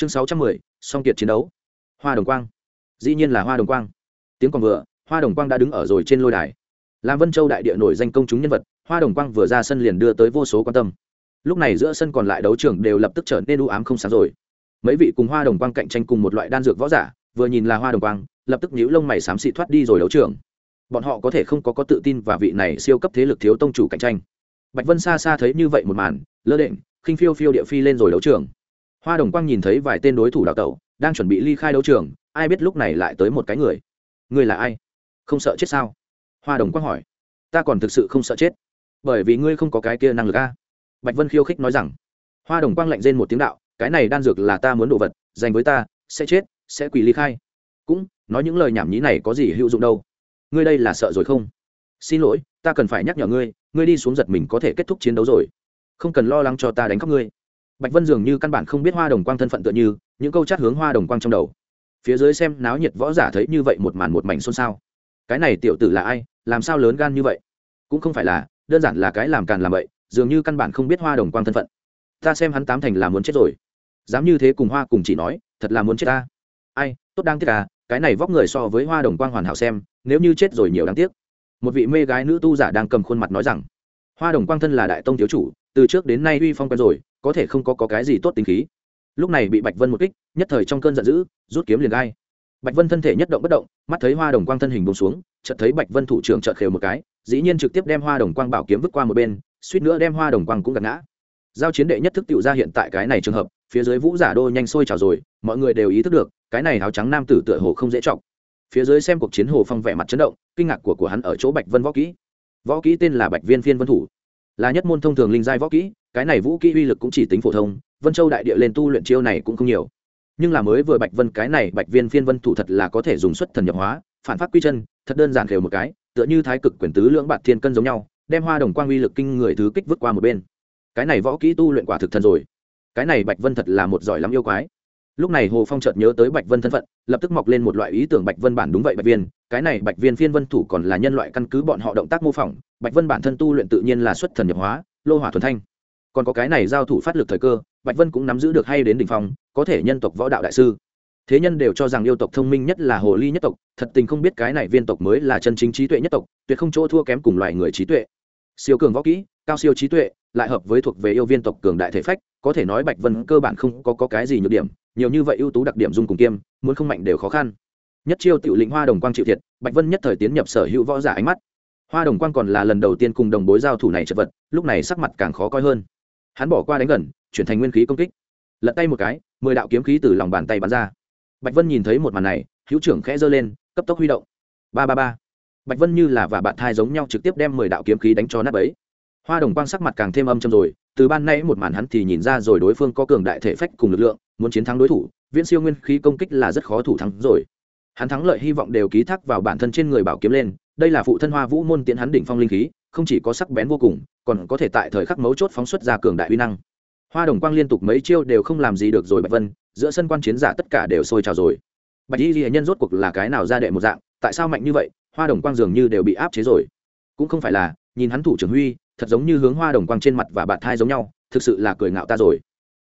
chương sáu trăm mười, song kiệt chiến đấu. Hoa đồng quang. Dĩ nhiên là hoa đồng quang. Tiếng còn vừa, hoa đồng quang đã đứng ở rồi trên lôi đài. Làm vân châu đại địa nổi danh công chúng nhân vật, hoa đồng quang vừa ra sân liền đưa tới vô số quan tâm. Lúc này giữa sân còn lại đấu trường đều lập tức trở nên u ám không sáng rồi. Mấy vị cùng hoa đồng quang cạnh tranh cùng một loại đan dược võ giả, vừa nhìn là hoa đồng quang, lập tức nhíu lông mày xám xị thoát đi rồi đấu trường bọn họ có thể không có có tự tin và vị này siêu cấp thế lực thiếu tông chủ cạnh tranh. Bạch vân xa xa thấy như vậy một màn, lơ định khinh phiêu phiêu địa phi lên rồi đấu trường hoa đồng quang nhìn thấy vài tên đối thủ đào tẩu, đang chuẩn bị ly khai đấu trường, ai biết lúc này lại tới một cái người. Người là ai? Không sợ chết sao? Hoa đồng quang hỏi. Ta còn thực sự không sợ chết. Bởi vì ngươi không có cái kia năng lực a. Bạch vân khiêu khích nói rằng. Hoa đồng quang lạnh rên một tiếng đạo, cái này đan dược là ta muốn đồ vật, dành với ta, sẽ chết, sẽ quỳ ly khai. Cũng, nói những lời nhảm nhí này có gì hữu dụng đâu. Ngươi đây là sợ rồi không? Xin lỗi, ta cần phải nhắc nhở ngươi ngươi đi xuống giật mình có thể kết thúc chiến đấu rồi. Không cần lo lắng cho ta đánh khóc ngươi bạch vân dường như căn bản không biết hoa đồng quang thân phận tựa như, những câu chát hướng hoa đồng quang trong đầu. Phía dưới xem náo nhiệt võ giả thấy như vậy một màn một mảnh xôn xao. Cái này tiểu tử là ai, làm sao lớn gan như vậy? Cũng không phải là, đơn giản là cái làm càn làm vậy dường như căn bản không biết hoa đồng quang thân phận. Ta xem hắn tám thành là muốn chết rồi. Dám như thế cùng hoa cùng chỉ nói, thật là muốn chết ta. Ai, tốt đáng tiếc à cái này vóc người so với hoa đồng quang hoàn hảo xem, nếu như chết rồi nhiều đáng tiếc. Một vị mê gái nữ tu giả đang cầm khuôn mặt nói rằng, hoa đồng quang thân là đại tông thiếu chủ, từ trước đến nay uy phong quen rồi có thể không có, có cái gì tốt tính khí. Lúc này bị bạch vân một kích nhất thời trong cơn giận dữ rút kiếm liền gai. Bạch vân thân thể nhất động bất động mắt thấy hoa đồng quang thân hình bông xuống chợt thấy bạch vân thủ trưởng chợt khều một cái dĩ nhiên trực tiếp đem hoa đồng quang bảo kiếm vứt qua một bên suýt nữa đem hoa đồng quang cũng gạt ngã. Giao chiến đệ nhất thức tựu ra hiện tại cái này trường hợp phía dưới vũ giả đô nhanh sôi trào rồi mọi người đều ý thức được cái này áo trắng nam tử tựa hồ không dễ trọng phía dưới xem cuộc chiến hồ phong vẻ mặt chấn động kinh ngạc của của hắn ở chỗ bạch vân võ kỹ. Võ kỹ tên là bạch viên phiên vân thủ. Là nhất môn thông thường linh giai võ kỹ cái này vũ kỹ uy lực cũng chỉ tính phổ thông, vân châu đại địa lên tu luyện chiêu này cũng không nhiều. Nhưng là mới vừa bạch vân, cái này bạch viên phiên vân thủ thật là có thể dùng xuất thần nhập hóa, phản phát quy chân, thật đơn giản khều một cái, tựa như thái cực quyền tứ lưỡng bạt thiên cân giống nhau, đem hoa đồng quang uy lực kinh người thứ kích vứt qua một bên. Cái này võ kỹ tu luyện quả thực thần rồi. Cái này bạch vân thật là một giỏi lắm yêu quái. Lúc này hồ phong chợt nhớ tới bạch vân thân phận, lập tức mọc lên một loại ý tưởng bạch vân bản đúng vậy bạch viên, cái này bạch viên phiên vân thủ còn là nhân loại căn cứ bọn họ động tác mô phỏng, bạch vân bản thân tu luyện tự nhiên là xuất thần nhập hóa, lô hỏa thuần thanh còn có cái này giao thủ phát lực thời cơ bạch vân cũng nắm giữ được hay đến đ ỉ n h phong có thể nhân tộc võ đạo đại sư. Thế nhân đều cho rằng yêu tộc thông minh nhất là hồ ly nhất tộc thật tình không biết cái này viên tộc mới là chân chính trí tuệ nhất tộc tuyệt không chỗ thua kém cùng loại người trí tuệ. Siêu cường võ kỹ cao siêu trí tuệ lại hợp với thuộc về yêu viên tộc cường đại thể phách có thể nói bạch vân cơ bản không có, có cái gì nhược điểm nhiều như vậy ưu tú đặc điểm dung cùng kiêm muốn không mạnh đều khó khăn. Nhất chiêu tiểu lĩnh hoa đồng quang chịu thiệt bạch vân nhất thời tiến nhập sở hữu võ giả ánh mắt. Hoa đồng quang còn là lần đầu tiên cùng đồng bối giao thủ này chật vật lúc này sắc mặt càng khó coi hơn hắn bỏ qua đánh gần, chuyển thành nguyên khí công kích. Lật tay một cái, mười đạo kiếm khí từ lòng bàn tay bắn ra. Bạch vân nhìn thấy một màn này, hữu trưởng khẽ giơ lên, cấp tốc huy động. Ba ba ba. Bạch vân như là và bạn thai giống nhau trực tiếp đem mười đạo kiếm khí đánh cho nát ấy hoa đồng quang sắc mặt càng thêm âm châm rồi, từ ban nay một màn hắn thì nhìn ra rồi đối phương có cường đại thể phách cùng lực lượng, muốn chiến thắng đối thủ, viễn siêu nguyên khí công kích là rất khó thủ thắng rồi. Hắn thắng lợi hy vọng đều ký thác vào bản thân trên người bảo kiếm lên, đây là phụ thân hoa vũ môn tiến hắn đỉnh phong linh khí, không chỉ có sắc bén vô cùng còn có thể tại thời khắc mấu chốt phóng xuất ra cường đại uy năng. Hoa đồng quang liên tục mấy chiêu đều không làm gì được rồi bạch vân, giữa sân quan chiến giả tất cả đều sôi trào rồi. Bạch y ghi nhân rốt cuộc là cái nào ra đệ một dạng, tại sao mạnh như vậy, hoa đồng quang dường như đều bị áp chế rồi. Cũng không phải là, nhìn hắn thủ trưởng huy, thật giống như hướng hoa đồng quang trên mặt và bạn thai giống nhau, thực sự là cười ngạo ta rồi.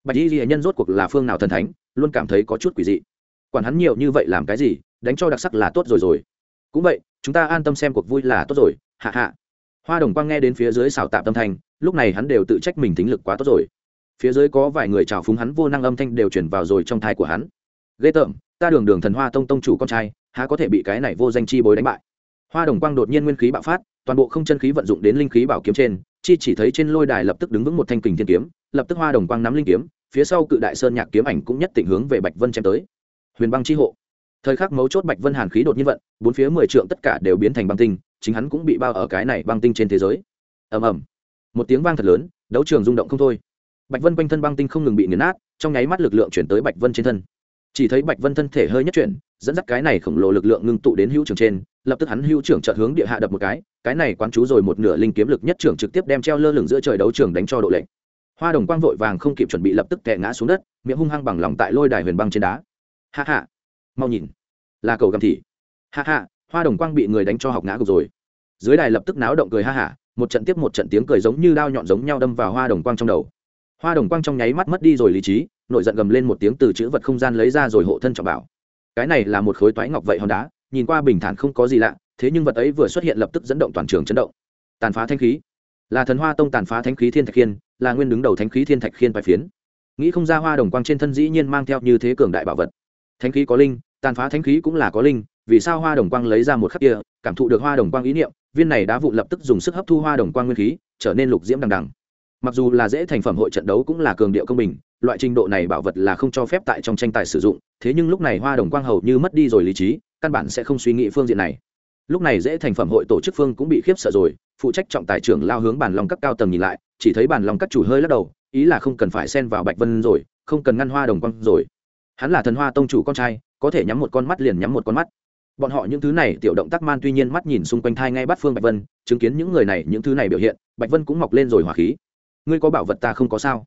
Bạch y ghi nhân rốt cuộc là phương nào thần thánh, luôn cảm thấy có chút quỷ dị. Quản hắn nhiều như vậy làm cái gì, đánh cho đặc sắc là tốt rồi rồi. Cũng vậy, chúng ta an tâm xem cuộc vui là tốt rồi, hạ hạ hoa đồng quang nghe đến phía dưới xào tạm tâm thanh, lúc này hắn đều tự trách mình tính lực quá tốt rồi. Phía dưới có vài người trào phúng hắn vô năng âm thanh đều chuyển vào rồi trong thai của hắn. Ghê tởm, ta đường đường thần hoa tông tông chủ con trai, há có thể bị cái này vô danh chi bối đánh bại? Hoa đồng quang đột nhiên nguyên khí bạo phát, toàn bộ không chân khí vận dụng đến linh khí bảo kiếm trên, chi chỉ thấy trên lôi đài lập tức đứng vững một thanh kình thiên kiếm, lập tức hoa đồng quang nắm linh kiếm, phía sau cự đại sơn nhạc kiếm ảnh cũng nhất định hướng về bạch vân chém tới. Huyền băng chi hộ. Thời khắc mấu chốt bạch vân hàn khí đột nhiên vận, bốn phía mười trượng tất cả đều biến thành băng tinh chính hắn cũng bị bao ở cái này băng tinh trên thế giới. Ầm ầm. Một tiếng vang thật lớn, đấu trường rung động không thôi. Bạch vân quanh thân băng tinh không ngừng bị nghiền nát, trong nháy mắt lực lượng chuyển tới bạch vân trên thân. Chỉ thấy bạch vân thân thể hơi nhất chuyển, dẫn dắt cái này khổng lồ lực lượng ngưng tụ đến hữu trường trên, lập tức hắn hữu trưởng chợt hướng địa hạ đập một cái cái này quán chú rồi một nửa linh kiếm lực nhất trưởng trực tiếp đem treo lơ lửng giữa trời đấu trường đánh cho độ lệnh. Hoa đồng quang vội vàng không kịp chuẩn bị lập tức tệ ngã xuống đất, miệng hung hăng bằng lòng tại lôi đài huyền băng trên đá. Hạ hạ mau nhìn. Là cầu gầm thị. Hạ hạ hoa đồng quang bị người đánh cho học ngã gục rồi. Dưới đài lập tức náo động cười ha hả, một trận tiếp một trận tiếng cười giống như đao nhọn giống nhau đâm vào hoa đồng quang trong đầu. Hoa đồng quang trong nháy mắt mất đi rồi lý trí, nội giận gầm lên một tiếng từ chữ vật không gian lấy ra rồi hộ thân trọng bảo. Cái này là một khối toái ngọc vậy hòn đá, nhìn qua bình thản không có gì lạ, thế nhưng vật ấy vừa xuất hiện lập tức dẫn động toàn trường chấn động. Tàn phá thanh khí. Là thần hoa tông tàn phá thanh khí thiên thạch khiên, là nguyên đứng đầu thanh khí thiên thạch khiên bài phiến. Nghĩ không ra hoa đồng quang trên thân dĩ nhiên mang theo như thế cường đại bảo vật. Thanh khí có linh, tàn phá thanh khí cũng là có linh vì sao hoa đồng quang lấy ra một khắc kia, cảm thụ được hoa đồng quang ý niệm, viên này đã vụ lập tức dùng sức hấp thu hoa đồng quang nguyên khí, trở nên lục diễm đằng đằng. Mặc dù là dễ thành phẩm hội trận đấu cũng là cường điệu công bình, loại trình độ này bảo vật là không cho phép tại trong tranh tài sử dụng, thế nhưng lúc này hoa đồng quang hầu như mất đi rồi lý trí, căn bản sẽ không suy nghĩ phương diện này. Lúc này dễ thành phẩm hội tổ chức phương cũng bị khiếp sợ rồi, phụ trách trọng tài trưởng lao hướng bàn lòng các cao tầng nhìn lại, chỉ thấy bàn lòng các chủ hơi lắc đầu, ý là không cần phải xen vào bạch vân rồi, không cần ngăn hoa đồng quang rồi. Hắn là thần hoa tông chủ con trai, có thể nhắm một con mắt liền nhắm một con mắt bọn họ những thứ này, tiểu động tác man tuy nhiên mắt nhìn xung quanh thai ngay bắt phương bạch vân, chứng kiến những người này, những thứ này biểu hiện, bạch vân cũng mọc lên rồi hỏa khí. Ngươi có bảo vật ta không có sao?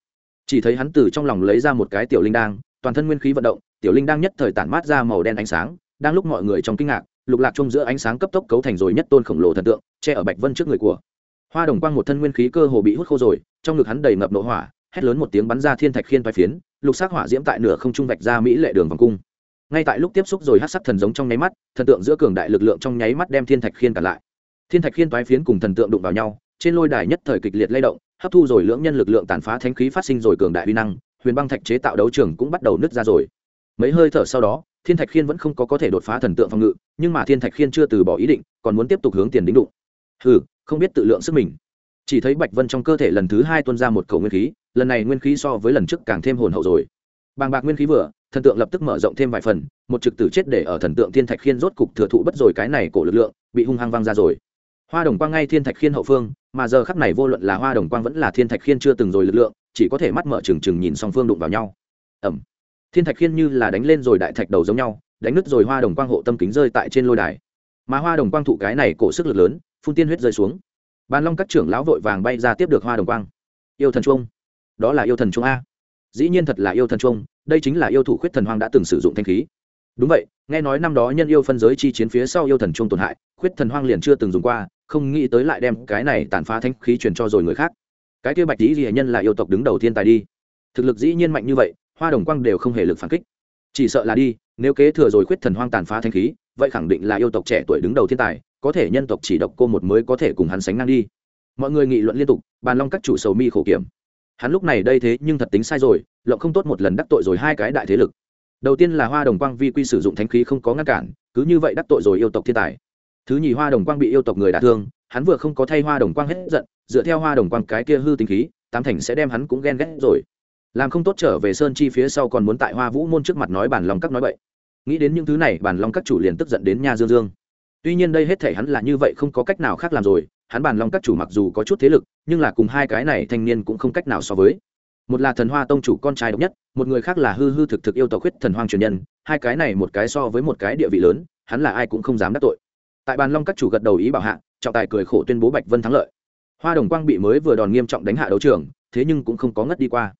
Chỉ thấy hắn từ trong lòng lấy ra một cái tiểu linh đang toàn thân nguyên khí vận động, tiểu linh đang nhất thời tản mát ra màu đen ánh sáng, đang lúc mọi người trong kinh ngạc, lục lạc chung giữa ánh sáng cấp tốc cấu thành rồi nhất tôn khổng lồ thần tượng, che ở bạch vân trước người của. Hoa đồng quang một thân nguyên khí cơ hồ bị hút khô rồi, trong ngực hắn đầy ngập nộ hỏa, hét lớn một tiếng bắn ra thiên thạch khiên vai phiến, lục sắc hỏa diễm tại nửa không trung vạch ra mỹ lệ đường vòng cung ngay tại lúc tiếp xúc rồi hát sắc thần giống trong nháy mắt, thần tượng giữa cường đại lực lượng trong nháy mắt đem thiên thạch khiên cả lại. Thiên thạch khiên toái phiến cùng thần tượng đụng vào nhau, trên lôi đài nhất thời kịch liệt lay động, hấp thu rồi lưỡng nhân lực lượng tàn phá thánh khí phát sinh rồi cường đại uy năng, huyền băng thạch chế tạo đấu trường cũng bắt đầu nứt ra rồi. Mấy hơi thở sau đó, thiên thạch khiên vẫn không có có thể đột phá thần tượng phòng ngự, nhưng mà thiên thạch khiên chưa từ bỏ ý định, còn muốn tiếp tục hướng tiền đính đụng. Hừ, không biết tự lượng sức mình. Chỉ thấy bạch vân trong cơ thể lần thứ hai tuôn ra một cầu nguyên khí, lần này nguyên khí so với lần trước càng thêm hồn hậu rồi. Bàng bạc nguyên khí vừa thần tượng lập tức mở rộng thêm vài phần, một trực tử chết để ở thần tượng thiên thạch khiên rốt cục thừa thụ bất rồi cái này cổ lực lượng, bị hung hăng văng ra rồi. Hoa đồng quang ngay thiên thạch khiên hậu phương, mà giờ khắc này vô luận là hoa đồng quang vẫn là thiên thạch khiên chưa từng rồi lực lượng, chỉ có thể mắt mở trừng trừng nhìn song phương đụng vào nhau. Ẩm thiên thạch khiên như là đánh lên rồi đại thạch đầu giống nhau, đánh nứt rồi hoa đồng quang hộ tâm kính rơi tại trên lôi đài. Mà hoa đồng quang thụ cái này cổ sức lực lớn, phun tiên huyết rơi xuống. Bàn long các trưởng lão vội vàng bay ra tiếp được hoa đồng quang. Yêu thần trung. Đó là yêu thần trung a dĩ nhiên thật là yêu thần trung, đây chính là yêu thủ khuyết thần hoang đã từng sử dụng thanh khí. Đúng vậy, nghe nói năm đó nhân yêu phân giới chi chiến phía sau yêu thần trung tổn hại, khuyết thần hoang liền chưa từng dùng qua, không nghĩ tới lại đem cái này tàn phá thanh khí truyền cho rồi người khác. Cái kia bạch lý gì nhân là yêu tộc đứng đầu thiên tài đi. Thực lực dĩ nhiên mạnh như vậy, hoa đồng quang đều không hề lực phản kích. Chỉ sợ là đi, nếu kế thừa rồi khuyết thần hoang tàn phá thanh khí, vậy khẳng định là yêu tộc trẻ tuổi đứng đầu thiên tài, có thể nhân tộc chỉ độc cô một mới có thể cùng hắn sánh ngang đi. Mọi người nghị luận liên tục, bàn long các chủ sầu mi khổ kiểm hắn lúc này đây thế nhưng thật tính sai rồi, lộng không tốt một lần đắc tội rồi hai cái đại thế lực. Đầu tiên là hoa đồng quang vi quy sử dụng thánh khí không có ngăn cản, cứ như vậy đắc tội rồi yêu tộc thiên tài. Thứ nhì hoa đồng quang bị yêu tộc người đả thương, hắn vừa không có thay hoa đồng quang hết giận, dựa theo hoa đồng quang cái kia hư tính khí, tám thành sẽ đem hắn cũng ghen ghét rồi. Làm không tốt trở về sơn chi phía sau còn muốn tại hoa vũ môn trước mặt nói bản lòng các nói vậy nghĩ đến những thứ này, bản lòng các chủ liền tức giận đến nha dương dương. Tuy nhiên đây hết thể hắn là như vậy không có cách nào khác làm rồi hắn bản long các chủ mặc dù có chút thế lực, nhưng là cùng hai cái này thanh niên cũng không cách nào so với. Một là thần hoa tông chủ con trai độc nhất, một người khác là hư hư thực thực yêu tộc huyết thần hoang truyền nhân, hai cái này một cái so với một cái địa vị lớn, hắn là ai cũng không dám đắc tội. Tại bàn long các chủ gật đầu ý bảo hạ, trọng tài cười khổ tuyên bố bạch vân thắng lợi. Hoa đồng quang bị mới vừa đòn nghiêm trọng đánh hạ đấu trường, thế nhưng cũng không có ngất đi qua.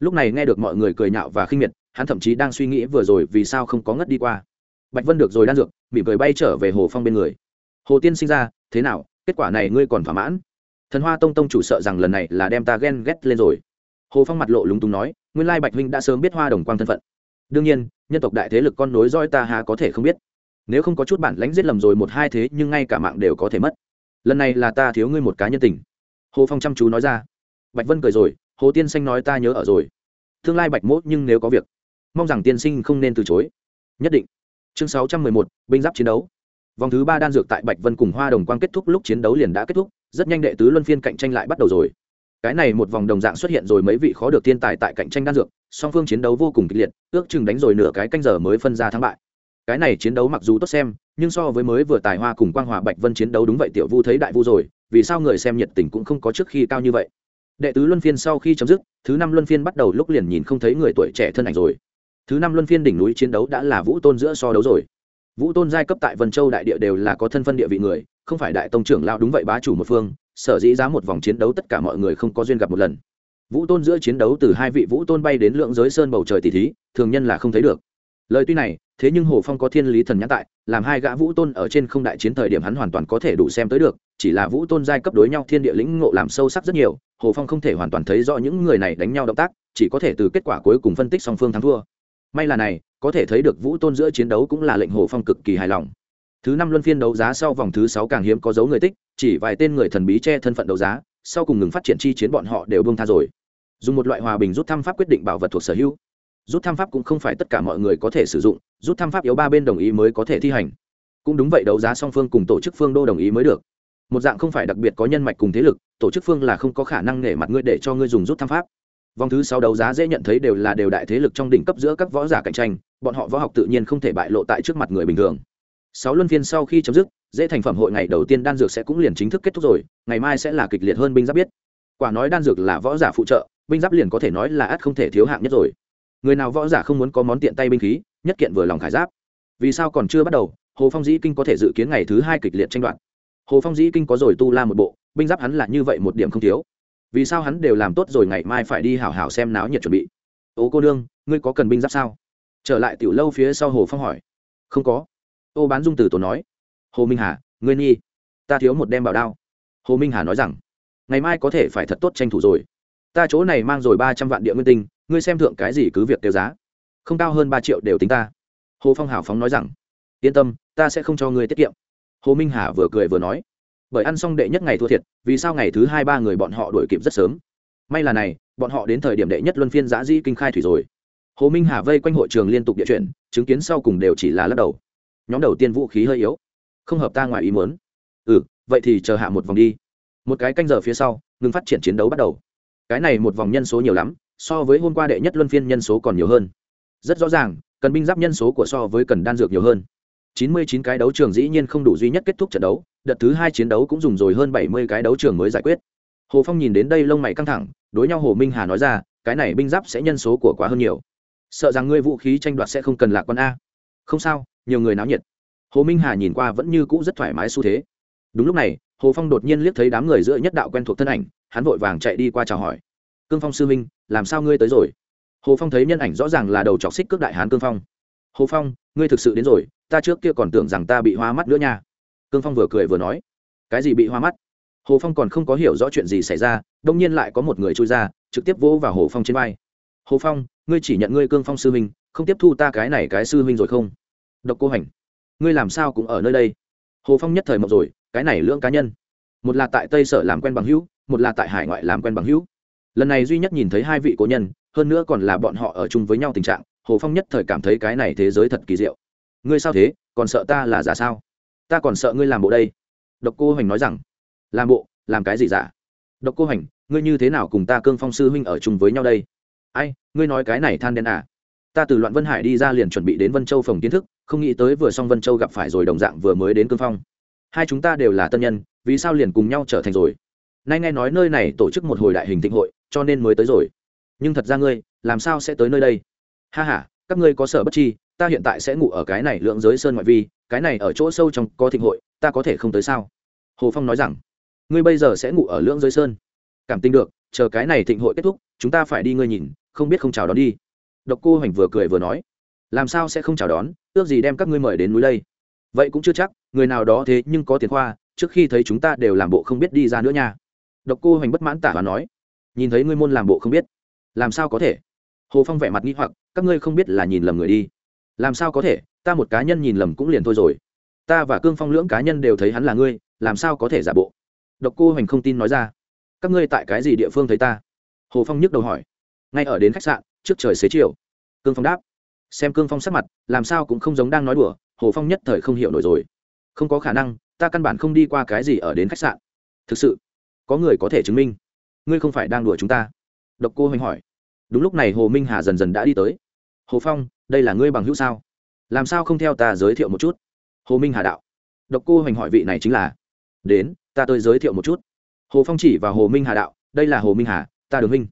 Lúc này nghe được mọi người cười nhạo và khinh miệt, hắn thậm chí đang suy nghĩ vừa rồi vì sao không có ngất đi qua. Bạch vân được rồi đan dược bị cười bay trở về hồ phong bên người. Hồ tiên sinh ra, thế nào? Kết quả này ngươi còn thỏa mãn. Thần hoa tông tông chủ sợ rằng lần này là đem ta ghen ghét lên rồi. Hồ phong mặt lộ lúng túng nói, nguyên lai bạch huynh đã sớm biết hoa đồng quang thân phận. Đương nhiên, nhân tộc đại thế lực con nối roi ta há có thể không biết. Nếu không có chút bản lãnh giết lầm rồi một hai thế, nhưng ngay cả mạng đều có thể mất. Lần này là ta thiếu ngươi một cá nhân tình. Hồ phong chăm chú nói ra. Bạch vân cười rồi, hồ tiên sinh nói ta nhớ ở rồi. Tương lai bạch mốt nhưng nếu có việc, mong rằng tiên sinh không nên từ chối. Nhất định. Chương sáu trăm mười một, binh giáp chiến đấu vòng thứ ba đan dược tại bạch vân cùng hoa đồng quang kết thúc lúc chiến đấu liền đã kết thúc, rất nhanh đệ tứ luân phiên cạnh tranh lại bắt đầu rồi. Cái này một vòng đồng dạng xuất hiện rồi mấy vị khó được thiên tài tại cạnh tranh đan dược, song phương chiến đấu vô cùng kịch liệt, ước chừng đánh rồi nửa cái canh giờ mới phân ra thắng bại. Cái này chiến đấu mặc dù tốt xem, nhưng so với mới vừa tài hoa cùng quang hòa bạch vân chiến đấu đúng vậy tiểu vu thấy đại vu rồi, vì sao người xem nhiệt tình cũng không có trước khi cao như vậy? Đệ tứ luân phiên sau khi chấm dứt, thứ năm luân phiên bắt đầu lúc liền nhìn không thấy người tuổi trẻ thân ảnh rồi. Thứ năm luân phiên đỉnh núi chiến đấu đã là vũ tôn giữa so đấu rồi vũ tôn giai cấp tại vân châu đại địa đều là có thân phân địa vị người, không phải đại tông trưởng lao đúng vậy bá chủ một phương, sở dĩ giá một vòng chiến đấu tất cả mọi người không có duyên gặp một lần. Vũ tôn giữa chiến đấu từ hai vị vũ tôn bay đến lượng giới sơn bầu trời tỷ thí, thường nhân là không thấy được. Lời tuy này, thế nhưng hồ phong có thiên lý thần nhãn tại, làm hai gã vũ tôn ở trên không đại chiến thời điểm hắn hoàn toàn có thể đủ xem tới được, chỉ là vũ tôn giai cấp đối nhau thiên địa lĩnh ngộ làm sâu sắc rất nhiều, hồ phong không thể hoàn toàn thấy rõ những người này đánh nhau động tác, chỉ có thể từ kết quả cuối cùng phân tích song phương thắng thua may là này, có thể thấy được vũ tôn giữa chiến đấu cũng là lệnh hồ phong cực kỳ hài lòng. Thứ năm luân phiên đấu giá sau vòng thứ sáu càng hiếm có dấu người tích, chỉ vài tên người thần bí che thân phận đấu giá, sau cùng ngừng phát triển chi chiến bọn họ đều bông tha rồi. Dùng một loại hòa bình rút thăm pháp quyết định bảo vật thuộc sở hữu. Rút thăm pháp cũng không phải tất cả mọi người có thể sử dụng, rút thăm pháp yếu ba bên đồng ý mới có thể thi hành. Cũng đúng vậy đấu giá song phương cùng tổ chức phương đô đồng ý mới được. Một dạng không phải đặc biệt có nhân mạch cùng thế lực, tổ chức phương là không có khả năng nể mặt ngươi để cho ngươi dùng rút thăm pháp vòng thứ sáu đấu giá dễ nhận thấy đều là đều đại thế lực trong đỉnh cấp giữa các võ giả cạnh tranh, bọn họ võ học tự nhiên không thể bại lộ tại trước mặt người bình thường. Sáu luân phiên sau khi chấm dứt, dễ thành phẩm hội ngày đầu tiên đan dược sẽ cũng liền chính thức kết thúc rồi, ngày mai sẽ là kịch liệt hơn binh giáp biết. Quả nói đan dược là võ giả phụ trợ, binh giáp liền có thể nói là ắt không thể thiếu hạng nhất rồi. Người nào võ giả không muốn có món tiện tay binh khí, nhất kiện vừa lòng khải giáp. Vì sao còn chưa bắt đầu, hồ phong dĩ kinh có thể dự kiến ngày thứ hai kịch liệt tranh đoạt. Hồ phong dĩ kinh có rồi tu la một bộ, binh giáp hắn là như vậy một điểm không thiếu vì sao hắn đều làm tốt rồi ngày mai phải đi hảo hảo xem náo nhiệt chuẩn bị? Ô, cô nương, ngươi có cần binh giáp sao? Trở lại tiểu lâu phía sau hồ phong hỏi. Không có. Ô bán dung từ tổ nói. Hồ minh hà, ngươi nhi ta thiếu một đem bảo đao. Hồ minh hà nói rằng. Ngày mai có thể phải thật tốt tranh thủ rồi. Ta chỗ này mang rồi ba trăm vạn địa nguyên tinh, ngươi xem thượng cái gì cứ việc tiêu giá. Không cao hơn ba triệu đều tính ta. Hồ phong hào phóng nói rằng. Yên tâm, ta sẽ không cho ngươi tiết kiệm. Hồ minh hà vừa cười vừa nói bởi ăn xong đệ nhất ngày thua thiệt, vì sao ngày thứ hai ba người bọn họ đuổi kịp rất sớm? May là này, bọn họ đến thời điểm đệ nhất luân phiên giã di kinh khai thủy rồi. Hồ minh hà vây quanh hội trường liên tục địa chuyển, chứng kiến sau cùng đều chỉ là lắc đầu. Nhóm đầu tiên vũ khí hơi yếu. Không hợp ta ngoài ý muốn. Ừ vậy thì chờ hạ một vòng đi. Một cái canh giờ phía sau, ngừng phát triển chiến đấu bắt đầu. Cái này một vòng nhân số nhiều lắm, so với hôm qua đệ nhất luân phiên nhân số còn nhiều hơn. Rất rõ ràng, cần binh giáp nhân số của so với cần đan dược nhiều hơn. Chín mươi chín cái đấu trường dĩ nhiên không đủ duy nhất kết thúc trận đấu đợt thứ hai chiến đấu cũng dùng rồi hơn bảy mươi cái đấu trường mới giải quyết. Hồ phong nhìn đến đây lông mày căng thẳng, đối nhau hồ minh hà nói ra, cái này binh giáp sẽ nhân số của quá hơn nhiều. Sợ rằng ngươi vũ khí tranh đoạt sẽ không cần lạc con a. Không sao, nhiều người náo nhiệt. Hồ minh hà nhìn qua vẫn như cũ rất thoải mái xu thế. Đúng lúc này, hồ phong đột nhiên liếc thấy đám người giữa nhất đạo quen thuộc thân ảnh, hắn vội vàng chạy đi qua chào hỏi. Cương phong sư minh làm sao ngươi tới rồi? Hồ phong thấy nhân ảnh rõ ràng là đầu chọc xích cước đại hán cương phong. Hồ phong, ngươi thực sự đến rồi, ta trước kia còn tưởng rằng ta bị hoa mắt nữa nha cương phong vừa cười vừa nói, cái gì bị hoa mắt? Hồ phong còn không có hiểu rõ chuyện gì xảy ra, đông nhiên lại có một người trôi ra, trực tiếp vỗ vào hồ phong trên vai. Hồ phong, ngươi chỉ nhận ngươi cương phong sư huynh, không tiếp thu ta cái này cái sư huynh rồi không? Độc cô hành, ngươi làm sao cũng ở nơi đây? Hồ phong nhất thời mộng rồi, cái này lưỡng cá nhân, một là tại tây sở làm quen bằng hữu, một là tại hải ngoại làm quen bằng hữu. Lần này duy nhất nhìn thấy hai vị cố nhân, hơn nữa còn là bọn họ ở chung với nhau tình trạng, hồ phong nhất thời cảm thấy cái này thế giới thật kỳ diệu. Ngươi sao thế, còn sợ ta là giả sao? Ta còn sợ ngươi làm bộ đây. Độc cô hoành nói rằng, làm bộ? Làm cái gì giả? Độc cô hoành, ngươi như thế nào cùng ta cương phong sư huynh ở chung với nhau đây? Ai, ngươi nói cái này than đen à? Ta từ loạn vân hải đi ra liền chuẩn bị đến vân châu phòng kiến thức, không nghĩ tới vừa xong vân châu gặp phải rồi đồng dạng vừa mới đến cương phong. Hai chúng ta đều là tân nhân, vì sao liền cùng nhau trở thành rồi? Nay nghe nói nơi này tổ chức một hồi đại hình thịnh hội, cho nên mới tới rồi. Nhưng thật ra ngươi, làm sao sẽ tới nơi đây? Ha h a các ngươi có sở bất chi ta hiện tại sẽ ngủ ở cái này lượng giới sơn ngoại vi, cái này ở chỗ sâu trong có thịnh hội, ta có thể không tới sao? Hồ phong nói rằng, ngươi bây giờ sẽ ngủ ở lưỡng giới sơn. Cảm tin được, chờ cái này thịnh hội kết thúc, chúng ta phải đi ngươi nhìn, không biết không chào đón đi. Độc cô hoành vừa cười vừa nói, làm sao sẽ không chào đón, ước gì đem các ngươi mời đến núi đây? Vậy cũng chưa chắc, người nào đó thế nhưng có tiền khoa, trước khi thấy chúng ta đều làm bộ không biết đi ra nữa nha. Độc cô hoành bất mãn tả và nói, nhìn thấy ngươi môn làm bộ không biết, làm sao có thể? Hồ phong vẻ mặt nghi hoặc, các ngươi không biết là nhìn lầm người đi làm sao có thể, ta một cá nhân nhìn lầm cũng liền thôi rồi. Ta và cương phong lưỡng cá nhân đều thấy hắn là ngươi, làm sao có thể giả bộ? Độc cô hoành không tin nói ra. Các ngươi tại cái gì địa phương thấy ta? Hồ phong nhức đầu hỏi. Ngay ở đến khách sạn, trước trời xế chiều. Cương phong đáp. Xem cương phong sắc mặt, làm sao cũng không giống đang nói đùa, hồ phong nhất thời không hiểu nổi rồi. Không có khả năng, ta căn bản không đi qua cái gì ở đến khách sạn. Thực sự, có người có thể chứng minh. Ngươi không phải đang đùa chúng ta. Độc cô hoành hỏi. Đúng lúc này hồ minh hà dần dần đã đi tới hồ phong, đây là ngươi bằng hữu sao? Làm sao không theo ta giới thiệu một chút? Hồ minh hà đạo. Độc cô hoành hỏi vị này chính là, đến, ta tôi giới thiệu một chút. Hồ phong chỉ và hồ minh hà đạo, đây là hồ minh hà, ta đường huynh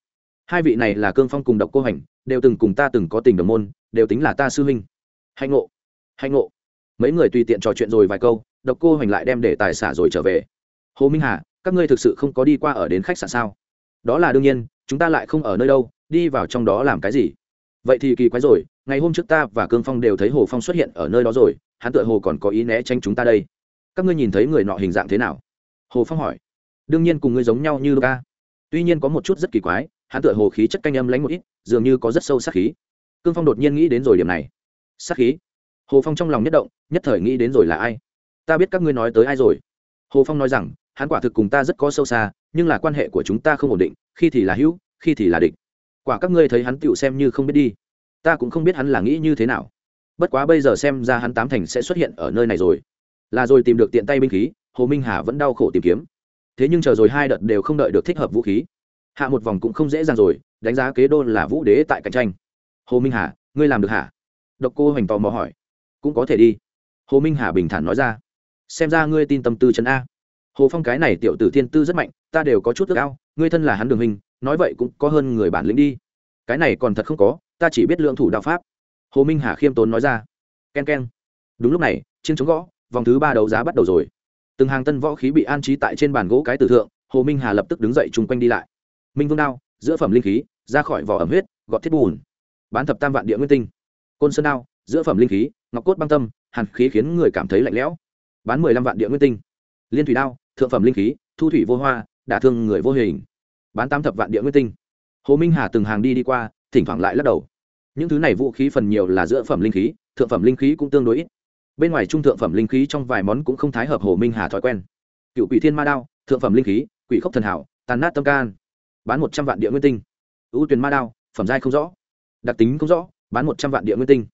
hai vị này là cương phong cùng độc cô hoành, đều từng cùng ta từng có tình đồng môn, đều tính là ta sư huynh. Hạnh ngộ. Hạnh ngộ. Mấy người tùy tiện trò chuyện rồi vài câu, độc cô hoành lại đem để tài xả rồi trở về. Hồ minh hà, các ngươi thực sự không có đi qua ở đến khách sạn sao? Đó là đương nhiên, chúng ta lại không ở nơi đâu, đi vào trong đó làm cái gì? Vậy thì kỳ quái rồi, ngày hôm trước ta và cương phong đều thấy hồ phong xuất hiện ở nơi đó rồi, hắn tựa hồ còn có ý né tránh chúng ta đây. Các ngươi nhìn thấy người nọ hình dạng thế nào? Hồ phong hỏi. Đương nhiên cùng ngươi giống nhau như ca. Tuy nhiên có một chút rất kỳ quái, hắn tựa hồ khí chất canh âm lánh một ít, dường như có rất sâu sát khí. Cương phong đột nhiên nghĩ đến rồi điểm này. Sát khí? Hồ phong trong lòng nhất động, nhất thời nghĩ đến rồi là ai? Ta biết các ngươi nói tới ai rồi. Hồ phong nói rằng, hắn quả thực cùng ta rất có sâu xa, nhưng là quan hệ của chúng ta không ổn định, khi thì là hữu, khi thì là địch quả các ngươi thấy hắn tựu xem như không biết đi. Ta cũng không biết hắn là nghĩ như thế nào. Bất quá bây giờ xem ra hắn tám thành sẽ xuất hiện ở nơi này rồi. Là rồi tìm được tiện tay binh khí, hồ minh hà vẫn đau khổ tìm kiếm. Thế nhưng chờ rồi hai đợt đều không đợi được thích hợp vũ khí. Hạ một vòng cũng không dễ dàng rồi, đánh giá kế đô là vũ đế tại cạnh tranh. Hồ minh hà, ngươi làm được hả? Độc cô hoành tò mò hỏi. Cũng có thể đi. Hồ minh hà bình thản nói ra. Xem ra ngươi tin tâm tư chân a. Hồ phong cái này tiểu tử thiên tư rất mạnh, ta đều có chút ước ao, ngươi thân là hắn đường hình nói vậy cũng có hơn người bản lĩnh đi. Cái này còn thật không có, ta chỉ biết lượng thủ đạo pháp. Hồ minh hà khiêm tốn nói ra. K e n k e n đúng lúc này, chiến chống gõ, vòng thứ ba đấu giá bắt đầu rồi. Từng hàng tân võ khí bị an trí tại trên bàn gỗ cái tử thượng, hồ minh hà lập tức đứng dậy chung quanh đi lại. Minh vương đao, giữa phẩm linh khí, ra khỏi vỏ ẩm huyết, gọt thiết bùn. Bán thập tam vạn địa nguyên tinh. Côn sơn đao, giữa phẩm linh khí, ngọc cốt băng tâm, hàn khí khiến người cảm thấy lạnh lẽo. Bán mười lăm vạn địa nguyên tinh. Liên thủy đao, thượng phẩm linh khí, thu thủy vô hoa, đả thương người vô hình bán tám thập vạn địa nguyên tinh. Hồ minh hà từng hàng đi đi qua, thỉnh thoảng lại lắc đầu. Những thứ này vũ khí phần nhiều là giữa phẩm linh khí, thượng phẩm linh khí cũng tương đối ít. Bên ngoài trung thượng phẩm linh khí trong vài món cũng không thái hợp hồ minh hà thói quen. Cựu quỷ thiên ma đao, thượng phẩm linh khí, quỷ khốc thần hảo, tàn nát tâm can. Bán một trăm vạn địa nguyên tinh. Ưu tuyền ma đao, phẩm giai không rõ. Đặc tính không rõ, bán một trăm vạn địa nguyên tinh.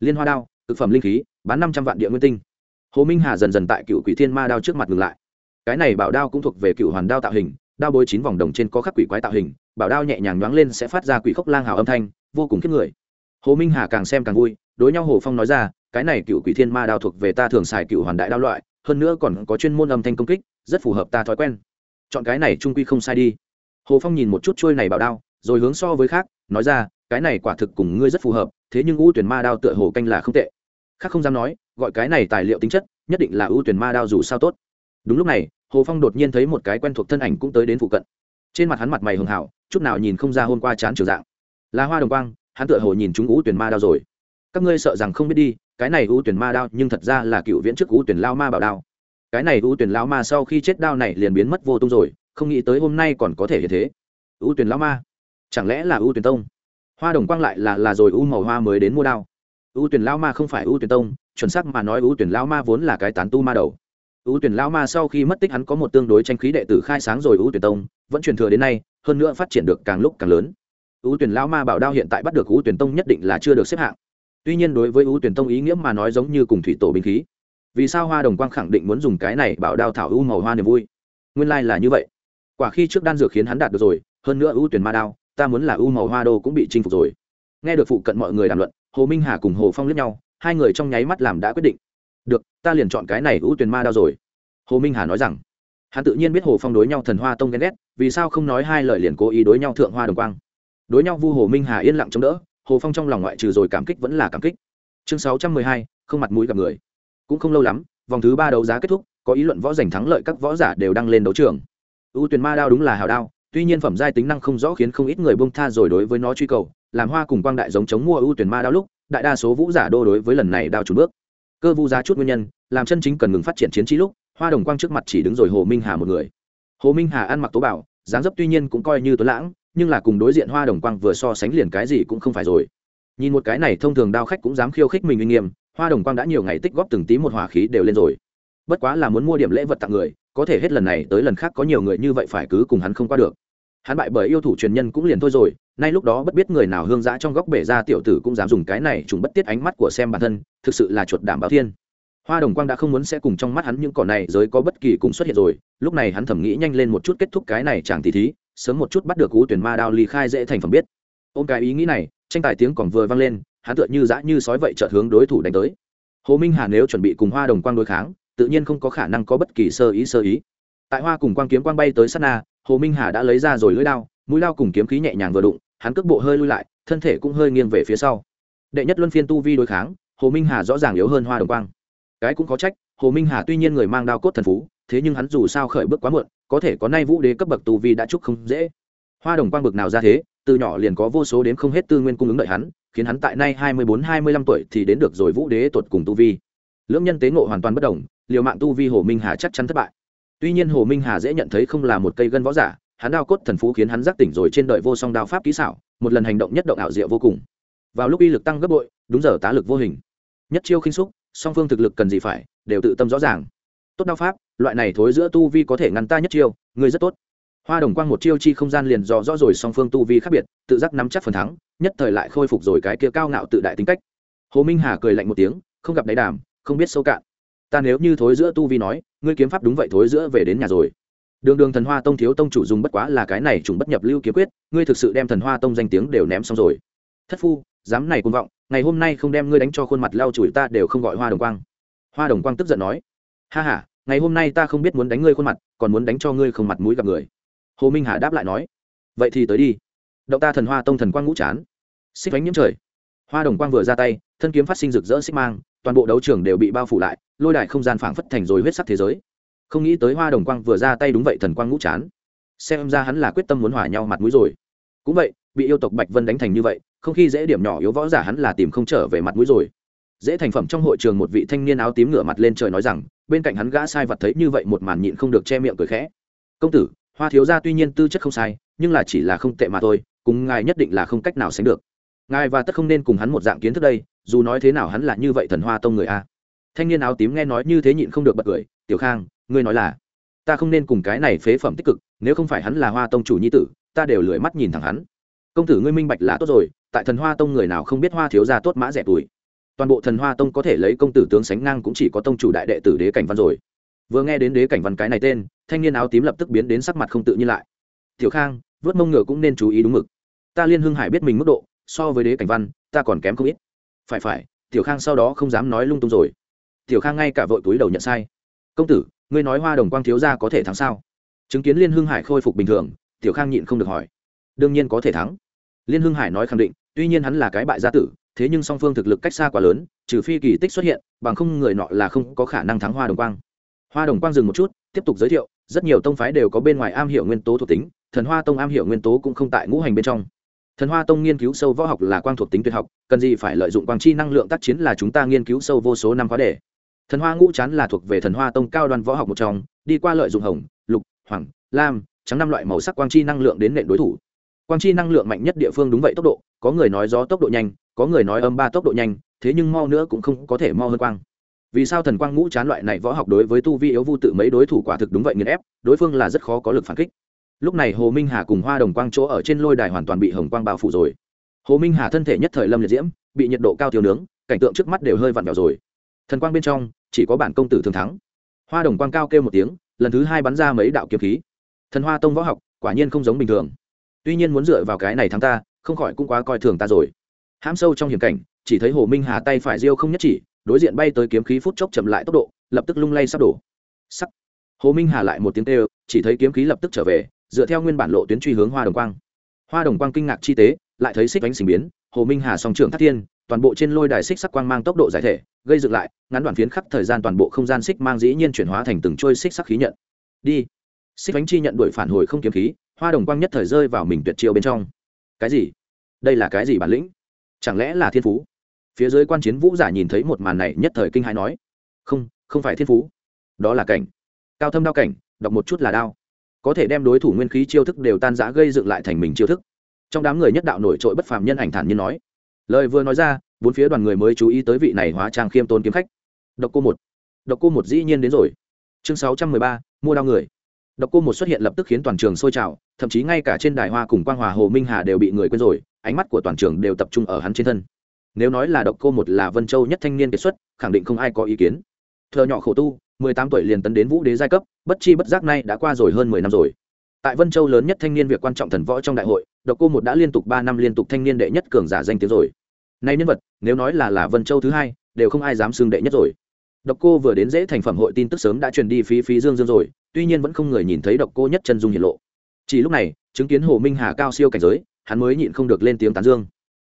Liên hoa đao thực phẩm linh khí, bán năm trăm vạn địa nguyên tinh. Hồ minh hà dần dần tại cựu quỷ thiên ma đao trước mặt ngừng lại. Cái này bảo đao cũng thuộc về cựu hoàn đao tạo hình đao bôi chín vòng đồng trên có khắc quỷ quái tạo hình, bảo đao nhẹ nhàng nhoáng lên sẽ phát ra quỷ khốc lang hào âm thanh, vô cùng khiếp người. Hồ minh hà càng xem càng vui, đối nhau hồ phong nói ra, cái này cựu quỷ thiên ma đao thuộc về ta thường xài cựu hoàn đại đao loại, hơn nữa còn có chuyên môn âm thanh công kích, rất phù hợp ta thói quen. Chọn cái này trung quy không sai đi. Hồ phong nhìn một chút trôi này bảo đao, rồi hướng so với khác, nói ra, cái này quả thực cùng ngươi rất phù hợp, thế nhưng ưu tuyển ma đao tựa hồ canh là không tệ. Khác không dám nói, gọi cái này tài liệu tính chất, nhất định là ưu tuyển ma đao dù sao tốt. Đúng lúc này hồ phong đột nhiên thấy một cái quen thuộc thân ảnh cũng tới đến phụ cận. Trên mặt hắn mặt mày hường hảo, chút nào nhìn không ra hôm qua chán trường dạng. Là hoa đồng quang, hắn tựa hồ nhìn chúng ú tuyển ma đao rồi. Các ngươi sợ rằng không biết đi, cái này ú tuyển ma đao, nhưng thật ra là cựu viễn trước ú tuyển lao ma bảo đao. Cái này U tuyển lao ma sau khi chết đao này liền biến mất vô tung rồi, không nghĩ tới hôm nay còn có thể như thế. U tuyển lao ma? Chẳng lẽ là U tuyển tông? Hoa đồng quang lại là là rồi u màu hoa mới đến mua đao. Ưu tuyển lao ma không phải ưu tuyển tông, chuẩn xác mà nói ưu tuyển lao ma vốn là cái tán tu ma đầu ưu tuyển lão ma sau khi mất tích hắn có một tương đối tranh khí đệ tử khai sáng rồi ưu tuyển tông, vẫn truyền thừa đến nay, hơn nữa phát triển được càng lúc càng lớn. Ưu tuyển lão ma bảo đao hiện tại bắt được ưu tuyển tông nhất định là chưa được xếp hạng. Tuy nhiên đối với ưu tuyển tông ý nghĩa mà nói giống như cùng thủy tổ binh khí. Vì sao hoa đồng quang khẳng định muốn dùng cái này bảo đao thảo ưu màu hoa niềm vui? Nguyên lai、like、là như vậy. Quả khi trước đan dược khiến hắn đạt được rồi, hơn nữa ưu tuyển ma đao, ta muốn là ưu màu hoa đô cũng bị chinh phục rồi. Nghe được phụ cận mọi người đàm luận, hồ minh hà cùng hồ phong lướt nhau, hai người trong nháy mắt làm đã quyết định được, ta liền chọn cái này ưu tuyển ma đao rồi. Hồ minh hà nói rằng. Hắn tự nhiên biết hồ phong đối nhau thần hoa tông ghen ghét, vì sao không nói hai lời liền cố ý đối nhau thượng hoa đồng quang. Đối nhau vu hồ minh hà yên lặng chống đỡ, hồ phong trong lòng ngoại trừ rồi cảm kích vẫn là cảm kích. Chương sáu trăm mười hai, không mặt mũi gặp người. Cũng không lâu lắm, vòng thứ ba đấu giá kết thúc, có ý luận võ giành thắng lợi các võ giả đều đăng lên đấu trường. Ưu tuyển ma đao đúng là hào đao, tuy nhiên phẩm giai tính năng không rõ khiến không ít người bông tha rồi đối với nó truy cầu, làm hoa cùng quang đại giống chống mua ưu tuyển ma đao lúc, đại đa số vũ giả đô đối với lần này đao chủ bước cơ vu giá chút nguyên nhân, làm chân chính cần ngừng phát triển chiến trí lúc, hoa đồng quang trước mặt chỉ đứng rồi hồ minh hà một người. Hồ minh hà ăn mặc tố bảo dáng dấp tuy nhiên cũng coi như tuấn lãng, nhưng là cùng đối diện hoa đồng quang vừa so sánh liền cái gì cũng không phải rồi. Nhìn một cái này thông thường đao khách cũng dám khiêu khích mình uy nghiêm, hoa đồng quang đã nhiều ngày tích góp từng tí một hỏa khí đều lên rồi. Bất quá là muốn mua điểm lễ vật tặng người, có thể hết lần này tới lần khác có nhiều người như vậy phải cứ cùng hắn không qua được hắn bại bởi yêu thủ truyền nhân cũng liền thôi rồi, nay lúc đó bất biết người nào hương giã trong góc bể ra tiểu tử cũng dám dùng cái này trùng bất tiết ánh mắt của xem bản thân, thực sự là chuột đảm bảo thiên. Hoa đồng quang đã không muốn sẽ cùng trong mắt hắn những cỏ này giới có bất kỳ cùng xuất hiện rồi, lúc này hắn thẩm nghĩ nhanh lên một chút kết thúc cái này chẳng thì thí, sớm một chút bắt được cú tuyển ma đao ly khai dễ thành phẩm biết. Ôm cái ý nghĩ này, tranh tài tiếng còn vừa vang lên, hắn tựa như dã như sói vậy chợt hướng đối thủ đánh tới. Hồ minh hà nếu chuẩn bị cùng hoa đồng quang đối kháng, tự nhiên không có khả năng có bất kỳ sơ ý sơ ý. Tại hoa cùng quang kiếm quang bay tới sát na hồ minh hà đã lấy ra rồi lưỡi đao, mũi lao cùng kiếm khí nhẹ nhàng vừa đụng, hắn cước bộ hơi lui lại, thân thể cũng hơi nghiêng về phía sau. Đệ nhất luân phiên tu vi đối kháng, hồ minh hà rõ ràng yếu hơn hoa đồng quang. Cái cũng có trách, hồ minh hà tuy nhiên người mang đao cốt thần phú, thế nhưng hắn dù sao khởi bước quá muộn, có thể có nay vũ đế cấp bậc tu vi đã chúc không dễ. Hoa đồng quang bực nào ra thế, từ nhỏ liền có vô số đến không hết tư nguyên cung ứng đợi hắn, khiến hắn tại nay hai mươi bốn, hai mươi lăm tuổi thì đến được rồi vũ đế tuột cùng tu vi. Lưỡng nhân tế ngộ hoàn toàn bất đồng, liều mạng tu vi hồ minh hà chắc chắn thất bại tuy nhiên hồ minh hà dễ nhận thấy không là một cây gân võ giả, hắn đao cốt thần phú khiến hắn giác tỉnh rồi trên đời vô song đao pháp kỹ xảo, một lần hành động nhất động ảo diệu vô cùng. Vào lúc y lực tăng gấp bội, đúng giờ tá lực vô hình. Nhất chiêu khinh xúc, song phương thực lực cần gì phải, đều tự tâm rõ ràng. Tốt đao pháp, loại này thối giữa tu vi có thể ngăn ta nhất chiêu người rất tốt. Hoa đồng quang một chiêu chi không gian liền rõ rõ rồi song phương tu vi khác biệt, tự giác nắm chắc phần thắng, nhất thời lại khôi phục rồi cái kia cao ngạo tự đại tính cách. Hồ minh hà cười lạnh một tiếng, không gặp đáy đàm, không biết sâu cạn ta nếu như thối giữa tu vi nói, ngươi kiếm pháp đúng vậy thối giữa về đến nhà rồi. Đường đường thần hoa tông thiếu tông chủ dùng bất quá là cái này trùng bất nhập lưu kiếm quyết, ngươi thực sự đem thần hoa tông danh tiếng đều ném xong rồi. Thất phu, dám này côn vọng, ngày hôm nay không đem ngươi đánh cho khuôn mặt lao chùi ta đều không gọi hoa đồng quang. Hoa đồng quang tức giận nói, ha h a ngày hôm nay ta không biết muốn đánh ngươi khuôn mặt, còn muốn đánh cho ngươi không mặt mũi gặp người. Hồ minh hà đáp lại nói, vậy thì tới đi. Động ta thần hoa tông thần quang ngũ chán. Xích bánh nhiễm trời. Hoa đồng quang vừa ra tay, thân kiếm phát sinh rực rỡ xích mang, toàn bộ đấu trường đều bị bao phủ lại lôi đài không gian phảng phất thành rồi huyết sắc thế giới. Không nghĩ tới hoa đồng quang vừa ra tay đúng vậy thần quang ngũ chán. Xem ra hắn là quyết tâm muốn hòa nhau mặt mũi rồi. Cũng vậy, bị yêu tộc bạch vân đánh thành như vậy, không khi dễ điểm nhỏ yếu võ giả hắn là tìm không trở về mặt mũi rồi. Dễ thành phẩm trong hội trường một vị thanh niên áo tím ngửa mặt lên trời nói rằng, bên cạnh hắn gã sai vật thấy như vậy một màn nhịn không được che miệng cười khẽ. Công tử, hoa thiếu gia tuy nhiên tư chất không sai, nhưng là chỉ là không tệ mà thôi, cùng ngài nhất định là không cách nào sánh được. Ngài và tất không nên cùng hắn một dạng kiến thức đây, dù nói thế nào hắn là như vậy thần hoa tông người a thanh niên áo tím nghe nói như thế nhịn không được bật cười, tiểu khang, ngươi nói là, ta không nên cùng cái này phế phẩm tích cực, nếu không phải hắn là hoa tông chủ nhi tử, ta đều lười mắt nhìn thẳng hắn. Công tử ngươi minh bạch là tốt rồi, tại thần hoa tông người nào không biết hoa thiếu gia tốt mã rẻ tuổi. Toàn bộ thần hoa tông có thể lấy công tử tướng sánh ngang cũng chỉ có tông chủ đại đệ tử đế cảnh văn rồi. Vừa nghe đến đế cảnh văn cái này tên, thanh niên áo tím lập tức biến đến sắc mặt không tự nhiên lại. Tiểu khang, vớt mông ngựa cũng nên chú ý đúng mực. Ta liên hưng hải biết mình mức độ, so với đế cảnh văn, ta còn kém không ít. Phải phải, tiểu khang sau đó không dám nói lung tung rồi tiểu khang ngay cả vội túi đầu nhận sai. Công tử, ngươi nói hoa đồng quang thiếu gia có thể thắng sao? Chứng kiến liên hưng hải khôi phục bình thường, tiểu khang nhịn không được hỏi. Đương nhiên có thể thắng. Liên hưng hải nói khẳng định, tuy nhiên hắn là cái bại gia tử, thế nhưng song phương thực lực cách xa quá lớn, trừ phi kỳ tích xuất hiện, bằng không người nọ là không có khả năng thắng hoa đồng quang. Hoa đồng quang dừng một chút, tiếp tục giới thiệu, rất nhiều tông phái đều có bên ngoài am hiểu nguyên tố thuộc tính, thần hoa tông am hiểu nguyên tố cũng không tại ngũ hành bên trong. Thần hoa tông nghiên cứu sâu võ học là quang thuộc tính tuyệt học, cần gì phải lợi dụng quang chi năng lượng tác chiến là chúng ta nghiên cứu sâu vô số năm khóa đề thần hoa ngũ chán là thuộc về thần hoa tông cao đoan võ học một trong, đi qua lợi dụng hồng, lục, hoàng, lam, trắng năm loại màu sắc quang chi năng lượng đến nện đối thủ. Quang chi năng lượng mạnh nhất địa phương đúng vậy tốc độ, có người nói gió tốc độ nhanh, có người nói âm ba tốc độ nhanh, thế nhưng mau nữa cũng không có thể mau hơn quang. Vì sao thần quang ngũ chán loại này võ học đối với tu vi yếu vô tự mấy đối thủ quả thực đúng vậy nghiền ép, đối phương là rất khó có lực phản kích. Lúc này hồ minh hà cùng hoa đồng quang chỗ ở trên lôi đài hoàn toàn bị hồng quang bao phủ rồi. Hồ minh hà thân thể nhất thời lâm liệt diễm, bị nhiệt độ cao thiếu nướng, cảnh tượng trước mắt đều hơi vặn vẹo rồi thần quang bên trong, chỉ có bản công tử thường thắng. Hoa đồng quang cao kêu một tiếng, lần thứ hai bắn ra mấy đạo kiếm khí. Thần hoa tông võ học, quả nhiên không giống bình thường. Tuy nhiên muốn dựa vào cái này thắng ta, không khỏi cũng quá coi thường ta rồi. Hãm sâu trong hiểm cảnh, chỉ thấy hồ minh hà tay phải riêu không nhất chỉ, đối diện bay tới kiếm khí phút chốc chậm lại tốc độ, lập tức lung lay sắp đổ. Sắc. Hồ minh hà lại một tiếng kêu, chỉ thấy kiếm khí lập tức trở về, dựa theo nguyên bản lộ tuyến truy hướng hoa đồng quang. Hoa đồng quang kinh ngạc chi tế, lại thấy xích bánh sinh biến, hồ minh hà song trưởng thắt thiên toàn bộ trên lôi đài xích sắc quang mang tốc độ giải thể, gây dựng lại, ngắn đoạn phiến khắp thời gian toàn bộ không gian xích mang dĩ nhiên chuyển hóa thành từng trôi xích sắc khí nhận. Đi. Xích bánh chi nhận đuổi phản hồi không kiếm khí, hoa đồng quang nhất thời rơi vào mình tuyệt chiêu bên trong. Cái gì? Đây là cái gì bản lĩnh? Chẳng lẽ là thiên phú? Phía dưới quan chiến vũ giả nhìn thấy một màn này nhất thời kinh hãi nói. Không không phải thiên phú. Đó là cảnh. Cao thâm đao cảnh, đọc một chút là đao. Có thể đem đối thủ nguyên khí chiêu thức đều tan giã gây dựng lại thành mình chiêu thức. Trong đám người nhất đạo nổi trội bất phàm nhân ảnh thản nhiên nói lời vừa nói ra, bốn phía đoàn người mới chú ý tới vị này hóa trang khiêm tôn kiếm khách. Độc cô một. Độc cô một dĩ nhiên đến rồi. Chương sáu trăm mười ba, mua đau người. Độc cô một xuất hiện lập tức khiến toàn trường sôi trào, thậm chí ngay cả trên đài hoa cùng quang hòa hồ minh hà đều bị người quên rồi, ánh mắt của toàn trường đều tập trung ở hắn trên thân. Nếu nói là độc cô một là vân châu nhất thanh niên kiệt xuất, khẳng định không ai có ý kiến. Thợ nhỏ khổ tu, mười tám tuổi liền tấn đến vũ đế giai cấp, bất chi bất giác nay đã qua rồi hơn mười năm rồi. Tại vân châu lớn nhất thanh niên việc quan trọng thần võ trong đại hội, độc cô một đã liên tục ba năm liên tục thanh niên đệ nhất cường giả danh tiếng rồi nay nhân vật, nếu nói là là vân châu thứ hai, đều không ai dám xưng đệ nhất rồi. Độc cô vừa đến dễ thành phẩm hội tin tức sớm đã truyền đi phí phí dương dương rồi, tuy nhiên vẫn không người nhìn thấy độc cô nhất chân dung hiển lộ. Chỉ lúc này, chứng kiến hồ minh hà cao siêu cảnh giới, hắn mới nhịn không được lên tiếng tán dương.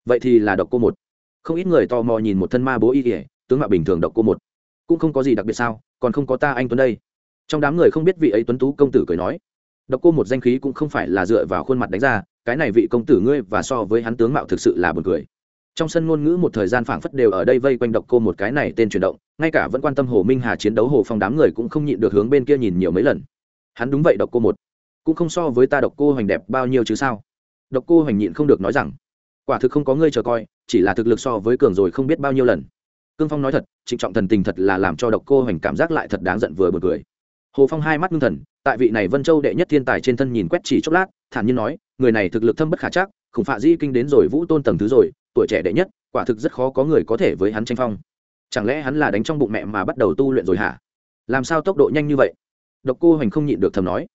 Vậy thì là độc cô một. Không ít người tò mò nhìn một thân ma bố y ỉa tướng mạo bình thường độc cô một. Cũng không có gì đặc biệt sao, còn không có ta anh tuấn đây. Trong đám người không biết vị ấy tuấn tú công tử cười nói. Độc cô một danh khí cũng không phải là dựa vào khuôn mặt đánh ra, cái này vị công tử ngươi và so với hắn tướng mạo thực sự là buồn cười trong sân ngôn ngữ một thời gian phảng phất đều ở đây vây quanh độc cô một cái này tên chuyển động, ngay cả vẫn quan tâm hồ minh hà chiến đấu hồ phong đám người cũng không nhịn được hướng bên kia nhìn nhiều mấy lần. Hắn đúng vậy độc cô một, cũng không so với ta độc cô hoành đẹp bao nhiêu chứ sao? Độc cô hoành nhịn không được nói rằng, quả thực không có ngươi chờ coi, chỉ là thực lực so với cường rồi không biết bao nhiêu lần. Cương phong nói thật, trịnh trọng thần tình thật là làm cho độc cô hoành cảm giác lại thật đáng giận vừa bật cười. Hồ phong hai mắt ngưng thần, tại vị này vân châu đệ nhất thiên tài trên thân nhìn quét chỉ chốc lát, thản nhiên nói, người này thực lực thâm bất khả chắc, khủng phạ di kinh đến rồi vũ tôn tầng thứ rồi tuổi trẻ đệ nhất, quả thực rất khó có người có thể với hắn tranh phong. Chẳng lẽ hắn là đánh trong bụng mẹ mà bắt đầu tu luyện rồi hả? Làm sao tốc độ nhanh như vậy? Độc cô hoành không nhịn được thầm nói.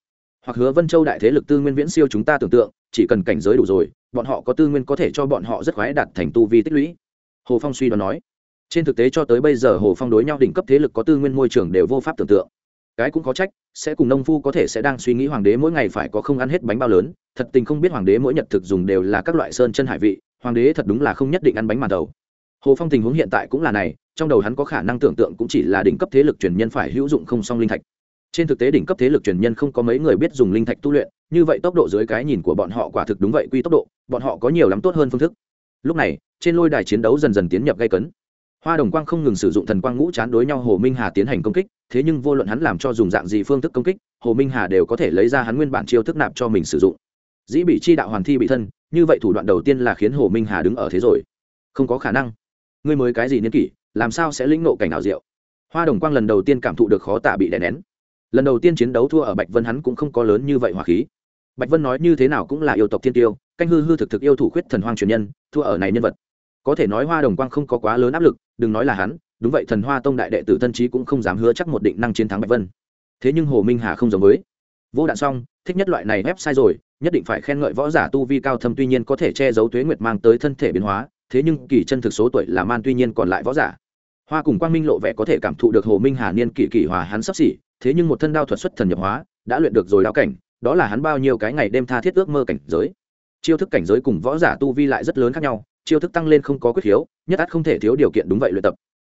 Hoặc hứa vân châu đại thế lực tư nguyên viễn siêu chúng ta tưởng tượng, chỉ cần cảnh giới đủ rồi, bọn họ có tư nguyên có thể cho bọn họ rất khoái đạt thành tu vi tích lũy. Hồ phong suy đoán nói. Trên thực tế cho tới bây giờ hồ phong đối nhau đỉnh cấp thế lực có tư nguyên môi trường đều vô pháp tưởng tượng. Cái cũng có trách, sẽ cùng nông phu có thể sẽ đang suy nghĩ hoàng đế mỗi ngày phải có không ăn hết bánh bao lớn, thật tình không biết hoàng đế mỗi nhật thực dùng đều là các loại sơn chân hải vị hoàng đế thật đúng là không nhất định ăn bánh màn đầu. Hồ phong tình huống hiện tại cũng là này, trong đầu hắn có khả năng tưởng tượng cũng chỉ là đỉnh cấp thế lực truyền nhân phải hữu dụng không song linh thạch. Trên thực tế đỉnh cấp thế lực truyền nhân không có mấy người biết dùng linh thạch tu luyện, như vậy tốc độ dưới cái nhìn của bọn họ quả thực đúng vậy quy tốc độ, bọn họ có nhiều lắm tốt hơn phương thức. Lúc này, trên lôi đài chiến đấu dần dần tiến nhập gây cấn. Hoa đồng quang không ngừng sử dụng thần quang ngũ chán đối nhau hồ minh hà tiến hành công kích, thế nhưng vô luận hắn làm cho dùng dạng gì phương thức công kích, hồ minh hà đều có thể lấy ra hắn nguyên bản chiêu thức nạp cho mình sử dụng. Dĩ bị chi đạo hoàn thi bị thân như vậy thủ đoạn đầu tiên là khiến hồ minh hà đứng ở thế rồi. Không có khả năng. Ngươi mới cái gì niên kỷ, làm sao sẽ lĩnh nộ cảnh nào diệu? Hoa đồng quang lần đầu tiên cảm thụ được khó tả bị đè nén. Lần đầu tiên chiến đấu thua ở bạch vân hắn cũng không có lớn như vậy hỏa khí. Bạch vân nói như thế nào cũng là yêu tộc thiên tiêu, canh hư hư thực thực yêu thủ khuyết thần hoang truyền nhân, thua ở này nhân vật. Có thể nói hoa đồng quang không có quá lớn áp lực, đừng nói là hắn, đúng vậy thần hoa tông đại đệ tử thân trí cũng không dám hứa chắc một định năng chiến thắng bạch vân. Thế nhưng hồ minh hà không giống với. Vô đạn xong, thích nhất loại này ép sai rồi nhất định phải khen ngợi võ giả tu vi cao thâm tuy nhiên có thể che giấu tuế nguyệt mang tới thân thể biến hóa, thế nhưng kỳ chân thực số tuổi là man tuy nhiên còn lại võ giả. Hoa cùng quang minh lộ vẻ có thể cảm thụ được hồ minh hà niên kỷ kỷ hòa hắn sắp xỉ, thế nhưng một thân đao thuật xuất thần nhập hóa, đã luyện được rồi đao cảnh, đó là hắn bao nhiêu cái ngày đêm tha thiết ước mơ cảnh giới. Chiêu thức cảnh giới cùng võ giả tu vi lại rất lớn khác nhau, chiêu thức tăng lên không có quyết khiếu nhất át không thể thiếu điều kiện đúng vậy luyện tập.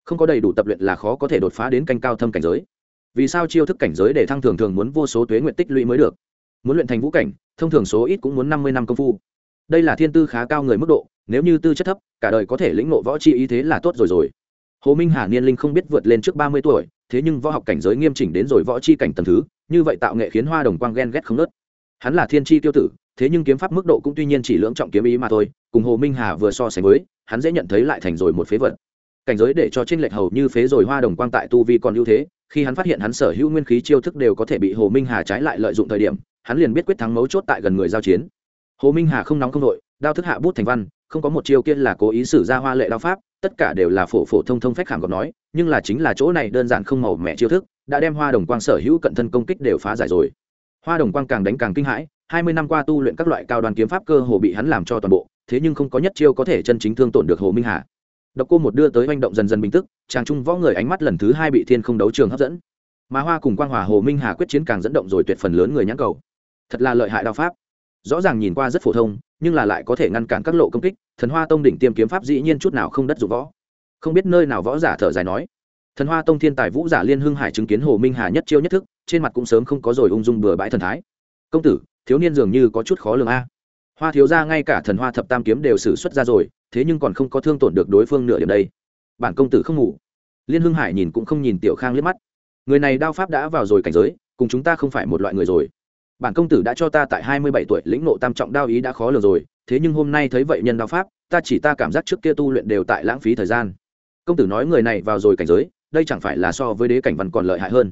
Không có đầy đủ tập luyện là khó có thể đột phá đến canh cao thâm cảnh giới. Vì sao chiêu thức cảnh giới để thăng thường thường muốn vô số tuế nguyện tích lũy mới được? Muốn luyện thành vũ cảnh thông thường số ít cũng muốn năm mươi năm công phu. Đây là thiên tư khá cao người mức độ, nếu như tư chất thấp, cả đời có thể lĩnh ngộ võ chi ý thế là tốt rồi rồi. Hồ minh hà niên linh không biết vượt lên trước ba mươi tuổi, thế nhưng võ học cảnh giới nghiêm chỉnh đến rồi võ chi cảnh tầng thứ, như vậy tạo nghệ khiến hoa đồng quang ghen ghét không nớt. Hắn là thiên chi tiêu tử, thế nhưng kiếm pháp mức độ cũng tuy nhiên chỉ lưỡng trọng kiếm ý mà thôi, cùng hồ minh hà vừa so sánh với, hắn dễ nhận thấy lại thành rồi một phế vật. Cảnh giới để cho trên lệch hầu như phế rồi hoa đồng quang tại tu vi còn ưu thế, khi hắn phát hiện hắn sở hữu nguyên khí chiêu thức đều có thể bị hồ minh hà trái lại lợi dụng thời điểm hắn liền biết quyết thắng mấu chốt tại gần người giao chiến. Hồ minh hà không nóng không đội đao thức hạ bút thành văn, không có một chiêu kia là cố ý sử ra hoa lệ đao pháp, tất cả đều là phổ phổ thông thông phách khảm gọt nói, nhưng là chính là chỗ này đơn giản không màu mẹ chiêu thức, đã đem hoa đồng quang sở hữu cận thân công kích đều phá giải rồi. Hoa đồng quang càng đánh càng kinh hãi, hai mươi năm qua tu luyện các loại cao đoàn kiếm pháp cơ hồ bị hắn làm cho toàn bộ, thế nhưng không có nhất chiêu có thể chân chính thương tổn được hồ minh hà. Độc cô một đưa tới manh động dần dần bình tức, chàng trung võ người ánh mắt lần thứ hai bị thiên không đấu trường hấp dẫn. Mà hoa cùng quang hòa hồ minh hà quyết chiến càng dẫn động rồi tuyệt phần lớn người nhãn cầu thật là lợi hại đao pháp. Rõ ràng nhìn qua rất phổ thông, nhưng là lại có thể ngăn cản các lộ công kích, thần hoa tông đỉnh tiêm kiếm pháp dĩ nhiên chút nào không đất dụng võ. Không biết nơi nào võ giả thở dài nói. Thần hoa tông thiên tài vũ giả liên hưng hải chứng kiến hồ minh hà nhất chiêu nhất thức, trên mặt cũng sớm không có rồi ung dung bừa bãi thần thái. Công tử, thiếu niên dường như có chút khó lường a. Hoa thiếu ra ngay cả thần hoa thập tam kiếm đều xử xuất ra rồi, thế nhưng còn không có thương tổn được đối phương nửa điểm đây. Bản công tử không ngủ. Liên hưng hải nhìn cũng không nhìn tiểu khang liếc mắt. Người này đao pháp đã vào rồi cảnh giới, cùng chúng ta không phải một loại người rồi bản công tử đã cho ta tại hai mươi bảy tuổi lĩnh nộ tam trọng đao ý đã khó lường rồi, thế nhưng hôm nay thấy vậy nhân đao pháp, ta chỉ ta cảm giác trước kia tu luyện đều tại lãng phí thời gian. Công tử nói người này vào rồi cảnh giới, đây chẳng phải là so với đế cảnh văn còn lợi hại hơn.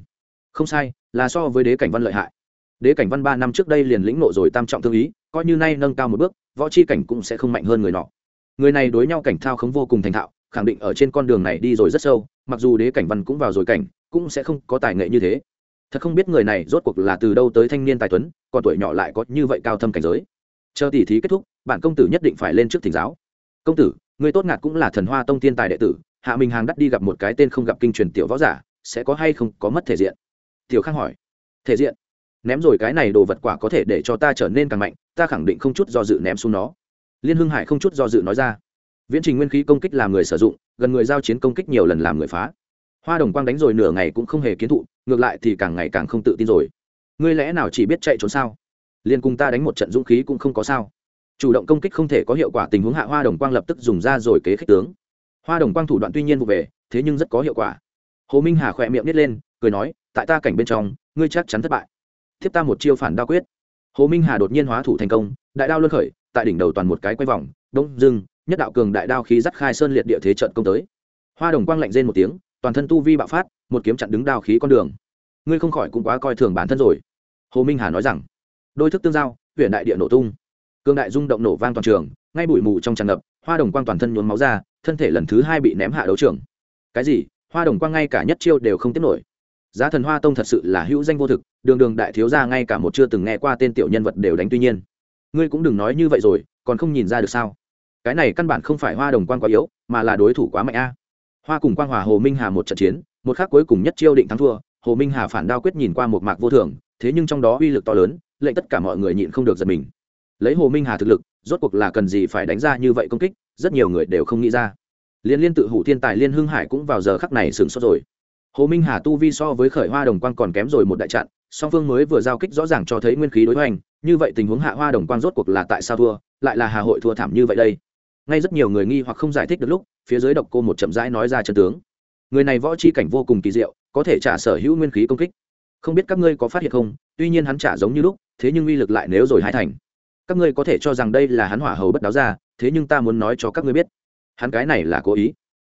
Không sai, là so với đế cảnh văn lợi hại. Đế cảnh văn ba năm trước đây liền lĩnh nộ rồi tam trọng thương ý, coi như nay nâng cao một bước, võ chi cảnh cũng sẽ không mạnh hơn người nọ. Người này đối nhau cảnh thao không vô cùng thành thạo, khẳng định ở trên con đường này đi rồi rất sâu, mặc dù đế cảnh văn cũng vào rồi cảnh, cũng sẽ không có tài nghệ như thế thật không biết người này rốt cuộc là từ đâu tới thanh niên tài tuấn, còn tuổi nhỏ lại có như vậy cao thâm cảnh giới. Chờ tỉ thí kết thúc, bản công tử nhất định phải lên trước thỉnh giáo. Công tử, người tốt ngạt cũng là thần hoa tông thiên tài đệ tử, hạ mình hàng đắt đi gặp một cái tên không gặp kinh truyền tiểu võ giả, sẽ có hay không có mất thể diện? Tiểu khang hỏi. Thể diện? Ném rồi cái này đồ vật quả có thể để cho ta trở nên càng mạnh, ta khẳng định không chút do dự ném xuống nó. Liên hưng hải không chút do dự nói ra. Viễn trình nguyên khí công kích làm người sử dụng, gần người giao chiến công kích nhiều lần làm người phá hoa đồng quang đánh rồi nửa ngày cũng không hề kiến thụ, ngược lại thì càng ngày càng không tự tin rồi. Ngươi lẽ nào chỉ biết chạy trốn sao? Liền cùng ta đánh một trận dũng khí cũng không có sao. Chủ động công kích không thể có hiệu quả, tình huống hạ hoa đồng quang lập tức dùng ra rồi kế khích tướng. Hoa đồng quang thủ đoạn tuy nhiên vụ về, thế nhưng rất có hiệu quả. Hồ minh hà khỏe miệng nít lên, cười nói, tại ta cảnh bên trong, ngươi chắc chắn thất bại. Tiếp ta một chiêu phản đao quyết. Hồ minh hà đột nhiên hóa thủ thành công, đại đao luân khởi, tại đỉnh đầu toàn một cái quay vòng, đông, dưng, nhất đạo cường đại đao khí dắt khai sơn liệt địa thế trận công tới. Hoa đồng quang lạnh rên một tiếng toàn thân tu vi bạo phát, một kiếm chặn đứng đao khí con đường. Ngươi không khỏi cũng quá coi thường bản thân rồi. Hồ minh hà nói rằng. Đôi thức tương giao huyện đại địa nổ tung. Cương đại rung động nổ vang toàn trường, ngay bụi mù trong tràn ngập, hoa đồng quang toàn thân nhuốm máu ra, thân thể lần thứ hai bị ném hạ đấu trường. Cái gì? Hoa đồng quang ngay cả nhất chiêu đều không tiếp nổi. Giá thần hoa tông thật sự là hữu danh vô thực, đường đường đại thiếu gia ngay cả một chưa từng nghe qua tên tiểu nhân vật đều đánh tuy nhiên. Ngươi cũng đừng nói như vậy rồi, còn không nhìn ra được sao? Cái này căn bản không phải hoa đồng quang quá yếu, mà là đối thủ quá mạnh a hoa cùng quang hòa hồ minh hà một trận chiến, một khắc cuối cùng nhất chiêu định thắng thua, hồ minh hà phản đao quyết nhìn qua một mạc vô thường, thế nhưng trong đó uy lực to lớn, lệnh tất cả mọi người nhịn không được giật mình. Lấy hồ minh hà thực lực, rốt cuộc là cần gì phải đánh ra như vậy công kích, rất nhiều người đều không nghĩ ra. Liên liên tự hủ thiên tài liên hưng hải cũng vào giờ khắc này sửng sốt rồi. Hồ minh hà tu vi so với khởi hoa đồng quang còn kém rồi một đại trận song phương mới vừa giao kích rõ ràng cho thấy nguyên khí đối hoành, như vậy tình huống hạ hoa đồng quang rốt cuộc là tại sao thua, lại là hà hội thua thảm như vậy đây? Ngay rất nhiều người nghi hoặc không giải thích được lúc, phía dưới độc cô một chậm rãi nói ra chân tướng. Người này võ chi cảnh vô cùng kỳ diệu, có thể trả sở hữu nguyên khí công kích. Không biết các ngươi có phát hiện không, tuy nhiên hắn trả giống như lúc, thế nhưng uy lực lại nếu rồi hai thành. Các ngươi có thể cho rằng đây là hắn hỏa hầu bất đáo ra, thế nhưng ta muốn nói cho các ngươi biết, hắn cái này là cố ý.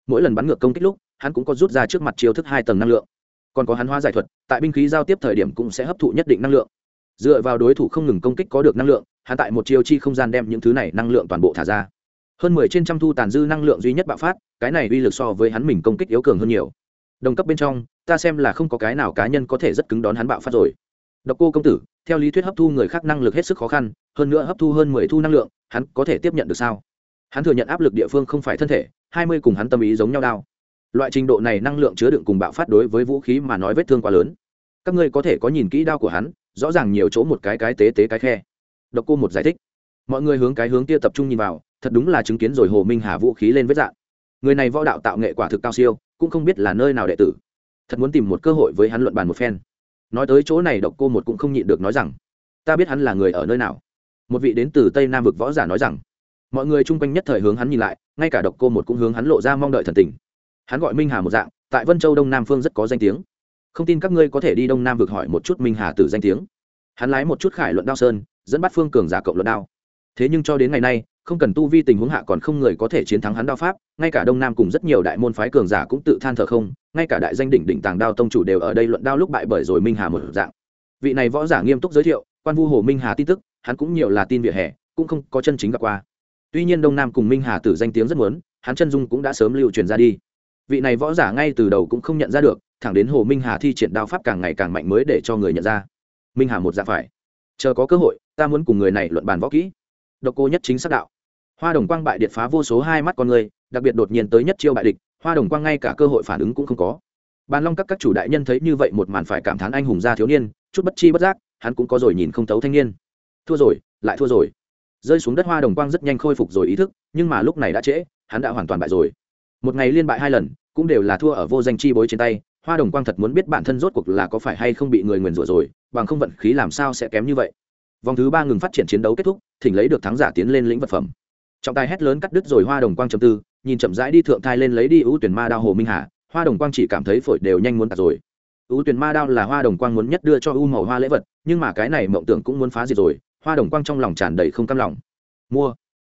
Mỗi lần bắn ngược công kích lúc, hắn cũng có rút ra trước mặt chiêu thức hai tầng năng lượng. Còn có hắn hóa giải thuật, tại binh khí giao tiếp thời điểm cũng sẽ hấp thụ nhất định năng lượng. Dựa vào đối thủ không ngừng công kích có được năng lượng, hắn tại một chiêu chi không gian đem những thứ này năng lượng toàn bộ thả ra hơn mười trên trăm thu tàn dư năng lượng duy nhất bạo phát, cái này uy lực so với hắn mình công kích yếu cường hơn nhiều. Đồng cấp bên trong, ta xem là không có cái nào cá nhân có thể rất cứng đón hắn bạo phát rồi. Độc cô công tử, theo lý thuyết hấp thu người khác năng lực hết sức khó khăn, hơn nữa hấp thu hơn mười thu năng lượng, hắn có thể tiếp nhận được sao? Hắn thừa nhận áp lực địa phương không phải thân thể, hai mươi cùng hắn tâm ý giống nhau đao. Loại trình độ này năng lượng chứa đựng cùng bạo phát đối với vũ khí mà nói vết thương quá lớn. Các ngươi có thể có nhìn kỹ đao của hắn, rõ ràng nhiều chỗ một cái cái tế tế cái khe. Độc cô một giải thích mọi người hướng cái hướng kia tập trung nhìn vào, thật đúng là chứng kiến rồi hồ minh hà vũ khí lên vết dạng. Người này võ đạo tạo nghệ quả thực cao siêu, cũng không biết là nơi nào đệ tử. Thật muốn tìm một cơ hội với hắn luận bàn một phen. Nói tới chỗ này độc cô một cũng không nhịn được nói rằng, ta biết hắn là người ở nơi nào. Một vị đến từ tây nam vực võ giả nói rằng, mọi người chung quanh nhất thời hướng hắn nhìn lại, ngay cả độc cô một cũng hướng hắn lộ ra mong đợi thần tình. Hắn gọi minh hà một dạng, tại vân châu đông nam phương rất có danh tiếng. Không tin các ngươi có thể đi đông nam vực hỏi một chút minh hà từ danh tiếng. Hắn lái một chút khải luận đao sơn, dẫn bắt phương cường giả cộng luận đao thế nhưng cho đến ngày nay, không cần tu vi tình huống hạ còn không người có thể chiến thắng hắn đao pháp, ngay cả đông nam cùng rất nhiều đại môn phái cường giả cũng tự than thở không, ngay cả đại danh đỉnh đỉnh tàng đao tông chủ đều ở đây luận đao lúc bại bởi rồi minh hà một dạng. Vị này võ giả nghiêm túc giới thiệu, quan vu hồ minh hà tin tức, hắn cũng nhiều là tin vỉa hè, cũng không có chân chính gặp qua. Tuy nhiên đông nam cùng minh hà tử danh tiếng rất muốn, hắn chân dung cũng đã sớm lưu truyền ra đi. Vị này võ giả ngay từ đầu cũng không nhận ra được, thẳng đến hồ minh hà thi triển đao pháp càng ngày càng mạnh mới để cho người nhận ra. Minh hà một dạng phải. Chờ có cơ hội, ta muốn cùng người này luận bàn võ kỹ độc cô nhất chính xác đạo. Hoa đồng quang bại điện phá vô số hai mắt con người, đặc biệt đột nhiên tới nhất chiêu bại địch, hoa đồng quang ngay cả cơ hội phản ứng cũng không có. Bàn long các các chủ đại nhân thấy như vậy một màn phải cảm thán anh hùng gia thiếu niên, chút bất chi bất giác, hắn cũng có rồi nhìn không thấu thanh niên. Thua rồi, lại thua rồi. Rơi xuống đất hoa đồng quang rất nhanh khôi phục rồi ý thức, nhưng mà lúc này đã trễ, hắn đã hoàn toàn bại rồi. Một ngày liên bại hai lần, cũng đều là thua ở vô danh chi bối trên tay, hoa đồng quang thật muốn biết bản thân rốt cuộc là có phải hay không bị người nguyền rủa rồi, bằng không vận khí làm sao sẽ kém như vậy vòng thứ ba ngừng phát triển chiến đấu kết thúc, thỉnh lấy được thắng giả tiến lên lĩnh vật phẩm. Trọng tài hét lớn cắt đứt rồi hoa đồng quang chầm tư, nhìn chậm rãi đi thượng thai lên lấy đi ưu tuyển ma đao hồ minh hà, hoa đồng quang chỉ cảm thấy phổi đều nhanh muốn tạt rồi. Ưu tuyển ma đao là hoa đồng quang muốn nhất đưa cho u màu hoa lễ vật, nhưng mà cái này mộng tưởng cũng muốn phá diệt rồi, hoa đồng quang trong lòng tràn đầy không cam lòng. Mua.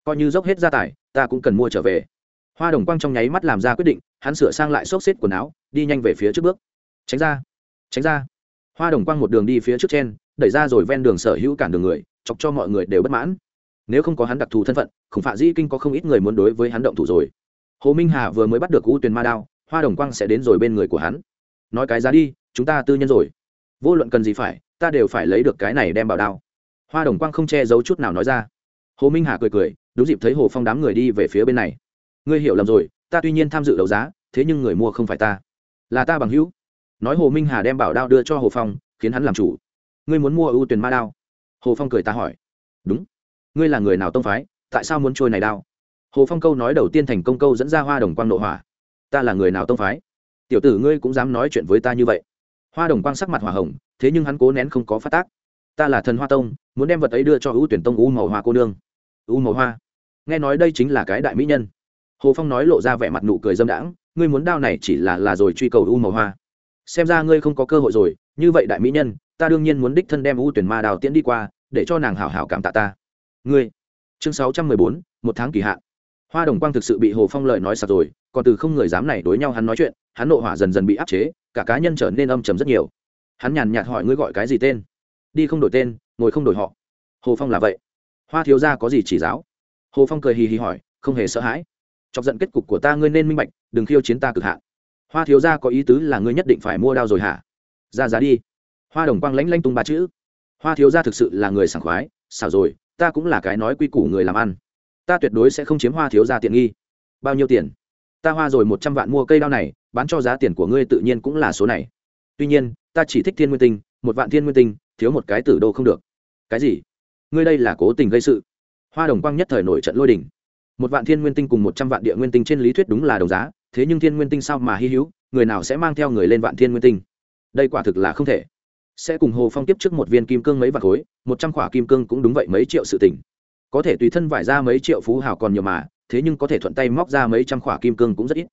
Coi như dốc hết gia tài, ta cũng cần mua trở về. Hoa đồng quang trong nháy mắt làm ra quyết định, hắn sửa sang lại xốc xếp quần áo, đi nhanh về phía trước bước. Tránh ra. Tránh ra. Hoa đồng quang một đường đi phía trước trên đẩy ra rồi ven đường sở hữu cản đường người, chọc cho mọi người đều bất mãn. Nếu không có hắn đặc thù thân phận, khủng phạ dĩ kinh có không ít người muốn đối với hắn động thủ rồi. Hồ minh hà vừa mới bắt được u tuyền ma đao, hoa đồng quang sẽ đến rồi bên người của hắn. Nói cái giá đi, chúng ta tư nhân rồi. Vô luận cần gì phải, ta đều phải lấy được cái này đem bảo đao. Hoa đồng quang không che giấu chút nào nói ra. Hồ minh hà cười cười, đúng dịp thấy hồ phong đám người đi về phía bên này. Ngươi hiểu lầm rồi, ta tuy nhiên tham dự đấu giá, thế nhưng người mua không phải ta. Là ta bằng hữu. Nói hồ minh hà đem bảo đao đưa cho hồ phong, khiến hắn làm chủ ngươi muốn mua ưu tuyển ma đao? Hồ phong cười ta hỏi. Đúng. Ngươi là người nào tông phái? Tại sao muốn trôi này đao? Hồ phong câu nói đầu tiên thành công câu dẫn ra hoa đồng quang nội hỏa. Ta là người nào tông phái? Tiểu tử ngươi cũng dám nói chuyện với ta như vậy. Hoa đồng quang sắc mặt hỏa hồng, thế nhưng hắn cố nén không có phát tác. Ta là thần hoa tông, muốn đem vật ấy đưa cho ưu tuyển tông u màu hoa cô nương. U màu hoa. Nghe nói đây chính là cái đại mỹ nhân. Hồ phong nói lộ ra vẻ mặt nụ cười dâm đãng, ngươi muốn đao này chỉ là là rồi truy cầu u màu hoa. Xem ra ngươi không có cơ hội rồi, như vậy đại mỹ nhân ta đương nhiên muốn đích thân đem u tuyển ma đào tiễn đi qua, để cho nàng hảo hảo cảm tạ ta. Ngươi, chương sáu trăm mười bốn, một tháng kỳ hạn. Hoa đồng quang thực sự bị hồ phong lời nói sặc rồi, còn từ không người dám này đối nhau hắn nói chuyện, hắn nộ hỏa dần dần bị áp chế, cả cá nhân trở nên âm trầm rất nhiều. Hắn nhàn nhạt hỏi ngươi gọi cái gì tên? Đi không đổi tên, ngồi không đổi họ. Hồ phong là vậy. Hoa thiếu gia có gì chỉ giáo? Hồ phong cười hì hì hỏi, không hề sợ hãi. Chọc giận kết cục của ta ngươi nên minh bạch, đừng khiêu chiến ta cực hạn. Hoa thiếu gia có ý tứ là ngươi nhất định phải mua đao rồi hả? Ra giá đi hoa đồng quang lãnh lanh tung ba chữ. Hoa thiếu gia thực sự là người sảng khoái, xảo rồi, ta cũng là cái nói quy củ người làm ăn. Ta tuyệt đối sẽ không chiếm hoa thiếu gia tiện nghi. Bao nhiêu tiền? Ta hoa rồi một trăm vạn mua cây đao này, bán cho giá tiền của ngươi tự nhiên cũng là số này. Tuy nhiên, ta chỉ thích thiên nguyên tinh, một vạn thiên nguyên tinh, thiếu một cái tử đô không được. Cái gì? Ngươi đây là cố tình gây sự. Hoa đồng quang nhất thời nổi trận lôi đình. Một vạn thiên nguyên tinh cùng một trăm vạn địa nguyên tinh trên lý thuyết đúng là đồng giá, thế nhưng thiên nguyên tinh sao mà hy hữu, người nào sẽ mang theo người lên vạn thiên nguyên tinh? Đây quả thực là không thể sẽ cùng hồ phong tiếp trước một viên kim cương mấy vạn khối, một trăm khỏa kim cương cũng đúng vậy mấy triệu sự tỉnh có thể tùy thân vải ra mấy triệu phú hào còn nhiều mà, thế nhưng có thể thuận tay móc ra mấy trăm khỏa kim cương cũng rất ít.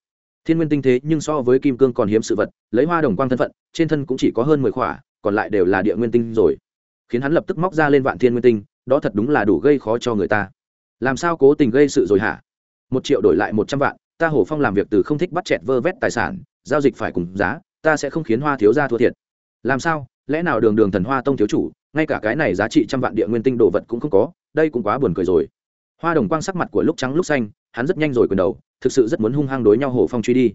Thiên nguyên tinh thế nhưng so với kim cương còn hiếm sự vật, lấy hoa đồng quang thân phận, trên thân cũng chỉ có hơn mười khỏa, còn lại đều là địa nguyên tinh rồi. Khiến hắn lập tức móc ra lên vạn thiên nguyên tinh, đó thật đúng là đủ gây khó cho người ta. Làm sao cố tình gây sự rồi hả? Một triệu đổi lại một trăm vạn, ta hổ phong làm việc từ không thích bắt chẹt vơ vét tài sản, giao dịch phải cùng giá, ta sẽ không khiến hoa thiếu gia thua thiệt. Làm sao? Lẽ nào đường đường thần hoa tông thiếu chủ, ngay cả cái này giá trị trăm vạn địa nguyên tinh đồ vật cũng không có, đây cũng quá buồn cười rồi. Hoa đồng quang sắc mặt của lúc trắng lúc xanh, hắn rất nhanh rồi quyền đầu, thực sự rất muốn hung hăng đối nhau hồ phong truy đi.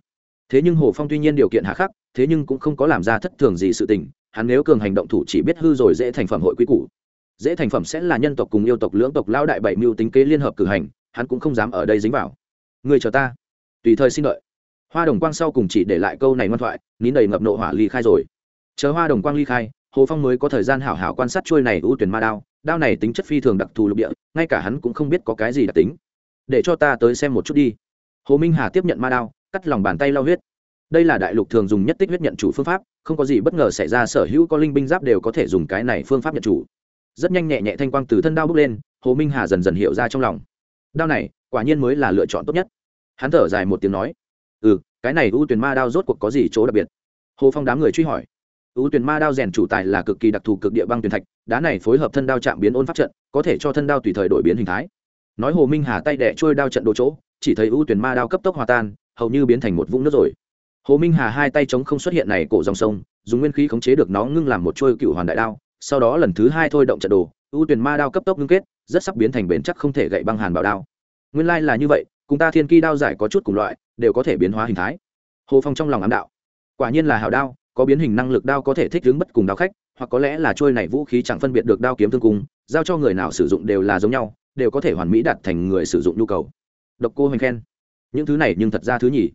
Thế nhưng hồ phong tuy nhiên điều kiện hạ khắc, thế nhưng cũng không có làm ra thất thường gì sự tình, hắn nếu cường hành động thủ chỉ biết hư rồi dễ thành phẩm hội quy củ. Dễ thành phẩm sẽ là nhân tộc cùng yêu tộc, lưỡng tộc lao đại bảy mưu tính kế liên hợp cử hành, hắn cũng không dám ở đây dính vào. Người chờ ta. Tùy thời xin đợi. Hoa đồng quang sau cùng chỉ để lại câu này ngoan thoại, nín đầy ngập nộ hỏa ly khai rồi chờ hoa đồng quang ly khai, hồ phong mới có thời gian hảo hảo quan sát trôi này ưu tuyển ma đao đao này tính chất phi thường đặc thù lục địa, ngay cả hắn cũng không biết có cái gì đặc tính. Để cho ta tới xem một chút đi. Hồ minh hà tiếp nhận ma đao, cắt lòng bàn tay lau huyết. Đây là đại lục thường dùng nhất tích huyết nhận chủ phương pháp, không có gì bất ngờ xảy ra sở hữu có linh binh giáp đều có thể dùng cái này phương pháp nhận chủ. Rất nhanh nhẹ nhẹ thanh quang từ thân đao bước lên, hồ minh hà dần dần hiểu ra trong lòng. Đao này, quả nhiên mới là lựa chọn tốt nhất. Hắn thở dài một tiếng nói ừ cái này ưu tuyển ma đao rốt cuộc có gì chỗ đặc biệt? Hồ phong đám người truy hỏi U tuyển ma đao rèn chủ tài là cực kỳ đặc thù cực địa băng tuyển thạch, đá này phối hợp thân đao chạm biến ôn pháp trận, có thể cho thân đao tùy thời đổi biến hình thái. Nói hồ minh hà tay đè trôi đao trận đồ chỗ, chỉ thấy U tuyển ma đao cấp tốc hòa tan, hầu như biến thành một vũng nước rồi. Hồ minh hà hai tay chống không xuất hiện này cổ dòng sông, dùng nguyên khí khống chế được nó ngưng làm một trôi cựu hoàn đại đao, sau đó lần thứ hai thôi động trận đồ U tuyển ma đao cấp tốc ngưng kết, rất sắp biến thành bền chắc không thể gãy băng hàn bảo đao. Nguyên lai là như vậy, cùng ta thiên kỳ đao giải có chút cùng loại, đều có thể biến hóa hình thái. Hồ phong trong lòng ám đạo. Quả nhiên là hảo đao có biến hình năng lực đao có thể thích ứng bất cùng đao khách, hoặc có lẽ là trôi này vũ khí chẳng phân biệt được đao kiếm thương cung, giao cho người nào sử dụng đều là giống nhau, đều có thể hoàn mỹ đạt thành người sử dụng nhu cầu. Độc cô hoành khen. Những thứ này nhưng thật ra thứ nhỉ.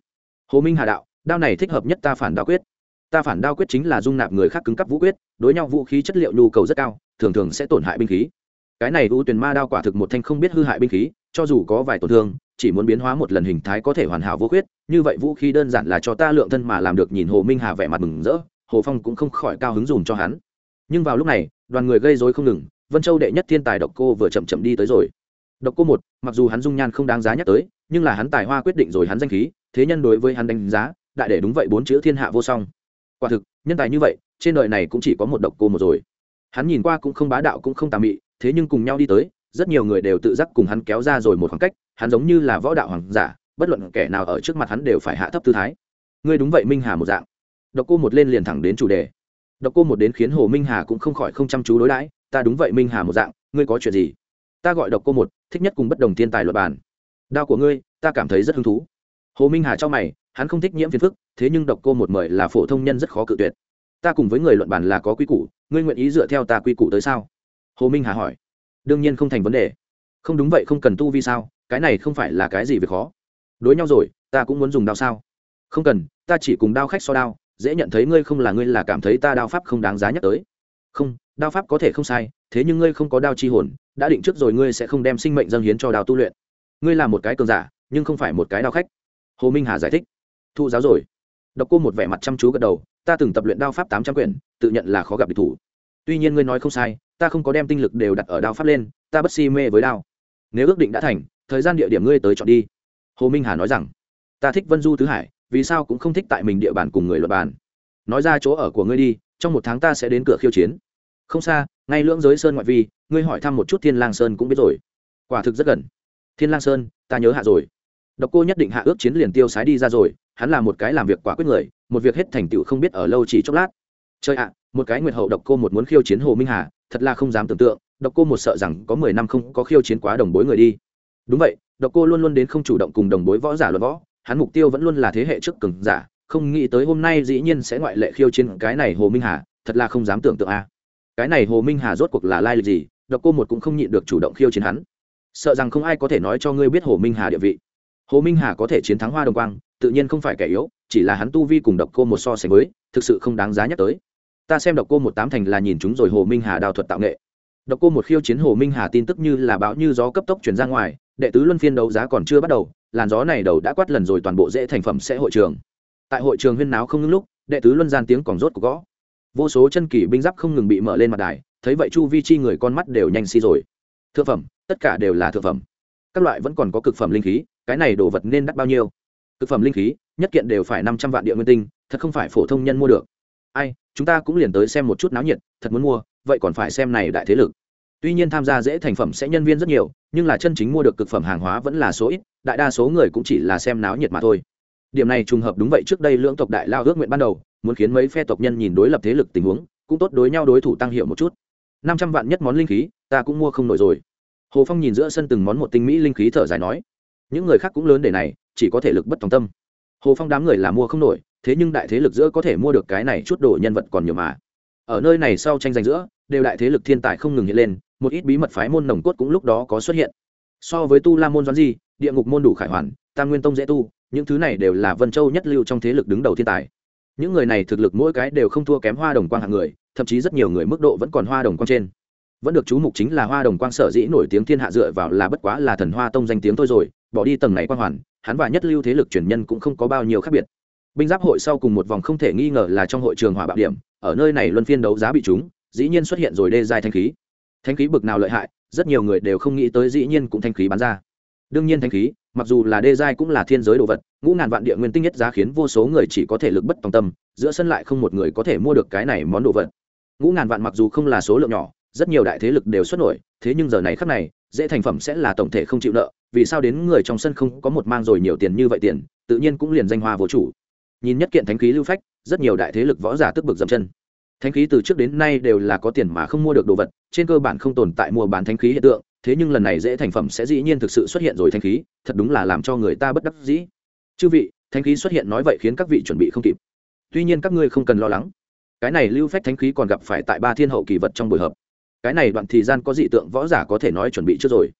Hồ minh hà đạo, đao này thích hợp nhất ta phản đao quyết. Ta phản đao quyết chính là dung nạp người khác cứng cấp vũ quyết, đối nhau vũ khí chất liệu nhu cầu rất cao, thường thường sẽ tổn hại binh khí. Cái này ưu tuyển ma đao quả thực một thanh không biết hư hại binh khí, cho dù có vài tổn thương chỉ muốn biến hóa một lần hình thái có thể hoàn hảo vô khuyết, như vậy vũ khí đơn giản là cho ta lượng thân mà làm được, nhìn hồ minh hà vẻ mặt mừng rỡ, hồ phong cũng không khỏi cao hứng dùm cho hắn. Nhưng vào lúc này, đoàn người gây dối không ngừng, vân châu đệ nhất thiên tài độc cô vừa chậm chậm đi tới rồi. Độc cô một, mặc dù hắn dung nhan không đáng giá nhắc tới, nhưng là hắn tài hoa quyết định rồi hắn danh khí, thế nhân đối với hắn đánh giá, đại để đúng vậy bốn chữ thiên hạ vô song. Quả thực, nhân tài như vậy, trên đời này cũng chỉ có một độc cô một rồi. Hắn nhìn qua cũng không bá đạo cũng không tà mị, thế nhưng cùng nhau đi tới rất nhiều người đều tự giác cùng hắn kéo ra rồi một khoảng cách, hắn giống như là võ đạo hoàng giả, bất luận kẻ nào ở trước mặt hắn đều phải hạ thấp tư thái. Ngươi đúng vậy minh hà một dạng. Độc cô một lên liền thẳng đến chủ đề. Độc cô một đến khiến hồ minh hà cũng không khỏi không chăm chú đối đãi, ta đúng vậy minh hà một dạng, ngươi có chuyện gì? Ta gọi độc cô một, thích nhất cùng bất đồng thiên tài luật bàn. Đao của ngươi, ta cảm thấy rất hứng thú. Hồ minh hà cho mày, hắn không thích nhiễm phiền phức, thế nhưng độc cô một mời là phổ thông nhân rất khó cự tuyệt. Ta cùng với người luận bàn là có quy củ, ngươi nguyện ý dựa theo ta quy củ tới sao? Hồ minh hà hỏi đương nhiên không thành vấn đề. Không đúng vậy, không cần tu vi sao? Cái này không phải là cái gì việc khó. Đối nhau rồi, ta cũng muốn dùng đao sao? Không cần, ta chỉ cùng đao khách so đao, dễ nhận thấy ngươi không là ngươi là cảm thấy ta đao pháp không đáng giá nhắc tới. Không, đao pháp có thể không sai, thế nhưng ngươi không có đao chi hồn, đã định trước rồi ngươi sẽ không đem sinh mệnh dâng hiến cho đao tu luyện. Ngươi là một cái cường giả, nhưng không phải một cái đao khách. Hồ minh hà giải thích. Thu giáo rồi. Độc cô một vẻ mặt chăm chú gật đầu, ta từng tập luyện đao pháp tám trăm quyển, tự nhận là khó gặp địch thủ. Tuy nhiên ngươi nói không sai ta không có đem tinh lực đều đặt ở đao pháp lên, ta bất si mê với đao. Nếu ước định đã thành, thời gian địa điểm ngươi tới chọn đi. Hồ minh hà nói rằng. Ta thích vân du tứ hải, vì sao cũng không thích tại mình địa bàn cùng người luật bàn. Nói ra chỗ ở của ngươi đi, trong một tháng ta sẽ đến cửa khiêu chiến. Không xa, ngay lưỡng giới sơn ngoại vi, ngươi hỏi thăm một chút thiên lang sơn cũng biết rồi. Quả thực rất gần. Thiên lang sơn, ta nhớ hạ rồi. Độc cô nhất định hạ ước chiến liền tiêu sái đi ra rồi, hắn là một cái làm việc quả quyết người, một việc hết thành tựu không biết ở lâu chỉ chốc lát. Chơi ạ một cái nguyệt hậu độc cô một muốn khiêu chiến hồ minh hà, thật là không dám tưởng tượng, độc cô một sợ rằng có mười năm không có khiêu chiến quá đồng bối người đi. Đúng vậy, độc cô luôn luôn đến không chủ động cùng đồng bối võ giả luận võ, hắn mục tiêu vẫn luôn là thế hệ trước cường giả, không nghĩ tới hôm nay dĩ nhiên sẽ ngoại lệ khiêu chiến cái này hồ minh hà, thật là không dám tưởng tượng a. Cái này hồ minh hà rốt cuộc là lai lịch gì, độc cô một cũng không nhịn được chủ động khiêu chiến hắn. Sợ rằng không ai có thể nói cho ngươi biết hồ minh hà địa vị. Hồ minh hà có thể chiến thắng hoa đồng quang, tự nhiên không phải kẻ yếu, chỉ là hắn tu vi cùng độc cô một so sánh với, thực sự không đáng giá nhắc tới ta xem độc cô một tám thành là nhìn chúng rồi hồ minh hà đào thuật tạo nghệ. Độc cô một khiêu chiến hồ minh hà tin tức như là bão như gió cấp tốc chuyển ra ngoài, đệ tứ luân phiên đấu giá còn chưa bắt đầu, làn gió này đầu đã quát lần rồi toàn bộ dễ thành phẩm sẽ hội trường. Tại hội trường huyên náo không ngưng lúc, đệ tứ luân gian tiếng còn rốt của gõ. Vô số chân kỳ binh giáp không ngừng bị mở lên mặt đài, thấy vậy chu vi chi người con mắt đều nhanh si rồi. Thượng phẩm, tất cả đều là thượng phẩm. Các loại vẫn còn có cực phẩm linh khí, cái này đồ vật nên đắt bao nhiêu? Cực phẩm linh khí, nhất kiện đều phải năm trăm vạn địa nguyên tinh, thật không phải phổ thông nhân mua được ai, chúng ta cũng liền tới xem một chút náo nhiệt, thật muốn mua, vậy còn phải xem này đại thế lực. Tuy nhiên tham gia dễ thành phẩm sẽ nhân viên rất nhiều, nhưng là chân chính mua được cực phẩm hàng hóa vẫn là số ít, đại đa số người cũng chỉ là xem náo nhiệt mà thôi. Điểm này trùng hợp đúng vậy trước đây lưỡng tộc đại lao ước nguyện ban đầu, muốn khiến mấy phe tộc nhân nhìn đối lập thế lực tình huống, cũng tốt đối nhau đối thủ tăng hiệu một chút. Năm trăm vạn nhất món linh khí, ta cũng mua không nổi rồi. Hồ phong nhìn giữa sân từng món một tinh mỹ linh khí thở dài nói, những người khác cũng lớn để này, chỉ có thể lực bất tòng tâm. Hồ phong đám người là mua không nổi thế nhưng đại thế lực giữa có thể mua được cái này chút đồ nhân vật còn nhiều mà. Ở nơi này sau tranh giành giữa, đều đại thế lực thiên tài không ngừng hiện lên, một ít bí mật phái môn nồng cốt cũng lúc đó có xuất hiện. So với tu la môn doãn di, địa ngục môn đủ khải hoàn, tam nguyên tông dễ tu, những thứ này đều là vân châu nhất lưu trong thế lực đứng đầu thiên tài. Những người này thực lực mỗi cái đều không thua kém hoa đồng quang hạng người, thậm chí rất nhiều người mức độ vẫn còn hoa đồng quang trên. Vẫn được chú mục chính là hoa đồng quang sở dĩ nổi tiếng thiên hạ dựa vào là bất quá là thần hoa tông danh tiếng thôi rồi, bỏ đi tầng này quang hoàn, hắn và nhất lưu thế lực truyền nhân cũng không có bao nhiêu khác biệt binh giáp hội sau cùng một vòng không thể nghi ngờ là trong hội trường hỏa bạo điểm, ở nơi này luân phiên đấu giá bị chúng dĩ nhiên xuất hiện rồi đê dài thanh khí. Thanh khí bực nào lợi hại, rất nhiều người đều không nghĩ tới dĩ nhiên cũng thanh khí bán ra. Đương nhiên thanh khí, mặc dù là đê giai cũng là thiên giới đồ vật, ngũ ngàn vạn địa nguyên tinh nhất giá khiến vô số người chỉ có thể lực bất tòng tâm, giữa sân lại không một người có thể mua được cái này món đồ vật. Ngũ ngàn vạn mặc dù không là số lượng nhỏ, rất nhiều đại thế lực đều xuất nổi, thế nhưng giờ này khắc này, dễ thành phẩm sẽ là tổng thể không chịu nợ, vì sao đến người trong sân không có một mang rồi nhiều tiền như vậy tiền, tự nhiên cũng liền danh hoa vô chủ nhìn nhất kiện thánh khí lưu phách, rất nhiều đại thế lực võ giả tức bực dậm chân. Thánh khí từ trước đến nay đều là có tiền mà không mua được đồ vật, trên cơ bản không tồn tại mua bán thánh khí hiện tượng, thế nhưng lần này dễ thành phẩm sẽ dĩ nhiên thực sự xuất hiện rồi thánh khí, thật đúng là làm cho người ta bất đắc dĩ. Chư vị, thánh khí xuất hiện nói vậy khiến các vị chuẩn bị không kịp. Tuy nhiên các ngươi không cần lo lắng. Cái này lưu phách thánh khí còn gặp phải tại ba thiên hậu kỳ vật trong buổi hợp cái này đoạn thời gian có dị tượng võ giả có thể nói chuẩn bị trước rồi.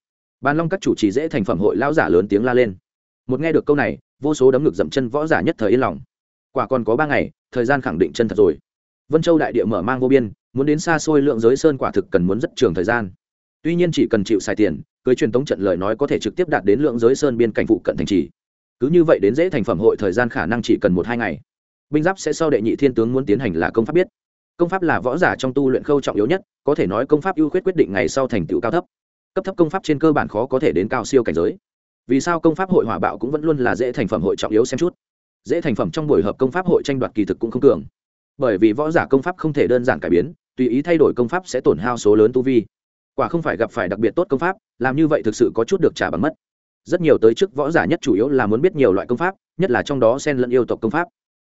Ban long các chủ trì dễ thành phẩm hội lão giả lớn tiếng la lên. Một nghe được câu này, vô số đấm ngực dậm chân võ giả nhất thời yên lòng quả còn có ba ngày, thời gian khẳng định chân thật rồi. Vân châu đại địa mở mang vô biên, muốn đến xa xôi lượng giới sơn quả thực cần muốn rất trường thời gian. Tuy nhiên chỉ cần chịu xài tiền, cưới truyền thống trận lời nói có thể trực tiếp đạt đến lượng giới sơn biên cảnh phụ cận thành trì. Cứ như vậy đến dễ thành phẩm hội thời gian khả năng chỉ cần một hai ngày. Binh giáp sẽ sau đệ nhị thiên tướng muốn tiến hành là công pháp biết. Công pháp là võ giả trong tu luyện khâu trọng yếu nhất, có thể nói công pháp ưu khuyết quyết định ngày sau thành tựu cao thấp. Cấp thấp công pháp trên cơ bản khó có thể đến cao siêu cảnh giới. Vì sao công pháp hội hỏa bạo cũng vẫn luôn là dễ thành phẩm hội trọng yếu xem chút? Dễ thành phẩm trong buổi hợp công pháp hội tranh đoạt kỳ thực cũng không cường. Bởi vì võ giả công pháp không thể đơn giản cải biến, tùy ý thay đổi công pháp sẽ tổn hao số lớn tu vi. Quả không phải gặp phải đặc biệt tốt công pháp, làm như vậy thực sự có chút được trả bằng mất. Rất nhiều tới trước võ giả nhất chủ yếu là muốn biết nhiều loại công pháp, nhất là trong đó xen lẫn yêu tộc công pháp.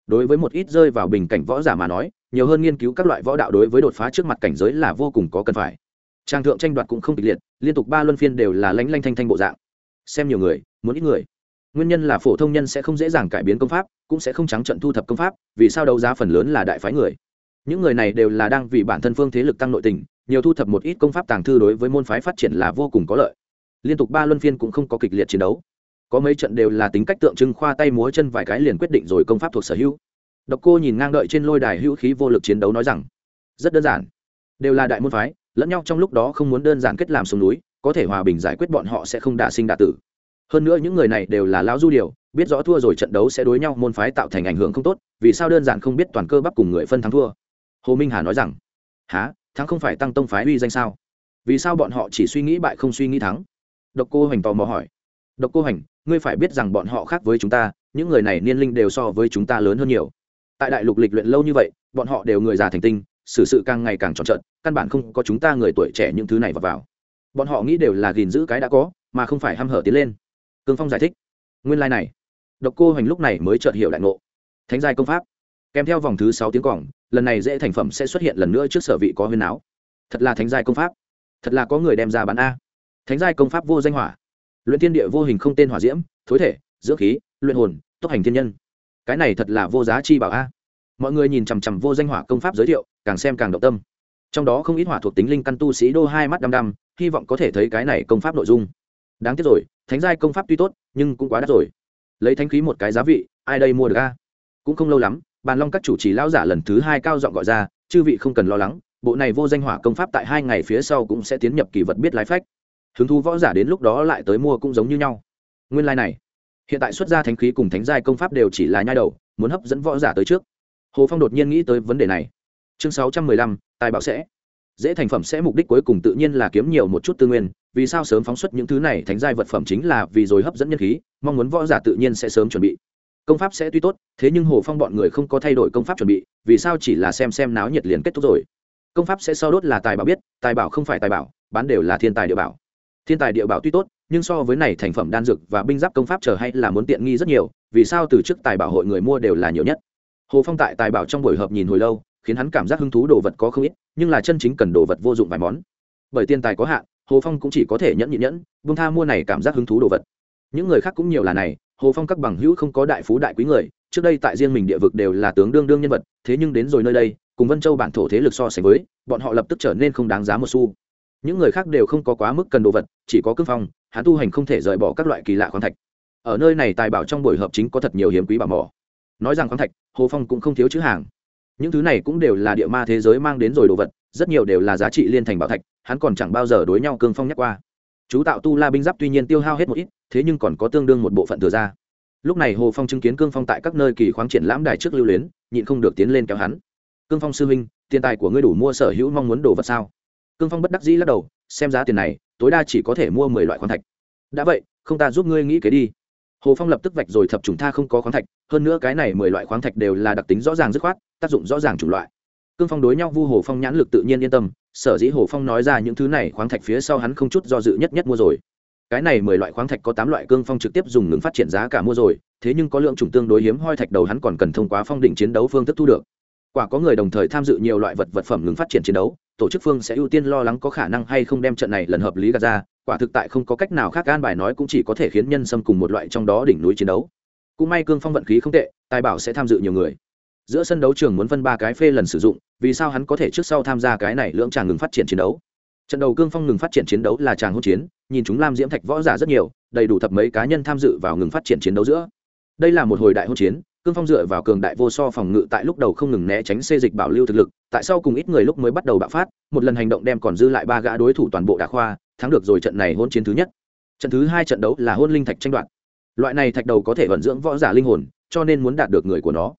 Đối với một ít rơi vào bình cảnh võ giả mà nói, nhiều hơn nghiên cứu các loại võ đạo đối với đột phá trước mặt cảnh giới là vô cùng có cần phải. Trang thượng tranh đoạt cũng không kịch liệt, liên tục ba luân phiên đều là lanh lanh thanh thanh bộ dạng. Xem nhiều người, muốn ít người nguyên nhân là phổ thông nhân sẽ không dễ dàng cải biến công pháp, cũng sẽ không trắng trận thu thập công pháp, vì sao đấu giá phần lớn là đại phái người? Những người này đều là đang vì bản thân phương thế lực tăng nội tình, nhiều thu thập một ít công pháp tàng thư đối với môn phái phát triển là vô cùng có lợi. Liên tục ba luân phiên cũng không có kịch liệt chiến đấu. Có mấy trận đều là tính cách tượng trưng khoa tay múa chân vài cái liền quyết định rồi công pháp thuộc sở hữu. Độc cô nhìn ngang đợi trên lôi đài hữu khí vô lực chiến đấu nói rằng, rất đơn giản. Đều là đại môn phái, lẫn nhau trong lúc đó không muốn đơn giản kết làm sông núi, có thể hòa bình giải quyết bọn họ sẽ không đả sinh đả tử hơn nữa những người này đều là lão du điều, biết rõ thua rồi trận đấu sẽ đối nhau, môn phái tạo thành ảnh hưởng không tốt, vì sao đơn giản không biết toàn cơ bắp cùng người phân thắng thua? Hồ minh hà nói rằng há thắng không phải tăng tông phái uy danh sao? Vì sao bọn họ chỉ suy nghĩ bại không suy nghĩ thắng? Độc cô hoành tò mò hỏi. Độc cô hoành, ngươi phải biết rằng bọn họ khác với chúng ta, những người này niên linh đều so với chúng ta lớn hơn nhiều. Tại đại lục lịch luyện lâu như vậy, bọn họ đều người già thành tinh, xử sự càng ngày càng trọn trợn, căn bản không có chúng ta người tuổi trẻ những thứ này vào vào. Bọn họ nghĩ đều là gìn giữ cái đã có, mà không phải h hở tiến lên cương phong giải thích, nguyên lai、like、này, độc cô hoành lúc này mới chợt hiểu đại ngộ. Thánh giai công pháp, kèm theo vòng thứ sáu tiếng cỏng lần này dễ thành phẩm sẽ xuất hiện lần nữa trước sở vị có huyền áo thật là thánh giai công pháp, thật là có người đem ra bán a. Thánh giai công pháp vô danh hỏa, luyện thiên địa vô hình không tên hỏa diễm, thối thể, dưỡng khí, luyện hồn, tốc hành thiên nhân. Cái này thật là vô giá chi bảo a. Mọi người nhìn chằm chằm vô danh hỏa công pháp giới thiệu, càng xem càng động tâm. Trong đó không ít hỏa thuộc tính linh căn tu sĩ đô hai mắt đăm đăm, hy vọng có thể thấy cái này công pháp nội dung đáng tiếc rồi, thánh giai công pháp tuy tốt, nhưng cũng quá đắt rồi. Lấy thanh khí một cái giá vị, ai đây mua được a? Cũng không lâu lắm, bàn long các chủ trì lão giả lần thứ hai cao giọng gọi ra, chư vị không cần lo lắng, bộ này vô danh hỏa công pháp tại hai ngày phía sau cũng sẽ tiến nhập kỳ vật biết lái phách. Hứng thú võ giả đến lúc đó lại tới mua cũng giống như nhau. Nguyên lai、like、này, hiện tại xuất gia thánh khí cùng thánh giai công pháp đều chỉ là nhai đầu, muốn hấp dẫn võ giả tới trước. Hồ phong đột nhiên nghĩ tới vấn đề này. Chương sáu trăm mười lăm, tài bảo sẽ. Dễ thành phẩm sẽ mục đích cuối cùng tự nhiên là kiếm nhiều một chút tư nguyên vì sao sớm phóng xuất những thứ này, thánh giai vật phẩm chính là vì rồi hấp dẫn nhân khí, mong muốn võ giả tự nhiên sẽ sớm chuẩn bị. Công pháp sẽ tuy tốt, thế nhưng hồ phong bọn người không có thay đổi công pháp chuẩn bị, vì sao chỉ là xem xem náo nhiệt liền kết thúc rồi? Công pháp sẽ so đốt là tài bảo biết, tài bảo không phải tài bảo, bán đều là thiên tài địa bảo. Thiên tài địa bảo tuy tốt, nhưng so với này thành phẩm đan dược và binh giáp công pháp chờ hay là muốn tiện nghi rất nhiều, vì sao từ trước tài bảo hội người mua đều là nhiều nhất? Hồ phong tại tài bảo trong buổi họp nhìn hồi lâu, khiến hắn cảm giác hứng thú đồ vật có không ít, nhưng là chân chính cần đồ vật vô dụng vài món. Bởi tiền tài có hạn hồ phong cũng chỉ có thể nhẫn nhịn nhẫn bông tha mua này cảm giác hứng thú đồ vật. Những người khác cũng nhiều là này, hồ phong các bằng hữu không có đại phú đại quý người, trước đây tại riêng mình địa vực đều là tướng đương đương nhân vật, thế nhưng đến rồi nơi đây, cùng vân châu bản thổ thế lực so sánh với, bọn họ lập tức trở nên không đáng giá một xu. Những người khác đều không có quá mức cần đồ vật, chỉ có cương phong, hắn tu hành không thể rời bỏ các loại kỳ lạ khoáng thạch. Ở nơi này tài bảo trong buổi hợp chính có thật nhiều hiếm quý bảo mỏ. Nói rằng khoáng thạch, hồ phong cũng không thiếu chữ hàng. Những thứ này cũng đều là địa ma thế giới mang đến rồi đồ vật, rất nhiều đều là giá trị liên thành bảo thạch hắn còn chẳng bao giờ đối nhau cương phong nhắc qua. Chú tạo tu la binh giáp tuy nhiên tiêu hao hết một ít, thế nhưng còn có tương đương một bộ phận thừa ra. Lúc này hồ phong chứng kiến cương phong tại các nơi kỳ khoáng triển lãm đài trước lưu luyến, nhịn không được tiến lên kéo hắn. Cương phong sư huynh, tiền tài của ngươi đủ mua sở hữu mong muốn đồ vật sao? Cương phong bất đắc dĩ lắc đầu, xem giá tiền này, tối đa chỉ có thể mua mười loại khoáng thạch. Đã vậy, không ta giúp ngươi nghĩ kế đi. Hồ phong lập tức vạch rồi thập trùng tha không có khoáng thạch, hơn nữa cái này mười loại khoáng thạch đều là đặc tính rõ ràng dứt khoát, tác dụng rõ ràng chủng loại. Cương phong đối nhau vu hồ phong nhãn lực tự nhiên yên tâm sở dĩ hồ phong nói ra những thứ này khoáng thạch phía sau hắn không chút do dự nhất nhất mua rồi. Cái này mười loại khoáng thạch có tám loại cương phong trực tiếp dùng ngừng phát triển giá cả mua rồi, thế nhưng có lượng chủng tương đối hiếm hoi thạch đầu hắn còn cần thông qua phong định chiến đấu phương thức thu được. Quả có người đồng thời tham dự nhiều loại vật vật phẩm ngừng phát triển chiến đấu, tổ chức phương sẽ ưu tiên lo lắng có khả năng hay không đem trận này lần hợp lý gạt ra, quả thực tại không có cách nào khác gan bài nói cũng chỉ có thể khiến nhân xâm cùng một loại trong đó đỉnh núi chiến đấu. Cũng may cương phong vận khí không tệ, tài bảo sẽ tham dự nhiều người giữa sân đấu trường muốn phân ba cái phê lần sử dụng, vì sao hắn có thể trước sau tham gia cái này lưỡng chàng ngừng phát triển chiến đấu? Trận đầu cương phong ngừng phát triển chiến đấu là chàng hỗn chiến, nhìn chúng lam diễm thạch võ giả rất nhiều, đầy đủ thập mấy cá nhân tham dự vào ngừng phát triển chiến đấu giữa. Đây là một hồi đại hỗn chiến, cương phong dựa vào cường đại vô so phòng ngự tại lúc đầu không ngừng né tránh xê dịch bảo lưu thực lực, tại sau cùng ít người lúc mới bắt đầu bạo phát, một lần hành động đem còn dư lại ba gã đối thủ toàn bộ đà khoa, thắng được rồi trận này hôn chiến thứ nhất. Trận thứ hai trận đấu là hôn linh thạch tranh đoạt. Loại này thạch đầu có thể vận dưỡng võ giả linh hồn, cho nên muốn đạt được người của nó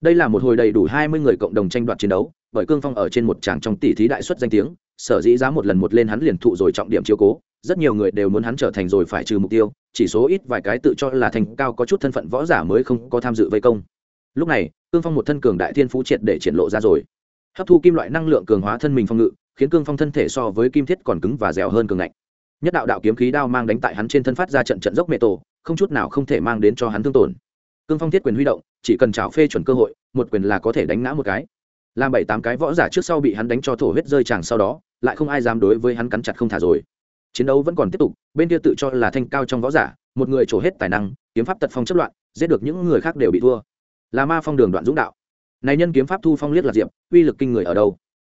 đây là một hồi đầy đủ hai mươi người cộng đồng tranh đoạt chiến đấu, bởi cương phong ở trên một tràng trong tỷ thí đại xuất danh tiếng, sở dĩ giá một lần một lên hắn liền thụ rồi trọng điểm chiếu cố, rất nhiều người đều muốn hắn trở thành rồi phải trừ mục tiêu, chỉ số ít vài cái tự cho là thành cao có chút thân phận võ giả mới không có tham dự vây công. Lúc này, cương phong một thân cường đại thiên phú triệt để triển lộ ra rồi. Hấp thu kim loại năng lượng cường hóa thân mình phong ngự, khiến cương phong thân thể so với kim thiết còn cứng và dẻo hơn cường ngạnh. Nhất đạo đạo kiếm khí đao mang đánh tại hắn trên thân phát ra trận trận dốc mẹ tổ, không chút nào không thể mang đến cho hắn thương tổn cương phong thiết quyền huy động, chỉ cần trào phê chuẩn cơ hội, một quyền là có thể đánh ngã một cái. Làm bảy tám cái võ giả trước sau bị hắn đánh cho thổ huyết rơi tràng sau đó, lại không ai dám đối với hắn cắn chặt không thả rồi. Chiến đấu vẫn còn tiếp tục, bên kia tự cho là thanh cao trong võ giả, một người trổ hết tài năng, kiếm pháp tật phong chất loạn, giết được những người khác đều bị thua. Là ma phong đường đoạn dũng đạo. Này nhân kiếm pháp thu phong liếc là diệp, uy lực kinh người ở đâu?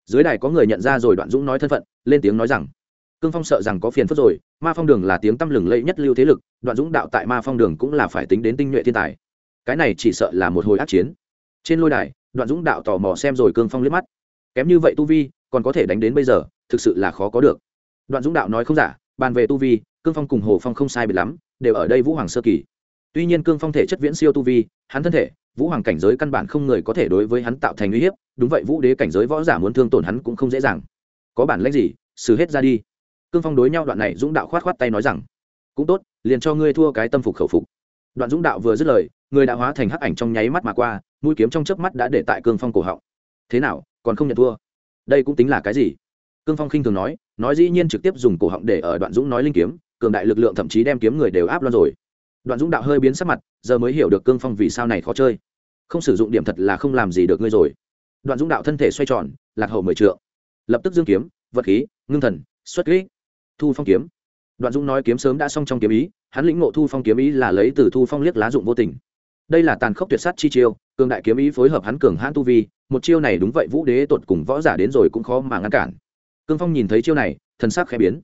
Dưới đài có người nhận ra rồi đoạn dũng nói thân phận, lên tiếng nói rằng, cương phong sợ rằng có phiền phức rồi, ma phong đường là tiếng tăm lừng lẫy nhất lưu thế lực, đoạn dũng đạo tại ma phong đường cũng là phải tính đến tinh nhuệ thiên tài cái này chỉ sợ là một hồi ác chiến. Trên lôi đài, đoạn dũng đạo tò mò xem rồi cương phong liếc mắt. Kém như vậy tu vi, còn có thể đánh đến bây giờ, thực sự là khó có được. Đoạn dũng đạo nói không giả, bàn về tu vi, cương phong cùng hồ phong không sai biệt lắm, đều ở đây vũ hoàng sơ kỳ. Tuy nhiên cương phong thể chất viễn siêu tu vi, hắn thân thể, vũ hoàng cảnh giới căn bản không người có thể đối với hắn tạo thành uy hiếp, đúng vậy vũ đế cảnh giới võ giả muốn thương tổn hắn cũng không dễ dàng. Có bản lãnh gì, xử hết ra đi. Cương phong đối nhau đoạn này dũng đạo khoát khoát tay nói rằng, cũng tốt, liền cho ngươi thua cái tâm phục khẩu phục. Đoạn dũng đạo vừa dứt lời người đã hóa thành hắc ảnh trong nháy mắt mà qua, mũi kiếm trong chớp mắt đã để tại cương phong cổ họng. Thế nào, còn không nhận thua? Đây cũng tính là cái gì? Cương phong khinh thường nói nói dĩ nhiên trực tiếp dùng cổ họng để ở đoạn dũng nói linh kiếm, cường đại lực lượng thậm chí đem kiếm người đều áp loan rồi. Đoạn dũng đạo hơi biến sắc mặt, giờ mới hiểu được cương phong vì sao này khó chơi. Không sử dụng điểm thật là không làm gì được ngươi rồi. Đoạn dũng đạo thân thể xoay tròn, lạc hậu mười trượng. Lập tức dương kiếm, vật khí, ngưng thần, xuất kỹ thu phong kiếm. Đoạn dũng nói kiếm sớm đã xong trong kiếm ý, hắn lĩnh ngộ thu phong kiếm ý là lấy từ thu phong liếc lá dụng vô tình đây là tàn khốc tuyệt sát chi chiêu, cường đại kiếm ý phối hợp hắn cường hãn tu vi, một chiêu này đúng vậy, vũ đế tột cùng võ giả đến rồi cũng khó mà ngăn cản. Cương phong nhìn thấy chiêu này, thần sắc khẽ biến.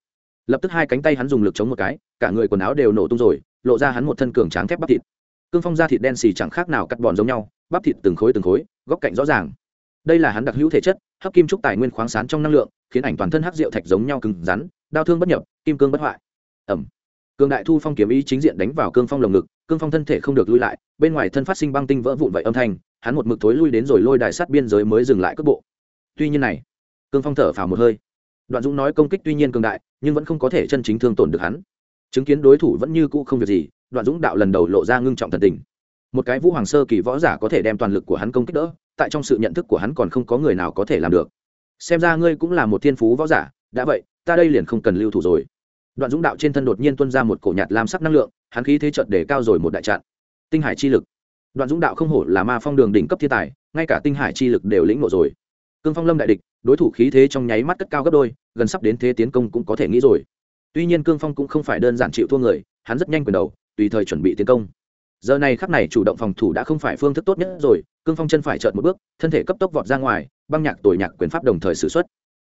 Lập tức hai cánh tay hắn dùng lực chống một cái, cả người quần áo đều nổ tung rồi, lộ ra hắn một thân cường tráng thép bắp thịt. Cương phong da thịt đen xì chẳng khác nào cắt bòn giống nhau, bắp thịt từng khối từng khối, góc cạnh rõ ràng. Đây là hắn đặc hữu thể chất, hấp kim trúc tài nguyên khoáng sán trong năng lượng, khiến ảnh toàn thân hắc rượu thạch giống nhau cứng rắn đau thương bất nhập, kim cương bất hoại. Ẩm cường đại thu phong kiếm ý chính diện đánh vào cương phong lồng ngực, cương phong thân thể không được lui lại, bên ngoài thân phát sinh băng tinh vỡ vụn vậy âm thanh, hắn một mực thối lui đến rồi lôi đài sát biên giới mới dừng lại cước bộ. Tuy nhiên này, cương phong thở phào một hơi. Đoạn dũng nói công kích tuy nhiên cường đại, nhưng vẫn không có thể chân chính thương tổn được hắn. Chứng kiến đối thủ vẫn như cũ không việc gì, đoạn dũng đạo lần đầu lộ ra ngưng trọng thần tình. Một cái vũ hoàng sơ kỳ võ giả có thể đem toàn lực của hắn công kích đỡ, tại trong sự nhận thức của hắn còn không có người nào có thể làm được. Xem ra ngươi cũng là một thiên phú võ giả, đã vậy, ta đây liền không cần lưu thủ rồi đoạn dũng đạo trên thân đột nhiên tuân ra một cổ nhạt lam sắc năng lượng, hắn khí thế chợt để cao rồi một đại trận tinh hải chi lực. Đoạn dũng đạo không hổ là ma phong đường đỉnh cấp thiên tài, ngay cả tinh hải chi lực đều lĩnh ngộ rồi. Cương phong lâm đại địch, đối thủ khí thế trong nháy mắt cất cao gấp đôi, gần sắp đến thế tiến công cũng có thể nghĩ rồi. Tuy nhiên cương phong cũng không phải đơn giản chịu thua người, hắn rất nhanh quyền đầu, tùy thời chuẩn bị tiến công. Giờ này khắc này chủ động phòng thủ đã không phải phương thức tốt nhất rồi, cương phong chân phải chợt một bước, thân thể cấp tốc vọt ra ngoài, băng nhạc tồi nhạc quyền pháp đồng thời xử xuất.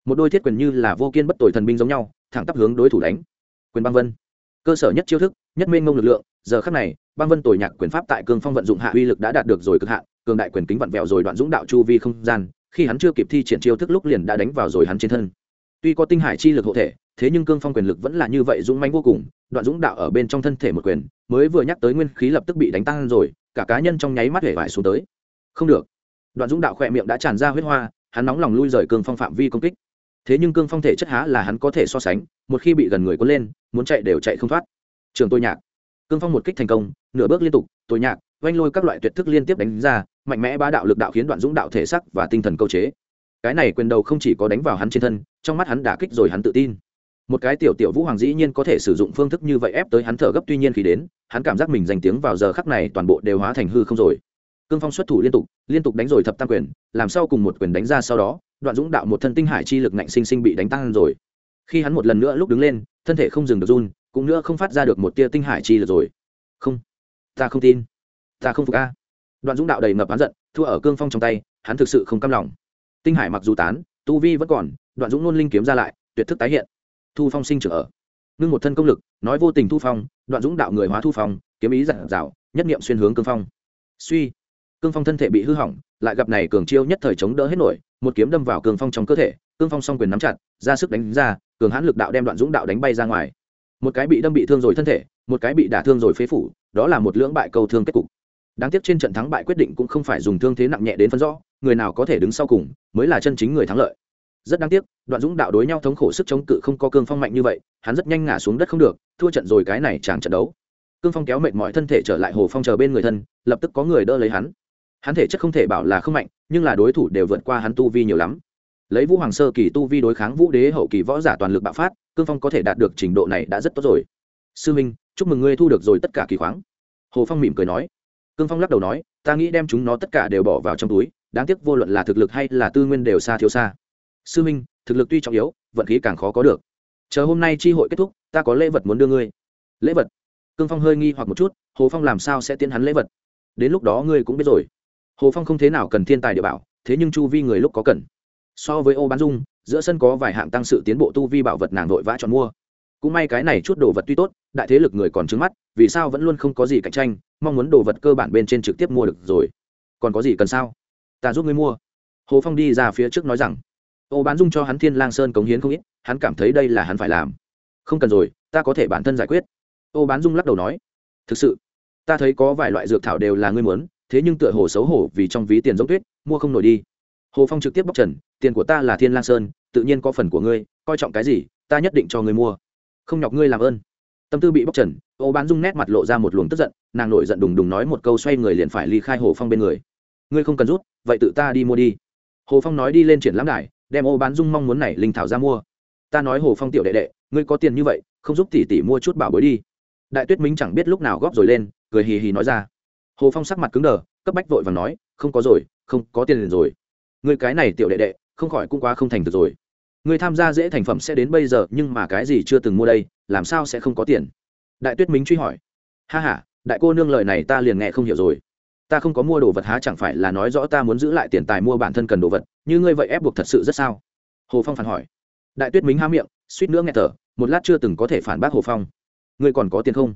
Một đôi thiết quyền như là vô kiên bất tồi thần binh giống nhau, thẳng tắp hướng đối thủ đánh quyền băng vân. Cơ sở nhất chiêu thức, nhất mênh mông lực lượng, giờ khắc này, băng vân tồi nhạc quyền pháp tại cương phong vận dụng hạ uy lực đã đạt được rồi cực hạn, cường đại quyền kính vặn vẹo rồi đoạn dũng đạo chu vi không gian, khi hắn chưa kịp thi triển chiêu thức lúc liền đã đánh vào rồi hắn trên thân. Tuy có tinh hải chi lực hộ thể, thế nhưng cương phong quyền lực vẫn là như vậy dũng mãnh vô cùng, đoạn dũng đạo ở bên trong thân thể một quyền, mới vừa nhắc tới nguyên khí lập tức bị đánh tăng rồi, cả cá nhân trong nháy mắt hể vải xuống tới. Không được. Đoạn dũng đạo khỏe miệng đã tràn ra huyết hoa, hắn nóng lòng lui rời cương phong phạm vi công kích thế nhưng cương phong thể chất há là hắn có thể so sánh, một khi bị gần người cuốn lên, muốn chạy đều chạy không thoát. Trường tôi nhạc. Cương phong một kích thành công, nửa bước liên tục, tôi nhạc oanh lôi các loại tuyệt thức liên tiếp đánh ra, mạnh mẽ bá đạo lực đạo khiến đoạn dũng đạo thể sắc và tinh thần câu chế. Cái này quyền đầu không chỉ có đánh vào hắn trên thân, trong mắt hắn đả kích rồi hắn tự tin. Một cái tiểu tiểu vũ hoàng dĩ nhiên có thể sử dụng phương thức như vậy ép tới hắn thở gấp tuy nhiên khi đến, hắn cảm giác mình danh tiếng vào giờ khắc này toàn bộ đều hóa thành hư không rồi. Cương phong xuất thủ liên tục liên tục đánh rồi thập tam quyền, làm sao cùng một quyền đánh ra sau đó đoạn dũng đạo một thân tinh hải chi lực ngạnh sinh sinh bị đánh tăng rồi. Khi hắn một lần nữa lúc đứng lên, thân thể không dừng được run, cũng nữa không phát ra được một tia tinh hải chi lực rồi. Không, ta không tin. Ta không phục a. Đoạn dũng đạo đầy ngập hắn giận, thua ở cương phong trong tay, hắn thực sự không cam lòng. Tinh hải mặc dù tán, tu vi vẫn còn, đoạn dũng nôn linh kiếm ra lại, tuyệt thức tái hiện. Thu phong sinh trưởng ở. Ngưng một thân công lực, nói vô tình thu phong, đoạn dũng đạo người hóa thu phong, kiếm ý giản dạo nhất nghiệm xuyên hướng cương phong. Suy cương phong thân thể bị hư hỏng, lại gặp này cường chiêu nhất thời chống đỡ hết nổi, một kiếm đâm vào Cường phong trong cơ thể, cương phong song quyền nắm chặt, ra sức đánh ra, cường hãn lực đạo đem đoạn dũng đạo đánh bay ra ngoài. Một cái bị đâm bị thương rồi thân thể, một cái bị đả thương rồi phế phủ, đó là một lưỡng bại cầu thương kết cục. Đáng tiếc trên trận thắng bại quyết định cũng không phải dùng thương thế nặng nhẹ đến phân rõ, người nào có thể đứng sau cùng, mới là chân chính người thắng lợi. Rất đáng tiếc, đoạn dũng đạo đối nhau thống khổ sức chống cự không có cương phong mạnh như vậy, hắn rất nhanh ngã xuống đất không được, thua trận rồi cái này chẳng trận đấu. Cương phong kéo mệt mọi thân thể trở lại hồ phong chờ bên người thân, lập tức có người đỡ lấy hắn hắn thể chất không thể bảo là không mạnh, nhưng là đối thủ đều vượt qua hắn tu vi nhiều lắm. Lấy vũ hoàng sơ kỳ tu vi đối kháng vũ đế hậu kỳ võ giả toàn lực bạo phát, cương phong có thể đạt được trình độ này đã rất tốt rồi. Sư minh, chúc mừng ngươi thu được rồi tất cả kỳ khoáng. Hồ phong mỉm cười nói. Cương phong lắc đầu nói, ta nghĩ đem chúng nó tất cả đều bỏ vào trong túi, đáng tiếc vô luận là thực lực hay là tư nguyên đều xa thiếu xa. Sư minh, thực lực tuy trọng yếu, vận khí càng khó có được. Chờ hôm nay tri hội kết thúc, ta có lễ vật muốn đưa ngươi. Lễ vật? Cương phong hơi nghi hoặc một chút, hồ phong làm sao sẽ tiến hắn lễ vật? Đến lúc đó ngươi cũng biết rồi hồ phong không thế nào cần thiên tài địa bảo, thế nhưng chu vi người lúc có cần. So với ô bán dung, giữa sân có vài hạng tăng sự tiến bộ tu vi bảo vật nàng vội vã chọn mua. Cũng may cái này chút đồ vật tuy tốt, đại thế lực người còn trứng mắt, vì sao vẫn luôn không có gì cạnh tranh, mong muốn đồ vật cơ bản bên trên trực tiếp mua được rồi. Còn có gì cần sao? Ta giúp ngươi mua. Hồ phong đi ra phía trước nói rằng, ô bán dung cho hắn thiên lang sơn cống hiến không ít, hắn cảm thấy đây là hắn phải làm. Không cần rồi, ta có thể bản thân giải quyết. Ô bán dung lắc đầu nói, thực sự, ta thấy có vài loại dược thảo đều là ngươi muốn thế nhưng tựa hồ xấu hổ vì trong ví tiền giống tuyết, mua không nổi đi. Hồ phong trực tiếp bóc trần, tiền của ta là thiên lang sơn, tự nhiên có phần của ngươi, coi trọng cái gì, ta nhất định cho ngươi mua. Không nhọc ngươi làm ơn. Tâm tư bị bóc trần, ô bán dung nét mặt lộ ra một luồng tức giận, nàng nổi giận đùng đùng nói một câu xoay người liền phải ly khai hồ phong bên người. Ngươi không cần rút, vậy tự ta đi mua đi. Hồ phong nói đi lên triển lãm đài, đem ô bán dung mong muốn này linh thảo ra mua. Ta nói hồ phong tiểu đệ đệ, ngươi có tiền như vậy, không giúp tỷ tỷ mua chút bảo bối đi. Đại tuyết minh chẳng biết lúc nào góp rồi lên, cười hì hì nói ra hồ phong sắc mặt cứng đờ, cấp bách vội và nói, không có rồi, không có tiền liền rồi. Ngươi cái này tiểu đệ đệ, không khỏi cũng quá không thành thực rồi. Ngươi tham gia dễ thành phẩm sẽ đến bây giờ, nhưng mà cái gì chưa từng mua đây, làm sao sẽ không có tiền? Đại tuyết minh truy hỏi. Ha h a đại cô nương lời này ta liền nghe không hiểu rồi. Ta không có mua đồ vật há chẳng phải là nói rõ ta muốn giữ lại tiền tài mua bản thân cần đồ vật, như ngươi vậy ép buộc thật sự rất sao? Hồ phong phản hỏi. Đại tuyết minh há miệng, suýt nữa nghe thở, một lát chưa từng có thể phản bác hồ phong. Ngươi còn có tiền không?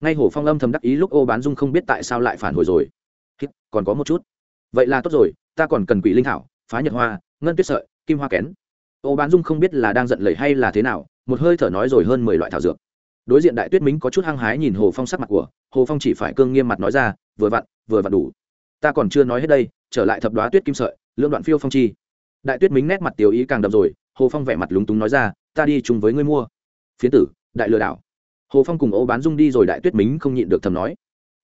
Ngay hồ phong âm thầm đắc ý lúc ô bán dung không biết tại sao lại phản hồi rồi. Còn có một chút. Vậy là tốt rồi, ta còn cần quỷ linh thảo, phá nhật hoa, ngân tuyết sợi, kim hoa kén. Ô bán dung không biết là đang giận lầy hay là thế nào, một hơi thở nói rồi hơn mười loại thảo dược. Đối diện đại tuyết mính có chút hăng hái nhìn hồ phong sắc mặt của, hồ phong chỉ phải cương nghiêm mặt nói ra, vừa vặn vừa vặn đủ. Ta còn chưa nói hết đây, trở lại thập đoá tuyết kim sợi lương đoạn phiêu phong chi. Đại tuyết mính nét mặt tiểu ý càng đậm rồi, hồ phong vẻ mặt lúng túng nói ra, ta đi chung với ngươi mua. Phiến tử, đại lừa đảo hồ phong cùng ô bán dung đi rồi đại tuyết mính không nhịn được thầm nói.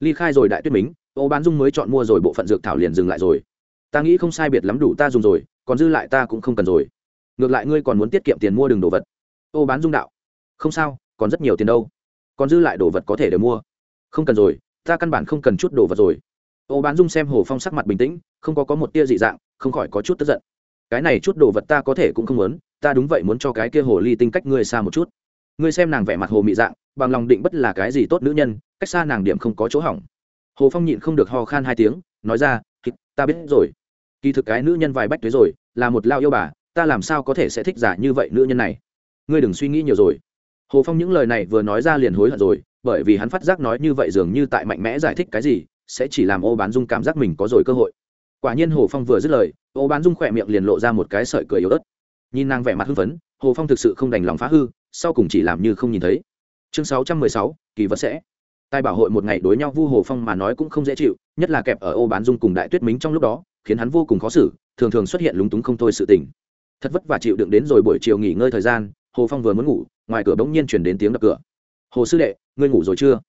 Ly khai rồi đại tuyết mính ô bán dung mới chọn mua rồi bộ phận dược thảo liền dừng lại rồi. Ta nghĩ không sai biệt lắm đủ ta dùng rồi, còn dư lại ta cũng không cần rồi. Ngược lại ngươi còn muốn tiết kiệm tiền mua đường đồ vật. Ô bán dung đạo. Không sao, còn rất nhiều tiền đâu. Còn dư lại đồ vật có thể để mua. Không cần rồi, ta căn bản không cần chút đồ vật rồi. Ô bán dung xem hồ phong sắc mặt bình tĩnh, không có có một tia dị dạng, không khỏi có chút tức giận. Cái này chút đồ vật ta có thể cũng không muốn, ta đúng vậy muốn cho cái kia hồ ly tinh cách ngươi xa một chút. Ngươi xem nàng vẻ mặt hồ mị dạng bằng lòng định bất là cái gì tốt nữ nhân, cách xa nàng điểm không có chỗ hỏng. Hồ phong nhịn không được ho khan hai tiếng, nói ra ta biết rồi. Kỳ thực cái nữ nhân vài bách tuế rồi, là một lao yêu bà, ta làm sao có thể sẽ thích giả như vậy nữ nhân này? Ngươi đừng suy nghĩ nhiều rồi. Hồ phong những lời này vừa nói ra liền hối hận rồi, bởi vì hắn phát giác nói như vậy dường như tại mạnh mẽ giải thích cái gì, sẽ chỉ làm ô bán dung cảm giác mình có rồi cơ hội. Quả nhiên hồ phong vừa dứt lời, ô bán dung khỏe miệng liền lộ ra một cái sợi cười yếu ớt. Nhìn nàng vẻ mặt hưng phấn, hồ phong thực sự không đành lòng phá hư, sau cùng chỉ làm như không nhìn thấy chương sáu trăm mười sáu, kỳ vật sẽ. Tài bảo hội một ngày đối nhau vu hồ phong mà nói cũng không dễ chịu, nhất là kẹp ở ô bán dung cùng đại tuyết mính trong lúc đó, khiến hắn vô cùng khó xử, thường thường xuất hiện lúng túng không thôi sự tình. Thật vất vả chịu đựng đến rồi buổi chiều nghỉ ngơi thời gian, hồ phong vừa muốn ngủ, ngoài cửa bỗng nhiên chuyển đến tiếng đập cửa. Hồ sư đệ, ngươi ngủ rồi chưa?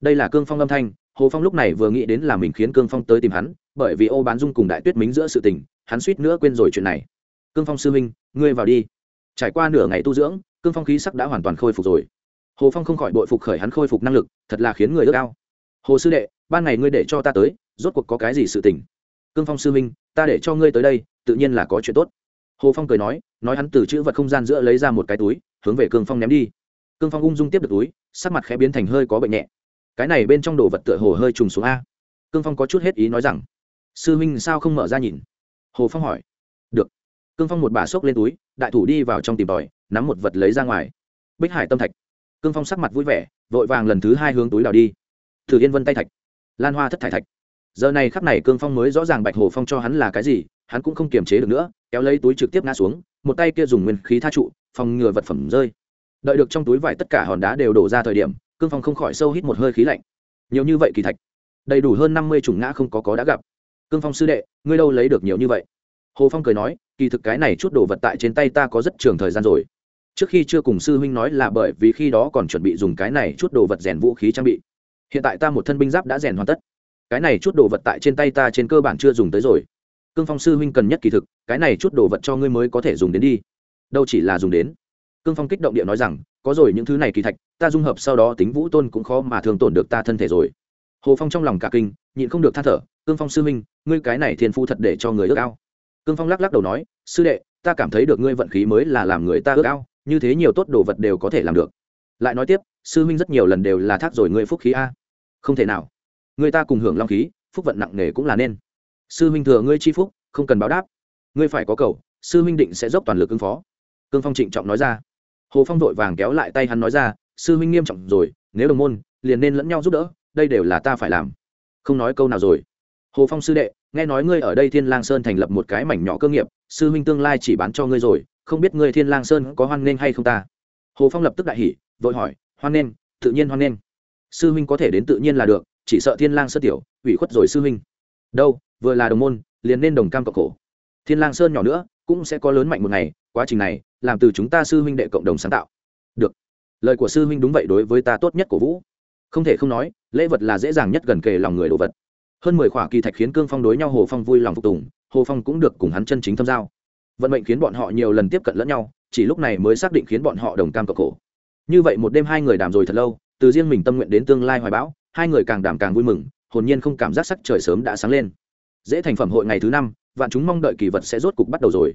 Đây là cương phong âm thanh, hồ phong lúc này vừa nghĩ đến là mình khiến cương phong tới tìm hắn, bởi vì ô bán dung cùng đại tuyết mính giữa sự tình, hắn suýt nữa quên rồi chuyện này. Cương phong sư huynh, ngươi vào đi. Trải qua nửa ngày tu dưỡng, cương phong khí sắc đã hoàn toàn khôi phục rồi hồ phong không khỏi bội phục khởi hắn khôi phục năng lực thật là khiến người ước ao. Hồ sư đệ ban ngày ngươi để cho ta tới rốt cuộc có cái gì sự tình? Cương phong sư minh, ta để cho ngươi tới đây tự nhiên là có chuyện tốt. Hồ phong cười nói nói hắn từ chữ vật không gian giữa lấy ra một cái túi hướng về cương phong ném đi. Cương phong ung dung tiếp được túi sắc mặt khẽ biến thành hơi có bệnh nhẹ. Cái này bên trong đồ vật tựa hồ hơi trùng xuống a. Cương phong có chút hết ý nói rằng sư minh sao không mở ra nhìn? Hồ phong hỏi. Được. Cương phong một bà xốc lên túi đại thủ đi vào trong tìm tòi nắm một vật lấy ra ngoài. Bích hải tâm thạch cương phong sắc mặt vui vẻ, vội vàng lần thứ hai hướng túi đào đi. Thử yên vân tay thạch, lan hoa thất thải thạch. Giờ này khắc này cương phong mới rõ ràng bạch hồ phong cho hắn là cái gì, hắn cũng không kiềm chế được nữa, kéo lấy túi trực tiếp ngã xuống, một tay kia dùng nguyên khí tha trụ, phòng ngừa vật phẩm rơi. Đợi được trong túi vải tất cả hòn đá đều đổ ra thời điểm, cương phong không khỏi sâu hít một hơi khí lạnh. Nhiều như vậy kỳ thạch, đầy đủ hơn năm mươi chủng ngã không có có đã gặp. Cương phong sư đệ, ngươi đâu lấy được nhiều như vậy? Hồ phong cười nói, kỳ thực cái này chút đồ vật tại trên tay ta có rất trường thời gian rồi trước khi chưa cùng sư huynh nói là bởi vì khi đó còn chuẩn bị dùng cái này chút đồ vật rèn vũ khí trang bị. Hiện tại ta một thân binh giáp đã rèn hoàn tất. Cái này chút đồ vật tại trên tay ta trên cơ bản chưa dùng tới rồi. Cương phong sư huynh cần nhất kỳ thực, cái này chút đồ vật cho ngươi mới có thể dùng đến đi. Đâu chỉ là dùng đến. Cương phong kích động địa nói rằng, có rồi những thứ này kỳ thạch, ta dung hợp sau đó tính vũ tôn cũng khó mà thường tổn được ta thân thể rồi. Hồ phong trong lòng cả kinh, nhịn không được than thở, cương phong sư huynh, ngươi cái này thiên phu thật để cho người ước ao. Cương phong lắc lắc đầu nói, sư đệ, ta cảm thấy được ngươi vận khí mới là làm người ta ước ao như thế nhiều tốt đồ vật đều có thể làm được. Lại nói tiếp, sư huynh rất nhiều lần đều là thác rồi ngươi phúc khí a. Không thể nào. Người ta cùng hưởng long khí, phúc vận nặng nề cũng là nên. Sư huynh thừa ngươi chi phúc, không cần báo đáp. Ngươi phải có cầu, sư huynh định sẽ dốc toàn lực ứng phó. Cương phong trịnh trọng nói ra. Hồ phong vội vàng kéo lại tay hắn nói ra, sư huynh nghiêm trọng rồi, nếu đồng môn, liền nên lẫn nhau giúp đỡ, đây đều là ta phải làm. Không nói câu nào rồi. Hồ phong sư đệ, nghe nói ngươi ở đây thiên lang sơn thành lập một cái mảnh nhỏ cơ nghiệp, sư huynh tương lai chỉ bán cho ngươi rồi không biết ngươi thiên lang sơn có hoan nghênh hay không ta? Hồ phong lập tức đại hỉ, vội hỏi, hoan nghênh, tự nhiên hoan nghênh. Sư huynh có thể đến tự nhiên là được, chỉ sợ thiên lang sơn tiểu, ủy khuất rồi sư huynh. Đâu, vừa là đồng môn, liền nên đồng cam cộng khổ. Thiên lang sơn nhỏ nữa, cũng sẽ có lớn mạnh một ngày, quá trình này, làm từ chúng ta sư huynh đệ cộng đồng sáng tạo. Được. Lời của sư huynh đúng vậy đối với ta tốt nhất của vũ. Không thể không nói, lễ vật là dễ dàng nhất gần kề lòng người đồ vật. Hơn mười khỏa kỳ thạch khiến cương phong đối nhau hồ phong vui lòng phục tùng, hồ phong cũng được cùng hắn chân chính thâm giao vận mệnh khiến bọn họ nhiều lần tiếp cận lẫn nhau, chỉ lúc này mới xác định khiến bọn họ đồng cam cộng khổ. Như vậy một đêm hai người đàm rồi thật lâu, từ riêng mình tâm nguyện đến tương lai hoài bão, hai người càng đàm càng vui mừng, hồn nhiên không cảm giác sắc trời sớm đã sáng lên. Dễ thành phẩm hội ngày thứ năm, vạn chúng mong đợi kỳ vật sẽ rốt cục bắt đầu rồi.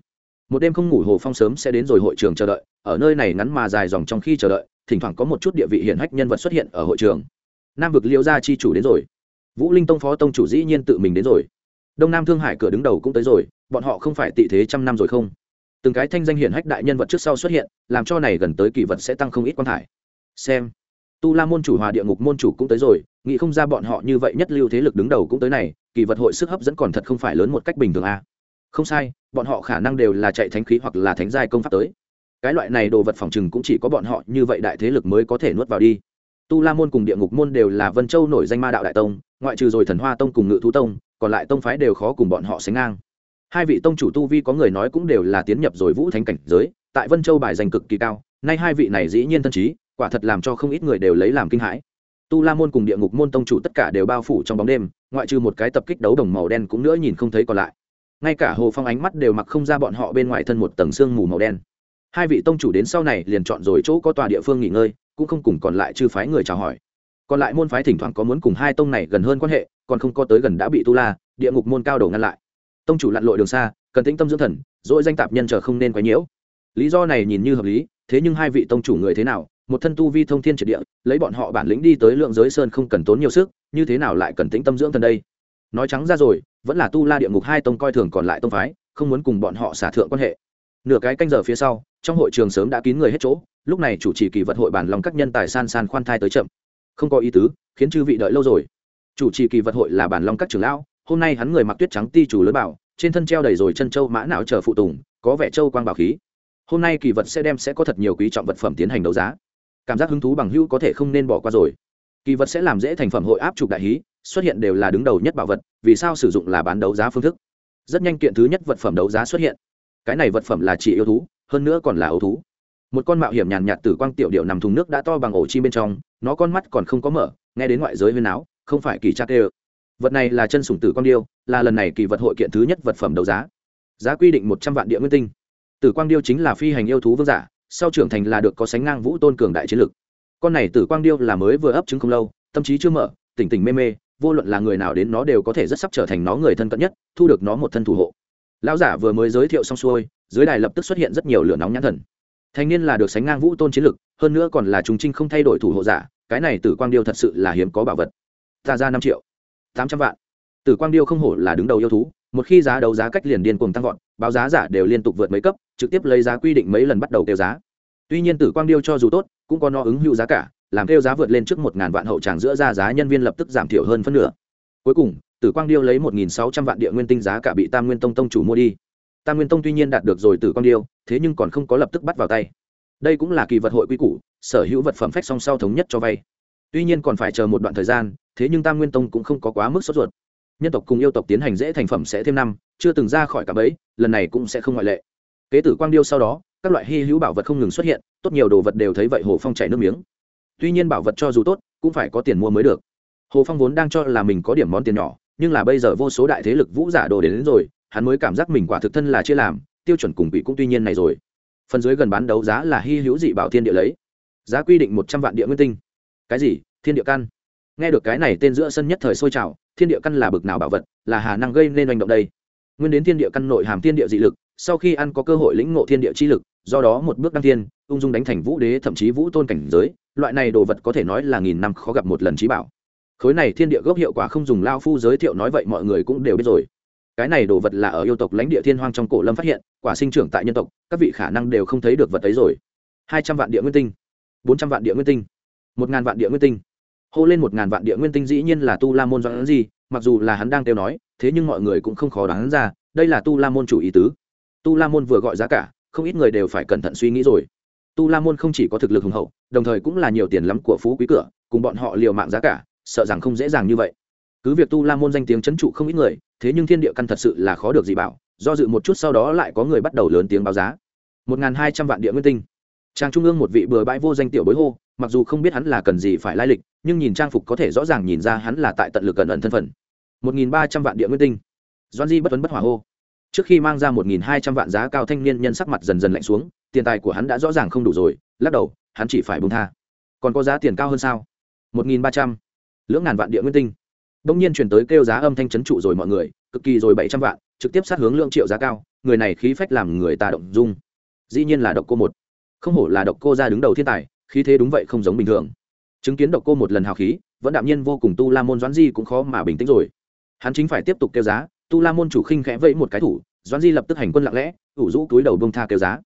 Một đêm không ngủ hồ phong sớm sẽ đến rồi hội trường chờ đợi, ở nơi này ngắn mà dài dòng trong khi chờ đợi, thỉnh thoảng có một chút địa vị hiển hách nhân vật xuất hiện ở hội trường. Nam vực liễu gia chi chủ đến rồi. Vũ linh tông phó tông chủ dĩ nhiên tự mình đến rồi. Đông nam thương hải cửa đứng đầu cũng tới rồi bọn họ không phải tị thế trăm năm rồi không? Từng cái thanh danh hiển hách đại nhân vật trước sau xuất hiện, làm cho này gần tới kỳ vật sẽ tăng không ít quan thải. Xem. Tu la môn chủ hòa địa ngục môn chủ cũng tới rồi, nghĩ không ra bọn họ như vậy nhất lưu thế lực đứng đầu cũng tới này, kỳ vật hội sức hấp dẫn còn thật không phải lớn một cách bình thường a à. không sai, bọn họ khả năng đều là chạy thánh khí hoặc là thánh giai công pháp tới. Cái loại này đồ vật phòng chừng cũng chỉ có bọn họ như vậy đại thế lực mới có thể nuốt vào đi. Tu la môn cùng địa ngục môn đều là vân châu nổi danh ma đạo đại tông, ngoại trừ rồi thần hoa tông cùng ngự thú tông, còn lại tông phái đều khó cùng bọn họ sánh ngang hai vị tông chủ tu vi có người nói cũng đều là tiến nhập rồi vũ thánh cảnh giới, tại vân châu bài danh cực kỳ cao, nay hai vị này dĩ nhiên thân trí quả thật làm cho không ít người đều lấy làm kinh hãi. Tu la môn cùng địa ngục môn tông chủ tất cả đều bao phủ trong bóng đêm, ngoại trừ một cái tập kích đấu đồng màu đen cũng nữa nhìn không thấy còn lại. Ngay cả hồ phong ánh mắt đều mặc không ra bọn họ bên ngoài thân một tầng sương mù màu đen. Hai vị tông chủ đến sau này liền chọn rồi chỗ có tòa địa phương nghỉ ngơi, cũng không cùng còn lại chư phái người chào hỏi. Còn lại môn phái thỉnh thoảng có muốn cùng hai tông này gần hơn quan hệ, còn không có tới gần đã bị tu la, địa ngục môn cao đầu ngăn lại tông chủ lặn lội đường xa, cần tĩnh tâm dưỡng thần, dỗi danh tạp nhân chờ không nên quấy nhiễu. Lý do này nhìn như hợp lý, thế nhưng hai vị tông chủ người thế nào, một thân tu vi thông thiên triệt địa, lấy bọn họ bản lĩnh đi tới lượng giới sơn không cần tốn nhiều sức, như thế nào lại cần tĩnh tâm dưỡng thần đây? Nói trắng ra rồi, vẫn là tu la địa ngục hai tông coi thường còn lại tông phái, không muốn cùng bọn họ xả thượng quan hệ. Nửa cái canh giờ phía sau, trong hội trường sớm đã kín người hết chỗ, lúc này chủ trì kỳ vật hội bản lòng các nhân tài san san khoan thai tới chậm. Không có ý tứ, khiến chư vị đợi lâu rồi. Chủ trì kỳ vật hội là bản long các trưởng lão hôm nay hắn người mặc tuyết trắng ti chủ lớn bảo, trên thân treo đầy rồi chân châu mã não chờ phụ tùng, có vẻ châu quang bảo khí. Hôm nay kỳ vật sẽ đem sẽ có thật nhiều quý trọng vật phẩm tiến hành đấu giá. Cảm giác hứng thú bằng hữu có thể không nên bỏ qua rồi. Kỳ vật sẽ làm dễ thành phẩm hội áp trục đại hí, xuất hiện đều là đứng đầu nhất bảo vật, vì sao sử dụng là bán đấu giá phương thức? Rất nhanh kiện thứ nhất vật phẩm đấu giá xuất hiện. Cái này vật phẩm là chỉ yêu thú, hơn nữa còn là ấu thú. Một con mạo hiểm nhàn nhạt tử quang tiểu điệu nằm thùng nước đã to bằng ổ chi bên trong, nó con mắt còn không có mở, nghe đến ngoại giới huyên áo không phải kỳ tra tê vật này là chân sủng tử quang điêu, là lần này kỳ vật hội kiện thứ nhất vật phẩm đấu giá. Giá quy định một trăm vạn địa nguyên tinh. Tử quang điêu chính là phi hành yêu thú vương giả, sau trưởng thành là được có sánh ngang vũ tôn cường đại chiến lực. Con này tử quang điêu là mới vừa ấp trứng không lâu, tâm trí chưa mở, tỉnh tỉnh mê mê, vô luận là người nào đến nó đều có thể rất sắp trở thành nó người thân cận nhất, thu được nó một thân thủ hộ. Lão giả vừa mới giới thiệu xong xuôi, dưới đài lập tức xuất hiện rất nhiều lửa nóng nhãn thần. Thanh niên là được sánh ngang vũ tôn chiến lực, hơn nữa còn là chúng trinh không thay đổi thủ hộ giả, cái này tử quang điêu thật sự là hiếm có bảo vật. Ta ra năm triệu tám trăm vạn. Tử quang điêu không hổ là đứng đầu yêu thú, một khi giá đấu giá cách liền điên cuồng tăng vọt, báo giá giả đều liên tục vượt mấy cấp, trực tiếp lấy giá quy định mấy lần bắt đầu kêu giá. Tuy nhiên tử quang điêu cho dù tốt, cũng có nó ứng hữu giá cả, làm kêu giá vượt lên trước một ngàn vạn hậu tràng giữa ra giá nhân viên lập tức giảm thiểu hơn phân nửa. Cuối cùng, tử quang điêu lấy một nghìn sáu trăm vạn địa nguyên tinh giá cả bị tam nguyên tông tông chủ mua đi. Tam nguyên tông tuy nhiên đạt được rồi tử quang điêu, thế nhưng còn không có lập tức bắt vào tay. Đây cũng là kỳ vật hội quy củ, sở hữu vật phẩm phách song sau thống nhất cho vay. Tuy nhiên còn phải chờ một đoạn thời gian thế nhưng tam nguyên tông cũng không có quá mức sốt ruột. Nhân tộc cùng yêu tộc tiến hành dễ thành phẩm sẽ thêm năm chưa từng ra khỏi cả bẫy lần này cũng sẽ không ngoại lệ. Kế tử quang điêu sau đó các loại hy hữu bảo vật không ngừng xuất hiện tốt nhiều đồ vật đều thấy vậy hồ phong chảy nước miếng. Tuy nhiên bảo vật cho dù tốt cũng phải có tiền mua mới được. Hồ phong vốn đang cho là mình có điểm món tiền nhỏ nhưng là bây giờ vô số đại thế lực vũ giả đồ đến, đến rồi hắn mới cảm giác mình quả thực thân là chia làm tiêu chuẩn cùng bị cũng tuy nhiên này rồi. Phần dưới gần bán đấu giá là hy hữu dị bảo thiên địa lấy. Giá quy định một trăm vạn địa nguyên tinh. Cái gì? Thiên địa căn nghe được cái này tên giữa sân nhất thời sôi trào, thiên địa căn là bực nào bảo vật, là hà năng gây nên hành động đây. Nguyên đến thiên địa căn nội hàm thiên địa dị lực, sau khi ăn có cơ hội lĩnh ngộ thiên địa chi lực, do đó một bước đăng thiên, ung dung đánh thành vũ đế, thậm chí vũ tôn cảnh giới, loại này đồ vật có thể nói là nghìn năm khó gặp một lần trí bảo. Khối này thiên địa gốc hiệu quả không dùng lao phu giới thiệu nói vậy mọi người cũng đều biết rồi. Cái này đồ vật là ở yêu tộc lãnh địa thiên hoang trong cổ lâm phát hiện, quả sinh trưởng tại nhân tộc, các vị khả năng đều không thấy được vật ấy rồi. Hai trăm vạn địa nguyên tinh, bốn trăm vạn địa nguyên tinh, một ngàn vạn địa nguyên tinh hô lên một ngàn vạn địa nguyên tinh dĩ nhiên là tu la môn doãn gì mặc dù là hắn đang kêu nói, thế nhưng mọi người cũng không khó đoán ra, đây là tu la môn chủ ý tứ. Tu la môn vừa gọi giá cả, không ít người đều phải cẩn thận suy nghĩ rồi. Tu la môn không chỉ có thực lực hùng hậu, đồng thời cũng là nhiều tiền lắm của phú quý cửa, cùng bọn họ liều mạng giá cả, sợ rằng không dễ dàng như vậy. Cứ việc tu la môn danh tiếng c h ấ n trụ không ít người, thế nhưng thiên địa căn thật sự là khó được gì bảo, do dự một chút sau đó lại có người bắt đầu lớn tiếng báo giá. Một n g h n hai trăm vạn địa nguyên tinh trang trung ương một vị bừa bãi vô danh tiểu bối hô, mặc dù không biết hắn là cần gì phải lai lịch, nhưng nhìn trang phục có thể rõ ràng nhìn ra hắn là tại tận lực cẩn ẩn thân phận. Một nghìn ba trăm vạn địa nguyên tinh. Doan di bất tuấn bất hỏa hô. Trước khi mang ra một nghìn hai trăm vạn giá cao thanh niên nhân sắc mặt dần dần lạnh xuống, tiền tài của hắn đã rõ ràng không đủ rồi, lắc đầu, hắn chỉ phải bung tha. Còn có giá tiền cao hơn sao? Một nghìn ba trăm. Lưỡng ngàn vạn địa nguyên tinh. Đông nhiên chuyển tới kêu giá âm thanh chấn trụ rồi mọi người, cực kỳ rồi bảy trăm vạn, trực tiếp sát hướng lượng triệu giá cao, người này khí phách làm người ta động dung. Dĩ nhiên là độc cô một không hổ là độc cô ra đứng đầu thiên tài, khí thế đúng vậy không giống bình thường. Chứng kiến độc cô một lần hào khí, vẫn đạm nhiên vô cùng tu la môn doãn di cũng khó mà bình tĩnh rồi. Hắn chính phải tiếp tục kêu giá, tu la môn chủ khinh khẽ vẫy một cái thủ, doãn di lập tức hành quân lặng lẽ, ủ rũ túi đầu bông tha kêu giá.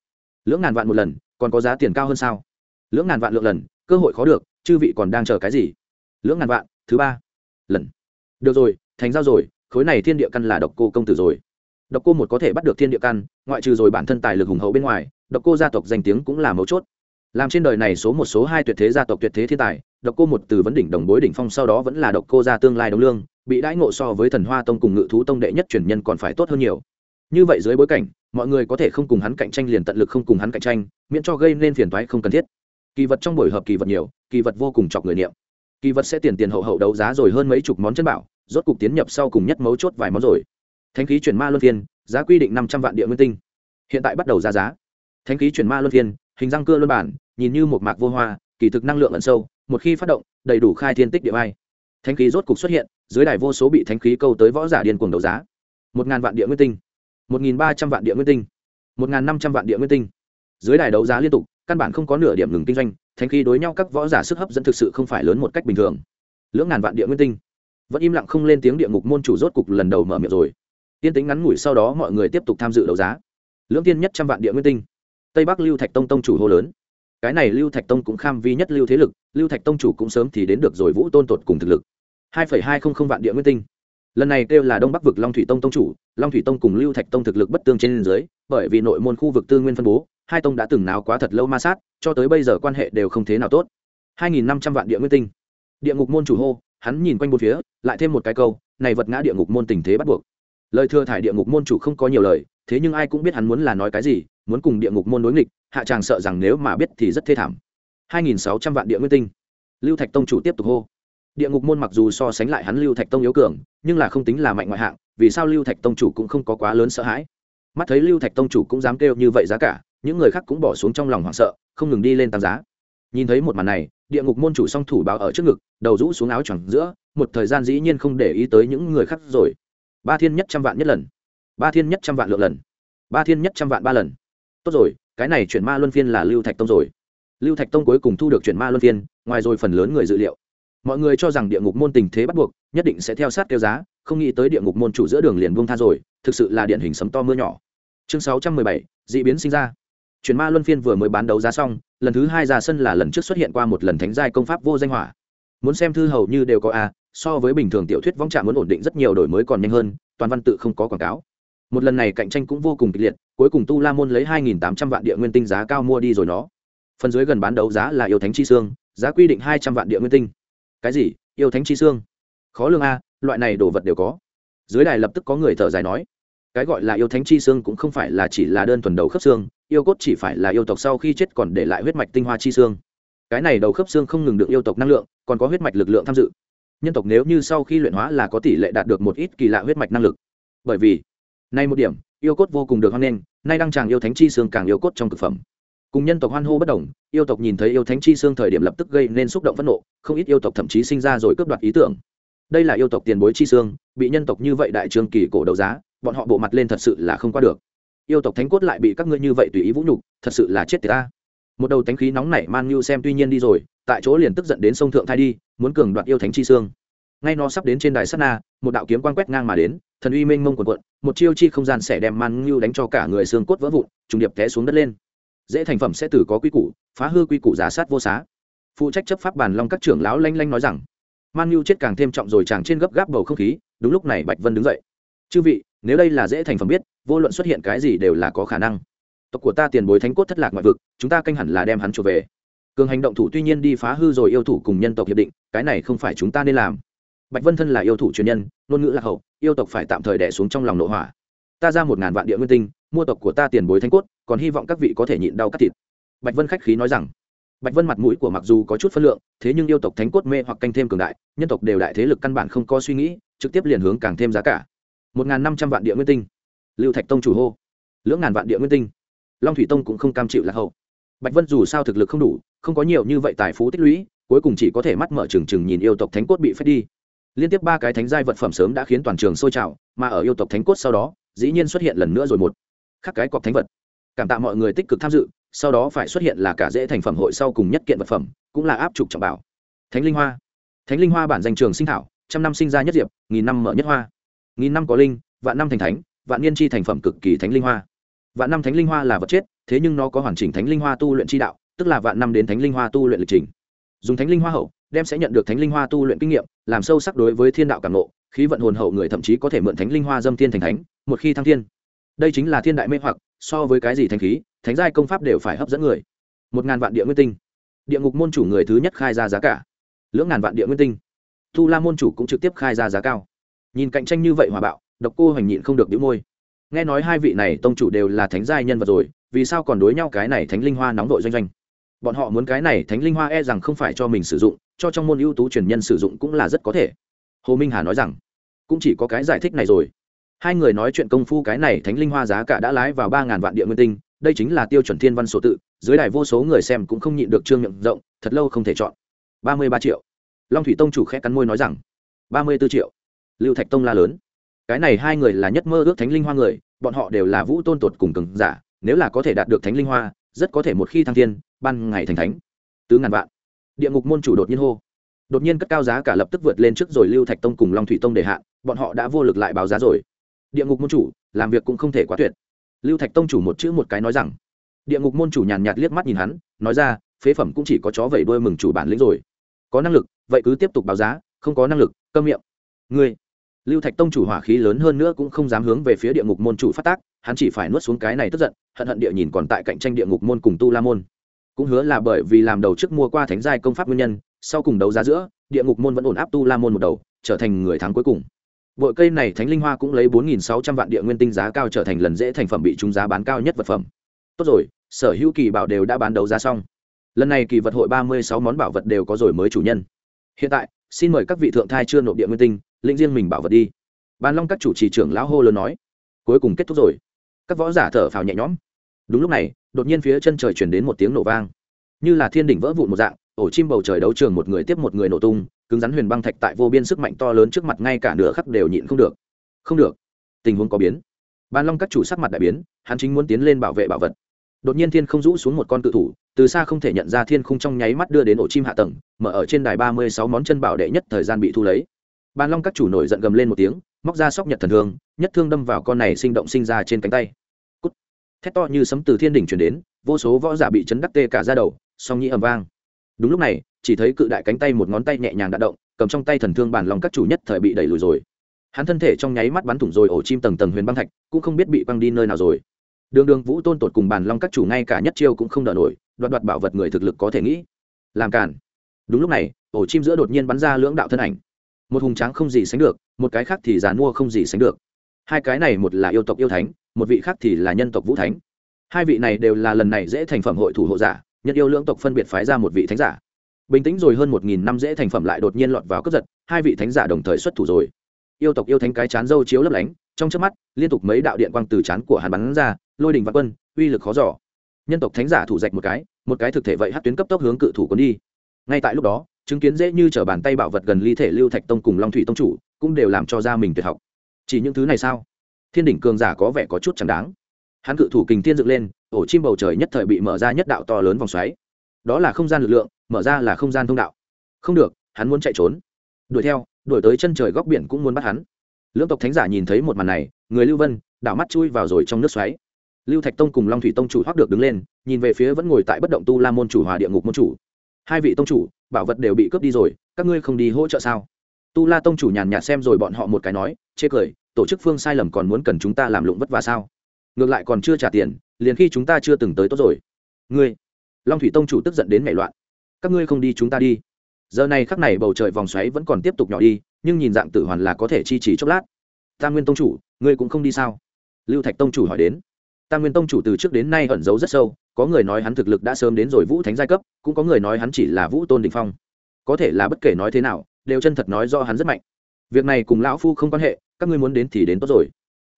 Lưỡng ngàn vạn một lần, còn có giá tiền cao hơn sao? Lưỡng ngàn vạn lượng lần, cơ hội khó được, chư vị còn đang chờ cái gì? Lưỡng ngàn vạn, thứ ba lần. Được rồi, thành giao rồi, khối này thiên địa căn là độc cô công tử rồi. Độc cô một có thể bắt được thiên địa căn, ngoại trừ rồi bản thân tài lực hùng hậu bên ngoài độc cô gia tộc danh tiếng cũng là mấu chốt. Làm trên đời này số một số hai tuyệt thế gia tộc tuyệt thế thiên tài, độc cô một từ vấn đỉnh đồng bối đỉnh phong sau đó vẫn là độc cô gia tương lai đồng lương, bị đãi ngộ so với thần hoa tông cùng ngự thú tông đệ nhất truyền nhân còn phải tốt hơn nhiều. Như vậy dưới bối cảnh, mọi người có thể không cùng hắn cạnh tranh liền tận lực không cùng hắn cạnh tranh, miễn cho gây nên phiền toái không cần thiết. Kỳ vật trong buổi hợp kỳ vật nhiều, kỳ vật vô cùng chọc người niệm. Kỳ vật sẽ tiền tiền hậu hậu đấu giá rồi hơn mấy chục món chân bảo, rốt cục tiến nhập sau cùng nhất mấu chốt vài món rồi. Thánh khí chuyển ma luân phiên, giá quy định năm trăm vạn địa nguyên tinh. Hiện tại bắt đầu ra giá thánh khí chuyển ma luân thiên, hình răng cưa luân bản nhìn như một mạc vô hoa kỳ thực năng lượng ẩn sâu một khi phát động đầy đủ khai thiên tích địa bay thánh khí rốt cục xuất hiện dưới đài vô số bị thánh khí câu tới võ giả điên cuồng đấu giá. Một ngàn vạn địa nguyên tinh. Một nghìn ba trăm vạn địa nguyên tinh. Một ngàn năm trăm vạn địa nguyên tinh. Dưới đài đấu giá liên tục căn bản không có nửa điểm ngừng kinh doanh thánh khí đối nhau các võ giả sức hấp dẫn thực sự không phải lớn một cách bình thường. Lưỡng ngàn vạn địa nguyên tinh. Vẫn im lặng không lên tiếng địa ngục môn chủ rốt cục lần đầu mở miệng rồi. Tiên tính ngắn ngủi sau đó mọi người tiếp tục tham dự đấu giá. Lưỡng tiên nhất trăm vạn địa nguyên tinh tây bắc lưu thạch tông tông chủ hô lớn. Cái này lưu thạch tông cũng kham vi nhất lưu thế lực, lưu thạch tông chủ cũng sớm thì đến được rồi vũ tôn tột cùng thực lực. hai phẩy hai không không vạn địa nguyên tinh. Lần này kêu là đông bắc vực long thủy tông tông chủ, long thủy tông cùng lưu thạch tông thực lực bất tương trên dưới, bởi vì nội môn khu vực tư nguyên phân bố, hai tông đã từng nào quá thật lâu ma sát, cho tới bây giờ quan hệ đều không thế nào tốt. hai nghìn năm trăm vạn địa nguyên tinh. Địa ngục môn chủ hô, hắn nhìn quanh bốn phía, lại thêm một cái câu, này vật ngã địa ngục môn tình thế bắt buộc. Lời thừa thải địa ngục môn chủ không có nhiều lời, thế nhưng ai cũng biết hắn muốn là nói cái gì muốn cùng địa ngục môn đối nghịch, hạ tràng sợ rằng nếu mà biết thì rất thê thảm. Hai nghìn sáu trăm vạn địa nguyên tinh. Lưu thạch tông chủ tiếp tục hô. Địa ngục môn mặc dù so sánh lại hắn lưu thạch tông yếu cường, nhưng là không tính là mạnh ngoại hạng, vì sao lưu thạch tông chủ cũng không có quá lớn sợ hãi? Mắt thấy lưu thạch tông chủ cũng dám kêu như vậy giá cả, những người khác cũng bỏ xuống trong lòng hoảng sợ, không ngừng đi lên tăng giá. Nhìn thấy một màn này, địa ngục môn chủ song thủ báo ở trước ngực, đầu rũ xuống áo choàng giữa, một thời gian dĩ nhiên không để ý tới những người khác rồi. Ba thiên nhất trăm vạn nhất lần. Ba thiên nhất trăm vạn lượng lần. Ba thiên nhất trăm vạn ba lần tốt rồi, cái này chuyển ma luân phiên là lưu thạch tông rồi. Lưu thạch tông cuối cùng thu được chuyển ma luân phiên, ngoài rồi phần lớn người dự liệu. Mọi người cho rằng địa ngục môn tình thế bắt buộc, nhất định sẽ theo sát kêu giá, không nghĩ tới địa ngục môn chủ giữa đường liền buông tha rồi, thực sự là điển hình sấm to mưa nhỏ. Chương sáu trăm mười bảy d ị biến sinh ra. Chuyển ma luân phiên vừa mới bán đấu giá xong, lần thứ hai ra sân là lần trước xuất hiện qua một lần thánh giai công pháp vô danh hỏa. Muốn xem thư hầu như đều có a, so với bình thường tiểu thuyết vong trạm muốn ổn định rất nhiều đổi mới còn nhanh hơn, toàn văn tự không có quảng cáo một lần này cạnh tranh cũng vô cùng kịch liệt, cuối cùng tu la môn lấy hai nghìn tám trăm vạn địa nguyên tinh giá cao mua đi rồi nó. Phần dưới gần bán đấu giá là yêu thánh chi xương, giá quy định hai trăm vạn địa nguyên tinh. Cái gì? Yêu thánh chi xương? Khó lương a, loại này đồ vật đều có. Dưới đài lập tức có người thở dài nói, cái gọi là yêu thánh chi xương cũng không phải là chỉ là đơn thuần đầu khớp xương, yêu cốt chỉ phải là yêu tộc sau khi chết còn để lại huyết mạch tinh hoa chi xương. Cái này đầu khớp xương không ngừng được yêu tộc năng lượng, còn có huyết mạch lực lượng tham dự. Nhân tộc nếu như sau khi luyện hóa là có tỷ lệ đạt được một ít kỳ lạ huyết mạch năng lực. Bởi vì nay một điểm, yêu cốt vô cùng được hoan nghênh, nay đăng tràng yêu thánh chi xương càng yêu cốt trong thực phẩm. Cùng nhân tộc hoan hô bất đồng, yêu tộc nhìn thấy yêu thánh chi xương thời điểm lập tức gây nên xúc động phẫn nộ, không ít yêu tộc thậm chí sinh ra rồi cướp đoạt ý tưởng. Đây là yêu tộc tiền bối chi xương, bị nhân tộc như vậy đại trường kỳ cổ đấu giá, bọn họ bộ mặt lên thật sự là không qua được. Yêu tộc thánh cốt lại bị các ngươi như vậy tùy ý vũ nhục, thật sự là chết tiệt ta. Một đầu thánh khí nóng nảy man như xem tuy nhiên đi rồi, tại chỗ liền tức giận đến sông thượng thai đi, muốn cường đoạt yêu thánh chi xương. Ngay nó sắp đến trên đài sắt na, một đạo kiếm quan quét ngang mà đến thần uy mênh mông quần quận một chiêu chi không gian sẽ đem man ngưu đánh cho cả người xương cốt vỡ vụn, trùng điệp té xuống đất lên. Dễ thành phẩm sẽ từ có quy củ, phá hư quy củ giá sát vô xá. Phụ trách chấp pháp bàn long các trưởng lão lanh lanh nói rằng, man ngưu chết càng thêm trọng rồi chàng trên gấp gáp bầu không khí, đúng lúc này bạch vân đứng dậy. Chư vị, nếu đây là dễ thành phẩm biết, vô luận xuất hiện cái gì đều là có khả năng. Tộc của ta tiền bối thánh cốt thất lạc ngoại vực, chúng ta canh hẳn là đem hắn trở về. Cường hành động thủ tuy nhiên đi phá hư rồi yêu thủ cùng nhân tộc hiệp định, cái này không phải chúng ta nên làm bạch vân thân là yêu thủ truyền nhân, ngôn ngữ lạc hậu, yêu tộc phải tạm thời đẻ xuống trong lòng nội hỏa. Ta ra một ngàn vạn địa nguyên tinh, mua tộc của ta tiền bối thánh cốt, còn hy vọng các vị có thể nhịn đau cắt thịt. Bạch vân khách khí nói rằng. Bạch vân mặt mũi của mặc dù có chút phân lượng, thế nhưng yêu tộc thánh cốt mê hoặc canh thêm cường đại, nhân tộc đều đại thế lực căn bản không có suy nghĩ, trực tiếp liền hướng càng thêm giá cả. Một ngàn năm trăm vạn địa nguyên tinh. Lưu thạch tông chủ hô. Lưỡng ngàn vạn địa nguyên tinh. Long thủy tông cũng không cam chịu lạc hậu. Bạch vân dù sao thực lực không đủ, không có nhiều như vậy tài phú tích lũy, cuối cùng chỉ có thể mắt mở trừng trừng nhìn yêu tộc thánh cốt bị phép đi liên tiếp ba cái thánh giai vật phẩm sớm đã khiến toàn trường sôi trào, mà ở yêu tộc thánh cốt sau đó, dĩ nhiên xuất hiện lần nữa rồi một. Khắc cái cọc thánh vật. Cảm tạ mọi người tích cực tham dự, sau đó phải xuất hiện là cả dễ thành phẩm hội sau cùng nhất kiện vật phẩm, cũng là áp trục trọng bảo. Thánh linh hoa. Thánh linh hoa bản danh trường sinh thảo, trăm năm sinh ra nhất diệp, nghìn năm mở nhất hoa. Nghìn năm có linh, vạn năm thành thánh, vạn niên chi thành phẩm cực kỳ thánh linh hoa. Vạn năm thánh linh hoa là vật chết, thế nhưng nó có hoàn chỉnh thánh linh hoa tu luyện chi đạo, tức là vạn năm đến thánh linh hoa tu luyện lịch trình. Dùng thánh linh hoa hậu đem sẽ nhận được thánh linh hoa tu luyện kinh nghiệm, làm sâu sắc đối với thiên đạo cảm nộ khí vận hồn hậu người thậm chí có thể mượn thánh linh hoa dâm thiên thành thánh, một khi thăng thiên. Đây chính là thiên đại mê hoặc, so với cái gì thanh khí, thánh giai công pháp đều phải hấp dẫn người. Một ngàn vạn địa nguyên tinh. Địa ngục môn chủ người thứ nhất khai ra giá cả. Lưỡng ngàn vạn địa nguyên tinh. Tu la môn chủ cũng trực tiếp khai ra giá cao. Nhìn cạnh tranh như vậy hòa bạo, độc cô hoành nhịn không được đĩu môi. Nghe nói hai vị này tông chủ đều là thánh giai nhân vật rồi, vì sao còn đối nhau cái này thánh linh hoa nóng vội doanh doanh? Bọn họ muốn cái này thánh linh hoa e rằng không phải cho mình sử dụng, cho trong môn ưu tú truyền nhân sử dụng cũng là rất có thể. Hồ minh hà nói rằng, cũng chỉ có cái giải thích này rồi. Hai người nói chuyện công phu cái này thánh linh hoa giá cả đã lái vào ba ngàn vạn địa nguyên tinh, đây chính là tiêu chuẩn thiên văn sổ tự, dưới đài vô số người xem cũng không nhịn được trương miệng rộng, thật lâu không thể chọn. Ba mươi ba triệu. Long thủy tông chủ khẽ cắn môi nói rằng, ba mươi b ố triệu. Lưu thạch tông la lớn. Cái này hai người là nhất mơ ước thánh linh hoa người, bọn họ đều là vũ tôn tột cùng cường giả, nếu là có thể đạt được thánh linh hoa rất có thể một khi thăng thiên, ban ngày thành thánh, tứ ngàn vạn. Địa ngục môn chủ đột nhiên hô. Đột nhiên cất cao giá cả lập tức vượt lên trước rồi lưu thạch tông cùng long thủy tông để hạ, bọn họ đã vô lực lại báo giá rồi. Địa ngục môn chủ, làm việc cũng không thể quá tuyệt. Lưu thạch tông chủ một chữ một cái nói rằng. Địa ngục môn chủ nhàn nhạt liếc mắt nhìn hắn, nói ra, phế phẩm cũng chỉ có chó vẩy đuôi mừng chủ bản lĩnh rồi. Có năng lực, vậy cứ tiếp tục báo giá, không có năng lực, câm miệng. Ngươi. Lưu thạch tông chủ hỏa khí lớn hơn nữa cũng không dám hướng về phía địa ngục môn chủ phát tác hắn chỉ phải nuốt xuống cái này tức giận, hận hận địa nhìn còn tại cạnh tranh địa ngục môn cùng tu la môn. Cũng hứa là bởi vì làm đầu trước mua qua thánh giai công pháp nguyên nhân, sau cùng đấu giá giữa, địa ngục môn vẫn ổn áp tu la môn một đầu, trở thành người thắng cuối cùng. Bội cây này thánh linh hoa cũng lấy bốn nghìn sáu trăm vạn địa nguyên tinh giá cao trở thành lần dễ thành phẩm bị trúng giá bán cao nhất vật phẩm. Tốt rồi, sở hữu kỳ bảo đều đã bán đấu giá xong. Lần này kỳ vật hội ba mươi sáu món bảo vật đều có rồi mới chủ nhân. Hiện tại, xin mời các vị thượng thai chưa nộp địa nguyên tinh, lĩnh riêng mình bảo vật đi. Bàn long các chủ trì trưởng lão hô lớn nói. Cuối cùng kết thúc rồi các võ giả thở phào nhẹ nhõm. Đúng lúc này, đột nhiên phía chân trời chuyển đến một tiếng nổ vang. Như là thiên đỉnh vỡ vụn một dạng, ổ chim bầu trời đấu trường một người tiếp một người nổ tung, cứng rắn huyền băng thạch tại vô biên sức mạnh to lớn trước mặt ngay cả nửa khắc đều nhịn không được. Không được. Tình huống có biến. Ban long các chủ sắc mặt đại biến, hắn chính muốn tiến lên bảo vệ bảo vật. Đột nhiên thiên không rũ xuống một con cự thủ, từ xa không thể nhận ra thiên không trong nháy mắt đưa đến ổ chim hạ tầng, mở ở trên đài ba mươi sáu món chân bảo đệ nhất thời gian bị thu lấy. Ban long các chủ nổi giận gầm lên một tiếng móc ra sóc nhật thần thương, nhất thương đâm vào con này sinh động sinh ra trên cánh tay. Cút. Thét to như sấm từ thiên đỉnh chuyển đến, vô số võ giả bị chấn đắc tê cả ra đầu, song nhĩ ầm vang. Đúng lúc này, chỉ thấy cự đại cánh tay một ngón tay nhẹ nhàng đã động, cầm trong tay thần thương bản lòng các chủ nhất thời bị đẩy lùi rồi. Hắn thân thể trong nháy mắt bắn thủng rồi ổ chim tầng tầng huyền băng thạch, cũng không biết bị băng đi nơi nào rồi. Đường đường vũ tôn tột cùng bản long các chủ ngay cả nhất chiêu cũng không đỡ nổi, đoạt đoạt bảo vật người thực lực có thể nghĩ. Làm cản đúng lúc này, ổ chim giữa đột nhiên bắn ra lưỡng đạo thân ảnh một hùng tráng không gì sánh được, một cái khác thì giàn mua không gì sánh được. Hai cái này một là yêu tộc yêu thánh, một vị khác thì là nhân tộc vũ thánh. Hai vị này đều là lần này dễ thành phẩm hội thủ hộ giả, nhân yêu lưỡng tộc phân biệt phái ra một vị thánh giả. Bình tĩnh rồi hơn một nghìn năm dễ thành phẩm lại đột nhiên lọt vào cướp giật, hai vị thánh giả đồng thời xuất thủ rồi. Yêu tộc yêu thánh cái chán dâu chiếu lấp lánh, trong trước mắt, liên tục mấy đạo điện quang từ chán của hàn bắn ra, lôi đình và quân, uy lực khó giỏ nhân tộc thánh giả thủ dạch một cái một cái thực thể vậy hát tuyến cấp tốc hướng cự thủ quân đi. Ngay tại lúc đó chứng kiến dễ như t r ở bàn tay bảo vật gần ly thể lưu thạch tông cùng long thủy tông chủ, cũng đều làm cho ra mình tuyệt học. Chỉ những thứ này sao? Thiên đỉnh cường giả có vẻ có chút chẳng đáng. Hắn cự thủ kình thiên dựng lên, ổ chim bầu trời nhất thời bị mở ra nhất đạo to lớn vòng xoáy. Đó là không gian lực lượng, mở ra là không gian thông đạo. Không được, hắn muốn chạy trốn. Đuổi theo, đuổi tới chân trời góc biển cũng muốn bắt hắn. Lưỡng tộc thánh giả nhìn thấy một màn này, người lưu vân, đảo mắt chui vào rồi trong nước xoáy. Lưu thạch tông cùng long thủy tông chủ thoát được đứng lên, nhìn về phía vẫn ngồi tại bất động tu la môn chủ hòa địa ngục môn chủ. Hai vị tông chủ bảo vật đều bị cướp đi rồi, các ngươi không đi hỗ trợ sao? Tu la tông chủ nhàn nhạt xem rồi bọn họ một cái nói, chê cười, tổ chức phương sai lầm còn muốn cần chúng ta làm lụng vất vả sao? Ngược lại còn chưa trả tiền, liền khi chúng ta chưa từng tới tốt rồi. Ngươi, long thủy tông chủ tức giận đến mẹ loạn. Các ngươi không đi chúng ta đi. Giờ này khắc này bầu trời vòng xoáy vẫn còn tiếp tục nhỏ đi, nhưng nhìn dạng tử hoàn là có thể chi trì chốc lát. Tam nguyên tông chủ, ngươi cũng không đi sao? Lưu thạch tông chủ hỏi đến. Tam nguyên tông chủ từ trước đến nay ẩn giấu rất sâu có người nói hắn thực lực đã sớm đến rồi vũ thánh giai cấp, cũng có người nói hắn chỉ là vũ tôn đình phong. Có thể là bất kể nói thế nào, đều chân thật nói do hắn rất mạnh. Việc này cùng lão phu không quan hệ, các ngươi muốn đến thì đến tốt rồi.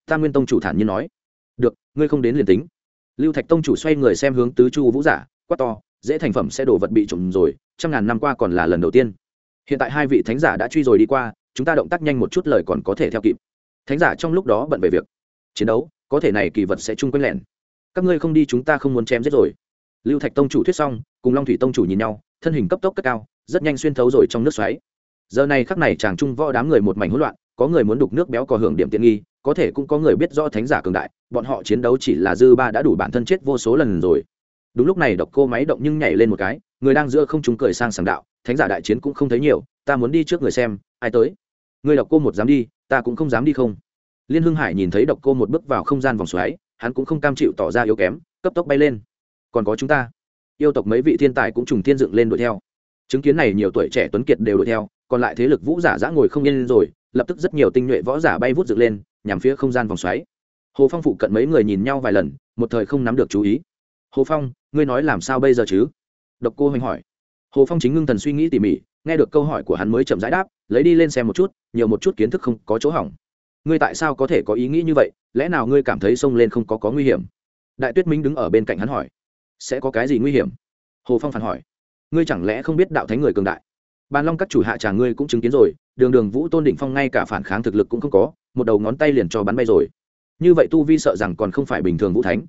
Tam nguyên tông chủ thản nhiên nói. Được, ngươi không đến liền tính. Lưu thạch tông chủ xoay người xem hướng tứ chu vũ giả, quát to, dễ thành phẩm sẽ đổ vật bị trộm rồi, trăm ngàn năm qua còn là lần đầu tiên. Hiện tại hai vị thánh giả đã truy rồi đi qua, chúng ta động tác nhanh một chút lời còn có thể theo kịp. Thánh giả trong lúc đó bận về việc chiến đấu, có thể này kỳ vật sẽ chung quanh lẻn các ngươi không đi chúng ta không muốn chém giết rồi. Lưu thạch tông chủ thuyết xong, cùng long thủy tông chủ nhìn nhau, thân hình cấp tốc cất cao, rất nhanh xuyên thấu rồi trong nước xoáy. Giờ này khắc này chàng trung võ đám người một mảnh hỗn loạn, có người muốn đục nước béo có hưởng điểm tiện nghi, có thể cũng có người biết rõ thánh giả cường đại, bọn họ chiến đấu chỉ là dư ba đã đủ bản thân chết vô số lần rồi. Đúng lúc này độc cô máy động nhưng nhảy lên một cái, người đang giữa không chúng cười sang sảng đạo, thánh giả đại chiến cũng không thấy nhiều, ta muốn đi trước người xem, ai tới? Người độc cô một dám đi, ta cũng không dám đi không. Liên hưng hải nhìn thấy độc cô một bước vào không gian vòng xoáy hắn cũng không cam chịu tỏ ra yếu kém, cấp tốc bay lên. Còn có chúng ta. Yêu tộc mấy vị thiên tài cũng trùng thiên dựng lên đuổi theo. Chứng kiến này nhiều tuổi trẻ tuấn kiệt đều đuổi theo, còn lại thế lực vũ giả giã ngồi không yên lên rồi, lập tức rất nhiều tinh nhuệ võ giả bay vút dựng lên, nhằm phía không gian vòng xoáy. Hồ phong phụ cận mấy người nhìn nhau vài lần, một thời không nắm được chú ý. Hồ phong, ngươi nói làm sao bây giờ chứ? Độc cô hoành hỏi. Hồ phong chính ngưng thần suy nghĩ tỉ mỉ, nghe được câu hỏi của hắn mới chậm rãi đáp, lấy đi lên xem một chút, nhiều một chút kiến thức không có chỗ hỏng ngươi tại sao có thể có ý nghĩ như vậy? Lẽ nào ngươi cảm thấy xông lên không có có nguy hiểm? Đại tuyết minh đứng ở bên cạnh hắn hỏi. Sẽ có cái gì nguy hiểm? Hồ phong phản hỏi. Ngươi chẳng lẽ không biết đạo thánh người cường đại? Bàn long các chủ hạ trà ngươi cũng chứng kiến rồi, đường đường vũ tôn đỉnh phong ngay cả phản kháng thực lực cũng không có, một đầu ngón tay liền cho bắn bay rồi. Như vậy tu vi sợ rằng còn không phải bình thường vũ thánh.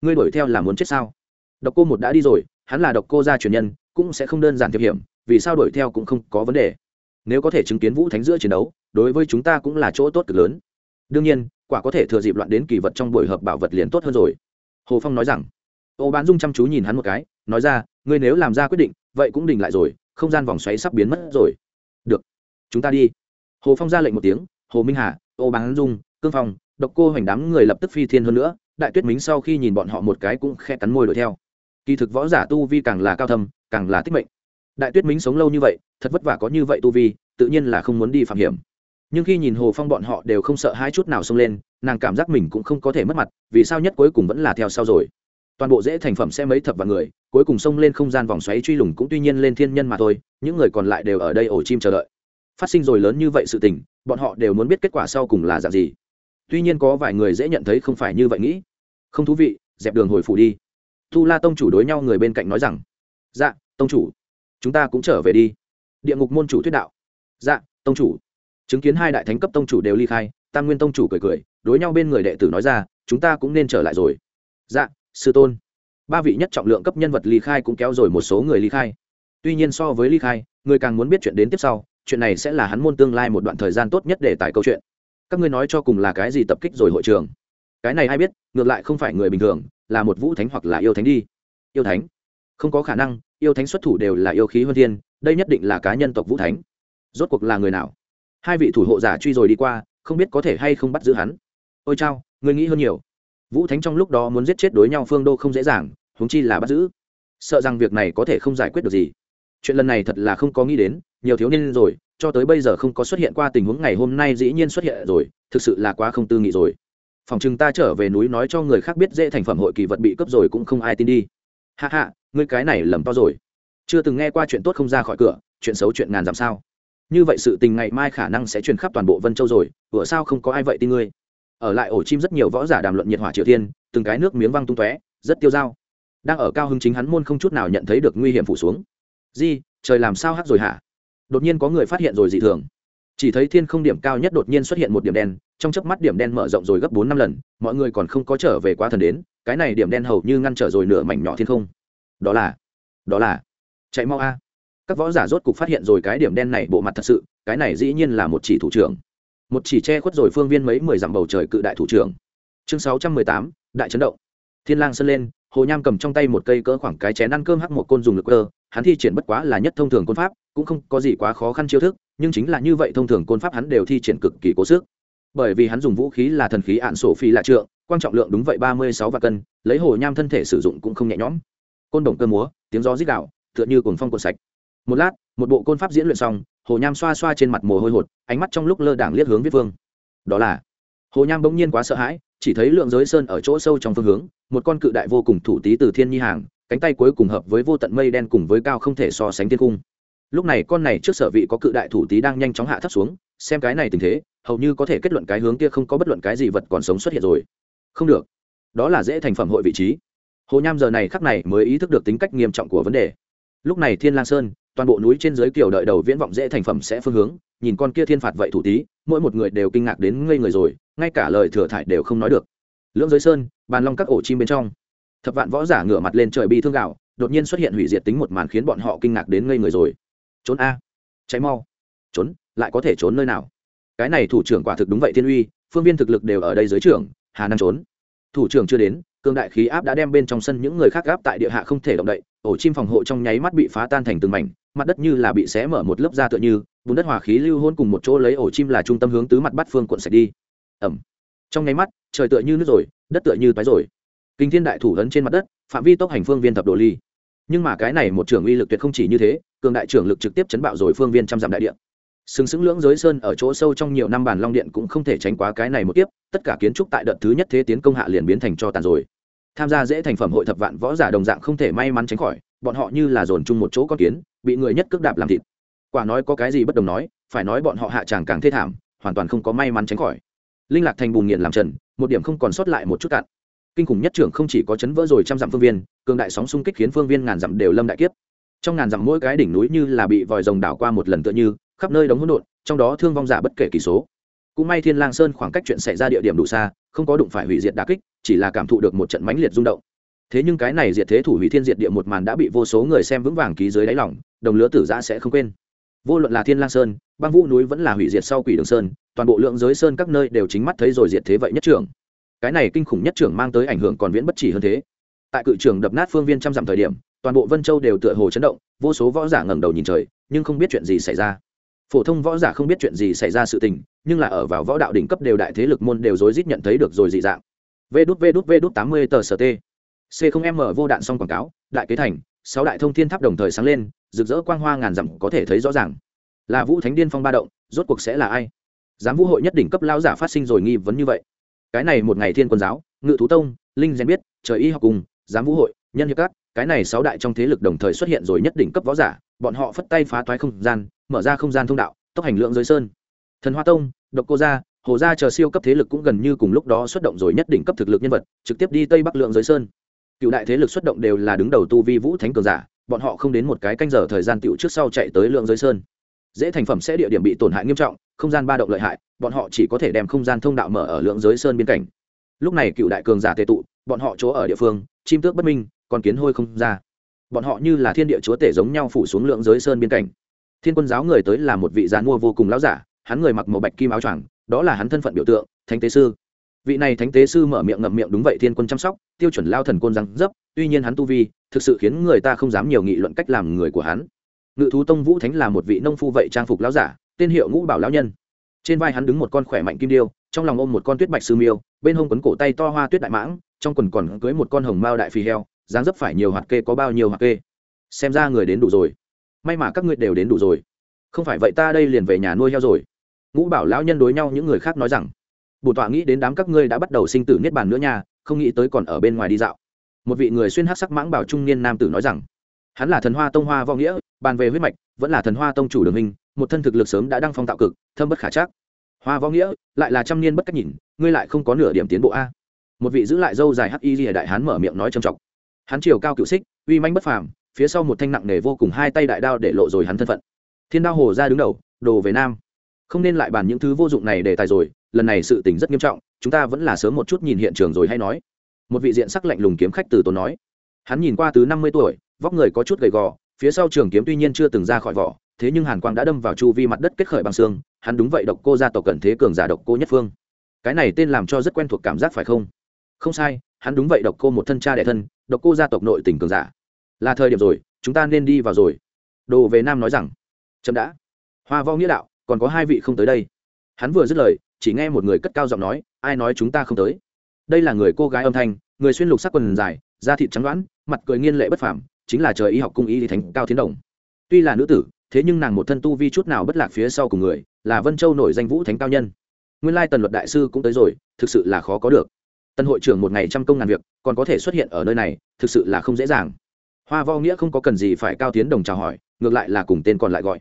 Ngươi đuổi theo là muốn chết sao? Độc cô một đã đi rồi, hắn là độc cô gia truyền nhân, cũng sẽ không đơn giản thiệp hiểm, vì sao đuổi theo cũng không có vấn đề. Nếu có thể chứng kiến vũ thánh giữa chiến đấu đối với chúng ta cũng là chỗ tốt cực lớn. Đương nhiên, quả có thể thừa dịp loạn đến kỳ vật trong buổi hợp bảo vật liền tốt hơn rồi. Hồ phong nói rằng. Ô bán dung chăm chú nhìn hắn một cái, nói ra, ngươi nếu làm ra quyết định, vậy cũng đình lại rồi, không gian vòng xoáy sắp biến mất rồi. Được, chúng ta đi. Hồ phong ra lệnh một tiếng, hồ minh hà, ô bán dung, cương phong, độc cô hoành đám người lập tức phi thiên hơn nữa, đại tuyết mính sau khi nhìn bọn họ một cái cũng khe cắn môi đuổi theo. Kỳ thực võ giả tu vi càng là cao thâm, càng là tích mệnh. Đại tuyết mính sống lâu như vậy, thật vất vả có như vậy tu vi, tự nhiên là không muốn đi phạm hiểm nhưng khi nhìn hồ phong bọn họ đều không sợ hai chút nào xông lên, nàng cảm giác mình cũng không có thể mất mặt, vì sao nhất cuối cùng vẫn là theo sau rồi. Toàn bộ dễ thành phẩm sẽ mấy thập vạn người, cuối cùng xông lên không gian vòng xoáy truy lùng cũng tuy nhiên lên thiên nhân mà thôi, những người còn lại đều ở đây ổ chim chờ đợi. Phát sinh rồi lớn như vậy sự tình, bọn họ đều muốn biết kết quả sau cùng là dạng gì. Tuy nhiên có vài người dễ nhận thấy không phải như vậy nghĩ. Không thú vị, dẹp đường hồi phủ đi. Tu la tông chủ đối nhau người bên cạnh nói rằng dạ tông chủ, chúng ta cũng trở về đi. Địa ngục môn chủ thuyết đạo dạ tông chủ chứng kiến hai đại thánh cấp tông chủ đều ly khai, tam nguyên tông chủ cười cười, đối nhau bên người đệ tử nói ra, chúng ta cũng nên trở lại rồi. Dạ sư tôn. Ba vị nhất trọng lượng cấp nhân vật ly khai cũng kéo rồi một số người ly khai. Tuy nhiên so với ly khai, người càng muốn biết chuyện đến tiếp sau, chuyện này sẽ là hắn môn tương lai một đoạn thời gian tốt nhất để tải câu chuyện. Các ngươi nói cho cùng là cái gì tập kích rồi hội trường? Cái này ai biết, ngược lại không phải người bình thường, là một vũ thánh hoặc là yêu thánh đi. Yêu thánh? Không có khả năng, yêu thánh xuất thủ đều là yêu khí huân thiên, đây nhất định là cá nhân tộc vũ thánh. Rốt cuộc là người nào? Hai vị thủ hộ giả truy rồi đi qua, không biết có thể hay không bắt giữ hắn. Ôi chao, người nghĩ hơn nhiều. Vũ thánh trong lúc đó muốn giết chết đối nhau phương đô không dễ dàng, huống chi là bắt giữ. Sợ rằng việc này có thể không giải quyết được gì. Chuyện lần này thật là không có nghĩ đến, nhiều thiếu niên rồi, cho tới bây giờ không có xuất hiện qua tình huống ngày hôm nay dĩ nhiên xuất hiện rồi, thực sự là quá không tư nghị rồi. Phòng chừng ta trở về núi nói cho người khác biết dễ thành phẩm hội kỳ vật bị cướp rồi cũng không ai tin đi. Hạ hạ ngươi cái này lầm to rồi. Chưa từng nghe qua chuyện tốt không ra khỏi cửa, chuyện xấu chuyện ngàn dặm sao? Như vậy sự tình ngày mai khả năng sẽ truyền khắp toàn bộ vân châu rồi vừa sao không có ai vậy tin ngươi? Ở lại ổ chim rất nhiều võ giả đàm luận nhiệt hỏa triều tiên, từng cái nước miếng văng tung tóe, rất tiêu dao. Đang ở cao hưng chính hắn môn không chút nào nhận thấy được nguy hiểm phủ xuống. Di, trời làm sao hắc rồi hả? Đột nhiên có người phát hiện rồi dị thường. Chỉ thấy thiên không điểm cao nhất đột nhiên xuất hiện một điểm đen, trong chớp mắt điểm đen mở rộng rồi gấp bốn năm lần, mọi người còn không có trở về quá thần đến, cái này điểm đen hầu như ngăn trở rồi nửa mảnh nhỏ thiên không. Đó là đó là, chạy mau a các võ giả rốt cục phát hiện rồi cái điểm đen này bộ mặt thật sự, cái này dĩ nhiên là một chỉ thủ trưởng. Một chỉ che khuất rồi phương viên mấy mười dặm bầu trời cự đại thủ trưởng. Chương sáu trăm mười tám, đại chấn động. Thiên lang sân lên, hồ nham cầm trong tay một cây cỡ khoảng cái chén ăn cơm hắc một côn dùng lực cơ, hắn thi triển bất quá là nhất thông thường côn pháp, cũng không có gì quá khó khăn chiêu thức, nhưng chính là như vậy thông thường côn pháp hắn đều thi triển cực kỳ cố sức. Bởi vì hắn dùng vũ khí là thần khí ạn sổ phi lạ trượng quan trọng lượng đúng vậy ba mươi sáu vạn cân, lấy hồ nham thân thể sử dụng cũng không nhẹ nhõm. Côn đồng cơ múa, tiếng gió rít đạo tựa như cuồng phong cuộn sạch một lát, một bộ côn pháp diễn luyện xong, hồ nham xoa xoa trên mặt mồ hôi hột, ánh mắt trong lúc lơ đảng liếc hướng viết vương. Đó là, hồ nham bỗng nhiên quá sợ hãi, chỉ thấy lượng giới sơn ở chỗ sâu trong phương hướng, một con cự đại vô cùng thủ tí từ thiên nhi hàng, cánh tay cuối cùng hợp với vô tận mây đen cùng với cao không thể so sánh thiên cung. Lúc này con này trước sở vị có cự đại thủ tí đang nhanh chóng hạ thấp xuống, xem cái này tình thế, hầu như có thể kết luận cái hướng kia không có bất luận cái gì vật còn sống xuất hiện rồi. Không được. Đó là dễ thành phẩm hội vị trí. Hồ nham giờ này khắc này mới ý thức được tính cách nghiêm trọng của vấn đề. Lúc này thiên lang sơn toàn bộ núi trên dưới kiểu đợi đầu viễn vọng dễ thành phẩm sẽ phương hướng, nhìn con kia thiên phạt vậy thủ tí, mỗi một người đều kinh ngạc đến ngây người rồi, ngay cả lời thừa thải đều không nói được. Lưỡng giới sơn, bàn long các ổ chim bên trong. Thập vạn võ giả ngửa mặt lên trời bi thương gạo đột nhiên xuất hiện hủy diệt tính một màn khiến bọn họ kinh ngạc đến ngây người rồi. Trốn a. Cháy mau. Trốn, lại có thể trốn nơi nào? Cái này thủ trưởng quả thực đúng vậy thiên uy, phương viên thực lực đều ở đây dưới trưởng, hà năng trốn. Thủ trưởng chưa đến cương đại khí áp đã đem bên trong sân những người khác gáp tại địa hạ không thể động đậy, ổ chim phòng hộ trong nháy mắt bị phá tan thành từng mảnh mặt đất như là bị xé mở một lớp da tựa như, bùn đất hòa khí lưu hôn cùng một chỗ lấy ổ chim là trung tâm hướng tứ mặt bắt phương cuộn sạch đi. Ẩm. Trong nháy mắt, trời tựa như nước rồi, đất tựa như toái rồi. Kinh thiên đại thủ ấn trên mặt đất, phạm vi tốc hành phương viên thập đồ ly. Nhưng mà cái này một trưởng uy lực tuyệt không chỉ như thế, cường đại trưởng lực trực tiếp chấn bạo rồi phương viên trăm dặm đại điện sừng sững lưỡng giới sơn ở chỗ sâu trong nhiều năm bản long điện cũng không thể tránh quá cái này một tiếp tất cả kiến trúc tại đợt thứ nhất thế tiến công hạ liền biến thành cho tàn rồi. Tham gia dễ thành phẩm hội thập vạn võ giả đồng dạng không thể may mắn tránh khỏi, bọn họ như là dồn chung một chỗ con kiến bị người nhất cước đạp làm thịt. Quả nói có cái gì bất đồng nói, phải nói bọn họ hạ tràng càng thê thảm, hoàn toàn không có may mắn tránh khỏi. Linh lạc thành bùng nghiện làm trần, một điểm không còn sót lại một chút cạn. Kinh khủng nhất trưởng không chỉ có chấn vỡ rồi trăm dặm phương viên, cường đại sóng xung kích khiến phương viên ngàn dặm đều lâm đại kiếp. Trong ngàn dặm mỗi cái đỉnh núi như là bị vòi rồng đảo qua một lần tựa như, khắp nơi đóng hỗn độn, trong đó thương vong giả bất kể kỳ số. Cũng may thiên lang sơn khoảng cách chuyện xảy ra địa điểm đủ xa, không có đụng phải hủy diệt đả kích, chỉ là cảm thụ được một trận mãnh liệt rung động. Thế nhưng cái này diệt thế thủ hủy thiên diệt địa một màn đã bị vô số người xem vững vàng ký dưới đáy lòng đồng lứa tử giã sẽ không quên. Vô luận là thiên lang sơn, băng vũ núi vẫn là hủy diệt sau quỷ đường sơn, toàn bộ lượng giới sơn các nơi đều chính mắt thấy rồi diệt thế vậy nhất trưởng. Cái này kinh khủng nhất trưởng mang tới ảnh hưởng còn viễn bất chỉ hơn thế. Tại cự trường đập nát phương viên trăm dặm thời điểm, toàn bộ vân châu đều tựa hồ chấn động, vô số võ giả ngẩng đầu nhìn trời, nhưng không biết chuyện gì xảy ra. Phổ thông võ giả không biết chuyện gì xảy ra sự tình, nhưng là ở vào võ đạo đỉnh cấp đều đại thế lực môn đều rối rít nhận thấy được rồi dị dạng. Vê đút vê đút vê đút tám mươi tờ st c không m vô đạn xong quảng cáo, đại kế thành, sáu đại thông thiên tháp đồng thời sáng lên rực rỡ quang hoa ngàn dặm có thể thấy rõ ràng. Là vũ thánh điên phong ba động, rốt cuộc sẽ là ai? Giám vũ hội nhất đỉnh cấp lao giả phát sinh rồi nghi vấn như vậy. Cái này một ngày thiên quân giáo, ngự thú tông, linh gen biết, trời y học cùng, giám vũ hội, nhân hiệp các, cái này sáu đại trong thế lực đồng thời xuất hiện rồi nhất đỉnh cấp võ giả, bọn họ phất tay phá toái không gian, mở ra không gian thông đạo, tốc hành lượng giới sơn. Thần hoa tông, độc cô gia, hồ gia chờ siêu cấp thế lực cũng gần như cùng lúc đó xuất động rồi nhất đỉnh cấp thực lực nhân vật, trực tiếp đi tây bắc lượng giới sơn. Cựu đại thế lực xuất động đều là đứng đầu tu vi vũ thánh cường giả bọn họ không đến một cái canh giờ thời gian tựu trước sau chạy tới lượng giới sơn. Dễ thành phẩm sẽ địa điểm bị tổn hại nghiêm trọng, không gian ba động lợi hại, bọn họ chỉ có thể đem không gian thông đạo mở ở lượng giới sơn biên cảnh. Lúc này cựu đại cường giả tệ tụ, bọn họ chỗ ở địa phương, chim tước bất minh còn kiến hôi không ra. Bọn họ như là thiên địa chúa tể giống nhau phủ xuống lượng giới sơn biên cảnh. Thiên quân giáo người tới là một vị gián mua vô cùng lão giả, hắn người mặc màu bạch kim áo choàng, đó là hắn thân phận biểu tượng, thánh tế sư vị này thánh tế sư mở miệng ngậm miệng đúng vậy, thiên quân chăm sóc, tiêu chuẩn lao thần côn răng dấp, tuy nhiên hắn tu vi thực sự khiến người ta không dám nhiều nghị luận cách làm người của hắn. Ngự thú tông vũ thánh là một vị nông phu vậy trang phục lão giả, tên hiệu ngũ bảo lão nhân. Trên vai hắn đứng một con khỏe mạnh kim điêu, trong lòng ôm một con tuyết bạch sư miêu, bên hông quấn cổ tay to hoa tuyết đại mãng, trong quần còn cưới một con hồng mao đại phi heo, dáng dấp phải nhiều hoạt kê có bao nhiêu hoạt kê. Xem ra người đến đủ rồi. May mà các ngươi đều đến đủ rồi. Không phải vậy ta đây liền về nhà nuôi heo rồi. Ngũ bảo lão nhân đối nhau những người khác nói rằng bổn tọa nghĩ đến đám các ngươi đã bắt đầu sinh tử niết bàn nữa nha, không nghĩ tới còn ở bên ngoài đi dạo. Một vị người xuyên hát sắc mãng bảo trung niên nam tử nói rằng, hắn là thần hoa tông hoa võ nghĩa, bàn về huyết mạch, vẫn là thần hoa tông chủ đường hình, một thân thực lực sớm đã đăng phong tạo cực, thâm bất khả chắc. Hoa võ nghĩa, lại là trăm niên bất cách nhìn, ngươi lại không có nửa điểm tiến bộ a. Một vị giữ lại dâu dài hắc y ghi đại hán mở miệng nói trầm trọng. Hắn chiều cao cựu xích, uy manh bất phàm, phía sau một thanh nặng nề vô cùng hai tay đại đao để lộ rồi hắn thân phận. Thiên đao hồ ra đứng đầu, đồ về nam. Không nên lại bàn những thứ vô dụng này để tài rồi lần này sự tình rất nghiêm trọng, chúng ta vẫn là sớm một chút nhìn hiện trường rồi hay nói. Một vị diện sắc lạnh lùng kiếm khách từ tốn nói. Hắn nhìn qua từ năm mươi tuổi, vóc người có chút gầy gò, phía sau trường kiếm tuy nhiên chưa từng ra khỏi vỏ, thế nhưng hàn quang đã đâm vào chu vi mặt đất kết khởi bằng xương, hắn đúng vậy độc cô gia tộc cận thế cường giả độc cô nhất phương. Cái này tên làm cho rất quen thuộc cảm giác phải không? Không sai, hắn đúng vậy độc cô một thân cha đẻ thân, độc cô gia tộc nội tình cường giả. Là thời điểm rồi, chúng ta nên đi vào rồi. Đồ về nam nói rằng. Chậm đã. Hoa võ nghĩa đạo, còn có hai vị không tới đây. Hắn vừa dứt lời chỉ nghe một người cất cao giọng nói, ai nói chúng ta không tới? Đây là người cô gái âm thanh, người xuyên lục sắc quần dài, da thịt trắng đoán mặt cười nghiên lệ bất phàm, chính là trời y học cung y thì thánh cao tiến đồng. Tuy là nữ tử, thế nhưng nàng một thân tu vi chút nào bất lạc phía sau cùng người, là vân châu nổi danh vũ thánh cao nhân. Nguyên lai tần luật đại sư cũng tới rồi, thực sự là khó có được. Tân hội trưởng một ngày trăm công ngàn việc, còn có thể xuất hiện ở nơi này, thực sự là không dễ dàng. Hoa vo nghĩa không có cần gì phải cao tiến đồng chào hỏi, ngược lại là cùng tên còn lại gọi.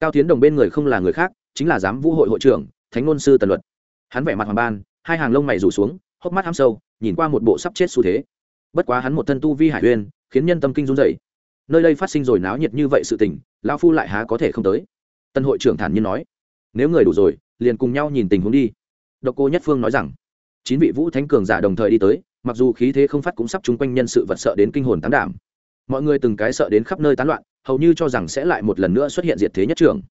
Cao tiến đồng bên người không là người khác, chính là giám vũ hội hội trưởng thánh ngôn sư tần luật. Hắn vẻ mặt hoàng ban, hai hàng lông mày rủ xuống, hốc mắt ham sâu, nhìn qua một bộ sắp chết xu thế. Bất quá hắn một thân tu vi hải uyên, khiến nhân tâm kinh run dậy nơi đây phát sinh rồi náo nhiệt như vậy sự tình, lão phu lại há có thể không tới. Tân hội trưởng thản nhiên nói, nếu người đủ rồi, liền cùng nhau nhìn tình huống đi. Độc cô nhất phương nói rằng, chín vị vũ thánh cường giả đồng thời đi tới, mặc dù khí thế không phát cũng sắp chung quanh nhân sự vật sợ đến kinh hồn tán đảm. Mọi người từng cái sợ đến khắp nơi tán loạn, hầu như cho rằng sẽ lại một lần nữa xuất hiện diệt thế nhất trường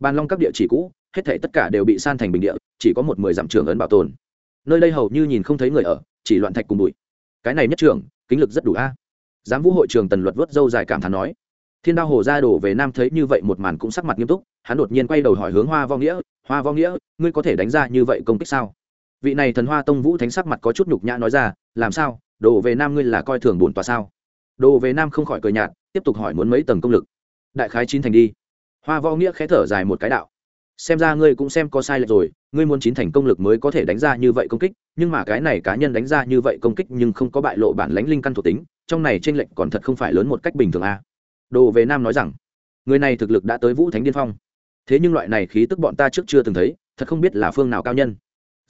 bàn long các địa chỉ cũ hết thảy tất cả đều bị san thành bình địa, chỉ có một mười dặm trường ấn bảo tồn. Nơi đây hầu như nhìn không thấy người ở, chỉ loạn thạch cùng bụi. Cái này nhất trường, kính lực rất đủ a. Giám vũ hội trường tần luật vớt dâu dài cảm thán nói. Thiên đao hồ ra đổ về nam thấy như vậy một màn cũng sắc mặt nghiêm túc, hắn đột nhiên quay đầu hỏi hướng hoa Vong nghĩa, hoa Vong nghĩa, ngươi có thể đánh ra như vậy công kích sao? Vị này thần hoa tông vũ thánh sắc mặt có chút nhục nhã nói ra, làm sao? Đổ về nam ngươi là coi thường bổn tòa sao? Đồ về nam không khỏi cười nhạt, tiếp tục hỏi muốn mấy tầng công lực. Đại khái chín thành đi. Hoa Vong nghĩa khẽ thở dài một cái đạo xem ra ngươi cũng xem có sai lệch rồi, ngươi muốn chín thành công lực mới có thể đánh ra như vậy công kích, nhưng mà cái này cá nhân đánh ra như vậy công kích nhưng không có bại lộ bản lãnh linh căn thuộc tính, trong này t r ê n lệch còn thật không phải lớn một cách bình thường a à. đồ về nam nói rằng, người này thực lực đã tới vũ thánh điên phong. Thế nhưng loại này khí tức bọn ta trước chưa từng thấy, thật không biết là phương nào cao nhân.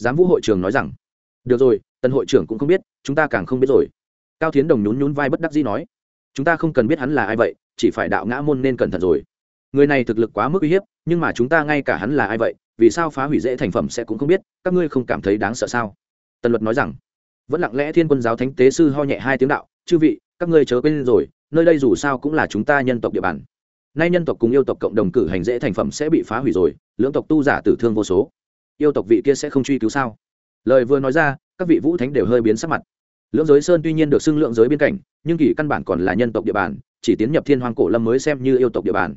Giám vũ hội trường nói rằng, được rồi tân hội trưởng cũng không biết, chúng ta càng không biết rồi. Cao tiến đồng nhún nhún vai bất đắc dĩ nói, chúng ta không cần biết hắn là ai vậy, chỉ phải đạo ngã môn nên cẩn thận rồi người này thực lực quá mức uy hiếp, nhưng mà chúng ta ngay cả hắn là ai vậy, vì sao phá hủy dễ thành phẩm sẽ cũng không biết, các ngươi không cảm thấy đáng sợ sao? Tần luật nói rằng, vẫn lặng lẽ thiên quân giáo thánh tế sư ho nhẹ hai tiếng đạo, chư vị, các ngươi chớ quên rồi, nơi đây dù sao cũng là chúng ta nhân tộc địa bàn. Nay nhân tộc cùng yêu tộc cộng đồng cử hành dễ thành phẩm sẽ bị phá hủy rồi, lưỡng tộc tu giả tử thương vô số. Yêu tộc vị kia sẽ không truy cứu sao? Lời vừa nói ra, các vị vũ thánh đều hơi biến sắc mặt. Lưỡng giới sơn tuy nhiên được xưng lượng giới biên cảnh, nhưng kỳ căn bản còn là nhân tộc địa bàn, chỉ tiến nhập thiên hoàng cổ lâm mới xem như yêu tộc địa bàn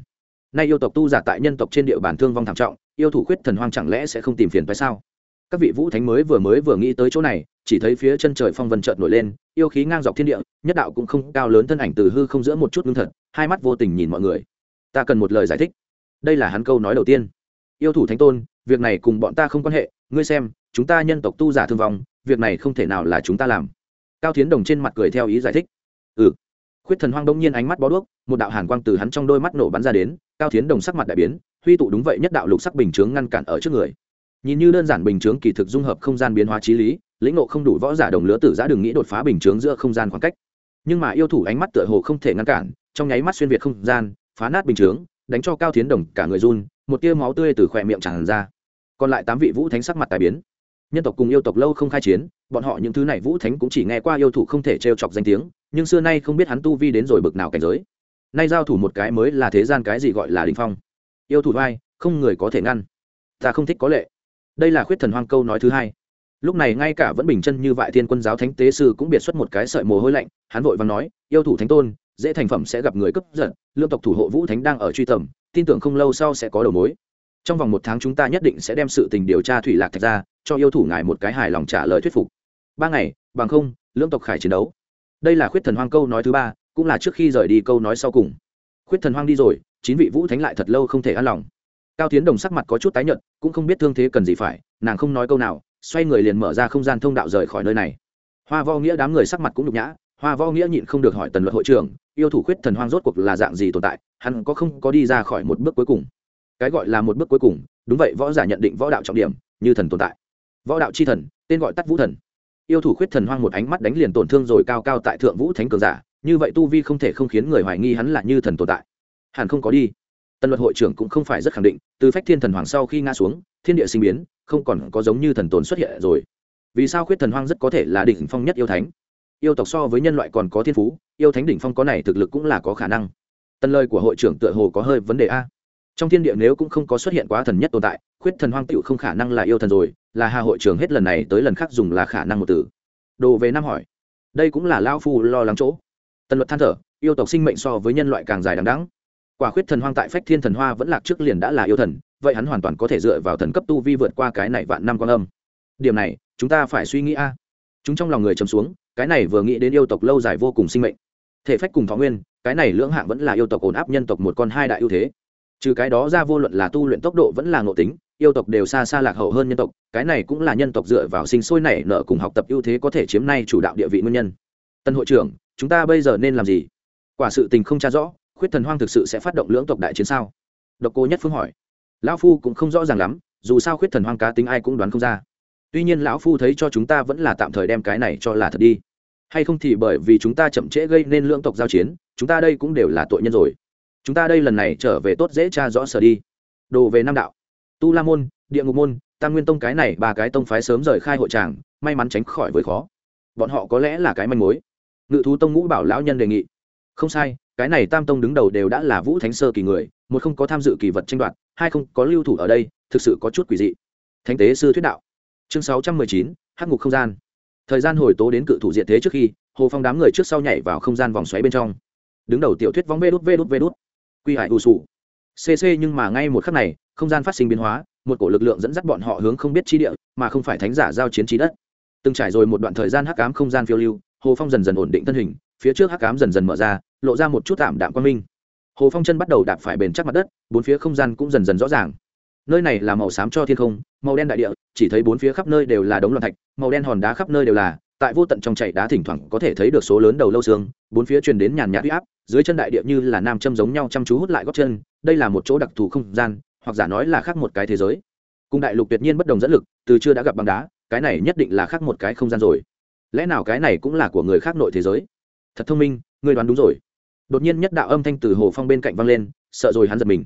nay yêu tộc tu giả tại nhân tộc trên địa bàn thương vong thảm trọng, yêu thủ khuyết thần hoang chẳng lẽ sẽ không tìm phiền tại sao? Các vị vũ thánh mới vừa mới vừa nghĩ tới chỗ này, chỉ thấy phía chân trời phong vân trợn nổi lên, yêu khí ngang dọc thiên địa, nhất đạo cũng không cao lớn thân ảnh từ hư không giữa một chút ngưng thật, hai mắt vô tình nhìn mọi người. Ta cần một lời giải thích. Đây là hắn câu nói đầu tiên. Yêu thủ thánh tôn, việc này cùng bọn ta không quan hệ, ngươi xem, chúng ta nhân tộc tu giả thương vong, việc này không thể nào là chúng ta làm. Cao tiến đồng trên mặt cười theo ý giải thích. Ừ khuyết thần hoang đông nhiên ánh mắt bó đuốc, một đạo hàn quang từ hắn trong đôi mắt nổ bắn ra đến, cao tiến đồng sắc mặt đại biến, huy tụ đúng vậy nhất đạo lục sắc bình chướng ngăn cản ở trước người. Nhìn như đơn giản bình chướng kỳ thực dung hợp không gian biến hóa trí lý, lĩnh nộ không đủ võ giả đồng lứa tử giã đừng nghĩ đột phá bình chướng giữa không gian khoảng cách. Nhưng mà yêu thủ ánh mắt tựa hồ không thể ngăn cản, trong nháy mắt xuyên việt không gian, phá nát bình chướng, đánh cho cao tiến đồng cả người run, một tia máu tươi từ khỏe miệng tràn ra. Còn lại tám vị vũ thánh sắc mặt tài biến. Nhân tộc cùng yêu tộc lâu không khai chiến, bọn họ những thứ này vũ thánh cũng chỉ nghe qua yêu thủ không thể trêu chọc danh tiếng nhưng xưa nay không biết hắn tu vi đến rồi bực nào cảnh giới. Nay giao thủ một cái mới là thế gian cái gì gọi là đình phong. Yêu thủ vai, không người có thể ngăn. Ta không thích có lệ. Đây là khuyết thần hoang câu nói thứ hai. Lúc này ngay cả vẫn bình chân như vại thiên quân giáo thánh tế sư cũng biệt xuất một cái sợi mồ hôi lạnh, hắn vội và nói, yêu thủ thánh tôn, dễ thành phẩm sẽ gặp người cấp giận, lương tộc thủ hộ vũ thánh đang ở truy tầm, tin tưởng không lâu sau sẽ có đầu mối. Trong vòng một tháng chúng ta nhất định sẽ đem sự tình điều tra thủy lạc thạch ra, cho yêu thủ ngài một cái hài lòng trả lời thuyết phục. Ba ngày, bằng không lưỡng tộc khải chiến đấu đây là khuyết thần hoang câu nói thứ ba, cũng là trước khi rời đi câu nói sau cùng. Khuyết thần hoang đi rồi, chín vị vũ thánh lại thật lâu không thể an lòng. Cao tiến đồng sắc mặt có chút tái nhợt, cũng không biết thương thế cần gì phải, nàng không nói câu nào, xoay người liền mở ra không gian thông đạo rời khỏi nơi này. Hoa vo nghĩa đám người sắc mặt cũng nhục nhã, hoa vo nghĩa nhịn không được hỏi tần luật hội trưởng, yêu thủ khuyết thần hoang rốt cuộc là dạng gì tồn tại, hắn có không có đi ra khỏi một bước cuối cùng? Cái gọi là một bước cuối cùng, đúng vậy, võ giả nhận định võ đạo trọng điểm, như thần tồn tại. Võ đạo c h i thần, tên gọi tắt vũ thần yêu thủ khuyết thần hoang một ánh mắt đánh liền tổn thương rồi cao cao tại thượng vũ thánh cường giả, như vậy tu vi không thể không khiến người hoài nghi hắn là như thần tồn tại. Hẳn không có đi. Tân luật hội trưởng cũng không phải rất khẳng định, từ phách thiên thần hoàng sau khi ngã xuống, thiên địa sinh biến, không còn có giống như thần tồn xuất hiện rồi. Vì sao khuyết thần hoang rất có thể là đỉnh phong nhất yêu thánh? Yêu tộc so với nhân loại còn có thiên phú, yêu thánh đỉnh phong có này thực lực cũng là có khả năng. Tân lời của hội trưởng tựa hồ có hơi vấn đề a. Trong thiên địa nếu cũng không có xuất hiện quá thần nhất tồn tại, khuyết thần hoang tựu không khả năng là yêu thần rồi là hà hội trưởng hết lần này tới lần khác dùng là khả năng một từ. Đồ về năm hỏi, đây cũng là lao phu lo lắng chỗ. Tần luật than thở, yêu tộc sinh mệnh so với nhân loại càng dài đằng đắng quả khuyết thần hoang tại phách thiên thần hoa vẫn lạc trước liền đã là yêu thần, vậy hắn hoàn toàn có thể dựa vào thần cấp tu vi vượt qua cái này vạn năm quan âm. Điểm này, chúng ta phải suy nghĩ a. Chúng trong lòng người trầm xuống, cái này vừa nghĩ đến yêu tộc lâu dài vô cùng sinh mệnh. Thể phách cùng thọ nguyên, cái này lưỡng hạng vẫn là yêu tộc ổn áp nhân tộc một con hai đại ưu thế. Trừ cái đó ra vô luận là tu luyện tốc độ vẫn là ngộ tính yêu tộc đều xa xa lạc hậu hơn nhân tộc, cái này cũng là nhân tộc dựa vào sinh sôi nảy nở cùng học tập ưu thế có thể chiếm nay chủ đạo địa vị nguyên nhân. Tân hội trưởng, chúng ta bây giờ nên làm gì? Quả sự tình không tra rõ, khuyết thần hoang thực sự sẽ phát động lưỡng tộc đại chiến sao? Độc cô nhất phương hỏi. Lão phu cũng không rõ ràng lắm, dù sao khuyết thần hoang cá tính ai cũng đoán không ra. Tuy nhiên lão phu thấy cho chúng ta vẫn là tạm thời đem cái này cho là thật đi. Hay không thì bởi vì chúng ta chậm trễ gây nên lưỡng tộc giao chiến, chúng ta đây cũng đều là tội nhân rồi. Chúng ta đây lần này trở về tốt dễ tra rõ sở đi. Đồ về nam đạo tu la môn, địa ngục môn, tam nguyên tông cái này ba cái tông phái sớm rời khai hội tràng, may mắn tránh khỏi với khó. Bọn họ có lẽ là cái manh mối. Ngự thú tông ngũ bảo lão nhân đề nghị. Không sai, cái này tam tông đứng đầu đều đã là vũ thánh sơ kỳ người, một không có tham dự kỳ vật tranh đoạt, hai không có lưu thủ ở đây, thực sự có chút quỷ dị. Thánh tế sư thuyết đạo. Chương sáu trăm mười chín, hắc ngục không gian. Thời gian hồi tố đến cự thủ diện thế trước khi, hồ phong đám người trước sau nhảy vào không gian vòng xoáy bên trong. Đứng đầu tiểu thuyết vóng vê đút vê đút vê đút. Quy hải ù sù cc nhưng mà ngay một khắc này, không gian phát sinh biến hóa, một cổ lực lượng dẫn dắt bọn họ hướng không biết chi địa, mà không phải thánh giả giao chiến trí đất. Từng trải rồi một đoạn thời gian hắc ám không gian phiêu lưu, hồ phong dần dần ổn định thân hình, phía trước hắc ám dần dần mở ra, lộ ra một chút tạm đạm quan minh. Hồ phong chân bắt đầu đạp phải bền chắc mặt đất, bốn phía không gian cũng dần dần rõ ràng. Nơi này là màu xám cho thiên không, màu đen đại địa, chỉ thấy bốn phía khắp nơi đều là đống loạn thạch, màu đen hòn đá khắp nơi đều là tại vô tận trong chạy đá thỉnh thoảng có thể thấy được số lớn đầu lâu xương, bốn phía truyền đến nhàn nhạt huy áp, dưới chân đại địa như là nam châm giống nhau chăm chú hút lại gót chân, đây là một chỗ đặc thù không gian, hoặc giả nói là khác một cái thế giới. Cùng đại lục tuyệt nhiên bất đồng dẫn lực, từ chưa đã gặp bằng đá, cái này nhất định là khác một cái không gian rồi. Lẽ nào cái này cũng là của người khác nội thế giới? Thật thông minh, ngươi đoán đúng rồi. Đột nhiên nhất đạo âm thanh từ hồ phong bên cạnh vang lên, sợ rồi hắn giật mình.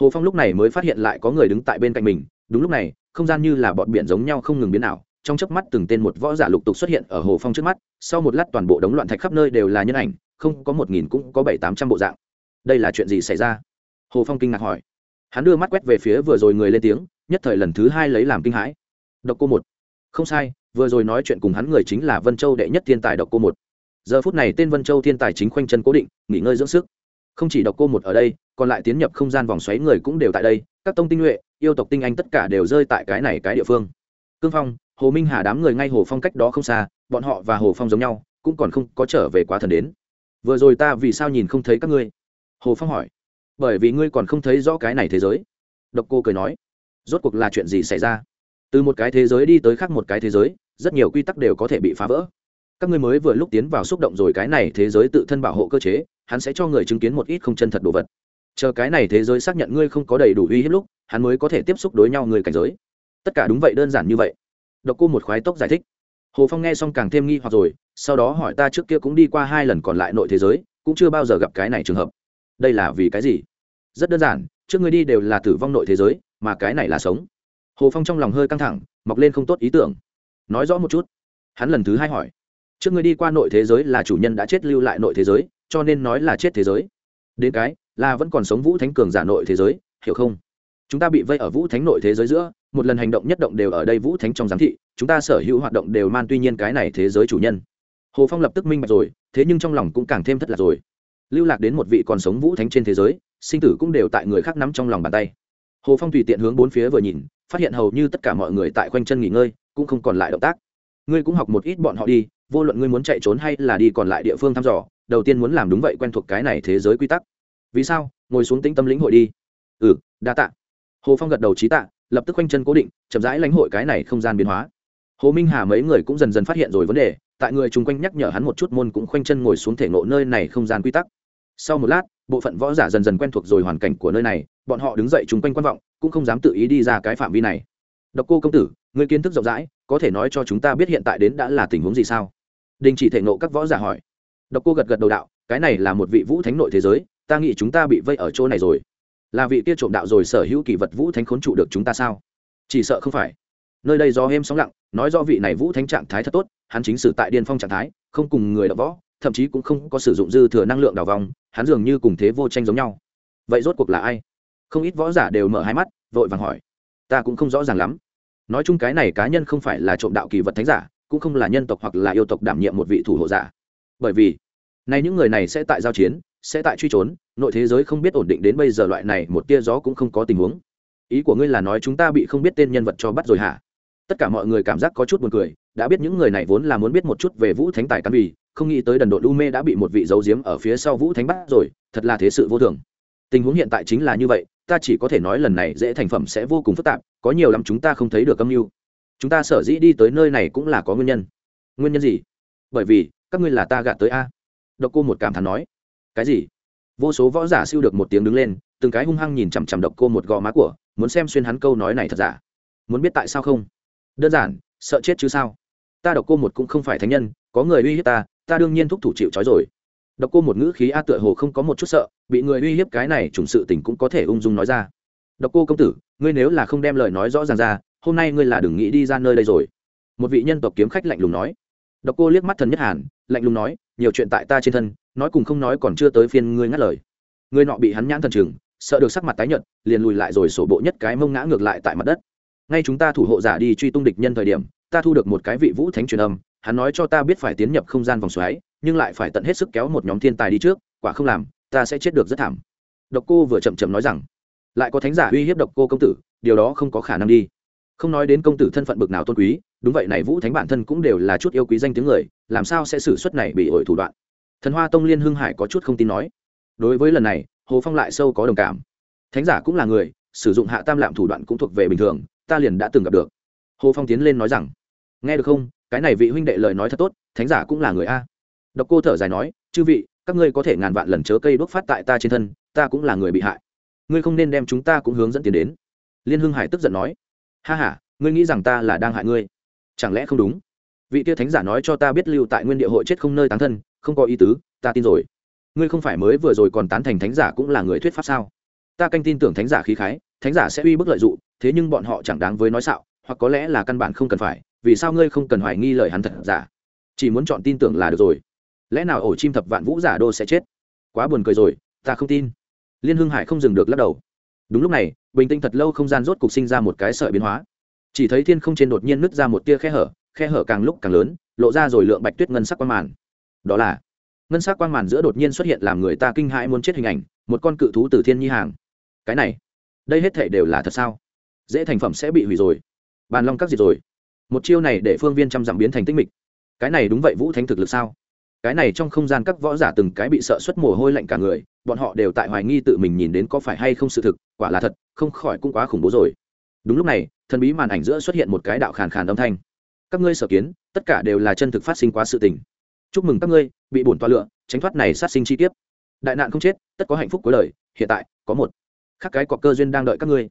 Hồ phong lúc này mới phát hiện lại có người đứng tại bên cạnh mình, đúng lúc này, không gian như là bọn biển giống nhau không ngừng biến ảo trong chớp mắt từng tên một võ giả lục tục xuất hiện ở hồ phong trước mắt, sau một lát toàn bộ đống loạn thạch khắp nơi đều là nhân ảnh, không có một nghìn cũng có bảy, tám trăm bộ dạng. Đây là chuyện gì xảy ra? Hồ phong kinh ngạc hỏi. Hắn đưa mắt quét về phía vừa rồi người lên tiếng, nhất thời lần thứ hai lấy làm kinh hãi. Độc cô một. Không sai, vừa rồi nói chuyện cùng hắn người chính là vân châu đệ nhất thiên tài độc cô một. Giờ phút này tên vân châu thiên tài chính khoanh chân cố định, nghỉ ngơi dưỡng sức. Không chỉ độc cô một ở đây, còn lại tiến nhập không gian vòng xoáy người cũng đều tại đây, các tông tinh nhuệ, yêu tộc tinh anh tất cả đều rơi tại cái này cái địa phương. Cương phong hồ minh hà đám người ngay hồ phong cách đó không xa, bọn họ và hồ phong giống nhau, cũng còn không có trở về quá thần đến. Vừa rồi ta vì sao nhìn không thấy các ngươi? Hồ phong hỏi. Bởi vì ngươi còn không thấy rõ cái này thế giới. Độc cô cười nói. Rốt cuộc là chuyện gì xảy ra? Từ một cái thế giới đi tới khác một cái thế giới, rất nhiều quy tắc đều có thể bị phá vỡ. Các ngươi mới vừa lúc tiến vào xúc động rồi cái này thế giới tự thân bảo hộ cơ chế, hắn sẽ cho người chứng kiến một ít không chân thật đồ vật. Chờ cái này thế giới xác nhận ngươi không có đầy đủ uy hiếp lúc, hắn mới có thể tiếp xúc đối nhau người cảnh giới. Tất cả đúng vậy, đơn giản như vậy độc cô một khoái tốc giải thích. Hồ phong nghe xong càng thêm nghi hoặc rồi, sau đó hỏi ta trước kia cũng đi qua hai lần còn lại nội thế giới, cũng chưa bao giờ gặp cái này trường hợp. Đây là vì cái gì? Rất đơn giản, trước người đi đều là tử vong nội thế giới, mà cái này là sống. Hồ phong trong lòng hơi căng thẳng, mọc lên không tốt ý tưởng. Nói rõ một chút. Hắn lần thứ hai hỏi. Trước người đi qua nội thế giới là chủ nhân đã chết lưu lại nội thế giới, cho nên nói là chết thế giới. Đến cái, là vẫn còn sống vũ thánh cường giả nội thế giới, hiểu không? Chúng ta bị vây ở vũ thánh nội thế giới giữa một lần hành động nhất động đều ở đây vũ thánh trong giám thị, chúng ta sở hữu hoạt động đều man tuy nhiên cái này thế giới chủ nhân. Hồ phong lập tức minh bạch rồi, thế nhưng trong lòng cũng càng thêm thất lạc rồi. Lưu lạc đến một vị còn sống vũ thánh trên thế giới, sinh tử cũng đều tại người khác nắm trong lòng bàn tay. Hồ phong tùy tiện hướng bốn phía vừa nhìn, phát hiện hầu như tất cả mọi người tại khoanh chân nghỉ ngơi, cũng không còn lại động tác. Ngươi cũng học một ít bọn họ đi, vô luận ngươi muốn chạy trốn hay là đi còn lại địa phương thăm dò, đầu tiên muốn làm đúng vậy quen thuộc cái này thế giới quy tắc. Vì sao? Ngồi xuống tĩnh tâm lĩnh hội đi. Ừ đa tạ. Hồ phong gật đầu trí tạ lập tức quanh chân cố định, chậm rãi lãnh hội cái này không gian biến hóa. Hồ minh hà mấy người cũng dần dần phát hiện rồi vấn đề, tại người chung quanh nhắc nhở hắn một chút môn cũng khoanh chân ngồi xuống thể ngộ nơi này không gian quy tắc. Sau một lát, bộ phận võ giả dần dần quen thuộc rồi hoàn cảnh của nơi này, bọn họ đứng dậy chung quanh quan vọng, cũng không dám tự ý đi ra cái phạm vi này. Độc cô công tử người kiến thức rộng rãi, có thể nói cho chúng ta biết hiện tại đến đã là tình huống gì sao? Đình chỉ thể nộ các võ giả hỏi. Độc cô gật gật đầu đạo, cái này là một vị vũ thánh nội thế giới, ta nghĩ chúng ta bị vây ở chỗ này rồi là vị kia trộm đạo rồi sở hữu kỳ vật vũ thánh khốn trụ được chúng ta sao? Chỉ sợ không phải. Nơi đây do êm sóng lặng, nói do vị này vũ thánh trạng thái thật tốt, hắn chính sử tại điên phong trạng thái, không cùng người đọc võ, thậm chí cũng không có sử dụng dư thừa năng lượng đào vòng hắn dường như cùng thế vô tranh giống nhau. Vậy rốt cuộc là ai? Không ít võ giả đều mở hai mắt, vội vàng hỏi. Ta cũng không rõ ràng lắm. Nói chung cái này cá nhân không phải là trộm đạo kỳ vật thánh giả, cũng không là nhân tộc hoặc là yêu tộc đảm nhiệm một vị thủ hộ giả. Bởi vì nay những người này sẽ tại giao chiến, sẽ tại truy trốn nội thế giới không biết ổn định đến bây giờ loại này một tia gió cũng không có tình huống. Ý của ngươi là nói chúng ta bị không biết tên nhân vật cho bắt rồi hả? Tất cả mọi người cảm giác có chút buồn cười đã biết những người này vốn là muốn biết một chút về vũ thánh tài cán bì, không nghĩ tới đần độn lu mê đã bị một vị dấu diếm ở phía sau vũ thánh bắt rồi thật là thế sự vô thường. Tình huống hiện tại chính là như vậy ta chỉ có thể nói lần này dễ thành phẩm sẽ vô cùng phức tạp có nhiều lắm chúng ta không thấy được âm mưu. Chúng ta sở dĩ đi tới nơi này cũng là có nguyên nhân. Nguyên nhân gì? Bởi vì các ngươi là ta gạt tới a. Độc cô một cảm thán nói. Cái gì? Vô số võ giả siêu được một tiếng đứng lên, từng cái hung hăng nhìn chằm chằm độc cô một gò má của, muốn xem xuyên hắn câu nói này thật giả. Muốn biết tại sao không? Đơn giản, sợ chết chứ sao? Ta độc cô một cũng không phải thánh nhân, có người uy hiếp ta ta đương nhiên thúc thủ chịu trói rồi. Độc cô một ngữ khí a tựa hồ không có một chút sợ, bị người uy hiếp cái này trùng sự tình cũng có thể ung dung nói ra. Độc cô công tử, ngươi nếu là không đem lời nói rõ ràng ra, hôm nay ngươi là đừng nghĩ đi ra nơi đây rồi. Một vị nhân tộc kiếm khách lạnh lùng nói. Độc cô liếc mắt thần nhất hàn, lạnh lùng nói, nhiều chuyện tại ta trên thân nói cùng không nói còn chưa tới phiên ngươi ngắt lời. Ngươi nọ bị hắn nhãn thần chừng, sợ được sắc mặt tái nhợt, liền lùi lại rồi sổ bộ nhất cái mông ngã ngược lại tại mặt đất. Ngay chúng ta thủ hộ giả đi truy tung địch nhân thời điểm, ta thu được một cái vị vũ thánh truyền âm, hắn nói cho ta biết phải tiến nhập không gian vòng xoáy, nhưng lại phải tận hết sức kéo một nhóm thiên tài đi trước, quả không làm, ta sẽ chết được rất thảm. Độc cô vừa chậm chậm nói rằng, lại có thánh giả uy hiếp độc cô công tử, điều đó không có khả năng đi. Không nói đến công tử thân phận bực nào tôn quý, đúng vậy này vũ thánh bản thân cũng đều là chút yêu quý danh tiếng người, làm sao sẽ xử suất này bị ổi thủ đoạn? Thần hoa tông liên hưng hải có chút không tin nói. Đối với lần này, hồ phong lại sâu có đồng cảm. Thánh giả cũng là người, sử dụng hạ tam lạm thủ đoạn cũng thuộc về bình thường, ta liền đã từng gặp được. Hồ phong tiến lên nói rằng, nghe được không? Cái này vị huynh đệ lời nói thật tốt, thánh giả cũng là người a. Độc cô thở dài nói, chư vị, các ngươi có thể ngàn vạn lần chớ cây đốt phát tại ta trên thân, ta cũng là người bị hại. Ngươi không nên đem chúng ta cũng hướng dẫn tiền đến. Liên hưng hải tức giận nói, ha h a ngươi nghĩ rằng ta là đang hại ngươi? Chẳng lẽ không đúng? Vị tia thánh giả nói cho ta biết lưu tại nguyên địa hội chết không nơi tán thân không có ý tứ, ta tin rồi. Ngươi không phải mới vừa rồi còn tán thành thánh giả cũng là người thuyết pháp sao? Ta canh tin tưởng thánh giả khí khái, thánh giả sẽ uy bức lợi d ụ thế nhưng bọn họ chẳng đáng với nói xạo, hoặc có lẽ là căn bản không cần phải, vì sao ngươi không cần hoài nghi lời hắn thật giả? Chỉ muốn chọn tin tưởng là được rồi. Lẽ nào ổ chim thập vạn vũ giả đô sẽ chết? Quá buồn cười rồi, ta không tin. Liên hưng hải không dừng được lắc đầu. Đúng lúc này, bình tĩnh thật lâu không gian rốt cục sinh ra một cái sợi biến hóa. Chỉ thấy thiên không trên đột nhiên nứt ra một tia khe hở khe hở càng lúc càng lớn, lộ ra rồi lượng bạch tuyết ngân sắc qua màn đó là, ngân sắc quang màn giữa đột nhiên xuất hiện làm người ta kinh hãi muốn chết hình ảnh, một con cự thú từ thiên nhi hàng. Cái này, đây hết thể đều là thật sao? Dễ thành phẩm sẽ bị hủy rồi. Bàn long các diệt rồi. Một chiêu này để phương viên trăm dặm biến thành tinh mịch. Cái này đúng vậy vũ thánh thực lực sao? Cái này trong không gian các võ giả từng cái bị sợ xuất mồ hôi lạnh cả người, bọn họ đều tại hoài nghi tự mình nhìn đến có phải hay không sự thực, quả là thật, không khỏi cũng quá khủng bố rồi. Đúng lúc này, thần bí màn ảnh giữa xuất hiện một cái đạo khàn khàn âm thanh. Các ngươi sở kiến, tất cả đều là chân thực phát sinh quá sự tình chúc mừng các ngươi, bị bổn toa lựa tránh thoát này sát sinh chi tiết đại nạn không chết, tất có hạnh phúc cuối đời, hiện tại, có một. Khác cái cọc cơ duyên đang đợi các ngươi.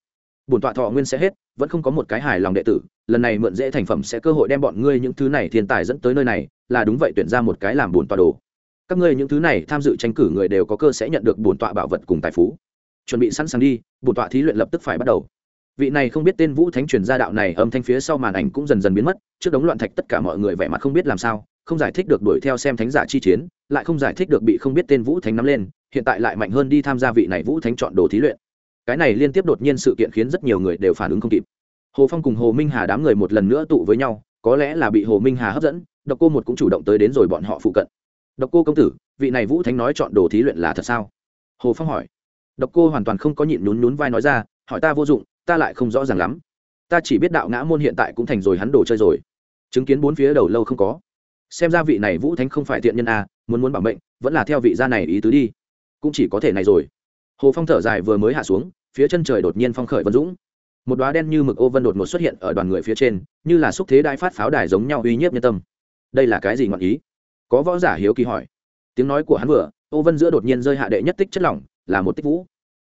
Bổn tọa thọ nguyên sẽ hết, vẫn không có một cái hài lòng đệ tử, lần này mượn dễ thành phẩm sẽ cơ hội đem bọn ngươi những thứ này thiên tài dẫn tới nơi này, là đúng vậy tuyển ra một cái làm bổn tọa đồ. Các ngươi những thứ này tham dự tranh cử người đều có cơ sẽ nhận được bổn tọa bảo vật cùng tài phú. Chuẩn bị sẵn sàng đi, bổn tọa thí luyện lập tức phải bắt đầu. Vị này không biết tên vũ thánh truyền gia đạo này âm thanh phía sau màn ảnh cũng dần dần biến mất, trước đống loạn thạch tất cả mọi người vẻ mặt không biết làm sao không giải thích được đuổi theo xem thánh giả chi chiến, lại không giải thích được bị không biết tên vũ thánh nắm lên, hiện tại lại mạnh hơn đi tham gia vị này vũ thánh chọn đồ thí luyện. Cái này liên tiếp đột nhiên sự kiện khiến rất nhiều người đều phản ứng không kịp. Hồ phong cùng hồ minh hà đám người một lần nữa tụ với nhau, có lẽ là bị hồ minh hà hấp dẫn, độc cô một cũng chủ động tới đến rồi bọn họ phụ cận. Độc cô công tử, vị này vũ thánh nói chọn đồ thí luyện là thật sao? Hồ phong hỏi. Độc cô hoàn toàn không có nhịn nhún nhún vai nói ra, hỏi ta vô dụng, ta lại không rõ ràng lắm. Ta chỉ biết đạo ngã môn hiện tại cũng thành rồi hắn đồ chơi rồi. Chứng kiến bốn phía đầu lâu không có xem ra vị này vũ thánh không phải thiện nhân a muốn muốn bảo mệnh, vẫn là theo vị gia này ý tứ đi. Cũng chỉ có thể này rồi. Hồ phong thở dài vừa mới hạ xuống, phía chân trời đột nhiên phong khởi vân dũng. Một đoá đen như mực ô vân đột ngột xuất hiện ở đoàn người phía trên, như là xúc thế đại phát pháo đài giống nhau uy nhiếp nhân tâm. Đây là cái gì ngọn ý? Có võ giả hiếu kỳ hỏi. Tiếng nói của hắn vừa, ô vân giữa đột nhiên rơi hạ đệ nhất tích chất lỏng, là một tích vũ.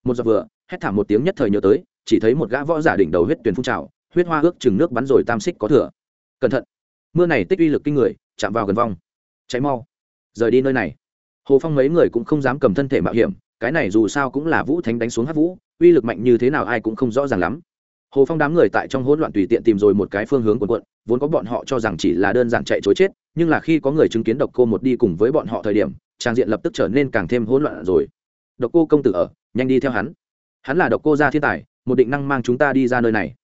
Một giọt vừa, hét thảm một tiếng nhất thời nhớ tới, chỉ thấy một gã võ giả đỉnh đầu huyết tuyền phun trào, huyết hoa ước chừng nước bắn rồi tam xích có thừa. Cẩn thận. Mưa này tích uy lực kinh người chạm vào gần vong. Cháy mau. Rời đi nơi này. Hồ phong mấy người cũng không dám cầm thân thể mạo hiểm, cái này dù sao cũng là vũ thánh đánh xuống hát vũ, uy lực mạnh như thế nào ai cũng không rõ ràng lắm. Hồ phong đám người tại trong hỗn loạn tùy tiện tìm rồi một cái phương hướng quần quận, vốn có bọn họ cho rằng chỉ là đơn giản chạy chối chết, nhưng là khi có người chứng kiến độc cô một đi cùng với bọn họ thời điểm, trang diện lập tức trở nên càng thêm hỗn loạn rồi. Độc cô công tử ở, nhanh đi theo hắn. Hắn là độc cô gia thiên tài, một định năng mang chúng ta đi ra nơi này.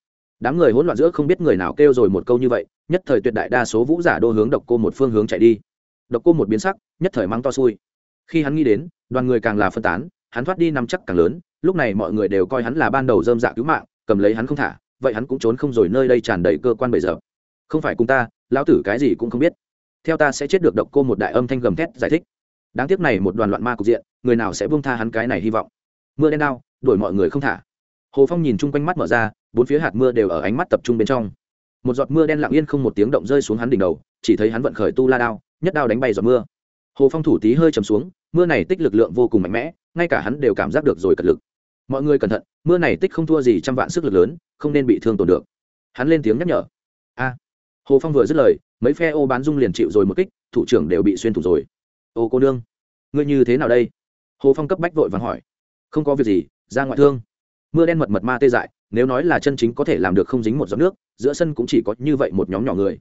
Đám người hỗn loạn giữa không biết người nào kêu rồi một câu như vậy nhất thời tuyệt đại đa số vũ giả đô hướng độc cô một phương hướng chạy đi. Độc cô một biến sắc, nhất thời mang to xui. Khi hắn nghĩ đến, đoàn người càng là phân tán, hắn thoát đi nằm chắc càng lớn, lúc này mọi người đều coi hắn là ban đầu dơm dạ cứu mạng, cầm lấy hắn không thả, vậy hắn cũng trốn không rồi nơi đây tràn đầy cơ quan bây giờ không phải cùng ta, lão tử cái gì cũng không biết. Theo ta sẽ chết được độc cô một đại âm thanh gầm thét giải thích. Đáng tiếc này một đoàn loạn ma cục diện, người nào sẽ buông tha hắn cái này hy vọng? Mưa đen đao đuổi mọi người không thả. Hồ phong nhìn chung quanh mắt mở ra, bốn phía hạt mưa đều ở ánh mắt tập trung bên trong một giọt mưa đen lặng yên không một tiếng động rơi xuống hắn đỉnh đầu, chỉ thấy hắn vận khởi tu la đao, nhất đao đánh bay giọt mưa. Hồ phong thủ tí hơi chầm xuống, mưa này tích lực lượng vô cùng mạnh mẽ, ngay cả hắn đều cảm giác được rồi cật lực. Mọi người cẩn thận, mưa này tích không thua gì trăm vạn sức lực lớn, không nên bị thương tổn được. Hắn lên tiếng nhắc nhở. A. Hồ phong vừa dứt lời, mấy phe ô bán dung liền chịu rồi một kích, thủ trưởng đều bị xuyên thủ rồi. Ô cô nương, ngươi như thế nào đây? Hồ phong cấp bách vội vàng hỏi. Không có việc gì, ra ngoại thương. Mưa đen mật mật ma tê dại nếu nói là chân chính có thể làm được không dính một giọt nước, giữa sân cũng chỉ có như vậy một nhóm nhỏ người.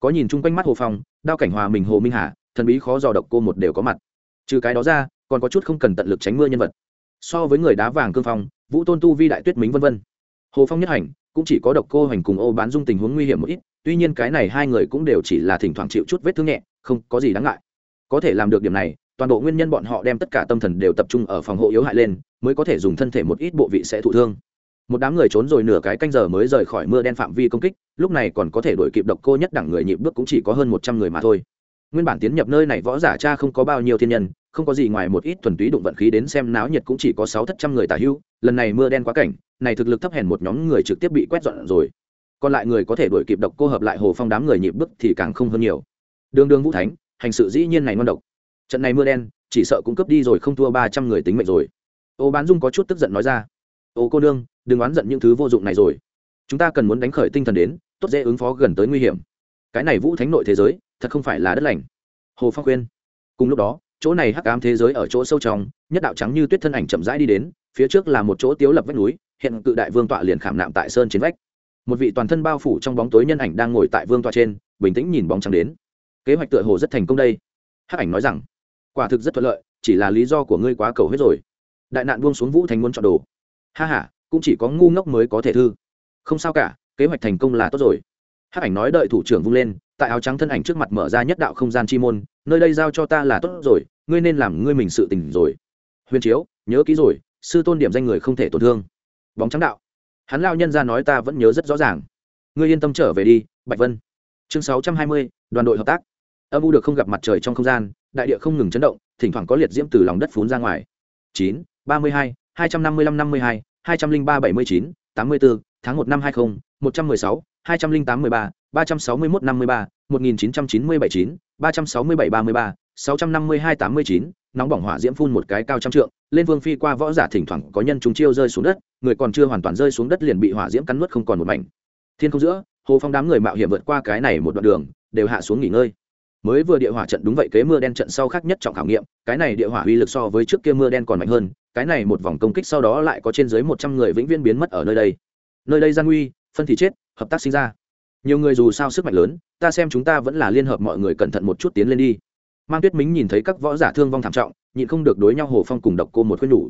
Có nhìn chung quanh mắt hồ phong, đao cảnh hòa mình hồ minh hà, thần bí khó dò độc cô một đều có mặt. Trừ cái đó ra, còn có chút không cần tận lực tránh mưa nhân vật. So với người đá vàng cương phong, vũ tôn tu vi đại tuyết mính vân vân. Hồ phong nhất hành, cũng chỉ có độc cô hành cùng ô bán dung tình huống nguy hiểm một ít, tuy nhiên cái này hai người cũng đều chỉ là thỉnh thoảng chịu chút vết thương nhẹ, không có gì đáng ngại. Có thể làm được điểm này, toàn bộ nguyên nhân bọn họ đem tất cả tâm thần đều tập trung ở phòng hộ yếu hại lên, mới có thể dùng thân thể một ít bộ vị sẽ thụ thương một đám người trốn rồi nửa cái canh giờ mới rời khỏi mưa đen phạm vi công kích, lúc này còn có thể đuổi kịp độc cô nhất đẳng người nhịp bước cũng chỉ có hơn một trăm người mà thôi. Nguyên bản tiến nhập nơi này võ giả cha không có bao nhiêu thiên nhân, không có gì ngoài một ít thuần túy đụng vận khí đến xem náo nhiệt cũng chỉ có sáu thất trăm người tả hưu, lần này mưa đen quá cảnh, này thực lực thấp hèn một nhóm người trực tiếp bị quét dọn rồi. Còn lại người có thể đuổi kịp độc cô hợp lại hồ phong đám người nhịp bước thì càng không hơn nhiều. Đường đường vũ thánh, hành sự dĩ nhiên này ngon độc. Trận này mưa đen, chỉ sợ cũng cướp đi rồi không thua ba trăm người tính mệnh rồi. Ô bán dung có chút tức giận nói ra ô cô nương, đừng oán giận những thứ vô dụng này rồi. Chúng ta cần muốn đánh khởi tinh thần đến, tốt dễ ứng phó gần tới nguy hiểm. Cái này vũ thánh nội thế giới, thật không phải là đất lành. Hồ phong khuyên. Cùng lúc đó, chỗ này hắc ám thế giới ở chỗ sâu trong, nhất đạo trắng như tuyết thân ảnh chậm rãi đi đến, phía trước là một chỗ tiếu lập vách núi, hiện cự đại vương tọa liền khảm nạm tại sơn trên vách. Một vị toàn thân bao phủ trong bóng tối nhân ảnh đang ngồi tại vương tọa trên, bình tĩnh nhìn bóng trắng đến. Kế hoạch tựa hồ rất thành công đây. Hắc ảnh nói rằng, quả thực rất thuận lợi, chỉ là lý do của ngươi quá cầu hết rồi. Đại nạn buông xuống vũ thành muốn chọn đồ ha h a cũng chỉ có ngu ngốc mới có thể thư. Không sao cả, kế hoạch thành công là tốt rồi. Hắc ảnh nói đợi thủ trưởng vung lên, tại áo trắng thân ảnh trước mặt mở ra nhất đạo không gian chi môn, nơi đây giao cho ta là tốt rồi, ngươi nên làm ngươi mình sự tình rồi. Huyền chiếu, nhớ kỹ rồi, sư tôn điểm danh người không thể tổn thương. Bóng trắng đạo. Hắn lao nhân ra nói ta vẫn nhớ rất rõ ràng. Ngươi yên tâm trở về đi, bạch vân. Chương sáu trăm hai mươi, đoàn đội hợp tác. Âm u được không gặp mặt trời trong không gian, đại địa không ngừng chấn động, thỉnh thoảng có liệt diễm từ lòng đất phún ra ngoài. Chín, ba mươi hai 255 52, 203 79, 84, tháng 1 năm 20, 116, 208 13, 361 53, 1997 79, 367 33, 652 89, nóng bỏng hỏa diễm phun một cái cao trăm trượng, lên vương phi qua võ giả thỉnh thoảng có nhân trúng chiêu rơi xuống đất, người còn chưa hoàn toàn rơi xuống đất liền bị hỏa diễm cắn nuốt không còn một mảnh. Thiên không giữa, hồ phong đám người mạo hiểm vượt qua cái này một đoạn đường, đều hạ xuống nghỉ ngơi mới vừa địa hỏa trận đúng vậy kế mưa đen trận sau khác nhất trọng khảo nghiệm cái này địa hỏa uy lực so với trước kia mưa đen còn mạnh hơn cái này một vòng công kích sau đó lại có trên dưới một trăm người vĩnh viễn biến mất ở nơi đây. Nơi đây gian nguy phân thì chết, hợp tác sinh ra. Nhiều người dù sao sức mạnh lớn, ta xem chúng ta vẫn là liên hợp mọi người cẩn thận một chút tiến lên đi. Mang tuyết mính nhìn thấy các võ giả thương vong thảm trọng, nhịn không được đối nhau hồ phong cùng độc cô một khuyên nhủ.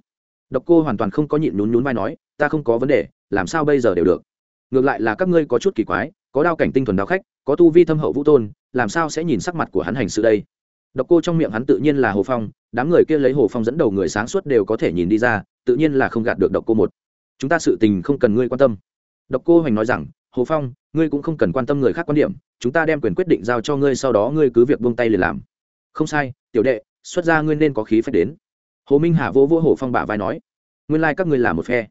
Độc cô hoàn toàn không có nhịn nhún nhún vai nói, ta không có vấn đề, làm sao bây giờ đều được. Ngược lại là các ngươi có chút kỳ quái, có đao cảnh tinh thuần đao khách, có tu vi thâm hậu vũ tôn, làm sao sẽ nhìn sắc mặt của hắn hành sự đây? Độc cô trong miệng hắn tự nhiên là hồ phong, đám người kia lấy hồ phong dẫn đầu người sáng suốt đều có thể nhìn đi ra, tự nhiên là không gạt được độc cô một. Chúng ta sự tình không cần ngươi quan tâm. Độc cô hoành nói rằng, hồ phong, ngươi cũng không cần quan tâm người khác quan điểm, chúng ta đem quyền quyết định giao cho ngươi sau đó ngươi cứ việc buông tay liền làm. Không sai, tiểu đệ, xuất ra ngươi nên có khí phách đến. Hồ minh hà vô vô hồ phong bả vai nói, nguyên lai các ngươi là một phe.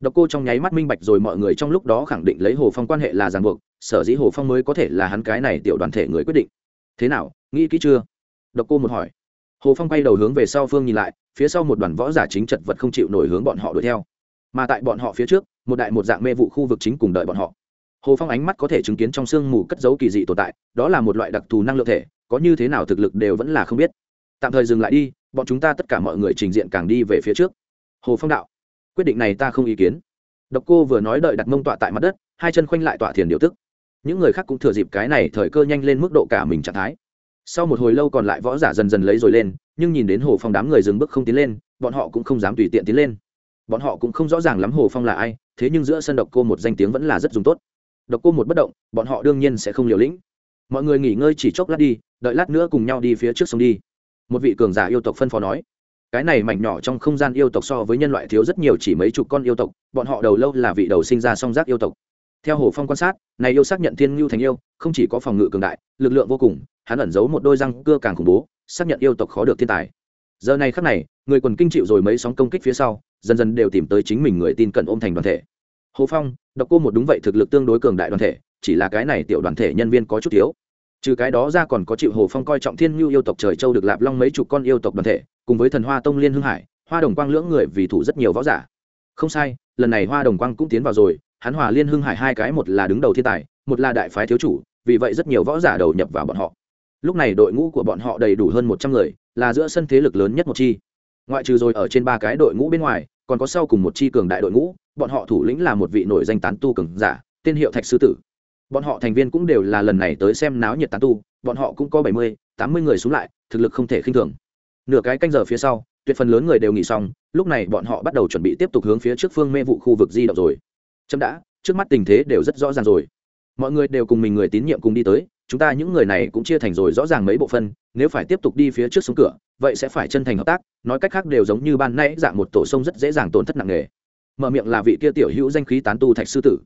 Độc cô trong nháy mắt minh bạch rồi mọi người trong lúc đó khẳng định lấy hồ phong quan hệ là ràng buộc, sở dĩ hồ phong mới có thể là hắn cái này tiểu đoàn thể người quyết định. Thế nào, nghĩ kỹ chưa? Độc cô một hỏi. Hồ phong quay đầu hướng về sau phương nhìn lại, phía sau một đoàn võ giả chính chật vật không chịu nổi hướng bọn họ đuổi theo. Mà tại bọn họ phía trước, một đại một dạng mê vụ khu vực chính cùng đợi bọn họ. Hồ phong ánh mắt có thể chứng kiến trong sương mù cất dấu kỳ dị tồn tại, đó là một loại đặc thù năng lượng thể, có như thế nào thực lực đều vẫn là không biết. Tạm thời dừng lại đi, bọn chúng ta tất cả mọi người trình diện càng đi về phía trước. Hồ phong đạo, quyết định này ta không ý kiến. Độc cô vừa nói đợi đặt mông tọa tại mặt đất, hai chân khoanh lại tọa thiền điều tức. Những người khác cũng thừa dịp cái này thời cơ nhanh lên mức độ cả mình trạng thái sau một hồi lâu còn lại võ giả dần dần lấy rồi lên, nhưng nhìn đến hồ phong đám người dừng bước không tiến lên, bọn họ cũng không dám tùy tiện tiến lên. Bọn họ cũng không rõ ràng lắm hồ phong là ai, thế nhưng giữa sân độc cô một danh tiếng vẫn là rất dùng tốt. Độc cô một bất động, bọn họ đương nhiên sẽ không liều lĩnh. Mọi người nghỉ ngơi chỉ chốc lát đi, đợi lát nữa cùng nhau đi phía trước sông đi. Một vị cường giả yêu tộc phân phó nói, cái này mảnh nhỏ trong không gian yêu tộc so với nhân loại thiếu rất nhiều, chỉ mấy chục con yêu tộc, bọn họ đầu lâu là vị đầu sinh ra song giác yêu tộc theo hồ phong quan sát, này yêu xác nhận thiên ngưu thành yêu, không chỉ có phòng ngự cường đại, lực lượng vô cùng, hắn ẩn giấu một đôi răng cưa càng khủng bố, xác nhận yêu tộc khó được thiên tài. Giờ này khắc này, người quần kinh chịu rồi mấy sóng công kích phía sau, dần dần đều tìm tới chính mình người tin cận ôm thành đoàn thể. Hồ phong, độc cô một đúng vậy thực lực tương đối cường đại đoàn thể, chỉ là cái này tiểu đoàn thể nhân viên có chút thiếu. Trừ cái đó ra còn có chịu hồ phong coi trọng thiên ngưu yêu tộc trời châu được lạp long mấy chục con yêu tộc đoàn thể, cùng với thần hoa tông liên hưng hải, hoa đồng quang lưỡng người vì thủ rất nhiều võ giả. Không sai, lần này hoa đồng quang cũng tiến vào rồi hắn hòa liên hưng hải hai cái một là đứng đầu thiên tài, một là đại phái thiếu chủ, vì vậy rất nhiều võ giả đầu nhập vào bọn họ. Lúc này đội ngũ của bọn họ đầy đủ hơn một trăm người, là giữa sân thế lực lớn nhất một chi. Ngoại trừ rồi ở trên ba cái đội ngũ bên ngoài, còn có sau cùng một chi cường đại đội ngũ, bọn họ thủ lĩnh là một vị nổi danh tán tu cường giả, tên hiệu thạch sư tử. Bọn họ thành viên cũng đều là lần này tới xem náo nhiệt tán tu, bọn họ cũng có bảy mươi, tám mươi người xuống lại, thực lực không thể khinh thường. Nửa cái canh giờ phía sau, tuyệt phần lớn người đều nghỉ xong, lúc này bọn họ bắt đầu chuẩn bị tiếp tục hướng phía trước phương mê vụ khu vực di động rồi chấm đã, trước mắt tình thế đều rất rõ ràng rồi. Mọi người đều cùng mình người tín nhiệm cùng đi tới, chúng ta những người này cũng chia thành rồi rõ ràng mấy bộ phân nếu phải tiếp tục đi phía trước xuống cửa, vậy sẽ phải chân thành hợp tác, nói cách khác đều giống như ban nãy dạng một tổ sông rất dễ dàng tổn thất nặng nề. Mở miệng là vị kia tiểu hữu danh khí tán tu thạch sư tử.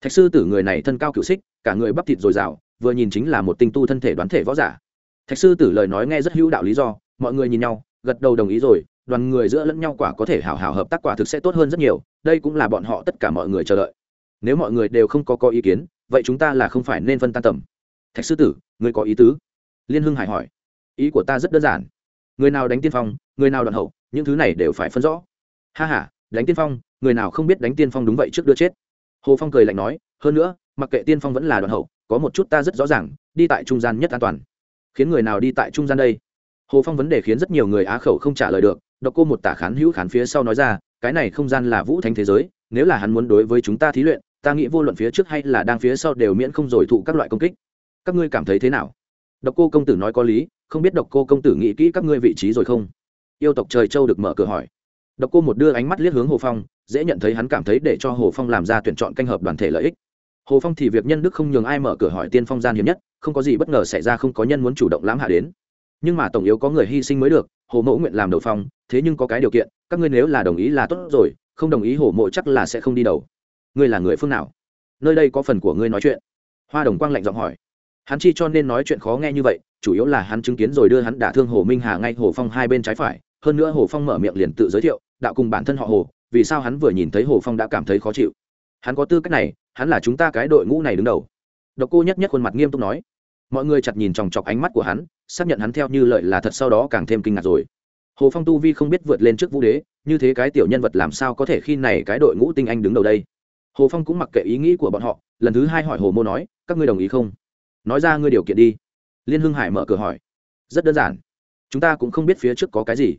Thạch sư tử người này thân cao cựu xích, cả người bắp thịt dồi dào, vừa nhìn chính là một tinh tu thân thể đoán thể võ giả. Thạch sư tử lời nói nghe rất hữu đạo lý do, mọi người nhìn nhau, gật đầu đồng ý rồi đoàn người giữa lẫn nhau quả có thể hào hào hợp tác quả thực sẽ tốt hơn rất nhiều, đây cũng là bọn họ tất cả mọi người chờ đợi. Nếu mọi người đều không có có ý kiến, vậy chúng ta là không phải nên phân tan tầm. Thạch sư tử người có ý tứ? Liên hưng hải hỏi. Ý của ta rất đơn giản. Người nào đánh tiên phong, người nào đoạn hậu, những thứ này đều phải phân rõ. Ha h a đánh tiên phong, người nào không biết đánh tiên phong đúng vậy trước đưa chết. Hồ phong cười lạnh nói, hơn nữa, mặc kệ tiên phong vẫn là đoạn hậu, có một chút ta rất rõ ràng, đi tại trung gian nhất an toàn. Khiến người nào đi tại trung gian đây? Hồ phong vấn đề khiến rất nhiều người á khẩu không trả lời được độc cô một tả khán hữu khán phía sau nói ra, cái này không gian là vũ thánh thế giới, nếu là hắn muốn đối với chúng ta thí luyện, ta nghĩ vô luận phía trước hay là đang phía sau đều miễn không rồi thụ các loại công kích. Các ngươi cảm thấy thế nào? Độc cô công tử nói có lý, không biết độc cô công tử nghĩ kỹ các ngươi vị trí rồi không? Yêu tộc trời châu được mở cửa hỏi. Độc cô một đưa ánh mắt liếc hướng hồ phong, dễ nhận thấy hắn cảm thấy để cho hồ phong làm ra tuyển chọn canh hợp đoàn thể lợi ích. Hồ phong thì việc nhân đức không nhường ai mở cửa hỏi tiên phong gian hiếm nhất, không có gì bất ngờ xảy ra không có nhân muốn chủ động lãm hạ đến nhưng mà tổng yếu có người hy sinh mới được, hồ mẫu nguyện làm đầu phong thế nhưng có cái điều kiện, các ngươi nếu là đồng ý là tốt rồi, không đồng ý hồ mộ chắc là sẽ không đi đầu. Ngươi là người phương nào? Nơi đây có phần của ngươi nói chuyện. Hoa đồng quang lạnh giọng hỏi. Hắn chi cho nên nói chuyện khó nghe như vậy, chủ yếu là hắn chứng kiến rồi đưa hắn đả thương hồ minh hà ngay hồ phong hai bên trái phải, hơn nữa hồ phong mở miệng liền tự giới thiệu, đạo cùng bản thân họ hồ, vì sao hắn vừa nhìn thấy hồ phong đã cảm thấy khó chịu. Hắn có tư cách này, hắn là chúng ta cái đội ngũ này đứng đầu. Độc cô nhất nhất khuôn mặt nghiêm túc nói. Mọi người chặt nhìn chòng chọc ánh mắt của hắn xác nhận hắn theo như lợi là thật sau đó càng thêm kinh ngạc rồi. Hồ phong tu vi không biết vượt lên trước vũ đế, như thế cái tiểu nhân vật làm sao có thể khi này cái đội ngũ tinh anh đứng đầu đây? Hồ phong cũng mặc kệ ý nghĩ của bọn họ, lần thứ hai hỏi hồ mô nói, các ngươi đồng ý không? Nói ra ngươi điều kiện đi. Liên hưng hải mở cửa hỏi, rất đơn giản. Chúng ta cũng không biết phía trước có cái gì.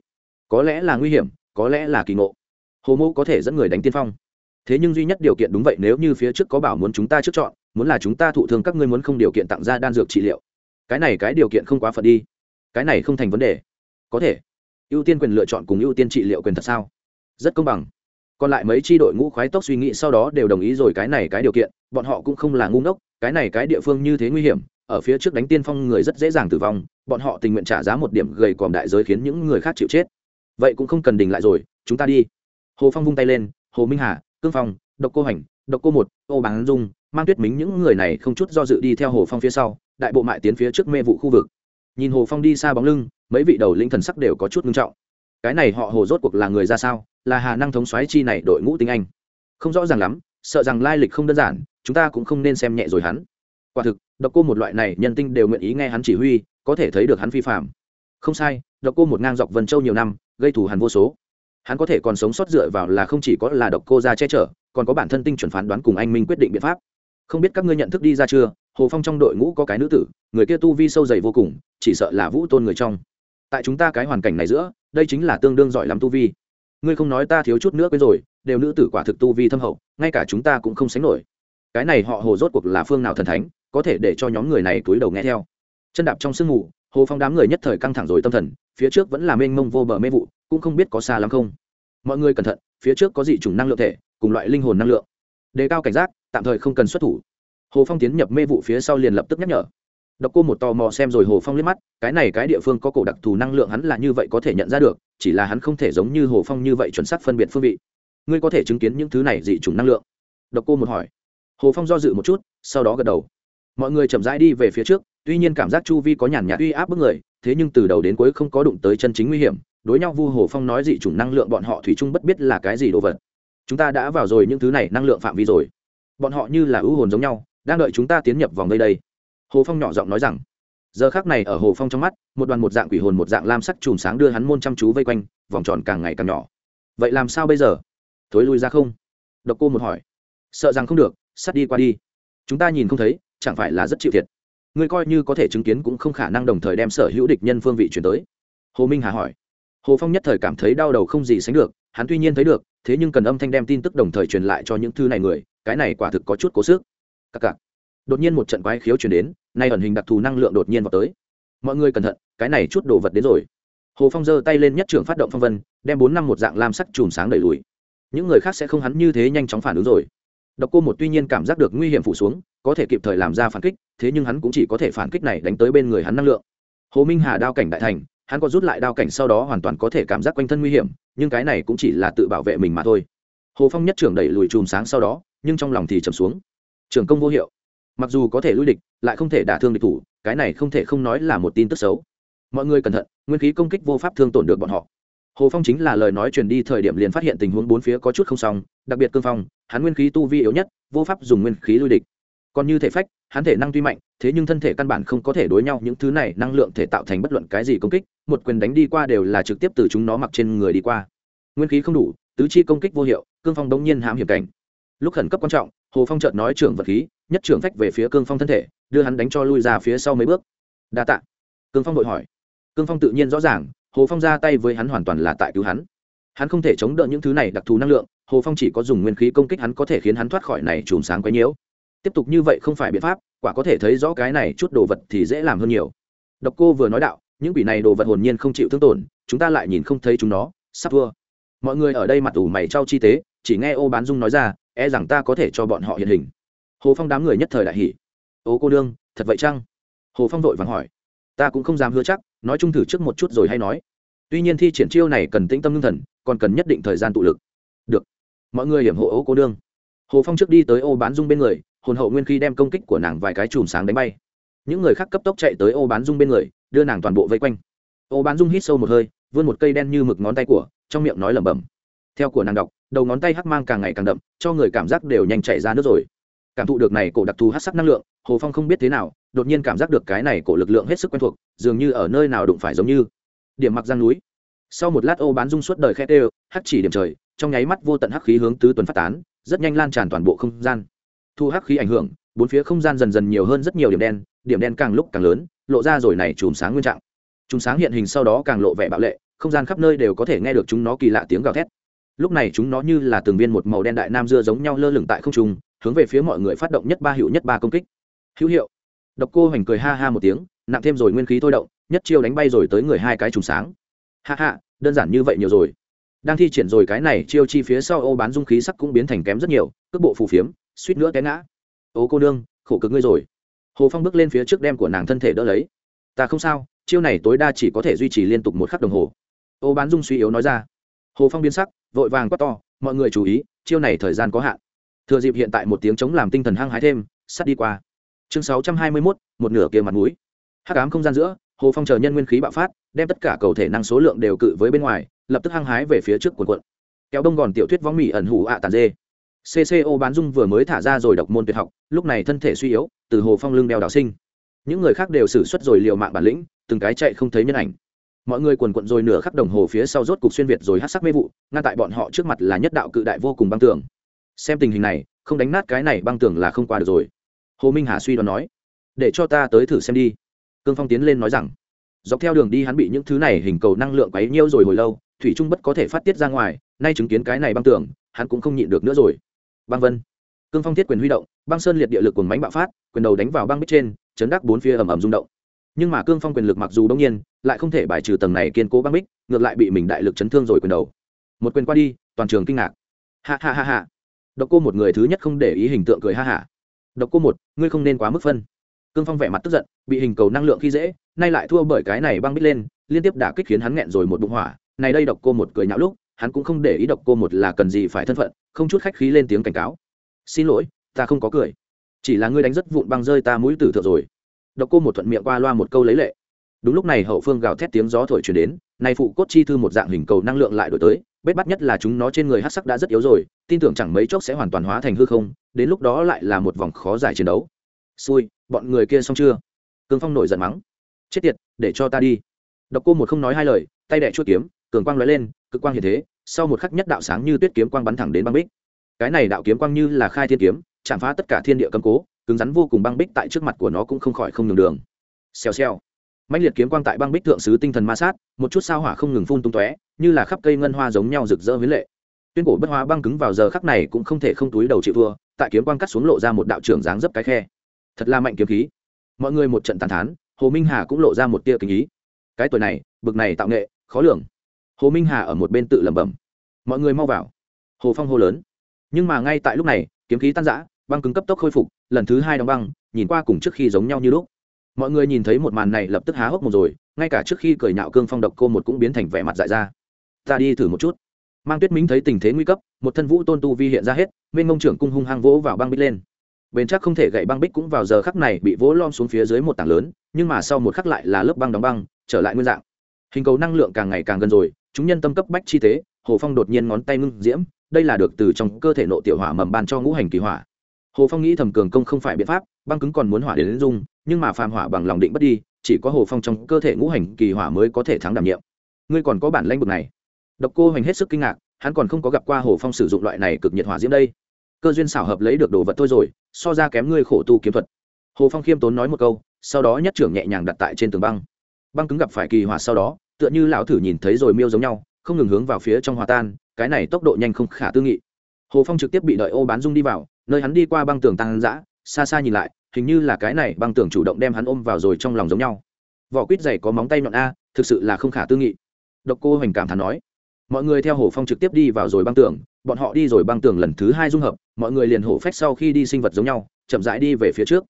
Có lẽ là nguy hiểm, có lẽ là kỳ ngộ. Hồ mô có thể dẫn người đánh tiên phong. Thế nhưng duy nhất điều kiện đúng vậy, nếu như phía trước có bảo muốn chúng ta trước chọn, muốn là chúng ta thụ thương các ngươi muốn không điều kiện tặng ra đan dược trị liệu cái này cái điều kiện không quá phận đi. Cái này không thành vấn đề. Có thể. Ưu tiên quyền lựa chọn cùng ưu tiên trị liệu quyền thật sao? Rất công bằng. Còn lại mấy tri đội ngũ khoái tốc suy nghĩ sau đó đều đồng ý rồi cái này cái điều kiện, bọn họ cũng không là ngu ngốc, cái này cái địa phương như thế nguy hiểm, ở phía trước đánh tiên phong người rất dễ dàng tử vong, bọn họ tình nguyện trả giá một điểm gầy còm đại giới khiến những người khác chịu chết. Vậy cũng không cần đình lại rồi, chúng ta đi. Hồ phong vung tay lên, hồ minh hà, cương phong, độc cô hành, độc cô một, ô bán dung, mang tuyết mính những người này không chút do dự đi theo hồ phong phía sau đại bộ mại tiến phía trước mê vụ khu vực. Nhìn hồ phong đi xa bóng lưng, mấy vị đầu linh thần sắc đều có chút ngưng trọng. Cái này họ hồ rốt cuộc là người ra sao? Là hà năng thống xoáy chi này đội ngũ tinh anh. Không rõ ràng lắm, sợ rằng lai lịch không đơn giản, chúng ta cũng không nên xem nhẹ rồi hắn. Quả thực, độc cô một loại này nhân tinh đều nguyện ý nghe hắn chỉ huy, có thể thấy được hắn phi phạm không sai, độc cô một ngang dọc vân châu nhiều năm, gây thù hắn vô số. Hắn có thể còn sống sót dựa vào là không chỉ có là độc cô ra che chở, còn có bản thân tinh chuẩn phán đoán cùng anh minh quyết định biện pháp. Không biết các ngươi nhận thức đi ra chưa hồ phong trong đội ngũ có cái nữ tử, người kia tu vi sâu dày vô cùng, chỉ sợ là vũ tôn người trong. Tại chúng ta cái hoàn cảnh này giữa, đây chính là tương đương giỏi lắm tu vi. Ngươi không nói ta thiếu chút nữa quên rồi, đều nữ tử quả thực tu vi thâm hậu, ngay cả chúng ta cũng không sánh nổi. Cái này họ hồ rốt cuộc là phương nào thần thánh, có thể để cho nhóm người này túi đầu nghe theo. Chân đạp trong sương mù, hồ phong đám người nhất thời căng thẳng rồi tâm thần, phía trước vẫn là mênh mông vô bờ mê vụ, cũng không biết có xa lắm không. Mọi người cẩn thận, phía trước có dị chủng năng lượng thể, cùng loại linh hồn năng lượng. Đề cao cảnh giác, tạm thời không cần xuất thủ hồ phong tiến nhập mê vụ phía sau liền lập tức nhắc nhở. Độc cô một tò mò xem rồi hồ phong liếc mắt, cái này cái địa phương có cổ đặc thù năng lượng hắn là như vậy có thể nhận ra được, chỉ là hắn không thể giống như hồ phong như vậy chuẩn xác phân biệt phương vị. Ngươi có thể chứng kiến những thứ này dị chủng năng lượng? Độc cô một hỏi. Hồ phong do dự một chút, sau đó gật đầu. Mọi người chậm rãi đi về phía trước, tuy nhiên cảm giác chu vi có nhàn nhạt uy áp bức người, thế nhưng từ đầu đến cuối không có đụng tới chân chính nguy hiểm, đối nhau vu hồ phong nói dị chủng năng lượng bọn họ thủy chung bất biết là cái gì đồ vật. Chúng ta đã vào rồi những thứ này năng lượng phạm vi rồi. Bọn họ như là ưu hồn giống nhau đang đợi chúng ta tiến nhập vòng đây đây. Hồ phong nhỏ giọng nói rằng. Giờ khác này ở hồ phong trong mắt, một đoàn một dạng quỷ hồn một dạng lam sắc chùm sáng đưa hắn môn chăm chú vây quanh, vòng tròn càng ngày càng nhỏ. Vậy làm sao bây giờ? Thối lui ra không? Độc cô một hỏi. Sợ rằng không được, sắt đi qua đi. Chúng ta nhìn không thấy, chẳng phải là rất chịu thiệt. Ngươi coi như có thể chứng kiến cũng không khả năng đồng thời đem sở hữu địch nhân phương vị chuyển tới. Hồ minh hà hỏi. Hồ phong nhất thời cảm thấy đau đầu không gì sánh được, hắn tuy nhiên thấy được, thế nhưng cần âm thanh đem tin tức đồng thời truyền lại cho những thư này người, cái này quả thực có chút cố sức cặc cặc. Đột nhiên một trận quái khiếu chuyển đến, nay ẩn hình đặc thù năng lượng đột nhiên vào tới. Mọi người cẩn thận, cái này chút đồ vật đến rồi. Hồ phong giơ tay lên nhất trưởng phát động phong vân, đem bốn năm một dạng lam sắc chùm sáng đẩy lùi. Những người khác sẽ không hắn như thế nhanh chóng phản ứng rồi. Độc cô một tuy nhiên cảm giác được nguy hiểm phủ xuống, có thể kịp thời làm ra phản kích, thế nhưng hắn cũng chỉ có thể phản kích này đánh tới bên người hắn năng lượng. Hồ minh hà đao cảnh đại thành, hắn có rút lại đao cảnh sau đó hoàn toàn có thể cảm giác quanh thân nguy hiểm, nhưng cái này cũng chỉ là tự bảo vệ mình mà thôi. Hồ phong nhất trưởng đẩy lùi chùm sáng sau đó, nhưng trong lòng thì trầm xuống trường công vô hiệu. Mặc dù có thể lui địch, lại không thể đả thương địch thủ, cái này không thể không nói là một tin tức xấu. Mọi người cẩn thận, nguyên khí công kích vô pháp thương tổn được bọn họ. Hồ phong chính là lời nói truyền đi thời điểm liền phát hiện tình huống bốn phía có chút không xong, đặc biệt cương phong, hắn nguyên khí tu vi yếu nhất, vô pháp dùng nguyên khí lui địch. Còn như thể phách, hắn thể năng tuy mạnh, thế nhưng thân thể căn bản không có thể đối nhau, những thứ này năng lượng thể tạo thành bất luận cái gì công kích, một quyền đánh đi qua đều là trực tiếp từ chúng nó mặc trên người đi qua. Nguyên khí không đủ, tứ chi công kích vô hiệu, cương phong đống nhiên hãm hiểm cảnh. Lúc khẩn cấp quan trọng hồ phong chợt nói trưởng vật khí, nhất trưởng phách về phía cương phong thân thể, đưa hắn đánh cho lui ra phía sau mấy bước. Đa tạ. Cương phong vội hỏi. Cương phong tự nhiên rõ ràng, hồ phong ra tay với hắn hoàn toàn là tại cứu hắn. Hắn không thể chống đỡ những thứ này đặc thù năng lượng, hồ phong chỉ có dùng nguyên khí công kích hắn có thể khiến hắn thoát khỏi này chùm sáng quấy nhiễu. Tiếp tục như vậy không phải biện pháp, quả có thể thấy rõ cái này chút đồ vật thì dễ làm hơn nhiều. Độc cô vừa nói đạo, những quỷ này đồ vật hồn nhiên không chịu thương tổn, chúng ta lại nhìn không thấy chúng nó, sắp thua. Mọi người ở đây mặt ủ mày trao chi tế, chỉ nghe ô bán dung nói ra e rằng ta có thể cho bọn họ hiện hình. Hồ phong đám người nhất thời đại hỉ. ô cô đương thật vậy chăng? Hồ phong vội vàng hỏi. Ta cũng không dám hứa chắc, nói chung thử trước một chút rồi hay nói. Tuy nhiên thi triển chiêu này cần tĩnh tâm ngưng thần, còn cần nhất định thời gian tụ lực. Được. Mọi người hiểm hộ ô cô đương hồ phong trước đi tới ô bán dung bên người, hồn hậu nguyên khi đem công kích của nàng vài cái chùm sáng đánh bay. Những người khác cấp tốc chạy tới ô bán dung bên người, đưa nàng toàn bộ vây quanh. Ô bán dung hít sâu một hơi, vươn một cây đen như mực ngón tay của, trong miệng nói lẩm bẩm. Theo của nàng đọc đầu ngón tay hắc mang càng ngày càng đậm, cho người cảm giác đều nhanh chảy ra nước rồi. Cảm thụ được này cổ đặc thù hát sắc năng lượng, hồ phong không biết thế nào, đột nhiên cảm giác được cái này cổ lực lượng hết sức quen thuộc, dường như ở nơi nào đụng phải giống như. Điểm mặc giang núi. Sau một lát ô bán dung suốt đời khe tê hắc chỉ điểm trời, trong nháy mắt vô tận hắc khí hướng tứ tuần phát tán, rất nhanh lan tràn toàn bộ không gian. Thu hắc khí ảnh hưởng, bốn phía không gian dần dần nhiều hơn rất nhiều điểm đen điểm đen càng lúc càng lớn, lộ ra rồi này chùm sáng nguyên trạng. Chùm sáng hiện hình sau đó càng lộ vẻ bạo lệ, không gian khắp nơi đều có thể nghe được chúng nó kỳ lạ tiếng gào thét lúc này chúng nó như là từng viên một màu đen đại nam dưa giống nhau lơ lửng tại không trung, hướng về phía mọi người phát động nhất ba hiệu nhất ba công kích. Hữu hiệu. Độc cô hoành cười ha ha một tiếng, nặng thêm rồi nguyên khí thôi động, nhất chiêu đánh bay rồi tới người hai cái trùng sáng. Ha ha, đơn giản như vậy nhiều rồi. Đang thi triển rồi cái này, chiêu chi phía sau ô bán dung khí sắc cũng biến thành kém rất nhiều, cước bộ phù phiếm, suýt nữa té ngã. Ô cô nương, khổ cực ngươi rồi. Hồ phong bước lên phía trước đem của nàng thân thể đỡ lấy. Ta không sao, chiêu này tối đa chỉ có thể duy trì liên tục một khắc đồng hồ. Ô bán dung suy yếu nói ra hồ phong biến sắc, vội vàng quát to, mọi người chú ý, chiêu này thời gian có hạn. Thừa dịp hiện tại một tiếng chống làm tinh thần hăng hái thêm sắt đi qua. Chương sáu trăm hai mươi mốt, một nửa kia mặt mũi. Hắc ám không gian giữa, hồ phong chờ nhân nguyên khí bạo phát, đem tất cả cầu thể năng số lượng đều cự với bên ngoài, lập tức hăng hái về phía trước quần quận kéo đông gòn tiểu thuyết võng mỹ ẩn hủ ạ tàn dê. Cco bán dung vừa mới thả ra rồi độc môn tuyệt học, lúc này thân thể suy yếu, từ hồ phong lưng đeo đảo sinh. Những người khác đều xử suất rồi liều mạng bản lĩnh, từng cái chạy không thấy nhân ảnh mọi người quần quận rồi nửa khắc đồng hồ phía sau rốt cục xuyên việt rồi hát sắc mê vụ, ngăn tại bọn họ trước mặt là nhất đạo cự đại vô cùng băng tường. Xem tình hình này, không đánh nát cái này băng tường là không qua được rồi. Hồ minh hà suy đoán nói, để cho ta tới thử xem đi. Cương phong tiến lên nói rằng, dọc theo đường đi hắn bị những thứ này hình cầu năng lượng quấy nhiêu rồi hồi lâu, thủy trung bất có thể phát tiết ra ngoài, nay chứng kiến cái này băng tường, hắn cũng không nhịn được nữa rồi. Băng vân. Cương phong thiết quyền huy động, băng sơn liệt địa lực cùng mánh bạo phát, quyền đầu đánh vào băng bích trên, chấn đắc bốn phía ầm ầm rung động nhưng mà cương phong quyền lực mặc dù đông nhiên, lại không thể bài trừ tầng này kiên cố băng bích, ngược lại bị mình đại lực chấn thương rồi quyền đầu. Một quyền qua đi, toàn trường kinh ngạc. Ha ha ha ha. Độc cô một người thứ nhất không để ý hình tượng cười ha hả độc cô một, ngươi không nên quá mức phân. Cương phong vẻ mặt tức giận, bị hình cầu năng lượng khi dễ, nay lại thua bởi cái này băng bích lên, liên tiếp đả kích khiến hắn nghẹn rồi một bụng hỏa. Này đây độc cô một cười nhạo lúc, hắn cũng không để ý độc cô một là cần gì phải thân phận, không chút khách khí lên tiếng cảnh cáo. Xin lỗi, ta không có cười. Chỉ là ngươi đánh rất vụn băng rơi ta mũi tử thượng rồi độc cô một thuận miệng qua loa một câu lấy lệ. Đúng lúc này hậu phương gào thét tiếng gió thổi chuyển đến, nay phụ cốt chi thư một dạng hình cầu năng lượng lại đổi tới, bết bắt nhất là chúng nó trên người hát sắc đã rất yếu rồi, tin tưởng chẳng mấy chốc sẽ hoàn toàn hóa thành hư không, đến lúc đó lại là một vòng khó giải chiến đấu. Xui, bọn người kia xong chưa? Cường phong nổi giận mắng. Chết tiệt, để cho ta đi. Độc cô một không nói hai lời, tay đẻ chuốt kiếm, cường quang lóe lên, cực quang hiện thế, sau một khắc nhất đạo sáng như tuyết kiếm quang bắn thẳng đến băng bích. Cái này đạo kiếm quang như là khai thiên kiếm, chạm phá tất cả thiên địa cầm cố cứng rắn vô cùng băng bích tại trước mặt của nó cũng không khỏi không nhường đường. Xèo xèo. Mạnh liệt kiếm quang tại băng bích thượng sứ tinh thần ma sát, một chút sao hỏa không ngừng phun tung tóe, như là khắp cây ngân hoa giống nhau rực rỡ với lệ. Tuyên cổ bất hóa băng cứng vào giờ khắc này cũng không thể không túi đầu chịu thua, tại kiếm quang cắt xuống lộ ra một đạo trưởng dáng dấp cái khe. Thật là mạnh kiếm khí. Mọi người một trận tàn thán, hồ minh hà cũng lộ ra một tia kinh ý. Cái tuổi này, bực này tạo nghệ, khó lường. Hồ minh hà ở một bên tự lẩm bẩm. Mọi người mau vào. Hồ phong hô lớn. Nhưng mà ngay tại lúc này, kiếm khí tan giã băng cứng cấp tốc khôi phục lần thứ hai đóng băng, nhìn qua cùng trước khi giống nhau như lúc. Mọi người nhìn thấy một màn này lập tức há hốc một rồi, ngay cả trước khi cười nhạo cương phong độc cô một cũng biến thành vẻ mặt dại ra. Ta đi thử một chút. Mang tuyết minh thấy tình thế nguy cấp, một thân vũ tôn tu vi hiện ra hết bên ngông trưởng cung hung hăng vỗ vào băng bích lên. Bền chắc không thể gậy băng bích cũng vào giờ khắc này bị vỗ lom xuống phía dưới một tảng lớn, nhưng mà sau một khắc lại là lớp băng đóng băng, trở lại nguyên dạng. Hình cầu năng lượng càng ngày càng gần rồi, chúng nhân tâm cấp bách chi tế, hồ phong đột nhiên ngón tay ngưng diễm, đây là được từ trong cơ thể nộ tiểu hỏa mầm ban cho ngũ hành kỳ hỏa hồ phong nghĩ thầm cường công không phải biện pháp, băng cứng còn muốn hỏa đến dung, nhưng mà phàm hỏa bằng lòng định bất đi, chỉ có hồ phong trong cơ thể ngũ hành kỳ hỏa mới có thể thắng đảm nhiệm. Ngươi còn có bản lãnh vực này. Độc cô hoành hết sức kinh ngạc, hắn còn không có gặp qua hồ phong sử dụng loại này cực nhiệt hỏa diễm đây. Cơ duyên xảo hợp lấy được đồ vật thôi rồi, so ra kém ngươi khổ tu kiếm thuật. Hồ phong khiêm tốn nói một câu, sau đó nhất trưởng nhẹ nhàng đặt tại trên tường băng. Băng cứng gặp phải kỳ hỏa sau đó, tựa như lão thử nhìn thấy rồi miêu giống nhau, không ngừng hướng vào phía trong hòa tan, cái này tốc độ nhanh không khả tư nghị. Hồ phong trực tiếp bị đợi ô bán dung đi vào nơi hắn đi qua băng tường tăng dã xa xa nhìn lại, hình như là cái này băng tường chủ động đem hắn ôm vào rồi trong lòng giống nhau. Vỏ quýt dày có móng tay nhọn a, thực sự là không khả tư nghị. Độc cô hoành cảm thán nói, mọi người theo hồ phong trực tiếp đi vào rồi băng tường, bọn họ đi rồi băng tường lần thứ hai dung hợp, mọi người liền hổ phách sau khi đi sinh vật giống nhau, chậm rãi đi về phía trước.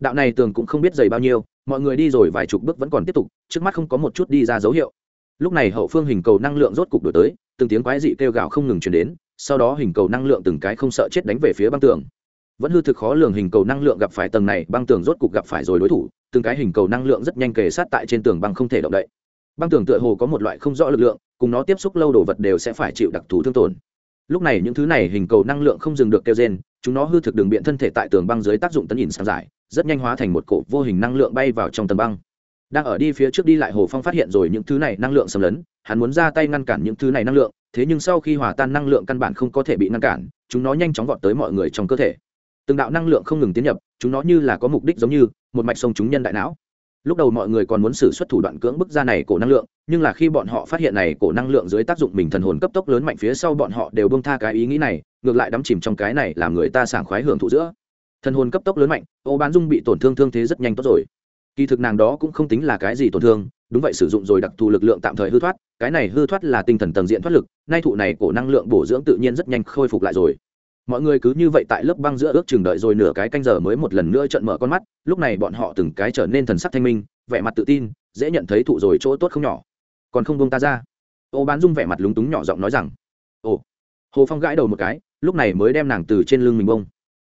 Đạo này tường cũng không biết dày bao nhiêu, mọi người đi rồi vài chục bước vẫn còn tiếp tục, trước mắt không có một chút đi ra dấu hiệu. Lúc này hậu phương hình cầu năng lượng rốt cục đổi tới, từng tiếng quái dị kêu gào không ngừng chuyển đến sau đó hình cầu năng lượng từng cái không sợ chết đánh về phía băng tường. Vẫn hư thực khó lường hình cầu năng lượng gặp phải tầng này, băng tường rốt cục gặp phải rồi đối thủ, từng cái hình cầu năng lượng rất nhanh kề sát tại trên tường băng không thể động đậy. Băng tường tựa hồ có một loại không rõ lực lượng, cùng nó tiếp xúc lâu đồ vật đều sẽ phải chịu đặc thù thương tổn. Lúc này những thứ này hình cầu năng lượng không dừng được kêu trên chúng nó hư thực đường biện thân thể tại tường băng dưới tác dụng tấn nhìn sang giải, rất nhanh hóa thành một cổ vô hình năng lượng bay vào trong tầng băng. Đang ở đi phía trước đi lại hồ phong phát hiện rồi những thứ này năng lượng xâm lấn, hắn muốn ra tay ngăn cản những thứ này năng lượng thế nhưng sau khi hòa tan năng lượng căn bản không có thể bị ngăn cản, chúng nó nhanh chóng vọt tới mọi người trong cơ thể. Từng đạo năng lượng không ngừng tiến nhập, chúng nó như là có mục đích giống như, một mạch sông chúng nhân đại não. Lúc đầu mọi người còn muốn xử xuất thủ đoạn cưỡng bức ra này cổ năng lượng, nhưng là khi bọn họ phát hiện này cổ năng lượng dưới tác dụng mình thần hồn cấp tốc lớn mạnh phía sau bọn họ đều bông tha cái ý nghĩ này, ngược lại đắm chìm trong cái này làm người ta sảng khoái hưởng thụ giữa. Thần hồn cấp tốc lớn mạnh, ô bán dung bị tổn thương thương thế rất nhanh tốt rồi. Kỳ thực nàng đó cũng không tính là cái gì tổn thương đúng vậy, sử dụng rồi đặc thù lực lượng tạm thời hư thoát, cái này hư thoát là tinh thần tầng diện thoát lực, nay thụ này cổ năng lượng bổ dưỡng tự nhiên rất nhanh khôi phục lại rồi. Mọi người cứ như vậy tại lớp băng giữa ước chừng đợi rồi nửa cái canh giờ mới một lần nữa trận mở con mắt, lúc này bọn họ từng cái trở nên thần sắc thanh minh, vẻ mặt tự tin, dễ nhận thấy thụ rồi chỗ tốt không nhỏ. Còn không buông ta ra. Ô bán dung vẻ mặt lúng túng nhỏ giọng nói rằng, ồ. Hồ phong gãi đầu một cái, lúc này mới đem nàng từ trên lưng mình bông.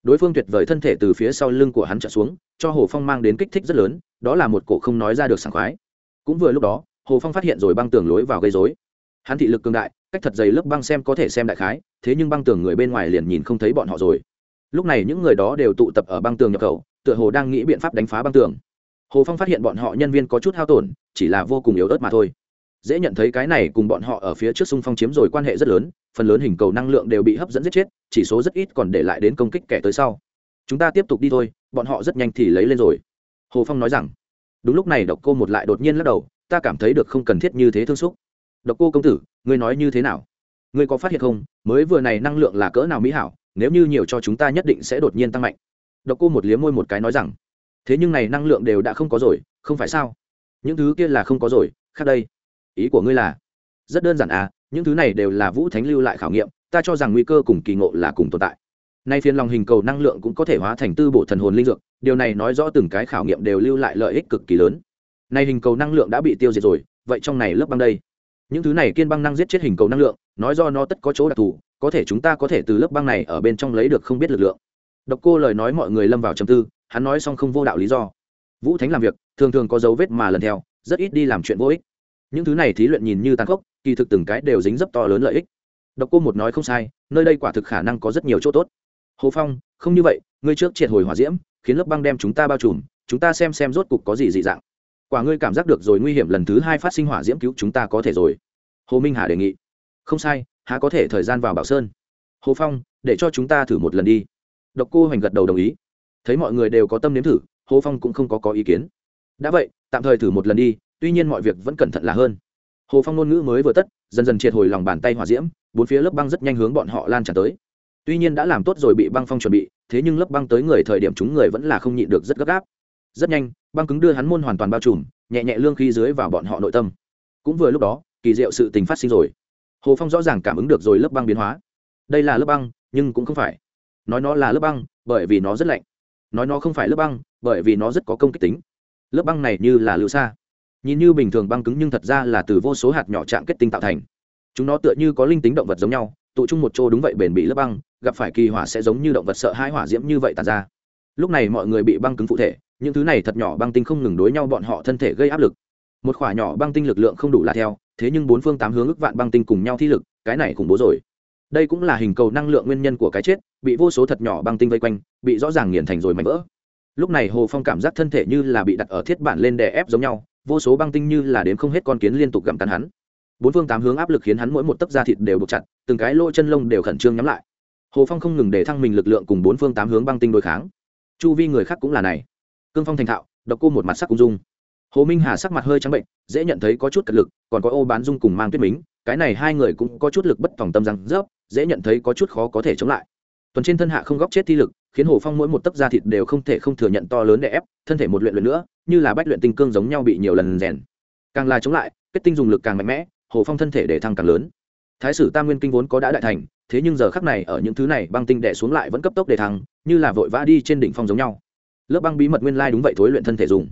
Đối phương tuyệt vời thân thể từ phía sau lưng của hắn trở xuống, cho hồ phong mang đến kích thích rất lớn, đó là một cổ không nói ra được sảng khoái cũng vừa lúc đó, hồ phong phát hiện rồi băng tường lối vào gây dối hắn thị lực cường đại, cách thật dày lớp băng xem có thể xem đại khái, thế nhưng băng tường người bên ngoài liền nhìn không thấy bọn họ rồi. Lúc này những người đó đều tụ tập ở băng tường nhập khẩu, tựa hồ đang nghĩ biện pháp đánh phá băng tường. Hồ phong phát hiện bọn họ nhân viên có chút hao tổn, chỉ là vô cùng yếu ớt mà thôi. Dễ nhận thấy cái này cùng bọn họ ở phía trước xung phong chiếm rồi quan hệ rất lớn, phần lớn hình cầu năng lượng đều bị hấp dẫn giết chết, chỉ số rất ít còn để lại đến công kích kẻ tới sau. Chúng ta tiếp tục đi thôi, bọn họ rất nhanh thì lấy lên rồi. Hồ phong nói rằng đúng lúc này độc cô một lại đột nhiên lắc đầu, ta cảm thấy được không cần thiết như thế thương xúc. Độc cô công tử, ngươi nói như thế nào? Ngươi có phát hiện không? Mới vừa này năng lượng là cỡ nào mỹ hảo, nếu như nhiều cho chúng ta nhất định sẽ đột nhiên tăng mạnh. Độc cô một liếm môi một cái nói rằng, thế nhưng này năng lượng đều đã không có rồi, không phải sao? Những thứ kia là không có rồi, khác đây. Ý của ngươi là? Rất đơn giản à những thứ này đều là vũ thánh lưu lại khảo nghiệm, ta cho rằng nguy cơ cùng kỳ ngộ là cùng tồn tại nay phiên lòng hình cầu năng lượng cũng có thể hóa thành tư bộ thần hồn linh dược, điều này nói rõ từng cái khảo nghiệm đều lưu lại lợi ích cực kỳ lớn. Nay hình cầu năng lượng đã bị tiêu diệt rồi, vậy trong này lớp băng đây? Những thứ này kiên băng năng giết chết hình cầu năng lượng, nói do nó tất có chỗ đặc thù, có thể chúng ta có thể từ lớp băng này ở bên trong lấy được không biết lực lượng. Độc cô lời nói mọi người lâm vào trầm tư, hắn nói xong không vô đạo lý do. Vũ thánh làm việc, thường thường có dấu vết mà lần theo, rất ít đi làm chuyện vô ích. Những thứ này thí luyện nhìn như tàn khốc, kỳ thực từng cái đều dính dấp to lớn lợi ích. Độc cô một nói không sai, nơi đây quả thực khả năng có rất nhiều chỗ tốt hồ phong, không như vậy, ngươi trước triệt hồi hỏa diễm, khiến lớp băng đem chúng ta bao trùm, chúng ta xem xem rốt cục có gì dị dạng. Quả ngươi cảm giác được rồi nguy hiểm lần thứ hai phát sinh hỏa diễm cứu chúng ta có thể rồi. Hồ minh hà đề nghị. Không sai, há có thể thời gian vào bảo sơn. Hồ phong, để cho chúng ta thử một lần đi. Độc cô hoành gật đầu đồng ý. Thấy mọi người đều có tâm nếm thử, hồ phong cũng không có có ý kiến. Đã vậy, tạm thời thử một lần đi, tuy nhiên mọi việc vẫn cẩn thận là hơn. Hồ phong ngôn ngữ mới vừa tất, dần dần triệt hồi lòng bàn tay hỏa diễm, bốn phía lớp băng rất nhanh hướng bọn họ lan tràn tới tuy nhiên đã làm tốt rồi bị băng phong chuẩn bị, thế nhưng lớp băng tới người thời điểm chúng người vẫn là không nhịn được rất gấp gáp. Rất nhanh, băng cứng đưa hắn môn hoàn toàn bao trùm, nhẹ nhẹ lương khí dưới vào bọn họ nội tâm. Cũng vừa lúc đó, kỳ diệu sự tình phát sinh rồi. Hồ phong rõ ràng cảm ứng được rồi lớp băng biến hóa. Đây là lớp băng, nhưng cũng không phải. Nói nó là lớp băng, bởi vì nó rất lạnh. Nói nó không phải lớp băng, bởi vì nó rất có công kích tính. Lớp băng này như là lưu xa nhìn như bình thường băng cứng nhưng thật ra là từ vô số hạt nhỏ trạng kết tinh tạo thành. Chúng nó tựa như có linh tính động vật giống nhau tụ chung một chỗ đúng vậy bền bị lớp băng, gặp phải kỳ hỏa sẽ giống như động vật sợ hãi hỏa diễm như vậy tàn ra. Lúc này mọi người bị băng cứng phụ thể, những thứ này thật nhỏ băng tinh không ngừng đối nhau bọn họ thân thể gây áp lực. Một khỏa nhỏ băng tinh lực lượng không đủ là theo, thế nhưng bốn phương tám hướng ức vạn băng tinh cùng nhau thi lực, cái này khủng bố rồi. Đây cũng là hình cầu năng lượng nguyên nhân của cái chết, bị vô số thật nhỏ băng tinh vây quanh, bị rõ ràng nghiền thành rồi mảnh vỡ. Lúc này hồ phong cảm giác thân thể như là bị đặt ở thiết bản lên đè ép giống nhau, vô số băng tinh như là đếm không hết con kiến liên tục gặm cắn hắn bốn phương tám hướng áp lực khiến hắn mỗi một tấc da thịt đều buộc chặt, từng cái lỗ chân lông đều khẩn trương nhắm lại. Hồ phong không ngừng để thăng mình lực lượng cùng bốn phương tám hướng băng tinh đối kháng. Chu vi người khác cũng là này. Cương phong thành thạo, độc cô một mặt sắc cung dung. Hồ minh hà sắc mặt hơi trắng bệnh, dễ nhận thấy có chút cật lực, còn có ô bán dung cùng mang tuyết mính, cái này hai người cũng có chút lực bất phòng tâm răng rớp, dễ nhận thấy có chút khó có thể chống lại. Tuần trên thân hạ không góp chết thi lực, khiến hồ phong mỗi một tấc da thịt đều không thể không thừa nhận to lớn để ép, thân thể một luyện luyện nữa, như là bách luyện tinh cương giống nhau bị nhiều lần rèn. Càng là chống lại, kết tinh dùng lực càng mạnh mẽ hồ phong thân thể để thăng càng lớn. Thái sử tam nguyên kinh vốn có đã đại thành, thế nhưng giờ khắc này ở những thứ này băng tinh đẻ xuống lại vẫn cấp tốc để thăng, như là vội vã đi trên đỉnh phong giống nhau. Lớp băng bí mật nguyên lai đúng vậy thối luyện thân thể dùng.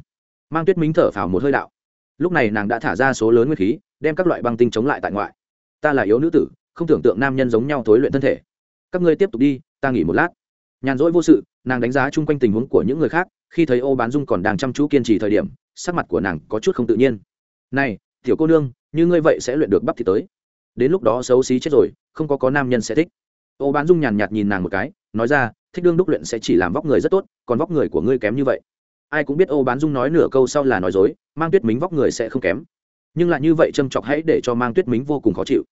Mang tuyết minh thở phào một hơi đạo. Lúc này nàng đã thả ra số lớn nguyên khí, đem các loại băng tinh chống lại tại ngoại. Ta là yếu nữ tử, không tưởng tượng nam nhân giống nhau thối luyện thân thể. Các ngươi tiếp tục đi, ta nghỉ một lát. Nhàn rỗi vô sự, nàng đánh giá chung quanh tình huống của những người khác, khi thấy ô bán dung còn đang chăm chú kiên trì thời điểm, sắc mặt của nàng có chút không tự nhiên. Này, tiểu cô nương như ngươi vậy sẽ luyện được bắp thì tới. Đến lúc đó xấu xí chết rồi, không có có nam nhân sẽ thích. Ô bán dung nhàn nhạt nhìn nàng một cái, nói ra, thích đương đúc luyện sẽ chỉ làm vóc người rất tốt, còn vóc người của ngươi kém như vậy. Ai cũng biết ô bán dung nói nửa câu sau là nói dối, mang tuyết mính vóc người sẽ không kém. Nhưng lại như vậy châm chọc hãy để cho mang tuyết mính vô cùng khó chịu.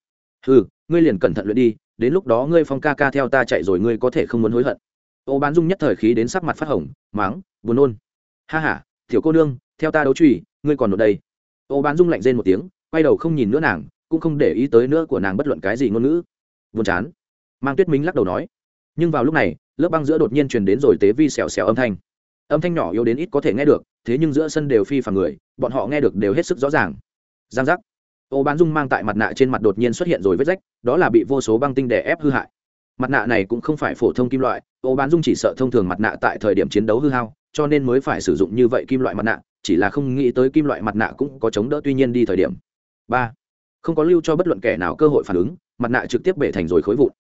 Ừ ngươi liền cẩn thận luyện đi, đến lúc đó ngươi phong ca ca theo ta chạy rồi ngươi có thể không muốn hối hận. Ô bán dung nhất thời khí đến sắc mặt phát hồng máng buồn nôn. Ha h a thiểu cô nương, theo ta đấu truy ngươi còn ở đây. Ô bán dung lạnh rên một tiếng quay đầu không nhìn nữa nàng, cũng không để ý tới nữa của nàng bất luận cái gì ngôn ngữ. Buồn chán. Mang tuyết minh lắc đầu nói. Nhưng vào lúc này, lớp băng giữa đột nhiên truyền đến rồi tế vi xèo xèo âm thanh. Âm thanh nhỏ yếu đến ít có thể nghe được, thế nhưng giữa sân đều phi phàm người, bọn họ nghe được đều hết sức rõ ràng. Giang giác. Ô bán dung mang tại mặt nạ trên mặt đột nhiên xuất hiện rồi vết rách, đó là bị vô số băng tinh đè ép hư hại. Mặt nạ này cũng không phải phổ thông kim loại, ô bán dung chỉ sợ thông thường mặt nạ tại thời điểm chiến đấu hư hao, cho nên mới phải sử dụng như vậy kim loại mặt nạ, chỉ là không nghĩ tới kim loại mặt nạ cũng có chống đỡ, tuy nhiên đi thời điểm ba. Không có lưu cho bất luận kẻ nào cơ hội phản ứng, mặt nạ trực tiếp bể thành rồi khối vụn.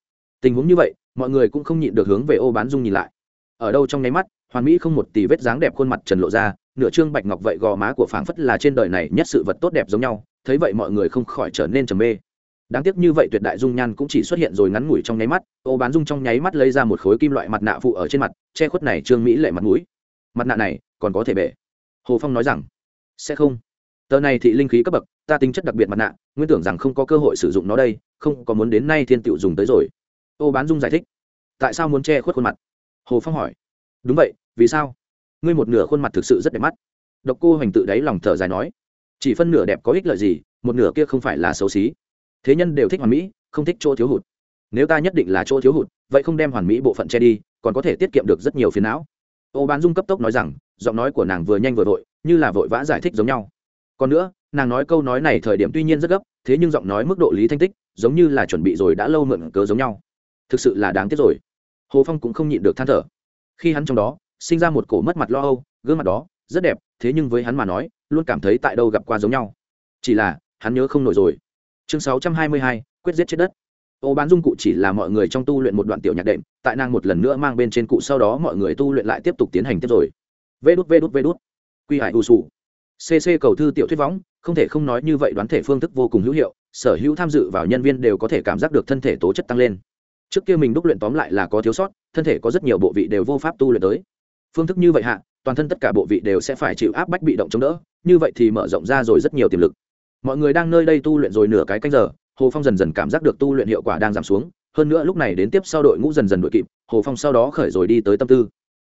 Tình huống như vậy, mọi người cũng không nhịn được hướng về ô bán dung nhìn lại. Ở đâu trong nháy mắt, hoàn mỹ không một tỷ vết dáng đẹp khuôn mặt trần lộ ra, nửa trương bạch ngọc vậy gò má của phảng phất là trên đời này nhất sự vật tốt đẹp giống nhau, thấy vậy mọi người không khỏi trở nên trầm mê. Đáng tiếc như vậy tuyệt đại dung nhan cũng chỉ xuất hiện rồi ngắn ngủi trong nháy mắt, ô bán dung trong nháy mắt lấy ra một khối kim loại mặt nạ phụ ở trên mặt, che khuất này trương mỹ lệ mặt mũi. Mặt nạ này còn có thể bể. Hồ phong nói rằng, sẽ không. Tờ này thị linh khí cấp bậc ta tính chất đặc biệt mặt nạ, nguyên tưởng rằng không có cơ hội sử dụng nó đây, không có muốn đến nay thiên tựu dùng tới rồi. Ô bán dung giải thích. Tại sao muốn che khuất khuôn mặt? Hồ phong hỏi. Đúng vậy, vì sao? Ngươi một nửa khuôn mặt thực sự rất đẹp mắt. Độc cô hoành tự đáy lòng thở dài nói. Chỉ phân nửa đẹp có ích lợi gì, một nửa kia không phải là xấu xí. Thế nhân đều thích hoàn mỹ, không thích chỗ thiếu hụt. Nếu ta nhất định là chỗ thiếu hụt, vậy không đem hoàn mỹ bộ phận che đi, còn có thể tiết kiệm được rất nhiều phiền não. Ô bán dung cấp tốc nói rằng, giọng nói của nàng vừa nhanh vừa vội, như là vội vã giải thích giống nhau còn nữa, nàng nói câu nói này thời điểm tuy nhiên rất gấp, thế nhưng giọng nói mức độ lý thanh tích, giống như là chuẩn bị rồi đã lâu mượn cớ giống nhau. Thực sự là đáng tiếc rồi. Hồ phong cũng không nhịn được than thở. Khi hắn trong đó, sinh ra một cổ mất mặt lo âu, gương mặt đó, rất đẹp, thế nhưng với hắn mà nói, luôn cảm thấy tại đâu gặp qua giống nhau. Chỉ là, hắn nhớ không nổi rồi. Chương sáu trăm hai mươi hai, quyết giết chết đất. Ô bán dung cụ chỉ là mọi người trong tu luyện một đoạn tiểu nhạc đệm, tại nàng một lần nữa mang bên trên cụ sau đó mọi người tu luyện lại tiếp tục tiến hành tiếp rồi. Vê đút vê đút vê đút. Quy hải u sù cc cầu thư tiểu thuyết võng, không thể không nói như vậy đoán thể phương thức vô cùng hữu hiệu, sở hữu tham dự vào nhân viên đều có thể cảm giác được thân thể tố chất tăng lên. Trước kia mình đúc luyện tóm lại là có thiếu sót, thân thể có rất nhiều bộ vị đều vô pháp tu luyện tới. Phương thức như vậy hạ, toàn thân tất cả bộ vị đều sẽ phải chịu áp bách bị động chống đỡ, như vậy thì mở rộng ra rồi rất nhiều tiềm lực. Mọi người đang nơi đây tu luyện rồi nửa cái canh giờ, hồ phong dần dần cảm giác được tu luyện hiệu quả đang giảm xuống, hơn nữa lúc này đến tiếp sau đội ngũ dần dần đội kịp, hồ phong sau đó khởi rồi đi tới tâm tư.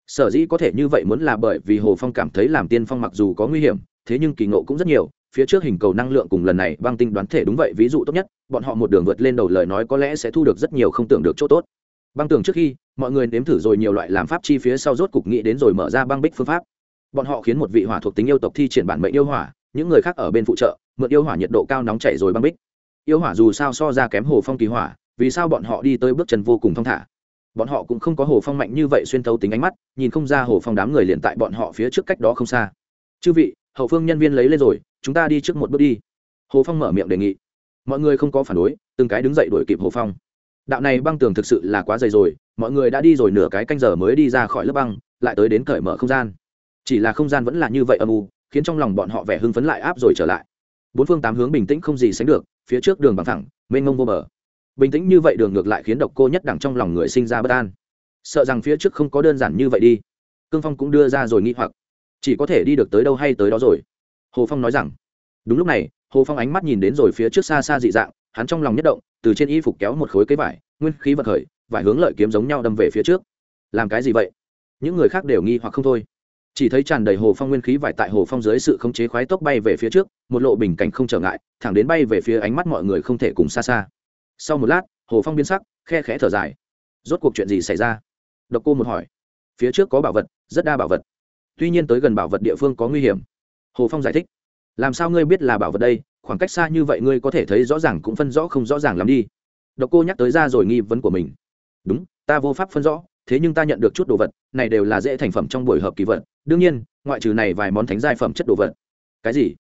Sở dĩ có thể như vậy muốn là bởi vì hồ phong cảm thấy làm tiên phong mặc dù có nguy hiểm thế nhưng kỳ ngộ cũng rất nhiều, phía trước hình cầu năng lượng cùng lần này băng tinh đoán thể đúng vậy, ví dụ tốt nhất, bọn họ một đường vượt lên đầu lời nói có lẽ sẽ thu được rất nhiều không tưởng được chỗ tốt. Băng tường trước khi, mọi người nếm thử rồi nhiều loại làm pháp chi phía sau rốt cục nghĩ đến rồi mở ra băng bích phương pháp. Bọn họ khiến một vị hỏa thuộc tính yêu tộc thi triển bản mệnh yêu hỏa, những người khác ở bên phụ trợ, mượn yêu hỏa nhiệt độ cao nóng chảy rồi băng bích. Yêu hỏa dù sao so ra kém hồ phong kỳ hỏa, vì sao bọn họ đi tới bước chân vô cùng thong thả? Bọn họ cũng không có hồ phong mạnh như vậy xuyên thấu tính ánh mắt, nhìn không ra hồ phong đám người liền tại bọn họ phía trước cách đó không xa. Chư vị hậu phương nhân viên lấy lên rồi, chúng ta đi trước một bước đi. Hồ phong mở miệng đề nghị. Mọi người không có phản đối, từng cái đứng dậy đuổi kịp hồ phong. Đạo này băng tường thực sự là quá dày rồi, mọi người đã đi rồi nửa cái canh giờ mới đi ra khỏi lớp băng, lại tới đến cởi mở không gian. Chỉ là không gian vẫn là như vậy âm u, khiến trong lòng bọn họ vẻ hưng phấn lại áp rồi trở lại. Bốn phương tám hướng bình tĩnh không gì sánh được, phía trước đường bằng thẳng, mênh mông vô bờ. Bình tĩnh như vậy đường ngược lại khiến độc cô nhất đẳng trong lòng người sinh ra bất an. Sợ rằng phía trước không có đơn giản như vậy đi. Cương phong cũng đưa ra rồi nghĩ hoặc chỉ có thể đi được tới đâu hay tới đó rồi. Hồ phong nói rằng, đúng lúc này, hồ phong ánh mắt nhìn đến rồi phía trước xa xa dị dạng, hắn trong lòng nhất động, từ trên y phục kéo một khối cây vải, nguyên khí vật khởi, vải hướng lợi kiếm giống nhau đâm về phía trước. Làm cái gì vậy? Những người khác đều nghi hoặc không thôi. Chỉ thấy tràn đầy hồ phong nguyên khí vải tại hồ phong dưới sự khống chế khoái tốc bay về phía trước, một lộ bình cảnh không trở ngại, thẳng đến bay về phía ánh mắt mọi người không thể cùng xa xa. Sau một lát, hồ phong biến sắc, khe khẽ thở dài. Rốt cuộc chuyện gì xảy ra? Độc cô một hỏi. Phía trước có bảo vật, rất đa bảo vật tuy nhiên tới gần bảo vật địa phương có nguy hiểm. Hồ phong giải thích, làm sao ngươi biết là bảo vật đây? Khoảng cách xa như vậy ngươi có thể thấy rõ ràng cũng phân rõ không rõ ràng lắm đi. Độc cô nhắc tới ra rồi nghi vấn của mình, đúng, ta vô pháp phân rõ, thế nhưng ta nhận được chút đồ vật, này đều là dễ thành phẩm trong buổi hợp kỳ vật. Đương nhiên, ngoại trừ này vài món thánh giai phẩm chất đồ vật. Cái gì?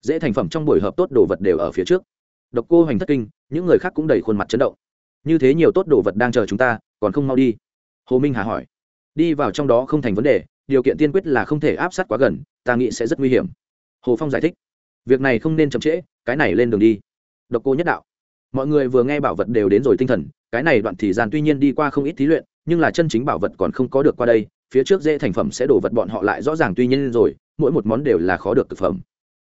Dễ thành phẩm trong buổi hợp tốt đồ vật đều ở phía trước. Độc cô hoành thất kinh, những người khác cũng đầy khuôn mặt chấn động. Như thế nhiều tốt đồ vật đang chờ chúng ta, còn không mau đi. Hồ minh hà hỏi. Đi vào trong đó không thành vấn đề điều kiện tiên quyết là không thể áp sát quá gần, ta nghĩ sẽ rất nguy hiểm. Hồ phong giải thích, việc này không nên chậm trễ, cái này lên đường đi. Độc cô nhất đạo. Mọi người vừa nghe bảo vật đều đến rồi tinh thần, cái này đoạn thì gian tuy nhiên đi qua không ít thí luyện, nhưng là chân chính bảo vật còn không có được qua đây, phía trước dễ thành phẩm sẽ đổ vật bọn họ lại rõ ràng tuy nhiên rồi, mỗi một món đều là khó được thực phẩm.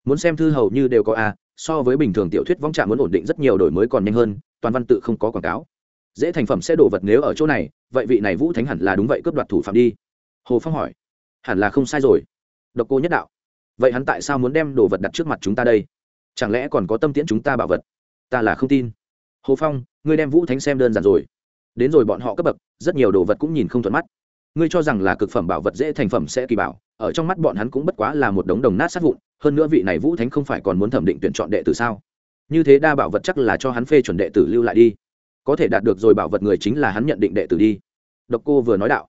Muốn xem thư hầu như đều có a, so với bình thường tiểu thuyết vong trạm muốn ổn định rất nhiều đổi mới còn nhanh hơn, toàn văn tự không có quảng cáo. Dễ thành phẩm sẽ đổ vật nếu ở chỗ này, vậy vị này vũ thánh hẳn là đúng vậy, cướp đoạt thủ phạm đi. Hồ phong hỏi hẳn là không sai rồi. Độc cô nhất đạo, vậy hắn tại sao muốn đem đồ vật đặt trước mặt chúng ta đây? Chẳng lẽ còn có tâm tiễn chúng ta bảo vật? Ta là không tin. Hồ phong, ngươi đem vũ thánh xem đơn giản rồi. Đến rồi bọn họ cấp bậc, rất nhiều đồ vật cũng nhìn không thuận mắt. Ngươi cho rằng là cực phẩm bảo vật dễ thành phẩm sẽ kỳ bảo, ở trong mắt bọn hắn cũng bất quá là một đống đồng nát sát vụn, hơn nữa vị này vũ thánh không phải còn muốn thẩm định tuyển chọn đệ tử sao? Như thế đa bảo vật chắc là cho hắn phê chuẩn đệ tử lưu lại đi. Có thể đạt được rồi bảo vật người chính là hắn nhận định đệ tử đi. Độc cô vừa nói đạo.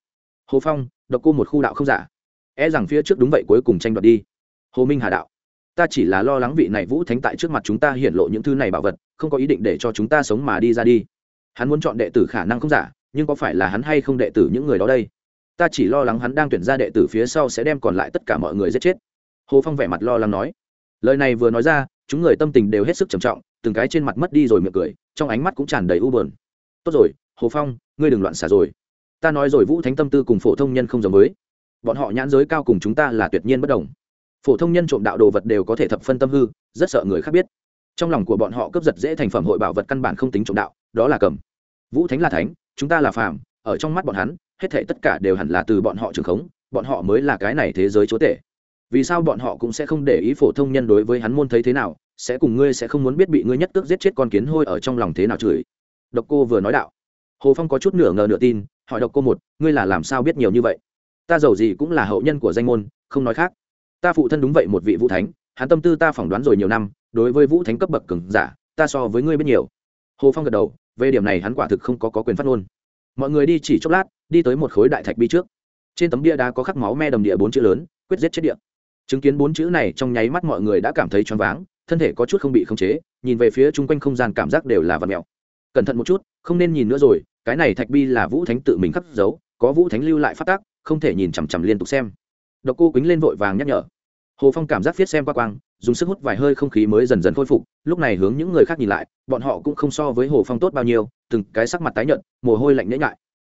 Hồ phong, độc cô một khu đạo không giả e rằng phía trước đúng vậy cuối cùng tranh đoạt đi. Hồ minh hà đạo, ta chỉ là lo lắng vị này vũ thánh tại trước mặt chúng ta hiện lộ những thứ này bảo vật, không có ý định để cho chúng ta sống mà đi ra đi. Hắn muốn chọn đệ tử khả năng không giả, nhưng có phải là hắn hay không đệ tử những người đó đây? Ta chỉ lo lắng hắn đang tuyển ra đệ tử phía sau sẽ đem còn lại tất cả mọi người giết chết. Hồ phong vẻ mặt lo lắng nói. Lời này vừa nói ra, chúng người tâm tình đều hết sức trầm trọng, từng cái trên mặt mất đi rồi miệng cười, trong ánh mắt cũng tràn đầy u bờn tốt rồi, hồ phong, ngươi đừng loạn xả rồi. Ta nói rồi vũ thánh tâm tư cùng phổ thông nhân không giống với bọn họ nhãn giới cao cùng chúng ta là tuyệt nhiên bất đồng. Phổ thông nhân trộm đạo đồ vật đều có thể thập phân tâm hư, rất sợ người khác biết. Trong lòng của bọn họ cướp giật dễ thành phẩm hội bảo vật căn bản không tính trộm đạo, đó là cầm. Vũ thánh là thánh, chúng ta là phàm, ở trong mắt bọn hắn, hết thể tất cả đều hẳn là từ bọn họ trường khống, bọn họ mới là cái này thế giới chúa tể. Vì sao bọn họ cũng sẽ không để ý phổ thông nhân đối với hắn môn thấy thế nào, sẽ cùng ngươi sẽ không muốn biết bị ngươi nhất tước giết chết con kiến hôi ở trong lòng thế nào chửi. Độc cô vừa nói đạo. Hồ phong có chút nửa ngờ nửa tin, hỏi độc cô một, ngươi là làm sao biết nhiều như vậy? Ta giàu gì cũng là hậu nhân của danh môn không nói khác. Ta phụ thân đúng vậy một vị vũ thánh hắn tâm tư ta phỏng đoán rồi nhiều năm đối với vũ thánh cấp bậc cường giả ta so với ngươi biết nhiều. Hồ phong gật đầu về điểm này hắn quả thực không có, có quyền phát ngôn. Mọi người đi chỉ chốc lát đi tới một khối đại thạch bi trước. Trên tấm bia đá có khắc máu me đầm địa bốn chữ lớn quyết giết chết địa. Chứng kiến bốn chữ này trong nháy mắt mọi người đã cảm thấy choáng váng thân thể có chút không bị khống chế nhìn về phía chung quanh không gian cảm giác đều là vật mèo. Cẩn thận một chút không nên nhìn nữa rồi cái này thạch bi là vũ thánh tự mình khắc dấu có vũ thánh lưu lại phát tác không thể nhìn chằm chằm liên tục xem. Độc cô quýnh lên vội vàng nhắc nhở. Hồ phong cảm giác viết xem qua quang, dùng sức hút vài hơi không khí mới dần dần khôi phục, lúc này hướng những người khác nhìn lại, bọn họ cũng không so với hồ phong tốt bao nhiêu, từng cái sắc mặt tái nhợt, mồ hôi lạnh nhễ ngại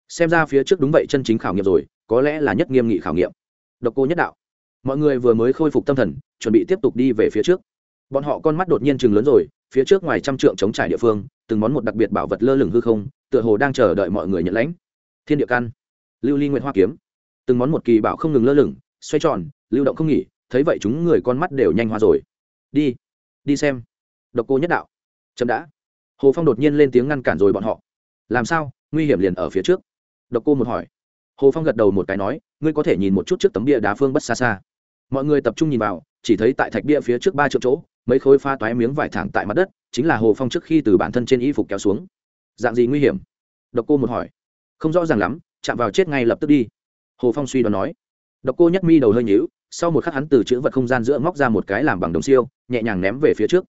xem ra phía trước đúng vậy chân chính khảo nghiệm rồi, có lẽ là nhất nghiêm nghị khảo nghiệm. Độc cô nhất đạo. Mọi người vừa mới khôi phục tâm thần, chuẩn bị tiếp tục đi về phía trước. Bọn họ con mắt đột nhiên chừng lớn rồi, phía trước ngoài trăm trượng chống trải địa phương, từng món một đặc biệt bảo vật lơ lửng hư không, tựa hồ đang chờ đợi mọi người nhận lãnh. Thiên địa căn. Lưu ly nguyện hoa kiếm từng món một kỳ bảo không ngừng lơ lửng, xoay tròn, lưu động không nghỉ, thấy vậy chúng người con mắt đều nhanh hoa rồi. Đi đi xem. Độc cô nhất đạo. Chậm đã. Hồ phong đột nhiên lên tiếng ngăn cản rồi bọn họ. Làm sao? Nguy hiểm liền ở phía trước. Độc cô một hỏi. Hồ phong gật đầu một cái nói, ngươi có thể nhìn một chút trước tấm bia đá phương bất xa xa. Mọi người tập trung nhìn vào, chỉ thấy tại thạch bia phía trước ba triệu chỗ, mấy khối pha toái miếng vải thẳng tại mặt đất, chính là hồ phong trước khi từ bản thân trên y phục kéo xuống. Dạng gì nguy hiểm? Độc cô một hỏi. Không rõ ràng lắm, chạm vào chết ngay lập tức đi hồ phong suy đoán nói. Độc cô nhất mi đầu hơi nhíu, sau một khắc hắn từ chữ vật không gian giữa móc ra một cái làm bằng đồng siêu, nhẹ nhàng ném về phía trước.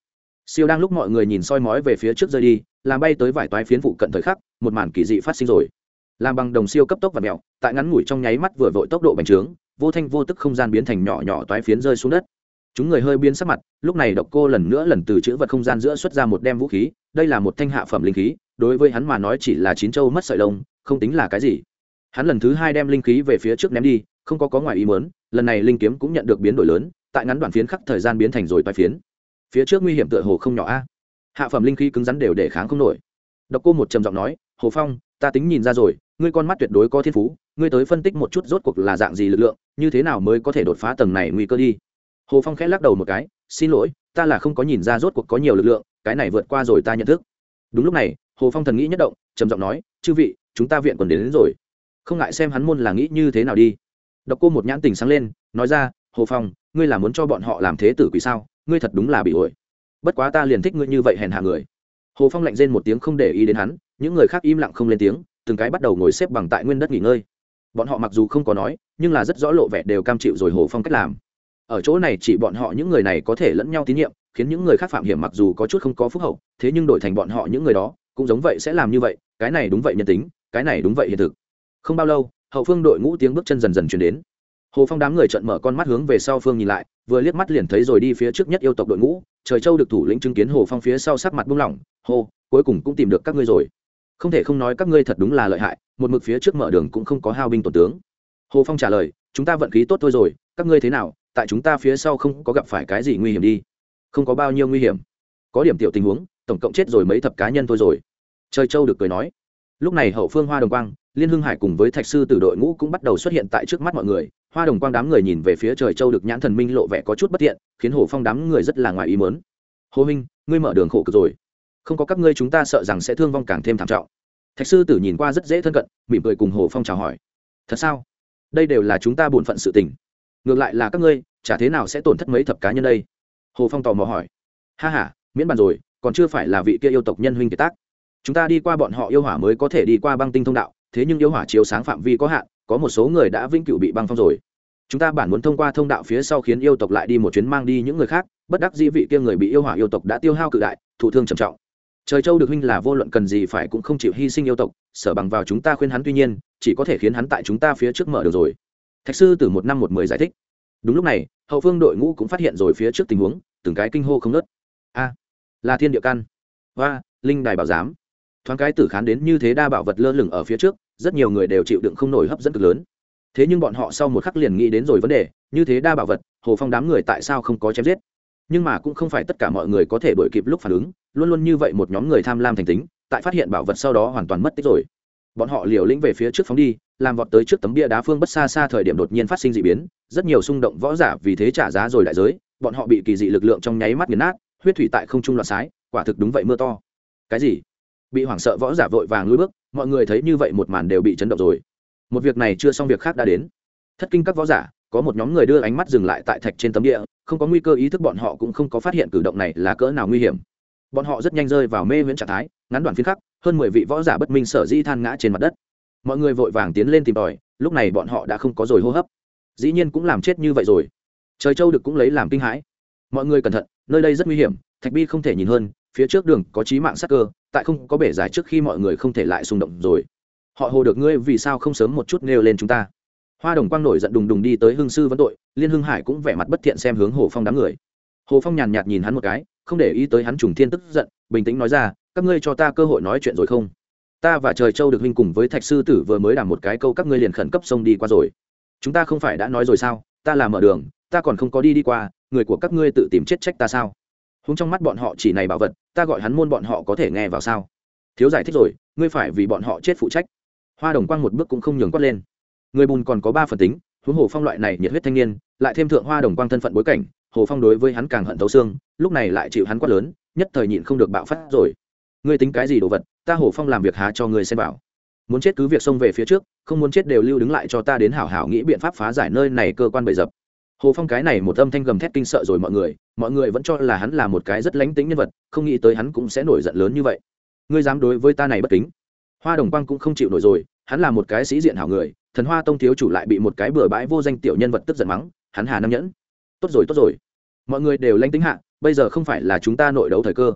Siêu đang lúc mọi người nhìn soi mói về phía trước rơi đi, làm bay tới vải toái phiến phụ cận thời khắc, một màn kỳ dị phát sinh rồi. Làm bằng đồng siêu cấp tốc và mèo, tại ngắn ngủi trong nháy mắt vừa vội tốc độ bành trướng, vô thanh vô tức không gian biến thành nhỏ nhỏ toái phiến rơi xuống đất. Chúng người hơi biến sắc mặt, lúc này độc cô lần nữa lần từ chữ vật không gian giữa xuất ra một đem vũ khí, đây là một thanh hạ phẩm linh khí, đối với hắn mà nói chỉ là chín châu mất sợi lông, không tính là cái gì hắn lần thứ hai đem linh khí về phía trước ném đi không có có ngoài ý mớn lần này linh kiếm cũng nhận được biến đổi lớn tại ngắn đoạn phiến khắc thời gian biến thành rồi toai phiến. Phía trước nguy hiểm tựa hồ không nhỏ a. Hạ phẩm linh khí cứng rắn đều để kháng không nổi. Độc cô một trầm giọng nói hồ phong ta tính nhìn ra rồi ngươi con mắt tuyệt đối có thiên phú ngươi tới phân tích một chút rốt cuộc là dạng gì lực lượng như thế nào mới có thể đột phá tầng này nguy cơ đi? Hồ phong khẽ lắc đầu một cái xin lỗi ta là không có nhìn ra rốt cuộc có nhiều lực lượng cái này vượt qua rồi ta nhận thức. Đúng lúc này hồ phong thần nghĩ nhất động trầm giọng nói chư vị chúng ta viện còn đến, đến rồi không ngại xem hắn môn là nghĩ như thế nào đi. Độc cô một nhãn tình sáng lên, nói ra, hồ phong, ngươi là muốn cho bọn họ làm thế tử quỷ sao? Ngươi thật đúng là bị ổi. Bất quá ta liền thích ngươi như vậy hèn hạ người. Hồ phong lạnh rên một tiếng không để ý đến hắn, những người khác im lặng không lên tiếng, từng cái bắt đầu ngồi xếp bằng tại nguyên đất nghỉ ngơi. Bọn họ mặc dù không có nói, nhưng là rất rõ lộ vẻ đều cam chịu rồi hồ phong cách làm. Ở chỗ này chỉ bọn họ những người này có thể lẫn nhau tín nhiệm, khiến những người khác phạm hiểm mặc dù có chút không có phúc hậu, thế nhưng đổi thành bọn họ những người đó, cũng giống vậy sẽ làm như vậy, cái này đúng vậy nhân tính, cái này đúng vậy hiện thực không bao lâu, hậu phương đội ngũ tiếng bước chân dần dần chuyển đến. Hồ phong đám người trận mở con mắt hướng về sau phương nhìn lại, vừa liếc mắt liền thấy rồi đi phía trước nhất yêu tộc đội ngũ, trời châu được thủ lĩnh chứng kiến hồ phong phía sau sắc mặt buông lỏng hô cuối cùng cũng tìm được các ngươi rồi. Không thể không nói các ngươi thật đúng là lợi hại, một mực phía trước mở đường cũng không có hao binh tổn tướng. Hồ phong trả lời, chúng ta vận khí tốt thôi rồi, các ngươi thế nào, tại chúng ta phía sau không có gặp phải cái gì nguy hiểm đi. Không có bao nhiêu nguy hiểm. Có điểm tiểu tình huống, tổng cộng chết rồi mấy thập cá nhân thôi rồi. Trời châu được cười nói. Lúc này hậu phương hoa đồng quang liên hưng hải cùng với thạch sư từ đội ngũ cũng bắt đầu xuất hiện tại trước mắt mọi người. Hoa đồng quang đám người nhìn về phía trời châu được nhãn thần minh lộ vẻ có chút bất thiện khiến hồ phong đám người rất là ngoài ý mớn hồ minh, ngươi mở đường khổ cực rồi. Không có các ngươi chúng ta sợ rằng sẽ thương vong càng thêm thảm trọng. Thạch sư tử nhìn qua rất dễ thân cận, mỉm cười cùng hồ phong chào hỏi. Thật sao? Đây đều là chúng ta bổn phận sự tình. Ngược lại là các ngươi, chả thế nào sẽ tổn thất mấy thập cá nhân đây? Hồ phong tò mò hỏi. Ha h a miễn bàn rồi, còn chưa phải là vị kia yêu tộc nhân huynh kiệt tác. Chúng ta đi qua bọn họ yêu hỏa mới có thể đi qua băng tinh thông đạo thế nhưng yêu hỏa chiếu sáng phạm vi có hạn, có một số người đã vĩnh cửu bị băng phong rồi. Chúng ta bản muốn thông qua thông đạo phía sau khiến yêu tộc lại đi một chuyến mang đi những người khác, bất đắc dĩ vị kia người bị yêu hỏa yêu tộc đã tiêu hao cự đại, thụ thương trầm trọng. Trời châu được huynh là vô luận cần gì phải cũng không chịu hy sinh yêu tộc, sở bằng vào chúng ta khuyên hắn tuy nhiên, chỉ có thể khiến hắn tại chúng ta phía trước mở được rồi. Thạch sư từ một năm một mười giải thích. Đúng lúc này, hậu phương đội ngũ cũng phát hiện rồi phía trước tình huống, từng cái kinh hô không nớt a, là thiên địa căn và linh đài bảo giám thoáng cái tử khán đến như thế đa bảo vật lơ lửng ở phía trước, rất nhiều người đều chịu đựng không nổi hấp dẫn cực lớn. Thế nhưng bọn họ sau một khắc liền nghĩ đến rồi vấn đề, như thế đa bảo vật, hồ phong đám người tại sao không có chém giết? Nhưng mà cũng không phải tất cả mọi người có thể đổi kịp lúc phản ứng, luôn luôn như vậy một nhóm người tham lam thành tính, tại phát hiện bảo vật sau đó hoàn toàn mất tích rồi. Bọn họ liều lĩnh về phía trước phóng đi, làm vọt tới trước tấm bia đá phương bất xa xa thời điểm đột nhiên phát sinh d ị biến, rất nhiều xung động võ giả vì thế trả giá rồi đại giới, bọn họ bị kỳ dị lực lượng trong nháy mắt nghiền nát, huyết thủy tại không trung loạn sái, quả thực đúng vậy mưa to. Cái gì? Bị hoảng sợ võ giả vội vàng lui bước, mọi người thấy như vậy một màn đều bị chấn động rồi. Một việc này chưa xong việc khác đã đến. Thất kinh các võ giả, có một nhóm người đưa ánh mắt dừng lại tại thạch trên tấm địa, không có nguy cơ ý thức bọn họ cũng không có phát hiện cử động này là cỡ nào nguy hiểm. Bọn họ rất nhanh rơi vào mê viễn trạng thái, ngắn đoạn phiến khắc, hơn mười vị võ giả bất minh sở di than ngã trên mặt đất. Mọi người vội vàng tiến lên tìm tòi, lúc này bọn họ đã không có rồi hô hấp. Dĩ nhiên cũng làm chết như vậy rồi. Trời châu được cũng lấy làm kinh hãi. Mọi người cẩn thận, nơi đây rất nguy hiểm, thạch bi không thể nhìn hơn phía trước đường có trí mạng sắc cơ, tại không có bể giải trước khi mọi người không thể lại xung động rồi. Họ hồ được ngươi vì sao không sớm một chút nêu lên chúng ta? Hoa đồng quang nổi giận đùng đùng đi tới hưng sư vấn tội, liên hưng hải cũng vẻ mặt bất thiện xem hướng hồ phong đám người. Hồ phong nhàn nhạt nhìn hắn một cái, không để ý tới hắn trùng thiên tức giận, bình tĩnh nói ra, các ngươi cho ta cơ hội nói chuyện rồi không? Ta và trời châu được huynh cùng với thạch sư tử vừa mới đảm một cái câu các ngươi liền khẩn cấp xông đi qua rồi. Chúng ta không phải đã nói rồi sao? Ta là mở đường, ta còn không có đi đi qua, người của các ngươi tự tìm chết trách ta sao? Húng trong mắt bọn họ chỉ này bảo vật, ta gọi hắn môn bọn họ có thể nghe vào sao? Thiếu giải thích rồi, ngươi phải vì bọn họ chết phụ trách. Hoa đồng quang một bước cũng không nhường quát lên. Người bùn còn có ba phần tính, huống hồ phong loại này nhiệt huyết thanh niên, lại thêm thượng hoa đồng quang thân phận bối cảnh, hồ phong đối với hắn càng hận thấu xương, lúc này lại chịu hắn quát lớn, nhất thời nhịn không được bạo phát rồi. Ngươi tính cái gì đồ vật, ta hồ phong làm việc há cho ngươi xem bảo muốn chết cứ việc xông về phía trước, không muốn chết đều lưu đứng lại cho ta đến hảo hảo nghĩ biện pháp phá giải nơi này cơ quan bậy dập. Hồ phong cái này một âm thanh gầm thét kinh sợ rồi mọi người mọi người vẫn cho là hắn là một cái rất lánh tính nhân vật, không nghĩ tới hắn cũng sẽ nổi giận lớn như vậy. Ngươi dám đối với ta này bất kính. Hoa đồng quang cũng không chịu nổi rồi, hắn là một cái sĩ diện hảo người, thần hoa tông thiếu chủ lại bị một cái bừa bãi vô danh tiểu nhân vật tức giận mắng, hắn hà nam nhẫn. Tốt rồi tốt rồi. Mọi người đều lanh tính hạ, bây giờ không phải là chúng ta nội đấu thời cơ.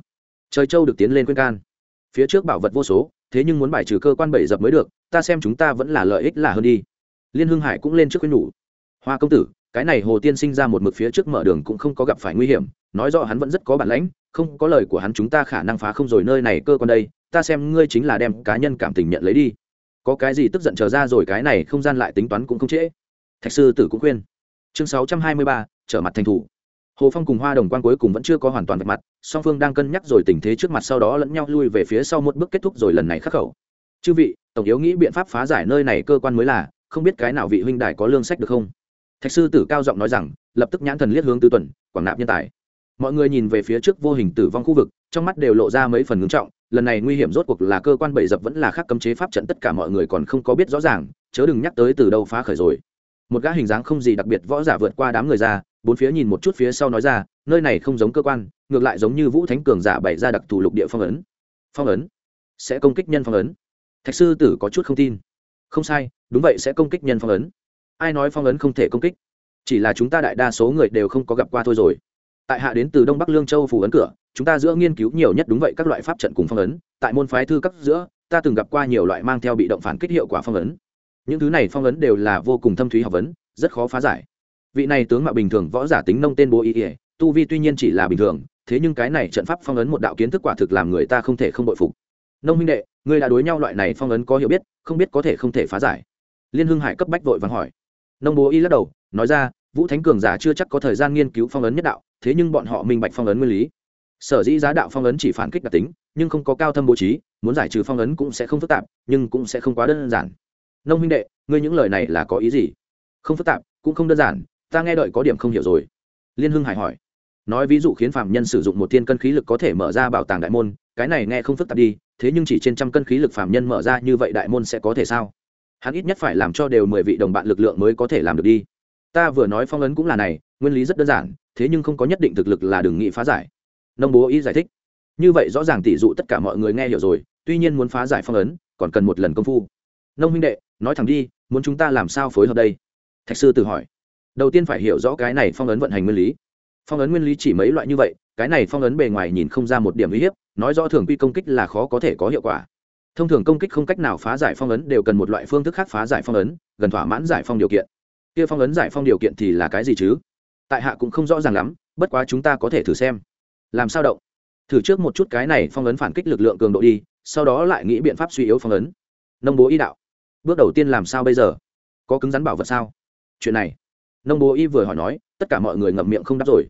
Trời châu được tiến lên khuyên can. Phía trước bảo vật vô số, thế nhưng muốn bài trừ cơ quan bảy dập mới được, ta xem chúng ta vẫn là lợi ích là hơn đi. Liên Hương hải cũng lên trước khuyên nhủ. Hoa công tử cái này hồ tiên sinh ra một mực phía trước mở đường cũng không có gặp phải nguy hiểm, nói rõ hắn vẫn rất có bản lãnh không có lời của hắn chúng ta khả năng phá không rồi nơi này cơ quan đây, ta xem ngươi chính là đem cá nhân cảm tình nhận lấy đi. Có cái gì tức giận trở ra rồi cái này không gian lại tính toán cũng không trễ. Thạch sư tử cũng khuyên. Chương sáu trăm hai mươi ba, trở mặt thành thủ. Hồ phong cùng hoa đồng quan cuối cùng vẫn chưa có hoàn toàn vạch mặt, song phương đang cân nhắc rồi tình thế trước mặt sau đó lẫn nhau lui về phía sau một bước kết thúc rồi lần này khắc khẩu. Chư vị, tổng yếu nghĩ biện pháp phá giải nơi này cơ quan mới là, không biết cái nào vị huynh đài có lương sách được không? Thạch sư tử cao giọng nói rằng, lập tức nhãn thần liếc hướng tứ tuần, quảng nạp nhân tài. Mọi người nhìn về phía trước vô hình tử vong khu vực, trong mắt đều lộ ra mấy phần ngưng trọng, lần này nguy hiểm rốt cuộc là cơ quan bậy dập vẫn là khác cấm chế pháp trận, tất cả mọi người còn không có biết rõ ràng, chớ đừng nhắc tới từ đâu phá khởi rồi. Một gã hình dáng không gì đặc biệt võ giả vượt qua đám người ra, bốn phía nhìn một chút phía sau nói ra, nơi này không giống cơ quan, ngược lại giống như vũ thánh cường giả bày ra đặc thù lục địa phong ấn. Phong ấn? Sẽ công kích nhân phong ấn? Thạch sư tử có chút không tin. Không sai, đúng vậy, sẽ công kích nhân phong ấn ai nói phong ấn không thể công kích? Chỉ là chúng ta đại đa số người đều không có gặp qua thôi rồi. Tại hạ đến từ đông bắc lương châu phủ ấn cửa, chúng ta giữa nghiên cứu nhiều nhất đúng vậy các loại pháp trận cùng phong ấn. Tại môn phái thư cấp giữa, ta từng gặp qua nhiều loại mang theo bị động phản kích hiệu quả phong ấn. Những thứ này phong ấn đều là vô cùng thâm thúy học vấn, rất khó phá giải. Vị này tướng mạo bình thường, võ giả tính nông tên bố ý ỉa tu vi tuy nhiên chỉ là bình thường, thế nhưng cái này trận pháp phong ấn một đạo kiến thức quả thực làm người ta không thể không bội phục. Nông minh đệ người đã đối nhau loại này phong ấn có hiểu biết, không biết có thể không thể phá giải. Liên hưng hải cấp bách vội vàng hỏi nông bố y lắc đầu, nói ra, vũ thánh cường giả chưa chắc có thời gian nghiên cứu phong ấn nhất đạo, thế nhưng bọn họ minh bạch phong ấn nguyên lý. Sở dĩ giá đạo phong ấn chỉ phản kích đặc tính, nhưng không có cao thâm bố trí, muốn giải trừ phong ấn cũng sẽ không phức tạp, nhưng cũng sẽ không quá đơn giản. Nông huynh đệ, ngươi những lời này là có ý gì? Không phức tạp, cũng không đơn giản, ta nghe đợi có điểm không hiểu rồi. Liên hưng hải hỏi. Nói ví dụ khiến phạm nhân sử dụng một thiên cân khí lực có thể mở ra bảo tàng đại môn, cái này nghe không phức tạp đi, thế nhưng chỉ trên trăm cân khí lực phạm nhân mở ra như vậy đại môn sẽ có thể sao? Hắn ít nhất phải làm cho đều mười vị đồng bạn lực lượng mới có thể làm được đi. Ta vừa nói phong ấn cũng là này, nguyên lý rất đơn giản, thế nhưng không có nhất định thực lực là đừng nghị phá giải. Nông bố ý giải thích. Như vậy rõ ràng tỷ dụ tất cả mọi người nghe hiểu rồi, tuy nhiên muốn phá giải phong ấn, còn cần một lần công phu. Nông huynh đệ, nói thẳng đi, muốn chúng ta làm sao phối hợp đây? Thạch sư tự hỏi. Đầu tiên phải hiểu rõ cái này phong ấn vận hành nguyên lý. Phong ấn nguyên lý chỉ mấy loại như vậy, cái này phong ấn bề ngoài nhìn không ra một điểm uy hiếp, nói rõ thường quy công kích là khó có thể có hiệu quả thông thường công kích không cách nào phá giải phong ấn đều cần một loại phương thức khác phá giải phong ấn, gần thỏa mãn giải phong điều kiện. Kia phong ấn giải phong điều kiện thì là cái gì chứ? Tại hạ cũng không rõ ràng lắm, bất quá chúng ta có thể thử xem. Làm sao động? Thử trước một chút cái này phong ấn phản kích lực lượng cường độ đi, sau đó lại nghĩ biện pháp suy yếu phong ấn. Nông bố y đạo. Bước đầu tiên làm sao bây giờ? Có cứng rắn bảo vật sao? Chuyện này. Nông bố y vừa hỏi nói, tất cả mọi người ngậm miệng không đáp rồi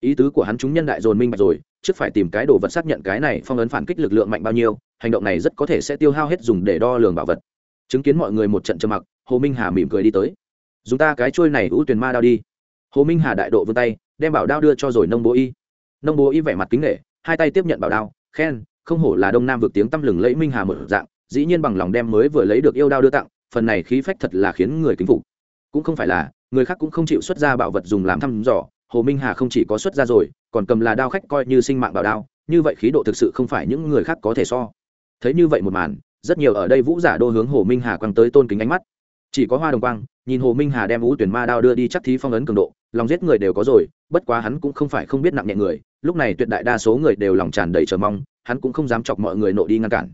ý tứ của hắn chúng nhân đại dồn minh bạch rồi, trước phải tìm cái đồ vật xác nhận cái này phong ấn phản kích lực lượng mạnh bao nhiêu, hành động này rất có thể sẽ tiêu hao hết dùng để đo lường bảo vật. Chứng kiến mọi người một trận trầm mặc, hồ minh hà mỉm cười đi tới. Dùng ta cái trôi này ưu tuyền ma đao đi. Hồ minh hà đại độ vươn tay, đem bảo đao đưa cho rồi nông bố y. Nông bố y vẻ mặt kính nghệ hai tay tiếp nhận bảo đao, khen, không hổ là đông nam vượt tiếng tăm lừng lẫy minh hà một dạng, dĩ nhiên bằng lòng đem mới vừa lấy được yêu đao đưa tặng, phần này khí phách thật là khiến người kính phục. Cũng không phải là, người khác cũng không chịu xuất ra bảo vật dùng làm thăm dò hồ minh hà không chỉ có xuất ra rồi, còn cầm là đao khách coi như sinh mạng bảo đao, như vậy khí độ thực sự không phải những người khác có thể so. Thấy như vậy một màn, rất nhiều ở đây vũ giả đô hướng hồ minh hà quăng tới tôn kính ánh mắt. Chỉ có hoa đồng quang, nhìn hồ minh hà đem vũ tuyển ma đao đưa đi chắc thí phong ấn cường độ, lòng giết người đều có rồi, bất quá hắn cũng không phải không biết nặng nhẹ người, lúc này tuyệt đại đa số người đều lòng tràn đầy chờ mong, hắn cũng không dám chọc mọi người nộ đi ngăn cản.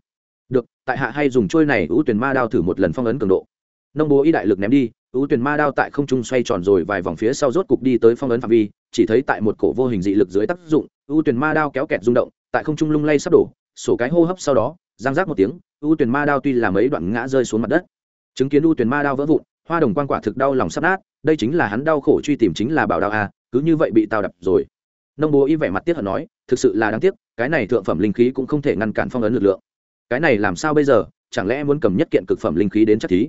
Được, tại hạ hay dùng trôi này vũ tuyển ma đao thử một lần phong ấn cường độ. Nông bố y đại lực ném đi U tuyển ma đao tại không trung xoay tròn rồi vài vòng phía sau rốt cục đi tới phong ấn phạm vi, chỉ thấy tại một cổ vô hình dị lực dưới tác dụng U tuyển ma đao kéo kẹt rung động, tại không trung lung lay sắp đổ, sổ cái hô hấp sau đó giang rác một tiếng U tuyển ma đao tuy là mấy đoạn ngã rơi xuống mặt đất. Chứng kiến U tuyển ma đao vỡ vụn, hoa đồng quan quả thực đau lòng sắp nát, đây chính là hắn đau khổ truy tìm chính là bảo đao a, cứ như vậy bị tao đập rồi. Nông bố y vẻ mặt tiếc hận nói, thực sự là đáng tiếc, cái này thượng phẩm linh khí cũng không thể ngăn cản phong ấn lực lượng. Cái này làm sao bây giờ, chẳng lẽ muốn cầm nhất kiện cực phẩm linh khí đến chắc thí?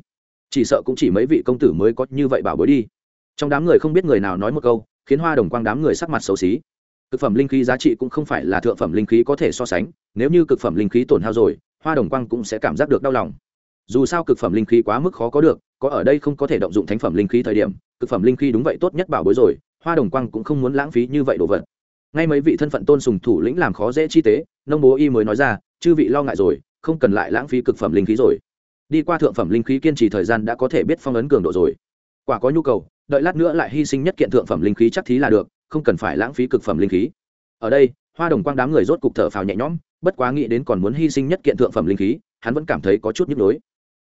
Chỉ sợ cũng chỉ mấy vị công tử mới có như vậy bảo bối đi. Trong đám người không biết người nào nói một câu, khiến hoa đồng quang đám người sắc mặt xấu xí. Cực phẩm linh khí giá trị cũng không phải là thượng phẩm linh khí có thể so sánh, nếu như cực phẩm linh khí tổn hao rồi, hoa đồng quang cũng sẽ cảm giác được đau lòng. Dù sao cực phẩm linh khí quá mức khó có được, có ở đây không có thể động dụng thánh phẩm linh khí thời điểm, cực phẩm linh khí đúng vậy tốt nhất bảo bối rồi, hoa đồng quang cũng không muốn lãng phí như vậy đồ vật. Ngay mấy vị thân phận tôn sùng thủ lĩnh làm khó dễ chi tế, nông bố y mới nói ra, chư vị lo ngại rồi, không cần lại lãng phí cực phẩm linh khí rồi đi qua thượng phẩm linh khí kiên trì thời gian đã có thể biết phong ấn cường độ rồi. Quả có nhu cầu, đợi lát nữa lại hy sinh nhất kiện thượng phẩm linh khí chắc thí là được, không cần phải lãng phí cực phẩm linh khí. Ở đây, hoa đồng quang đám người rốt cục thở phào nhẹ nhõm, bất quá nghĩ đến còn muốn hy sinh nhất kiện thượng phẩm linh khí, hắn vẫn cảm thấy có chút nhức nhối.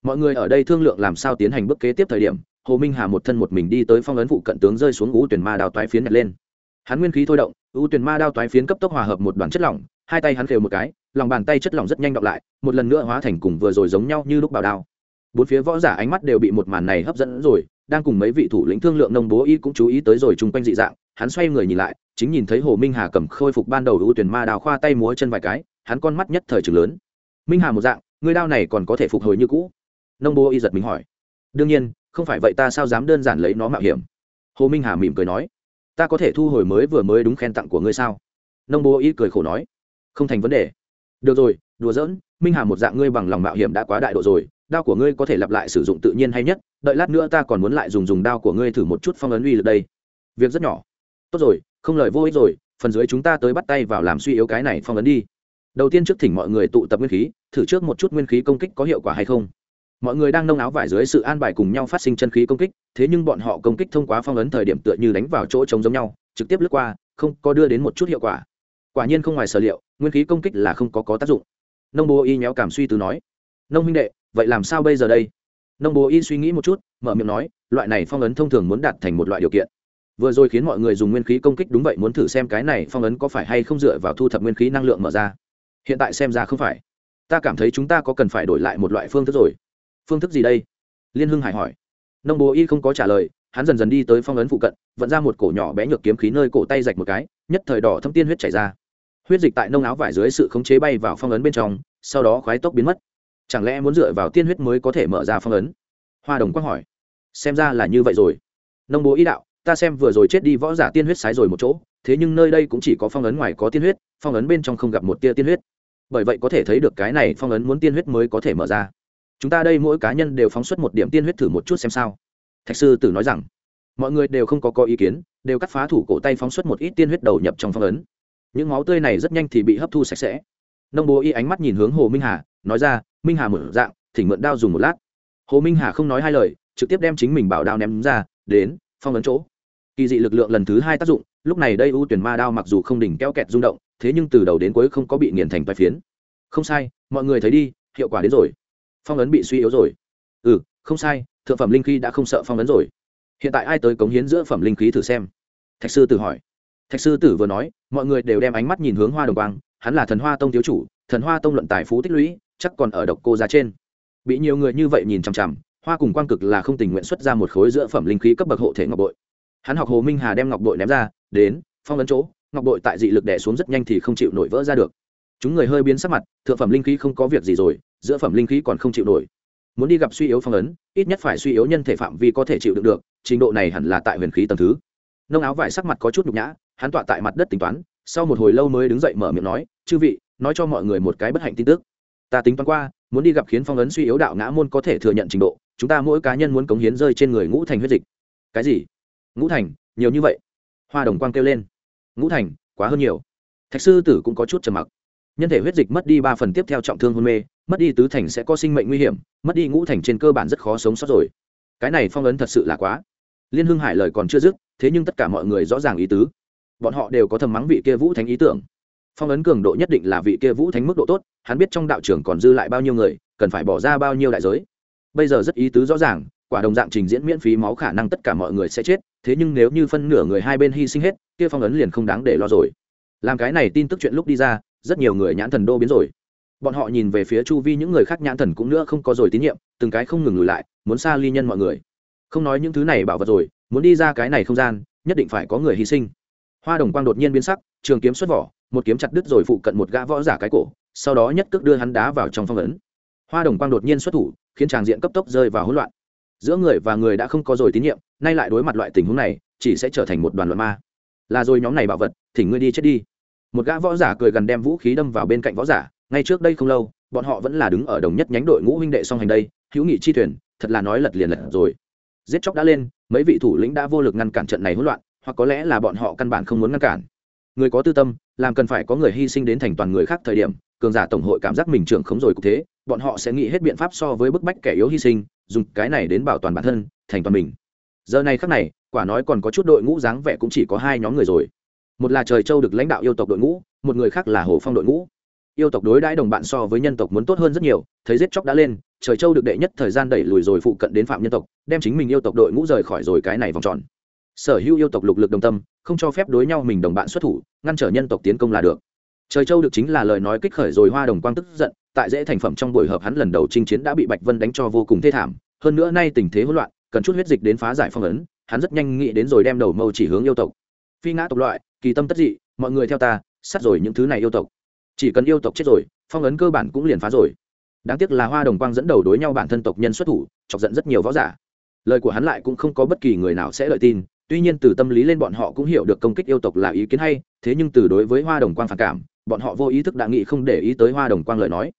Mọi người ở đây thương lượng làm sao tiến hành bước kế tiếp thời điểm, hồ minh hà một thân một mình đi tới phong ấn vụ cận tướng rơi xuống ngũ tuyển ma đào toái phiến nhặt lên. Hắn nguyên khí thôi động ưu tuyển ma đao toái phiến cấp tốc hòa hợp một đoàn chất lỏng, hai tay hắn khều một cái lòng bàn tay chất lỏng rất nhanh đọc lại, một lần nữa hóa thành cùng vừa rồi giống nhau như lúc bảo đao. Bốn phía võ giả ánh mắt đều bị một màn này hấp dẫn rồi, đang cùng mấy vị thủ lĩnh thương lượng nông bố y cũng chú ý tới rồi chung quanh dị dạng, hắn xoay người nhìn lại, chính nhìn thấy hồ minh hà cầm khôi phục ban đầu ưu tuyển ma đào khoa tay múa chân vài cái, hắn con mắt nhất thời trường lớn. Minh hà một dạng người đao này còn có thể phục hồi như cũ? Nông bố y giật mình hỏi. Đương nhiên, không phải vậy ta sao dám đơn giản lấy nó mạo hiểm? Hồ minh hà mỉm cười nói. Ta có thể thu hồi mới vừa mới đúng khen tặng của ngươi sao? Nông bố y cười khổ nói. Không thành vấn đề được rồi, đùa giỡn, minh hà một dạng ngươi bằng lòng mạo hiểm đã quá đại độ rồi, đao của ngươi có thể lặp lại sử dụng tự nhiên hay nhất, đợi lát nữa ta còn muốn lại dùng dùng đao của ngươi thử một chút phong ấn uy lực đây. Việc rất nhỏ. Tốt rồi, không lời vô ích rồi, phần dưới chúng ta tới bắt tay vào làm suy yếu cái này phong ấn đi. Đầu tiên trước thỉnh mọi người tụ tập nguyên khí, thử trước một chút nguyên khí công kích có hiệu quả hay không. Mọi người đang nông áo vải dưới sự an bài cùng nhau phát sinh chân khí công kích, thế nhưng bọn họ công kích thông qua phong ấn thời điểm tựa như đánh vào chỗ trống giống nhau, trực tiếp lướt qua, không có đưa đến một chút hiệu quả. Quả nhiên không ngoài sở liệu nguyên khí công kích là không có có tác dụng. Nông bố y nhéo cảm suy từ nói, nông huynh đệ, vậy làm sao bây giờ đây? Nông bố y suy nghĩ một chút, mở miệng nói, loại này phong ấn thông thường muốn đạt thành một loại điều kiện. Vừa rồi khiến mọi người dùng nguyên khí công kích đúng vậy, muốn thử xem cái này phong ấn có phải hay không dựa vào thu thập nguyên khí năng lượng mở ra. Hiện tại xem ra không phải. Ta cảm thấy chúng ta có cần phải đổi lại một loại phương thức rồi. Phương thức gì đây? Liên hưng hải hỏi. Nông bố y không có trả lời, hắn dần dần đi tới phong ấn phụ cận, vận ra một cổ nhỏ bé nhược kiếm khí nơi cổ tay rạch một cái, nhất thời đỏ thâm tiên huyết chảy ra huyết dịch tại nông áo vải dưới sự khống chế bay vào phong ấn bên trong, sau đó khoái tốc biến mất. Chẳng lẽ muốn dựa vào tiên huyết mới có thể mở ra phong ấn? Hoa đồng quang hỏi. Xem ra là như vậy rồi. Nông bố ý đạo, ta xem vừa rồi chết đi võ giả tiên huyết sái rồi một chỗ, thế nhưng nơi đây cũng chỉ có phong ấn ngoài có tiên huyết, phong ấn bên trong không gặp một tia tiên huyết. Bởi vậy có thể thấy được cái này phong ấn muốn tiên huyết mới có thể mở ra. Chúng ta đây mỗi cá nhân đều phóng xuất một điểm tiên huyết thử một chút xem sao. Thạch sư tử nói rằng, mọi người đều không có có ý kiến, đều cắt phá thủ cổ tay phóng xuất một ít tiên huyết đầu nhập trong phong ấn những máu tươi này rất nhanh thì bị hấp thu sạch sẽ. Nông bố y ánh mắt nhìn hướng hồ minh hà, nói ra, minh hà mở dạng, thỉnh mượn đao dùng một lát. Hồ minh hà không nói hai lời, trực tiếp đem chính mình bảo đao ném ra, đến, phong ấn chỗ. Kỳ dị lực lượng lần thứ hai tác dụng, lúc này đây ưu tuyển ma đao mặc dù không đỉnh keo kẹt rung động, thế nhưng từ đầu đến cuối không có bị nghiền thành vai phiến. Không sai, mọi người thấy đi, hiệu quả đến rồi. Phong ấn bị suy yếu rồi. Ừ không sai, thượng phẩm linh khí đã không sợ phong ấn rồi. Hiện tại ai tới cống hiến giữa phẩm linh khí thử xem. Thạch sư tự hỏi thạch sư tử vừa nói, mọi người đều đem ánh mắt nhìn hướng hoa đồng quang, hắn là thần hoa tông thiếu chủ, thần hoa tông luận tài phú tích lũy, chắc còn ở độc cô ra trên. Bị nhiều người như vậy nhìn chằm chằm, hoa cùng quang cực là không tình nguyện xuất ra một khối giữa phẩm linh khí cấp bậc hộ thể ngọc bội. Hắn học hồ minh hà đem ngọc bội ném ra, đến, phong ấn chỗ, ngọc bội tại dị lực đẻ xuống rất nhanh thì không chịu nổi vỡ ra được. Chúng người hơi biến sắc mặt, thượng phẩm linh khí không có việc gì rồi, giữa phẩm linh khí còn không chịu nổi. Muốn đi gặp suy yếu phong ấn, ít nhất phải suy yếu nhân thể phạm vi có thể chịu đựng được, trình độ này hẳn là tại huyền khí tầng thứ. Nông áo vải sắc mặt có chút nhục nhã hắn tọa tại mặt đất tính toán, sau một hồi lâu mới đứng dậy mở miệng nói, chư vị, nói cho mọi người một cái bất hạnh tin tức. Ta tính toán qua, muốn đi gặp khiến phong ấn suy yếu đạo ngã môn có thể thừa nhận trình độ, chúng ta mỗi cá nhân muốn cống hiến rơi trên người ngũ thành huyết dịch. Cái gì? Ngũ thành, nhiều như vậy. Hoa đồng quang kêu lên. Ngũ thành, quá hơn nhiều. Thạch sư tử cũng có chút trầm mặc. Nhân thể huyết dịch mất đi ba phần tiếp theo trọng thương hôn mê, mất đi tứ thành sẽ có sinh mệnh nguy hiểm, mất đi ngũ thành trên cơ bản rất khó sống sót rồi. Cái này phong ấn thật sự là quá. Liên hưng hải lời còn chưa dứt, thế nhưng tất cả mọi người rõ ràng ý tứ bọn họ đều có thầm mắng vị kia vũ thánh ý tưởng. Phong ấn cường độ nhất định là vị kia vũ thánh mức độ tốt, hắn biết trong đạo trường còn dư lại bao nhiêu người, cần phải bỏ ra bao nhiêu đại giới. Bây giờ rất ý tứ rõ ràng, quả đồng dạng trình diễn miễn phí máu khả năng tất cả mọi người sẽ chết, thế nhưng nếu như phân nửa người hai bên hy sinh hết, kia phong ấn liền không đáng để lo rồi. Làm cái này tin tức chuyện lúc đi ra, rất nhiều người nhãn thần đô biến rồi. Bọn họ nhìn về phía chu vi, những người khác nhãn thần cũng nữa không có rồi tín nhiệm, từng cái không ngừng lùi lại, muốn xa ly nhân mọi người. Không nói những thứ này bảo vật rồi, muốn đi ra cái này không gian, nhất định phải có người hy sinh hoa đồng quang đột nhiên biến sắc, trường kiếm xuất vỏ, một kiếm chặt đứt rồi phụ cận một gã võ giả cái cổ, sau đó nhất cước đưa hắn đá vào trong phong ấn. Hoa đồng quang đột nhiên xuất thủ, khiến tràng diện cấp tốc rơi vào hỗn loạn. Giữa người và người đã không có rồi tín nhiệm, nay lại đối mặt loại tình huống này, chỉ sẽ trở thành một đoàn loạn ma. Là rồi nhóm này bảo vật, thỉnh ngươi đi chết đi. Một gã võ giả cười gần đem vũ khí đâm vào bên cạnh võ giả, ngay trước đây không lâu, bọn họ vẫn là đứng ở đồng nhất nhánh đội ngũ huynh đệ song hành đây, hữu nghị chi thuyền, thật là nói lật liền lật rồi. Giết chóc đã lên, mấy vị thủ lĩnh đã vô lực ngăn cản trận này hỗn loạn hoặc có lẽ là bọn họ căn bản không muốn ngăn cản. Người có tư tâm, làm cần phải có người hy sinh đến thành toàn người khác thời điểm, cường giả tổng hội cảm giác mình trưởng khống rồi cũng thế, bọn họ sẽ nghĩ hết biện pháp so với bức bách kẻ yếu hy sinh, dùng cái này đến bảo toàn bản thân, thành toàn mình. Giờ này khắc này, quả nói còn có chút đội ngũ dáng vẻ cũng chỉ có hai nhóm người rồi. Một là trời châu được lãnh đạo yêu tộc đội ngũ, một người khác là hồ phong đội ngũ. Yêu tộc đối đãi đồng bạn so với nhân tộc muốn tốt hơn rất nhiều, thấy giết chóc đã lên, trời châu được đệ nhất thời gian đẩy lùi rồi phụ cận đến phạm nhân tộc, đem chính mình yêu tộc đội ngũ rời khỏi rồi cái này vòng tròn sở hữu yêu tộc lục lực đồng tâm, không cho phép đối nhau mình đồng bạn xuất thủ, ngăn trở nhân tộc tiến công là được. Trời châu được chính là lời nói kích khởi rồi hoa đồng quang tức giận, tại dễ thành phẩm trong buổi hợp hắn lần đầu chinh chiến đã bị bạch vân đánh cho vô cùng thê thảm, hơn nữa nay tình thế hỗn loạn, cần chút huyết dịch đến phá giải phong ấn, hắn rất nhanh nghĩ đến rồi đem đầu mâu chỉ hướng yêu tộc. Phi ngã tộc loại, kỳ tâm tất dị, mọi người theo ta, sát rồi những thứ này yêu tộc. Chỉ cần yêu tộc chết rồi, phong ấn cơ bản cũng liền phá rồi. Đáng tiếc là hoa đồng quang dẫn đầu đối nhau bản thân tộc nhân xuất thủ, chọc giận rất nhiều võ giả. Lời của hắn lại cũng không có bất kỳ người nào sẽ lợi tin tuy nhiên từ tâm lý lên bọn họ cũng hiểu được công kích yêu tộc là ý kiến hay, thế nhưng từ đối với hoa đồng quang phản cảm, bọn họ vô ý thức đã nghĩ không để ý tới hoa đồng quang lời nói.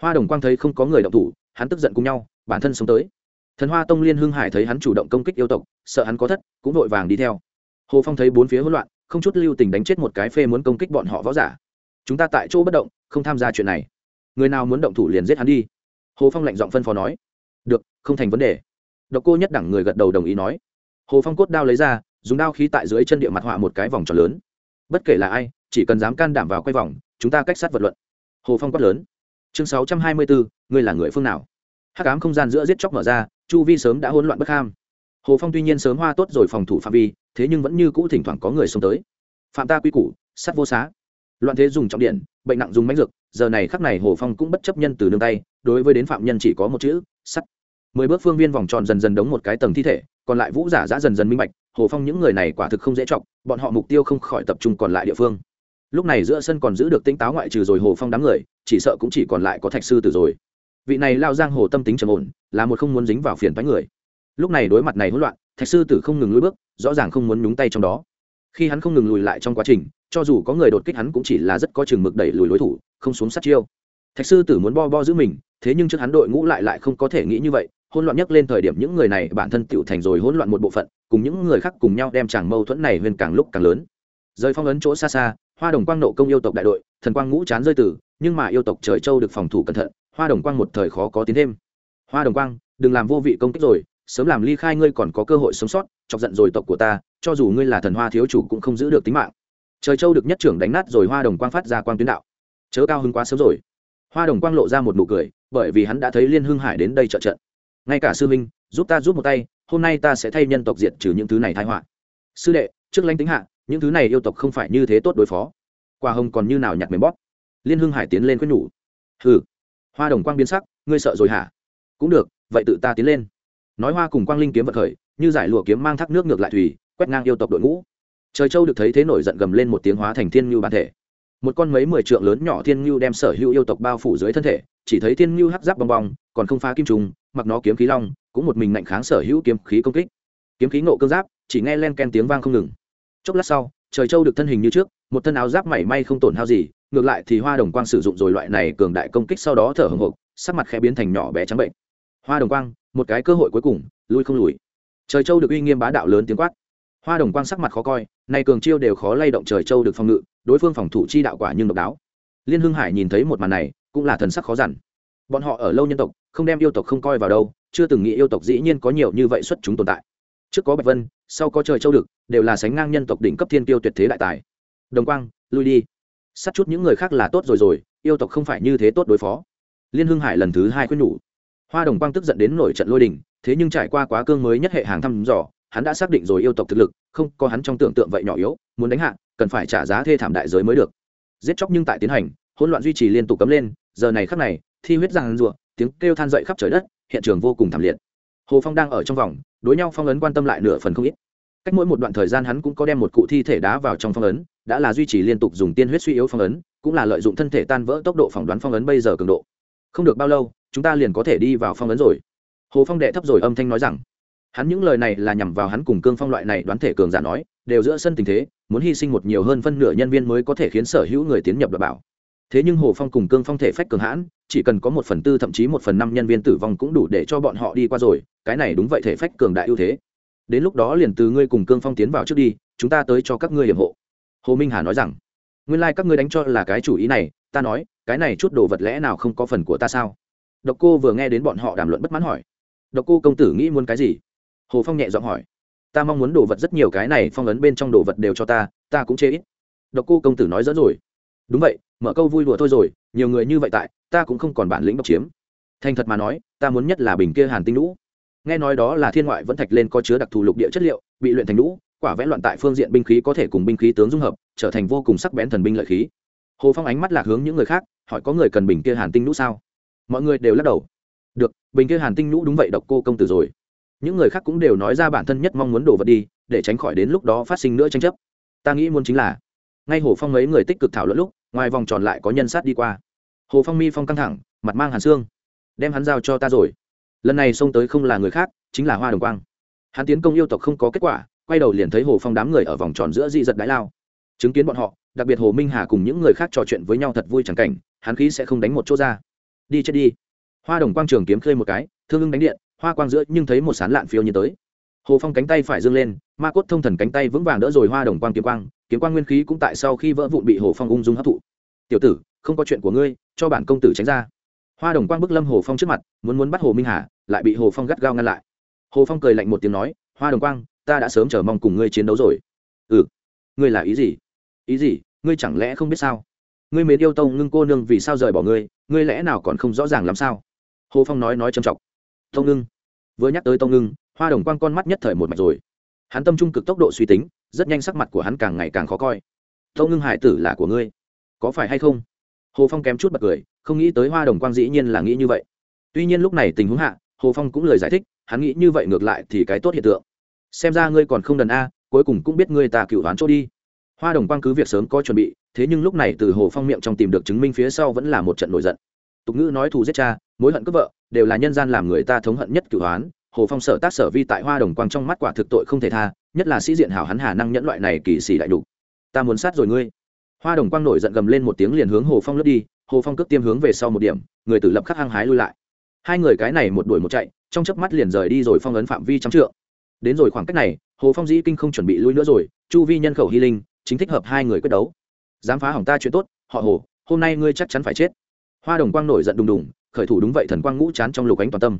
Hoa đồng quang thấy không có người động thủ, hắn tức giận cùng nhau, bản thân sống tới. Thần hoa tông liên hưng hải thấy hắn chủ động công kích yêu tộc, sợ hắn có thất, cũng vội vàng đi theo. Hồ phong thấy bốn phía hỗn loạn, không chút lưu tình đánh chết một cái phê muốn công kích bọn họ võ giả. Chúng ta tại chỗ bất động, không tham gia chuyện này. Người nào muốn động thủ liền giết hắn đi. Hồ phong lạnh giọng phân phó nói. Được, không thành vấn đề. Độc cô nhất đẳng người gật đầu đồng ý nói hồ phong cốt đao lấy ra, dùng đao khí tại dưới chân địa mặt họa một cái vòng tròn lớn. Bất kể là ai, chỉ cần dám can đảm vào quay vòng, chúng ta cách sát vật luận. Hồ phong quát lớn. Chương sáu trăm hai mươi bốn ngươi là người phương nào? Hắc ám không gian giữa giết chóc mở ra, chu vi sớm đã hỗn loạn bất ham. Hồ phong tuy nhiên sớm hoa tốt rồi phòng thủ phạm vi, thế nhưng vẫn như cũ thỉnh thoảng có người xông tới. Phạm ta quy củ sắt vô xá. Loạn thế dùng trọng điện, bệnh nặng dùng mánh dược, giờ này khắc này hồ phong cũng bất chấp nhân từ nương tay, đối với đến phạm nhân chỉ có một chữ, sắt. Mười bước phương viên vòng tròn dần dần đống một cái tầng thi thể còn lại vũ giả giã dần dần minh bạch, hồ phong những người này quả thực không dễ chọc, bọn họ mục tiêu không khỏi tập trung còn lại địa phương. Lúc này giữa sân còn giữ được tinh táo ngoại trừ rồi hồ phong đám người, chỉ sợ cũng chỉ còn lại có thạch sư tử rồi. Vị này lao giang hồ tâm tính trầm ổn, là một không muốn dính vào phiền bánh người. Lúc này đối mặt này hỗn loạn, thạch sư tử không ngừng lùi bước, rõ ràng không muốn nhúng tay trong đó. Khi hắn không ngừng lùi lại trong quá trình, cho dù có người đột kích hắn cũng chỉ là rất có chừng mực đẩy lùi đối thủ, không xuống sát chiêu. Thạch sư tử muốn bo bo giữ mình, thế nhưng trước hắn đội ngũ lại lại không có thể nghĩ như vậy hỗn loạn nhất lên thời điểm những người này bản thân tựu thành rồi hỗn loạn một bộ phận, cùng những người khác cùng nhau đem chàng mâu thuẫn này lên càng lúc càng lớn. Rời phong ấn chỗ xa xa, hoa đồng quang nộ công yêu tộc đại đội, thần quang ngũ chán rơi tử nhưng mà yêu tộc trời châu được phòng thủ cẩn thận, hoa đồng quang một thời khó có tiến thêm. Hoa đồng quang, đừng làm vô vị công kích rồi, sớm làm ly khai ngươi còn có cơ hội sống sót, chọc giận rồi tộc của ta, cho dù ngươi là thần hoa thiếu chủ cũng không giữ được tính mạng. Trời châu được nhất trưởng đánh nát rồi hoa đồng quang phát ra quang tuyến đạo. Chớ cao hứng quá sớm rồi. Hoa đồng quang lộ ra một nụ cười, bởi vì hắn đã thấy liên hưng hải đến đây trợ trận ngay cả sư minh giúp ta giúp một tay, hôm nay ta sẽ thay nhân tộc diệt trừ những thứ này thái họa. Sư đệ, trước lãnh tính hạ, những thứ này yêu tộc không phải như thế tốt đối phó. Quả hồng còn như nào nhặt mềm bóp. Liên hưng hải tiến lên quyết nhủ. Hừ, hoa đồng quang biến sắc, ngươi sợ rồi hả? Cũng được, vậy tự ta tiến lên. Nói hoa cùng quang linh kiếm vật khởi, như giải lụa kiếm mang thác nước ngược lại thủy, quét ngang yêu tộc đội ngũ. Trời châu được thấy thế nổi giận gầm lên một tiếng hóa thành thiên ngưu bản thể. Một con mấy mười trượng lớn nhỏ thiên ngưu đem sở hữu yêu tộc bao phủ dưới thân thể, chỉ thấy thiên ngưu hắc giáp bong bong, còn không phá kim trùng mặc nó kiếm khí long, cũng một mình ngạnh kháng sở hữu kiếm khí công kích. Kiếm khí nộ cương giáp, chỉ nghe len ken tiếng vang không ngừng. Chốc lát sau, trời châu được thân hình như trước, một thân áo giáp mảy may không tổn hao gì, ngược lại thì hoa đồng quang sử dụng rồi loại này cường đại công kích sau đó thở hồng hộc, sắc mặt khẽ biến thành nhỏ bé trắng bệnh. Hoa đồng quang, một cái cơ hội cuối cùng, lui không lùi. Trời châu được uy nghiêm bá đạo lớn tiếng quát. Hoa đồng quang sắc mặt khó coi, nay cường chiêu đều khó lay động trời châu được phòng ngự, đối phương phòng thủ chi đạo quả nhưng độc đáo. Liên hưng hải nhìn thấy một màn này, cũng là thần sắc khó giản bọn họ ở lâu nhân tộc, không đem yêu tộc không coi vào đâu, chưa từng nghĩ yêu tộc dĩ nhiên có nhiều như vậy xuất chúng tồn tại. Trước có bạch vân, sau có trời châu được đều là sánh ngang nhân tộc đỉnh cấp thiên tiêu tuyệt thế đại tài. Đồng quang, lui đi. Sát chút những người khác là tốt rồi rồi, yêu tộc không phải như thế tốt đối phó. Liên hưng hải lần thứ hai khuyên nhủ. Hoa đồng quang tức giận đến nổi trận lôi đình, thế nhưng trải qua quá cương mới nhất hệ hàng thăm dò, hắn đã xác định rồi yêu tộc thực lực, không có hắn trong tưởng tượng vậy nhỏ yếu, muốn đánh hạ, cần phải trả giá thê thảm đại giới mới được. Giết chóc nhưng tại tiến hành, hỗn loạn duy trì liên tục cấm lên, giờ này khắc này thi huyết giang rùa, tiếng kêu than dậy khắp trời đất, hiện trường vô cùng thảm liệt. Hồ phong đang ở trong vòng, đối nhau phong ấn quan tâm lại nửa phần không ít. Cách mỗi một đoạn thời gian hắn cũng có đem một cụ thi thể đá vào trong phong ấn, đã là duy trì liên tục dùng tiên huyết suy yếu phong ấn, cũng là lợi dụng thân thể tan vỡ tốc độ phỏng đoán phong ấn bây giờ cường độ. Không được bao lâu, chúng ta liền có thể đi vào phong ấn rồi. Hồ phong đệ thấp rồi âm thanh nói rằng. Hắn những lời này là nhằm vào hắn cùng cương phong loại này đoán thể cường giả nói, đều giữa sân tình thế, muốn hy sinh một nhiều hơn phân nửa nhân viên mới có thể khiến sở hữu người tiến nhập đ bảo thế nhưng hồ phong cùng cương phong thể phách cường hãn, chỉ cần có một phần tư thậm chí một phần năm nhân viên tử vong cũng đủ để cho bọn họ đi qua rồi, cái này đúng vậy thể phách cường đại ưu thế. Đến lúc đó liền từ ngươi cùng cương phong tiến vào trước đi, chúng ta tới cho các ngươi hiểm hộ. Hồ minh hà nói rằng. Nguyên lai、like、các ngươi đánh cho là cái chủ ý này, ta nói, cái này chút đồ vật lẽ nào không có phần của ta sao? Độc cô vừa nghe đến bọn họ đàm luận bất mãn hỏi. Độc cô công tử nghĩ muốn cái gì? Hồ phong nhẹ giọng hỏi. Ta mong muốn đồ vật rất nhiều, cái này phong ấn bên trong đồ vật đều cho ta ta cũng chê ít. Độc cô công tử nói dẫn rồi đúng vậy, mở câu vui đùa thôi rồi, nhiều người như vậy tại, ta cũng không còn bản lĩnh độc chiếm. Thành thật mà nói, ta muốn nhất là bình kia hàn tinh lũ. Nghe nói đó là thiên ngoại vẫn thạch lên có chứa đặc thù lục địa chất liệu, bị luyện thành lũ, quả vẽ loạn tại phương diện binh khí có thể cùng binh khí tướng dung hợp, trở thành vô cùng sắc bén thần binh lợi khí. Hồ phong ánh mắt lạc hướng những người khác, hỏi có người cần bình kia hàn tinh lũ sao? Mọi người đều lắc đầu. Được, bình kia hàn tinh lũ đúng vậy độc cô công tử rồi. Những người khác cũng đều nói ra bản thân nhất mong muốn đổ vật đi, để tránh khỏi đến lúc đó phát sinh nữa tranh chấp. Ta nghĩ muốn chính là ngay hồ phong mấy người tích cực thảo luận lúc, ngoài vòng tròn lại có nhân sát đi qua. Hồ phong mi phong căng thẳng, mặt mang hàn xương. Đem hắn giao cho ta rồi. Lần này xông tới không là người khác, chính là hoa đồng quang. Hắn tiến công yêu tộc không có kết quả, quay đầu liền thấy hồ phong đám người ở vòng tròn giữa dị giật đái lao. Chứng kiến bọn họ, đặc biệt hồ minh hà cùng những người khác trò chuyện với nhau thật vui chẳng cảnh, hắn khí sẽ không đánh một chỗ ra. Đi chết đi. Hoa đồng quang trường kiếm khơi một cái, thương ưng đánh điện, hoa quang giữa nhưng thấy một sán lạn phiêu như tới hồ phong cánh tay phải dâng lên, ma cốt thông thần cánh tay vững vàng đỡ rồi hoa đồng quang kiếm quang kiếm quang nguyên khí cũng tại sau khi vỡ vụn bị hồ phong ung dung hấp thụ. Tiểu tử, không có chuyện của ngươi, cho bản công tử tránh ra. Hoa đồng quang bức lâm hồ phong trước mặt, muốn muốn bắt hồ minh hà, lại bị hồ phong gắt gao ngăn lại. Hồ phong cười lạnh một tiếng nói, hoa đồng quang, ta đã sớm chờ mong cùng ngươi chiến đấu rồi. Ừ ngươi là ý gì? Ý gì? Ngươi chẳng lẽ không biết sao? Ngươi mến yêu tông ngưng cô nương vì sao rời bỏ ngươi ngươi lẽ nào còn không rõ ràng làm sao? Hồ phong nói nói trầm trọng. Tông ngưng, vừa nhắc tới tông ngưng hoa đồng quang con mắt nhất thời một mạch rồi. Hắn tâm trung cực tốc độ suy tính, rất nhanh sắc mặt của hắn càng ngày càng khó coi. Tâu ngưng hải tử là của ngươi. Có phải hay không? Hồ phong kém chút bật cười, không nghĩ tới hoa đồng quang dĩ nhiên là nghĩ như vậy. Tuy nhiên lúc này tình huống hạ, hồ phong cũng lời giải thích, hắn nghĩ như vậy ngược lại thì cái tốt hiện tượng. Xem ra ngươi còn không đần a, cuối cùng cũng biết ngươi ta cựu đoán chỗ đi. Hoa đồng quang cứ việc sớm có chuẩn bị, thế nhưng lúc này từ hồ phong miệng trong tìm được chứng minh phía sau vẫn là một trận nổi giận. Tục ngữ nói thù giết cha, mối hận cướp vợ, đều là nhân gian làm người ta thống hận nhất cửu đoán hồ phong sở tác sở vi tại hoa đồng quang trong mắt quả thực tội không thể tha, nhất là sĩ diện hảo hắn hà năng nhẫn loại này kỳ sĩ đại đủ. ta muốn sát rồi ngươi. Hoa đồng quang nổi giận gầm lên một tiếng liền hướng hồ phong lướt đi, hồ phong cướp tiêm hướng về sau một điểm, người tử lập khắc hăng hái lui lại. Hai người cái này một đuổi một chạy, trong chớp mắt liền rời đi rồi phong ấn phạm vi trăm trượng. Đến rồi khoảng cách này, hồ phong dĩ kinh không chuẩn bị lui nữa rồi, chu vi nhân khẩu hy linh, chính thích hợp hai người quyết đấu. Dám phá hỏng ta chuyện tốt, họ hồ, hôm nay ngươi chắc chắn phải chết. Hoa đồng quang nổi giận đùng đùng, khởi thủ đúng vậy thần quang ngũ chán trong lục ánh toàn tâm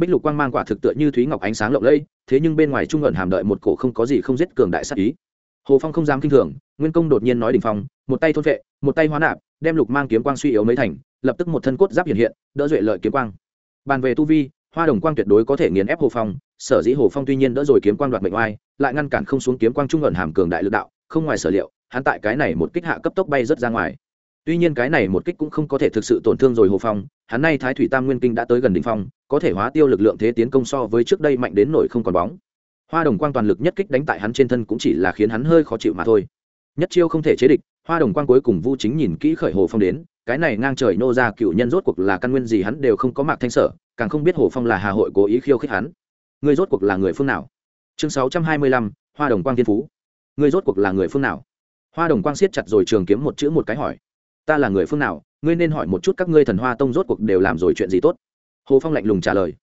bích lục quang mang quả thực tựa như thúy ngọc ánh sáng lộng lẫy, thế nhưng bên ngoài trung ẩn hàm đợi một cổ không có gì không giết cường đại sát ý. Hồ phong không dám kinh thường, nguyên công đột nhiên nói đình phong, một tay thôn vệ, một tay hóa nạp, đem lục mang kiếm quang suy yếu mấy thành, lập tức một thân cốt giáp hiện hiện, đỡ duệ lợi kiếm quang. Bàn về tu vi, hoa đồng quang tuyệt đối có thể nghiền ép hồ phong, sở dĩ hồ phong tuy nhiên đỡ rồi kiếm quang đoạt mệnh oai, lại ngăn cản không xuống kiếm quang trung ẩn hàm cường đại lực đạo, không ngoài sở liệu, hắn tại cái này một kích hạ cấp tốc bay rất ra ngoài. Tuy nhiên cái này một kích cũng không có thể thực sự tổn thương rồi hồ phong hắn nay thái thủy tam nguyên kinh đã tới gần đ ỉ n h phong, có thể hóa tiêu lực lượng thế tiến công so với trước đây mạnh đến nổi không còn bóng. Hoa đồng quang toàn lực nhất kích đánh tại hắn trên thân cũng chỉ là khiến hắn hơi khó chịu mà thôi. Nhất chiêu không thể chế địch, hoa đồng quang cuối cùng vu chính nhìn kỹ khởi hồ phong đến, cái này ngang trời nô ra cựu nhân rốt cuộc là căn nguyên gì hắn đều không có mạc thanh sở, càng không biết hồ phong là hà hội cố ý khiêu khích hắn. Người rốt cuộc là người phương nào? Chương sáu trăm hai mươi lăm, hoa đồng quang thiên phú. Người rốt cuộc là người phương nào? Hoa đồng quang siết chặt rồi trường kiếm một chữ một cái hỏi. Ta là người phương nào? Ngươi nên hỏi một chút các ngươi thần hoa tông rốt cuộc đều làm rồi chuyện gì tốt? Hồ phong lạnh lùng trả lời.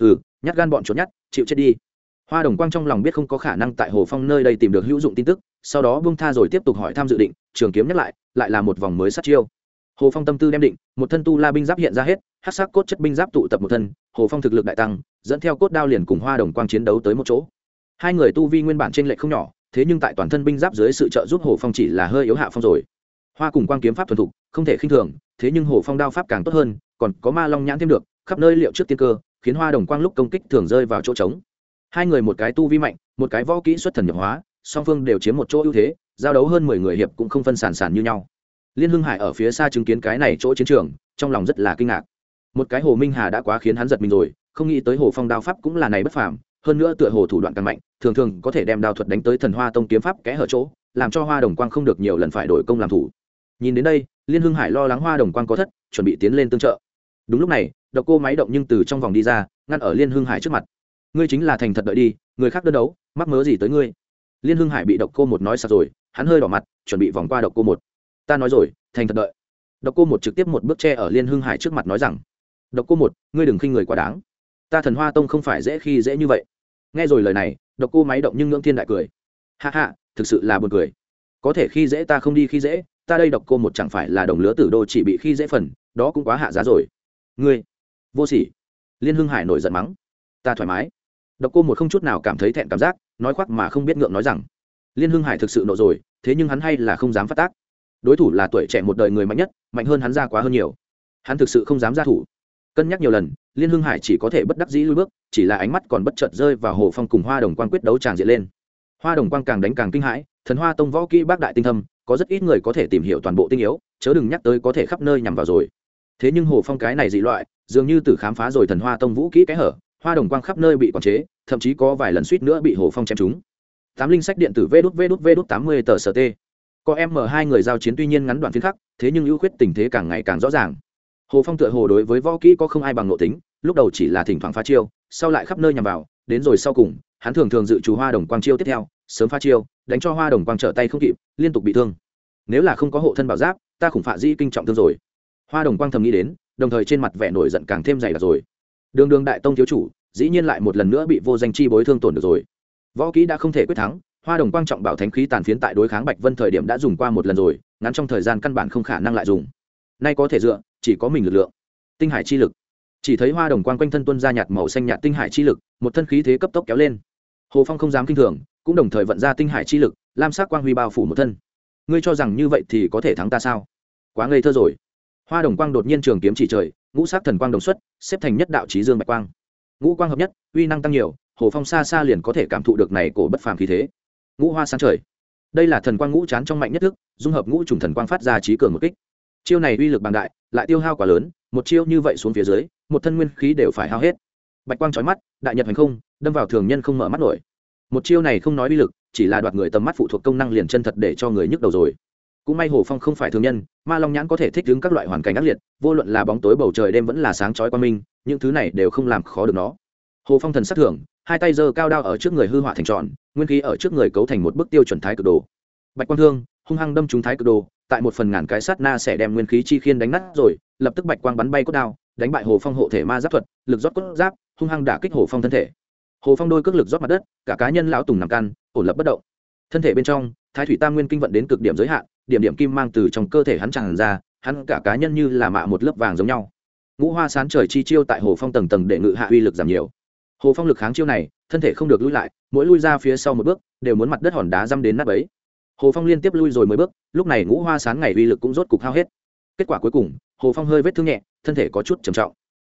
Hừ, nhát gan bọn trốn nhát, chịu chết đi. Hoa đồng quang trong lòng biết không có khả năng tại hồ phong nơi đây tìm được hữu dụng tin tức, sau đó bung tha rồi tiếp tục hỏi tham dự định, trường kiếm nhắc lại lại là một vòng mới sát chiêu. Hồ phong tâm tư đem định, một thân tu la binh giáp hiện ra hết hát sắc cốt chất binh giáp tụ tập một thân, hồ phong thực lực đại tăng, dẫn theo cốt đao liền cùng hoa đồng quang chiến đấu tới một chỗ. Hai người tu vi nguyên bản t r ê n lệch không nhỏ, thế nhưng tại toàn thân binh giáp dưới sự trợ giúp hồ phong chỉ là hơi yếu hạ phong rồi hoa cùng quang kiếm pháp thuần thục, không thể khinh thường, thế nhưng hồ phong đao pháp càng tốt hơn, còn có ma long nhãn thêm được, khắp nơi liệu trước tiên cơ, khiến hoa đồng quang lúc công kích thường rơi vào chỗ trống. Hai người một cái tu vi mạnh, một cái võ kỹ xuất thần nhập hóa, song phương đều chiếm một chỗ ưu thế, giao đấu hơn mười người hiệp cũng không phân sản sản như nhau. Liên hưng hải ở phía xa chứng kiến cái này chỗ chiến trường, trong lòng rất là kinh ngạc. Một cái hồ minh hà đã quá khiến hắn giật mình rồi, không nghĩ tới hồ phong đao pháp cũng là này bất phàm, hơn nữa tựa hồ thủ đoạn càng mạnh, thường thường có thể đem đao thuật đánh tới thần hoa tông kiếm pháp kẽ hở chỗ, làm cho hoa đồng quang không được nhiều lần phải đổi công làm thủ nhìn đến đây, liên hưng hải lo lắng hoa đồng quan có thất, chuẩn bị tiến lên tương trợ. Đúng lúc này, độc cô máy động nhưng từ trong vòng đi ra, ngăn ở liên hưng hải trước mặt. Ngươi chính là thành thật đợi đi, người khác đơn đấu, mắc mớ gì tới ngươi? Liên hưng hải bị độc cô một nói sặc rồi, hắn hơi đỏ mặt, chuẩn bị vòng qua độc cô một. Ta nói rồi, thành thật đợi. Độc cô một trực tiếp một bước che ở liên hưng hải trước mặt nói rằng, độc cô một, ngươi đừng khinh người quá đáng. Ta thần hoa tông không phải dễ khi dễ như vậy. Nghe rồi lời này, độc cô máy động nhưng ngưỡng thiên đại cười. Hạ hạ thực sự là buồn cười. Có thể khi dễ ta không đi khi dễ ta đây độc cô một chẳng phải là đồng lứa tử đô chỉ bị khi dễ phần, đó cũng quá hạ giá rồi. Ngươi, vô sỉ. Liên hưng hải nổi giận mắng. Ta thoải mái. Độc cô một không chút nào cảm thấy thẹn cảm giác, nói khoác mà không biết ngượng nói rằng. Liên hưng hải thực sự nộ rồi, thế nhưng hắn hay là không dám phát tác. Đối thủ là tuổi trẻ một đời người mạnh nhất, mạnh hơn hắn ra quá hơn nhiều. Hắn thực sự không dám ra thủ. Cân nhắc nhiều lần, liên hưng hải chỉ có thể bất đắc dĩ lui bước, chỉ là ánh mắt còn bất chợt rơi vào hồ phong cùng hoa đồng quan quyết đấu tràng diện lên. Hoa đồng quan càng đánh càng kinh hãi, thần hoa tông võ kỹ bác đại tinh thâm có rất ít người có thể tìm hiểu toàn bộ tinh yếu, chớ đừng nhắc tới có thể khắp nơi nhằm vào rồi. Thế nhưng hồ phong cái này dị loại, dường như từ khám phá rồi thần hoa tông vũ kỹ cái hở, hoa đồng quang khắp nơi bị quản chế, thậm chí có vài lần suýt nữa bị hồ phong chém trúng. Tám linh sách điện tử vê đút vê đút vê đút tám mươi tờ sở t. có em mở hai người giao chiến tuy nhiên ngắn đoạn phiên khắc, thế nhưng ưu khuyết tình thế càng ngày càng rõ ràng. Hồ phong tựa hồ đối với võ kỹ có không ai bằng nội tính, lúc đầu chỉ là thỉnh thoảng phá chiêu, sau lại khắp nơi nhằm vào, đến rồi sau cùng, hắn thường thường dự trù hoa đồng quang chiêu tiếp theo, sớm phá chiêu đánh cho hoa đồng quang trở tay không kịp, liên tục bị thương. Nếu là không có hộ thân bảo giáp, ta khủng phạ di kinh trọng thương rồi. Hoa đồng quang thầm nghĩ đến, đồng thời trên mặt vẻ nổi giận càng thêm dày đặc rồi. Đường đường đại tông thiếu chủ, dĩ nhiên lại một lần nữa bị vô danh chi bối thương tổn được rồi. Võ kỹ đã không thể quyết thắng, hoa đồng quang trọng bảo thánh khí tàn phiến tại đối kháng bạch vân thời điểm đã dùng qua một lần rồi, ngắn trong thời gian căn bản không khả năng lại dùng. Nay có thể dựa, chỉ có mình lực lượng. Tinh hải chi lực. Chỉ thấy hoa đồng quang quanh thân tuân ra nhạt màu xanh nhạt tinh hải chi lực, một thân khí thế cấp tốc kéo lên. Hồ phong không dám kinh thường cũng đồng thời vận ra tinh hải chi lực, lam sắc quang huy bao phủ một thân. Ngươi cho rằng như vậy thì có thể thắng ta sao? Quá ngây thơ rồi. Hoa đồng quang đột nhiên trường kiếm chỉ trời, ngũ sắc thần quang đồng xuất, xếp thành nhất đạo trí dương bạch quang. Ngũ quang hợp nhất, uy năng tăng nhiều, hồ phong xa xa liền có thể cảm thụ được này cổ bất phàm khí thế. Ngũ hoa sáng trời. Đây là thần quang ngũ chán trong mạnh nhất thức, dung hợp ngũ trùng thần quang phát ra trí cường một kích. Chiêu này uy lực bằng đại, lại tiêu hao quá lớn, một chiêu như vậy xuống phía dưới, một thân nguyên khí đều phải hao hết. Bạch quang trói mắt, đại nhật hành không, đâm vào thường nhân không mở mắt nổi một chiêu này không nói uy lực, chỉ là đoạt người tầm mắt phụ thuộc công năng liền chân thật để cho người nhức đầu rồi. Cũng may hồ phong không phải thường nhân, ma long nhãn có thể thích ứng các loại hoàn cảnh ác liệt, vô luận là bóng tối bầu trời đêm vẫn là sáng chói qua minh, những thứ này đều không làm khó được nó. Hồ phong thần sát thưởng, hai tay giơ cao đao ở trước người hư họa thành tròn, nguyên khí ở trước người cấu thành một bức tiêu chuẩn thái cực đồ. Bạch quang thương, hung hăng đâm trúng thái cực đồ, tại một phần ngàn cái sát na sẽ đem nguyên khí chi khiên đánh nát rồi, lập tức bạch quang bắn bay cốt đao, đánh bại hồ phong hộ thể ma giáp thuật, lực rót cốt giáp, hung hăng đả kích hồ phong thân thể hồ phong đôi cước lực rót mặt đất, cả cá nhân lão tùng nằm căn ổn lập bất động. Thân thể bên trong, thái thủy tam nguyên kinh vận đến cực điểm giới hạn, điểm điểm kim mang từ trong cơ thể hắn tràn ra, hắn cả cá nhân như là mạ một lớp vàng giống nhau. Ngũ hoa sán trời chi chiêu tại hồ phong tầng tầng để ngự hạ uy lực giảm nhiều. Hồ phong lực kháng chiêu này, thân thể không được lui lại, mỗi lui ra phía sau một bước, đều muốn mặt đất hòn đá dăm đến nắp ấy hồ phong liên tiếp lui rồi mới bước, lúc này ngũ hoa sán ngày uy lực cũng rốt cục hao hết. Kết quả cuối cùng, hồ phong hơi vết thương nhẹ, thân thể có chút trầm trọng.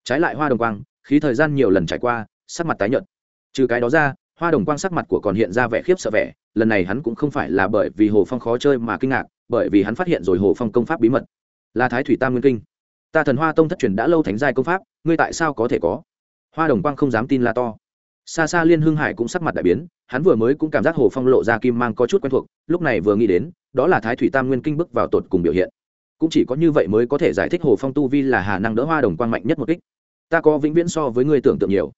Trái lại hoa đồng quang, khí thời gian nhiều lần trải qua, sắc mặt tái nhợt trừ cái đó ra, hoa đồng quang sắc mặt của còn hiện ra vẻ khiếp sợ vẻ, lần này hắn cũng không phải là bởi vì hồ phong khó chơi mà kinh ngạc, bởi vì hắn phát hiện rồi hồ phong công pháp bí mật. Là thái thủy tam nguyên kinh. Ta thần hoa tông thất truyền đã lâu thánh giai công pháp, ngươi tại sao có thể có? Hoa đồng quang không dám tin là to. Xa xa liên hương hải cũng sắc mặt đại biến, hắn vừa mới cũng cảm giác hồ phong lộ ra kim mang có chút quen thuộc, lúc này vừa nghĩ đến, đó là thái thủy tam nguyên kinh bước vào tột cùng biểu hiện. Cũng chỉ có như vậy mới có thể giải thích hồ phong tu vi là hà năng đỡ hoa đồng quang mạnh nhất một kích. Ta có vĩnh viễn so với ngươi tưởng tượng nhiều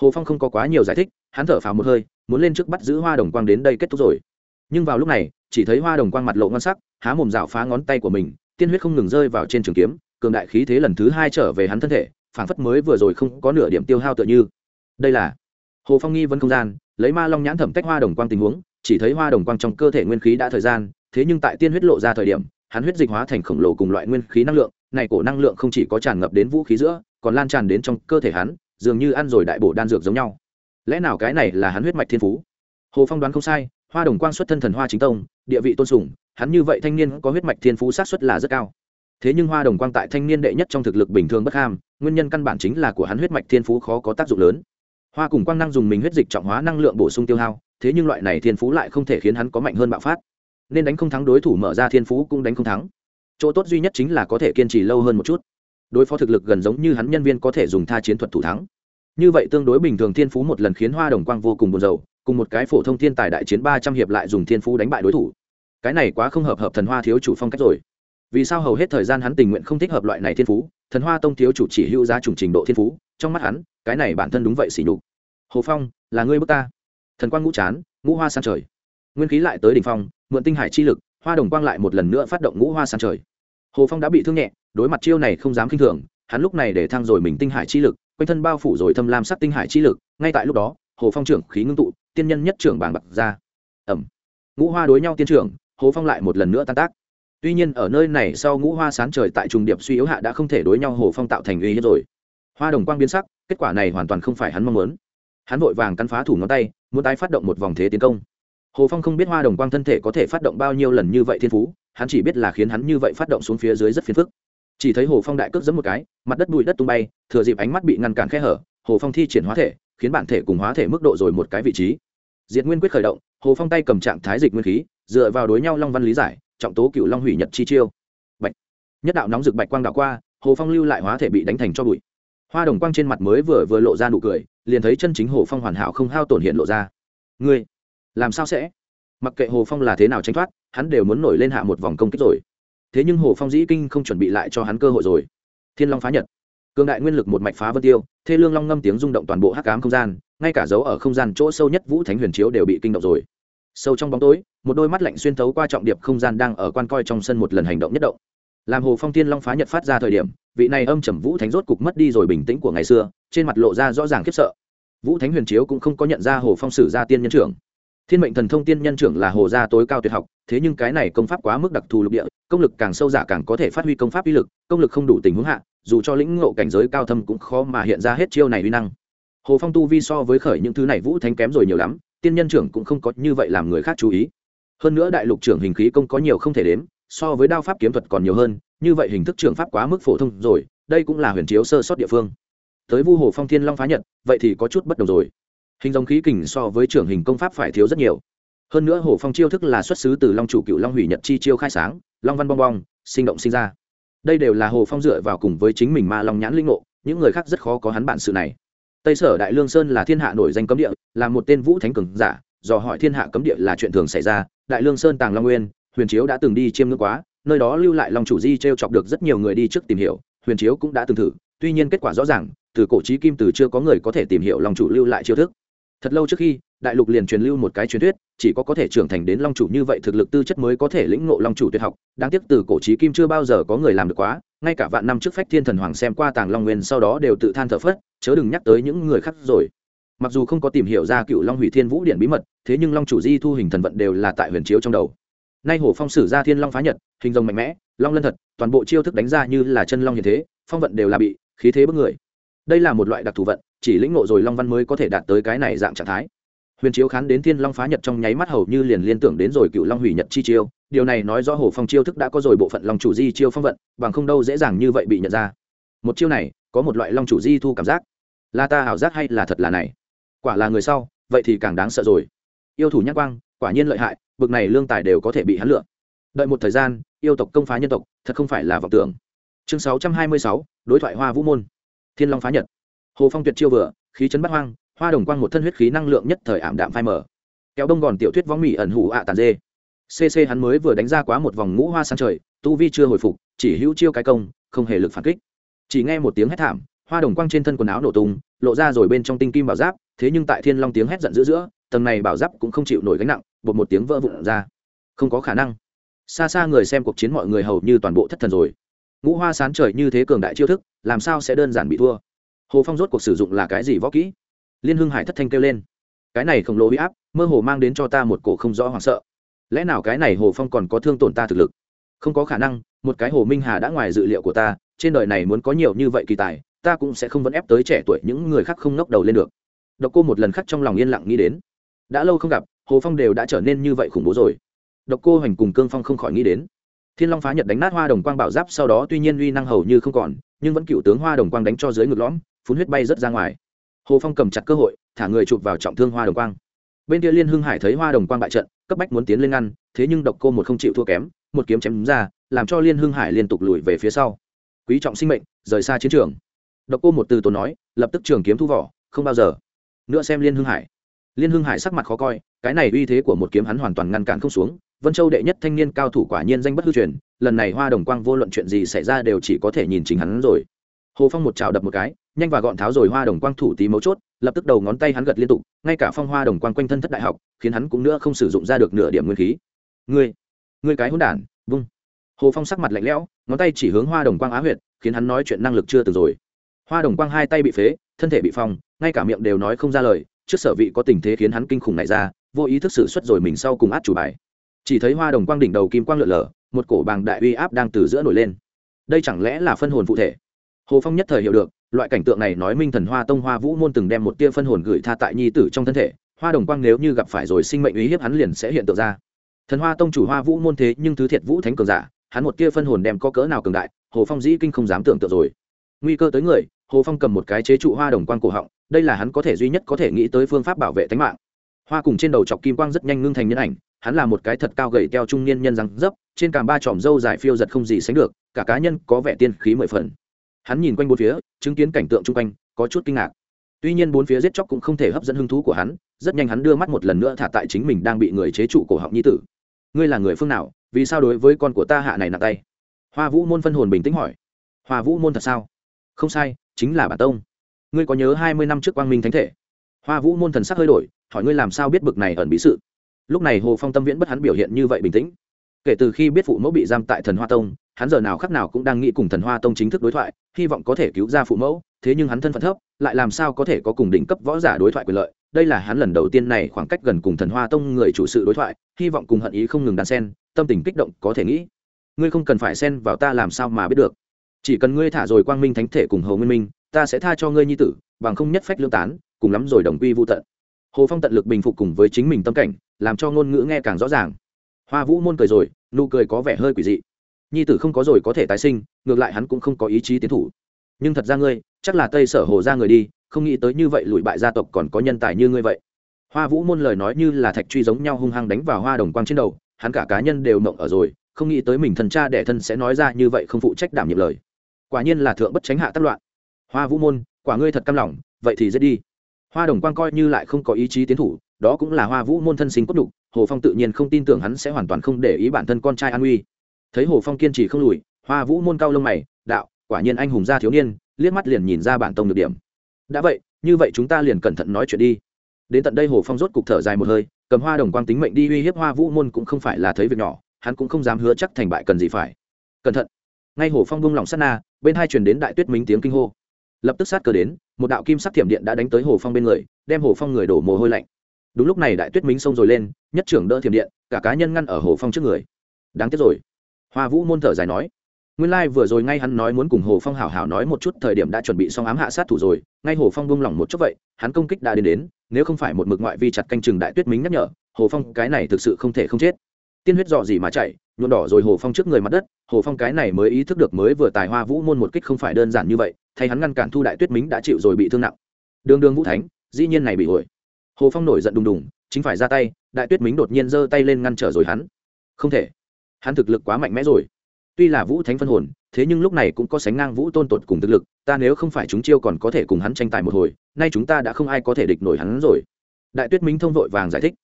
hồ phong không có quá nhiều giải thích, hắn thở phào một hơi, muốn lên trước bắt giữ hoa đồng quang đến đây kết thúc rồi. Nhưng vào lúc này, chỉ thấy hoa đồng quang mặt lộ ngon sắc, há mồm rào phá ngón tay của mình, tiên huyết không ngừng rơi vào trên trường kiếm, cường đại khí thế lần thứ hai trở về hắn thân thể, phảng phất mới vừa rồi không có nửa điểm tiêu hao tựa như. Đây là hồ phong nghi vấn không gian, lấy ma long nhãn thẩm tách hoa đồng quang tình huống, chỉ thấy hoa đồng quang trong cơ thể nguyên khí đã thời gian, thế nhưng tại tiên huyết lộ ra thời điểm, hắn huyết dịch hóa thành khổng lồ cùng loại nguyên khí năng lượng, này cổ năng lượng không chỉ có tràn ngập đến vũ khí giữa, còn lan tràn đến trong cơ thể hắn dường như ăn rồi đại bổ đan dược giống nhau. Lẽ nào cái này là hắn huyết mạch thiên phú? Hồ phong đoán không sai, hoa đồng quang xuất thân thần hoa chính tông, địa vị tôn sùng, hắn như vậy thanh niên có huyết mạch thiên phú sát xuất là rất cao. Thế nhưng hoa đồng quang tại thanh niên đệ nhất trong thực lực bình thường bất ham, nguyên nhân căn bản chính là của hắn huyết mạch thiên phú khó có tác dụng lớn. Hoa cùng quang năng dùng mình huyết dịch trọng hóa năng lượng bổ sung tiêu hao, thế nhưng loại này thiên phú lại không thể khiến hắn có mạnh hơn bạo phát. Nên đánh không thắng đối thủ mở ra thiên phú cũng đánh không thắng. Chỗ tốt duy nhất chính là có thể kiên trì lâu hơn một chút đối phó thực lực gần giống như hắn nhân viên có thể dùng tha chiến thuật thủ thắng. Như vậy tương đối bình thường thiên phú một lần khiến hoa đồng quang vô cùng buồn rầu, cùng một cái phổ thông thiên tài đại chiến ba trăm hiệp lại dùng thiên phú đánh bại đối thủ. Cái này quá không hợp hợp thần hoa thiếu chủ phong cách rồi. Vì sao hầu hết thời gian hắn tình nguyện không thích hợp loại này thiên phú, thần hoa tông thiếu chủ chỉ hữu giá trùng trình độ thiên phú, trong mắt hắn, cái này bản thân đúng vậy xỉ nhục. Hồ phong, là ngươi bước ta. Thần quang ngũ chán, ngũ hoa san trời. Nguyên khí lại tới đỉnh phong, mượn tinh hải chi lực, hoa đồng quang lại một lần nữa phát động ngũ hoa san trời. Hồ phong đã bị thương nhẹ đối mặt chiêu này không dám kinh thường, hắn lúc này để thăng rồi mình tinh hải chi lực, quanh thân bao phủ rồi thâm lam sắc tinh hải chi lực, ngay tại lúc đó, hồ phong trưởng khí ngưng tụ, tiên nhân nhất trưởng bảng bạc ra. Ẩm ngũ hoa đối nhau tiên trưởng, hồ phong lại một lần nữa tan tác. Tuy nhiên ở nơi này sau ngũ hoa sán trời tại trùng điệp suy yếu hạ đã không thể đối nhau, hồ phong tạo thành uy hiếp rồi. Hoa đồng quang biến sắc, kết quả này hoàn toàn không phải hắn mong muốn. Hắn vội vàng cắn phá thủ ngón tay, muốn tái phát động một vòng thế tiến công. Hồ phong không biết hoa đồng quang thân thể có thể phát động bao nhiêu lần như vậy thiên phú, hắn chỉ biết là khiến hắn như vậy phát động xuống phía dưới rất phiền phức chỉ thấy hồ phong đại cước giấm một cái, mặt đất bụi đất tung bay, thừa dịp ánh mắt bị ngăn cản khe hở, hồ phong thi triển hóa thể, khiến bản thể cùng hóa thể mức độ rồi một cái vị trí. Diệt nguyên quyết khởi động, hồ phong tay cầm trạng thái dịch nguyên khí, dựa vào đối nhau long văn lý giải, trọng tố cựu long hủy nhật chi chiêu. Bạch. Nhất đạo nóng rực bạch quang đạo qua, hồ phong lưu lại hóa thể bị đánh thành cho bụi. Hoa đồng quang trên mặt mới vừa vừa lộ ra nụ cười, liền thấy chân chính hồ phong hoàn hảo không hao tổn hiện lộ ra. Ngươi, làm sao sẽ? Mặc kệ hồ phong là thế nào tranh thoát, hắn đều muốn nổi lên hạ một vòng công kích rồi thế nhưng hồ phong dĩ kinh không chuẩn bị lại cho hắn cơ hội rồi. Thiên long phá nhật. Cường đại nguyên lực một mạch phá vân tiêu, thê lương long ngâm tiếng rung động toàn bộ hắc ám không gian, ngay cả dấu ở không gian chỗ sâu nhất vũ thánh huyền chiếu đều bị kinh động rồi. Sâu trong bóng tối, một đôi mắt lạnh xuyên thấu qua trọng điệp không gian đang ở quan coi trong sân một lần hành động nhất động. Làm hồ phong thiên long phá nhật phát ra thời điểm, vị này âm trầm vũ thánh rốt cục mất đi rồi bình tĩnh của ngày xưa, trên mặt lộ ra rõ ràng khiếp sợ. Vũ thánh huyền chiếu cũng không có nhận ra hồ phong sử gia tiên nhân trưởng. Thiên mệnh thần thông tiên nhân trưởng là hồ gia tối cao tuyệt học thế nhưng cái này công pháp quá mức đặc thù lục địa, công lực càng sâu giả càng có thể phát huy công pháp uy lực, công lực không đủ tình huống hạ, dù cho lĩnh ngộ cảnh giới cao thâm cũng khó mà hiện ra hết chiêu này uy năng. Hồ phong tu vi so với khởi những thứ này vũ thánh kém rồi nhiều lắm, tiên nhân trưởng cũng không có như vậy làm người khác chú ý. Hơn nữa đại lục trưởng hình khí công có nhiều không thể đếm, so với đao pháp kiếm thuật còn nhiều hơn, như vậy hình thức trưởng pháp quá mức phổ thông rồi, đây cũng là huyền chiếu sơ sót địa phương. Tới vu hồ phong thiên long phá nhật, vậy thì có chút bất đồng rồi. Hình dòng khí kình so với trưởng hình công pháp phải thiếu rất nhiều hơn nữa hồ phong chiêu thức là xuất xứ từ long chủ cựu long hủy nhật chi chiêu khai sáng, long văn bong bong, sinh động sinh ra. Đây đều là hồ phong dựa vào cùng với chính mình ma long nhãn linh ngộ, những người khác rất khó có hắn bản sự này. Tây sở đại lương sơn là thiên hạ nổi danh cấm địa, là một tên vũ thánh cường giả dò hỏi thiên hạ cấm địa là chuyện thường xảy ra, đại lương sơn tàng long nguyên, huyền chiếu đã từng đi chiêm ngưỡng quá, nơi đó lưu lại long chủ di t r e o chọc được rất nhiều người đi trước tìm hiểu, huyền chiếu cũng đã từng thử, tuy nhiên kết quả rõ ràng, từ cổ trí kim từ chưa có người có thể tìm hiểu long chủ lưu lại chiêu thức. Thật lâu trước khi, đại lục liền truyền lưu một cái truyền thuyết chỉ có có thể trưởng thành đến long chủ như vậy thực lực tư chất mới có thể lĩnh ngộ long chủ tuyệt học. Đáng tiếc từ cổ trí kim chưa bao giờ có người làm được quá, ngay cả vạn năm trước phách thiên thần hoàng xem qua tàng long nguyên sau đó đều tự than thở phất, chớ đừng nhắc tới những người khác rồi. Mặc dù không có tìm hiểu ra cựu long hủy thiên vũ điện bí mật, thế nhưng long chủ di thu hình thần vận đều là tại huyền chiếu trong đầu. Nay hổ phong sử ra thiên long phá nhật, hình rồng mạnh mẽ, long lân thật, toàn bộ chiêu thức đánh ra như là chân long như thế, phong vận đều là bị khí thế bức người. Đây là một loại đặc thù vận, chỉ lĩnh ngộ rồi long văn mới có thể đạt tới cái này dạng trạng thái huyền chiếu khán đến thiên long phá nhật trong nháy mắt hầu như liền liên tưởng đến rồi cựu long hủy nhật chi chiêu. Điều này nói do hồ phong chiêu thức đã có rồi bộ phận long chủ di chiêu phong vận, bằng không đâu dễ dàng như vậy bị nhận ra. Một chiêu này, có một loại long chủ di thu cảm giác. Là ta ảo giác hay là thật là này? Quả là người sau, vậy thì càng đáng sợ rồi. Yêu thủ nhắc quang, quả nhiên lợi hại, bực này lương tài đều có thể bị hắn lựa. Đợi một thời gian, yêu tộc công phá nhân tộc, thật không phải là vọng tưởng. Chương sáu trăm hai mươi sáu, đối thoại hoa vũ môn. Thiên long phá nhật. Hồ phong tuyệt chiêu vừa, khí chấn bắt hoang hoa đồng quang một thân huyết khí năng lượng nhất thời ảm đạm phai mờ, kéo đông gòn tiểu thuyết võng mỹ ẩn hủ ạ tàn dê. Cc hắn mới vừa đánh ra quá một vòng ngũ hoa sáng trời tu vi chưa hồi phục chỉ hữu chiêu cái công không hề lực phản kích. Chỉ nghe một tiếng hét thảm hoa đồng quang trên thân quần áo nổ tung lộ ra rồi bên trong tinh kim bảo giáp thế nhưng tại thiên long tiếng hét giận dữ giữa tầng này bảo giáp cũng không chịu nổi gánh nặng bột một tiếng vỡ vụn ra. Không có khả năng. Xa xa người xem cuộc chiến mọi người hầu như toàn bộ thất thần rồi. Ngũ hoa sán trời như thế cường đại chiêu thức làm sao sẽ đơn giản bị thua? Hồ phong rốt cuộc sử dụng là cái gì võ kỹ? Liên hưng hải thất thanh kêu lên. Cái này khổng lồ huy áp, mơ hồ mang đến cho ta một cổ không rõ hoảng sợ. Lẽ nào cái này hồ phong còn có thương tổn ta thực lực? Không có khả năng, một cái hồ minh hà đã ngoài dự liệu của ta, trên đời này muốn có nhiều như vậy kỳ tài, ta cũng sẽ không vẫn ép tới trẻ tuổi những người khác không ngóc đầu lên được. Độc cô một lần khắc trong lòng yên lặng nghĩ đến. Đã lâu không gặp, hồ phong đều đã trở nên như vậy khủng bố rồi. Độc cô hoành cùng cương phong không khỏi nghĩ đến. Thiên long phá nhật đánh nát hoa đồng quang bảo giáp, sau đó tuy nhiên uy năng hầu như không còn, nhưng vẫn cựu tướng hoa đồng quang đánh cho dưới ngực lõm, phun huyết bay rớt ra ngoài hồ phong cầm chặt cơ hội, thả người chụp vào trọng thương hoa đồng quang. Bên kia liên hưng hải thấy hoa đồng quang bại trận, cấp bách muốn tiến lên ngăn, thế nhưng độc cô một không chịu thua kém, một kiếm chém ra, làm cho liên hưng hải liên tục lùi về phía sau. Quý trọng sinh mệnh, rời xa chiến trường. Độc cô một từ tốn nói, lập tức trường kiếm thu vỏ, không bao giờ. Nữa xem liên hưng hải. Liên hưng hải sắc mặt khó coi, cái này uy thế của một kiếm hắn hoàn toàn ngăn cản không xuống. Vân châu đệ nhất thanh niên cao thủ quả nhiên danh bất hư truyền, lần này hoa đồng quang vô luận chuyện gì xảy ra đều chỉ có thể nhìn chính hắn rồi. Hồ phong một trào đập một cái nhanh và gọn tháo rồi hoa đồng quang thủ tí mấu chốt, lập tức đầu ngón tay hắn gật liên tục, ngay cả phong hoa đồng quang quanh thân thất đại học, khiến hắn cũng nữa không sử dụng ra được nửa điểm nguyên khí. Ngươi ngươi cái hôn đản, vung. Hồ phong sắc mặt lạnh lẽo, ngón tay chỉ hướng hoa đồng quang á huyệt, khiến hắn nói chuyện năng lực chưa từng rồi. Hoa đồng quang hai tay bị phế, thân thể bị phong, ngay cả miệng đều nói không ra lời, trước sở vị có tình thế khiến hắn kinh khủng này ra, vô ý thức xử xuất rồi mình sau cùng át chủ bài. Chỉ thấy hoa đồng quang đỉnh đầu kim quang lượn lờ, một cổ bàng đại uy áp đang từ giữa nổi lên. Đây chẳng lẽ là phân hồn phụ thể? Hồ phong nhất thời hiểu được loại cảnh tượng này nói minh thần hoa tông hoa vũ môn từng đem một tia phân hồn gửi tha tại nhi tử trong thân thể, hoa đồng quang nếu như gặp phải rồi sinh mệnh uy hiếp hắn liền sẽ hiện tượng ra. Thần hoa tông chủ hoa vũ môn thế nhưng thứ thiệt vũ thánh cường giả, hắn một tia phân hồn đem có cỡ nào cường đại, hồ phong dĩ kinh không dám tưởng tượng rồi. Nguy cơ tới người, hồ phong cầm một cái chế trụ hoa đồng quang cổ họng, đây là hắn có thể duy nhất có thể nghĩ tới phương pháp bảo vệ tính mạng. Hoa cùng trên đầu chọc kim quang rất nhanh ngưng thành nhân ảnh, hắn là một cái thật cao gầy teo trung niên nhân răng dấp, trên càm ba tròm râu dài phiêu giật không gì sánh được, cả cá nhân có vẻ tiên khí mười phần hắn nhìn quanh bốn phía, chứng kiến cảnh tượng chung quanh, có chút kinh ngạc. Tuy nhiên bốn phía giết chóc cũng không thể hấp dẫn hứng thú của hắn, rất nhanh hắn đưa mắt một lần nữa thả tại chính mình đang bị người chế trụ cổ họng nhi tử. Ngươi là người phương nào? Vì sao đối với con của ta hạ này nặng tay? Hoa vũ môn phân hồn bình tĩnh hỏi. Hoa vũ môn thật sao? Không sai, chính là bản tông. Ngươi có nhớ hai mươi năm trước quang minh thánh thể? Hoa vũ môn thần sắc hơi đổi, hỏi ngươi làm sao biết bực này ẩn bí sự? Lúc này hồ phong tâm viễn bất hắn biểu hiện như vậy bình tĩnh kể từ khi biết phụ mẫu bị giam tại thần hoa tông, hắn giờ nào khắc nào cũng đang nghĩ cùng thần hoa tông chính thức đối thoại, hy vọng có thể cứu ra phụ mẫu, thế nhưng hắn thân phận thấp, lại làm sao có thể có cùng đỉnh cấp võ giả đối thoại quyền lợi. Đây là hắn lần đầu tiên này khoảng cách gần cùng thần hoa tông người chủ sự đối thoại, hy vọng cùng hận ý không ngừng đan sen tâm tình kích động có thể nghĩ. Ngươi không cần phải xen vào ta làm sao mà biết được. Chỉ cần ngươi thả rồi quang minh thánh thể cùng hầu nguyên minh, ta sẽ tha cho ngươi nhi tử, bằng không nhất phách lương tán, cùng lắm rồi đồng quy vô tận. Hồ phong tận lực bình phục cùng với chính mình tâm cảnh, làm cho ngôn ngữ nghe càng rõ ràng hoa vũ môn cười rồi, nụ cười có vẻ hơi quỷ dị. Nhi tử không có rồi có thể tái sinh, ngược lại hắn cũng không có ý chí tiến thủ. Nhưng thật ra ngươi, chắc là tây sở hồ ra người đi, không nghĩ tới như vậy lùi bại gia tộc còn có nhân tài như ngươi vậy. Hoa vũ môn lời nói như là thạch truy giống nhau hung hăng đánh vào hoa đồng quang trên đầu, hắn cả cá nhân đều mộng ở rồi, không nghĩ tới mình thần cha đẻ thân sẽ nói ra như vậy không phụ trách đảm nhiệm lời. Quả nhiên là thượng bất tránh hạ tác loạn. Hoa vũ môn, quả ngươi thật căm lòng, vậy thì dễ đi. Hoa đồng quang coi như lại không có ý chí tiến thủ, đó cũng là hoa vũ môn thân sinh cốt đục hồ phong tự nhiên không tin tưởng hắn sẽ hoàn toàn không để ý bản thân con trai an uy. Thấy hồ phong kiên trì không lùi, hoa vũ môn cao lông mày, đạo, quả nhiên anh hùng gia thiếu niên, liếc mắt liền nhìn ra bản tông được điểm. Đã vậy, như vậy chúng ta liền cẩn thận nói chuyện đi. Đến tận đây hồ phong rốt cục thở dài một hơi, cầm hoa đồng quang tính mệnh đi uy hiếp hoa vũ môn cũng không phải là thấy việc nhỏ, hắn cũng không dám hứa chắc thành bại cần gì phải. Cẩn thận. Ngay hồ phong buông lòng sát na, bên hai truyền đến đại tuyết minh tiếng kinh hô. Lập tức sát cờ đến, một đạo kim sắc thiểm điện đã đánh tới hồ phong bên người, đem hồ phong người đổ mồ hôi lạnh đúng lúc này đại tuyết minh xông rồi lên, nhất trưởng đỡ thiểm điện, cả cá nhân ngăn ở hồ phong trước người. Đáng tiếc rồi. Hoa vũ môn thở dài nói. Nguyên lai、like、vừa rồi ngay hắn nói muốn cùng hồ phong hảo hảo nói một chút, thời điểm đã chuẩn bị xong ám hạ sát thủ rồi, ngay hồ phong buông lỏng một chút vậy, hắn công kích đã đến đến, nếu không phải một mực ngoại vi chặt canh chừng đại tuyết minh nhắc nhở, hồ phong cái này thực sự không thể không chết. Tiên huyết dọ gì mà chạy nhuộn đỏ rồi hồ phong trước người mặt đất, hồ phong cái này mới ý thức được mới vừa tài hoa vũ môn một kích không phải đơn giản như vậy, thay hắn ngăn cản thu đại tuyết minh đã chịu rồi bị thương nặng. Đường đường vũ thánh, dĩ nhiên này bị hồi hồ phong nổi giận đùng đùng, chính phải ra tay, đại tuyết mính đột nhiên giơ tay lên ngăn trở rồi hắn. Không thể, hắn thực lực quá mạnh mẽ rồi. Tuy là vũ thánh phân hồn, thế nhưng lúc này cũng có sánh ngang vũ tôn tột cùng thực lực, ta nếu không phải chúng chiêu còn có thể cùng hắn tranh tài một hồi, nay chúng ta đã không ai có thể địch nổi hắn rồi. Đại tuyết minh thông vội vàng giải thích.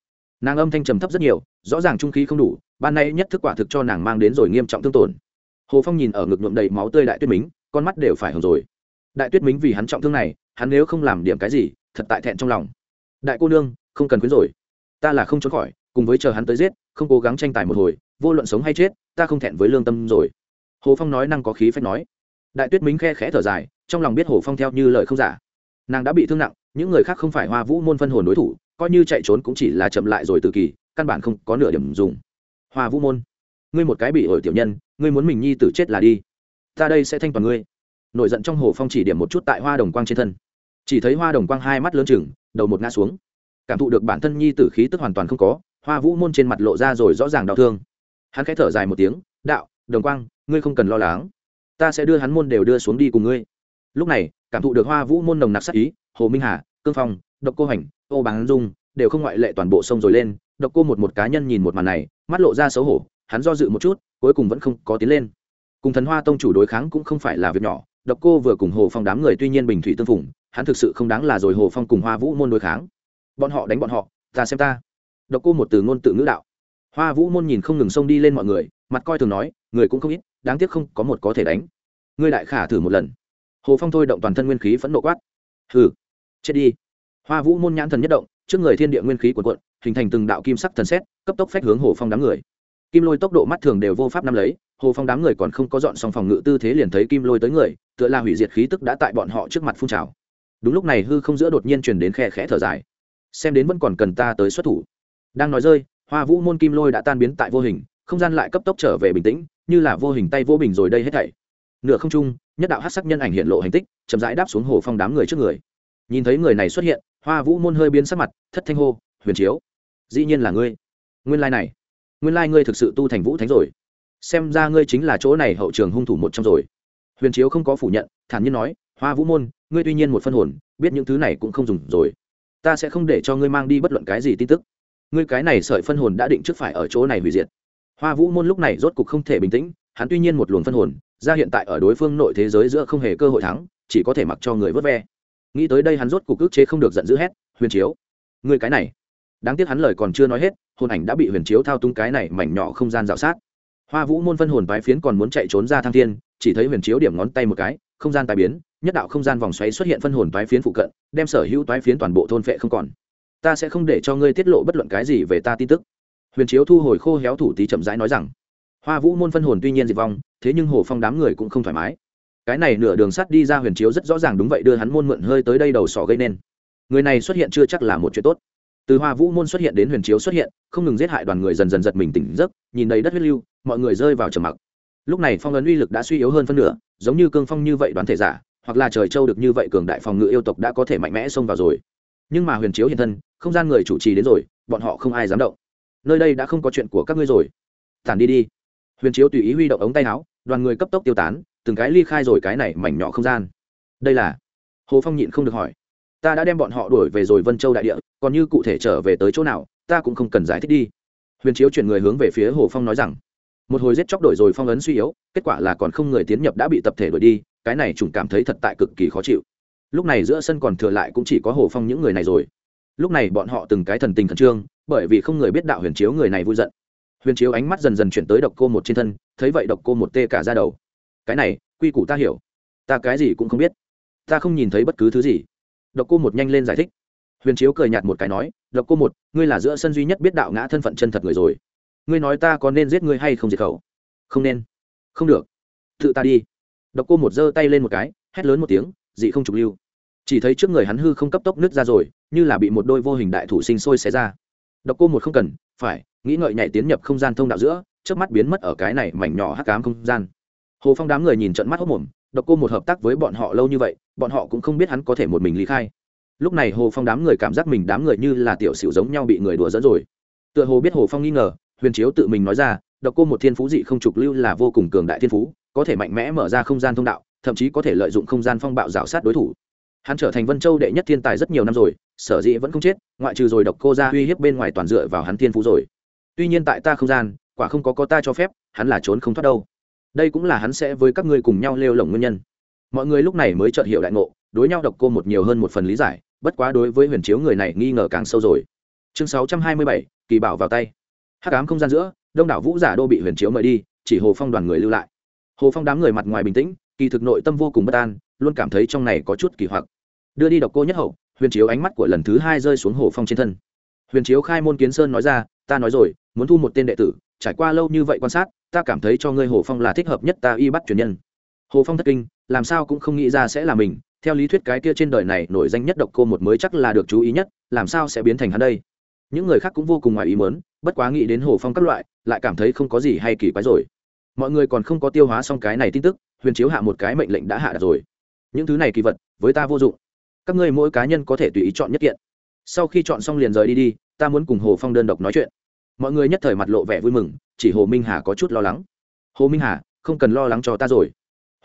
Nàng âm thanh trầm thấp rất nhiều, rõ ràng trung khí không đủ, ban nay nhất thức quả thực cho nàng mang đến rồi nghiêm trọng thương tổn. Hồ phong nhìn ở ngực nhuộm đầy máu tươi đại tuyết minh con mắt đều phải hồng rồi. Đại tuyết minh vì hắn trọng thương này, hắn nếu không làm điểm cái gì, thật tại thẹn trong lòng đại cô nương, không cần khuyến rồi. Ta là không trốn khỏi, cùng với chờ hắn tới giết, không cố gắng tranh tài một hồi, vô luận sống hay chết, ta không thẹn với lương tâm rồi. Hồ phong nói năng có khí phách nói. Đại tuyết mính khe khẽ thở dài, trong lòng biết hồ phong theo như lời không giả. Nàng đã bị thương nặng, những người khác không phải hoa vũ môn phân hồn đối thủ, coi như chạy trốn cũng chỉ là chậm lại rồi từ kỳ, căn bản không có nửa điểm dùng. Hoa vũ môn, ngươi một cái bị ổi tiểu nhân, ngươi muốn mình nhi tử chết là đi. Ta đây sẽ thanh toàn ngươi. Nổi giận trong hồ phong chỉ điểm một chút tại hoa đồng quang trên thân chỉ thấy hoa đồng quang hai mắt lớn chừng, đầu một ngã xuống. Cảm thụ được bản thân nhi tử khí tức hoàn toàn không có, hoa vũ môn trên mặt lộ ra rồi rõ ràng đau thương. Hắn khẽ thở dài một tiếng, đạo, đồng quang, ngươi không cần lo lắng. Ta sẽ đưa hắn môn đều đưa xuống đi cùng ngươi. Lúc này, cảm thụ được hoa vũ môn nồng nặc sắc ý, hồ minh hà, cương phong, độc cô hành, ô bán dung đều không ngoại lệ toàn bộ sông rồi lên. Độc cô một một cá nhân nhìn một màn này, mắt lộ ra xấu hổ, hắn do dự một chút, cuối cùng vẫn không có tiến lên. Cùng thần hoa tông chủ đối kháng cũng không phải là việc nhỏ, độc cô vừa cùng hồ phong đám người tuy nhiên bình thủy tương phùng hắn thực sự không đáng là rồi hồ phong cùng hoa vũ môn đối kháng. Bọn họ đánh bọn họ, ta xem ta. Độc cô một từ ngôn tự ngữ đạo. Hoa vũ môn nhìn không ngừng xông đi lên mọi người, mặt coi thường nói, người cũng không ít, đáng tiếc không có một có thể đánh. Ngươi đại khả thử một lần. Hồ phong thôi động toàn thân nguyên khí phẫn nộ quát. Hừ, chết đi. Hoa vũ môn nhãn thần nhất động, trước người thiên địa nguyên khí quần quận hình thành từng đạo kim sắc thần xét, cấp tốc phách hướng hồ phong đám người. Kim lôi tốc độ mắt thường đều vô pháp nắm lấy, hồ phong đám người còn không có dọn xong phòng ngự tư thế liền thấy kim lôi tới người, tựa là hủy diệt khí tức đã tại bọn họ trước mặt phun trào đúng lúc này hư không giữa đột nhiên truyền đến khe khẽ thở dài. Xem đến vẫn còn cần ta tới xuất thủ. Đang nói rơi, hoa vũ môn kim lôi đã tan biến tại vô hình, không gian lại cấp tốc trở về bình tĩnh, như là vô hình tay vô bình rồi đây hết thảy. Nửa không trung, nhất đạo hát sắc nhân ảnh hiện lộ hành tích, chậm rãi đáp xuống hồ phong đám người trước người. Nhìn thấy người này xuất hiện, hoa vũ môn hơi biến sắc mặt, thất thanh hô, huyền chiếu, dĩ nhiên là ngươi. Nguyên lai này, nguyên lai ngươi thực sự tu thành vũ thánh rồi. Xem ra ngươi chính là chỗ này hậu trường hung thủ một trong rồi. Huyền chiếu không có phủ nhận, thản nhiên nói hoa vũ môn, ngươi tuy nhiên một phân hồn, biết những thứ này cũng không dùng rồi. Ta sẽ không để cho ngươi mang đi bất luận cái gì tin tức. Ngươi cái này sợi phân hồn đã định trước phải ở chỗ này hủy diệt. Hoa vũ môn lúc này rốt cục không thể bình tĩnh, hắn tuy nhiên một luồng phân hồn, ra hiện tại ở đối phương nội thế giới giữa không hề cơ hội thắng, chỉ có thể mặc cho người vớt ve. Nghĩ tới đây hắn rốt cục ức chế không được giận dữ hét, huyền chiếu, ngươi cái này. Đáng tiếc hắn lời còn chưa nói hết, hồn ảnh đã bị huyền chiếu thao túng cái này mảnh nhỏ không gian dạo sát. Hoa vũ môn phân hồn tái phiến còn muốn chạy trốn ra thang thiên, chỉ thấy huyền chiếu điểm ngón tay một cái, không gian tai biến nhất đạo không gian vòng xoáy xuất hiện phân hồn toái phiến phụ cận, đem sở hữu toái phiến toàn bộ thôn phệ không còn. Ta sẽ không để cho ngươi tiết lộ bất luận cái gì về ta tin tức. Huyền chiếu thu hồi khô héo thủ tí chậm rãi nói rằng. Hoa vũ môn phân hồn tuy nhiên diệt vong, thế nhưng hồ phong đám người cũng không thoải mái. Cái này nửa đường sắt đi ra huyền chiếu rất rõ ràng đúng vậy đưa hắn môn mượn hơi tới đây đầu sỏ gây nên. Người này xuất hiện chưa chắc là một chuyện tốt. Từ hoa vũ môn xuất hiện đến huyền chiếu xuất hiện, không ngừng giết hại đoàn người dần dần giật mình tỉnh giấc, nhìn đầy đất huyết lưu, mọi người rơi vào trầm mặc. Lúc này phong ấn uy lực đã suy yếu hơn phân nửa, giống như cương phong như vậy đoán thể giả hoặc là trời châu được như vậy cường đại phòng ngự yêu tộc đã có thể mạnh mẽ xông vào rồi. Nhưng mà huyền chiếu hiện thân, không gian người chủ trì đến rồi, bọn họ không ai dám động. Nơi đây đã không có chuyện của các ngươi rồi. Tản đi đi. Huyền chiếu tùy ý huy động ống tay áo, đoàn người cấp tốc tiêu tán, từng cái ly khai rồi cái này mảnh nhỏ không gian. Đây là? Hồ phong nhịn không được hỏi. Ta đã đem bọn họ đuổi về rồi vân châu đại địa, còn như cụ thể trở về tới chỗ nào, ta cũng không cần giải thích đi. Huyền chiếu chuyển người hướng về phía hồ phong nói rằng, một hồi giết chóc đổi rồi phong ấn suy yếu, kết quả là còn không người tiến nhập đã bị tập thể đuổi đi cái này trùng cảm thấy thật tại cực kỳ khó chịu. Lúc này giữa sân còn thừa lại cũng chỉ có hồ phong những người này rồi. Lúc này bọn họ từng cái thần tình khẩn trương, bởi vì không người biết đạo huyền chiếu người này vui giận. Huyền chiếu ánh mắt dần dần chuyển tới độc cô một trên thân, thấy vậy độc cô một tê cả ra đầu. Cái này, quy củ ta hiểu. Ta cái gì cũng không biết. Ta không nhìn thấy bất cứ thứ gì. Độc cô một nhanh lên giải thích. Huyền chiếu cười nhạt một cái nói, độc cô một, ngươi là giữa sân duy nhất biết đạo ngã thân phận chân thật người rồi. Ngươi nói ta có nên giết ngươi hay không diệt khẩu? Không nên. Không được. Tự ta đi độc cô một giơ tay lên một cái, hét lớn một tiếng, dị không trục lưu. Chỉ thấy trước người hắn hư không cấp tốc nứt ra rồi, như là bị một đôi vô hình đại thủ sinh sôi xé ra. Độc cô một không cần, phải, nghĩ ngợi nhảy tiến nhập không gian thông đạo giữa trước mắt biến mất ở cái này mảnh nhỏ hắc cám không gian. Hồ phong đám người nhìn trận mắt hốc mồm, độc cô một hợp tác với bọn họ lâu như vậy, bọn họ cũng không biết hắn có thể một mình lý khai. Lúc này hồ phong đám người cảm giác mình đám người như là tiểu xỉu giống nhau bị người đùa dẫn rồi. Tựa hồ biết hồ phong nghi ngờ, huyền chiếu tự mình nói ra, độc cô một thiên phú dị không trục lưu là vô cùng cường đại thiên phú có thể mạnh mẽ mở ra không gian thông đạo, thậm chí có thể lợi dụng không gian phong bạo rào sát đối thủ. Hắn trở thành vân châu đệ nhất thiên tài rất nhiều năm rồi, sở dĩ vẫn không chết, ngoại trừ rồi độc cô ra uy hiếp bên ngoài toàn dựa vào hắn thiên phú rồi. Tuy nhiên tại ta không gian, quả không có có ta cho phép, hắn là trốn không thoát đâu. Đây cũng là hắn sẽ với các ngươi cùng nhau lêu lỏng nguyên nhân. Mọi người lúc này mới chợt hiểu đại ngộ, đối nhau độc cô một nhiều hơn một phần lý giải, bất quá đối với huyền chiếu người này nghi ngờ càng sâu rồi. Chương sáu trăm hai mươi bảy, kỳ bảo vào tay. Hắc ám không gian giữa, đông đảo vũ giả đô bị huyền chiếu mời đi, chỉ hồ phong đoàn người lưu lại hồ phong đám người mặt ngoài bình tĩnh, kỳ thực nội tâm vô cùng bất an, luôn cảm thấy trong này có chút kỳ hoặc. Đưa đi độc cô nhất hậu, huyền chiếu ánh mắt của lần thứ hai rơi xuống hồ phong trên thân. Huyền chiếu khai môn kiến sơn nói ra, ta nói rồi, muốn thu một tên đệ tử, trải qua lâu như vậy quan sát, ta cảm thấy cho ngươi hồ phong là thích hợp nhất ta y bắt truyền nhân. Hồ phong thất kinh, làm sao cũng không nghĩ ra sẽ là mình, theo lý thuyết cái kia trên đời này nổi danh nhất độc cô một mới chắc là được chú ý nhất, làm sao sẽ biến thành hắn đây? Những người khác cũng vô cùng ngoài ý mớn bất quá nghĩ đến hồ phong các loại, lại cảm thấy không có gì hay kỳ quái rồi mọi người còn không có tiêu hóa xong cái này tin tức, huyền chiếu hạ một cái mệnh lệnh đã hạ rồi. Những thứ này kỳ vật, với ta vô dụng. Các ngươi mỗi cá nhân có thể tùy ý chọn nhất kiện. Sau khi chọn xong liền rời đi đi, ta muốn cùng hồ phong đơn độc nói chuyện. Mọi người nhất thời mặt lộ vẻ vui mừng, chỉ hồ minh hà có chút lo lắng. Hồ minh hà, không cần lo lắng cho ta rồi.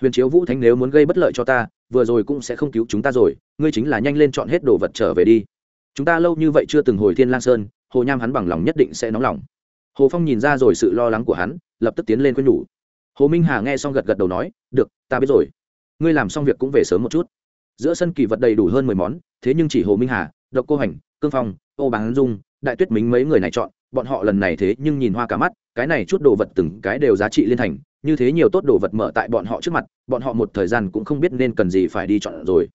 Huyền chiếu vũ thánh nếu muốn gây bất lợi cho ta, vừa rồi cũng sẽ không cứu chúng ta rồi, ngươi chính là nhanh lên chọn hết đồ vật trở về đi. Chúng ta lâu như vậy chưa từng hồi thiên lang sơn, hồ nham hắn bằng lòng nhất định sẽ nóng lòng. Hồ phong nhìn ra rồi sự lo lắng của hắn lập tức tiến lên quên nhủ. Hồ minh hà nghe xong gật gật đầu nói, được, ta biết rồi. Ngươi làm xong việc cũng về sớm một chút. Giữa sân kỳ vật đầy đủ hơn mười món, thế nhưng chỉ hồ minh hà, độc cô hành, cương phong ô bán dung, đại tuyết mính mấy người này chọn, bọn họ lần này thế nhưng nhìn hoa cả mắt, cái này chút đồ vật từng cái đều giá trị liên thành, như thế nhiều tốt đồ vật mở tại bọn họ trước mặt, bọn họ một thời gian cũng không biết nên cần gì phải đi chọn rồi.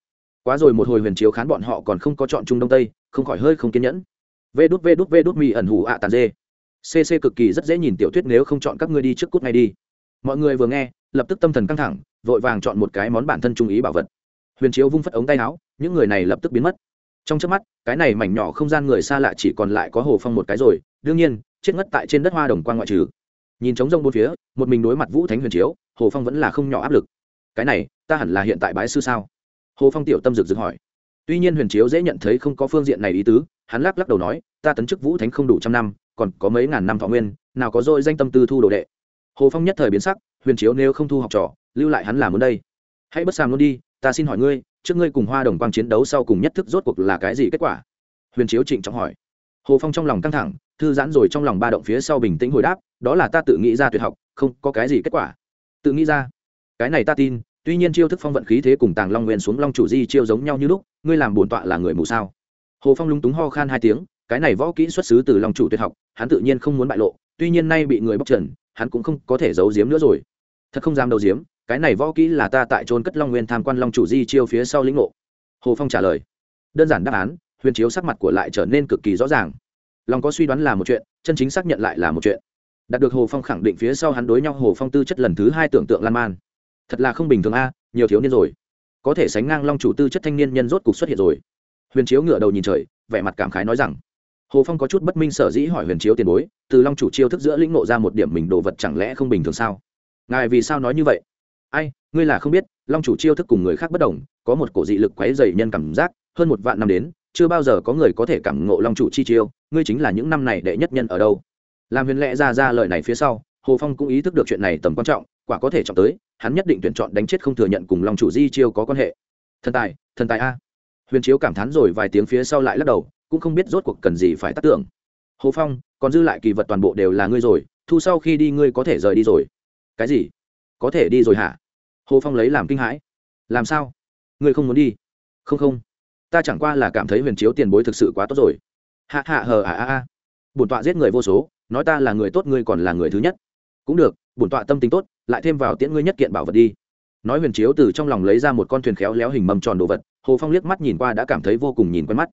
Quá rồi một hồi huyền chiếu khán bọn họ còn không có chọn trung đông tây, không khỏi hơi không kiên nhẫn. Vê đút vê đút vê đút mi ẩn hủ ạ tàn dê cc cực kỳ rất dễ nhìn tiểu thuyết nếu không chọn các ngươi đi trước cút ngay đi. Mọi người vừa nghe, lập tức tâm thần căng thẳng, vội vàng chọn một cái món bản thân trung ý bảo vật. Huyền chiếu vung phất ống tay áo, những người này lập tức biến mất. Trong trước mắt, cái này mảnh nhỏ không gian người xa lạ chỉ còn lại có hồ phong một cái rồi, đương nhiên, chết ngất tại trên đất hoa đồng quan ngoại trừ. Nhìn trống rông bốn phía, một mình đối mặt vũ thánh huyền chiếu, hồ phong vẫn là không nhỏ áp lực. Cái này, ta hẳn là hiện tại bái sư sao? Hồ phong tiểu tâm rực rực hỏi. Tuy nhiên huyền chiếu dễ nhận thấy không có phương diện này ý tứ, hắn lắc lắc đầu nói, ta tấn chức vũ thánh không đủ trăm năm còn có mấy ngàn năm thọ nguyên, nào có dôi danh tâm tư thu đồ đệ. Hồ phong nhất thời biến sắc, huyền chiếu nếu không thu học trò, lưu lại hắn làm muốn đây. Hãy bất sàng luôn đi, ta xin hỏi ngươi, trước ngươi cùng hoa đồng quang chiến đấu sau cùng nhất thức rốt cuộc là cái gì kết quả? Huyền chiếu trịnh trọng hỏi. Hồ phong trong lòng căng thẳng, thư giãn rồi trong lòng ba động phía sau bình tĩnh hồi đáp, đó là ta tự nghĩ ra tuyệt học, không có cái gì kết quả. Tự nghĩ ra. Cái này ta tin, tuy nhiên chiêu thức phong vận khí thế cùng tàng long nguyên xuống long chủ di chiêu giống nhau như lúc, ngươi làm bổn tọa là người mù sao? Hồ phong lúng túng ho khan hai tiếng cái này võ kỹ xuất xứ từ long chủ tuyệt học, hắn tự nhiên không muốn bại lộ, tuy nhiên nay bị người bóc trần, hắn cũng không có thể giấu giếm nữa rồi. Thật không dám đầu giếm, cái này võ kỹ là ta tại trôn cất long nguyên tham quan long chủ di chiêu phía sau lĩnh ngộ. Hồ phong trả lời. Đơn giản đáp án, huyền chiếu sắc mặt của lại trở nên cực kỳ rõ ràng. Lòng có suy đoán là một chuyện, chân chính xác nhận lại là một chuyện. Đạt được hồ phong khẳng định phía sau hắn đối nhau hồ phong tư chất lần thứ hai tưởng tượng lan man. Thật là không bình thường a, nhiều thiếu niên rồi. Có thể sánh ngang long chủ tư chất thanh niên nhân rốt cục xuất hiện rồi. Huyền chiếu ngửa đầu nhìn trời, vẻ mặt cảm khái nói rằng hồ phong có chút bất minh sở dĩ hỏi huyền chiếu tiền bối, từ long chủ chiêu thức giữa lĩnh nộ ra một điểm mình đồ vật chẳng lẽ không bình thường sao? Ngài vì sao nói như vậy? Ai, ngươi là không biết, long chủ chiêu thức cùng người khác bất đồng, có một cổ dị lực quấy dày nhân cảm giác, hơn một vạn năm đến, chưa bao giờ có người có thể cảm ngộ long chủ chi chiêu, ngươi chính là những năm này đệ nhất nhân ở đâu? Làm huyền lẽ ra ra lời này phía sau, hồ phong cũng ý thức được chuyện này tầm quan trọng, quả có thể trọng tới, hắn nhất định tuyển chọn đánh chết không thừa nhận cùng long chủ di chiêu có quan hệ. Thần tài thần tài a. Huyền chiếu cảm thán rồi vài tiếng phía sau lại lắc đầu cũng không biết rốt cuộc cần gì phải tác tưởng. Hồ phong, còn dư lại kỳ vật toàn bộ đều là ngươi rồi, thu sau khi đi ngươi có thể rời đi rồi. Cái gì? Có thể đi rồi hả? Hồ phong lấy làm kinh hãi. Làm sao? Ngươi không muốn đi? Không không. Ta chẳng qua là cảm thấy huyền chiếu tiền bối thực sự quá tốt rồi. Hạ hạ hờ à à à bổn tọa giết người vô số, nói ta là người tốt ngươi còn là người thứ nhất. Cũng được, bổn tọa tâm tính tốt, lại thêm vào tiễn ngươi nhất kiện bảo vật đi. Nói huyền chiếu từ trong lòng lấy ra một con thuyền khéo léo hình mầm tròn đồ vật, hồ phong liếc mắt nhìn qua đã cảm thấy vô cùng nhìn quen mắt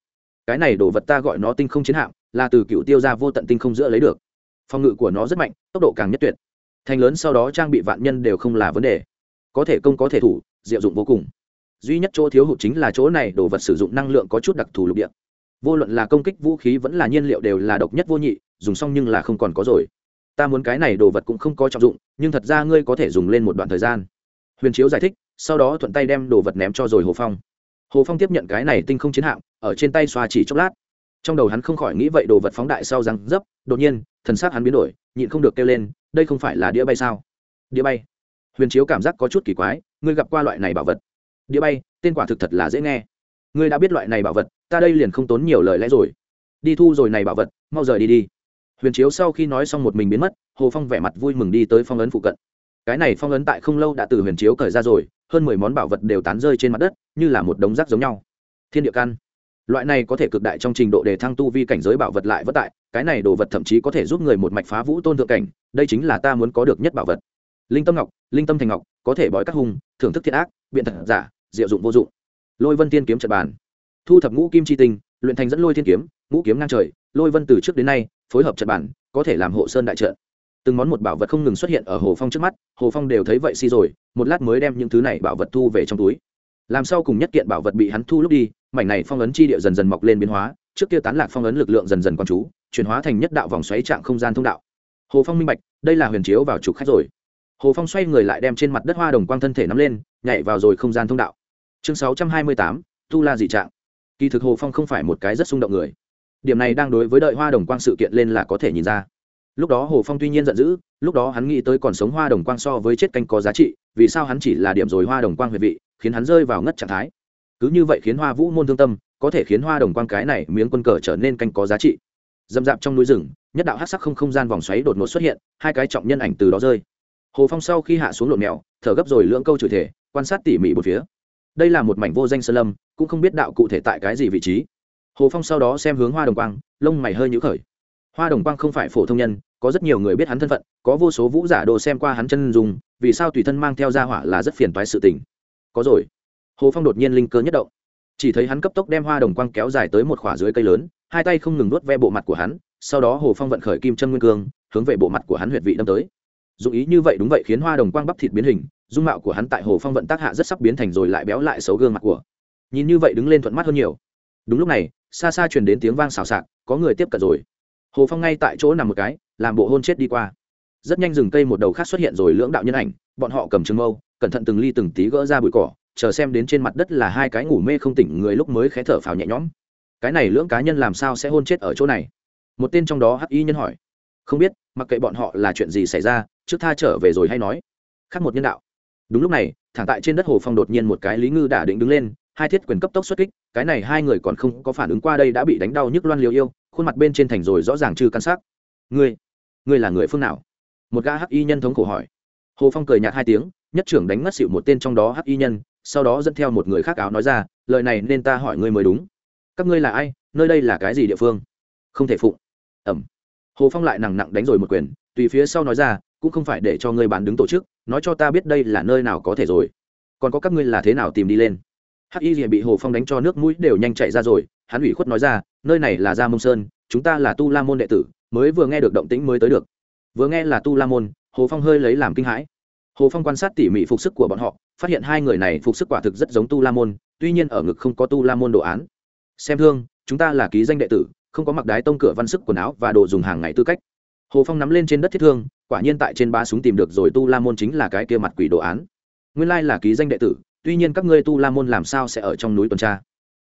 cái này đồ vật ta gọi nó tinh không chiến hạm, là từ cựu tiêu ra vô tận tinh không giữa lấy được. Phòng ngự của nó rất mạnh, tốc độ càng nhất tuyệt. Thành lớn sau đó trang bị vạn nhân đều không là vấn đề. Có thể công có thể thủ, diệu dụng vô cùng. Duy nhất chỗ thiếu hụt chính là chỗ này đồ vật sử dụng năng lượng có chút đặc thù lục địa. Vô luận là công kích vũ khí vẫn là nhiên liệu đều là độc nhất vô nhị, dùng xong nhưng là không còn có rồi. Ta muốn cái này đồ vật cũng không có trọng dụng, nhưng thật ra ngươi có thể dùng lên một đoạn thời gian. Huyền chiếu giải thích, sau đó thuận tay đem đồ vật ném cho rồi hồ phong hồ phong tiếp nhận cái này tinh không chiến hạm, ở trên tay xoa chỉ chốc lát. Trong đầu hắn không khỏi nghĩ vậy đồ vật phóng đại sau răng dấp, đột nhiên, thần s á c hắn biến đổi, nhịn không được kêu lên, đây không phải là đĩa bay sao? Đĩa bay? Huyền chiếu cảm giác có chút kỳ quái, ngươi gặp qua loại này bảo vật? Đĩa bay, tên quả thực thật là dễ nghe. Ngươi đã biết loại này bảo vật, ta đây liền không tốn nhiều lời lẽ rồi. Đi thu rồi này bảo vật, mau rời đi đi. Huyền chiếu sau khi nói xong một mình biến mất, hồ phong vẻ mặt vui mừng đi tới phong ấn phụ cận. Cái này phong ấn tại không lâu đã từ huyền chiếu cởi ra rồi hơn mười món bảo vật đều tán rơi trên mặt đất, như là một đống rác giống nhau. Thiên địa căn. Loại này có thể cực đại trong trình độ đề thăng tu vi cảnh giới bảo vật lại vất tại, cái này đồ vật thậm chí có thể giúp người một mạch phá vũ tôn thượng cảnh, đây chính là ta muốn có được nhất bảo vật. Linh tâm ngọc, linh tâm thành ngọc, có thể bói các hung, thưởng thức thiệt ác, biện thật giả, diệu dụng vô dụng. Lôi vân tiên kiếm trận bàn. Thu thập ngũ kim chi tinh, luyện thành dẫn lôi thiên kiếm, ngũ kiếm ngang trời, lôi vân từ trước đến nay phối hợp trận bản có thể làm hộ sơn đại trận từng món một bảo vật không ngừng xuất hiện ở hồ phong trước mắt, hồ phong đều thấy vậy si rồi, một lát mới đem những thứ này bảo vật thu về trong túi. Làm sao cùng nhất kiện bảo vật bị hắn thu lúc đi, mảnh này phong ấn chi địa dần dần mọc lên biến hóa, trước kia tán lạc phong ấn lực lượng dần dần quán chú, chuyển hóa thành nhất đạo vòng xoáy trạng không gian thông đạo. Hồ phong minh bạch, đây là huyền chiếu vào trục khách rồi. Hồ phong xoay người lại đem trên mặt đất hoa đồng quang thân thể nắm lên, nhảy vào rồi không gian thông đạo. Chương sáu trăm hai mươi tám, tu la dị trạng. Kỳ thực hồ phong không phải một cái rất xung động người. Điểm này đang đối với đợi hoa đồng quang sự kiện lên là có thể nhìn ra lúc đó hồ phong tuy nhiên giận dữ, lúc đó hắn nghĩ tới còn sống hoa đồng quang so với chết canh có giá trị, vì sao hắn chỉ là điểm rồi hoa đồng quang huệ vị, khiến hắn rơi vào ngất trạng thái? Cứ như vậy khiến hoa vũ môn thương tâm, có thể khiến hoa đồng quang cái này miếng quân cờ trở nên canh có giá trị. Dầm dạp trong núi rừng, nhất đạo hát sắc không không gian vòng xoáy đột ngột xuất hiện, hai cái trọng nhân ảnh từ đó rơi. Hồ phong sau khi hạ xuống lộn mèo, thở gấp rồi lưỡng câu chửi thể quan sát tỉ mỉ một phía. Đây là một mảnh vô danh sơn lâm, cũng không biết đạo cụ thể tại cái gì vị trí. Hồ phong sau đó xem hướng hoa đồng quang, lông mày hơi nhũ khởi. Hoa đồng quang không phải phổ thông nhân có rất nhiều người biết hắn thân phận, có vô số vũ giả đồ xem qua hắn chân dùng vì sao tùy thân mang theo gia hỏa là rất phiền toái sự tình. Có rồi. Hồ phong đột nhiên linh cơ nhất động. Chỉ thấy hắn cấp tốc đem hoa đồng quang kéo dài tới một khỏa dưới cây lớn, hai tay không ngừng nuốt ve bộ mặt của hắn, sau đó hồ phong vận khởi kim chân nguyên cương, hướng về bộ mặt của hắn huyệt vị đâm tới. Dụng ý như vậy đúng vậy khiến hoa đồng quang bắp thịt biến hình, dung mạo của hắn tại hồ phong vận tác hạ rất sắp biến thành rồi lại béo lại xấu gương mặt của. Nhìn như vậy đứng lên thuận mắt hơn nhiều. Đúng lúc này, xa xa truyền đến tiếng vang xào xạc, có người tiếp cận rồi hồ phong ngay tại chỗ nằm một cái, làm bộ hôn chết đi qua. Rất nhanh rừng cây một đầu khác xuất hiện rồi lưỡng đạo nhân ảnh, bọn họ cầm trường mâu, cẩn thận từng ly từng tí gỡ ra bụi cỏ, chờ xem đến trên mặt đất là hai cái ngủ mê không tỉnh người lúc mới khé thở phào nhẹ nhõm. Cái này lưỡng cá nhân làm sao sẽ hôn chết ở chỗ này? Một tên trong đó hắc y nhân hỏi. Không biết, mặc kệ bọn họ là chuyện gì xảy ra, trước tha trở về rồi hay nói. Khác một nhân đạo. Đúng lúc này, thẳng tại trên đất hồ phong đột nhiên một cái lý ngư đã định đứng lên, hai thiết quyền cấp tốc xuất kích, cái này hai người còn không có phản ứng qua đây đã bị đánh đau nhức loan liều yêu khuôn mặt bên trên thành rồi rõ ràng trừ căn sắc. Ngươi ngươi là người phương nào? Một gã hắc y nhân thống khổ hỏi. Hồ phong cười nhạt hai tiếng, nhất trưởng đánh mất xịu một tên trong đó hắc y nhân, sau đó dẫn theo một người khác áo nói ra, lời này nên ta hỏi ngươi mới đúng. Các ngươi là ai, nơi đây là cái gì địa phương? Không thể phụng. Ẩm. Hồ phong lại nặng nặng đánh rồi một quyền, tùy phía sau nói ra, cũng không phải để cho ngươi bán đứng tổ chức, nói cho ta biết đây là nơi nào có thể rồi. Còn có các ngươi là thế nào tìm đi lên? Hắc y bị hồ phong đánh cho nước mũi đều nhanh chạy ra rồi, hắn ủy khuất nói ra, nơi này là gia mông sơn, chúng ta là tu la môn đệ tử, mới vừa nghe được động tĩnh mới tới được. Vừa nghe là tu la môn, hồ phong hơi lấy làm kinh hãi. Hồ phong quan sát tỉ mỉ phục sức của bọn họ, phát hiện hai người này phục sức quả thực rất giống tu la môn, tuy nhiên ở ngực không có tu la môn đồ án. Xem thương, chúng ta là ký danh đệ tử, không có mặc đái tông cửa văn sức quần áo và đồ dùng hàng ngày tư cách. Hồ phong nắm lên trên đất thiết thương, quả nhiên tại trên ba súng tìm được rồi tu la môn chính là cái kia mặt quỷ đồ án. Nguyên lai là ký danh đệ tử tuy nhiên các ngươi tu la môn làm sao sẽ ở trong núi tuần tra?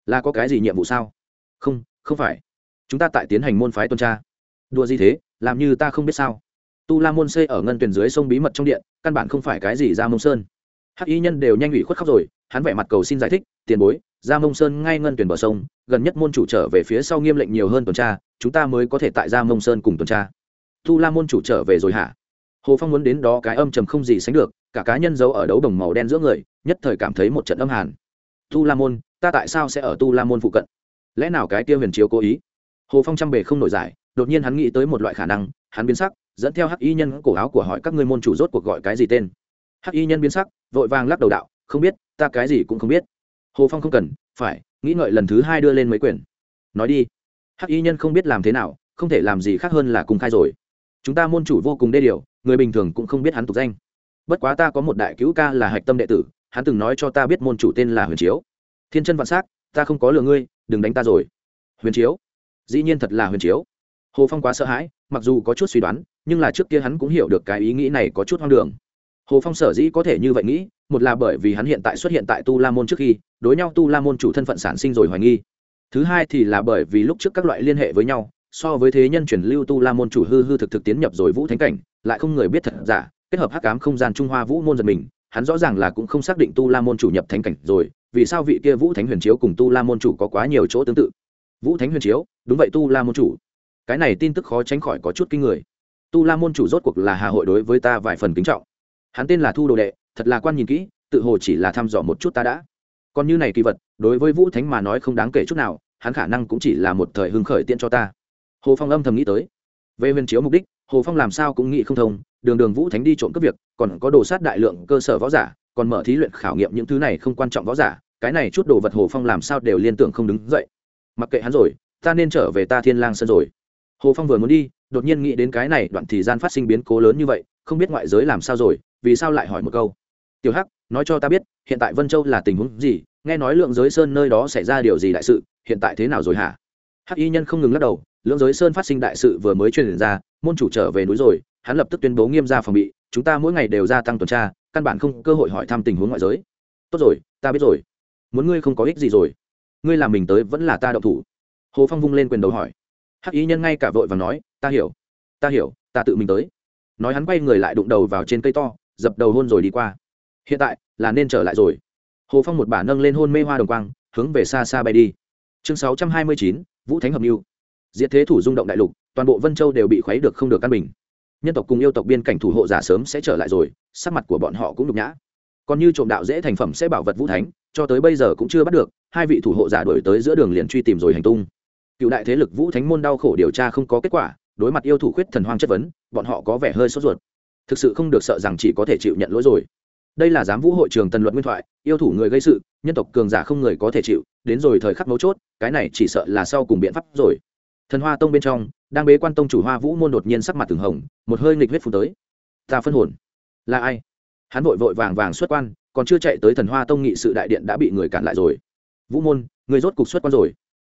Là có cái gì nhiệm vụ sao? Không không phải. Chúng ta tại tiến hành môn phái tuần tra. Đùa gì thế? Làm như ta không biết sao. Tu la môn xây ở ngân tuyển dưới sông bí mật trong điện, căn bản không phải cái gì ra mông sơn. Hắc y nhân đều nhanh ủy khuất khóc rồi, hắn vẻ mặt cầu xin giải thích, tiền bối ra mông sơn ngay ngân tuyển bờ sông, gần nhất môn chủ trở về phía sau nghiêm lệnh nhiều hơn tuần tra, chúng ta mới có thể tại ra mông sơn cùng tuần tra. Tu la môn chủ trở về rồi hả? Hồ phong muốn đến đó cái âm trầm không gì sánh được, cả cá nhân giấu ở đấu đồng màu đen giữa người nhất thời cảm thấy một trận âm hàn. Tu la môn, ta tại sao sẽ ở tu la môn phụ cận? Lẽ nào cái Tiêu huyền chiếu cố ý? Hồ phong trăm bề không nổi giải, đột nhiên hắn nghĩ tới một loại khả năng, hắn biến sắc, dẫn theo hắc y nhân cổ áo của hỏi các ngươi môn chủ rốt cuộc gọi cái gì tên. Hắc y nhân biến sắc, vội vàng lắc đầu đạo, không biết, ta cái gì cũng không biết. Hồ phong không cần, phải, nghĩ ngợi lần thứ hai đưa lên mấy quyển. Nói đi. Hắc y nhân không biết làm thế nào, không thể làm gì khác hơn là cùng khai rồi. Chúng ta môn chủ vô cùng đê điều, người bình thường cũng không biết hắn tục danh. Bất quá ta có một đại cứu ca là hạch tâm đệ tử hắn từng nói cho ta biết môn chủ tên là huyền chiếu. Thiên chân vạn s á c ta không có lừa ngươi, đừng đánh ta rồi. Huyền chiếu? Dĩ nhiên thật là huyền chiếu. Hồ phong quá sợ hãi, mặc dù có chút suy đoán, nhưng là trước kia hắn cũng hiểu được cái ý nghĩ này có chút hoang đường. Hồ phong sở dĩ có thể như vậy nghĩ, một là bởi vì hắn hiện tại xuất hiện tại tu la môn trước khi, đối nhau tu la môn chủ thân phận sản sinh rồi hoài nghi. Thứ hai thì là bởi vì lúc trước các loại liên hệ với nhau, so với thế nhân truyền lưu tu la môn chủ hư hư thực thực tiến nhập rồi vũ thánh cảnh, lại không người biết thật giả, kết hợp hắc cám không gian trung hoa vũ môn giật mình hắn rõ ràng là cũng không xác định tu la môn chủ nhập thánh cảnh rồi, vì sao vị kia vũ thánh huyền chiếu cùng tu la môn chủ có quá nhiều chỗ tương tự? Vũ thánh huyền chiếu, đúng vậy tu la môn chủ. Cái này tin tức khó tránh khỏi có chút kinh người. Tu la môn chủ rốt cuộc là hà hội đối với ta vài phần kính trọng. Hắn tên là thu đồ đệ, thật là quan nhìn kỹ, tự hồ chỉ là thăm dò một chút ta đã. Còn như này kỳ vật, đối với vũ thánh mà nói không đáng kể chút nào, hắn khả năng cũng chỉ là một thời hưng khởi tiện cho ta. Hồ phong âm thầm nghĩ tới về huyền chiếu mục đích, hồ phong làm sao cũng nghĩ không thông, đường đường vũ thánh đi trộm cướp việc, còn có đồ sát đại lượng cơ sở võ giả, còn mở thí luyện khảo nghiệm những thứ này không quan trọng võ giả, cái này chút đồ vật hồ phong làm sao đều liên tưởng không đứng dậy. Mặc kệ hắn rồi, ta nên trở về ta thiên lang sân rồi. Hồ phong vừa muốn đi, đột nhiên nghĩ đến cái này đoạn thời gian phát sinh biến cố lớn như vậy, không biết ngoại giới làm sao rồi, vì sao lại hỏi một câu. Tiểu hắc, nói cho ta biết, hiện tại vân châu là tình huống gì? Nghe nói lượng giới sơn nơi đó xảy ra điều gì đại sự, hiện tại thế nào rồi hả? Hắc y nhân không ngừng lắc đầu lưỡng giới sơn phát sinh đại sự vừa mới truyền ra, môn chủ trở về núi rồi, hắn lập tức tuyên bố nghiêm ra phòng bị, chúng ta mỗi ngày đều gia tăng tuần tra, căn bản không cơ hội hỏi thăm tình huống ngoại giới. Tốt rồi, ta biết rồi. Muốn ngươi không có ích gì rồi. Ngươi làm mình tới vẫn là ta đậu thủ. Hồ phong vung lên quyền đầu hỏi. Hắc ý nhân ngay cả vội và nói, ta hiểu ta hiểu, ta tự mình tới. Nói hắn quay người lại đụng đầu vào trên cây to, dập đầu hôn rồi đi qua. Hiện tại, là nên trở lại rồi. Hồ phong một bà nâng lên hôn mê hoa đồng quang, hướng về xa xa bay đi. Chương sáu trăm hai mươi chín, vũ thánh hợp mưu diệt thế thủ rung động đại lục, toàn bộ vân châu đều bị khuấy được không được căn bình. Nhân tộc cùng yêu tộc biên cảnh thủ hộ giả sớm sẽ trở lại rồi, sắc mặt của bọn họ cũng nhục nhã. Còn như trộm đạo dễ thành phẩm sẽ bảo vật vũ thánh, cho tới bây giờ cũng chưa bắt được, hai vị thủ hộ giả đổi tới giữa đường liền truy tìm rồi hành tung. Cựu đại thế lực vũ thánh môn đau khổ điều tra không có kết quả, đối mặt yêu thủ khuyết thần hoang chất vấn, bọn họ có vẻ hơi sốt ruột. Thực sự không được sợ rằng chỉ có thể chịu nhận lỗi rồi. Đây là giám vũ hội trường tần luận nguyên thoại, yêu thủ người gây sự, nhân tộc cường giả không người có thể chịu, đến rồi thời khắc mấu chốt, cái này chỉ sợ là sau cùng biện pháp rồi thần hoa tông bên trong, đang bế quan tông chủ hoa vũ môn đột nhiên sắc mặt từng hồng, một hơi nghịch huyết phù tới. Ta phân hồn. Là ai? Hắn vội vội vàng vàng xuất quan, còn chưa chạy tới thần hoa tông nghị sự đại điện đã bị người cản lại rồi. Vũ môn, người rốt cục xuất quan rồi.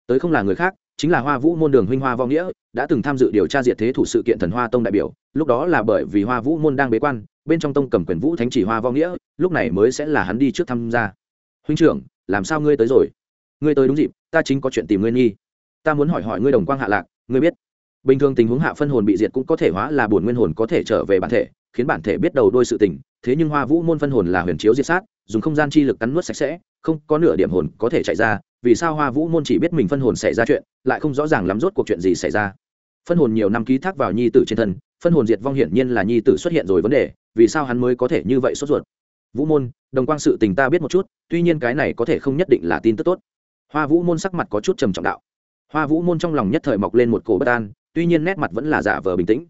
Tới không là người khác, chính là hoa vũ môn đường huynh hoa vong nghĩa, đã từng tham dự điều tra diệt thế thủ sự kiện thần hoa tông đại biểu, lúc đó là bởi vì hoa vũ môn đang bế quan, bên trong tông cầm quyền vũ thánh chỉ hoa vong nghĩa, lúc này mới sẽ là hắn đi trước tham gia. Huynh trưởng, làm sao ngươi tới rồi? Ngươi tới đúng dịp, ta chính có chuyện tìm ngươi nghi ta muốn hỏi hỏi ngươi đồng quang hạ lạc, ngươi biết, bình thường tình huống hạ phân hồn bị diệt cũng có thể hóa là bổn nguyên hồn có thể trở về bản thể, khiến bản thể biết đầu đôi sự tình, thế nhưng hoa vũ môn phân hồn là huyền chiếu diệt sát, dùng không gian chi lực cắn nuốt sạch sẽ, không có nửa điểm hồn có thể chạy ra, vì sao hoa vũ môn chỉ biết mình phân hồn xảy ra chuyện, lại không rõ ràng lắm rốt cuộc chuyện gì xảy ra. Phân hồn nhiều năm ký thác vào nhi tử trên thân, phân hồn diệt vong hiển nhiên là nhi tử xuất hiện rồi vấn đề, vì sao hắn mới có thể như vậy sốt ruột? Vũ môn, đồng quang sự tình ta biết một chút, tuy nhiên cái này có thể không nhất định là tin tức tốt. Hoa vũ môn sắc mặt có chút trầm trọng đạo hoa vũ môn trong lòng nhất thời mọc lên một cổ bất an, tuy nhiên nét mặt vẫn là giả vờ bình tĩnh.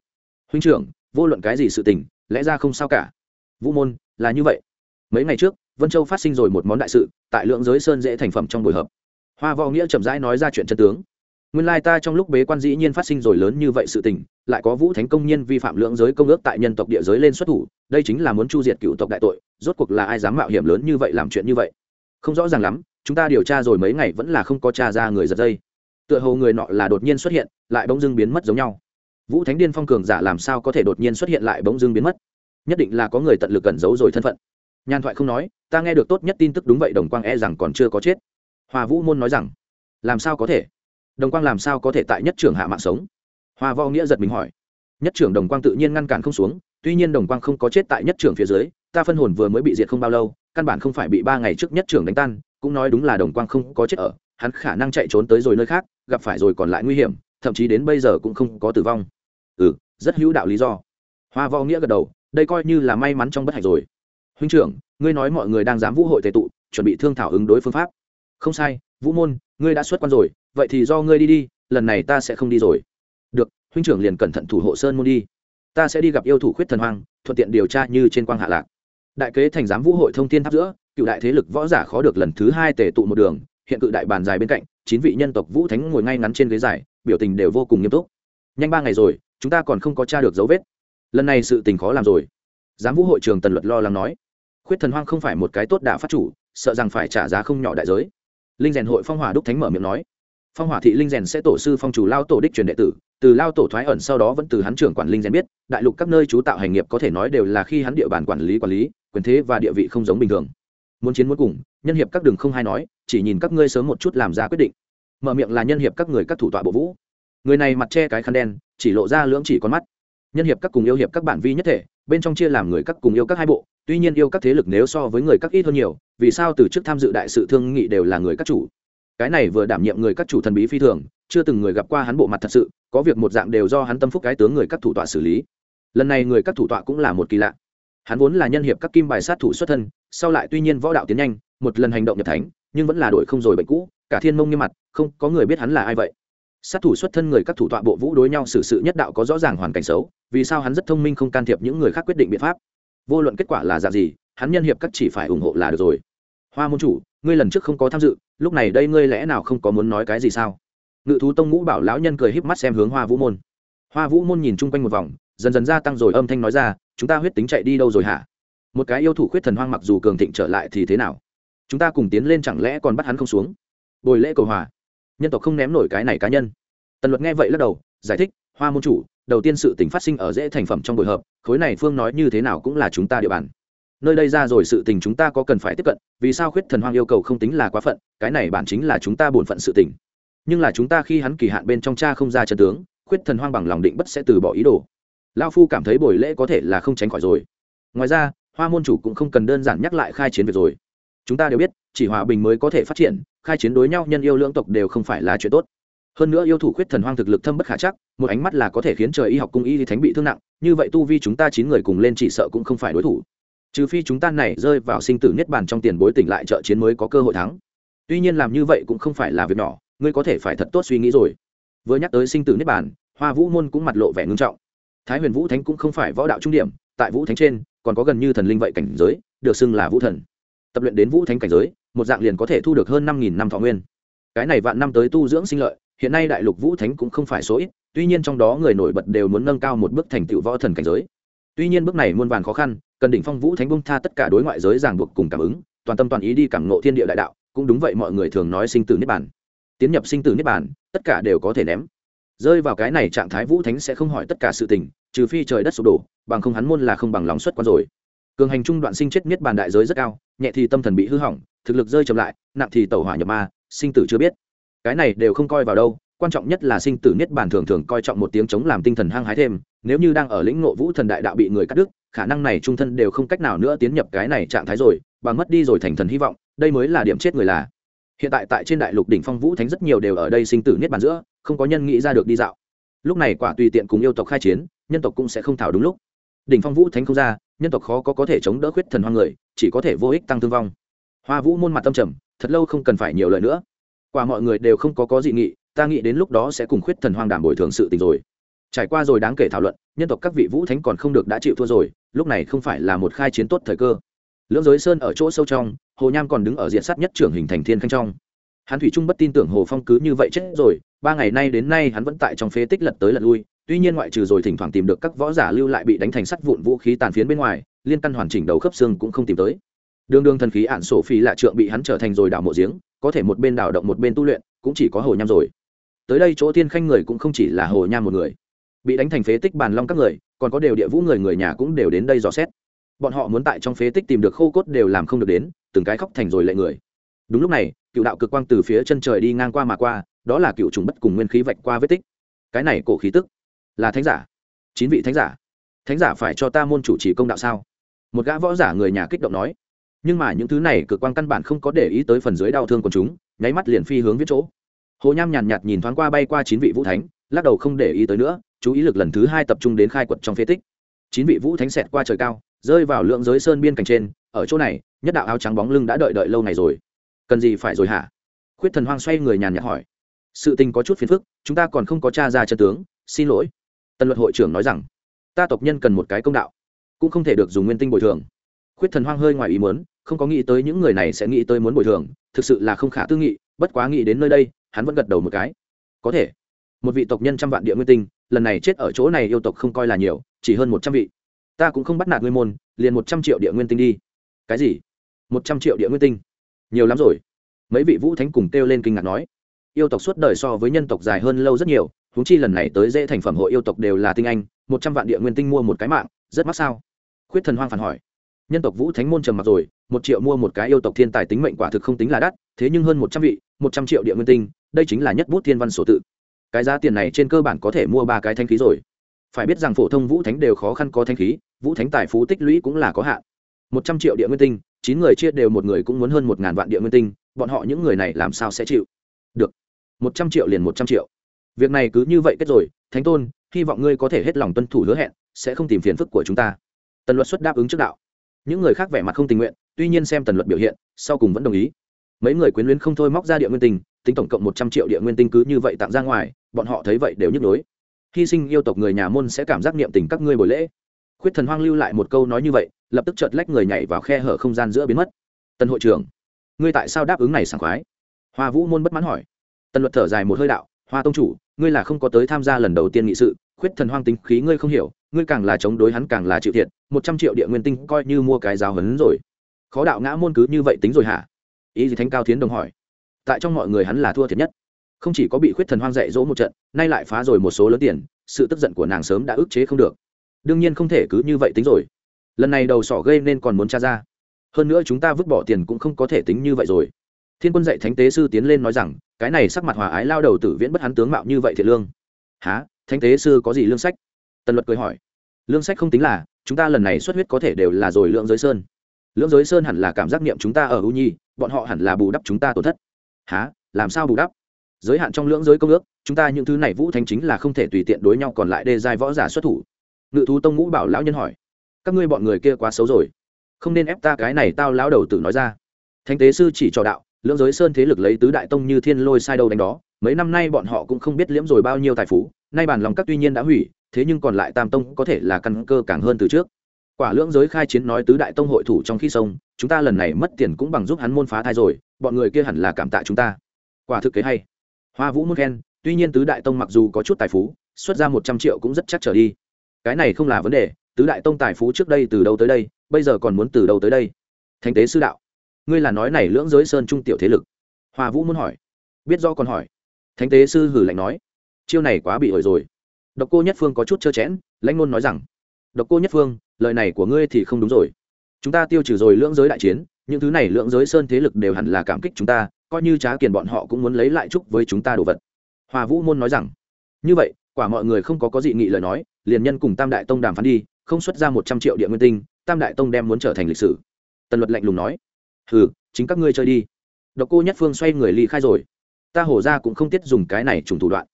Huynh trưởng, vô luận cái gì sự tình, lẽ ra không sao cả. Vũ môn, là như vậy. Mấy ngày trước, vân châu phát sinh rồi một món đại sự, tại lượng giới sơn dễ thành phẩm trong buổi họp. Hoa võ nghĩa chậm rãi nói ra chuyện chân tướng. Nguyên lai ta trong lúc bế quan dĩ nhiên phát sinh rồi lớn như vậy sự tình, lại có vũ thánh công nhân vi phạm lượng giới công ước tại nhân tộc địa giới lên xuất thủ, đây chính là muốn chu diệt cựu tộc đại tội, rốt cuộc là ai dám mạo hiểm lớn như vậy làm chuyện như vậy? Không rõ ràng lắm, chúng ta điều tra rồi mấy ngày vẫn là không có t ra người giật dây tựa hồ người nọ là đột nhiên xuất hiện, lại bỗng dưng biến mất giống nhau. Vũ thánh điên phong cường giả làm sao có thể đột nhiên xuất hiện lại bỗng dưng biến mất? Nhất định là có người tận lực cẩn giấu rồi thân phận. Nhàn thoại không nói, ta nghe được tốt nhất tin tức đúng vậy, đồng quang e rằng còn chưa có chết. Hoa vũ môn nói rằng, làm sao có thể? Đồng quang làm sao có thể tại nhất trưởng hạ mạng sống? Hoa vo nghĩa giật mình hỏi. Nhất trưởng đồng quang tự nhiên ngăn cản không xuống, tuy nhiên đồng quang không có chết tại nhất trưởng phía dưới, ta phân hồn vừa mới bị diệt không bao lâu, căn bản không phải bị ba ngày trước nhất trưởng đánh tan, cũng nói đúng là đồng quang không có chết ở hắn khả năng chạy trốn tới rồi nơi khác, gặp phải rồi còn lại nguy hiểm, thậm chí đến bây giờ cũng không có tử vong. Ừ rất hữu đạo lý do. Hoa vo nghĩa gật đầu, đây coi như là may mắn trong bất hạnh rồi. Huynh trưởng, ngươi nói mọi người đang dám vũ hội tề tụ, chuẩn bị thương thảo ứng đối phương pháp. Không sai, vũ môn, ngươi đã xuất quan rồi, vậy thì do ngươi đi đi, lần này ta sẽ không đi rồi. Được, huynh trưởng liền cẩn thận thủ hộ sơn môn đi. Ta sẽ đi gặp yêu thủ khuyết thần hoang, thuận tiện điều tra như trên quang hạ lạc. Đại kế thành giám vũ hội thông thiên tháp giữa, cựu đại thế lực võ giả khó được lần thứ hai tề tụ một đường hiện cự đại bàn dài bên cạnh, chín vị nhân tộc vũ thánh ngồi ngay ngắn trên ghế dài, biểu tình đều vô cùng nghiêm túc. Nhanh ba ngày rồi, chúng ta còn không có t r a được dấu vết. Lần này sự tình khó làm rồi. Giám vũ hội trường tần luật lo lắng nói. Khuyết thần hoang không phải một cái tốt đả phát chủ, sợ rằng phải trả giá không nhỏ đại giới. Linh rèn hội phong hỏa đúc thánh mở miệng nói. Phong hỏa thị linh rèn sẽ tổ sư phong chủ lao tổ đích truyền đệ tử, từ lao tổ thoái ẩn sau đó vẫn từ hắn trưởng quản linh rèn biết, đại lục các nơi chú tạo hành nghiệp có thể nói đều là khi hắn địa bàn quản lý quản lý, quyền thế và địa vị không giống bình thường muốn chiến muốn cùng, nhân hiệp các đường không hay nói, chỉ nhìn các ngươi sớm một chút làm ra quyết định. Mở miệng là nhân hiệp các người các thủ tọa bộ vũ. Người này mặt che cái khăn đen, chỉ lộ ra lưỡng chỉ con mắt. Nhân hiệp các cùng yêu hiệp các bản vi nhất thể, bên trong chia làm người các cùng yêu các hai bộ, tuy nhiên yêu các thế lực nếu so với người các ít hơn nhiều, vì sao từ trước tham dự đại sự thương nghị đều là người các chủ? Cái này vừa đảm nhiệm người các chủ thần bí phi thường, chưa từng người gặp qua hắn bộ mặt thật sự, có việc một dạng đều do hắn tâm phúc cái tướng người các thủ tọa xử lý. Lần này người các thủ tọa cũng là một kỳ lạ. Hắn vốn là nhân hiệp các kim bài sát thủ xuất thân sau lại tuy nhiên võ đạo tiến nhanh, một lần hành động nhập thánh, nhưng vẫn là đổi không rồi bệnh cũ, cả thiên mông nghiêm mặt, không có người biết hắn là ai vậy. Sát thủ xuất thân người các thủ tọa bộ vũ đối nhau xử sự nhất đạo có rõ ràng hoàn cảnh xấu, vì sao hắn rất thông minh không can thiệp những người khác quyết định biện pháp. Vô luận kết quả là dạng gì, hắn nhân hiệp các chỉ phải ủng hộ là được rồi. Hoa môn chủ, ngươi lần trước không có tham dự, lúc này đây ngươi lẽ nào không có muốn nói cái gì sao? Ngự thú tông ngũ bảo lão nhân cười híp mắt xem hướng hoa vũ môn. Hoa vũ môn nhìn chung quanh một vòng, dần dần gia tăng rồi âm thanh nói ra, chúng ta huyết tính chạy đi đâu rồi hả? Một cái yêu thủ khuyết thần hoang mặc dù cường thịnh trở lại thì thế nào? Chúng ta cùng tiến lên chẳng lẽ còn bắt hắn không xuống? Bồi lễ cầu hòa. Nhân tộc không ném nổi cái này cá nhân. Tần luật nghe vậy lắc đầu, giải thích, hoa môn chủ, đầu tiên sự tình phát sinh ở dễ thành phẩm trong buổi hợp khối này phương nói như thế nào cũng là chúng ta địa bàn. Nơi đây ra rồi sự tình chúng ta có cần phải tiếp cận, vì sao khuyết thần hoang yêu cầu không tính là quá phận, cái này bản chính là chúng ta bổn phận sự tình. Nhưng là chúng ta khi hắn kỳ hạn bên trong cha không ra chân tướng, khuyết thần hoang bằng lòng định bất sẽ từ bỏ ý đồ. Lao phu cảm thấy buổi lễ có thể là không tránh khỏi rồi. Ngoài ra hoa môn chủ cũng không cần đơn giản nhắc lại khai chiến việc rồi. Chúng ta đều biết, chỉ hòa bình mới có thể phát triển, khai chiến đối nhau nhân yêu lưỡng tộc đều không phải là chuyện tốt. Hơn nữa yêu thủ khuyết thần hoang thực lực thâm bất khả chắc, một ánh mắt là có thể khiến trời y học cung y thánh bị thương nặng, như vậy tu vi chúng ta chín người cùng lên chỉ sợ cũng không phải đối thủ. Trừ phi chúng ta này rơi vào sinh tử niết bàn trong tiền bối tỉnh lại trợ chiến mới có cơ hội thắng. Tuy nhiên làm như vậy cũng không phải là việc nhỏ, ngươi có thể phải thật tốt suy nghĩ rồi. Vừa nhắc tới sinh tử niết bàn, hoa vũ môn cũng mặt lộ vẻ ngưng trọng. Thái huyền vũ thánh cũng không phải võ đạo trung điểm tại vũ thánh trên, còn có gần như thần linh vậy cảnh giới, được xưng là vũ thần. Tập luyện đến vũ thánh cảnh giới, một dạng liền có thể thu được hơn năm nghìn năm thọ nguyên. Cái này vạn năm tới tu dưỡng sinh lợi, hiện nay đại lục vũ thánh cũng không phải số ít, tuy nhiên trong đó người nổi bật đều muốn nâng cao một bước thành tựu võ thần cảnh giới. Tuy nhiên bước này muôn vàn khó khăn, cần đỉnh phong vũ thánh bung tha tất cả đối ngoại giới ràng buộc cùng cảm ứng, toàn tâm toàn ý đi cảm ngộ thiên địa đại đạo, cũng đúng vậy mọi người thường nói sinh tử niết bản tiến nhập sinh tử niết bản tất cả đều có thể ném. Rơi vào cái này trạng thái vũ thánh sẽ không hỏi tất cả sự tình trừ phi trời đất sụp đổ, bằng không hắn môn là không bằng lòng xuất quan rồi. Cường hành trung đoạn sinh chết niết bàn đại giới rất cao, nhẹ thì tâm thần bị hư hỏng, thực lực rơi chậm lại, nặng thì tẩu hỏa nhập ma, sinh tử chưa biết. Cái này đều không coi vào đâu, quan trọng nhất là sinh tử niết bàn thường thường coi trọng một tiếng chống làm tinh thần hăng hái thêm, nếu như đang ở lĩnh ngộ vũ thần đại đạo bị người cắt đứt, khả năng này trung thân đều không cách nào nữa tiến nhập cái này trạng thái rồi, bằng mất đi rồi thành thần hy vọng, đây mới là điểm chết người là. Hiện tại tại trên đại lục đỉnh phong vũ thánh rất nhiều đều ở đây sinh tử niết bàn giữa, không có nhân nghĩ ra được đi dạo. Lúc này quả tùy tiện cùng yêu tộc khai chiến nhân tộc cũng sẽ không thảo đúng lúc. Đỉnh phong vũ thánh không ra, nhân tộc khó có có thể chống đỡ khuyết thần hoang người, chỉ có thể vô ích tăng thương vong. Hoa vũ môn mặt tâm trầm, thật lâu không cần phải nhiều lời nữa. Quả mọi người đều không có có dị nghị, ta nghĩ đến lúc đó sẽ cùng khuyết thần hoang đảm bồi thường sự tình rồi. Trải qua rồi đáng kể thảo luận, nhân tộc các vị vũ thánh còn không được đã chịu thua rồi, lúc này không phải là một khai chiến tốt thời cơ. Lưỡng giới sơn ở chỗ sâu trong, hồ nham còn đứng ở diện sát nhất trưởng hình thành thiên khanh trong. Hắn thủy trung bất tin tưởng hồ phong cứ như vậy chết rồi, ba ngày nay đến nay hắn vẫn tại trong phế tích lật tới lật lui tuy nhiên ngoại trừ rồi thỉnh thoảng tìm được các võ giả lưu lại bị đánh thành sắt vụn vũ khí tàn phiến bên ngoài, liên căn hoàn chỉnh đầu khớp xương cũng không tìm tới. Đường đường thần khí ạn sổ phi lạ trượng bị hắn trở thành rồi đảo mộ giếng, có thể một bên đảo động một bên tu luyện, cũng chỉ có hồ nham rồi. Tới đây chỗ thiên khanh người cũng không chỉ là hồ nham một người. Bị đánh thành phế tích bàn long các người, còn có đều địa vũ người người nhà cũng đều đến đây dò xét. Bọn họ muốn tại trong phế tích tìm được khô cốt đều làm không được đến, từng cái khóc thành rồi lệ người. Đúng lúc này, cựu đạo cực quang từ phía chân trời đi ngang qua mà qua, đó là cựu trùng bất cùng nguyên khí vạch qua vết tích. Cái này cổ khí tức là thánh giả. Chín vị thánh giả. Thánh giả phải cho ta môn chủ trì công đạo sao? Một gã võ giả người nhà kích động nói. Nhưng mà những thứ này cực quang căn bản không có để ý tới phần dưới đau thương của chúng nháy mắt liền phi hướng viết chỗ. Hồ nham nhàn nhạt, nhìn thoáng qua bay qua chín vị vũ thánh lắc đầu không để ý tới nữa chú ý lực lần thứ hai tập trung đến khai quật trong phế tích. Chín vị vũ thánh xẹt qua trời cao rơi vào lượng giới sơn biên cạnh trên ở chỗ này nhất đạo áo trắng bóng lưng đã đợi đợi lâu ngày rồi. Cần gì phải rồi hả? Khuyết thần hoang xoay người nhàn nhạt hỏi. Sự tình có chút phiền phức chúng ta còn không có t r a ra chân tướng xin lỗi tân luật hội trưởng nói rằng, ta tộc nhân cần một cái công đạo, cũng không thể được dùng nguyên tinh bồi thường. Khuyết thần hoang hơi ngoài ý muốn, không có nghĩ tới những người này sẽ nghĩ tới muốn bồi thường, thực sự là không khả tư nghị, bất quá nghĩ đến nơi đây, hắn vẫn gật đầu một cái. Có thể, một vị tộc nhân trăm vạn địa nguyên tinh, lần này chết ở chỗ này yêu tộc không coi là nhiều, chỉ hơn một trăm vị. Ta cũng không bắt nạt ngươi môn, liền một trăm triệu địa nguyên tinh đi. Cái gì? Một trăm triệu địa nguyên tinh? Nhiều lắm rồi. Mấy vị vũ thánh cùng kêu lên kinh ngạc nói. Yêu tộc suốt đời so với nhân tộc dài hơn lâu rất nhiều huống chi lần này tới dễ thành phẩm hội yêu tộc đều là tinh anh, một trăm vạn địa nguyên tinh mua một cái mạng, rất mắc sao? Khuyết thần hoang phản hỏi. Nhân tộc vũ thánh môn trầm mặc rồi, một triệu mua một cái yêu tộc thiên tài tính mệnh quả thực không tính là đắt, thế nhưng hơn một trăm vị, một trăm triệu địa nguyên tinh, đây chính là nhất bút thiên văn sổ tự. Cái giá tiền này trên cơ bản có thể mua ba cái thanh khí rồi. Phải biết rằng phổ thông vũ thánh đều khó khăn có thanh khí, vũ thánh tài phú tích lũy cũng là có hạn. Một trăm triệu địa nguyên tinh, chín người chia đều một người cũng muốn hơn một ngàn vạn địa nguyên tinh, bọn họ những người này làm sao sẽ chịu? Được. Một trăm triệu liền một trăm triệu việc này cứ như vậy kết rồi, thánh tôn, hy vọng ngươi có thể hết lòng tuân thủ hứa hẹn, sẽ không tìm phiền phức của chúng ta. Tần luật xuất đáp ứng trước đạo. Những người khác vẻ mặt không tình nguyện, tuy nhiên xem tần luật biểu hiện, sau cùng vẫn đồng ý. Mấy người quyến luyến không thôi móc ra địa nguyên tinh, tính tổng cộng một trăm triệu địa nguyên tinh cứ như vậy tặng ra ngoài, bọn họ thấy vậy đều nhức nhối. Hy sinh yêu tộc người nhà môn sẽ cảm giác niệm tình các ngươi buổi lễ. Khuyết thần hoang lưu lại một câu nói như vậy, lập tức chợt lách người nhảy vào khe hở không gian giữa biến mất. Tần hội trưởng, ngươi tại sao đáp ứng này sảng khoái? Hoa vũ môn bất mãn hỏi. Tần luật thở dài một hơi đạo, hoa tông chủ ngươi là không có tới tham gia lần đầu tiên nghị sự, khuyết thần hoang tính khí ngươi không hiểu, ngươi càng là chống đối hắn càng là chịu thiệt, một trăm triệu địa nguyên tinh coi như mua cái giáo hấn rồi. Khó đạo ngã môn cứ như vậy tính rồi hả? Ý gì thánh cao thiến đồng hỏi. Tại trong mọi người hắn là thua thiệt nhất. Không chỉ có bị khuyết thần hoang dạy dỗ một trận, nay lại phá rồi một số lớn tiền, sự tức giận của nàng sớm đã ức chế không được. Đương nhiên không thể cứ như vậy tính rồi. Lần này đầu sỏ gây nên còn muốn tra ra. Hơn nữa chúng ta vứt bỏ tiền cũng không có thể tính như vậy rồi thiên quân dạy thánh tế sư tiến lên nói rằng, cái này sắc mặt hòa ái lao đầu tử viễn bất hắn tướng mạo như vậy thiệt lương. Há thánh tế sư có gì lương sách? Tần luật cười hỏi. Lương sách không tính là, chúng ta lần này xuất huyết có thể đều là rồi lượng giới sơn. Lưỡng giới sơn hẳn là cảm giác niệm chúng ta ở u nhi, bọn họ hẳn là bù đắp chúng ta tổn thất. Há làm sao bù đắp? Giới hạn trong lưỡng giới công ước, chúng ta những thứ này vũ thanh chính là không thể tùy tiện đối nhau còn lại đê giai võ giả xuất thủ. Ngự thú tông ngũ bảo lão nhân hỏi. Các ngươi bọn người kia quá xấu rồi. Không nên ép ta cái này tao lão đầu tử nói ra. Thánh tế sư chỉ trò đạo lưỡng giới sơn thế lực lấy tứ đại tông như thiên lôi sai đâu đánh đó, mấy năm nay bọn họ cũng không biết liễm rồi bao nhiêu tài phú, nay bản lòng các tuy nhiên đã hủy, thế nhưng còn lại tam tông có thể là căn cơ càng hơn từ trước. Quả lưỡng giới khai chiến nói tứ đại tông hội thủ trong khi sông, chúng ta lần này mất tiền cũng bằng giúp hắn môn phá thai rồi, bọn người kia hẳn là cảm tạ chúng ta. Quả thực kế hay. Hoa vũ muốn khen, tuy nhiên tứ đại tông mặc dù có chút tài phú, xuất ra một trăm triệu cũng rất chắc trở đi. Cái này không là vấn đề, tứ đại tông tài phú trước đây từ đâu tới đây, bây giờ còn muốn từ đâu tới đây? Thánh tế sư đạo ngươi là nói này lưỡng giới sơn trung tiểu thế lực. Hoa vũ muốn hỏi. Biết do còn hỏi. Thánh tế sư hử lạnh nói. Chiêu này quá bị ổi rồi. Độc cô nhất phương có chút trơ chẽn, lãnh ngôn nói rằng, độc cô nhất phương, lời này của ngươi thì không đúng rồi. Chúng ta tiêu trừ rồi lưỡng giới đại chiến, những thứ này lưỡng giới sơn thế lực đều hẳn là cảm kích chúng ta, coi như trá kiền bọn họ cũng muốn lấy lại chúc với chúng ta đồ vật. Hòa vũ môn nói rằng, như vậy, quả mọi người không có có dị nghị lời nói, liền nhân cùng tam đại tông đàm phán đi, không xuất ra một trăm triệu địa nguyên tinh, tam đại tông đem muốn trở thành lịch sử. Tần luật lạnh lùng nói hừ, chính các ngươi chơi đi. Độc cô nhất phương xoay người ly khai rồi. Ta hổ ra cũng không tiết dùng cái này trùng thủ đoạn.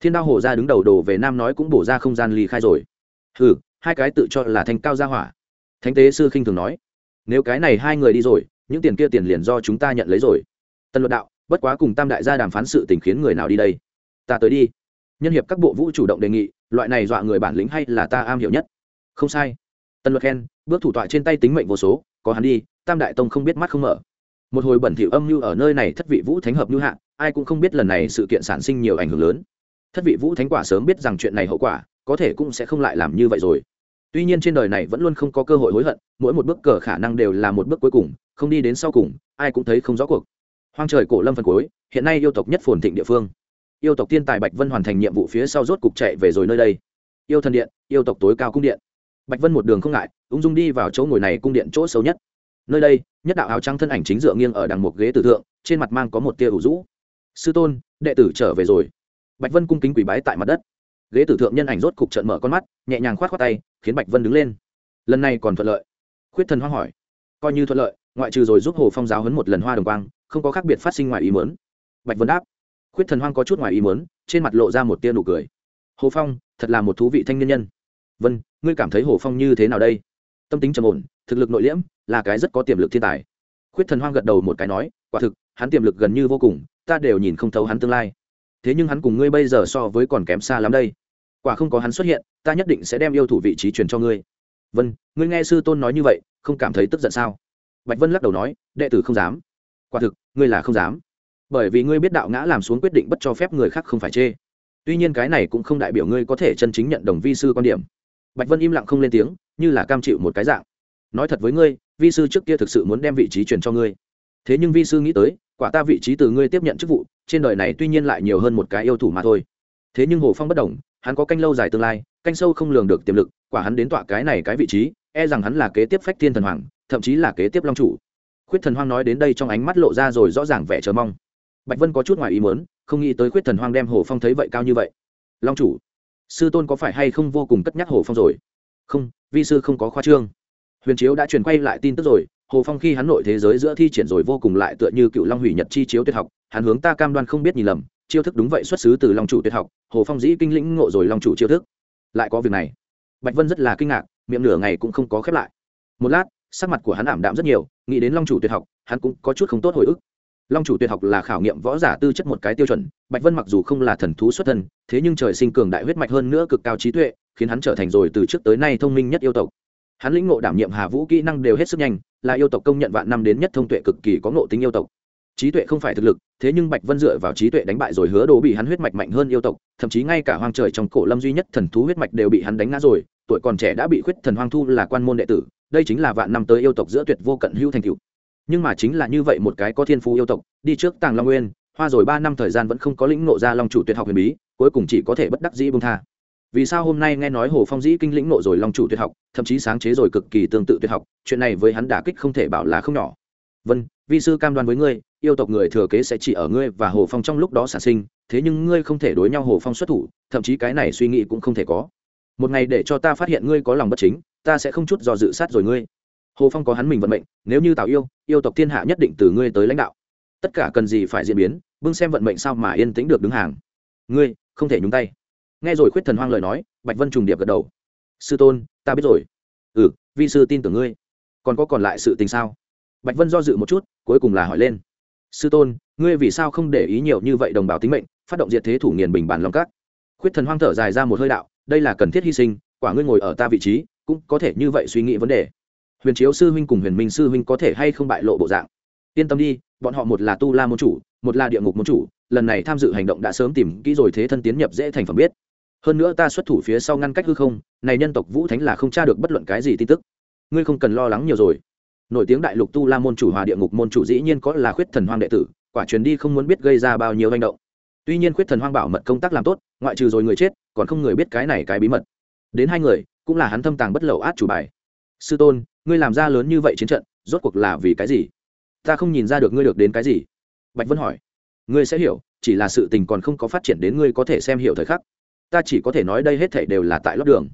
Thiên đao hổ ra đứng đầu đồ về nam nói cũng bổ ra không gian ly khai rồi. Hừ, hai cái tự cho là thành cao gia hỏa. Thánh tế sư khinh thường nói, nếu cái này hai người đi rồi, những tiền kia tiền liền do chúng ta nhận lấy rồi. Tân luật đạo, bất quá cùng tam đại gia đàm phán sự tình khiến người nào đi đây? Ta tới đi. Nhân hiệp các bộ vũ chủ động đề nghị, loại này dọa người bản lĩnh hay là ta am hiểu nhất? Không sai. Tân luật khen, bước thủ tọa trên tay tính mệnh vô số, có hắn đi tam đại tông không biết mắt không mở. Một hồi bẩn thỉu âm mưu ở nơi này thất vị vũ thánh hợp mưu hạ, ai cũng không biết lần này sự kiện sản sinh nhiều ảnh hưởng lớn. Thất vị vũ thánh quả sớm biết rằng chuyện này hậu quả, có thể cũng sẽ không lại làm như vậy rồi. Tuy nhiên trên đời này vẫn luôn không có cơ hội hối hận, mỗi một bước cờ khả năng đều là một bước cuối cùng, không đi đến sau cùng, ai cũng thấy không rõ cuộc. Hoang trời cổ lâm phần cuối, hiện nay yêu tộc nhất phồn thịnh địa phương. Yêu tộc thiên tài bạch vân hoàn thành nhiệm vụ phía sau rốt cục chạy về rồi nơi đây. Yêu thần điện, yêu tộc tối cao cung điện. Bạch vân một đường không ngại, ung dung đi vào chỗ ngồi này cung điện chỗ xấu nhất nơi đây, nhất đạo áo trắng thân ảnh chính dựa nghiêng ở đằng một ghế tử thượng, trên mặt mang có một tia ủ rũ. Sư tôn, đệ tử trở về rồi. Bạch vân cung kính quỷ bái tại mặt đất. Ghế tử thượng nhân ảnh rốt cục trận mở con mắt, nhẹ nhàng khoát khoát tay, khiến bạch vân đứng lên. Lần này còn thuận lợi? Khuyết thần hoang hỏi. Coi như thuận lợi, ngoại trừ rồi giúp hồ phong giáo hấn một lần hoa đồng quang, không có khác biệt phát sinh ngoài ý mớn bạch vân đáp. Khuyết thần hoang có chút ngoài ý mớn trên mặt lộ ra một tia nụ cười. Hồ phong, thật là một thú vị thanh niên nhân. Vân, ngươi cảm thấy hồ phong như thế nào đây? Tâm tính trầm ổn, thực lực nội liễm là cái rất có tiềm lực thiên tài. Khuyết thần hoang gật đầu một cái nói, quả thực, hắn tiềm lực gần như vô cùng, ta đều nhìn không thấu hắn tương lai. Thế nhưng hắn cùng ngươi bây giờ so với còn kém xa lắm đây. Quả không có hắn xuất hiện, ta nhất định sẽ đem yêu thủ vị trí truyền cho ngươi. Vân, ngươi nghe sư tôn nói như vậy, không cảm thấy tức giận sao? Bạch vân lắc đầu nói, đệ tử không dám. Quả thực, ngươi là không dám. Bởi vì ngươi biết đạo ngã làm xuống quyết định bất cho phép người khác không phải chê. Tuy nhiên cái này cũng không đại biểu ngươi có thể chân chính nhận đồng vi sư quan điểm. Bạch vân im lặng không lên tiếng như là cam chịu một cái dạng. Nói thật với ngươi, vi sư trước kia thực sự muốn đem vị trí truyền cho ngươi. Thế nhưng vi sư nghĩ tới, quả ta vị trí từ ngươi tiếp nhận chức vụ, trên đời này tuy nhiên lại nhiều hơn một cái yêu thủ mà thôi. Thế nhưng hồ phong bất đồng hắn có canh lâu dài tương lai, canh sâu không lường được tiềm lực, quả hắn đến tọa cái này cái vị trí e rằng hắn là kế tiếp phách thiên thần hoàng, thậm chí là kế tiếp long chủ. Khuyết thần hoang nói đến đây trong ánh mắt lộ ra rồi rõ ràng vẻ chờ mong. Bạch vân có chút ngoài ý muốn, không nghĩ tới khuyết thần hoang đem hồ phong thấy vậy cao như vậy. Long chủ, sư tôn có phải hay không vô cùng cất nhắc hồ phong rồi? Không, vi sư không có khoa trương. Huyền chiếu đã truyền quay lại tin tức rồi, hồ phong khi hắn nội thế giới giữa thi triển rồi vô cùng lại tựa như cựu long hủy nhật chi chiếu tuyệt học, hắn hướng ta cam đoan không biết nhìn lầm, chiêu thức đúng vậy xuất xứ từ long chủ tuyệt học, hồ phong dĩ kinh lĩnh ngộ rồi long chủ chiêu thức. Lại có việc này. Bạch vân rất là kinh ngạc, miệng nửa ngày cũng không có khép lại. Một lát, sắc mặt của hắn ảm đạm rất nhiều, nghĩ đến long chủ tuyệt học, hắn cũng có chút không tốt hồi ức. Long chủ tuyệt học là khảo nghiệm võ giả tư chất một cái tiêu chuẩn, bạch vân mặc dù không là thần thú xuất thân, thế nhưng trời sinh cường đại huyết mạch hơn nữa cực cao trí tuệ khiến hắn trở thành rồi từ trước tới nay thông minh nhất yêu tộc. Hắn lĩnh ngộ đảm nhiệm hà vũ kỹ năng đều hết sức nhanh, là yêu tộc công nhận vạn năm đến nhất thông tuệ cực kỳ có ngộ tính yêu tộc. Trí tuệ không phải thực lực, thế nhưng bạch vân dựa vào trí tuệ đánh bại rồi hứa đồ bị hắn huyết mạch mạnh hơn yêu tộc, thậm chí ngay cả hoang trời trong cổ lâm duy nhất thần thú huyết mạch đều bị hắn đánh ngã rồi, tuổi còn trẻ đã bị khuyết thần hoang thu là quan môn đệ tử, đây chính là vạn năm tới yêu tộc giữa tuyệt vô cận hữu thành cựu nhưng mà chính là như vậy một cái có thiên phú yêu tộc, đi trước tàng long nguyên, hoa rồi ba năm thời gian vẫn không có lĩnh ngộ ra long chủ tuyệt học huyền bí, cuối cùng chỉ có thể bất đắc dĩ bông tha vì sao hôm nay nghe nói hồ phong dĩ kinh lĩnh nộ rồi long chủ tuyệt học, thậm chí sáng chế rồi cực kỳ tương tự tuyệt học, chuyện này với hắn đả kích không thể bảo là không nhỏ. Vân, vi sư cam đoan với ngươi, yêu tộc người thừa kế sẽ chỉ ở ngươi và hồ phong trong lúc đó sản sinh, thế nhưng ngươi không thể đối nhau hồ phong xuất thủ, thậm chí cái này suy nghĩ cũng không thể có. Một ngày để cho ta phát hiện ngươi có lòng bất chính, ta sẽ không chút do dự sát rồi ngươi. Hồ phong có hắn mình vận mệnh, nếu như tạo yêu yêu tộc thiên hạ nhất định từ ngươi tới lãnh đạo. Tất cả cần gì phải diễn biến, bưng xem vận mệnh sao mà yên tĩnh được đứng hàng. Ngươi, không thể nhúng tay nghe rồi khuyết thần hoang lời nói, bạch vân trùng điệp gật đầu. Sư tôn, ta biết rồi. Ừ vi sư tin tưởng ngươi. Còn có còn lại sự tình sao? Bạch vân do dự một chút, cuối cùng là hỏi lên. Sư tôn, ngươi vì sao không để ý nhiều như vậy đồng bào tính mệnh, phát động diệt thế thủ nghiền bình bản lòng các? Khuyết thần hoang thở dài ra một hơi đạo, đây là cần thiết hy sinh, quả ngươi ngồi ở ta vị trí, cũng có thể như vậy suy nghĩ vấn đề. Huyền chiếu sư huynh cùng huyền minh sư huynh có thể hay không bại lộ bộ dạng? Yên tâm đi, bọn họ một là tu la môn chủ, một là địa ngục môn chủ, lần này tham dự hành động đã sớm tìm kỹ rồi thế thân tiến nhập dễ thành phẩm biết hơn nữa ta xuất thủ phía sau ngăn cách hư không, này nhân tộc vũ thánh là không tra được bất luận cái gì tin tức. Ngươi không cần lo lắng nhiều rồi. Nổi tiếng đại lục tu la môn chủ hòa địa ngục môn chủ dĩ nhiên có là khuyết thần hoang đệ tử, quả truyền đi không muốn biết gây ra bao nhiêu manh động. Tuy nhiên khuyết thần hoang bảo mật công tác làm tốt, ngoại trừ rồi người chết, còn không người biết cái này cái bí mật. Đến hai người, cũng là hắn thâm tàng bất lậu át chủ bài. Sư tôn, ngươi làm ra lớn như vậy chiến trận, rốt cuộc là vì cái gì? Ta không nhìn ra được ngươi được đến cái gì. Bạch vân hỏi. Ngươi sẽ hiểu, chỉ là sự tình còn không có phát triển đến ngươi có thể xem hiểu thời khắc ta chỉ có thể nói đây hết thảy đều là tại lót đường.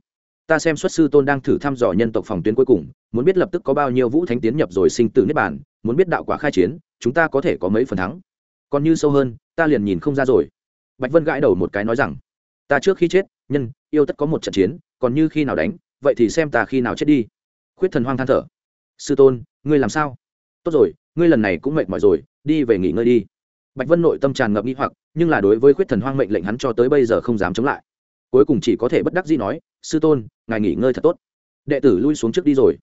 Ta xem xuất sư tôn đang thử thăm dò nhân tộc phòng tuyến cuối cùng, muốn biết lập tức có bao nhiêu vũ thánh tiến nhập rồi sinh tử niết bàn, muốn biết đạo quả khai chiến, chúng ta có thể có mấy phần thắng. Còn như sâu hơn, ta liền nhìn không ra rồi. Bạch vân gãi đầu một cái nói rằng, ta trước khi chết, nhân, yêu tất có một trận chiến, còn như khi nào đánh, vậy thì xem ta khi nào chết đi. Khuyết thần hoang than thở, sư tôn, ngươi làm sao? Tốt rồi, ngươi lần này cũng mệt mỏi rồi, đi về nghỉ ngơi đi. Bạch vân nội tâm tràn ngập nghi hoặc, nhưng là đối với khuyết thần hoang mệnh lệnh hắn cho tới bây giờ không dám chống lại cuối cùng chỉ có thể bất đắc dĩ nói, sư tôn, ngài nghỉ ngơi thật tốt. Đệ tử lui xuống trước đi rồi.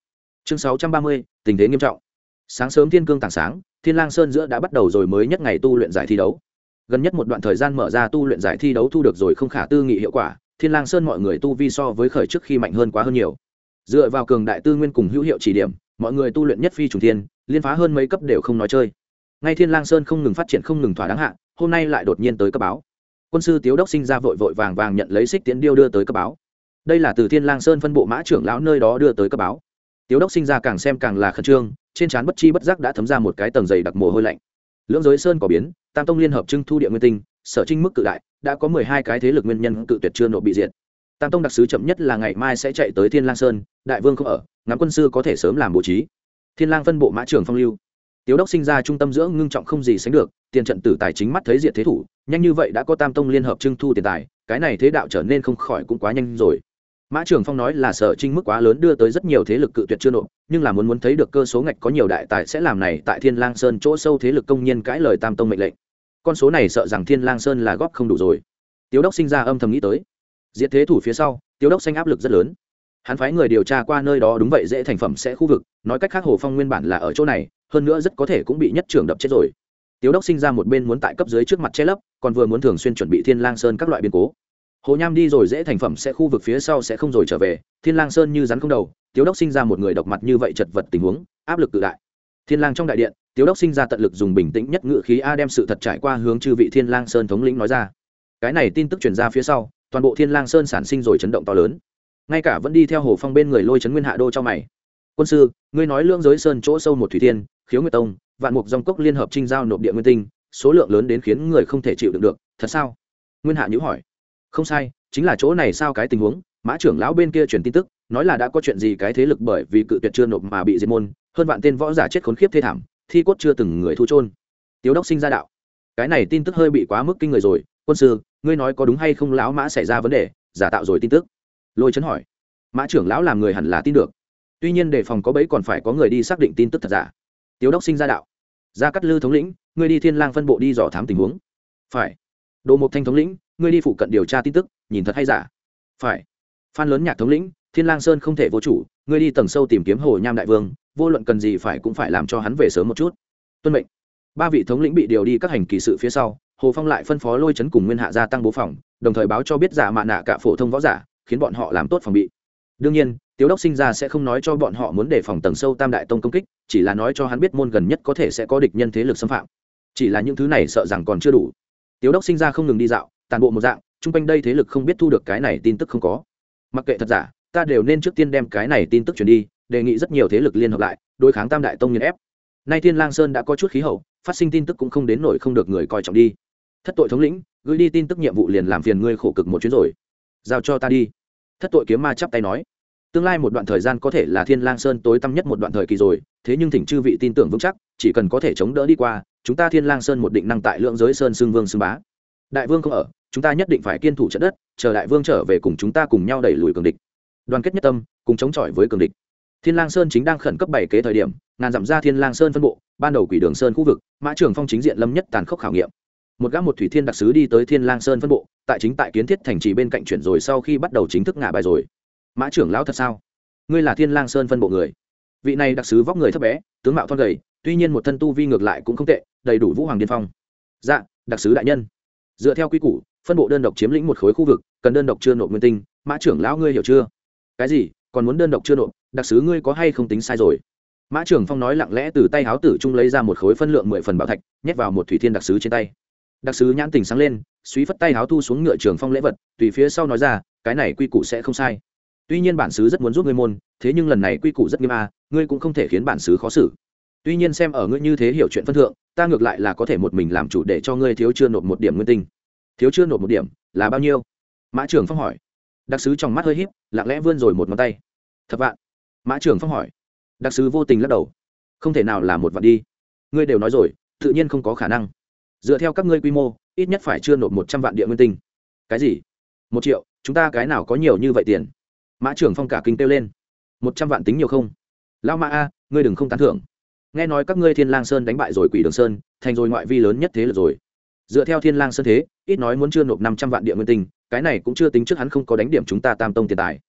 Chương sáu trăm ba mươi, tình thế nghiêm trọng. Sáng sớm thiên cương tảng sáng, thiên lang sơn giữa đã bắt đầu rồi mới nhất ngày tu luyện giải thi đấu. Gần nhất một đoạn thời gian mở ra tu luyện giải thi đấu thu được rồi không khả tư nghị hiệu quả, thiên lang sơn mọi người tu vi so với khởi trước khi mạnh hơn quá hơn nhiều. Dựa vào cường đại tư nguyên cùng hữu hiệu chỉ điểm, mọi người tu luyện nhất phi trùng thiên, liên phá hơn mấy cấp đều không nói chơi. Ngay thiên lang sơn không ngừng phát triển không ngừng thỏa đáng hạ, hôm nay lại đột nhiên tới cấp báo quân sư tiếu đốc sinh ra vội vội vàng vàng nhận lấy xích tiến điêu đưa tới cấp báo. Đây là từ thiên lang sơn phân bộ mã trưởng lão nơi đó đưa tới cấp báo. Tiếu đốc sinh ra càng xem càng là khẩn trương, trên trán bất chi bất giác đã thấm ra một cái tầng dày đặc mồ hôi lạnh. Lưỡng giới sơn có biến, tam tông liên hợp trưng thu địa nguyên tinh, sở trinh mức cự đại, đã có mười hai cái thế lực nguyên nhân cự tuyệt chưa nộp bị diệt. Tam tông đặc sứ chậm nhất là ngày mai sẽ chạy tới thiên lang sơn, đại vương không ở, ngắm quân sư có thể sớm làm bố trí. Thiên lang phân bộ mã trưởng phong lưu. Tiếu đốc sinh ra trung tâm dưỡng ngưng trọng không gì sánh được, tiền trận tử tài chính mắt thấy diện thế thủ nhanh như vậy đã có tam tông liên hợp trưng thu tiền tài, cái này thế đạo trở nên không khỏi cũng quá nhanh rồi. Mã trường phong nói là sở trinh mức quá lớn đưa tới rất nhiều thế lực cự tuyệt chưa nộp, nhưng là muốn muốn thấy được cơ số ngạch có nhiều đại tài sẽ làm này tại thiên lang sơn chỗ sâu thế lực công nhân cãi lời tam tông mệnh lệnh. Con số này sợ rằng thiên lang sơn là góp không đủ rồi. Tiếu đốc sinh ra âm thầm nghĩ tới. Diệt thế thủ phía sau, tiếu đốc xanh áp lực rất lớn. Hắn phái người điều tra qua nơi đó đúng vậy dễ thành phẩm sẽ khu vực, nói cách khác hồ phong nguyên bản là ở chỗ này, hơn nữa rất có thể cũng bị nhất trưởng đập chết rồi tiếu đốc sinh ra một bên muốn tại cấp dưới trước mặt che lấp, còn vừa muốn thường xuyên chuẩn bị thiên lang sơn các loại biến cố. Hồ nham đi rồi dễ thành phẩm sẽ khu vực phía sau sẽ không rồi trở về, thiên lang sơn như rắn không đầu, tiếu đốc sinh ra một người độc mặt như vậy chật vật tình huống, áp lực cự đại. Thiên lang trong đại điện, tiếu đốc sinh ra tận lực dùng bình tĩnh nhất ngự khí a đem sự thật trải qua hướng chư vị thiên lang sơn thống lĩnh nói ra. Cái này tin tức truyền ra phía sau, toàn bộ thiên lang sơn sản sinh rồi chấn động to lớn. Ngay cả vẫn đi theo hồ phong bên người lôi chấn nguyên hạ đô cho mày. Quân sư, ngươi nói lương giới sơn chỗ sâu một thủy thiên khiếu nguyệt tông, vạn mục dòng cốc liên hợp trinh giao nộp địa nguyên tinh, số lượng lớn đến khiến người không thể chịu đựng được, thật sao? Nguyên hạ nhữ hỏi. Không sai, chính là chỗ này sao cái tình huống? Mã trưởng lão bên kia truyền tin tức, nói là đã có chuyện gì cái thế lực bởi vì cự tuyệt chưa nộp mà bị diệt môn, hơn vạn tên võ giả chết khốn khiếp thê thảm, thi cốt chưa từng người thu trôn tiếu đốc sinh ra đạo. Cái này tin tức hơi bị quá mức kinh người rồi. Quân sư, ngươi nói có đúng hay không lão mã xảy ra vấn đề, giả tạo rồi tin tức. Lôi chấn hỏi. Mã trưởng lão làm người hẳn là tin được. Tuy nhiên đề phòng có bấy còn phải có người đi xác định tin tức thật giả tiếu đốc sinh ra đạo. Gia cắt lư thống lĩnh, ngươi đi thiên lang phân bộ đi dò thám tình huống. Phải. Đồ mục thanh thống lĩnh, ngươi đi phụ cận điều tra tin tức, nhìn thật hay giả. Phải. Phan lớn nhạc thống lĩnh, thiên lang sơn không thể vô chủ, ngươi đi tầng sâu tìm kiếm hồ nham đại vương, vô luận cần gì phải cũng phải làm cho hắn về sớm một chút. Tuân mệnh. Ba vị thống lĩnh bị điều đi các hành kỳ sự phía sau, hồ phong lại phân phó lôi chấn cùng nguyên hạ gia tăng bố phòng, đồng thời báo cho biết giả mạ nạ cả phổ thông võ giả, khiến bọn họ làm tốt phòng bị. Đương nhiên tiếu đốc sinh ra sẽ không nói cho bọn họ muốn đề phòng tầng sâu tam đại tông công kích, chỉ là nói cho hắn biết môn gần nhất có thể sẽ có địch nhân thế lực xâm phạm. Chỉ là những thứ này sợ rằng còn chưa đủ. Tiếu đốc sinh ra không ngừng đi dạo, tàn bộ một dạng, chung quanh đây thế lực không biết thu được cái này tin tức không có. Mặc kệ thật giả, ta đều nên trước tiên đem cái này tin tức truyền đi, đề nghị rất nhiều thế lực liên hợp lại, đối kháng tam đại tông nghiên ép. Nay thiên lang sơn đã có chút khí hậu, phát sinh tin tức cũng không đến nổi không được người coi trọng đi. Thất tội thống lĩnh, gửi đi tin tức nhiệm vụ liền làm phiền ngươi khổ cực một chuyến rồi. Giao cho ta đi. Thất tội kiếm ma chắp tay nói tương lai một đoạn thời gian có thể là thiên lang sơn tối tăm nhất một đoạn thời kỳ rồi, thế nhưng thỉnh chư vị tin tưởng vững chắc, chỉ cần có thể chống đỡ đi qua, chúng ta thiên lang sơn một định năng tại lượng giới sơn xương vương xương bá. Đại vương không ở, chúng ta nhất định phải kiên thủ trận đất, chờ đại vương trở về cùng chúng ta cùng nhau đẩy lùi cường địch. Đoàn kết nhất tâm, cùng chống chọi với cường địch. Thiên lang sơn chính đang khẩn cấp bảy kế thời điểm, ngàn dặm ra thiên lang sơn phân bộ, ban đầu quỷ đường sơn khu vực, mã trưởng phong chính diện lâm nhất tàn khốc khảo nghiệm. Một gã một thủy thiên đặc sứ đi tới thiên lang sơn phân bộ, tại chính tại kiến thiết thành trì bên cạnh chuyển rồi sau khi bắt đầu chính thức ngả bài rồi mã trưởng lão thật sao? Ngươi là thiên lang sơn phân bộ người. Vị này đặc sứ vóc người thấp bé, tướng mạo thon gầy, tuy nhiên một thân tu vi ngược lại cũng không tệ, đầy đủ vũ hoàng điên phong. Dạ đặc sứ đại nhân. Dựa theo quy củ, phân bộ đơn độc chiếm lĩnh một khối khu vực, cần đơn độc chưa nộp nguyên tinh. Mã trưởng lão ngươi hiểu chưa? Cái gì? Còn muốn đơn độc chưa nộp, đặc sứ ngươi có hay không tính sai rồi? Mã trưởng phong nói lặng lẽ từ tay háo tử trung lấy ra một khối phân lượng mười phần bảo thạch, nhét vào một thủy thiên đặc sứ trên tay. Đặc sứ nhãn tình sáng lên suý phất tay háo thu xuống ngựa trường phong lễ vật, tùy phía sau nói ra, cái này quy củ sẽ không sai tuy nhiên bản sứ rất muốn giúp ngươi môn, thế nhưng lần này quy củ rất nghiêm a, ngươi cũng không thể khiến bản sứ khó xử. Tuy nhiên xem ở ngươi như thế hiểu chuyện phân thượng, ta ngược lại là có thể một mình làm chủ để cho ngươi thiếu chưa nộp một điểm nguyên tinh. Thiếu chưa nộp một điểm, là bao nhiêu? Mã trưởng phong hỏi. Đặc sứ trong mắt hơi híp, lặng lẽ vươn rồi một ngón tay. Thập vạn. Mã trưởng phong hỏi. Đặc sứ vô tình lắc đầu. Không thể nào là một vạn đi. Ngươi đều nói rồi, tự nhiên không có khả năng. Dựa theo các ngươi quy mô, ít nhất phải chưa nộp một trăm vạn địa nguyên tinh. Cái gì? Một triệu, chúng ta cái nào có nhiều như vậy tiền? Mã trưởng phong cả kinh kêu lên. Một trăm vạn tính nhiều không? Lao mã a, ngươi đừng không tán thưởng. Nghe nói các ngươi thiên lang sơn đánh bại rồi quỷ đường sơn, thành rồi ngoại vi lớn nhất thế lực rồi. Dựa theo thiên lang sơn thế, ít nói muốn chưa nộp năm trăm vạn địa nguyên tinh, cái này cũng chưa tính trước hắn không có đánh điểm chúng ta tam tông tiền tài.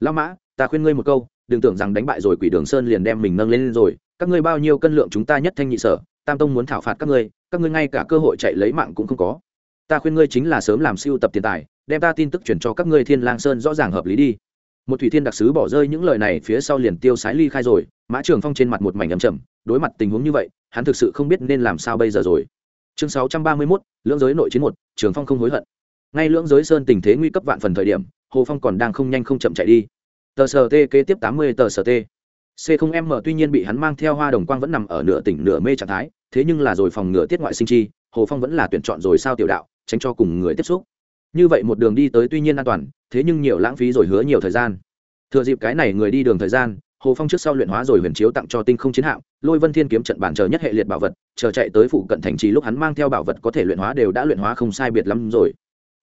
Lao mã, ta khuyên ngươi một câu, đừng tưởng rằng đánh bại rồi quỷ đường sơn liền đem mình nâng lên rồi. Các ngươi bao nhiêu cân lượng chúng ta nhất thanh nhị sở, tam tông muốn thảo phạt các ngươi các ngươi ngay cả cơ hội chạy lấy mạng cũng không có. Ta khuyên ngươi chính là sớm làm siêu tập tiền tài, đem ta tin tức chuyển cho các ngươi thiên lang sơn rõ ràng hợp lý đi một thủy thiên đặc sứ bỏ rơi những lời này phía sau liền tiêu sái ly khai rồi, mã trường phong trên mặt một mảnh ấm trầm, đối mặt tình huống như vậy, hắn thực sự không biết nên làm sao bây giờ rồi. Chương sáu trăm ba mươi mốt, lưỡng giới nội chiến một, trường phong không hối hận. Ngay lưỡng giới sơn tình thế nguy cấp vạn phần thời điểm, hồ phong còn đang không nhanh không chậm chạy đi. Tờ sờ t kế tiếp tám mươi tờ sờ t. C không m tuy nhiên bị hắn mang theo hoa đồng quang vẫn nằm ở nửa tỉnh nửa mê trạng thái, thế nhưng là rồi phòng ngừa tiết ngoại sinh chi, hồ phong vẫn là tuyển chọn rồi sao tiểu đạo, tránh cho cùng người tiếp xúc. Như vậy một đường đi tới tuy nhiên an toàn thế nhưng nhiều lãng phí rồi hứa nhiều thời gian. Thừa dịp cái này người đi đường thời gian, hồ phong trước sau luyện hóa rồi huyền chiếu tặng cho tinh không chiến hạm, lôi vân thiên kiếm trận bản chờ nhất hệ liệt bảo vật, chờ chạy tới phụ cận thành trì lúc hắn mang theo bảo vật có thể luyện hóa đều đã luyện hóa không sai biệt lắm rồi.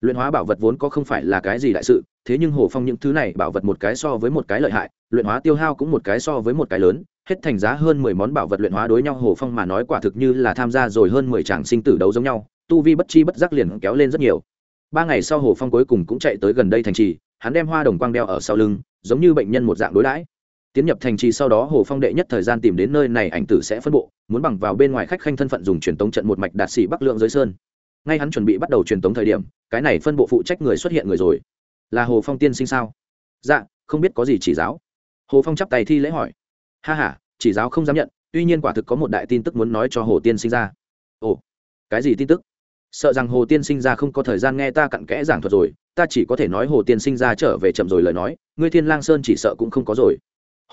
Luyện hóa bảo vật vốn có không phải là cái gì đại sự, thế nhưng hồ phong những thứ này bảo vật một cái so với một cái lợi hại, luyện hóa tiêu hao cũng một cái so với một cái lớn, hết thành giá hơn mười món bảo vật luyện hóa đối nhau hồ phong mà nói quả thực như là tham gia rồi hơn mười tràng sinh tử đấu giống nhau, tu vi bất chi bất giác liền kéo lên rất nhiều ba ngày sau hồ phong cuối cùng cũng chạy tới gần đây thành trì, hắn đem hoa đồng quang đeo ở sau lưng, giống như bệnh nhân một dạng đối đãi. Tiến nhập thành trì sau đó hồ phong đệ nhất thời gian tìm đến nơi này ảnh tử sẽ phân bộ, muốn bằng vào bên ngoài khách khanh thân phận dùng truyền tống trận một mạch đạt sĩ bắc lượng dưới sơn. Ngay hắn chuẩn bị bắt đầu truyền tống thời điểm, cái này phân bộ phụ trách người xuất hiện người rồi. Là hồ phong tiên sinh sao? Dạ không biết có gì chỉ giáo. Hồ phong chắp tay thi lễ hỏi. Ha h a chỉ giáo không dám nhận, tuy nhiên quả thực có một đại tin tức muốn nói cho hồ tiên sinh ra. Ồ, cái gì tin tức? Sợ rằng hồ tiên sinh ra không có thời gian nghe ta cặn kẽ giảng thuật rồi, ta chỉ có thể nói hồ tiên sinh ra trở về chậm rồi lời nói, ngươi thiên lang sơn chỉ sợ cũng không có rồi.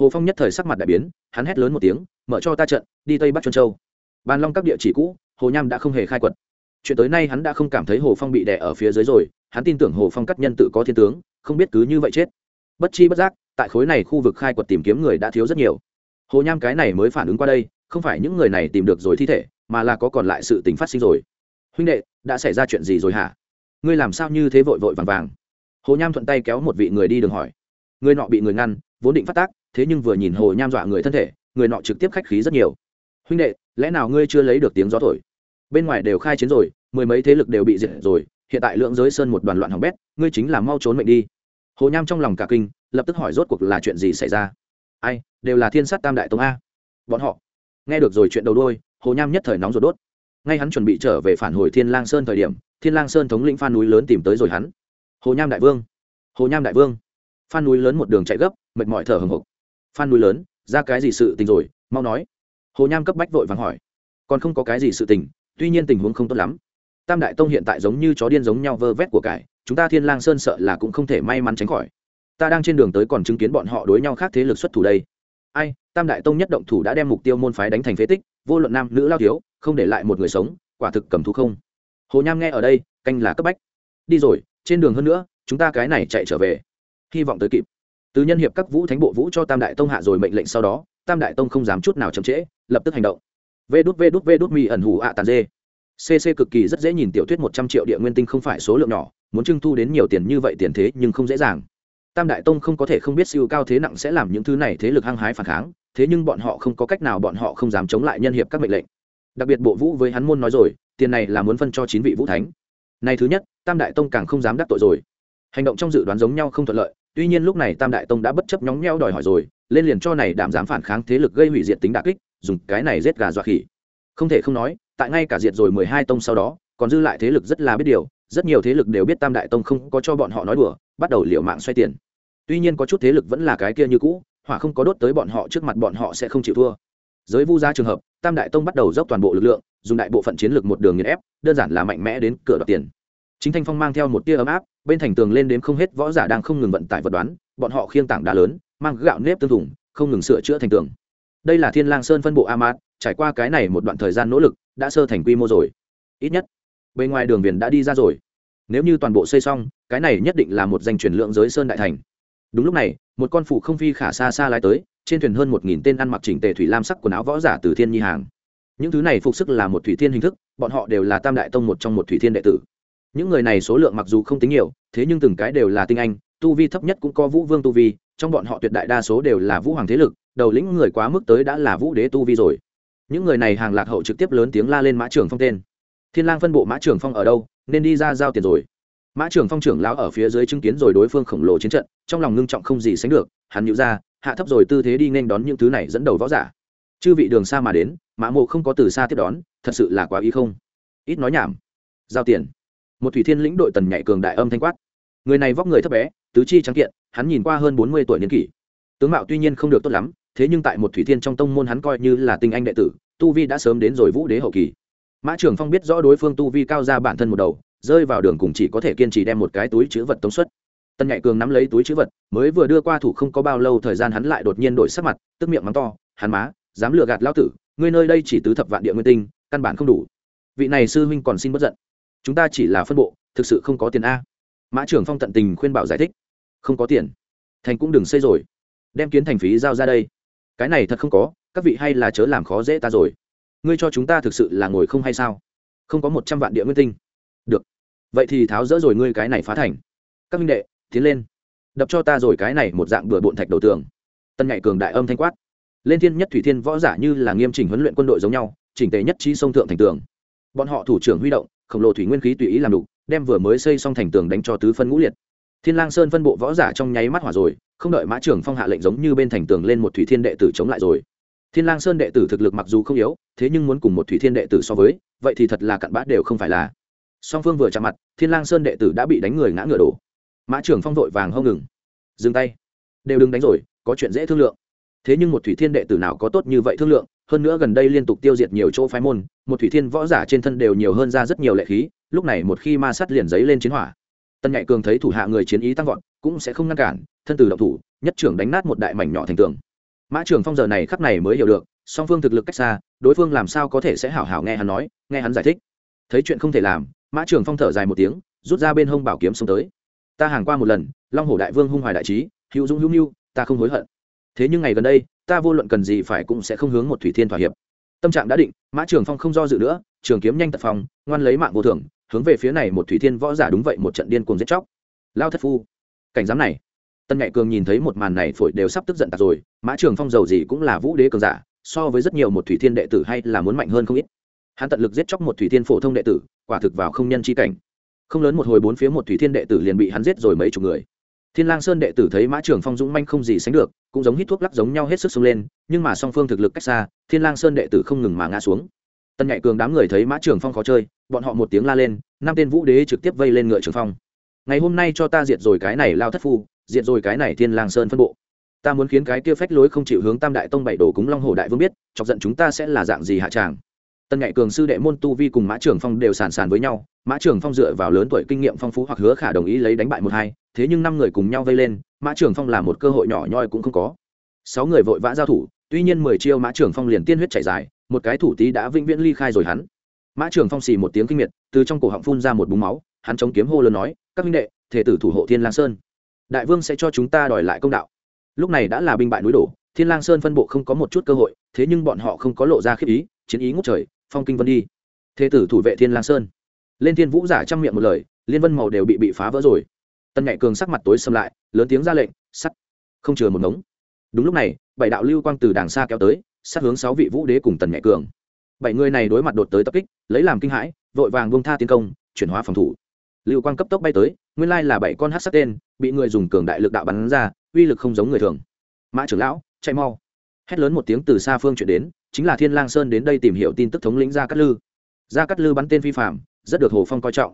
Hồ phong nhất thời sắc mặt đại biến, hắn hét lớn một tiếng, mở cho ta trận, đi tây bắc chuân châu. Bàn long các địa chỉ cũ, hồ nham đã không hề khai quật. Chuyện tới nay hắn đã không cảm thấy hồ phong bị đè ở phía dưới rồi, hắn tin tưởng hồ phong cắt nhân tự có thiên tướng, không biết cứ như vậy chết. Bất chi bất giác, tại khối này khu vực khai quật tìm kiếm người đã thiếu rất nhiều. Hồ nham cái này mới phản ứng qua đây, không phải những người này tìm được rồi thi thể, mà là có còn lại sự tình phát sinh rồi huynh đệ, đã xảy ra chuyện gì rồi hả? Ngươi làm sao như thế vội vội vàng vàng? Hồ nham thuận tay kéo một vị người đi đường hỏi. Người nọ bị người ngăn, vốn định phát tác, thế nhưng vừa nhìn hồ nham dọa người thân thể, người nọ trực tiếp khách khí rất nhiều. Huynh đệ, lẽ nào ngươi chưa lấy được tiếng gió thổi? Bên ngoài đều khai chiến rồi, mười mấy thế lực đều bị diệt rồi, hiện tại lượng giới sơn một đoàn loạn hỏng bét, ngươi chính là mau trốn mệnh đi. Hồ nham trong lòng cả kinh, lập tức hỏi rốt cuộc là chuyện gì xảy ra? Ai, đều là thiên sát tam đại tông a. Bọn họ. Nghe được rồi chuyện đầu đôi hồ nham nhất thời nóng ruột đốt ngay hắn chuẩn bị trở về phản hồi thiên lang sơn thời điểm, thiên lang sơn thống lĩnh phan núi lớn tìm tới rồi hắn. Hồ nham đại vương. Hồ nham đại vương. Phan núi lớn một đường chạy gấp, mệt mỏi thở hừng hực. Phan núi lớn, ra cái gì sự tình rồi? Mau nói. Hồ nham cấp bách vội vàng hỏi. Còn không có cái gì sự tình, tuy nhiên tình huống không tốt lắm. Tam đại tông hiện tại giống như chó điên giống nhau vơ vét của cải, chúng ta thiên lang sơn sợ là cũng không thể may mắn tránh khỏi. Ta đang trên đường tới còn chứng kiến bọn họ đối nhau khác thế lực xuất thủ đây. Ai, tam đại tông nhất động thủ đã đem mục tiêu môn phái đánh thành phế tích, vô luận nam nữ lao thiếu không để lại một người sống, quả thực cầm thú không. Hồ nham nghe ở đây, canh là cấp bách. Đi rồi, trên đường hơn nữa, chúng ta cái này chạy trở về. Hy vọng tới kịp. Từ nhân hiệp các vũ thánh bộ vũ cho tam đại tông hạ rồi mệnh lệnh sau đó, tam đại tông không dám chút nào chậm trễ, lập tức hành động. Vê đút vê đút vê đút, mi ẩn hủ ạ tàn dê. Cc cực kỳ rất dễ nhìn tiểu thuyết một trăm triệu địa nguyên tinh không phải số lượng nhỏ, muốn trưng thu đến nhiều tiền như vậy tiền thế nhưng không dễ dàng. Tam đại tông không có thể không biết siêu cao thế nặng sẽ làm những thứ này thế lực hăng hái phản kháng, thế nhưng bọn họ không có cách nào bọn họ không dám chống lại nhân hiệp các mệnh lệnh đặc biệt bộ vũ với hắn môn nói rồi, tiền này là muốn phân cho chín vị vũ thánh. Này thứ nhất, tam đại tông càng không dám đắc tội rồi. Hành động trong dự đoán giống nhau không thuận lợi, tuy nhiên lúc này tam đại tông đã bất chấp nhóng nheo đòi hỏi rồi, lên liền cho này đảm dám phản kháng thế lực gây hủy diệt tính đà kích, dùng cái này giết gà dọa khỉ. Không thể không nói, tại ngay cả diệt rồi mười hai tông sau đó, còn dư lại thế lực rất là biết điều, rất nhiều thế lực đều biết tam đại tông không có cho bọn họ nói đùa, bắt đầu liệu mạng xoay tiền. Tuy nhiên có chút thế lực vẫn là cái kia như cũ, hỏa không có đốt tới bọn họ trước mặt bọn họ sẽ không chịu thua. Giới vu gia trường hợp tam đại tông bắt đầu dốc toàn bộ lực lượng, dùng đại bộ phận chiến lược một đường nghiền ép, đơn giản là mạnh mẽ đến cửa đoạt tiền. Chính thanh phong mang theo một tia ấm áp, bên thành tường lên đến không hết võ giả đang không ngừng vận tải vật đoán, bọn họ khiêng tảng đá lớn, mang gạo nếp tương thủng không ngừng sửa chữa thành tường. Đây là thiên lang sơn phân bộ amat trải qua cái này một đoạn thời gian nỗ lực, đã sơ thành quy mô rồi. Ít nhất, bên ngoài đường viền đã đi ra rồi. Nếu như toàn bộ xây xong, cái này nhất định là một danh truyền lượng giới sơn đại thành. Đúng lúc này, một con phụ không phi khả xa xa lái tới trên thuyền hơn một nghìn tên ăn mặc chỉnh tề thủy lam sắc quần áo võ giả từ thiên nhi hàng. Những thứ này phục sức là một thủy thiên hình thức, bọn họ đều là tam đại tông một trong một thủy thiên đệ tử. Những người này số lượng mặc dù không tính nhiều, thế nhưng từng cái đều là tinh anh, tu vi thấp nhất cũng có vũ vương tu vi, trong bọn họ tuyệt đại đa số đều là vũ hoàng thế lực, đầu lĩnh người quá mức tới đã là vũ đế tu vi rồi. Những người này hàng lạc hậu trực tiếp lớn tiếng la lên mã trường phong tên. Thiên lang phân bộ mã trường phong ở đâu, nên đi ra giao tiền rồi. Mã trường phong trưởng lão ở phía dưới chứng kiến rồi đối phương khổng lồ chiến trận, trong lòng ngưng trọng không gì sánh được, hắn nhíu ra hạ thấp rồi tư thế đi nên đón những thứ này dẫn đầu võ giả. Chư vị đường xa mà đến, mã mộ không có từ xa tiếp đón, thật sự là quá ý không. Ít nói nhảm. Giao tiền. Một thủy thiên lĩnh đội tần nhạy cường đại âm thanh quát. Người này vóc người thấp bé, tứ chi trắng kiện, hắn nhìn qua hơn bốn mươi tuổi niên kỷ. Tướng mạo tuy nhiên không được tốt lắm, thế nhưng tại một thủy thiên trong tông môn hắn coi như là tinh anh đệ tử, tu vi đã sớm đến rồi vũ đế hậu kỳ. Mã trường phong biết rõ đối phương tu vi cao ra bản thân một đầu, rơi vào đường cùng chỉ có thể kiên trì đem một cái túi chữ vật tống xuất tân nhạy cường nắm lấy túi chữ vật, mới vừa đưa qua thủ không có bao lâu thời gian hắn lại đột nhiên đổi sắc mặt, tức miệng mắng to, hắn má, dám lừa gạt lao tử, ngươi nơi đây chỉ tứ thập vạn địa nguyên tinh, căn bản không đủ. Vị này sư huynh còn xin bất giận. Chúng ta chỉ là phân bộ, thực sự không có tiền a. Mã trưởng phong tận tình khuyên bảo giải thích. Không có tiền. Thành cũng đừng xây rồi. Đem kiến thành phí giao ra đây. Cái này thật không có, các vị hay là chớ làm khó dễ ta rồi. Ngươi cho chúng ta thực sự là ngồi không hay sao? Không có một trăm vạn địa nguyên tinh. Được. Vậy thì tháo rỡ rồi ngươi cái này phá thành. Các minh đệ tiến lên. Đập cho ta rồi cái này một dạng bừa bộn thạch đầu tường. Tân nhạy cường đại âm thanh quát. Lên thiên nhất thủy thiên võ giả như là nghiêm chỉnh huấn luyện quân đội giống nhau, chỉnh tề nhất trí sông thượng thành tường. Bọn họ thủ trưởng huy động, khổng lồ thủy nguyên khí tùy ý làm đủ, đem vừa mới xây xong thành tường đánh cho tứ phân ngũ liệt. Thiên lang sơn phân bộ võ giả trong nháy mắt hỏa rồi, không đợi mã trưởng phong hạ lệnh giống như bên thành tường lên một thủy thiên đệ tử chống lại rồi. Thiên lang sơn đệ tử thực lực mặc dù không yếu, thế nhưng muốn cùng một thủy thiên đệ tử so với, vậy thì thật là cặn bã đều không phải là. Song phương vừa chạm mặt, thiên lang sơn đệ tử đã bị đánh người ngã ngựa đổ mã trưởng phong vội vàng hông ngừng. Dừng tay. Đều đừng đánh rồi, có chuyện dễ thương lượng. Thế nhưng một thủy thiên đệ tử nào có tốt như vậy thương lượng, hơn nữa gần đây liên tục tiêu diệt nhiều chỗ phái môn, một thủy thiên võ giả trên thân đều nhiều hơn ra rất nhiều lệ khí, lúc này một khi ma sát liền giấy lên chiến hỏa. Tân nhạy cường thấy thủ hạ người chiến ý tăng vọt, cũng sẽ không ngăn cản, thân từ động thủ, nhất trưởng đánh nát một đại mảnh nhỏ thành tường. Mã trưởng phong giờ này khắc này mới hiểu được, song phương thực lực cách xa, đối phương làm sao có thể sẽ hảo hảo nghe hắn nói, nghe hắn giải thích. Thấy chuyện không thể làm, mã trưởng phong thở dài một tiếng, rút ra bên hông bảo kiếm xông tới ta hàng qua một lần long hổ đại vương hung hoài đại trí hữu dũng hữu mưu ta không hối hận. Thế nhưng ngày gần đây ta vô luận cần gì phải cũng sẽ không hướng một thủy thiên thỏa hiệp. Tâm trạng đã định mã trường phong không do dự nữa trường kiếm nhanh tật phòng, ngoan lấy mạng vô thường hướng về phía này một thủy thiên võ giả đúng vậy một trận điên cuồng giết chóc. Lao thất phu cảnh giám này. Tân nhạy cường nhìn thấy một màn này phổi đều sắp tức giận tạt rồi mã trường phong giàu gì cũng là vũ đế cường giả so với rất nhiều một thủy thiên đệ tử hay là muốn mạnh hơn không ít. Hắn tận lực giết chóc một thủy thiên phổ thông đệ tử quả thực vào không nhân chi cảnh không lớn một hồi bốn phía một thủy thiên đệ tử liền bị hắn giết rồi mấy chục người. Thiên lang sơn đệ tử thấy mã trường phong dũng manh không gì sánh được, cũng giống hít thuốc lắc giống nhau hết sức xông lên, nhưng mà song phương thực lực cách xa, thiên lang sơn đệ tử không ngừng mà ngã xuống. Tân nhạy cường đám người thấy mã trường phong khó chơi, bọn họ một tiếng la lên, năm tên vũ đế trực tiếp vây lên ngựa trường phong. Ngày hôm nay cho ta diệt rồi cái này lao thất phu, diệt rồi cái này thiên lang sơn phân bộ. Ta muốn khiến cái kia phách lối không chịu hướng tam đại tông bảy đồ cúng long hồ đại vương biết, chọc giận chúng ta sẽ là dạng gì hạ tràng? Tân nhạy cường sư đệ môn tu vi cùng mã trường phong đều sàn sàn với nhau, mã trường phong dựa vào lớn tuổi kinh nghiệm phong phú hoặc hứa khả đồng ý lấy đánh bại một hai, thế nhưng năm người cùng nhau vây lên, mã trường phong là một cơ hội nhỏ nhoi cũng không có. Sáu người vội vã giao thủ, tuy nhiên mười chiêu mã trường phong liền tiên huyết chảy dài, một cái thủ tí đã vĩnh viễn ly khai rồi hắn. Mã trường phong xì một tiếng kinh miệt, từ trong cổ họng phun ra một búng máu, hắn chống kiếm hô lớn nói, các minh đệ thể tử thủ hộ thiên lang sơn. Đại vương sẽ cho chúng ta đòi lại công đạo. Lúc này đã là binh bại núi đổ, thiên lang sơn phân bộ không có một chút cơ hội, thế nhưng bọn họ không có lộ ra khiếp ý, chiến ý ngút trời phong kinh vân đi. Thế tử thủ vệ thiên lang sơn. Lên thiên vũ giả trăm miệng một lời, liên vân màu đều bị bị phá vỡ rồi. Tân nhạy cường sắc mặt tối xâm lại, lớn tiếng ra lệnh, sắt, không chừa một ngống. Đúng lúc này, bảy đạo lưu quang từ đàng xa kéo tới sát hướng sáu vị vũ đế cùng tần nhạy cường. Bảy người này đối mặt đột tới tập kích, lấy làm kinh hãi, vội vàng buông tha tiến công, chuyển hóa phòng thủ. Lưu quang cấp tốc bay tới, nguyên lai là bảy con hát sắc tên, bị người dùng cường đại lực đạo bắn ra, uy lực không giống người thường. Mã trưởng lão, chạy mau. Hét lớn một tiếng từ xa phương chuyển đến chính là thiên lang sơn đến đây tìm hiểu tin tức thống lĩnh gia cát lư. Gia cát lư bắn tên phi phạm rất được hồ phong coi trọng.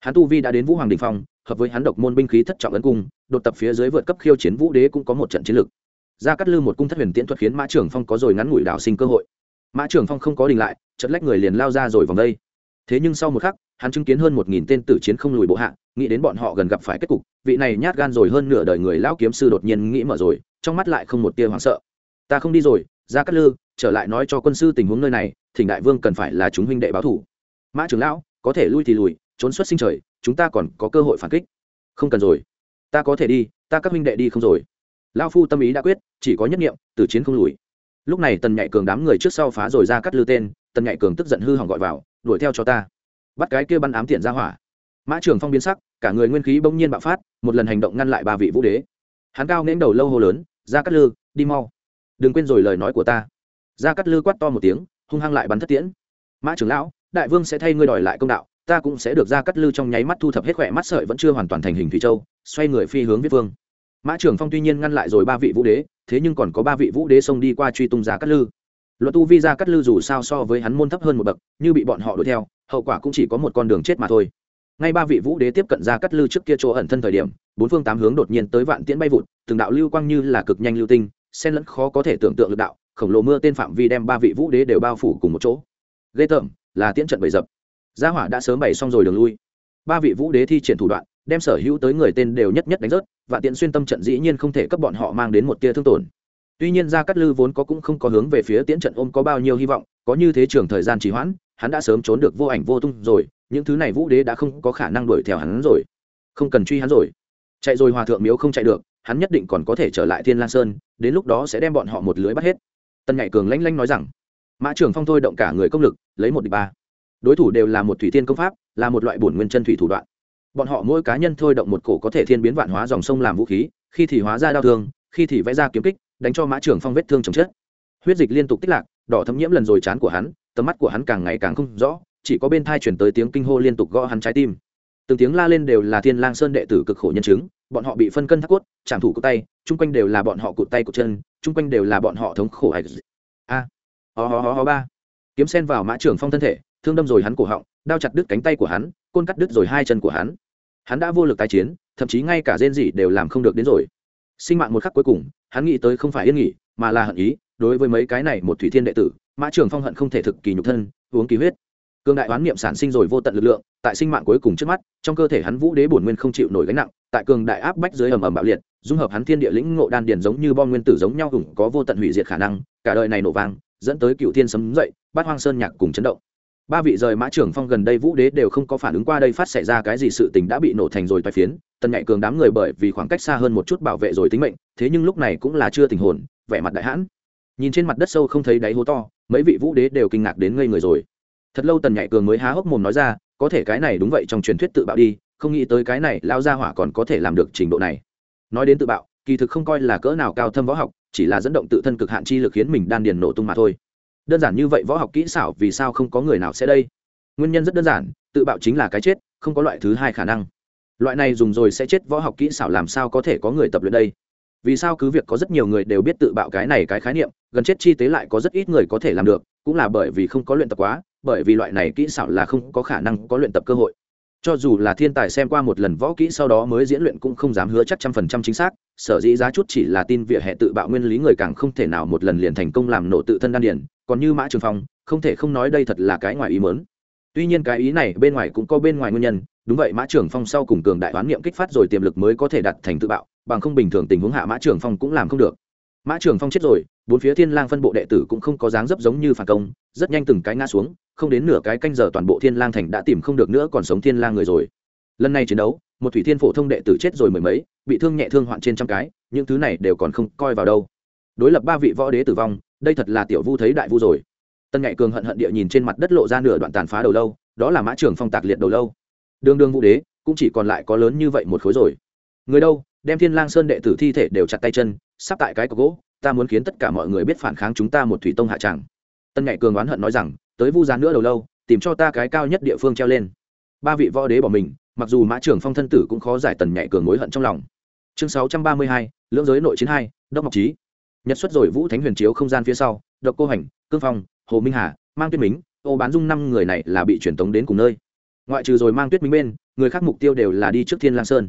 Hắn tu vi đã đến vũ hoàng đình phong, hợp với hắn độc môn binh khí thất trọng ấn cung, đột tập phía dưới vượt cấp khiêu chiến vũ đế cũng có một trận chiến lực. Gia cát lư một cung thất huyền tiễn thuật khiến mã trưởng phong có rồi ngắn ngủi đảo sinh cơ hội. Mã trưởng phong không có đình lại chật lách người liền lao ra rồi vòng đây. Thế nhưng sau một khắc, hắn chứng kiến hơn một nghìn tên tử chiến không lùi bộ hạ, nghĩ đến bọn họ gần gặp phải kết cục, vị này nhát gan rồi hơn nửa đời người lão kiếm sư đột nhiên nghĩ mở rồi, trong mắt lại không một tia hoảng sợ. Ta không đi rồi, gia cát lư trở lại nói cho quân sư tình huống nơi này, thỉnh đại vương cần phải là chúng huynh đệ báo thủ. Mã trưởng lão, có thể lui thì lùi, trốn xuất sinh trời, chúng ta còn có cơ hội phản kích. Không cần rồi. Ta có thể đi, ta các huynh đệ đi không rồi. Lao phu tâm ý đã quyết, chỉ có nhất nghiệm từ chiến không lùi. Lúc này tần nhạy cường đám người trước sau phá rồi ra cắt lư tên, tần nhạy cường tức giận hư hỏng gọi vào, đuổi theo cho ta. Bắt cái kia bắn ám tiện ra hỏa. Mã trường phong biến sắc, cả người nguyên khí bỗng nhiên bạo phát, một lần hành động ngăn lại ba vị vũ đế. Hắn cao nghẽn đầu lâu hô lớn, ra cắt lư, đi mau. Đừng quên rồi lời nói của ta ra cắt lư quát to một tiếng, hung hăng lại bắn thất tiễn. Mã trưởng lão, đại vương sẽ thay ngươi đòi lại công đạo, ta cũng sẽ được ra cắt lư trong nháy mắt thu thập hết khỏe mắt sợi vẫn chưa hoàn toàn thành hình thủy châu, xoay người phi hướng viết vương. Mã trưởng phong tuy nhiên ngăn lại rồi ba vị vũ đế, thế nhưng còn có ba vị vũ đế xông đi qua truy tung ra cắt lư. Luật tu vi ra cắt lư dù sao so với hắn môn thấp hơn một bậc, như bị bọn họ đuổi theo, hậu quả cũng chỉ có một con đường chết mà thôi. Ngay ba vị vũ đế tiếp cận ra cắt lư trước kia chỗ ẩn thân thời điểm, bốn phương tám hướng đột nhiên tới vạn tiễn bay vụt, từng đạo lưu quang như là cực nhanh lưu tinh, xen lẫn khó có thể tưởng tượng được đạo khổng lồ mưa tên phạm vi đem ba vị vũ đế đều bao phủ cùng một chỗ. Ghê tởm, là tiễn trận bầy dập. Gia hỏa đã sớm bày xong rồi đường lui. Ba vị vũ đế thi triển thủ đoạn, đem sở hữu tới người tên đều nhất nhất đánh rớt, và tiện xuyên tâm trận dĩ nhiên không thể cấp bọn họ mang đến một tia thương tổn. Tuy nhiên gia cát lư vốn có cũng không có hướng về phía tiễn trận ôm có bao nhiêu hy vọng, có như thế trường thời gian trì hoãn, hắn đã sớm trốn được vô ảnh vô tung rồi, những thứ này vũ đế đã không có khả năng đuổi theo hắn rồi. Không cần truy hắn rồi. Chạy rồi hòa thượng miếu không chạy được, hắn nhất định còn có thể trở lại thiên lang sơn, đến lúc đó sẽ đem bọn họ một lưới bắt hết tân nhạy cường lanh lanh nói rằng, mã trưởng phong thôi động cả người công lực, lấy một địch ba. Đối thủ đều là một thủy thiên công pháp, là một loại bổn nguyên chân thủy thủ đoạn. Bọn họ mỗi cá nhân thôi động một cổ có thể thiên biến vạn hóa dòng sông làm vũ khí, khi thì hóa ra đau thương, khi thì vẽ ra kiếm kích, đánh cho mã trưởng phong vết thương chồng chết. Huyết dịch liên tục tích lạc, đỏ thấm nhiễm lần rồi chán của hắn, tầm mắt của hắn càng ngày càng không rõ, chỉ có bên thai chuyển tới tiếng kinh hô liên tục gõ hắn trái tim. Từng tiếng la lên đều là thiên lang sơn đệ tử cực khổ nhân chứng, bọn họ bị phân cân thắt cốt, chạm thủ cụt tay, chung quanh đều là bọn họ cụt tay cụt chân chung quanh đều là bọn họ thống khổ hạch. A. Ho ho ho ho ba. Kiếm sen vào mã trưởng phong thân thể, thương đâm rồi hắn cổ họng, đao chặt đứt cánh tay của hắn, côn cắt đứt rồi hai chân của hắn. Hắn đã vô lực tái chiến, thậm chí ngay cả rên gì đều làm không được đến rồi. Sinh mạng một khắc cuối cùng, hắn nghĩ tới không phải yên nghỉ, mà là hận ý, đối với mấy cái này một thủy thiên đệ tử, mã trường phong hận không thể thực kỳ nhục thân, uống kỳ huyết. Cương đại oán niệm sản sinh rồi vô tận lực lượng, tại sinh mạng cuối cùng trước mắt, trong cơ thể hắn vũ đế bổn nguyên không chịu nổi gánh nặng, tại cường đại áp bách dưới ầm ầm bạo liệt dung hợp hắn thiên địa lĩnh ngộ đan điền giống như bom nguyên tử giống nhau hùng có vô tận hủy diệt khả năng, cả đời này nổ vang, dẫn tới cựu thiên sấm dậy, bát hoang sơn nhạc cùng chấn động. Ba vị rời mã trưởng phong gần đây vũ đế đều không có phản ứng qua đây phát xảy ra cái gì sự tình đã bị nổ thành rồi tai phiến, tần nhạy cường đám người bởi vì khoảng cách xa hơn một chút bảo vệ rồi tính mệnh, thế nhưng lúc này cũng là chưa tình hồn, vẻ mặt đại hãn. Nhìn trên mặt đất sâu không thấy đáy hố to, mấy vị vũ đế đều kinh ngạc đến ngây người rồi. Thật lâu tần nhạy cường mới há hốc mồm nói ra, có thể cái này đúng vậy trong truyền thuyết tự bạo đi, không nghĩ tới cái này lao ra hỏa còn có thể làm được trình độ này nói đến tự bạo, kỳ thực không coi là cỡ nào cao thâm võ học, chỉ là dẫn động tự thân cực hạn chi lực khiến mình đan điền nổ tung mà thôi. Đơn giản như vậy võ học kỹ xảo vì sao không có người nào sẽ đây? Nguyên nhân rất đơn giản, tự bạo chính là cái chết, không có loại thứ hai khả năng. Loại này dùng rồi sẽ chết võ học kỹ xảo làm sao có thể có người tập luyện đây? Vì sao cứ việc có rất nhiều người đều biết tự bạo cái này cái khái niệm, gần chết chi tế lại có rất ít người có thể làm được, cũng là bởi vì không có luyện tập quá, bởi vì loại này kỹ xảo là không có khả năng có luyện tập cơ hội cho dù là thiên tài xem qua một lần võ kỹ sau đó mới diễn luyện cũng không dám hứa chắc trăm phần trăm chính xác, sở dĩ giá chút chỉ là tin vỉa hệ tự bạo nguyên lý người càng không thể nào một lần liền thành công làm nổ tự thân đan điển còn như mã trường phong, không thể không nói đây thật là cái ngoài ý mớn tuy nhiên cái ý này bên ngoài cũng có bên ngoài nguyên nhân, đúng vậy mã trường phong sau cùng cường đại đoán niệm kích phát rồi tiềm lực mới có thể đặt thành tự bạo, bằng không bình thường tình huống hạ mã trường phong cũng làm không được. Mã trường phong chết rồi bốn phía thiên lang phân bộ đệ tử cũng không có dáng dấp giống như phản công, rất nhanh từng cái ngã xuống, không đến nửa cái canh giờ toàn bộ thiên lang thành đã tìm không được nữa còn sống thiên lang người rồi. Lần này chiến đấu, một thủy thiên phổ thông đệ tử chết rồi mười mấy, bị thương nhẹ thương hoạn trên trăm cái, những thứ này đều còn không coi vào đâu. Đối lập ba vị võ đế tử vong, đây thật là tiểu vu thấy đại vu rồi. Tân nhạy cường hận hận địa nhìn trên mặt đất lộ ra nửa đoạn tàn phá đầu lâu, đó là mã trường phong tạc liệt đầu lâu. Đương đương vũ đế, cũng chỉ còn lại có lớn như vậy một khối rồi. Người đâu, đem thiên lang sơn đệ tử thi thể đều chặt tay chân, sắp tại cái cọc gỗ ta muốn khiến tất cả mọi người biết phản kháng chúng ta một thủy tông hạ tràng. Tân nhạy cường oán hận nói rằng, tới vu gián nữa đầu lâu, tìm cho ta cái cao nhất địa phương treo lên. Ba vị võ đế bỏ mình, mặc dù mã trưởng phong thân tử cũng khó giải tần nhạy cường mối hận trong lòng. Chương sáu trăm ba mươi hai, lưỡng giới nội chiến hai, đốc ngọc trí nhật xuất rồi vũ thánh huyền chiếu không gian phía sau, độc cô hành, cương phong, hồ minh hà, mang tuyết mính, ô bán dung năm người này là bị truyền tống đến cùng nơi. Ngoại trừ rồi mang tuyết minh bên, người khác mục tiêu đều là đi trước thiên lang sơn.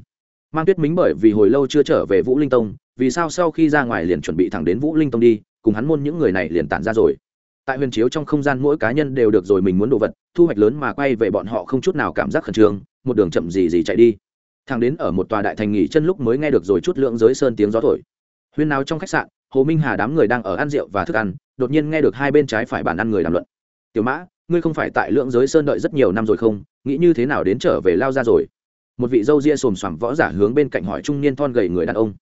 Mang tuyết mính bởi vì hồi lâu chưa trở về vũ linh tông vì sao sau khi ra ngoài liền chuẩn bị thẳng đến vũ linh tông đi, cùng hắn môn những người này liền tản ra rồi. Tại huyền chiếu trong không gian mỗi cá nhân đều được rồi mình muốn đồ vật, thu hoạch lớn mà quay về bọn họ không chút nào cảm giác khẩn trương, một đường chậm gì gì chạy đi. Thằng đến ở một tòa đại thành nghỉ chân lúc mới nghe được rồi chút lượng giới sơn tiếng gió thổi. Huyên nào trong khách sạn, hồ minh hà đám người đang ở ăn rượu và thức ăn, đột nhiên nghe được hai bên trái phải bàn ăn người đàm luận. Tiểu mã, ngươi không phải tại lượng giới sơn đợi rất nhiều năm rồi không? Nghĩ như thế nào đến trở về lao ra rồi? Một vị dâu ria xồm xoàm võ giả hướng bên cạnh hỏi trung niên thon gầy người đàn ông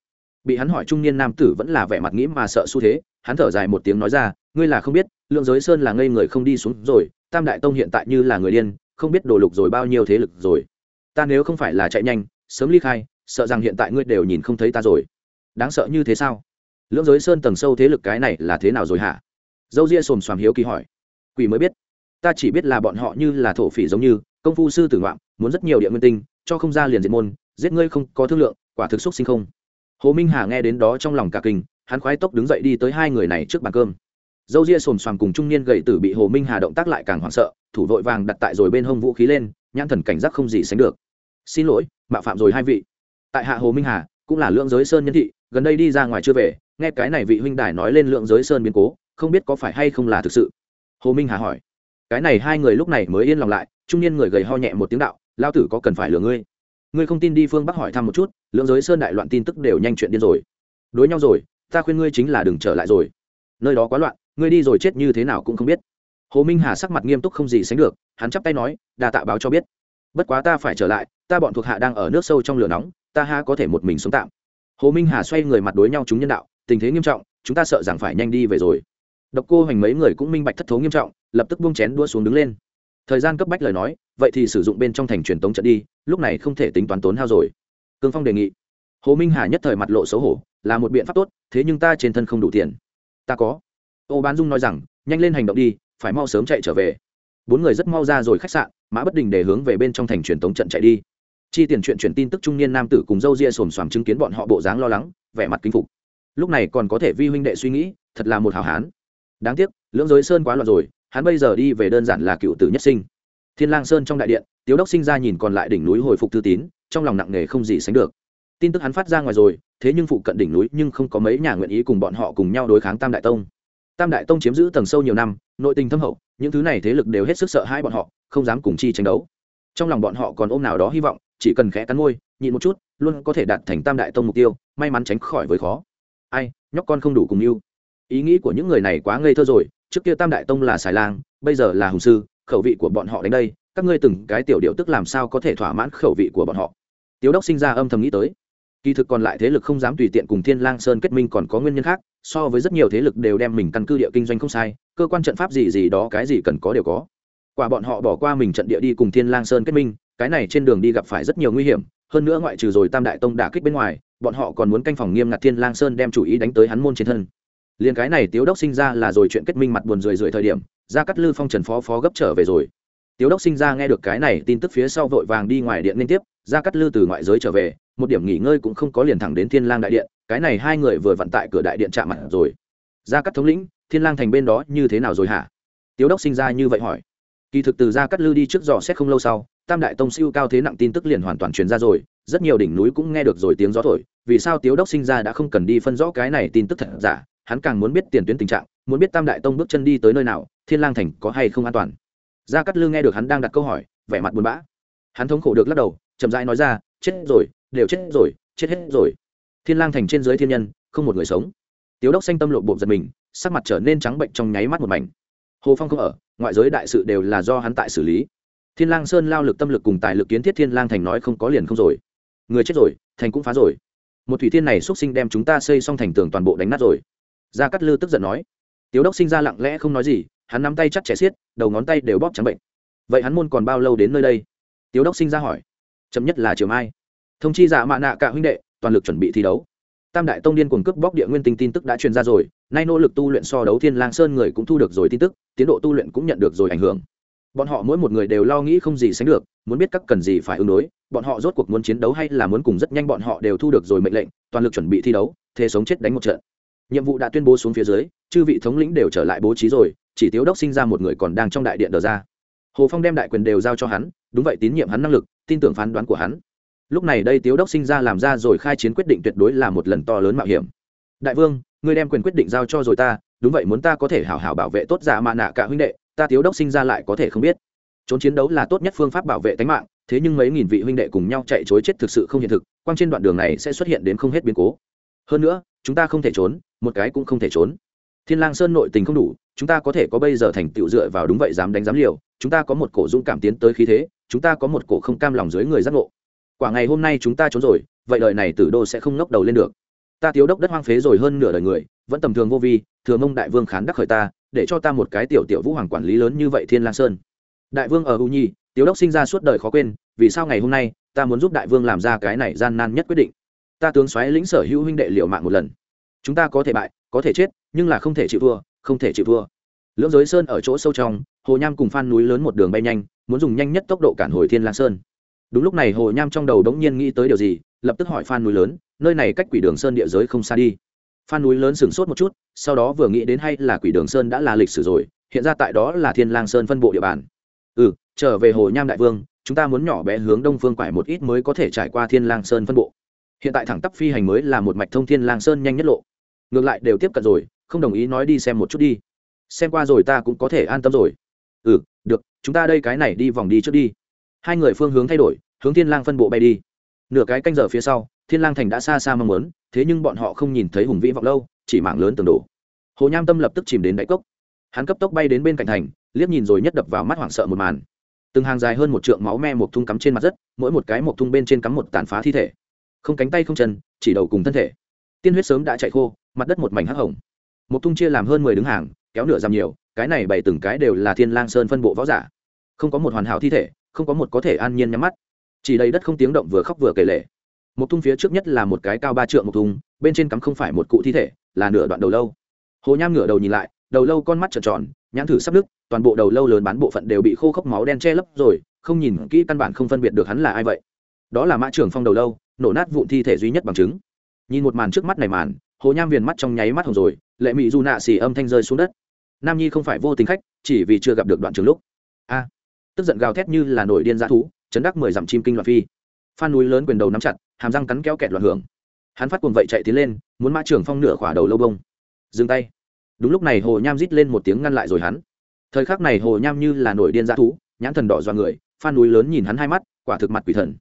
bị hắn hỏi trung niên nam tử vẫn là vẻ mặt nghĩ mà sợ xu thế, hắn thở dài một tiếng nói ra, ngươi là không biết, lượng giới sơn là ngây người không đi xuống rồi, tam đại tông hiện tại như là người điên, không biết đổ lục rồi bao nhiêu thế lực rồi. Ta nếu không phải là chạy nhanh, sớm ly khai, sợ rằng hiện tại ngươi đều nhìn không thấy ta rồi. Đáng sợ như thế sao? Lưỡng giới sơn tầng sâu thế lực cái này là thế nào rồi hả? Dâu ria xồm xoàm hiếu kỳ hỏi. Quỷ mới biết. Ta chỉ biết là bọn họ như là thổ phỉ giống như, công phu sư tử ngoạm, muốn rất nhiều địa nguyên tinh, cho không ra liền diệt môn, giết ngươi không có thương lượng, quả thực xúc sinh không hồ minh hà nghe đến đó trong lòng cả kinh, hắn khoái tốc đứng dậy đi tới hai người này trước bàn cơm. Dâu ria xồm xoàm cùng trung niên gậy tử bị hồ minh hà động tác lại càng hoảng sợ, thủ vội vàng đặt tại rồi bên hông vũ khí lên, nhãn thần cảnh giác không gì sánh được. Xin lỗi, mạo phạm rồi hai vị. Tại hạ hồ minh hà, cũng là lượng giới sơn nhân thị, gần đây đi ra ngoài chưa về, nghe cái này vị huynh đài nói lên lượng giới sơn biến cố, không biết có phải hay không là thực sự. Hồ minh hà hỏi. Cái này hai người lúc này mới yên lòng lại, trung niên người gầy ho nhẹ một tiếng đạo lao tử có cần phải lừa ngươi? Ngươi không tin đi phương bắc hỏi thăm một chút lượng giới sơn đại loạn tin tức đều nhanh chuyện điên rồi đối nhau rồi ta khuyên ngươi chính là đừng trở lại rồi nơi đó quá loạn ngươi đi rồi chết như thế nào cũng không biết hồ minh hà sắc mặt nghiêm túc không gì sánh được hắn chắp tay nói đà tạ báo cho biết bất quá ta phải trở lại ta bọn thuộc hạ đang ở nước sâu trong lửa nóng ta ha có thể một mình sống tạm hồ minh hà xoay người mặt đối nhau chúng nhân đạo tình thế nghiêm trọng chúng ta sợ rằng phải nhanh đi về rồi độc cô hoành mấy người cũng minh bạch thất thố nghiêm trọng lập tức buông chén đua xuống đứng lên thời gian cấp bách lời nói vậy thì sử dụng bên trong thành truyền tống trận đi, lúc này không thể tính toán tốn hao rồi. Cương phong đề nghị. Hồ minh hà nhất thời mặt lộ xấu hổ, là một biện pháp tốt, thế nhưng ta trên thân không đủ tiền. Ta có. Ô bán dung nói rằng, nhanh lên hành động đi, phải mau sớm chạy trở về. Bốn người rất mau ra rồi khách sạn, mã bất đình để hướng về bên trong thành truyền tống trận chạy đi. Chi tiền chuyện chuyển tin tức trung niên nam tử cùng dâu ria xồm xoàm chứng kiến bọn họ bộ dáng lo lắng, vẻ mặt kinh phục. Lúc này còn có thể vi huynh đệ suy nghĩ, thật là một hào hán. Đáng tiếc, lưỡng giới sơn quá loạn rồi, hắn bây giờ đi về đơn giản là cựu tử nhất sinh thiên lang sơn trong đại điện, tiếu đốc sinh ra nhìn còn lại đỉnh núi hồi phục thư tín, trong lòng nặng nề không gì sánh được. Tin tức hắn phát ra ngoài rồi, thế nhưng phụ cận đỉnh núi nhưng không có mấy nhà nguyện ý cùng bọn họ cùng nhau đối kháng tam đại tông. Tam đại tông chiếm giữ tầng sâu nhiều năm, nội tình thâm hậu, những thứ này thế lực đều hết sức sợ hai bọn họ, không dám cùng chi tranh đấu. Trong lòng bọn họ còn ôm nào đó hy vọng, chỉ cần khẽ cắn môi, nhịn một chút, luôn có thể đạt thành tam đại tông mục tiêu, may mắn tránh khỏi với khó. Ai, nhóc con không đủ cùng yêu. Ý nghĩ của những người này quá ngây thơ rồi, trước kia tam đại tông là xài lang, bây giờ là hùng sư khẩu vị của bọn họ đến đây, các ngươi từng cái tiểu điệu tức làm sao có thể thỏa mãn khẩu vị của bọn họ? Tiếu đốc sinh ra âm thầm nghĩ tới. Kỳ thực còn lại thế lực không dám tùy tiện cùng thiên lang sơn kết minh còn có nguyên nhân khác, so với rất nhiều thế lực đều đem mình căn cư địa kinh doanh không sai, cơ quan trận pháp gì gì đó cái gì cần có đều có. Quả bọn họ bỏ qua mình trận địa đi cùng thiên lang sơn kết minh, cái này trên đường đi gặp phải rất nhiều nguy hiểm, hơn nữa ngoại trừ rồi tam đại tông đả kích bên ngoài, bọn họ còn muốn canh phòng nghiêm ngặt thiên lang sơn đem chủ ý đánh tới hắn môn trên thân. Liền cái này tiếu đốc sinh ra là rồi chuyện kết minh mặt buồn rười rượi thời điểm ra cắt lư phong trần phó phó gấp trở về rồi. Tiếu đốc sinh ra nghe được cái này, tin tức phía sau vội vàng đi ngoài điện liên tiếp ra cắt lư từ ngoại giới trở về, một điểm nghỉ ngơi cũng không có liền thẳng đến thiên lang đại điện, cái này hai người vừa vặn tại cửa đại điện chạm mặt rồi. Ra cắt thống lĩnh, thiên lang thành bên đó như thế nào rồi hả? Tiếu đốc sinh ra như vậy hỏi. Kỳ thực từ ra cắt lư đi trước dò xét không lâu sau, tam đại tông siêu cao thế nặng tin tức liền hoàn toàn truyền ra rồi, rất nhiều đỉnh núi cũng nghe được rồi tiếng gió thổi, vì sao tiếu đốc sinh ra đã không cần đi phân rõ cái này tin tức thật giả hắn càng muốn biết tiền tuyến tình trạng, muốn biết tam đại tông bước chân đi tới nơi nào, thiên lang thành có hay không an toàn. Gia cát lư nghe được hắn đang đặt câu hỏi, vẻ mặt buồn bã. Hắn thống khổ được lắc đầu, chậm rãi nói ra, chết rồi, đều chết rồi, chết hết rồi. Thiên lang thành trên dưới thiên nhân, không một người sống. Tiếu đốc xanh tâm lộ bộ giật mình, sắc mặt trở nên trắng bệnh trong nháy mắt một mảnh. Hồ phong không ở, ngoại giới đại sự đều là do hắn tại xử lý. Thiên lang sơn lao lực tâm lực cùng tài lực kiến thiết thiên lang thành nói không có liền không rồi. Người chết rồi, thành cũng phá rồi. Một thủy thiên này xuất sinh đem chúng ta xây xong thành tường toàn bộ đánh nát rồi gia cát lư tức giận nói, tiếu đốc sinh ra lặng lẽ không nói gì, hắn nắm tay chắc chẽ xiết, đầu ngón tay đều bóp trắng bệnh. Vậy hắn môn còn bao lâu đến nơi đây? Tiếu đốc sinh ra hỏi, chậm nhất là chiều mai. Thông chi giả mạ nạ cả huynh đệ, toàn lực chuẩn bị thi đấu. Tam đại tông điên cuồng cướp bóc địa nguyên tinh tin tức đã truyền ra rồi, nay nỗ lực tu luyện so đấu thiên lang sơn người cũng thu được rồi tin tức, tiến độ tu luyện cũng nhận được rồi ảnh hưởng. Bọn họ mỗi một người đều lo nghĩ không gì sánh được, muốn biết các cần gì phải ứng đối, bọn họ rốt cuộc muốn chiến đấu hay là muốn cùng rất nhanh bọn họ đều thu được rồi mệnh lệnh, toàn lực chuẩn bị thi đấu thế sống chết đánh một trận nhiệm vụ đã tuyên bố xuống phía dưới, chư vị thống lĩnh đều trở lại bố trí rồi, chỉ tiếu đốc sinh ra một người còn đang trong đại điện đờ ra. Hồ phong đem đại quyền đều giao cho hắn, đúng vậy tín nhiệm hắn năng lực, tin tưởng phán đoán của hắn. Lúc này đây tiếu đốc sinh ra làm ra rồi khai chiến quyết định tuyệt đối là một lần to lớn mạo hiểm. Đại vương, ngươi đem quyền quyết định giao cho rồi ta, đúng vậy muốn ta có thể hảo hảo bảo vệ tốt giả mạ nạ cả huynh đệ, ta tiếu đốc sinh ra lại có thể không biết. Trốn chiến đấu là tốt nhất phương pháp bảo vệ tính mạng, thế nhưng mấy nghìn vị huynh đệ cùng nhau chạy chối chết thực sự không hiện thực, quang trên đoạn đường này sẽ xuất hiện đến không hết biến cố. Hơn nữa chúng ta không thể trốn, một cái cũng không thể trốn. Thiên lang sơn nội tình không đủ, chúng ta có thể có bây giờ thành tựu dựa vào đúng vậy dám đánh dám liều, chúng ta có một cổ dũng cảm tiến tới khí thế, chúng ta có một cổ không cam lòng dưới người giác ngộ. Quả ngày hôm nay chúng ta trốn rồi, vậy đời này tử đô sẽ không ngóc đầu lên được. Ta tiếu đốc đất hoang phế rồi hơn nửa đời người, vẫn tầm thường vô vi, thừa mông đại vương khán đắc khởi ta, để cho ta một cái tiểu tiểu vũ hoàng quản lý lớn như vậy thiên lang sơn. Đại vương ở u nhi tiếu đốc sinh ra suốt đời khó quên, vì sao ngày hôm nay ta muốn giúp đại vương làm ra cái này gian nan nhất quyết định? Ta tướng xoáy lĩnh sở hữu huynh đệ liệu mạng một lần. Chúng ta có thể bại, có thể chết, nhưng là không thể chịu thua, không thể chịu thua. Lưỡng giới sơn ở chỗ sâu trong, hồ nham cùng phan núi lớn một đường bay nhanh, muốn dùng nhanh nhất tốc độ cản hồi thiên lang sơn. Đúng lúc này hồ nham trong đầu đống nhiên nghĩ tới điều gì, lập tức hỏi phan núi lớn, nơi này cách quỷ đường sơn địa giới không xa đi. Phan núi lớn sửng sốt một chút, sau đó vừa nghĩ đến hay là quỷ đường sơn đã là lịch sử rồi, hiện ra tại đó là thiên lang sơn phân bộ địa bàn. Ừ trở về hồ nham đại vương, chúng ta muốn nhỏ bé hướng đông phương quải một ít mới có thể trải qua thiên lang sơn phân bộ hiện tại thẳng tắp phi hành mới là một mạch thông thiên lang sơn nhanh nhất lộ. Ngược lại đều tiếp cận rồi, không đồng ý nói đi xem một chút đi. Xem qua rồi ta cũng có thể an tâm rồi. Ừ được, chúng ta đây cái này đi vòng đi trước đi. Hai người phương hướng thay đổi, hướng thiên lang phân bộ bay đi. Nửa cái canh giờ phía sau, thiên lang thành đã xa xa mong muốn, thế nhưng bọn họ không nhìn thấy hùng vĩ vọng lâu, chỉ mảng lớn tường đổ. Hồ nham tâm lập tức chìm đến đáy cốc. Hắn cấp tốc bay đến bên cạnh thành, liếc nhìn rồi nhất đập vào mắt hoảng sợ một màn. Từng hàng dài hơn một trượng máu me một thung cắm trên mặt đất, mỗi một cái một thung bên trên cắm một tàn phá thi thể không cánh tay không chân chỉ đầu cùng thân thể. Tiên huyết sớm đã chạy khô mặt đất một mảnh hắc hồng. Một thung chia làm hơn mười đứng hàng kéo nửa dằm nhiều cái này bày từng cái đều là thiên lang sơn phân bộ võ giả. Không có một hoàn hảo thi thể không có một có thể an nhiên nhắm mắt. Chỉ đầy đất không tiếng động vừa khóc vừa kể lể. Một thung phía trước nhất là một cái cao ba trượng một tung, bên trên cắm không phải một cụ thi thể là nửa đoạn đầu lâu. Hồ nham ngửa đầu nhìn lại đầu lâu con mắt trợn tròn nhãn thử sắp nứt toàn bộ đầu lâu lớn bán bộ phận đều bị khô khốc máu đen che lấp rồi không nhìn kỹ căn bản không phân biệt được hắn là ai vậy. Đó là mã trưởng phong đầu lâu nổ nát vụn thi thể duy nhất bằng chứng. Nhìn một màn trước mắt này màn, hồ nham viền mắt trong nháy mắt hồng rồi, lệ mỹ du nạ xì âm thanh rơi xuống đất. Nam nhi không phải vô tình khách, chỉ vì chưa gặp được đoạn trường lúc. A, tức giận gào thét như là nổi điên dã thú, chấn đắc mười dặm chim kinh loạn phi. Phan núi lớn quyền đầu nắm chặt, hàm răng cắn kéo kẹt loạn hưởng. Hắn phát cuồng vậy chạy tiến lên, muốn mã trưởng phong nửa khỏa đầu lâu bông. Dừng tay. Đúng lúc này hồ nham rít lên một tiếng ngăn lại rồi hắn. Thời khắc này hồ nham như là nổi điên dã thú, nhãn thần đỏ dọa người, phan núi lớn nhìn hắn hai mắt, quả thực mặt quỷ thần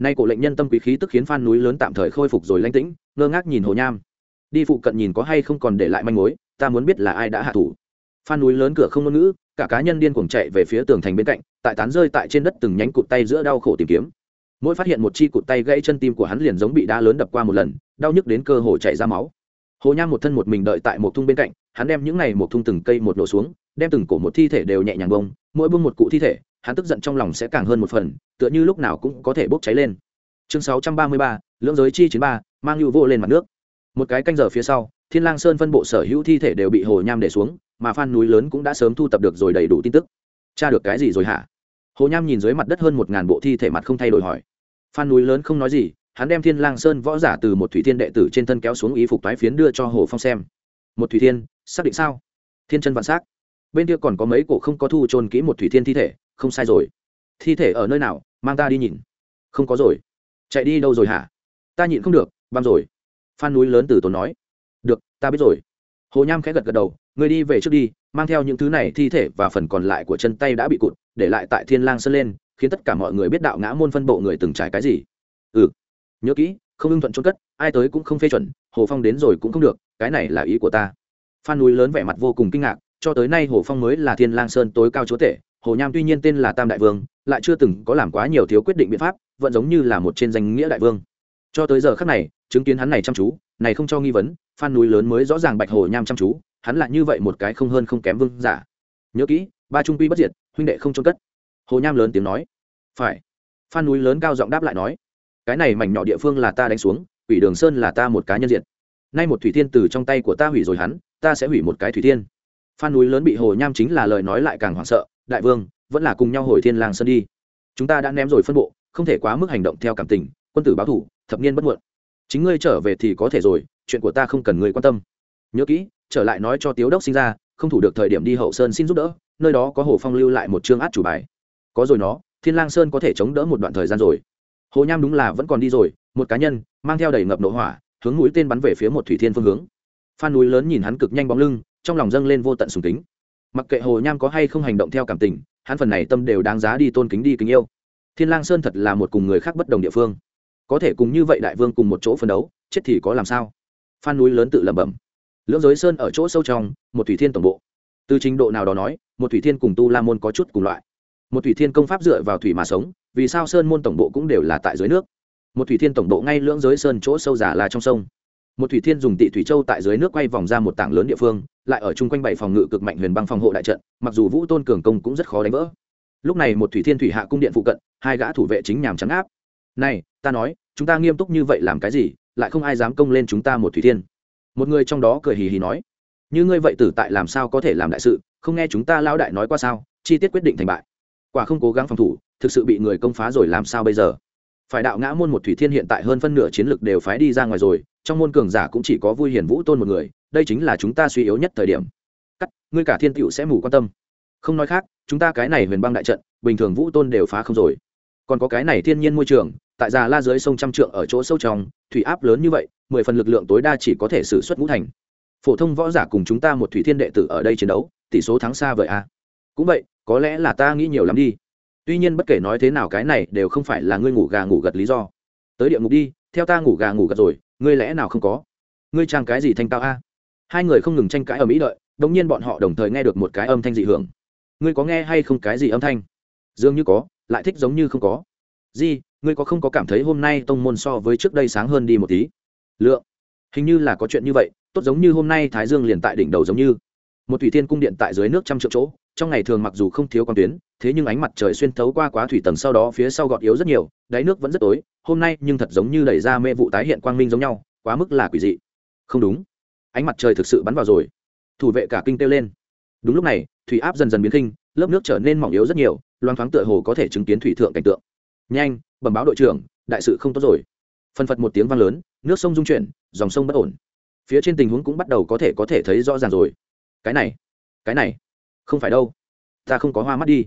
nay cổ lệnh nhân tâm quý khí tức khiến phan núi lớn tạm thời khôi phục rồi lanh tĩnh, ngơ ngác nhìn hồ nham. Đi phụ cận nhìn có hay không còn để lại manh mối, ta muốn biết là ai đã hạ thủ. Phan núi lớn cửa không ngôn ngữ, cả cá nhân điên cuồng chạy về phía tường thành bên cạnh, tại tán rơi tại trên đất từng nhánh cụt tay giữa đau khổ tìm kiếm. Mỗi phát hiện một chi cụt tay gãy chân tim của hắn liền giống bị đá lớn đập qua một lần, đau nhức đến cơ hồ chảy ra máu. Hồ nham một thân một mình đợi tại một thung bên cạnh, hắn đem những này một thung từng cây một nổ xuống, đem từng cổ một thi thể đều nhẹ nhàng bông, mỗi bông một cụ thi thể hắn tức giận trong lòng sẽ càng hơn một phần, tựa như lúc nào cũng có thể bốc cháy lên. Chương sáu trăm ba mươi ba, lưỡng giới chi chiến ba, mang lưu vô lên mặt nước. Một cái canh giờ phía sau, thiên lang sơn phân bộ sở hữu thi thể đều bị hồ nham để xuống, mà phan núi lớn cũng đã sớm thu tập được rồi đầy đủ tin tức. Tra được cái gì rồi hả? Hồ nham nhìn dưới mặt đất hơn một ngàn bộ thi thể mặt không thay đổi hỏi. Phan núi lớn không nói gì, hắn đem thiên lang sơn võ giả từ một thủy thiên đệ tử trên thân kéo xuống ý phục tái phiến đưa cho hồ phong xem. Một thủy thiên, xác định sao? Thiên chân vạn xác. Bên kia còn có mấy cổ không có thu trôn kỹ một thủy thiên thi thể không sai rồi. Thi thể ở nơi nào? Mang ta đi nhìn. Không có rồi. Chạy đi đâu rồi hả? Ta nhịn không được, băm rồi. Phan núi lớn từ tốn nói. Được, ta biết rồi. Hồ nham khẽ gật gật đầu người đi về trước đi, mang theo những thứ này, thi thể và phần còn lại của chân tay đã bị cụt, để lại tại thiên lang sơn lên, khiến tất cả mọi người biết đạo ngã môn phân bộ người từng trải cái gì. Ừ. Nhớ kỹ, không ưng thuận trốn cất, ai tới cũng không phê chuẩn, hồ phong đến rồi cũng không được, cái này là ý của ta. Phan núi lớn vẻ mặt vô cùng kinh ngạc, cho tới nay hồ phong mới là thiên lang sơn tối cao chúa tể hồ nham tuy nhiên tên là tam đại vương, lại chưa từng có làm quá nhiều thiếu quyết định biện pháp, vẫn giống như là một trên danh nghĩa đại vương. Cho tới giờ khác này, chứng kiến hắn này chăm chú, này không cho nghi vấn, phan núi lớn mới rõ ràng bạch hồ nham chăm chú, hắn là như vậy một cái không hơn không kém vương giả. Nhớ kỹ, ba trung quy bất diệt, huynh đệ không trôn cất. Hồ nham lớn tiếng nói. Phải. Phan núi lớn cao giọng đáp lại nói. Cái này mảnh nhỏ địa phương là ta đánh xuống, quỷ đường sơn là ta một cá nhân diện nay một thủy thiên từ trong tay của ta hủy rồi hắn, ta sẽ hủy một cái thủy thiên. Phan núi lớn bị hồ nham chính là lời nói lại càng hoảng sợ đại vương, vẫn là cùng nhau hồi thiên lang sơn đi. Chúng ta đã ném rồi phân bộ, không thể quá mức hành động theo cảm tình, quân tử báo thủ, thập niên bất muộn. Chính ngươi trở về thì có thể rồi, chuyện của ta không cần ngươi quan tâm. Nhớ kỹ, trở lại nói cho tiếu đốc sinh ra, không thủ được thời điểm đi hậu sơn xin giúp đỡ, nơi đó có hồ phong lưu lại một chương át chủ bài. Có rồi nó, thiên lang sơn có thể chống đỡ một đoạn thời gian rồi. Hồ nham đúng là vẫn còn đi rồi, một cá nhân, mang theo đầy ngập nổ hỏa, hướng mũi tên bắn về phía một thủy thiên phương hướng. Phan núi lớn nhìn hắn cực nhanh bóng lưng, trong lòng dâng lên vô tận sùng kính mặc kệ hồ nham có hay không hành động theo cảm tình, hắn phần này tâm đều đáng giá đi tôn kính đi kính yêu. Thiên lang sơn thật là một cùng người khác bất đồng địa phương. Có thể cùng như vậy đại vương cùng một chỗ phân đấu, chết thì có làm sao? Phan núi lớn tự lẩm bẩm. Lưỡng giới sơn ở chỗ sâu trong, một thủy thiên tổng bộ. Từ trình độ nào đó nói, một thủy thiên cùng tu la môn có chút cùng loại. Một thủy thiên công pháp dựa vào thủy mà sống, vì sao sơn môn tổng bộ cũng đều là tại dưới nước? Một thủy thiên tổng bộ ngay lưỡng giới sơn chỗ sâu giả là trong sông. Một thủy thiên dùng tị thủy châu tại dưới nước quay vòng ra một tảng lớn địa phương lại ở chung quanh bảy phòng ngự cực mạnh huyền băng phòng hộ đại trận, mặc dù vũ tôn cường công cũng rất khó đánh vỡ. Lúc này một thủy thiên thủy hạ cung điện phụ cận, hai gã thủ vệ chính nhàm trắng áp. Này, ta nói, chúng ta nghiêm túc như vậy làm cái gì, lại không ai dám công lên chúng ta một thủy thiên? Một người trong đó cười hì hì nói, như ngươi vậy tử tại làm sao có thể làm đại sự, không nghe chúng ta lao đại nói qua sao, chi tiết quyết định thành bại. Quả không cố gắng phòng thủ, thực sự bị người công phá rồi làm sao bây giờ? Phải đạo ngã môn một thủy thiên hiện tại hơn phân nửa chiến lực đều phái đi ra ngoài rồi, trong môn cường giả cũng chỉ có vui hiền vũ tôn một người, đây chính là chúng ta suy yếu nhất thời điểm. Cắt, ngươi cả thiên tựu sẽ mù quan tâm. Không nói khác, chúng ta cái này huyền băng đại trận, bình thường vũ tôn đều phá không rồi. Còn có cái này thiên nhiên môi trường, tại già la dưới sông trăm trượng ở chỗ sâu trong, thủy áp lớn như vậy, mười phần lực lượng tối đa chỉ có thể xử suất ngũ thành phổ thông võ giả cùng chúng ta một thủy thiên đệ tử ở đây chiến đấu, tỷ số thắng xa vời a. Cũng vậy, có lẽ là ta nghĩ nhiều lắm đi tuy nhiên bất kể nói thế nào cái này đều không phải là ngươi ngủ gà ngủ gật lý do. Tới địa ngục đi, theo ta ngủ gà ngủ gật rồi, ngươi lẽ nào không có? Ngươi trang cái gì thanh cao a? Hai người không ngừng tranh cãi ở mỹ đợi đống nhiên bọn họ đồng thời nghe được một cái âm thanh dị hưởng. Ngươi có nghe hay không cái gì âm thanh? Dường như có, lại thích giống như không có. Di, ngươi có không có cảm thấy hôm nay tông môn so với trước đây sáng hơn đi một tí? Lượng. Hình như là có chuyện như vậy, tốt giống như hôm nay thái dương liền tại đỉnh đầu giống như. Một thủy thiên cung điện tại dưới nước trăm triệu chỗ trong ngày thường mặc dù không thiếu con tuyến, thế nhưng ánh mặt trời xuyên thấu qua quá thủy tầng sau đó phía sau gọt yếu rất nhiều, đáy nước vẫn rất tối, hôm nay nhưng thật giống như đẩy ra mê vụ tái hiện quang minh giống nhau, quá mức là quỷ dị. Không đúng. Ánh mặt trời thực sự bắn vào rồi. Thủ vệ cả kinh kêu lên. Đúng lúc này, thủy áp dần dần biến kinh lớp nước trở nên mỏng yếu rất nhiều, loang thoáng tựa hồ có thể chứng kiến thủy thượng cảnh tượng. Nhanh, bẩm báo đội trưởng, đại sự không tốt rồi. Phân phật một tiếng vang lớn, nước sông dung chuyển, dòng sông bất ổn. Phía trên tình huống cũng bắt đầu có thể có thể thấy rõ ràng rồi. Cái này cái này không phải đâu. Ta không có hoa mắt đi.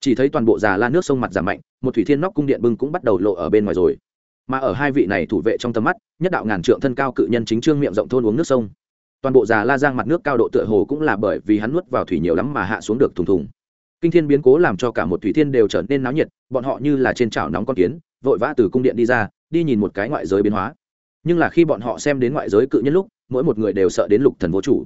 Chỉ thấy toàn bộ già la nước sông mặt giảm mạnh, một thủy thiên nóc cung điện bưng cũng bắt đầu lộ ở bên ngoài rồi. Mà ở hai vị này thủ vệ trong tầm mắt, nhất đạo ngàn trượng thân cao cự nhân chính trương miệng rộng thôn uống nước sông. Toàn bộ già la giang mặt nước cao độ tựa hồ cũng là bởi vì hắn nuốt vào thủy nhiều lắm mà hạ xuống được thùng thùng. Kinh thiên biến cố làm cho cả một thủy thiên đều trở nên náo nhiệt, bọn họ như là trên chảo nóng con kiến, vội vã từ cung điện đi ra, đi nhìn một cái ngoại giới biến hóa. Nhưng là khi bọn họ xem đến ngoại giới cự nhân lúc, mỗi một người đều sợ đến lục thần vô chủ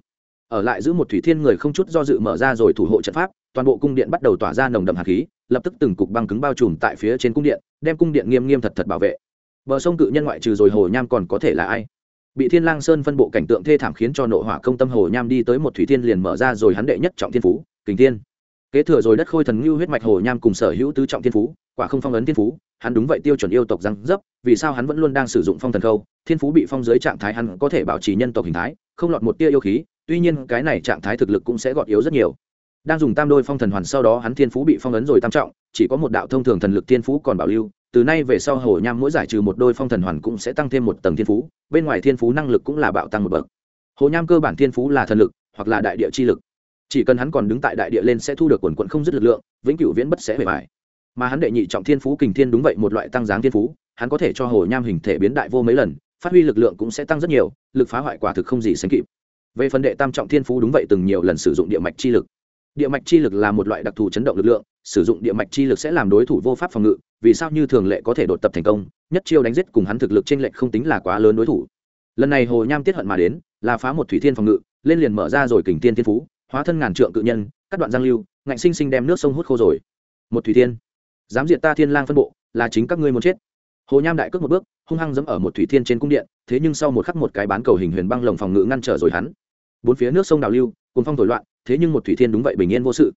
ở lại giữ một thủy thiên người không chút do dự mở ra rồi thủ hộ trận pháp, toàn bộ cung điện bắt đầu tỏa ra nồng đậm hạt khí, lập tức từng cục băng cứng bao trùm tại phía trên cung điện, đem cung điện nghiêm nghiêm thật thật bảo vệ. Bờ sông cự nhân ngoại trừ rồi hồ nham còn có thể là ai? Bị thiên lang sơn phân bộ cảnh tượng thê thảm khiến cho nộ hỏa công tâm hồ nham đi tới một thủy thiên liền mở ra rồi hắn đệ nhất trọng thiên phú, kình thiên. Kế thừa rồi đất khôi thần lưu huyết mạch hồ nham cùng sở hữu tứ trọng thiên phú, quả không phong ấn thiên phú, hắn đúng vậy tiêu chuẩn yêu tộc răng dấp, vì sao hắn vẫn luôn đang sử dụng phong thần khâu? Thiên phú bị phong dưới trạng thái hắn có thể bảo trì nhân tộc hình thái, không lọt một tia yêu khí tuy nhiên, cái này trạng thái thực lực cũng sẽ gọt yếu rất nhiều. Đang dùng tam đôi phong thần hoàn sau đó, hắn thiên phú bị phong ấn rồi tam trọng, chỉ có một đạo thông thường thần lực thiên phú còn bảo lưu. Từ nay về sau, hồ nham mỗi giải trừ một đôi phong thần hoàn cũng sẽ tăng thêm một tầng thiên phú, bên ngoài thiên phú năng lực cũng là bạo tăng một bậc. Hồ nham cơ bản thiên phú là thần lực, hoặc là đại địa chi lực. Chỉ cần hắn còn đứng tại đại địa lên sẽ thu được quần quận không dứt lực lượng, vĩnh cửu viễn bất sẽ bề bài mà hắn đệ nhị trọng thiên phú kình thiên đúng vậy một loại tăng dáng thiên phú, hắn có thể cho hồ nham hình thể biến đại vô mấy lần, phát huy lực lượng cũng sẽ tăng rất nhiều, lực phá hoại quả thực không gì sánh kịp về phần đệ tam trọng thiên phú đúng vậy, từng nhiều lần sử dụng địa mạch chi lực. Địa mạch chi lực là một loại đặc thù chấn động lực lượng, sử dụng địa mạch chi lực sẽ làm đối thủ vô pháp phòng ngự, vì sao như thường lệ có thể đột tập thành công, nhất chiêu đánh giết cùng hắn thực lực t r ê n lệch không tính là quá lớn đối thủ. Lần này hồ nham tiết hận mà đến, là phá một thủy thiên phòng ngự, lên liền mở ra rồi kình tiên thiên phú, hóa thân ngàn trượng cự nhân, cắt đoạn giang lưu, ngạnh sinh sinh đem nước sông hút khô rồi. Một thủy thiên. Dám diệt ta thiên lang phân bộ, là chính các ngươi muốn chết. Hồ nham đại cước một bước hung hăng dẫm ở một thủy thiên trên cung điện, thế nhưng sau một khắc một cái bán cầu hình huyền băng lồng phòng ngự ngăn trở rồi hắn. Bốn phía nước sông đào lưu cùng phong thổi loạn, thế nhưng một thủy thiên đúng vậy bình yên vô sự.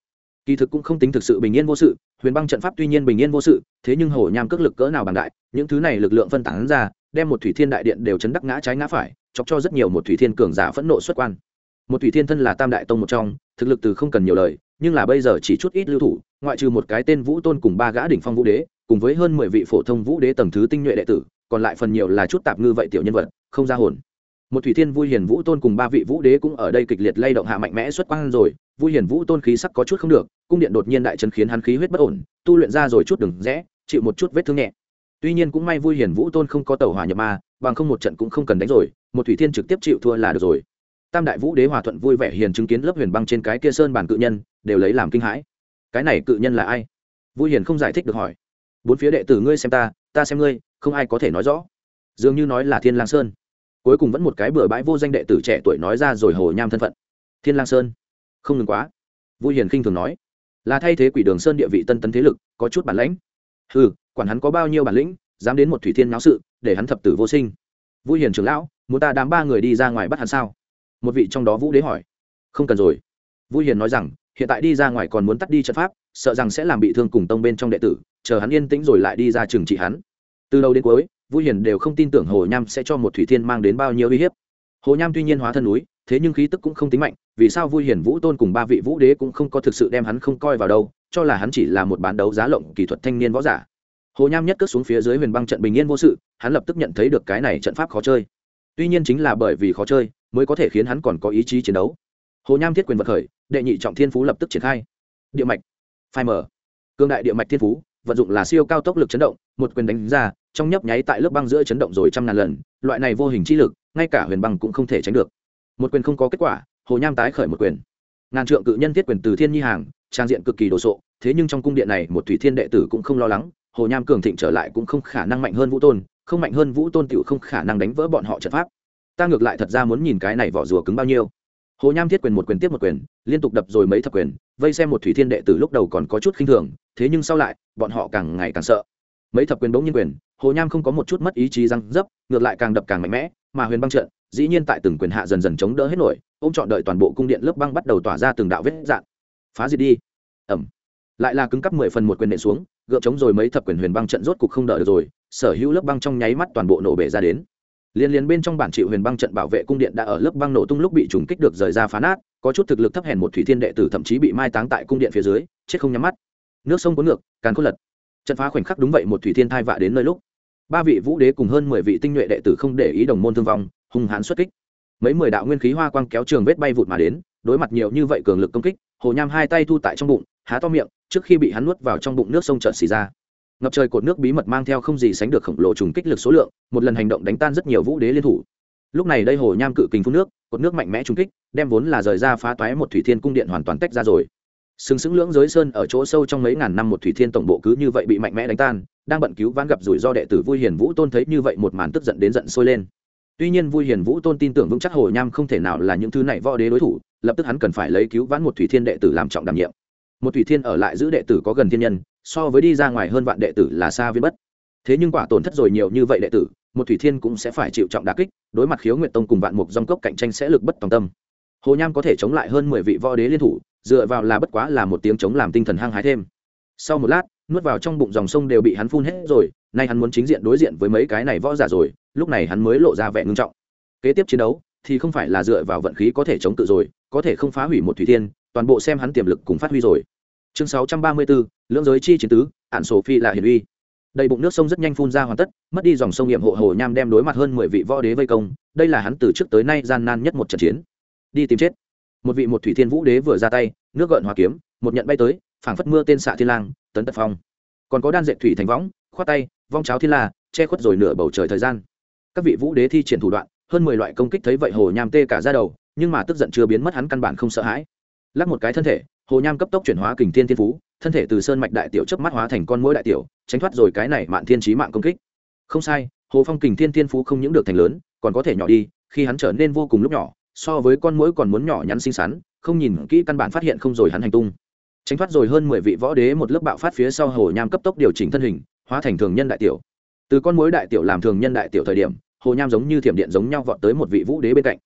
Kỳ thực cũng không tính thực sự bình yên vô sự, huyền băng trận pháp tuy nhiên bình yên vô sự, thế nhưng hổ nham cước lực cỡ nào bằng đại, những thứ này lực lượng phân tán ra, đem một thủy thiên đại điện đều chấn đắc ngã trái ngã phải, chọc cho rất nhiều một thủy thiên cường giả phẫn nộ xuất quan. Một thủy thiên thân là tam đại tông một trong, thực lực từ không cần nhiều lời, nhưng là bây giờ chỉ chút ít lưu thủ, ngoại trừ một cái tên vũ tôn cùng ba gã đỉnh phong vũ đế, cùng với hơn mười vị phổ thông vũ đế tầng thứ tinh nhuệ đệ tử còn lại phần nhiều là chút tạp ngư vậy tiểu nhân vật, không ra hồn. Một thủy thiên vui hiền vũ tôn cùng ba vị vũ đế cũng ở đây kịch liệt lay động hạ mạnh mẽ xuất quang rồi, vui hiền vũ tôn khí sắc có chút không được, cung điện đột nhiên đại chấn khiến hắn khí huyết bất ổn, tu luyện ra rồi chút đừng rẽ, chịu một chút vết thương nhẹ. Tuy nhiên cũng may vui hiền vũ tôn không có tàu hỏa nhập ma, bằng không một trận cũng không cần đánh rồi, một thủy thiên trực tiếp chịu thua là được rồi. Tam đại vũ đế hòa thuận vui vẻ hiền chứng kiến lớp huyền băng trên cái kia sơn bản cự nhân, đều lấy làm kinh hãi. Cái này cự nhân là ai? Vui hiền không giải thích được hỏi. Bốn phía đệ tử ngươi xem ta ta xem ngươi không ai có thể nói rõ. Dường như nói là thiên lang sơn. Cuối cùng vẫn một cái bừa bãi vô danh đệ tử trẻ tuổi nói ra rồi hồ nham thân phận. Thiên lang sơn. Không ngừng quá. Vui hiền khinh thường nói. Là thay thế quỷ đường sơn địa vị tân tấn thế lực, có chút bản lãnh. Ừ quản hắn có bao nhiêu bản lĩnh, dám đến một thủy thiên náo sự, để hắn thập tử vô sinh. Vui hiền trưởng lão, muốn ta đám ba người đi ra ngoài bắt hắn sao? Một vị trong đó vũ đế hỏi. Không cần rồi. Vui hiền nói rằng, hiện tại đi ra ngoài còn muốn tắt đi trận pháp, sợ rằng sẽ làm bị thương cùng tông bên trong đệ tử, chờ hắn yên tĩnh rồi lại đi ra trừng trị hắn từ đầu đến cuối, vui hiền đều không tin tưởng hồ nham sẽ cho một thủy thiên mang đến bao nhiêu uy hiếp. Hồ nham tuy nhiên hóa thân núi, thế nhưng khí tức cũng không tính mạnh, vì sao vui hiền vũ tôn cùng ba vị vũ đế cũng không có thực sự đem hắn không coi vào đâu, cho là hắn chỉ là một bán đấu giá lộng kỹ thuật thanh niên võ giả. Hồ nham nhất cất xuống phía dưới huyền băng trận bình yên vô sự, hắn lập tức nhận thấy được cái này trận pháp khó chơi. Tuy nhiên chính là bởi vì khó chơi, mới có thể khiến hắn còn có ý chí chiến đấu. Hồ nham thiết quyền vật khởi, đệ nhị trọng thiên phú lập tức triển khai. Địa mạch. Phai mở. Cương đại địa mạch thiên phú vận dụng là siêu cao tốc lực chấn động, một quyền đánh ra, trong nhấp nháy tại lớp băng giữa chấn động rồi trăm ngàn lần, loại này vô hình chi lực, ngay cả huyền băng cũng không thể tránh được. Một quyền không có kết quả, hồ nham tái khởi một quyền. Ngàn trượng cự nhân thiết quyền từ thiên nhi hàng, trang diện cực kỳ đồ sộ, thế nhưng trong cung điện này một thủy thiên đệ tử cũng không lo lắng, hồ nham cường thịnh trở lại cũng không khả năng mạnh hơn vũ tôn, không mạnh hơn vũ tôn tiểu không khả năng đánh vỡ bọn họ trận pháp. Ta ngược lại thật ra muốn nhìn cái này vỏ rùa cứng bao nhiêu hồ nham thiết quyền một quyền tiếp một quyền, liên tục đập rồi mấy thập quyền, vây xem một thủy thiên đệ tử lúc đầu còn có chút khinh thường, thế nhưng sau lại, bọn họ càng ngày càng sợ. Mấy thập quyền bỗng nhiên quyền, hồ nham không có một chút mất ý chí răng dấp, ngược lại càng đập càng mạnh mẽ, mà huyền băng trận, dĩ nhiên tại từng quyền hạ dần dần chống đỡ hết nổi, ôm trọn chọn đợi toàn bộ cung điện lớp băng bắt đầu tỏa ra từng đạo vết dạn phá diệt đi. Ẩm. Lại là cứng cắp mười phần một quyền nện xuống, gượng chống rồi mấy thập quyền huyền băng trận rốt cục không đợi được rồi, sở hữu lớp băng trong nháy mắt toàn bộ nổ bể ra đến liên liên bên trong bản chịu huyền băng trận bảo vệ cung điện đã ở lớp băng nổ tung lúc bị trùng kích được rời ra phá nát, có chút thực lực thấp hèn một thủy thiên đệ tử thậm chí bị mai táng tại cung điện phía dưới, chết không nhắm mắt. Nước sông cuốn ngược càng có lật. Trận phá khoảnh khắc đúng vậy một thủy thiên thai vạ đến nơi lúc. Ba vị vũ đế cùng hơn mười vị tinh nhuệ đệ tử không để ý đồng môn thương vong, hung hãn xuất kích. Mấy mười đạo nguyên khí hoa quang kéo trường vết bay vụt mà đến, đối mặt nhiều như vậy cường lực công kích, hồ nham hai tay thu tại trong bụng, há to miệng, trước khi bị hắn nuốt vào trong bụng nước sông trợn xì ra ngập trời cột nước bí mật mang theo không gì sánh được khổng lồ trùng kích lực số lượng, một lần hành động đánh tan rất nhiều vũ đế liên thủ. Lúc này đây hồ nham cự kình phun nước, cột nước mạnh mẽ trùng kích, đem vốn là rời ra phá toái một thủy thiên cung điện hoàn toàn tách ra rồi. Sừng sững lưỡng giới sơn ở chỗ sâu trong mấy ngàn năm một thủy thiên tổng bộ cứ như vậy bị mạnh mẽ đánh tan, đang bận cứu vãn gặp rủi do đệ tử vui hiền vũ tôn thấy như vậy một màn tức giận đến giận sôi lên. Tuy nhiên vui hiền vũ tôn tin tưởng vững chắc hồ nham không thể nào là những thứ này võ đế đối thủ, lập tức hắn cần phải lấy cứu vãn một thủy thiên đệ tử làm trọng đảm nhiệm. Một thủy thiên ở lại giữ đệ tử có gần thiên nhân so với đi ra ngoài hơn vạn đệ tử là xa viên bất. Thế nhưng quả tổn thất rồi nhiều như vậy đệ tử, một thủy thiên cũng sẽ phải chịu trọng đà kích, đối mặt khiếu nguyện tông cùng vạn mục dòng cốc cạnh tranh sẽ lực bất tòng tâm. Hồ nham có thể chống lại hơn mười vị võ đế liên thủ, dựa vào là bất quá là một tiếng chống làm tinh thần hăng hái thêm. Sau một lát, nuốt vào trong bụng dòng sông đều bị hắn phun hết rồi, nay hắn muốn chính diện đối diện với mấy cái này võ giả rồi, lúc này hắn mới lộ ra vẻ ngưng trọng. Kế tiếp chiến đấu thì không phải là dựa vào vận khí có thể chống tự rồi, có thể không phá hủy một thủy thiên, toàn bộ xem hắn tiềm lực cùng phát huy rồi chương sáu trăm ba mươi bốn lưỡng giới chi chiến tứ ạn sổ phi là hiển uy. Đầy bụng nước sông rất nhanh phun ra hoàn tất, mất đi dòng sông nghiệm hộ hồ nham đem đối mặt hơn mười vị võ đế vây công, đây là hắn từ trước tới nay gian nan nhất một trận chiến. Đi tìm chết. Một vị một thủy thiên vũ đế vừa ra tay, nước gợn hòa kiếm, một nhận bay tới, phảng phất mưa tên xạ thiên lang, tấn tật phong. Còn có đan dệt thủy thành võng, khoát tay, vong cháo thiên la, che khuất rồi nửa bầu trời thời gian. Các vị vũ đế thi triển thủ đoạn, hơn mười loại công kích thấy vậy hồ nham tê cả ra đầu, nhưng mà tức giận chưa biến mất hắn căn bản không sợ hãi. Lắc một cái thân thể hồ nham cấp tốc chuyển hóa kình thiên thiên phú, thân thể từ sơn mạch đại tiểu chớp mắt hóa thành con mũi đại tiểu, tránh thoát rồi cái này mạn thiên trí mạng công kích. Không sai, hồ phong kình thiên thiên phú không những được thành lớn, còn có thể nhỏ đi, khi hắn trở nên vô cùng lúc nhỏ, so với con mũi còn muốn nhỏ nhắn xinh xắn, không nhìn kỹ căn bản phát hiện không rồi hắn hành tung. Tránh thoát rồi hơn mười vị võ đế một lớp bạo phát phía sau hồ nham cấp tốc điều chỉnh thân hình, hóa thành thường nhân đại tiểu. Từ con mối đại tiểu làm thường nhân đại tiểu thời điểm, hồ nham giống như thiểm điện giống nhau vọt tới một vị vũ đế bên cạnh.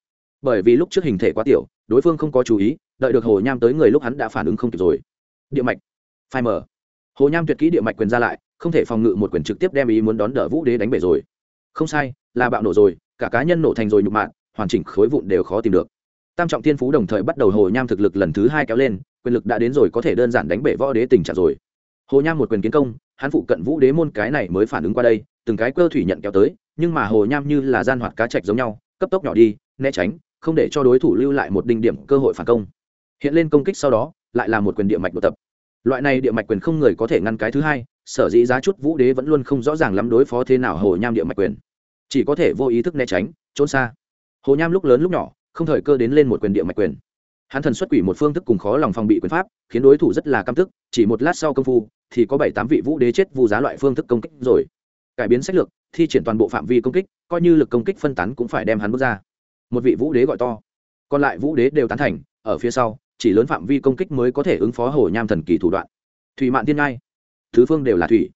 Bởi vì lúc trước hình thể quá tiểu, đối phương không có chú ý đợi được hồ nham tới người lúc hắn đã phản ứng không kịp rồi. Địa mạch. Phai mở hồ nham tuyệt kỹ địa mạch quyền ra lại, không thể phòng ngự một quyền trực tiếp đem ý muốn đón đỡ vũ đế đánh bể rồi. Không sai, là bạo nổ rồi, cả cá nhân nổ thành rồi nhục mạng hoàn chỉnh khối vụn đều khó tìm được. Tam trọng thiên phú đồng thời bắt đầu hồ nham thực lực lần thứ hai kéo lên, quyền lực đã đến rồi có thể đơn giản đánh bể võ đế tình trạng rồi. Hồ nham một quyền kiến công, hắn phụ cận vũ đế môn cái này mới phản ứng qua đây, từng cái cơ thủy nhận kéo tới, nhưng mà hồ nham như là gian hoạt cá chạch giống nhau, cấp tốc nhỏ đi, né tránh, không để cho đối thủ lưu lại một đỉnh điểm cơ hội phản công hiện lên công kích sau đó, lại là một quyền địa mạch đột tập. Loại này địa mạch quyền không người có thể ngăn cái thứ hai, sở dĩ giá chút vũ đế vẫn luôn không rõ ràng lắm đối phó thế nào hồ nham địa mạch quyền. Chỉ có thể vô ý thức né tránh, trốn xa. Hồ nham lúc lớn lúc nhỏ, không thời cơ đến lên một quyền địa mạch quyền. Hắn thần xuất quỷ một phương thức cùng khó lòng phòng bị quyền pháp, khiến đối thủ rất là căm tức, chỉ một lát sau công phu, thì có bảy tám vị vũ đế chết vu giá loại phương thức công kích rồi. Cải biến sách lược, thi triển toàn bộ phạm vi công kích, coi như lực công kích phân tán cũng phải đem hắn bước ra. Một vị vũ đế gọi to. Còn lại vũ đế đều tán thành, ở phía sau chỉ lớn phạm vi công kích mới có thể ứng phó hồ nham thần kỳ thủ đoạn. Thủy mạn thiên ngai. Thứ phương đều là thủy.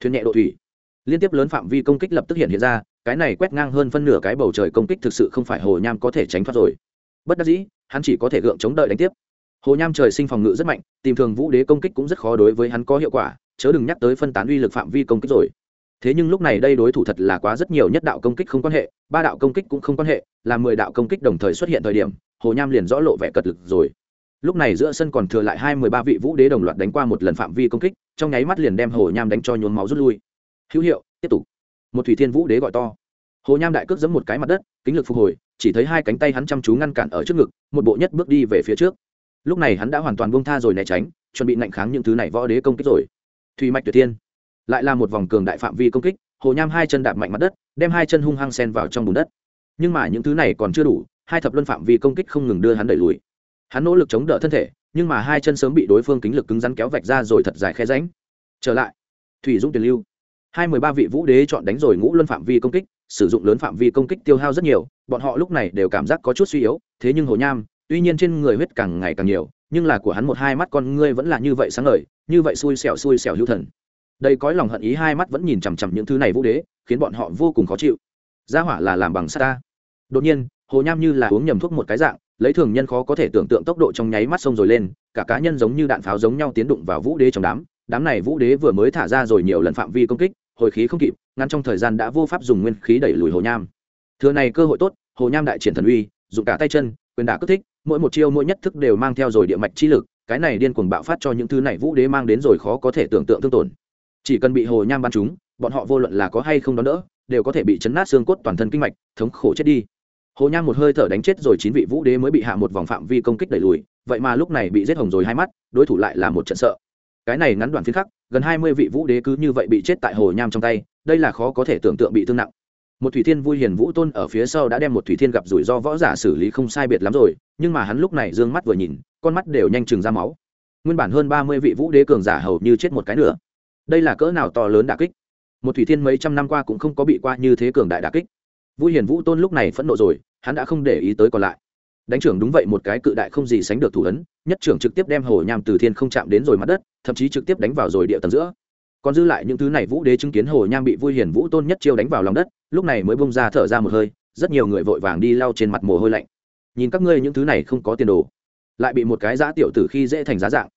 Thuyền nhẹ độ thủy. Liên tiếp lớn phạm vi công kích lập tức hiện hiện ra, cái này quét ngang hơn phân nửa cái bầu trời công kích thực sự không phải hồ nham có thể tránh thoát rồi. Bất đắc dĩ, hắn chỉ có thể gượng chống đợi đánh tiếp. Hồ nham trời sinh phòng ngự rất mạnh, tìm thường vũ đế công kích cũng rất khó đối với hắn có hiệu quả, chớ đừng nhắc tới phân tán uy lực phạm vi công kích rồi. Thế nhưng lúc này đây đối thủ thật là quá rất nhiều nhất đạo công kích không quan hệ, ba đạo công kích cũng không quan hệ, là mười đạo công kích đồng thời xuất hiện thời điểm, hồ nham liền rõ lộ vẻ cật lực rồi lúc này giữa sân còn thừa lại hai mươi ba vị vũ đế đồng loạt đánh qua một lần phạm vi công kích, trong nháy mắt liền đem hồ nham đánh cho nhốn máu rút lui. Hữu hiệu, tiếp tục. Một thủy thiên vũ đế gọi to. Hồ nham đại cước giẫm một cái mặt đất, kính lực phục hồi, chỉ thấy hai cánh tay hắn chăm chú ngăn cản ở trước ngực, một bộ nhất bước đi về phía trước. Lúc này hắn đã hoàn toàn buông tha rồi né tránh, chuẩn bị nạnh kháng những thứ này võ đế công kích rồi. Thủy mạch tuyệt tiên lại là một vòng cường đại phạm vi công kích, hồ nham hai chân đạp mạnh mặt đất, đem hai chân hung hăng sen vào trong bùn đất. Nhưng mà những thứ này còn chưa đủ, hai thập luân phạm vi công kích không ngừng đưa hắn đẩy lùi hắn nỗ lực chống đỡ thân thể, nhưng mà hai chân sớm bị đối phương kính lực cứng rắn kéo vạch ra rồi thật dài khe ránh trở lại, thủy dũng tiền lưu. Hai mười ba vị vũ đế chọn đánh rồi ngũ luân phạm vi công kích, sử dụng lớn phạm vi công kích tiêu hao rất nhiều, bọn họ lúc này đều cảm giác có chút suy yếu, thế nhưng hồ nham, tuy nhiên trên người huyết càng ngày càng nhiều, nhưng là của hắn một hai mắt con ngươi vẫn là như vậy sáng ngời, như vậy xui xẻo xui xẻo hữu thần. Đây cõi lòng hận ý hai mắt vẫn nhìn chằm chằm những thứ này vũ đế, khiến bọn họ vô cùng khó chịu. Gia hỏa là làm bằng sắt ta. Đột nhiên, hồ nham như là uống nhầm thuốc một cái dạng lấy thường nhân khó có thể tưởng tượng tốc độ trong nháy mắt sông rồi lên, cả cá nhân giống như đạn pháo giống nhau tiến đụng vào vũ đế trong đám. Đám này vũ đế vừa mới thả ra rồi nhiều lần phạm vi công kích, hồi khí không kịp, ngăn trong thời gian đã vô pháp dùng nguyên khí đẩy lùi hồ nham. Thừa này cơ hội tốt, hồ nham đại triển thần uy dùng cả tay chân, quyền đả kích thích, mỗi một chiêu mỗi nhất thức đều mang theo rồi địa mạch chi lực, cái này điên cuồng bạo phát cho những thứ này vũ đế mang đến rồi khó có thể tưởng tượng thương tổn. Chỉ cần bị hồ nham bắn chúng bọn họ vô luận là có hay không đón đỡ, đều có thể bị chấn nát xương cốt toàn thân kinh mạch, thống khổ chết đi hồ nham một hơi thở đánh chết rồi chín vị vũ đế mới bị hạ một vòng phạm vi công kích đẩy lùi, vậy mà lúc này bị giết hồng rồi hai mắt, đối thủ lại là một trận sợ. Cái này ngắn đoạn phiến khắc, gần hai mươi vị vũ đế cứ như vậy bị chết tại hồ nham trong tay, đây là khó có thể tưởng tượng bị thương nặng. Một thủy thiên vui hiền vũ tôn ở phía sau đã đem một thủy thiên gặp rủi ro võ giả xử lý không sai biệt lắm rồi, nhưng mà hắn lúc này d ư ơ n g mắt vừa nhìn, con mắt đều nhanh chừng ra máu. Nguyên bản hơn ba mươi vị vũ đế cường giả hầu như chết một cái nữa. Đây là cỡ nào to lớn đà kích? Một thủy thiên mấy trăm năm qua cũng không có bị qua như thế cường đại đà kích vui hiền vũ tôn lúc này phẫn nộ rồi, hắn đã không để ý tới còn lại. Đánh trưởng đúng vậy một cái cự đại không gì sánh được thủ ấn, nhất trưởng trực tiếp đem hồ nham từ thiên không chạm đến rồi mặt đất, thậm chí trực tiếp đánh vào rồi địa tầng giữa. Còn dư lại những thứ này vũ đế chứng kiến hồ nham bị vui hiền vũ tôn nhất chiêu đánh vào lòng đất, lúc này mới bông ra thở ra một hơi, rất nhiều người vội vàng đi lau trên mặt mồ hôi lạnh. Nhìn các ngươi những thứ này không có tiền đồ, lại bị một cái giã tiểu tử khi dễ thành giá dạng.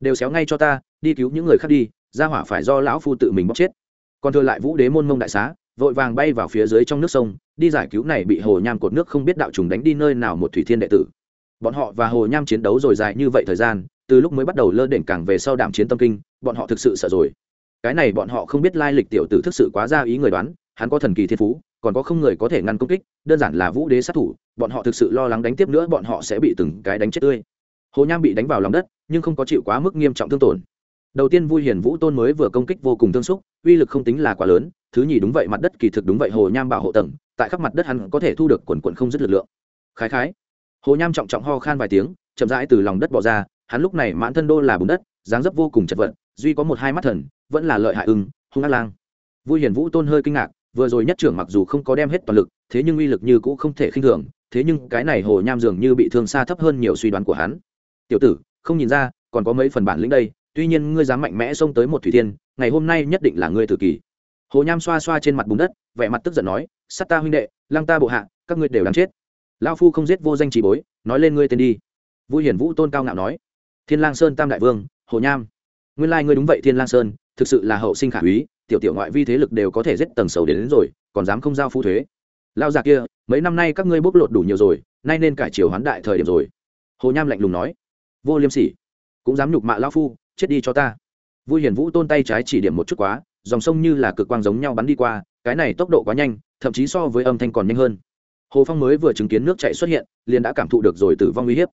Đều xéo ngay cho ta, đi cứu những người khác đi ra hỏa phải do lão phu tự mình bóc chết. Còn thừa lại vũ đế môn mông đại xá vội vàng bay vào phía dưới trong nước sông, đi giải cứu này bị hồ nham cột nước không biết đạo trùng đánh đi nơi nào một thủy thiên đệ tử. Bọn họ và hồ nham chiến đấu rồi dài như vậy thời gian, từ lúc mới bắt đầu lơ đỉnh càng về sau đảm chiến tâm kinh, bọn họ thực sự sợ rồi. Cái này bọn họ không biết lai lịch tiểu tử thực sự quá ra ý người đoán, hắn có thần kỳ thiên phú, còn có không người có thể ngăn công kích, đơn giản là vũ đế sát thủ, bọn họ thực sự lo lắng đánh tiếp nữa bọn họ sẽ bị từng cái đánh chết tươi. Hồ nham bị đánh vào lòng đất, nhưng không có chịu quá mức nghiêm trọng thương tổn. Đầu tiên vui hiền vũ tôn mới vừa công kích vô cùng thương xúc, uy lực không tính là quá lớn thứ nhì đúng vậy, mặt đất kỳ thực đúng vậy, hồ nham bảo hộ tầng, tại khắp mặt đất hắn có thể thu được quần quận không dứt lực lượng. Khái khái. Hồ nham trọng trọng ho khan vài tiếng, chậm rãi từ lòng đất bỏ ra, hắn lúc này mãn thân đô là bùn đất, dáng dấp vô cùng chật vật, duy có một hai mắt thần, vẫn là lợi hại ưng, hung ác lang. Vui hiền vũ tôn hơi kinh ngạc, vừa rồi nhất trưởng mặc dù không có đem hết toàn lực, thế nhưng uy lực như cũ không thể khinh thường, thế nhưng cái này hồ nham dường như bị thương xa thấp hơn nhiều suy đoán của hắn. Tiểu tử, không nhìn ra, còn có mấy phần bản lĩnh đây, tuy nhiên ngươi dám mạnh mẽ xông tới một thủy thiên, ngày hôm nay nhất định là ngươi tự kỷ hồ nham xoa xoa trên mặt bùn đất vẻ mặt tức giận nói sắt ta huynh đệ lăng ta bộ hạ các ngươi đều đáng chết. Lao phu không giết vô danh trí bối nói lên ngươi tên đi. Vui hiển vũ tôn cao ngạo nói thiên lang sơn tam đại vương hồ nham nguyên lai、like、ngươi đúng vậy thiên lang sơn thực sự là hậu sinh khả úy tiểu tiểu ngoại vi thế lực đều có thể giết tầng sầu đến, đến rồi còn dám không giao phu thuế. Lao già kia mấy năm nay các ngươi bốc lột đủ nhiều rồi nay nên cải chiều hoán đại thời điểm rồi. Hồ nham lạnh lùng nói vô liêm sỉ cũng dám nhục mạ lao phu chết đi cho ta. Vui hiển vũ tôn tay trái chỉ điểm một chút quá dòng sông như là cực quang giống nhau bắn đi qua, cái này tốc độ quá nhanh, thậm chí so với âm thanh còn nhanh hơn. Hồ phong mới vừa chứng kiến nước chạy xuất hiện, liền đã cảm thụ được rồi tử vong uy hiếp.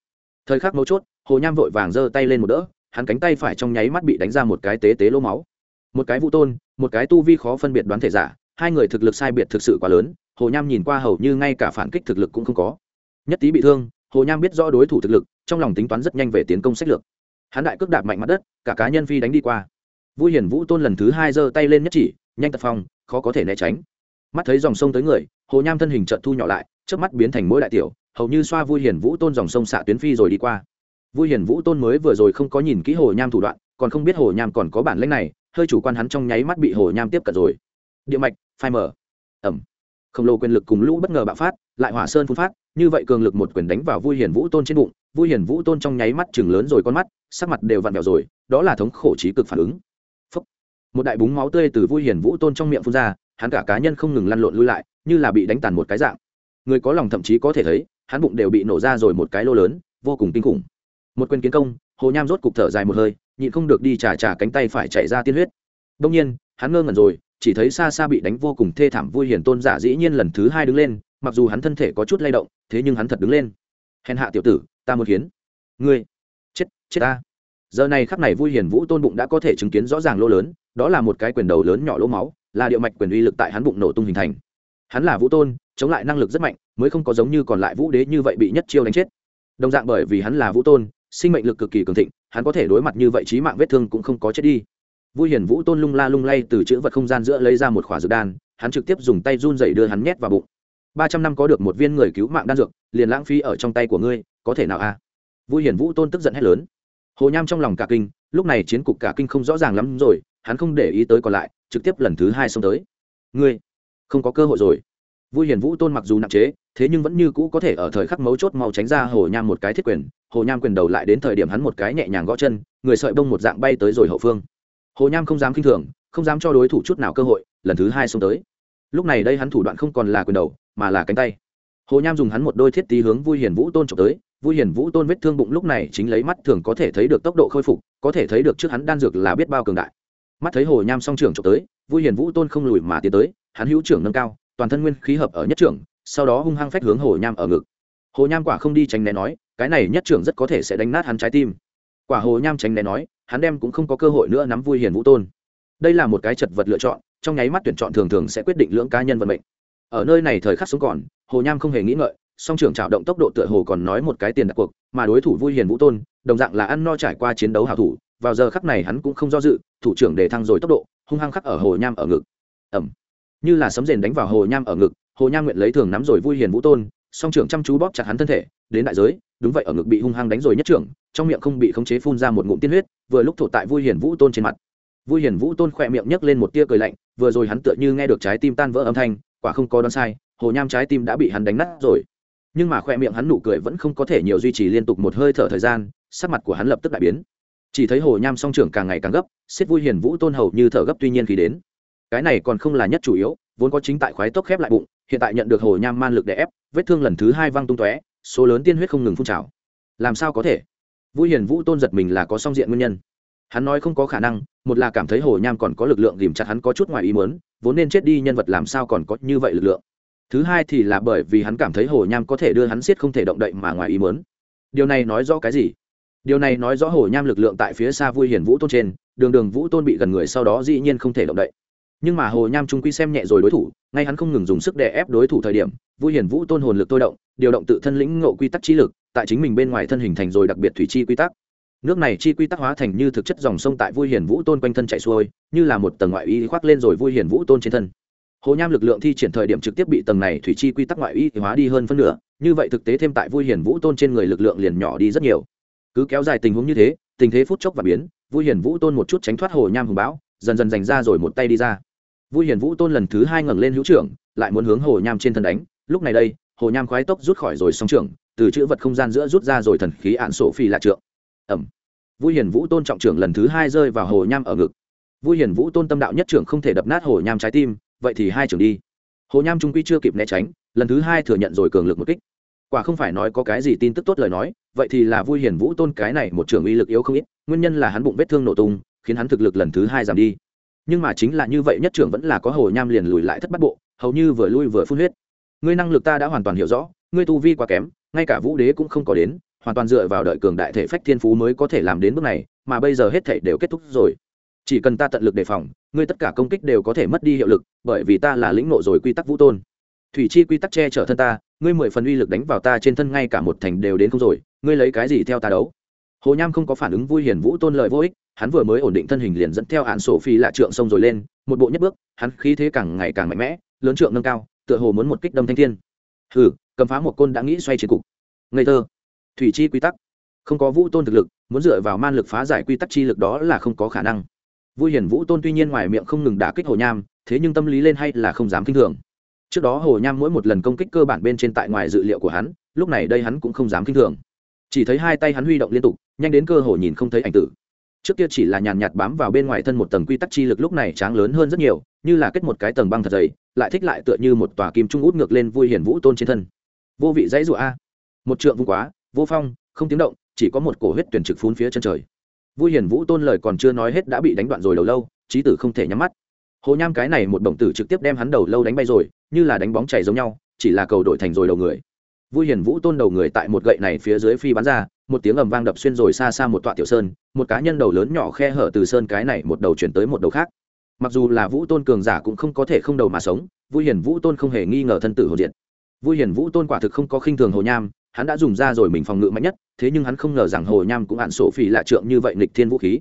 Thời khắc mấu chốt, hồ nham vội vàng giơ tay lên một đỡ, hắn cánh tay phải trong nháy mắt bị đánh ra một cái tế tế lỗ máu. Một cái vũ tôn, một cái tu vi khó phân biệt đoán thể giả, hai người thực lực sai biệt thực sự quá lớn, hồ nham nhìn qua hầu như ngay cả phản kích thực lực cũng không có. Nhất tí bị thương, hồ nham biết rõ đối thủ thực lực, trong lòng tính toán rất nhanh về tiến công sách lược. Hắn đại cước đạp mạnh mặt đất, cả cá nhân phi đánh đi qua vui hiển vũ tôn lần thứ hai giơ tay lên nhất chỉ, nhanh tật phong, khó có thể né tránh. Mắt thấy dòng sông tới người, hồ nham thân hình trận thu nhỏ lại trước mắt biến thành mỗi đại tiểu, hầu như xoa vui hiển vũ tôn dòng sông xạ tuyến phi rồi đi qua. Vui hiển vũ tôn mới vừa rồi không có nhìn kỹ hồ nham thủ đoạn, còn không biết hồ nham còn có bản lĩnh này, hơi chủ quan hắn trong nháy mắt bị hồ nham tiếp cận rồi. Địa mạch, phai mở ẩm. Khổng lồ quyền lực cùng lũ bất ngờ bạo phát, lại hỏa sơn phun phát, như vậy cường lực một quyền đánh vào vui hiển vũ tôn trên bụng vui hiển vũ tôn trong nháy mắt chừng lớn rồi con mắt, sắc mặt đều vặn vẹo rồi, đó là thống khổ trí cực phản ứng một đại búng máu tươi từ vui hiền vũ tôn trong miệng phun ra, hắn cả cá nhân không ngừng lăn lộn lui lại, như là bị đánh tàn một cái dạng. Người có lòng thậm chí có thể thấy, hắn bụng đều bị nổ ra rồi một cái lô lớn, vô cùng kinh khủng. Một quyền kiến công, hồ nham rốt cục thở dài một hơi, nhịn không được đi trả trả cánh tay phải chạy ra tiên huyết. Đông nhiên, hắn ngơ ngẩn rồi, chỉ thấy xa xa bị đánh vô cùng thê thảm vui hiền tôn giả dĩ nhiên lần thứ hai đứng lên, mặc dù hắn thân thể có chút lay động, thế nhưng hắn thật đứng lên. Hèn hạ tiểu tử, ta muốn hiến ngươi, chết chết ta. Giờ này khắp này vui hiền vũ tôn bụng đã có thể chứng kiến rõ ràng lỗ lớn đó là một cái quyền đầu lớn nhỏ lỗ máu, là địa mạch quyền uy lực tại hắn bụng nổ tung hình thành. Hắn là vũ tôn, chống lại năng lực rất mạnh, mới không có giống như còn lại vũ đế như vậy bị nhất chiêu đánh chết. Đồng dạng bởi vì hắn là vũ tôn, sinh mệnh lực cực kỳ cường thịnh, hắn có thể đối mặt như vậy trí mạng vết thương cũng không có chết đi. Vui hiền vũ tôn lung la lung lay từ chữ vật không gian giữa lấy ra một khỏa dược đan, hắn trực tiếp dùng tay run dậy đưa hắn nhét vào bụng. Ba trăm năm có được một viên người cứu mạng đan dược, liền lãng phí ở trong tay của ngươi, có thể nào a vui hiền vũ tôn tức giận hét lớn. Hồ nham trong lòng cả kinh, lúc này chiến cục cả kinh không rõ ràng lắm rồi hắn không để ý tới còn lại, trực tiếp lần thứ hai xông tới. Ngươi, không có cơ hội rồi. Vui hiền vũ tôn mặc dù nặng chế, thế nhưng vẫn như cũ có thể ở thời khắc mấu chốt mau tránh ra hồ nham một cái thiết quyền. Hồ nham quyền đầu lại đến thời điểm hắn một cái nhẹ nhàng gõ chân, người sợi bông một dạng bay tới rồi hậu phương. Hồ nham không dám k i n h thường, không dám cho đối thủ chút nào cơ hội, lần thứ hai xông tới. Lúc này đây hắn thủ đoạn không còn là quyền đầu, mà là cánh tay. Hồ nham dùng hắn một đôi thiết tí hướng vui hiền vũ tôn trộm tới. Vui hiền vũ tôn vết thương bụng lúc này chính lấy mắt thường có thể thấy được tốc độ khôi phục, có thể thấy được trước hắn đan dược là biết bao cường đại mắt thấy hồ nham song trưởng trộm tới vui hiền vũ tôn không lùi mà tiến tới, hắn hữu trưởng nâng cao, toàn thân nguyên khí hợp ở nhất trưởng, sau đó hung hăng phách hướng hồ nham ở ngực. Hồ nham quả không đi tránh né nói, cái này nhất trưởng rất có thể sẽ đánh nát hắn trái tim. Quả hồ nham tránh né nói, hắn đem cũng không có cơ hội nữa nắm vui hiền vũ tôn. Đây là một cái chật vật lựa chọn, trong nháy mắt tuyển chọn thường thường sẽ quyết định lưỡng cá nhân vận mệnh. Ở nơi này thời khắc sống còn, hồ nham không hề nghĩ ngợi, song trưởng trào động tốc độ tựa hồ còn nói một cái tiền đặt cuộc, mà đối thủ vui hiền vũ tôn, đồng dạng là ăn no trải qua chiến đấu hảo thủ vào giờ khắc này hắn cũng không do dự, thủ trưởng để thăng rồi tốc độ, hung hăng khắc ở hồ nham ở ngực. Ẩm như là sấm rền đánh vào hồ nham ở ngực, hồ nham nguyện lấy thường nắm rồi vui hiền vũ tôn, song trưởng chăm chú bóp chặt hắn thân thể, đến đại giới, đúng vậy ở ngực bị hung hăng đánh rồi nhất trưởng, trong miệng không bị khống chế phun ra một ngụm tiên huyết, vừa lúc thổ tại vui hiền vũ tôn trên mặt. Vui hiền vũ tôn khỏe miệng nhấc lên một tia cười lạnh, vừa rồi hắn tựa như nghe được trái tim tan vỡ âm thanh, quả không có đoán sai, hồ nham trái tim đã bị hắn đánh nát rồi. Nhưng mà khoe miệng hắn nụ cười vẫn không có thể nhiều duy trì liên tục một hơi thở thời gian, sắc mặt của hắn lập tức đại biến chỉ thấy hồ nham song trưởng càng ngày càng gấp xiết vui hiền vũ tôn hầu như thở gấp tuy nhiên khi đến. Cái này còn không là nhất chủ yếu vốn có chính tại khoái tốc khép lại bụng hiện tại nhận được hồ nham man lực để ép vết thương lần thứ hai văng tung tóe số lớn tiên huyết không ngừng phun trào. Làm sao có thể? Vui hiền vũ tôn giật mình là có song diện nguyên nhân. Hắn nói không có khả năng một là cảm thấy hồ nham còn có lực lượng ghìm chặt hắn có chút ngoài ý muốn, vốn nên chết đi nhân vật làm sao còn có như vậy lực lượng. Thứ hai thì là bởi vì hắn cảm thấy hồ nham có thể đưa hắn siết không thể động đậy mà ngoài ý muốn, điều này nói rõ cái gì? Điều này nói rõ hồ nham lực lượng tại phía xa vui hiền vũ tôn trên, đường đường vũ tôn bị gần người sau đó dĩ nhiên không thể động đậy. Nhưng mà hồ nham trung quy xem nhẹ rồi đối thủ, ngay hắn không ngừng dùng sức đè ép đối thủ thời điểm, vui hiền vũ tôn hồn lực tôi động, điều động tự thân lĩnh ngộ quy tắc chi lực, tại chính mình bên ngoài thân hình thành rồi đặc biệt thủy chi quy tắc. Nước này chi quy tắc hóa thành như thực chất dòng sông tại vui hiền vũ tôn quanh thân chạy xuôi, như là một tầng ngoại y khoác lên rồi vui hiền vũ tôn trên thân. Hồ nham lực lượng thi triển thời điểm trực tiếp bị tầng này thủy chi quy tắc ngoại y hóa đi hơn phân nửa, như vậy thực tế thêm tại vui hiền vũ tôn trên người lực lượng liền nhỏ đi rất nhiều cứ kéo dài tình huống như thế, tình thế phút chốc và biến, vui hiền vũ tôn một chút tránh thoát hồ nham hùng bão, dần dần dành ra rồi một tay đi ra. Vui hiền vũ tôn lần thứ hai ngẩng lên hữu trưởng, lại muốn hướng hồ nham trên thân đánh. Lúc này đây, hồ nham khoái tốc rút khỏi rồi song trưởng, từ chữ vật không gian giữa rút ra rồi thần khí ạn sổ phi lạ trượng. Ẩm vui hiền vũ tôn trọng trưởng lần thứ hai rơi vào hồ nham ở ngực. Vui hiền vũ tôn tâm đạo nhất trưởng không thể đập nát hồ nham trái tim, vậy thì hai trưởng đi. Hồ nham trung quy chưa kịp né tránh, lần thứ hai thừa nhận rồi cường lực một kích quả không phải nói có cái gì tin tức tốt lời nói, vậy thì là vui hiền vũ tôn cái này một trưởng uy lực yếu không ít, nguyên nhân là hắn bụng vết thương nổ tung, khiến hắn thực lực lần thứ hai giảm đi. Nhưng mà chính là như vậy nhất trưởng vẫn là có hồ nham liền lùi lại thất bắt bộ, hầu như vừa lui vừa phun huyết. Ngươi năng lực ta đã hoàn toàn hiểu rõ, ngươi tu vi quá kém, ngay cả vũ đế cũng không có đến, hoàn toàn dựa vào đợi cường đại thể phách thiên phú mới có thể làm đến bước này, mà bây giờ hết thể đều kết thúc rồi. Chỉ cần ta tận lực đề phòng, ngươi tất cả công kích đều có thể mất đi hiệu lực, bởi vì ta là lĩnh nộ rồi quy tắc vũ tôn. Thủy chi quy tắc che chở thân ta ngươi mười phần uy lực đánh vào ta trên thân ngay cả một thành đều đến không rồi, ngươi lấy cái gì theo ta đấu? Hồ nham không có phản ứng vui hiền vũ tôn lợi vô ích, hắn vừa mới ổn định thân hình liền dẫn theo hạn sổ phi lạ trượng sông rồi lên, một bộ nhất bước, hắn khí thế càng ngày càng mạnh mẽ, lớn trượng nâng cao, tựa hồ muốn một kích đâm thanh thiên. Hừ, cầm phá một côn đã nghĩ xoay chiến cục. Ngây thơ. Thủy chi quy tắc. Không có vũ tôn thực lực, muốn dựa vào man lực phá giải quy tắc chi lực đó là không có khả năng. Vui hiền vũ tôn tuy nhiên ngoài miệng không ngừng đả kích hồ nham, thế nhưng tâm lý lên hay là không dám kinh thường trước đó hồ nham mỗi một lần công kích cơ bản bên trên tại ngoài dự liệu của hắn, lúc này đây hắn cũng không dám kinh thường. Chỉ thấy hai tay hắn huy động liên tục, nhanh đến cơ hồ nhìn không thấy ảnh tử. Trước kia chỉ là nhàn nhạt bám vào bên ngoài thân một tầng quy tắc chi lực lúc này tráng lớn hơn rất nhiều, như là kết một cái tầng băng thật dày, lại thích lại tựa như một tòa kim trung út ngược lên vui hiền vũ tôn trên thân. Vô vị dãy rụa a. Một trượng vung quá, vô phong, không tiếng động, chỉ có một cổ huyết tuyển trực phun phía chân trời. Vui hiền vũ tôn lời còn chưa nói hết đã bị đánh đoạn rồi đầu lâu trí tử không thể nhắm mắt hồ nham cái này một đồng tử trực tiếp đem hắn đầu lâu đánh bay rồi, như là đánh bóng chảy giống nhau, chỉ là cầu đổi thành rồi đầu người. Vui hiền vũ tôn đầu người tại một gậy này phía dưới phi bắn ra, một tiếng ầm vang đập xuyên rồi xa xa một tọa tiểu sơn, một cá nhân đầu lớn nhỏ khe hở từ sơn cái này một đầu chuyển tới một đầu khác. Mặc dù là vũ tôn cường giả cũng không có thể không đầu mà sống, vui hiền vũ tôn không hề nghi ngờ thân tử hồ diện vui hiền vũ tôn quả thực không có khinh thường hồ nham, hắn đã dùng ra rồi mình phòng ngự mạnh nhất, thế nhưng hắn không ngờ rằng hồ nham cũng ạn sổ phi lạ trượng như vậy nịch thiên vũ khí.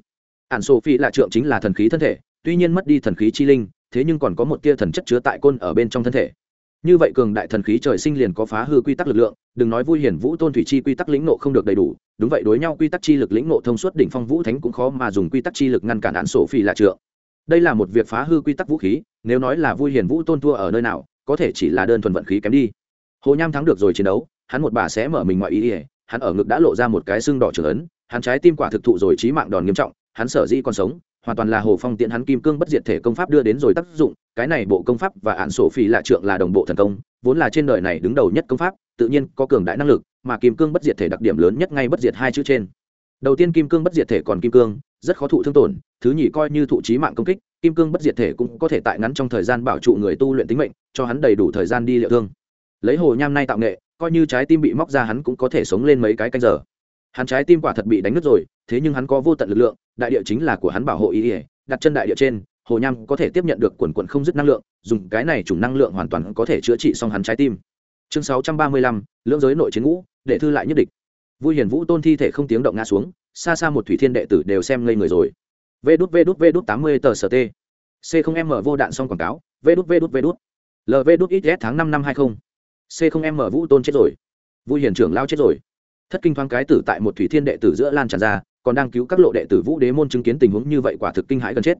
Ạn sổ phi lạ trượng chính là thần khí thân thể tuy nhiên mất đi thần khí chi linh, thế nhưng còn có một tia thần chất chứa tại côn ở bên trong thân thể. Như vậy cường đại thần khí trời sinh liền có phá hư quy tắc lực lượng, đừng nói vui hiển vũ tôn thủy chi quy tắc lĩnh nộ không được đầy đủ, đúng vậy đối nhau quy tắc chi lực lĩnh nộ thông suốt đỉnh phong vũ thánh cũng khó mà dùng quy tắc chi lực ngăn cản án sổ phi lạ trượng. Đây là một việc phá hư quy tắc vũ khí, nếu nói là vui hiển vũ tôn thua ở nơi nào, có thể chỉ là đơn thuần vận khí kém đi. Hồ nham thắng được rồi chiến đấu, hắn một bà sẽ mở mình ngoại ý ỉa hắn ở ngực đã lộ ra một cái xương đỏ trưởng ấn, hắn trái tim quả thực thụ rồi trí mạng đòn nghiêm trọng, hắn sở dĩ còn sống hoàn toàn là hồ phong tiện hắn kim cương bất diệt thể công pháp đưa đến rồi tác dụng, cái này bộ công pháp và án sổ phi lạ trượng là đồng bộ thần công, vốn là trên đời này đứng đầu nhất công pháp, tự nhiên có cường đại năng lực, mà kim cương bất diệt thể đặc điểm lớn nhất ngay bất diệt hai chữ trên. Đầu tiên kim cương bất diệt thể còn kim cương, rất khó thụ thương tổn, thứ nhì coi như thụ trí mạng công kích, kim cương bất diệt thể cũng có thể tại ngắn trong thời gian bảo trụ người tu luyện tính mệnh, cho hắn đầy đủ thời gian đi liệu thương. Lấy hồ nham nay tạo nghệ, coi như trái tim bị móc ra hắn cũng có thể sống lên mấy cái canh giờ hắn trái tim quả thật bị đánh nứt rồi, thế nhưng hắn có vô tận lực lượng, đại địa chính là của hắn bảo hộ ý ỉa đặt chân đại địa trên, hồ nham có thể tiếp nhận được quần quận không dứt năng lượng, dùng cái này chủng năng lượng hoàn toàn có thể chữa trị xong hắn trái tim. Chương sáu trăm ba mươi lăm, lưỡng giới nội chiến ngũ, để thư lại nhất địch. Vui hiền vũ tôn thi thể không tiếng động ngã xuống, xa xa một thủy thiên đệ tử đều xem ngây người rồi. Vê đút vê đút vê đút tám mươi tờ st c không m vô đạn xong quảng cáo vê đút vê đút vê đút. Lv đút ít tháng năm năm hai mươi c không m vũ tôn chết rồi. Vui hiền trưởng lao chết rồi thất kinh thoáng cái tử tại một thủy thiên đệ tử giữa lan tràn ra, còn đang cứu các lộ đệ tử vũ đế môn chứng kiến tình huống như vậy quả thực kinh hãi gần chết.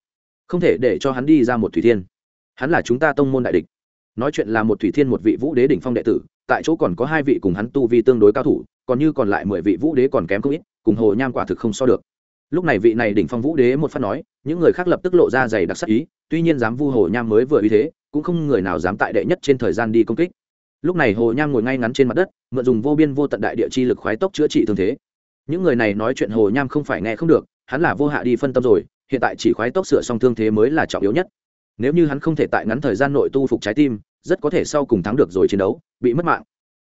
Không thể để cho hắn đi ra một thủy thiên. Hắn là chúng ta tông môn đại địch. Nói chuyện là một thủy thiên một vị vũ đế đỉnh phong đệ tử, tại chỗ còn có hai vị cùng hắn tu vi tương đối cao thủ, còn như còn lại mười vị vũ đế còn kém không ít, cùng hồ nham quả thực không so được. Lúc này vị này đỉnh phong vũ đế một phát nói, những người khác lập tức lộ ra dày đặc sắc ý, tuy nhiên dám vu hồ nham mới vừa uy thế, cũng không người nào dám tại đệ nhất trên thời gian đi công kích lúc này hồ nham ngồi ngay ngắn trên mặt đất, mượn dùng vô biên vô tận đại địa chi lực khoái tốc chữa trị thương thế. Những người này nói chuyện hồ nham không phải nghe không được, hắn là vô hạ đi phân tâm rồi, hiện tại chỉ khoái tốc sửa xong thương thế mới là trọng yếu nhất. Nếu như hắn không thể tại ngắn thời gian nội tu phục trái tim, rất có thể sau cùng thắng được rồi chiến đấu, bị mất mạng.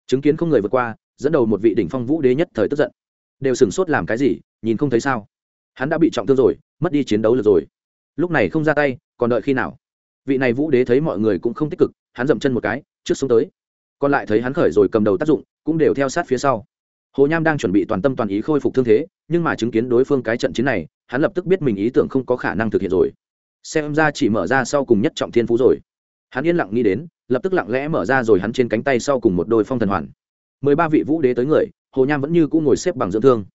Chứng kiến không người vượt qua, dẫn đầu một vị đỉnh phong vũ đế nhất thời tức giận. Đều sửng sốt làm cái gì, nhìn không thấy sao. Hắn đã bị trọng thương rồi, mất đi chiến đấu được rồi. Lúc này không ra tay, còn đợi khi nào? Vị này vũ đế thấy mọi người cũng không tích cực, hắn dậm chân một cái, trước xuống tới còn lại thấy hắn khởi rồi cầm đầu tác dụng, cũng đều theo sát phía sau. Hồ nham đang chuẩn bị toàn tâm toàn ý khôi phục thương thế, nhưng mà chứng kiến đối phương cái trận chiến này, hắn lập tức biết mình ý tưởng không có khả năng thực hiện rồi. Xem ra chỉ mở ra sau cùng nhất trọng thiên phú rồi. Hắn yên lặng nghĩ đến, lập tức lặng lẽ mở ra rồi hắn trên cánh tay sau cùng một đôi phong thần hoàn. Mười ba vị vũ đế tới người, hồ nham vẫn như cũng ngồi xếp bằng dưỡng thương.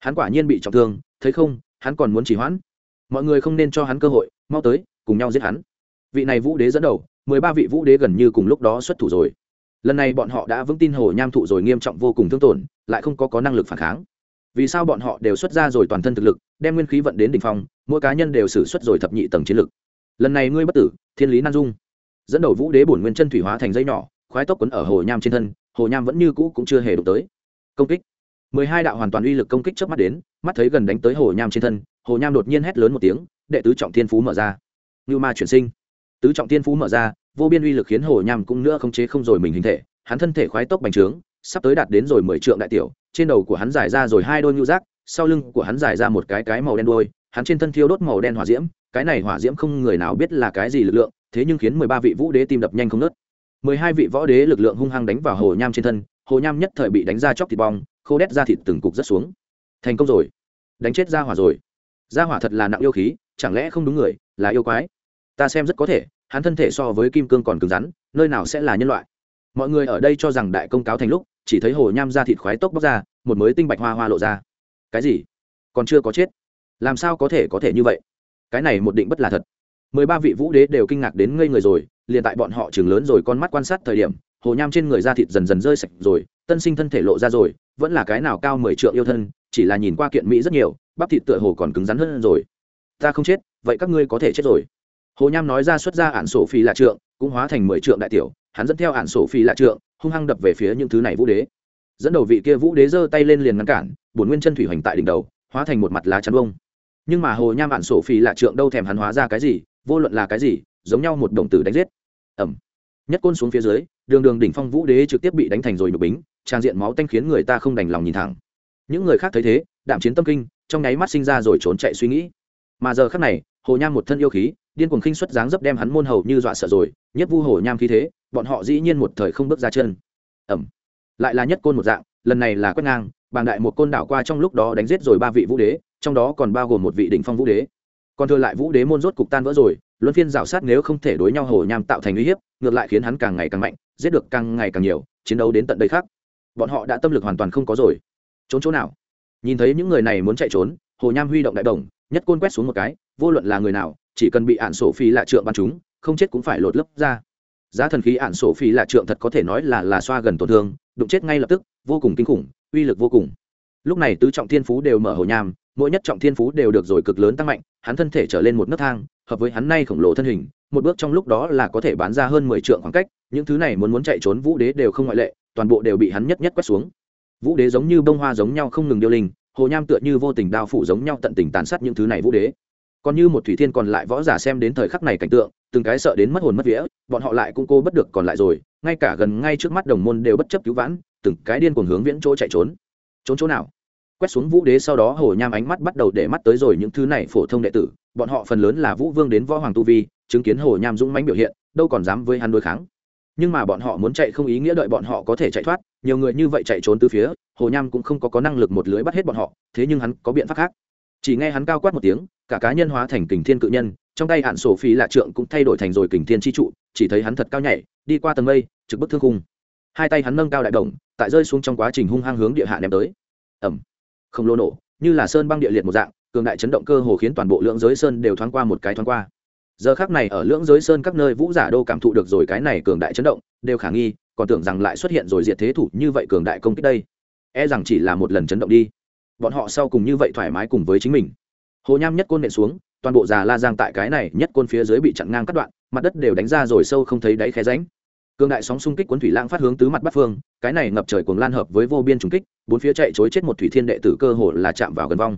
Hắn quả nhiên bị trọng thương, thấy không, hắn còn muốn chỉ hoãn. Mọi người không nên cho hắn cơ hội, mau tới, cùng nhau giết hắn. Vị này vũ đế dẫn đầu, mười ba vị vũ đế gần như cùng lúc đó xuất thủ rồi lần này bọn họ đã vững tin hồ nham thụ rồi nghiêm trọng vô cùng thương tổn, lại không có có năng lực phản kháng. Vì sao bọn họ đều xuất ra rồi toàn thân thực lực, đem nguyên khí vận đến đ ỉ n h phong, mỗi cá nhân đều xử xuất rồi thập nhị tầng chiến lực. Lần này ngươi bất tử, thiên lý nan dung. Dẫn đầu vũ đế bổn nguyên chân thủy hóa thành dây nhỏ, khoái tốc quấn ở hồ nham trên thân, hồ nham vẫn như cũ cũng chưa hề đụng tới. Công kích. Mười hai đạo hoàn toàn uy lực công kích trước mắt đến, mắt thấy gần đánh tới hồ nham trên thân, hồ nham đột nhiên hét lớn một tiếng, đệ tứ trọng thiên phú mở ra. Như ma chuyển sinh. Tứ trọng thiên phú mở ra vô biên uy lực khiến hồ nham cũng nữa không chế không rồi mình hình thể, hắn thân thể khoái tốc bành trướng, sắp tới đạt đến rồi mười trượng đại tiểu, trên đầu của hắn dài ra rồi hai đôi ngưu rác, sau lưng của hắn dài ra một cái cái màu đen đôi hắn trên thân thiêu đốt màu đen hỏa diễm, cái này hỏa diễm không người nào biết là cái gì lực lượng, thế nhưng khiến mười ba vị vũ đế tim đập nhanh không nớt mười hai vị võ đế lực lượng hung hăng đánh vào hồ nham trên thân, hồ nham nhất thời bị đánh ra chóc thịt bong, khô đét ra thịt từng cục rất xuống. Thành công rồi. Đánh chết ra hỏa rồi. Ra hỏa thật là nặng yêu khí, chẳng lẽ không đúng người, là yêu quái? Ta xem rất có thể hắn thân thể so với kim cương còn cứng rắn, nơi nào sẽ là nhân loại? Mọi người ở đây cho rằng đại công cáo thành lúc, chỉ thấy hồ nham ra thịt khoái tốc bóc ra, một mới tinh bạch hoa hoa lộ ra. Cái gì? Còn chưa có chết? Làm sao có thể có thể như vậy? Cái này một định bất là thật. Mười ba vị vũ đế đều kinh ngạc đến ngây người rồi, liền tại bọn họ chừng lớn rồi con mắt quan sát thời điểm, hồ nham trên người da thịt dần dần rơi sạch rồi, tân sinh thân thể lộ ra rồi, vẫn là cái nào cao mười triệu yêu thân, chỉ là nhìn qua kiện mỹ rất nhiều, bắp thịt tựa hồ còn cứng rắn hơn rồi. Ta không chết, vậy các ngươi có thể chết rồi hồ nham nói ra xuất ra ạn sổ phi lạ trượng, cũng hóa thành mười trượng đại tiểu, hắn dẫn theo ạn sổ phi lạ trượng, hung hăng đập về phía những thứ này vũ đế. Dẫn đầu vị kia vũ đế giơ tay lên liền ngăn cản, bổn nguyên chân thủy hoành tại đỉnh đầu, hóa thành một mặt lá chắn bông nhưng mà hồ nham ạn sổ phi lạ trượng đâu thèm hắn hóa ra cái gì, vô luận là cái gì, giống nhau một đồng tử đánh giết. Ẩm nhất côn xuống phía dưới, đường đường đỉnh phong vũ đế trực tiếp bị đánh thành rồi nhục bính, trang diện máu tanh khiến người ta không đành lòng nhìn thẳng. Những người khác thấy thế, đạm chiến tâm kinh, trong nháy mắt sinh ra rồi trốn chạy suy nghĩ. Mà giờ khác này, hồ nham một thân yêu khí điên cuồng khinh xuất dáng dấp đem hắn môn hầu như dọa sợ rồi, nhất vu hổ nham khí thế, bọn họ dĩ nhiên một thời không bước ra chân. Ẩm. Lại là nhất côn một dạng, lần này là quét ngang, bàng đại một côn đảo qua trong lúc đó đánh giết rồi ba vị vũ đế, trong đó còn bao gồm một vị đỉnh phong vũ đế. Còn thừa lại vũ đế môn rốt cục tan vỡ rồi, luân phiên rào sát nếu không thể đối nhau hồ nham tạo thành uy hiếp, ngược lại khiến hắn càng ngày càng mạnh, giết được càng ngày càng nhiều, chiến đấu đến tận đây khác. Bọn họ đã tâm lực hoàn toàn không có rồi. Trốn chỗ nào? Nhìn thấy những người này muốn chạy trốn, hồ nham huy động đại đồng, nhất côn quét xuống một cái vô luận là người nào, chỉ cần bị ạn sổ phi lạ trượng bắn chúng, không chết cũng phải lột lấp ra. Giá thần khí ạn sổ phi lạ trượng thật có thể nói là là xoa gần tổn thương, đụng chết ngay lập tức, vô cùng kinh khủng, uy lực vô cùng. Lúc này tứ trọng thiên phú đều mở hồ nham, mỗi nhất trọng thiên phú đều được rồi cực lớn tăng mạnh, hắn thân thể trở lên một nấc thang, hợp với hắn nay khổng lồ thân hình, một bước trong lúc đó là có thể bán ra hơn mười trượng khoảng cách, những thứ này muốn muốn chạy trốn vũ đế đều không ngoại lệ, toàn bộ đều bị hắn nhất nhất quét xuống. Vũ đế giống như bông hoa giống nhau không ngừng điêu linh, hồ nham tựa như vô tình đao phủ giống nhau tận tình tàn sát những thứ này vũ đế còn như một thủy thiên còn lại võ giả xem đến thời khắc này cảnh tượng, từng cái sợ đến mất hồn mất vía, bọn họ lại cũng cô bất được còn lại rồi, ngay cả gần ngay trước mắt đồng môn đều bất chấp cứu vãn, từng cái điên cuồng hướng viễn chỗ chạy trốn. Trốn chỗ nào? Quét xuống vũ đế sau đó hồ nham ánh mắt bắt đầu để mắt tới rồi những thứ này phổ thông đệ tử, bọn họ phần lớn là vũ vương đến võ hoàng tu vi, chứng kiến hồ nham dũng mãnh biểu hiện, đâu còn dám với hắn đối kháng. Nhưng mà bọn họ muốn chạy không ý nghĩa đợi bọn họ có thể chạy thoát, nhiều người như vậy chạy trốn từ phía, hồ nham cũng không có có năng lực một lưới bắt hết bọn họ, thế nhưng hắn có biện pháp khác chỉ nghe hắn cao quát một tiếng, cả cá nhân hóa thành kình thiên cự nhân, trong tay hạn sổ phi lạ trượng cũng thay đổi thành rồi kình thiên chi trụ, chỉ thấy hắn thật cao nhảy, đi qua tầng mây, trực bức thương khung. Hai tay hắn nâng cao đại đồng, tại rơi xuống trong quá trình hung hăng hướng địa hạ ném tới. Ẩm không lô nổ, như là sơn băng địa liệt một dạng, cường đại chấn động cơ hồ khiến toàn bộ lưỡng giới sơn đều thoáng qua một cái thoáng qua. Giờ khác này ở lưỡng giới sơn các nơi vũ giả đô cảm thụ được rồi cái này cường đại chấn động, đều khả nghi, còn tưởng rằng lại xuất hiện rồi diệt thế thủ như vậy cường đại công kích đây. E rằng chỉ là một lần chấn động đi bọn họ sau cùng như vậy thoải mái cùng với chính mình. Hồ nham nhất côn nện xuống, toàn bộ già la giang tại cái này nhất côn phía dưới bị chặn ngang cắt đoạn, mặt đất đều đánh ra rồi sâu không thấy đáy khe ránh cường đại sóng xung kích cuốn thủy lãng phát hướng tứ mặt bắc phương, cái này ngập trời cuồng lan hợp với vô biên trùng kích, bốn phía chạy chối chết một thủy thiên đệ tử cơ hồ là chạm vào gần vong.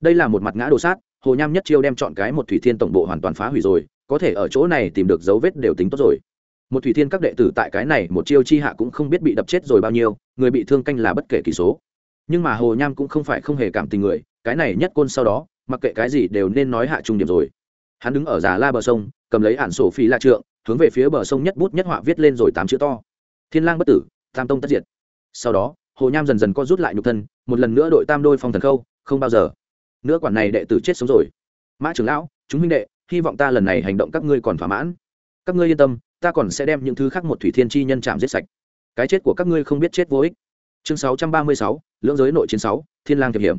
Đây là một mặt ngã đồ sát, hồ nham nhất chiêu đem chọn cái một thủy thiên tổng bộ hoàn toàn phá hủy rồi, có thể ở chỗ này tìm được dấu vết đều tính tốt rồi. Một thủy thiên các đệ tử tại cái này một chiêu chi hạ cũng không biết bị đập chết rồi bao nhiêu, người bị thương canh là bất kể kỳ số nhưng mà hồ nham cũng không phải không hề cảm tình người, cái này nhất côn sau đó, mặc kệ cái gì đều nên nói hạ trung điểm rồi. Hắn đứng ở già la bờ sông, cầm lấy ản sổ phi la trượng, hướng về phía bờ sông nhất bút nhất họa viết lên rồi tám chữ to. Thiên lang bất tử, tam tông tất diệt. Sau đó, hồ nham dần dần co rút lại nhục thân, một lần nữa đội tam đôi phong thần khâu, không bao giờ. Nữa quản này đệ tử chết sống rồi. Mã trưởng lão, chúng minh đệ, hy vọng ta lần này hành động các ngươi còn thỏa mãn. Các ngươi yên tâm, ta còn sẽ đem những thứ khác một thủy thiên chi nhân chạm giết sạch. Cái chết của các ngươi không biết chết vô ích chương sáu trăm ba mươi sáu, lưỡng giới nội chiến sáu, thiên lang thiệp hiểm.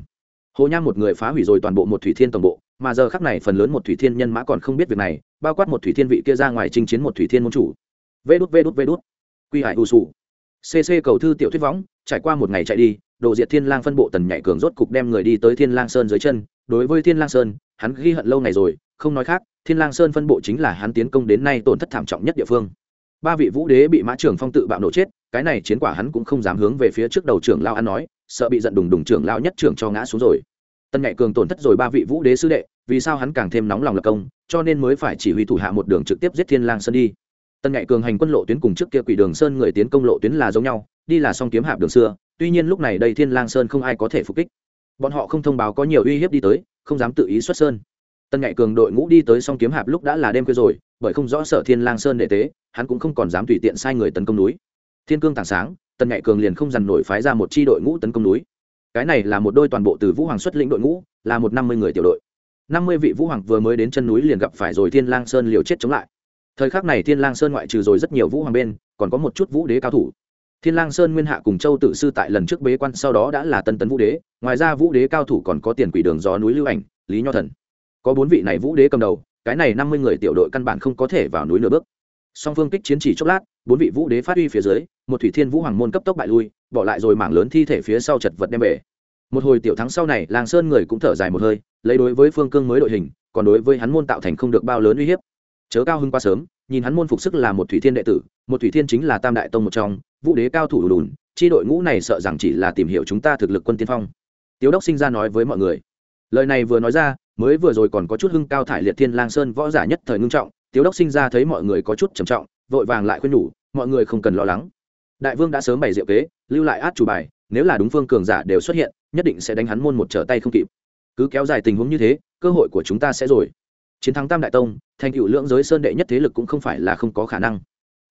Hồ nham một người phá hủy rồi toàn bộ một thủy thiên tổng bộ, mà giờ khắc này phần lớn một thủy thiên nhân mã còn không biết việc này, bao quát một thủy thiên vị kia ra ngoài chinh chiến một thủy thiên môn chủ. Vê đút vê đút vê đút. Quy hải ưu sù. Cc cầu thư tiểu thuyết võng, trải qua một ngày chạy đi, đồ diệt thiên lang phân bộ tần nhạy cường rốt cục đem người đi tới thiên lang sơn dưới chân. Đối với thiên lang sơn, hắn ghi hận lâu ngày rồi, không nói khác, thiên lang sơn phân bộ chính là hắn tiến công đến nay tổn thất thảm trọng nhất địa phương ba vị vũ đế bị mã trưởng phong tự bạo nổ chết, cái này chiến quả hắn cũng không dám hướng về phía trước đầu trưởng lao ăn nói, sợ bị giận đùng đùng trưởng lao nhất trưởng cho ngã xuống rồi. Tân nhạy cường tổn thất rồi ba vị vũ đế sư đệ, vì sao hắn càng thêm nóng lòng lập công, cho nên mới phải chỉ huy thủ hạ một đường trực tiếp giết thiên lang sơn đi. Tân nhạy cường hành quân lộ tuyến cùng trước kia quỷ đường sơn người tiến công lộ tuyến là giống nhau, đi là song kiếm hạp đường xưa, tuy nhiên lúc này đây thiên lang sơn không ai có thể phục kích. Bọn họ không thông báo có nhiều uy hiếp đi tới, không dám tự ý xuất sơn. Tân nhạy cường đội ngũ đi tới song kiếm hạp lúc đã là đêm khuya rồi bởi không rõ sở thiên lang sơn đệ tế, hắn cũng không còn dám tùy tiện sai người tấn công núi. Thiên cương tảng sáng, Tần nhạy cường liền không dằn nổi phái ra một chi đội ngũ tấn công núi. Cái này là một đôi toàn bộ từ vũ hoàng xuất lĩnh đội ngũ, là một năm mươi người tiểu đội. năm mươi vị vũ hoàng vừa mới đến chân núi liền gặp phải rồi thiên lang sơn liều chết chống lại. Thời khắc này thiên lang sơn ngoại trừ rồi rất nhiều vũ hoàng bên, còn có một chút vũ đế cao thủ. Thiên lang sơn nguyên hạ cùng châu tự sư tại lần trước bế quan sau đó đã là tân tấn vũ đế, ngoài ra vũ đế cao thủ còn có tiền quỷ đường gió núi lưu ảnh, lý nho thần. Có bốn vị này vũ đế cầm đầu cái này năm mươi người tiểu đội căn bản không có thể vào núi nửa bước. Song phương kích chiến chỉ chốc lát, bốn vị vũ đế phát uy phía dưới, một thủy thiên vũ hoàng môn cấp tốc bại lui, bỏ lại rồi mảng lớn thi thể phía sau chật vật đem về một hồi tiểu thắng sau này, làng sơn người cũng thở dài một hơi, lấy đối với phương cương mới đội hình, còn đối với hắn môn tạo thành không được bao lớn uy hiếp. Chớ cao hưng quá sớm, nhìn hắn môn phục sức là một thủy thiên đệ tử, một thủy thiên chính là tam đại tông một trong, vũ đế cao thủ đùn chi đội ngũ này sợ rằng chỉ là tìm hiểu chúng ta thực lực quân tiên phong. Tiếu đốc sinh ra nói với mọi người lời này vừa nói ra, mới vừa rồi còn có chút hưng cao thải liệt thiên lang sơn võ giả nhất thời ngưng trọng, tiếu đốc sinh ra thấy mọi người có chút trầm trọng, vội vàng lại khuyên nhủ, mọi người không cần lo lắng. Đại vương đã sớm bày diệu kế, lưu lại át chủ bài, nếu là đúng phương cường giả đều xuất hiện, nhất định sẽ đánh hắn môn một trở tay không kịp. Cứ kéo dài tình huống như thế, cơ hội của chúng ta sẽ rồi. Chiến thắng tam đại tông, thành cựu lưỡng giới sơn đệ nhất thế lực cũng không phải là không có khả năng.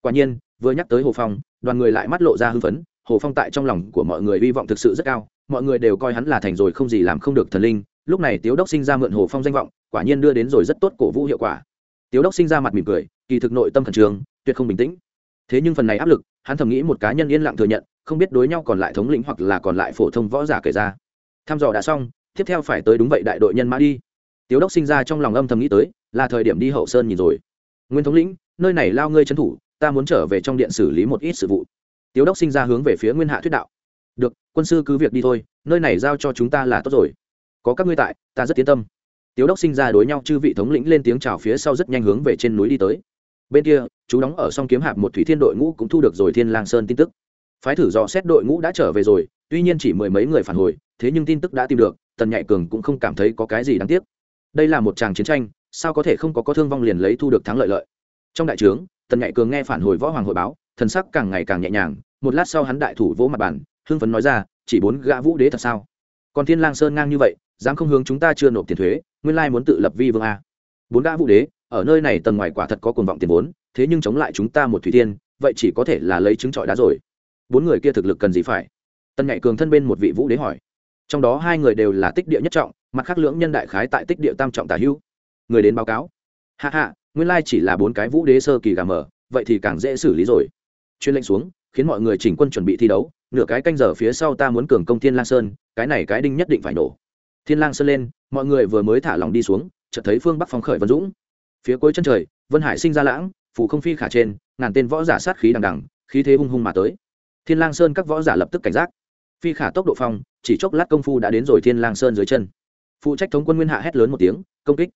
Quả nhiên, vừa nhắc tới hồ phong, đoàn người lại mắt lộ ra hưng phấn, hồ phong tại trong lòng của mọi người hy vọng thực sự rất cao, mọi người đều coi hắn là thành rồi không gì làm không được thần linh lúc này tiếu đốc sinh ra mượn hồ phong danh vọng, quả nhiên đưa đến rồi rất tốt cổ vũ hiệu quả. Tiếu đốc sinh ra mặt mỉm cười, kỳ thực nội tâm khẩn trương, tuyệt không bình tĩnh. Thế nhưng phần này áp lực, hắn thầm nghĩ một cá nhân yên lặng thừa nhận, không biết đối nhau còn lại thống lĩnh hoặc là còn lại phổ thông võ giả kể ra. Thăm dò đã xong, tiếp theo phải tới đúng vậy đại đội nhân mã đi. Tiếu đốc sinh ra trong lòng âm thầm nghĩ tới, là thời điểm đi hậu sơn nhìn rồi. Nguyên thống lĩnh, nơi này lao ngươi trấn thủ, ta muốn trở về trong điện xử lý một ít sự vụ. Tiếu đốc sinh ra hướng về phía nguyên hạ thuyết đạo. Được, quân sư cứ việc đi thôi, nơi này giao cho chúng ta là tốt rồi có các ngươi tại, ta rất tiến tâm. Tiếu đốc sinh ra đối nhau chư vị thống lĩnh lên tiếng chào phía sau rất nhanh hướng về trên núi đi tới. Bên kia, chú đóng ở song kiếm hạp một thủy thiên đội ngũ cũng thu được rồi thiên lang sơn tin tức. Phái thử dò xét đội ngũ đã trở về rồi, tuy nhiên chỉ mười mấy người phản hồi, thế nhưng tin tức đã tìm được, tần nhạy cường cũng không cảm thấy có cái gì đáng tiếc. Đây là một tràng chiến tranh, sao có thể không có có thương vong liền lấy thu được thắng lợi lợi. Trong đại trướng, tần nhạy cường nghe phản hồi võ hoàng hội báo, thần sắc càng ngày càng nhẹ nhàng, một lát sau hắn đại thủ vỗ mặt bàn, hưng phấn nói ra, chỉ bốn gã vũ đế thật sao? Còn thiên lang sơn ngang như vậy dám không hướng chúng ta chưa nộp tiền thuế, nguyên lai muốn tự lập vi vương a. Bốn gã vũ đế, ở nơi này tầng ngoài quả thật có cuồng vọng tiền vốn, thế nhưng chống lại chúng ta một thủy tiên vậy chỉ có thể là lấy trứng trọi đá rồi. Bốn người kia thực lực cần gì phải? Tân nhạy cường thân bên một vị vũ đế hỏi. Trong đó hai người đều là tích địa nhất trọng, mặt khác lưỡng nhân đại khái tại tích địa tam trọng tả hữu. Người đến báo cáo. Hạ hạ nguyên lai chỉ là bốn cái vũ đế sơ kỳ gà mở vậy thì càng dễ xử lý rồi. Chuyên lệnh xuống, khiến mọi người chỉnh quân chuẩn bị thi đấu, nửa cái canh giờ phía sau ta muốn cường công thiên La sơn, cái này cái đinh nhất định phải nổ thiên lang sơn lên, mọi người vừa mới thả lòng đi xuống, chợt thấy phương bắc phong khởi vân dũng. Phía cuối chân trời, vân hải sinh ra lãng, phủ không phi khả trên, ngàn tên võ giả sát khí đằng đằng, khí thế hung hung mà tới. Thiên lang sơn các võ giả lập tức cảnh giác. Phi khả tốc độ phong, chỉ chốc lát công phu đã đến rồi thiên lang sơn dưới chân. Phụ trách thống quân nguyên hạ hét lớn một tiếng, công kích!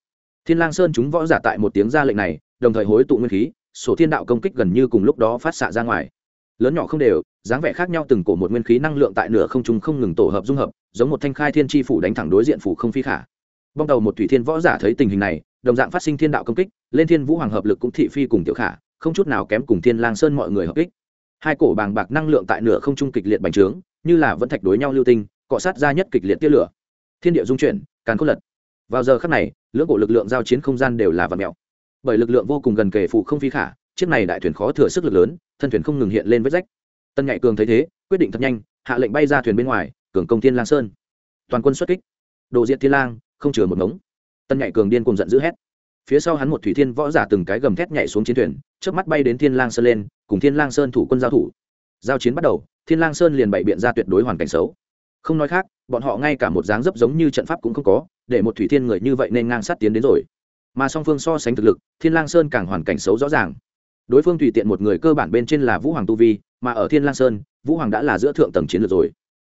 Thiên lang sơn chúng võ giả tại một tiếng ra lệnh này, đồng thời hối tụ nguyên khí, sổ thiên đạo công kích gần như cùng lúc đó phát xạ ra ngoài. Lớn nhỏ không đều, dáng vẻ khác nhau từng cổ một nguyên khí năng lượng tại nửa không trung không ngừng tổ hợp dung hợp giống một thanh khai thiên chi phủ đánh thẳng đối diện phủ không phi khả. Bong tàu một thủy thiên võ giả thấy tình hình này, đồng dạng phát sinh thiên đạo công kích, lên thiên vũ hoàng hợp lực cũng thị phi cùng tiểu khả, không chút nào kém cùng thiên lang sơn mọi người hợp kích. Hai cổ bàng bạc năng lượng tại nửa không trung kịch liệt bành trướng, như là vẫn thạch đối nhau lưu tinh, cọ sát ra nhất kịch liệt tia lửa. Thiên địa dung chuyển, càn khôn lật. Vào giờ khắc này, lưỡng cổ lực lượng giao chiến không gian đều là vật mèo. Bởi lực lượng vô cùng gần kề phụ không phi khả, chiếc này đại thuyền khó thừa sức lực lớn, thân thuyền không ngừng hiện lên vết rách. Tân nhạy cường thấy thế, quyết định thật nhanh, hạ lệnh bay ra thuyền bên ngoài cường công thiên lang sơn. Toàn quân xuất kích. Đồ diện thiên lang, không chừa một ngống. Tân nhạy cường điên cùng giận dữ hét. Phía sau hắn một thủy thiên võ giả từng cái gầm thét nhảy xuống chiến thuyền trước mắt bay đến thiên lang sơn lên, cùng thiên lang sơn thủ quân giao thủ. Giao chiến bắt đầu, thiên lang sơn liền bày biện ra tuyệt đối hoàn cảnh xấu. Không nói khác, bọn họ ngay cả một dáng dấp giống như trận pháp cũng không có, để một thủy thiên người như vậy nên ngang sát tiến đến rồi. Mà song phương so sánh thực lực, thiên lang sơn càng hoàn cảnh xấu rõ ràng. Đối phương tùy tiện một người cơ bản bên trên là vũ hoàng tu vi, mà ở thiên lang sơn, vũ hoàng đã là giữa thượng tầng chiến lược rồi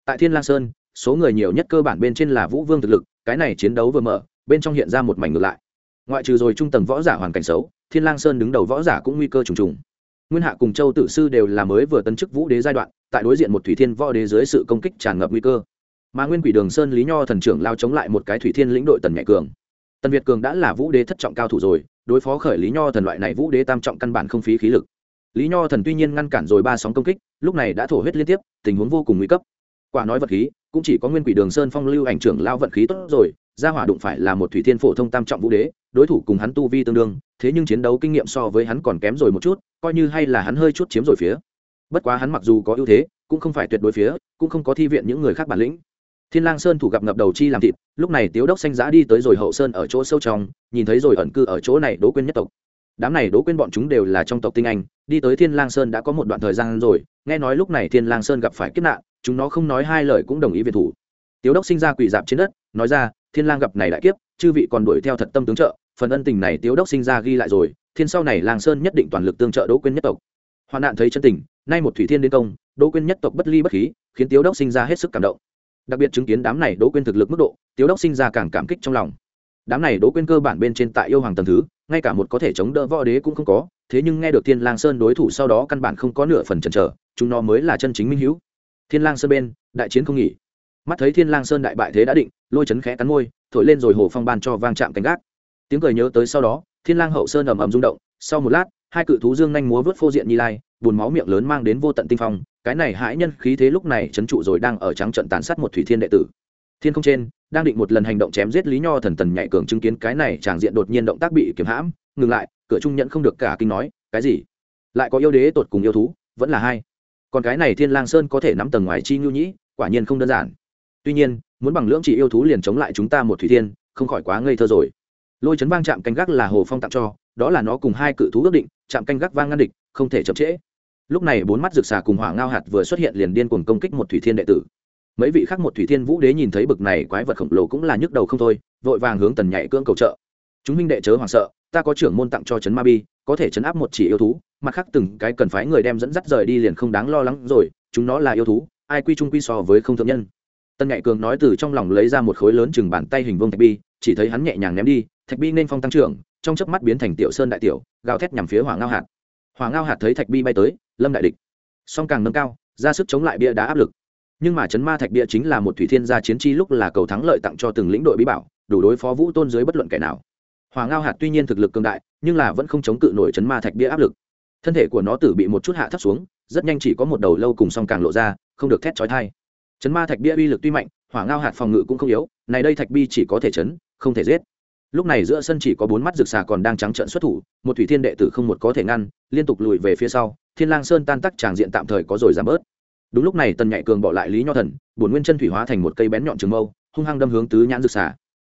tại thiên lang sơn, số người nhiều nhất cơ bản bên trên là vũ vương thực lực, cái này chiến đấu vừa mở, bên trong hiện ra một mảnh ngược lại. Ngoại trừ rồi trung tầng võ giả hoàn cảnh xấu, thiên lang sơn đứng đầu võ giả cũng nguy cơ trùng trùng. Nguyên hạ cùng châu tử sư đều là mới vừa tấn chức vũ đế giai đoạn, tại đối diện một thủy thiên võ đế dưới sự công kích tràn ngập nguy cơ. Mà nguyên quỷ đường sơn lý nho thần trưởng lao chống lại một cái thủy thiên lĩnh đội tần nhạy cường. Tần việt cường đã là vũ đế thất trọng cao thủ rồi, đối phó khởi lý nho thần loại này vũ đế tam trọng căn bản không phí khí lực. Lý nho thần tuy nhiên ngăn cản rồi ba sóng công kích, lúc này đã thổ huyết liên tiếp, tình huống vô cùng nguy cấp quả nói vật khí, cũng chỉ có nguyên quỷ đường sơn phong lưu ảnh trưởng lao vận khí tốt rồi, gia hỏa đụng phải là một thủy thiên phổ thông tam trọng vũ đế, đối thủ cùng hắn tu vi tương đương, thế nhưng chiến đấu kinh nghiệm so với hắn còn kém rồi một chút, coi như hay là hắn hơi chút chiếm rồi phía. Bất quá hắn mặc dù có ưu thế, cũng không phải tuyệt đối phía, cũng không có thi viện những người khác bản lĩnh. Thiên lang sơn thủ gặp ngập đầu chi làm thịt, lúc này tiếu đốc xanh giã đi tới rồi hậu sơn ở chỗ sâu trong, nhìn thấy rồi ẩn cư ở chỗ này đố quên nhất tộc đám này đố quên bọn chúng đều là trong tộc tinh anh, đi tới thiên lang sơn đã có một đoạn thời gian rồi, nghe nói lúc này thiên lang sơn gặp phải kiếp nạn, chúng nó không nói hai lời cũng đồng ý về thủ. Tiếu đốc sinh ra quỳ dạp trên đất, nói ra, thiên lang gặp này đại kiếp, chư vị còn đuổi theo thật tâm tướng trợ, phần ân tình này tiếu đốc sinh ra ghi lại rồi, thiên sau này lang sơn nhất định toàn lực tương trợ đỗ quên nhất tộc. Hoạn nạn thấy chân tình, nay một thủy thiên đến công đỗ quên nhất tộc bất ly bất khí, khiến tiếu đốc sinh ra hết sức cảm động. Đặc biệt chứng kiến đám này đỗ quên thực lực mức độ, tiếu đốc sinh ra càng cảm kích trong lòng đám này đỗ quên cơ bản bên trên tại yêu hoàng tầm thứ, ngay cả một có thể chống đỡ võ đế cũng không có, thế nhưng nghe được thiên lang sơn đối thủ sau đó căn bản không có nửa phần chần chờ, chúng nó mới là chân chính minh hữu. Thiên lang sơn bên, đại chiến không nghỉ. Mắt thấy thiên lang sơn đại bại thế đã định, lôi chấn khẽ cắn môi, thổi lên rồi hồ phong ban cho vang chạm cánh gác. Tiếng cười nhớ tới sau đó, thiên lang hậu sơn ầm ầm rung động, sau một lát, hai cự thú dương nhanh múa vớt phô diện như lai, buồn máu miệng lớn mang đến vô tận tinh phong, cái này hãi nhân khí thế lúc này chấn trụ rồi đang ở trắng trận tàn sát một thủy thiên đệ tử thiên không trên, đang định một lần hành động chém giết lý nho thần tần nhạy cường chứng kiến cái này tràng diện đột nhiên động tác bị kiểm hãm, ngừng lại, cửa trung nhận không được cả kinh nói, cái gì? Lại có yêu đế tột cùng yêu thú, vẫn là hai. Còn cái này thiên lang sơn có thể nắm tầng ngoài chi nhu nhĩ, quả nhiên không đơn giản. Tuy nhiên, muốn bằng lưỡng chỉ yêu thú liền chống lại chúng ta một thủy thiên, không khỏi quá ngây thơ rồi. Lôi chấn vang chạm canh gác là hồ phong tặng cho, đó là nó cùng hai cự thú ước định, chạm canh gác vang ngăn địch, không thể chậm trễ. Lúc này bốn mắt rực xà cùng hỏa ngao hạt vừa xuất hiện liền điên cuồng công kích một thủy thiên đệ tử mấy vị khác một thủy thiên vũ đế nhìn thấy bực này quái vật khổng lồ cũng là nhức đầu không thôi, vội vàng hướng tần nhảy cưỡng cầu trợ. Chúng minh đệ chớ hoảng sợ, ta có trưởng môn tặng cho trấn ma bi, có thể chấn áp một chỉ yêu thú, mặt khác từng cái cần phái người đem dẫn dắt rời đi liền không đáng lo lắng rồi, chúng nó là yêu thú, ai quy trung quy so với không thượng nhân. Tân nhạy cường nói từ trong lòng lấy ra một khối lớn chừng bàn tay hình vương thạch bi, chỉ thấy hắn nhẹ nhàng ném đi, thạch bi nên phong tăng trưởng, trong chớp mắt biến thành tiểu sơn đại tiểu, gào thét nhằm phía hỏa ngao hạt. Hỏa ngao hạt thấy thạch bi bay tới, lâm đại địch. Song càng nâng cao, ra sức chống lại bia đá áp lực nhưng mà chấn ma thạch bia chính là một thủy thiên gia chiến chi lúc là cầu thắng lợi tặng cho từng lĩnh đội bí bảo, đủ đối phó vũ tôn dưới bất luận kẻ nào. Hòa ngao hạt tuy nhiên thực lực cường đại, nhưng là vẫn không chống cự nổi chấn ma thạch bia áp lực. Thân thể của nó tử bị một chút hạ thấp xuống, rất nhanh chỉ có một đầu lâu cùng song càng lộ ra, không được thét trói thai chấn ma thạch bia uy lực tuy mạnh, hỏa ngao hạt phòng ngự cũng không yếu, này đây thạch bi chỉ có thể chấn, không thể giết. Lúc này giữa sân chỉ có bốn mắt rực xà còn đang trắng trợn xuất thủ, một thủy thiên đệ tử không một có thể ngăn, liên tục lùi về phía sau, thiên lang sơn tan tắc tràng diện tạm thời có rồi giảm bớt đúng lúc này tần nhạy cường bỏ lại lý nho thần bổn nguyên chân thủy hóa thành một cây bén nhọn trường mâu, hung hăng đâm hướng tứ nhãn rực xà.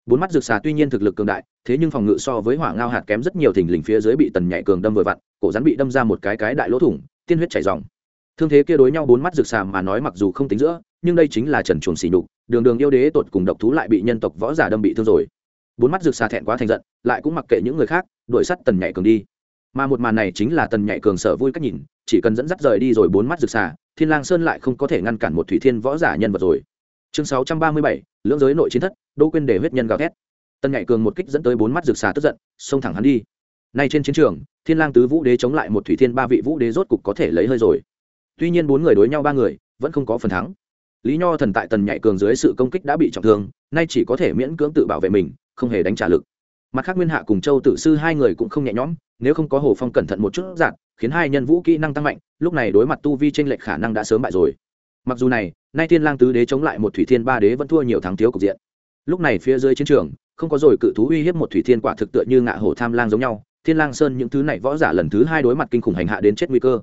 Bốn mắt rực xà tuy nhiên thực lực cường đại, thế nhưng phòng ngự so với hỏa ngao hạt kém rất nhiều thình lình phía dưới bị tần nhạy cường đâm vừa vặn, cổ rắn bị đâm ra một cái cái đại lỗ thủng, tiên huyết chảy ròng. Thương thế kia đối nhau bốn mắt rực xà mà nói mặc dù không tính giữa, nhưng đây chính là trần chuồng xỉ nhục, đường đường yêu đế tột cùng độc thú lại bị nhân tộc võ giả đâm bị thương rồi. Bốn mắt rực xà thẹn quá thành giận, lại cũng mặc kệ những người khác, đuổi sắt tần nhạy cường đi. Mà một màn này chính là tần nhạy cường sợ vui cách nhìn, chỉ cần dẫn dắt rời đi rồi bốn mắt rực xà thiên lang sơn lại không có thể ngăn cản một thủy thiên võ giả nhân vật rồi. Chương sáu trăm ba mươi bảy, lưỡng giới nội chiến thất, đỗ quyên để huyết nhân gào thét. Tần nhạy cường một kích dẫn tới bốn mắt rực xà tức giận, xông thẳng hắn đi. Nay trên chiến trường, thiên lang tứ vũ đế chống lại một thủy thiên ba vị vũ đế rốt cục có thể lấy hơi rồi. Tuy nhiên bốn người đối nhau ba người, vẫn không có phần thắng. Lý nho thần tại tần nhạy cường dưới sự công kích đã bị trọng thương, nay chỉ có thể miễn cưỡng tự bảo vệ mình, không hề đánh trả lực. Mặt khác nguyên hạ cùng châu Tử sư hai người cũng không nhẹ nhõm, nếu không có hồ phong cẩn thận một chút, giạt, khiến hai nhân vũ kỹ năng tăng mạnh lúc này đối mặt tu vi tranh lệch khả năng đã sớm bại rồi. Mặc dù này, nay thiên lang tứ đế chống lại một thủy thiên ba đế vẫn thua nhiều thắng thiếu cục diện. Lúc này phía dưới chiến trường, không có rồi cự thú uy hiếp một thủy thiên quả thực tựa như ngạ hổ tham lang giống nhau. Thiên lang sơn những thứ này võ giả lần thứ hai đối mặt kinh khủng hành hạ đến chết nguy cơ.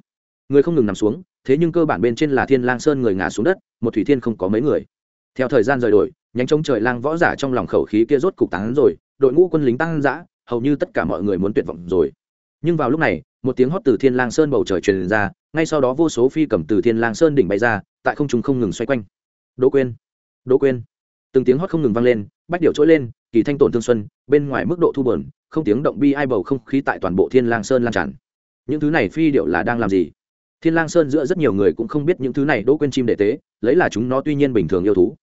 Người không ngừng nằm xuống, thế nhưng cơ bản bên trên là thiên lang sơn người ngã xuống đất, một thủy thiên không có mấy người. Theo thời gian rời đổi, nhánh trống trời lang võ giả trong lòng khẩu khí kia rốt cục tán rồi, đội ngũ quân lính tăng dã, hầu như tất cả mọi người muốn tuyệt vọng rồi. Nhưng vào lúc này, một tiếng hót từ thiên lang sơn bầu trời truyền ra ngay sau đó vô số phi cầm từ thiên lang sơn đỉnh bay ra, tại không trung không ngừng xoay quanh. Đỗ quên đỗ quên từng tiếng hót không ngừng vang lên, bách điệu trỗi lên, kỳ thanh tổn thương xuân, bên ngoài mức độ thu bờn, không tiếng động bi ai bầu không khí tại toàn bộ thiên lang sơn lan tràn. Những thứ này phi điệu là đang làm gì? Thiên lang sơn giữa rất nhiều người cũng không biết những thứ này đỗ quên chim đệ tế, lấy là chúng nó tuy nhiên bình thường yêu thú.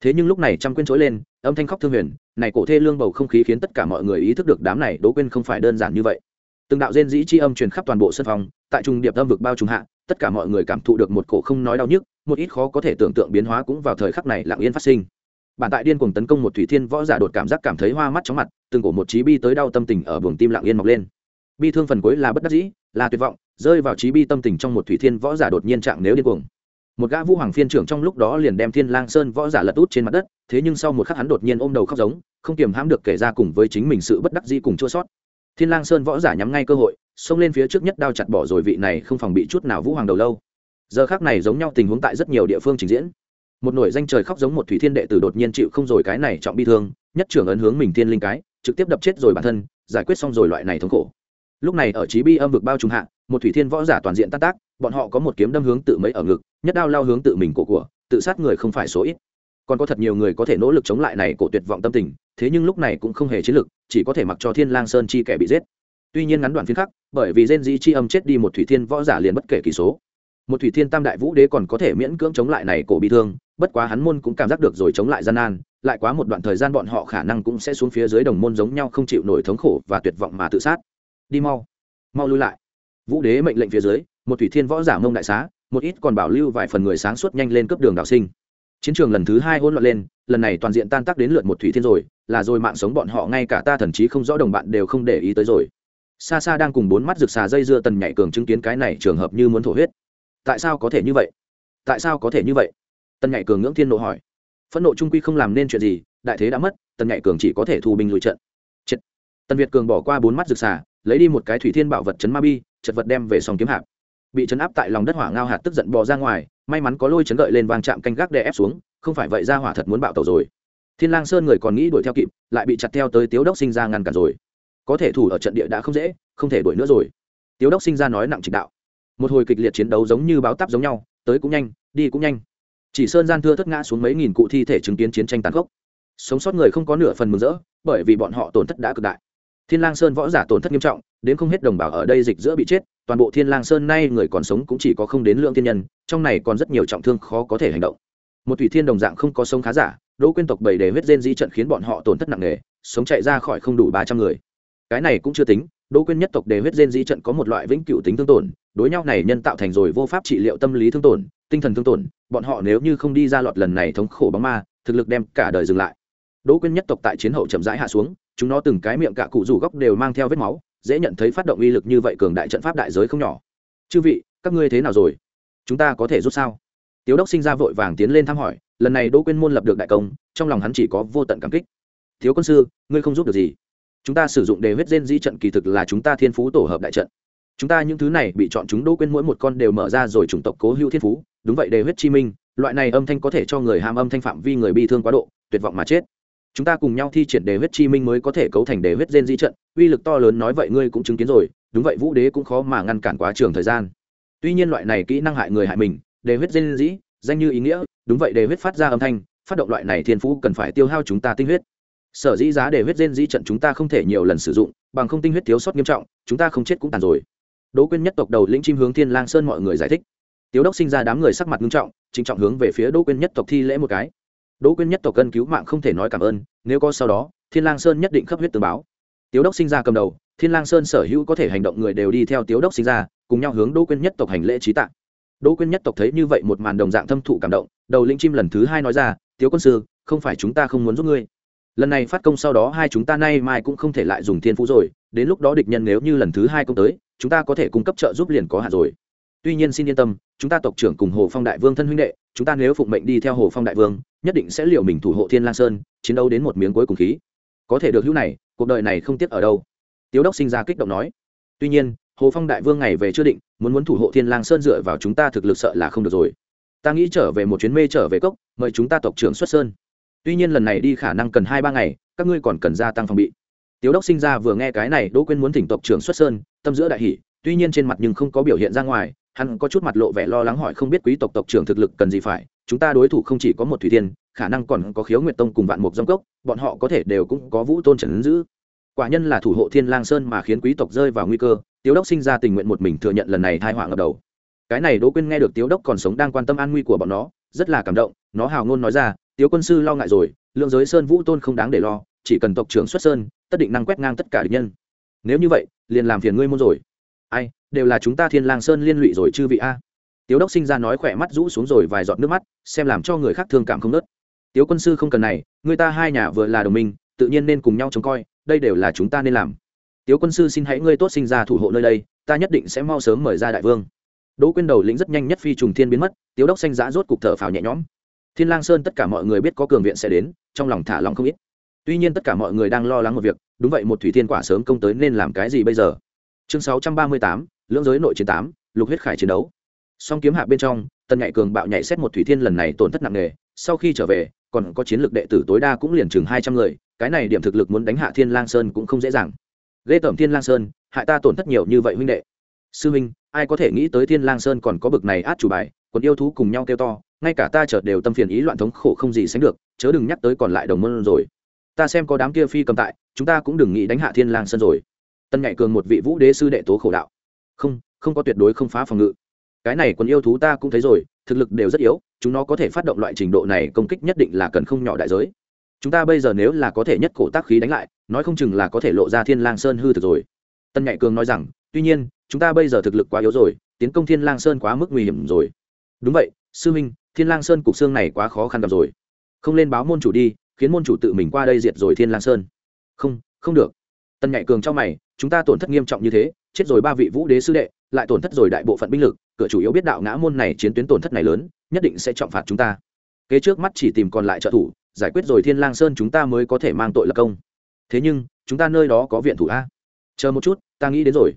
Thế nhưng lúc này trăm quên trỗi lên, âm thanh khóc thương huyền, này cổ thê lương bầu không khí khiến tất cả mọi người ý thức được đám này đỗ quên không phải đơn giản như vậy. Từng đạo rên dĩ chi âm truyền khắp toàn bộ sân phòng tại trung điệp âm vực bao trùng hạ, tất cả mọi người cảm thụ được một cổ không nói đau nhức, một ít khó có thể tưởng tượng biến hóa cũng vào thời khắc này lặng yên phát sinh. Bản tại điên cuồng tấn công một thủy thiên võ giả đột cảm giác cảm thấy hoa mắt chóng mặt, từng cổ một trí bi tới đau tâm tình ở buồng tim lặng yên mọc lên. Bi thương phần cuối là bất đắc dĩ, là tuyệt vọng, rơi vào trí bi tâm tình trong một thủy thiên võ giả đột nhiên trạng nếu điên cuồng. Một gã vũ hoàng phiên trưởng trong lúc đó liền đem thiên lang sơn võ giả lật út trên mặt đất, thế nhưng sau một khắc hắn đột nhiên ôm đầu khóc giống, không kiềm hãm được kể ra cùng với chính mình sự bất đắc dĩ cùng chua sót thiên lang sơn võ giả nhắm ngay cơ hội, xông lên phía trước nhất đao chặt bỏ rồi vị này không phòng bị chút nào vũ hoàng đầu lâu. Giờ khác này giống nhau tình huống tại rất nhiều địa phương trình diễn. Một nổi danh trời khóc giống một thủy thiên đệ tử đột nhiên chịu không rồi cái này trọng bi thương, nhất trưởng ấn hướng mình thiên linh cái, trực tiếp đập chết rồi bản thân, giải quyết xong rồi loại này thống khổ. Lúc này ở trí bi âm vực bao trùng hạ, một thủy thiên võ giả toàn diện tác tác, bọn họ có một kiếm đâm hướng tự mấy ở ngực, nhất đao lao hướng tự mình cổ của, tự sát người không phải số ít. Còn có thật nhiều người có thể nỗ lực chống lại này cổ tuyệt vọng tâm tình thế nhưng lúc này cũng không hề chiến lực, chỉ có thể mặc cho thiên lang sơn chi kẻ bị giết. Tuy nhiên ngắn đoạn phiên khắc, bởi vì gen di chi âm chết đi một thủy thiên võ giả liền bất kể kỳ số. Một thủy thiên tam đại vũ đế còn có thể miễn cưỡng chống lại này cổ bị thương, bất quá hắn môn cũng cảm giác được rồi chống lại gian nan, lại quá một đoạn thời gian bọn họ khả năng cũng sẽ xuống phía dưới đồng môn giống nhau không chịu nổi thống khổ và tuyệt vọng mà tự sát. Đi mau mau lui lại. Vũ đế mệnh lệnh phía dưới, một thủy thiên võ giả mông đại xá, một ít còn bảo lưu vài phần người sáng suốt nhanh lên cấp đường đạo sinh chiến trường lần thứ hai hỗn loạn lên, lần này toàn diện tan tác đến lượt một thủy thiên rồi, là rồi mạng sống bọn họ, ngay cả ta thần chí không rõ đồng bạn đều không để ý tới rồi. Xa xa đang cùng bốn mắt rực xà dây dưa tần nhảy cường chứng kiến cái này trường hợp như muốn thổ huyết. Tại sao có thể như vậy? Tại sao có thể như vậy? Tần nhảy cường ngưỡng thiên nộ hỏi. Phẫn nộ trung quy không làm nên chuyện gì, đại thế đã mất, tần nhảy cường chỉ có thể thu binh lùi trận. Chết. tần việt cường bỏ qua bốn mắt rực xà, lấy đi một cái thủy thiên bảo vật chấn ma bi, chật vật đem về sòng kiếm hạp. Bị chấn áp tại lòng đất hỏa ngao hạt tức giận bò ra ngoài may mắn có lôi chấn gợi lên vang chạm canh gác đè ép xuống, không phải vậy ra hỏa thật muốn bạo tàu rồi. Thiên lang sơn người còn nghĩ đuổi theo kịp, lại bị chặt theo tới tiếu đốc sinh ra ngăn cản rồi. Có thể thủ ở trận địa đã không dễ, không thể đuổi nữa rồi. Tiếu đốc sinh ra nói nặng trịch đạo. Một hồi kịch liệt chiến đấu giống như báo táp giống nhau, tới cũng nhanh, đi cũng nhanh. Chỉ sơn gian thưa thất ngã xuống mấy nghìn cụ thi thể chứng kiến chiến tranh tàn khốc. Sống sót người không có nửa phần mừng rỡ, bởi vì bọn họ tổn thất đã cực đại. Thiên lang sơn võ giả tổn thất nghiêm trọng, đến không hết đồng bào ở đây dịch giữa bị chết toàn bộ thiên lang sơn nay người còn sống cũng chỉ có không đến lượng thiên nhân, trong này còn rất nhiều trọng thương khó có thể hành động. Một thủy thiên đồng dạng không có sống khá giả, đỗ quyên tộc bảy đề huyết gen di trận khiến bọn họ tổn thất nặng nề, sống chạy ra khỏi không đủ ba trăm người. Cái này cũng chưa tính, đỗ quyên nhất tộc đề huyết gen di trận có một loại vĩnh cửu tính thương tổn, đối nhau này nhân tạo thành rồi vô pháp trị liệu tâm lý thương tổn, tinh thần thương tổn, bọn họ nếu như không đi ra lọt lần này thống khổ bóng ma, thực lực đem cả đời dừng lại. Đỗ quyên nhất tộc tại chiến hậu chậm rãi hạ xuống, chúng nó từng cái miệng cả cụ rủ góc đều mang theo vết máu dễ nhận thấy phát động uy lực như vậy cường đại trận pháp đại giới không nhỏ. Chư vị, các ngươi thế nào rồi? Chúng ta có thể rút sao? Tiếu đốc sinh ra vội vàng tiến lên thăm hỏi, lần này đỗ quyên môn lập được đại công, trong lòng hắn chỉ có vô tận cảm kích. Thiếu quân sư, ngươi không giúp được gì. Chúng ta sử dụng đề huyết gen di trận kỳ thực là chúng ta thiên phú tổ hợp đại trận. Chúng ta những thứ này bị chọn chúng đỗ quên mỗi một con đều mở ra rồi chủng tộc cố hữu thiên phú, đúng vậy, đề huyết chi minh, loại này âm thanh có thể cho người ham âm thanh phạm vi người bị thương quá độ, tuyệt vọng mà chết chúng ta cùng nhau thi triển đề huyết chi minh mới có thể cấu thành đề huyết gen di trận. Uy lực to lớn nói vậy ngươi cũng chứng kiến rồi, đúng vậy vũ đế cũng khó mà ngăn cản quá trường thời gian. Tuy nhiên loại này kỹ năng hại người hại mình, đề huyết gen dĩ danh như ý nghĩa, đúng vậy đề huyết phát ra âm thanh, phát động loại này thiên phú cần phải tiêu hao chúng ta tinh huyết. Sở dĩ giá đề huyết gen dĩ trận chúng ta không thể nhiều lần sử dụng, bằng không tinh huyết thiếu sót nghiêm trọng, chúng ta không chết cũng tàn rồi. Đỗ quyên nhất tộc đầu lĩnh chim hướng thiên lang sơn mọi người giải thích. Tiếu đốc sinh ra đám người sắc mặt nghiêm trọng, trịnh trọng hướng về phía đỗ quyên nhất tộc thi lễ một cái đỗ quyên nhất tộc cân cứu mạng không thể nói cảm ơn, nếu có sau đó, thiên lang sơn nhất định khắp huyết tường báo. Tiếu đốc sinh ra cầm đầu, thiên lang sơn sở hữu có thể hành động người đều đi theo tiếu đốc sinh ra, cùng nhau hướng đỗ quyên nhất tộc hành lễ trí tạng đỗ quyên nhất tộc thấy như vậy một màn đồng dạng thâm thụ cảm động, đầu linh chim lần thứ hai nói ra, tiếu quân sư, không phải chúng ta không muốn giúp ngươi. Lần này phát công sau đó hai chúng ta nay mai cũng không thể lại dùng thiên phú rồi, đến lúc đó địch nhân nếu như lần thứ hai công tới, chúng ta có thể cung cấp trợ giúp liền có hạn rồi tuy nhiên xin yên tâm, chúng ta tộc trưởng cùng hồ phong đại vương thân huynh đệ, chúng ta nếu phụng mệnh đi theo hồ phong đại vương, nhất định sẽ liệu mình thủ hộ thiên lang sơn, chiến đấu đến một miếng cuối cùng khí. Có thể được hữu này, cuộc đời này không tiếc ở đâu. Tiếu đốc sinh ra kích động nói. Tuy nhiên, hồ phong đại vương ngày về chưa định, muốn muốn thủ hộ thiên lang sơn dựa vào chúng ta thực lực sợ là không được rồi. Ta nghĩ trở về một chuyến mê trở về cốc, mời chúng ta tộc trưởng xuất sơn. Tuy nhiên lần này đi khả năng cần hai ba ngày, các ngươi còn cần gia tăng phòng bị. Tiếu đốc sinh ra vừa nghe cái này đỗ quên muốn thỉnh tộc trưởng xuất sơn, tâm giữa đại hỷ tuy nhiên trên mặt nhưng không có biểu hiện ra ngoài hắn có chút mặt lộ vẻ lo lắng hỏi không biết quý tộc tộc trưởng thực lực cần gì phải, chúng ta đối thủ không chỉ có một thủy tiên khả năng còn có khiếu nguyệt tông cùng vạn mục dông cốc, bọn họ có thể đều cũng có vũ tôn trần ứng giữ. Quả nhân là thủ hộ thiên lang sơn mà khiến quý tộc rơi vào nguy cơ, tiếu đốc sinh ra tình nguyện một mình thừa nhận lần này thai họa ngập đầu. Cái này đỗ quyên nghe được tiếu đốc còn sống đang quan tâm an nguy của bọn nó, rất là cảm động, nó hào ngôn nói ra, tiếu quân sư lo ngại rồi, lượng giới sơn vũ tôn không đáng để lo, chỉ cần tộc trưởng xuất sơn, tất định năng quét ngang tất cả địch nhân. Nếu như vậy, liền làm phiền ngươi môn rồi. Ai đều là chúng ta thiên lang sơn liên lụy rồi chư vị a. Tiếu đốc sinh ra nói khỏe mắt rũ xuống rồi vài giọt nước mắt xem làm cho người khác thương cảm không nớt. Tiếu quân sư không cần này người ta hai nhà vừa là đồng minh tự nhiên nên cùng nhau trông coi đây đều là chúng ta nên làm. Tiếu quân sư xin hãy ngươi tốt sinh ra thủ hộ nơi đây ta nhất định sẽ mau sớm mời ra đại vương. Đỗ quyên đầu lĩnh rất nhanh nhất phi trùng thiên biến mất tiếu đốc xanh giã rốt cục thở phào nhẹ nhõm. Thiên lang sơn tất cả mọi người biết có cường viện sẽ đến trong lòng thả lòng không ít. Tuy nhiên tất cả mọi người đang lo lắng một việc đúng vậy một thủy thiên quả sớm công tới nên làm cái gì bây giờ? Chương 638, lưỡng giới nội chiến tám, lục huyết khải chiến đấu. Song kiếm hạ bên trong, tần nhạy cường bạo nhảy xét một thủy thiên lần này tổn thất nặng nề, sau khi trở về, còn có chiến lược đệ tử tối đa cũng liền chừng hai trăm người, cái này điểm thực lực muốn đánh hạ thiên lang sơn cũng không dễ dàng. Ghê tởm thiên lang sơn, hại ta tổn thất nhiều như vậy huynh đệ. Sư huynh, ai có thể nghĩ tới thiên lang sơn còn có bực này át chủ bài còn yêu thú cùng nhau kêu to, ngay cả ta chợt đều tâm phiền ý loạn thống khổ không gì sánh được, chớ đừng nhắc tới còn lại đồng môn rồi. Ta xem có đám kia phi cầm tại, chúng ta cũng đừng nghĩ đánh hạ thiên lang sơn rồi. Tân nhạy cường một vị vũ đế sư đệ tố khổ đạo không không có tuyệt đối không phá phòng ngự. Cái này còn yêu thú ta cũng thấy rồi, thực lực đều rất yếu, chúng nó có thể phát động loại trình độ này công kích nhất định là cần không nhỏ đại giới. Chúng ta bây giờ nếu là có thể nhất cổ tác khí đánh lại, nói không chừng là có thể lộ ra thiên lang sơn hư thực rồi. Tân nhạy cường nói rằng, tuy nhiên, chúng ta bây giờ thực lực quá yếu rồi, tiến công thiên lang sơn quá mức nguy hiểm rồi. Đúng vậy, sư minh thiên lang sơn cục xương này quá khó khăn gặp rồi. Không lên báo môn chủ đi, khiến môn chủ tự mình qua đây diệt rồi thiên lang sơn. Không không được. Tân nhạy cường trong mày, chúng ta tổn thất nghiêm trọng như thế chết rồi ba vị vũ đế sư đệ, lại tổn thất rồi đại bộ phận binh lực, cửa chủ yếu biết đạo ngã môn này chiến tuyến tổn thất này lớn, nhất định sẽ trọng phạt chúng ta. Kế trước mắt chỉ tìm còn lại trợ thủ, giải quyết rồi thiên lang sơn chúng ta mới có thể mang tội lập công. Thế nhưng, chúng ta nơi đó có viện thủ a. Chờ một chút, ta nghĩ đến rồi.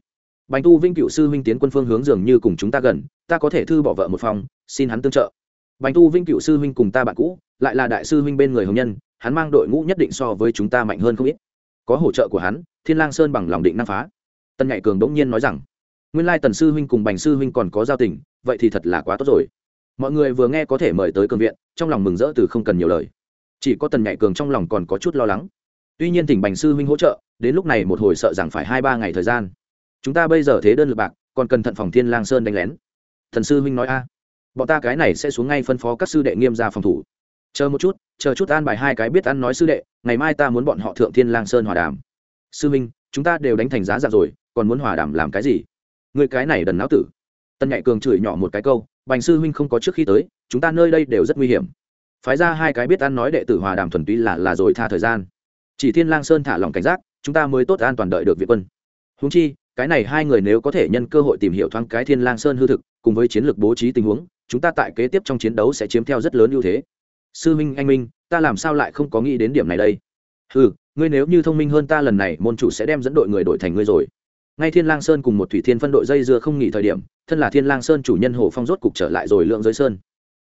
Bành tu vinh cựu sư huynh tiến quân phương hướng dường như cùng chúng ta gần, ta có thể thư bỏ vợ một phòng, xin hắn tương trợ. Bành tu vinh cựu sư huynh cùng ta bạn cũ, lại là đại sư huynh bên người hồng nhân, hắn mang đội ngũ nhất định so với chúng ta mạnh hơn không ít. Có hỗ trợ của hắn, thiên lang sơn bằng lòng định năng phá tân nhạy cường đống nhiên nói rằng, nguyên lai tần sư huynh cùng bành sư huynh còn có giao tình, vậy thì thật là quá tốt rồi. Mọi người vừa nghe có thể mời tới cường viện, trong lòng mừng rỡ từ không cần nhiều lời. Chỉ có tần nhạy cường trong lòng còn có chút lo lắng. Tuy nhiên tỉnh bành sư huynh hỗ trợ, đến lúc này một hồi sợ rằng phải hai ba ngày thời gian. Chúng ta bây giờ thế đơn lực bạc, còn cần thận phòng thiên lang sơn đánh lén. Thần sư huynh nói a, bọn ta cái này sẽ xuống ngay phân phó các sư đệ nghiêm ra phòng thủ. Chờ một chút, chờ chút an bài hai cái biết ăn nói sư đệ, ngày mai ta muốn bọn họ thượng thiên lang sơn hòa đàm. Sư huynh, chúng ta đều đánh thành giá dạng rồi còn muốn hòa đàm làm cái gì? Người cái này đần não tử. Tân nhạy cường chửi nhỏ một cái câu, bành sư huynh không có trước khi tới, chúng ta nơi đây đều rất nguy hiểm. Phái ra hai cái biết ăn nói đệ tử hòa đàm thuần túy là là rồi tha thời gian. Chỉ thiên lang sơn thả lòng cảnh giác, chúng ta mới tốt an toàn đợi được viện quân. Húng chi, cái này hai người nếu có thể nhân cơ hội tìm hiểu thoáng cái thiên lang sơn hư thực, cùng với chiến lược bố trí tình huống, chúng ta tại kế tiếp trong chiến đấu sẽ chiếm theo rất lớn ưu thế. Sư minh anh minh, ta làm sao lại không có nghĩ đến điểm này đây? Ừ ngươi nếu như thông minh hơn ta lần này, môn chủ sẽ đem dẫn đội người đổi thành ngươi rồi ngay thiên lang sơn cùng một thủy thiên phân đội dây dưa không nghỉ thời điểm, thân là thiên lang sơn chủ nhân hồ phong rốt cục trở lại rồi lượng giới sơn.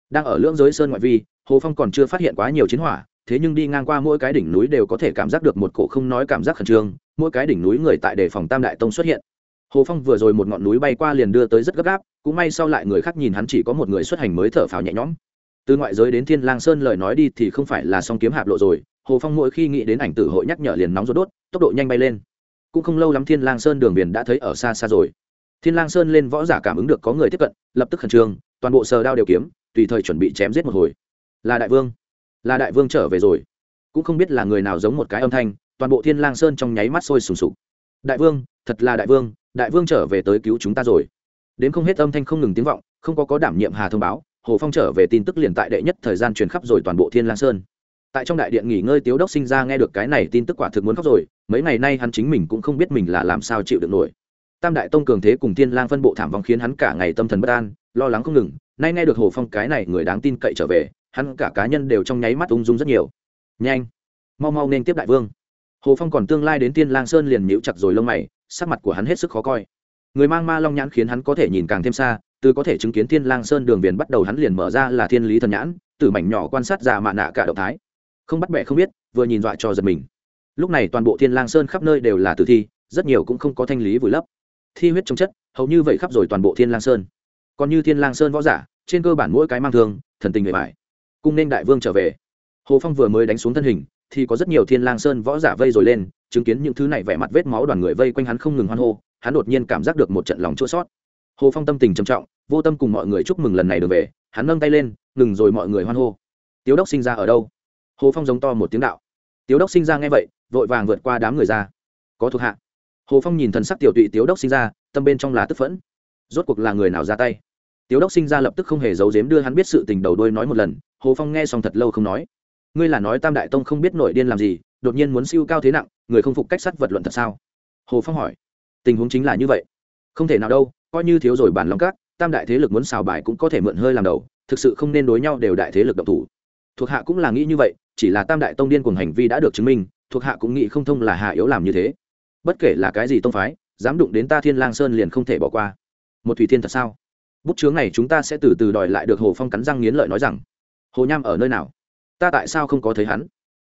Đang ở lượng giới sơn ngoại vi, hồ phong còn chưa phát hiện quá nhiều chiến hỏa, thế nhưng đi ngang qua mỗi cái đỉnh núi đều có thể cảm giác được một cổ không nói cảm giác khẩn trương, mỗi cái đỉnh núi người tại đề phòng tam đại tông xuất hiện. Hồ phong vừa rồi một ngọn núi bay qua liền đưa tới rất gấp gáp, cũng may sau lại người khác nhìn hắn chỉ có một người xuất hành mới thở phào nhẹ nhõm. Từ ngoại giới đến thiên lang sơn lời nói đi thì không phải là song kiếm hạp lộ rồi, hồ phong mỗi khi nghĩ đến ảnh tử hội nhắc nhở liền nóng ruột đốt, tốc độ nhanh bay lên cũng không lâu lắm thiên lang sơn đường biển đã thấy ở xa xa rồi. Thiên lang sơn lên võ giả cảm ứng được có người tiếp cận, lập tức khẩn trương, toàn bộ sờ đao đều kiếm, tùy thời chuẩn bị chém giết một hồi. Là đại vương. Là đại vương trở về rồi. Cũng không biết là người nào giống một cái âm thanh, toàn bộ thiên lang sơn trong nháy mắt sôi sùng sục. Đại vương, thật là đại vương đại vương trở về tới cứu chúng ta rồi. Đến không hết âm thanh không ngừng tiếng vọng, không có có đảm nhiệm hà thông báo, hồ phong trở về tin tức liền tại đệ nhất thời gian truyền khắp rồi toàn bộ thiên lang sơn tại trong đại điện nghỉ ngơi tiếu đốc sinh ra nghe được cái này tin tức quả thực muốn khóc rồi, mấy ngày nay hắn chính mình cũng không biết mình là làm sao chịu được nổi. Tam đại tông cường thế cùng thiên lang phân bộ thảm vong khiến hắn cả ngày tâm thần bất an, lo lắng không ngừng, nay nghe được hồ phong cái này người đáng tin cậy trở về, hắn cả cá nhân đều trong nháy mắt ung dung rất nhiều. Nhanh, mau mau nên tiếp đại vương. Hồ phong còn tương lai đến tiên lang sơn liền nhíu chặt rồi lông mày, sắc mặt của hắn hết sức khó coi. Người mang ma long nhãn khiến hắn có thể nhìn càng thêm xa, từ có thể chứng kiến thiên lang sơn đường viền bắt đầu hắn liền mở ra là thiên lý thần nhãn, từ mảnh nhỏ quan sát già mạ nạ cả động thái không bắt bẻ không biết, vừa nhìn dọa cho giật mình. Lúc này toàn bộ thiên lang sơn khắp nơi đều là tử thi, rất nhiều cũng không có thanh lý vùi lấp. Thi huyết trong chất, hầu như vậy khắp rồi toàn bộ thiên lang sơn. Còn như thiên lang sơn võ giả, trên cơ bản mỗi cái mang thương, thần tình người bài cung nên đại vương trở về. Hồ phong vừa mới đánh xuống thân hình, thì có rất nhiều thiên lang sơn võ giả vây rồi lên, chứng kiến những thứ này vẻ mặt vết máu đoàn người vây quanh hắn không ngừng hoan hô, hắn đột nhiên cảm giác được một trận lòng chua sót hồ phong tâm tình trầm trọng, vô tâm cùng mọi người chúc mừng lần này được về, hắn nâng tay lên, ngừng rồi mọi người hoan hô. Tiếu đốc sinh ra ở đâu? Hồ phong giống to một tiếng đạo. Tiếu đốc sinh ra nghe vậy, vội vàng vượt qua đám người ra. Có thuộc hạ. Hồ phong nhìn thần sắc tiểu tụy tiếu đốc sinh ra, tâm bên trong là tức phẫn. Rốt cuộc là người nào ra tay? Tiếu đốc sinh ra lập tức không hề giấu giếm đưa hắn biết sự tình đầu đôi nói một lần, hồ phong nghe xong thật lâu không nói. Ngươi là nói tam đại tông không biết nổi điên làm gì, đột nhiên muốn siêu cao thế nặng, người không phục cách sắt vật luận thật sao? Hồ phong hỏi. Tình huống chính là như vậy. Không thể nào đâu, coi như thiếu rồi bản lòng các, tam đại thế lực muốn xào bài cũng có thể mượn hơi làm đầu, thực sự không nên đối nhau đều đại thế lực độc thủ. Thuộc hạ cũng là nghĩ như vậy chỉ là tam đại tông điên cùng hành vi đã được chứng minh, thuộc hạ cũng nghĩ không thông là hạ yếu làm như thế. Bất kể là cái gì tông phái, dám đụng đến ta thiên lang sơn liền không thể bỏ qua. Một thủy thiên thật sao? Bút chướng này chúng ta sẽ từ từ đòi lại được hồ phong cắn răng nghiến lợi nói rằng, hồ nham ở nơi nào? Ta tại sao không có thấy hắn?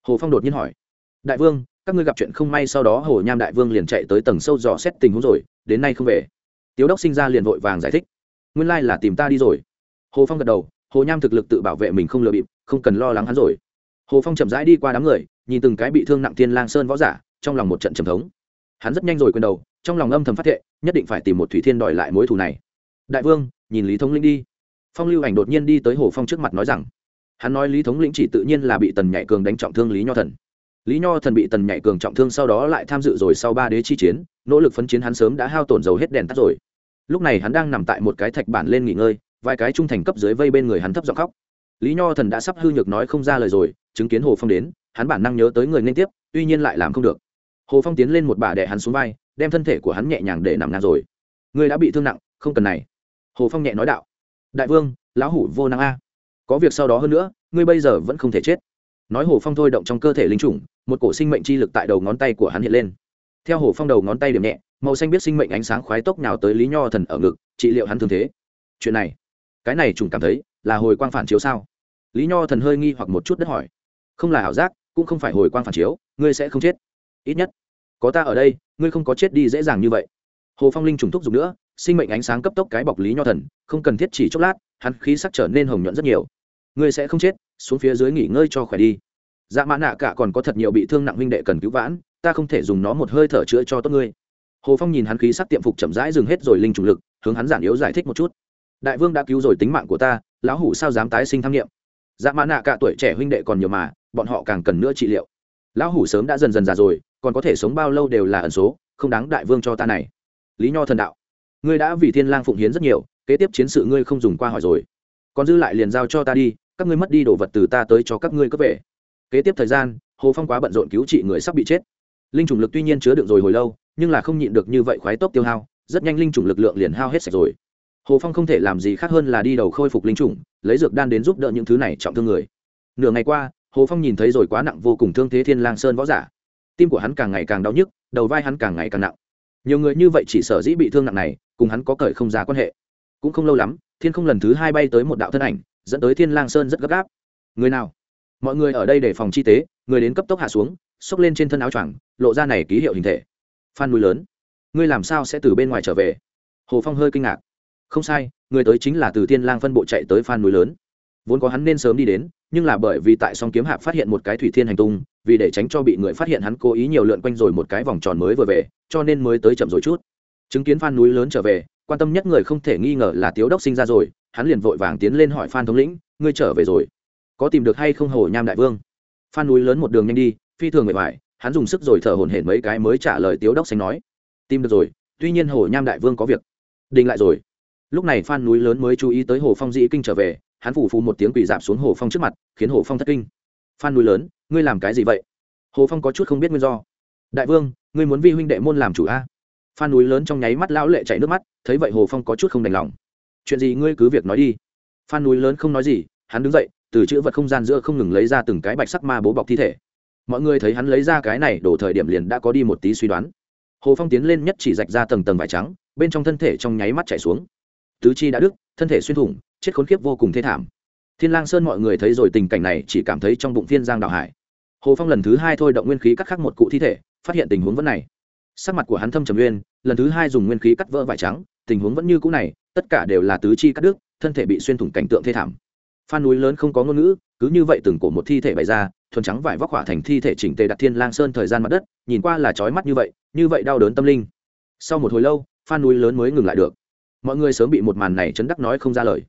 Hồ phong đột nhiên hỏi. Đại vương, các ngươi gặp chuyện không may sau đó hồ nham đại vương liền chạy tới tầng sâu dò xét tình huống rồi, đến nay không về. Tiếu đốc sinh ra liền vội vàng giải thích. Nguyên lai là tìm ta đi rồi. Hồ phong gật đầu, hồ nham thực lực tự bảo vệ mình không lừa bịp, không cần lo lắng hắn rồi hồ phong chậm rãi đi qua đám người, nhìn từng cái bị thương nặng thiên lang sơn võ giả, trong lòng một trận trầm thống. Hắn rất nhanh rồi quên đầu, trong lòng âm thầm phát thệ, nhất định phải tìm một thủy thiên đòi lại mối thù này. Đại vương, nhìn lý thống lĩnh đi. Phong lưu ảnh đột nhiên đi tới hồ phong trước mặt nói rằng, hắn nói lý thống lĩnh chỉ tự nhiên là bị tần nhạy cường đánh trọng thương lý nho thần. Lý nho thần bị tần nhạy cường trọng thương sau đó lại tham dự rồi sau ba đế chi chiến, nỗ lực phấn chiến hắn sớm đã hao tổn dầu hết đèn tắt rồi. Lúc này hắn đang nằm tại một cái thạch bản lên nghỉ ngơi, vài cái trung thành cấp dưới vây bên người hắn thấp giọng khóc lý nho thần đã sắp hư nhược nói không ra lời rồi, chứng kiến hồ phong đến, hắn bản năng nhớ tới người nên tiếp, tuy nhiên lại làm không được. Hồ phong tiến lên một bà đẻ hắn xuống vai, đem thân thể của hắn nhẹ nhàng để nằm ngang rồi. Người đã bị thương nặng, không cần này. Hồ phong nhẹ nói đạo. Đại vương, lão hủ vô năng a. Có việc sau đó hơn nữa, ngươi bây giờ vẫn không thể chết. Nói hồ phong thôi động trong cơ thể linh chủng một cổ sinh mệnh chi lực tại đầu ngón tay của hắn hiện lên. Theo hồ phong đầu ngón tay điểm nhẹ, màu xanh biết sinh mệnh ánh sáng khoái tốc nào tới lý nho thần ở ngực, trị liệu hắn thương thế. Chuyện này, cái này trùng cảm thấy là hồi quang phản chiếu sao? Lý nho thần hơi nghi hoặc một chút đất hỏi. Không là ảo giác, cũng không phải hồi quang phản chiếu, ngươi sẽ không chết. Ít nhất, có ta ở đây, ngươi không có chết đi dễ dàng như vậy. Hồ phong linh trùng thúc giục nữa, sinh mệnh ánh sáng cấp tốc cái bọc lý nho thần, không cần thiết chỉ chốc lát, hắn khí sắc trở nên hồng nhuận rất nhiều. Ngươi sẽ không chết, xuống phía dưới nghỉ ngơi cho khỏe đi. Dạ mã nạ cả còn có thật nhiều bị thương nặng huynh đệ cần cứu vãn, ta không thể dùng nó một hơi thở chữa cho tốt ngươi. Hồ phong nhìn hắn khí sắc tiệm phục chậm rãi dừng hết rồi linh trùng lực, hướng hắn giản yếu giải thích một chút. Đại vương đã cứu rồi tính mạng của ta, lão hủ sao dám tái sinh tham nghiệm dạ mã nạ cả tuổi trẻ huynh đệ còn nhiều mà, bọn họ càng cần nữa trị liệu. Lão hủ sớm đã dần dần già rồi, còn có thể sống bao lâu đều là ẩn số, không đáng đại vương cho ta này. Lý nho thần đạo. Ngươi đã vì thiên lang phụng hiến rất nhiều, kế tiếp chiến sự ngươi không dùng qua hỏi rồi. Còn dư lại liền giao cho ta đi, các ngươi mất đi đồ vật từ ta tới cho các ngươi cướp về. Kế tiếp thời gian, hồ phong quá bận rộn cứu trị người sắp bị chết. Linh chủng lực tuy nhiên chứa được rồi hồi lâu, nhưng là không nhịn được như vậy khoái tốc tiêu hao, rất nhanh linh chủng lực lượng liền hao hết sạch rồi hồ phong không thể làm gì khác hơn là đi đầu khôi phục linh chủng, lấy dược đan đến giúp đỡ những thứ này trọng thương người. Nửa ngày qua, hồ phong nhìn thấy rồi quá nặng vô cùng thương thế thiên lang sơn võ giả. Tim của hắn càng ngày càng đau nhức, đầu vai hắn càng ngày càng nặng. Nhiều người như vậy chỉ sở dĩ bị thương nặng này, cùng hắn có cởi không ra quan hệ. Cũng không lâu lắm, thiên không lần thứ hai bay tới một đạo thân ảnh, dẫn tới thiên lang sơn rất gấp gáp. Người nào? Mọi người ở đây để phòng chi tế, người đến cấp tốc hạ xuống, xốc lên trên thân áo choàng, lộ ra này ký hiệu hình thể. Phan núi lớn. Ngươi làm sao sẽ từ bên ngoài trở về? Hồ phong hơi kinh ngạc không sai, người tới chính là từ thiên lang phân bộ chạy tới phan núi lớn. Vốn có hắn nên sớm đi đến, nhưng là bởi vì tại song kiếm hạp phát hiện một cái thủy thiên hành tung, vì để tránh cho bị người phát hiện hắn cố ý nhiều lượn quanh rồi một cái vòng tròn mới vừa về, cho nên mới tới chậm rồi chút. Chứng kiến phan núi lớn trở về, quan tâm nhất người không thể nghi ngờ là tiếu đốc sinh ra rồi, hắn liền vội vàng tiến lên hỏi phan thống lĩnh, ngươi trở về rồi? Có tìm được hay không hồ nham đại vương? Phan núi lớn một đường nhanh đi, phi thường mệt mỏi, hắn dùng sức rồi thở hổn hển mấy cái mới trả lời tiếu đốc sinh nói, tìm được rồi, tuy nhiên hồ nham đại vương có việc. Đình lại rồi lúc này phan núi lớn mới chú ý tới hồ phong dĩ kinh trở về, hắn phủ phù một tiếng quỳ dạp xuống hồ phong trước mặt, khiến hồ phong thất kinh. Phan núi lớn, ngươi làm cái gì vậy? Hồ phong có chút không biết nguyên do. Đại vương, ngươi muốn vi huynh đệ môn làm chủ a? Phan núi lớn trong nháy mắt lão lệ chảy nước mắt, thấy vậy hồ phong có chút không đành lòng. Chuyện gì ngươi cứ việc nói đi. Phan núi lớn không nói gì, hắn đứng dậy, từ chữ vật không gian giữa không ngừng lấy ra từng cái bạch sắc ma bố bọc thi thể. Mọi người thấy hắn lấy ra cái này, đổ thời điểm liền đã có đi một tí suy đoán. Hồ phong tiến lên nhất chỉ rạch ra tầng tầng vải trắng, bên trong thân thể trong nháy mắt chảy xuống tứ chi đã đứt, thân thể xuyên thủng, chết khốn kiếp vô cùng thê thảm. Thiên lang sơn mọi người thấy rồi tình cảnh này chỉ cảm thấy trong bụng phiên giang đảo hải. Hồ phong lần thứ hai thôi động nguyên khí cắt khắc một cụ thi thể, phát hiện tình huống vẫn này. Sắc mặt của hắn thâm trầm nguyên lần thứ hai dùng nguyên khí cắt vỡ vải trắng, tình huống vẫn như cũ này, tất cả đều là tứ chi cắt đứt, thân thể bị xuyên thủng cảnh tượng thê thảm. Phan núi lớn không có ngôn ngữ, cứ như vậy từng cổ một thi thể bày ra, thuần trắng vải vóc hỏa thành thi thể chỉnh tề đặt thiên lang sơn thời gian mặt đất, nhìn qua là chói mắt như vậy như vậy đau đớn tâm linh. Sau một hồi lâu, phan núi lớn mới ngừng lại được mọi người sớm bị một màn này chấn đắc nói không ra lời.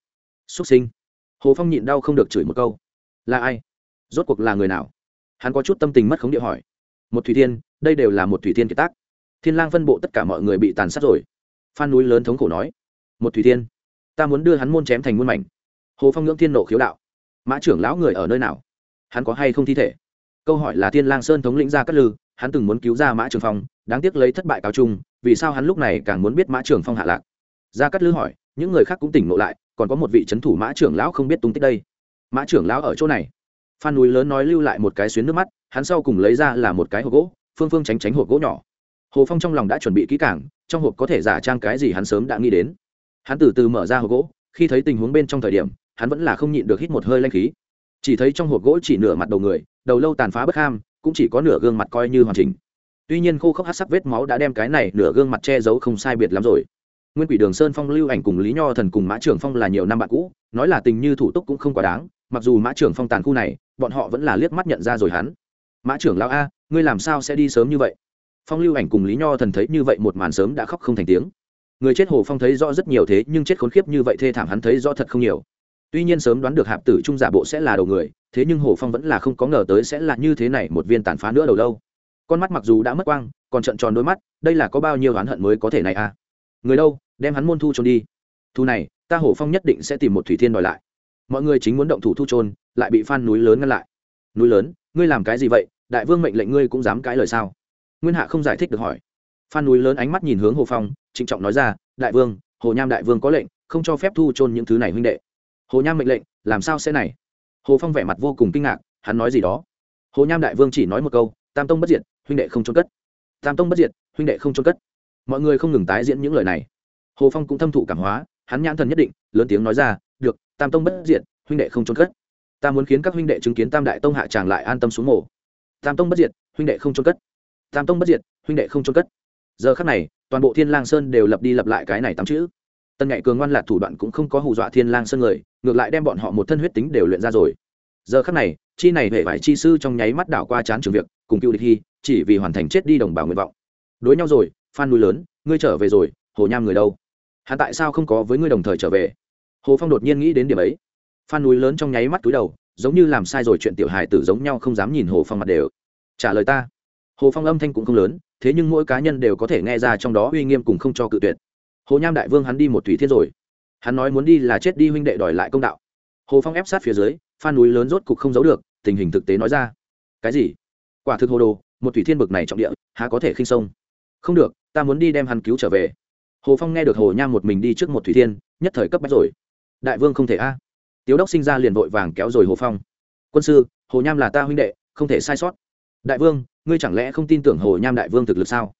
Xuất sinh. Hồ phong nhịn đau không được chửi một câu. Là ai? Rốt cuộc là người nào? Hắn có chút tâm tình mất khống địa hỏi. Một thủy thiên, đây đều là một thủy thiên kiệt tác. Thiên lang phân bộ tất cả mọi người bị tàn sát rồi. Phan núi lớn thống khổ nói. Một thủy thiên, ta muốn đưa hắn môn chém thành muôn mảnh. Hồ phong ngưỡng thiên nộ khiếu đạo. Mã trưởng lão người ở nơi nào? Hắn có hay không thi thể? Câu hỏi là thiên lang sơn thống lĩnh ra cát lư, hắn từng muốn cứu ra mã trường phong, đáng tiếc lấy thất bại cáo chung, vì sao hắn lúc này càng muốn biết mã trường phong hạ lạc? Ra cát lư hỏi, những người khác cũng tỉnh ngộ lại, còn có một vị c thủ mã trưởng lão không biết tung tích đây. Mã trưởng lão ở chỗ này. Phan núi lớn nói lưu lại một cái xuyến nước mắt, hắn sau cùng lấy ra là một cái hộp gỗ, phương phương tránh tránh hộp gỗ nhỏ. Hồ phong trong lòng đã chuẩn bị kỹ cảng trong hộp có thể giả trang cái gì hắn sớm đã nghĩ đến. Hắn từ từ mở ra hộp gỗ, khi thấy tình huống bên trong thời điểm, hắn vẫn là không nhịn được hít một hơi lanh khí. Chỉ thấy trong hộp gỗ chỉ nửa mặt đầu người, đầu lâu tàn phá bất ham, cũng chỉ có nửa gương mặt coi như hoàn chỉnh. Tuy nhiên khô khốc hát sắc vết máu đã đem cái này nửa gương mặt che giấu không sai biệt lắm rồi nguyên quỷ đường sơn phong lưu ảnh cùng lý nho thần cùng mã trưởng phong là nhiều năm bạn cũ, nói là tình như thủ túc cũng không quá đáng, mặc dù mã trưởng phong tàn khu này, bọn họ vẫn là liếc mắt nhận ra rồi hắn. Mã trưởng lão a, ngươi làm sao sẽ đi sớm như vậy? Phong lưu ảnh cùng lý nho thần thấy như vậy một màn sớm đã khóc không thành tiếng. Người chết hồ phong thấy rõ rất nhiều thế, nhưng chết khốn khiếp như vậy thê thảm hắn thấy rõ thật không nhiều. Tuy nhiên sớm đoán được hạp tử trung giả bộ sẽ là đầu người, thế nhưng hồ phong vẫn là không có ngờ tới sẽ là như thế này một viên tàn phá nữa đầu lâu. Con mắt mặc dù đã mất quang, còn trận tròn đôi mắt, đây là có bao nhiêu oán hận mới có thể này à người đâu, đem hắn môn thu trôn đi. Thu này, ta hồ phong nhất định sẽ tìm một thủy thiên đòi lại. Mọi người chính muốn động thủ thu trôn lại bị phan núi lớn ngăn lại. Núi lớn, ngươi làm cái gì vậy? Đại vương mệnh lệnh ngươi cũng dám cãi lời sao? Nguyên hạ không giải thích được hỏi. Phan núi lớn ánh mắt nhìn hướng hồ phong, trịnh trọng nói ra, đại vương hồ nham đại vương có lệnh, không cho phép thu trôn những thứ này huynh đệ. Hồ nham mệnh lệnh, làm sao sẽ này? Hồ phong vẻ mặt vô cùng kinh ngạc, hắn nói gì đó. Hồ nham đại vương chỉ nói một câu, tam tông bất diệt, huynh đệ không trôn cất. Tam tông bất diệt, huynh đệ không trôn cất mọi người không ngừng tái diễn những lời này. Hồ phong cũng thâm thụ cảm hóa, hắn nhãn thần nhất định, lớn tiếng nói ra, được, tam tông bất diệt, huynh đệ không trốn cất. Ta muốn khiến các huynh đệ chứng kiến tam đại tông hạ tràng lại an tâm xuống mổ tam tông bất diệt, huynh đệ không trốn cất. Tam tông bất diệt, huynh đệ không trốn cất. Giờ khắc này, toàn bộ thiên lang sơn đều lập đi lập lại cái này tám chữ. Tân nhạy cường ngoan lạc thủ đoạn cũng không có hù dọa thiên lang sơn người, ngược lại đem bọn họ một thân huyết tính đều luyện ra rồi. Giờ khắc này, chi này hệ vải chi sư trong nháy mắt đảo qua chán trường việc, cùng cựu địch hy, chỉ vì hoàn thành chết đi đồng bào nguyện vọng. Đối nhau rồi phan núi lớn, ngươi trở về rồi, hồ nham người đâu? Hắn tại sao không có với ngươi đồng thời trở về? Hồ phong đột nhiên nghĩ đến điểm ấy. Phan núi lớn trong nháy mắt túi đầu, giống như làm sai rồi chuyện tiểu hài tử giống nhau không dám nhìn hồ phong mặt đều. Trả lời ta. Hồ phong âm thanh cũng không lớn, thế nhưng mỗi cá nhân đều có thể nghe ra trong đó uy nghiêm cùng không cho cự tuyệt. Hồ nham đại vương hắn đi một thủy thiên rồi. Hắn nói muốn đi là chết đi huynh đệ đòi lại công đạo. Hồ phong ép sát phía dưới, phan núi lớn rốt cục không giấu được, tình hình thực tế nói ra. Cái gì? Quả thực hồ đồ, một thủy thiên bực này trọng địa, há có thể khinh sông? Không được ta muốn đi đem hắn cứu trở về. Hồ phong nghe được hồ nham một mình đi trước một thủy thiên, nhất thời cấp bách rồi. Đại vương không thể a. Tiếu đốc sinh ra liền vội vàng kéo rồi hồ phong. Quân sư, hồ nham là ta huynh đệ, không thể sai sót. Đại vương, ngươi chẳng lẽ không tin tưởng hồ nham đại vương thực lực sao?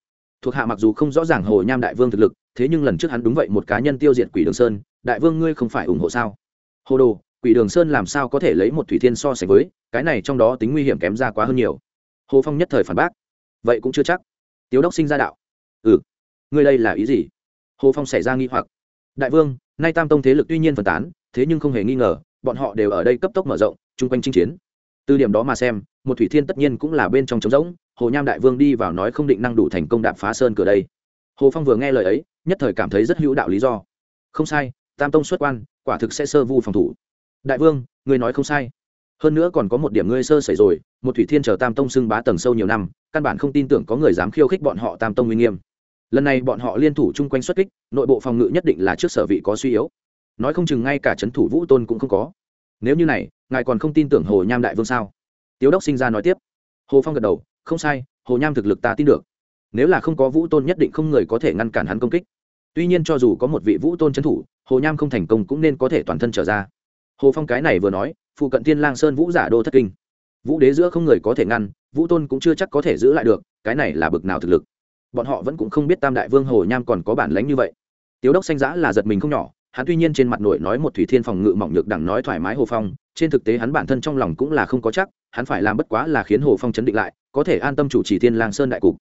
Thuộc hạ mặc dù không rõ ràng hồ nham đại vương thực lực, thế nhưng lần trước hắn đúng vậy một cá nhân tiêu diệt quỷ đường sơn, đại vương ngươi không phải ủng hộ sao? Hồ đồ, quỷ đường sơn làm sao có thể lấy một thủy thiên so sánh với, cái này trong đó tính nguy hiểm kém ra quá hơn nhiều. Hồ phong nhất thời phản bác. Vậy cũng chưa chắc. Tiếu đốc sinh ra đạo ừ. Ngươi đây là ý gì? Hồ phong xảy ra nghi hoặc. Đại vương, nay tam tông thế lực tuy nhiên phân tán, thế nhưng không hề nghi ngờ, bọn họ đều ở đây cấp tốc mở rộng, chung quanh chinh chiến. Từ điểm đó mà xem, một thủy thiên tất nhiên cũng là bên trong trống rỗng, hồ nham đại vương đi vào nói không định năng đủ thành công đạp phá sơn cửa đây. Hồ phong vừa nghe lời ấy, nhất thời cảm thấy rất hữu đạo lý do. Không sai, tam tông xuất quan, quả thực sẽ sơ vu phòng thủ. Đại vương, ngươi nói không sai. Hơn nữa còn có một điểm ngươi sơ xảy rồi, một thủy thiên chờ tam tông xưng bá tầng sâu nhiều năm, căn bản không tin tưởng có người dám khiêu khích bọn họ tam tông uy nghiêm lần này bọn họ liên thủ chung quanh xuất kích, nội bộ phòng ngự nhất định là trước sở vị có suy yếu. Nói không chừng ngay cả c h ấ n thủ vũ tôn cũng không có. Nếu như này, ngài còn không tin tưởng hồ nham đại vương sao? Tiếu đốc sinh ra nói tiếp. Hồ phong gật đầu, không sai, hồ nham thực lực ta tin được. Nếu là không có vũ tôn nhất định không người có thể ngăn cản hắn công kích. Tuy nhiên cho dù có một vị vũ tôn c thủ, hồ nham không thành công cũng nên có thể toàn thân trở ra. Hồ phong cái này vừa nói, phụ cận thiên lang sơn vũ giả đô thất kinh. Vũ đế giữa không người có thể ngăn, vũ tôn cũng chưa chắc có thể giữ lại được, cái này là bực nào thực lực bọn họ vẫn cũng không biết tam đại vương hồ nham còn có bản lánh như vậy. Tiếu đốc xanh giã là giật mình không nhỏ, hắn tuy nhiên trên mặt nổi nói một thủy thiên phòng ngự mỏng nhược đẳng nói thoải mái hồ phong, trên thực tế hắn bản thân trong lòng cũng là không có chắc, hắn phải làm bất quá là khiến hồ phong chấn định lại, có thể an tâm chủ trì thiên lang sơn đại cục.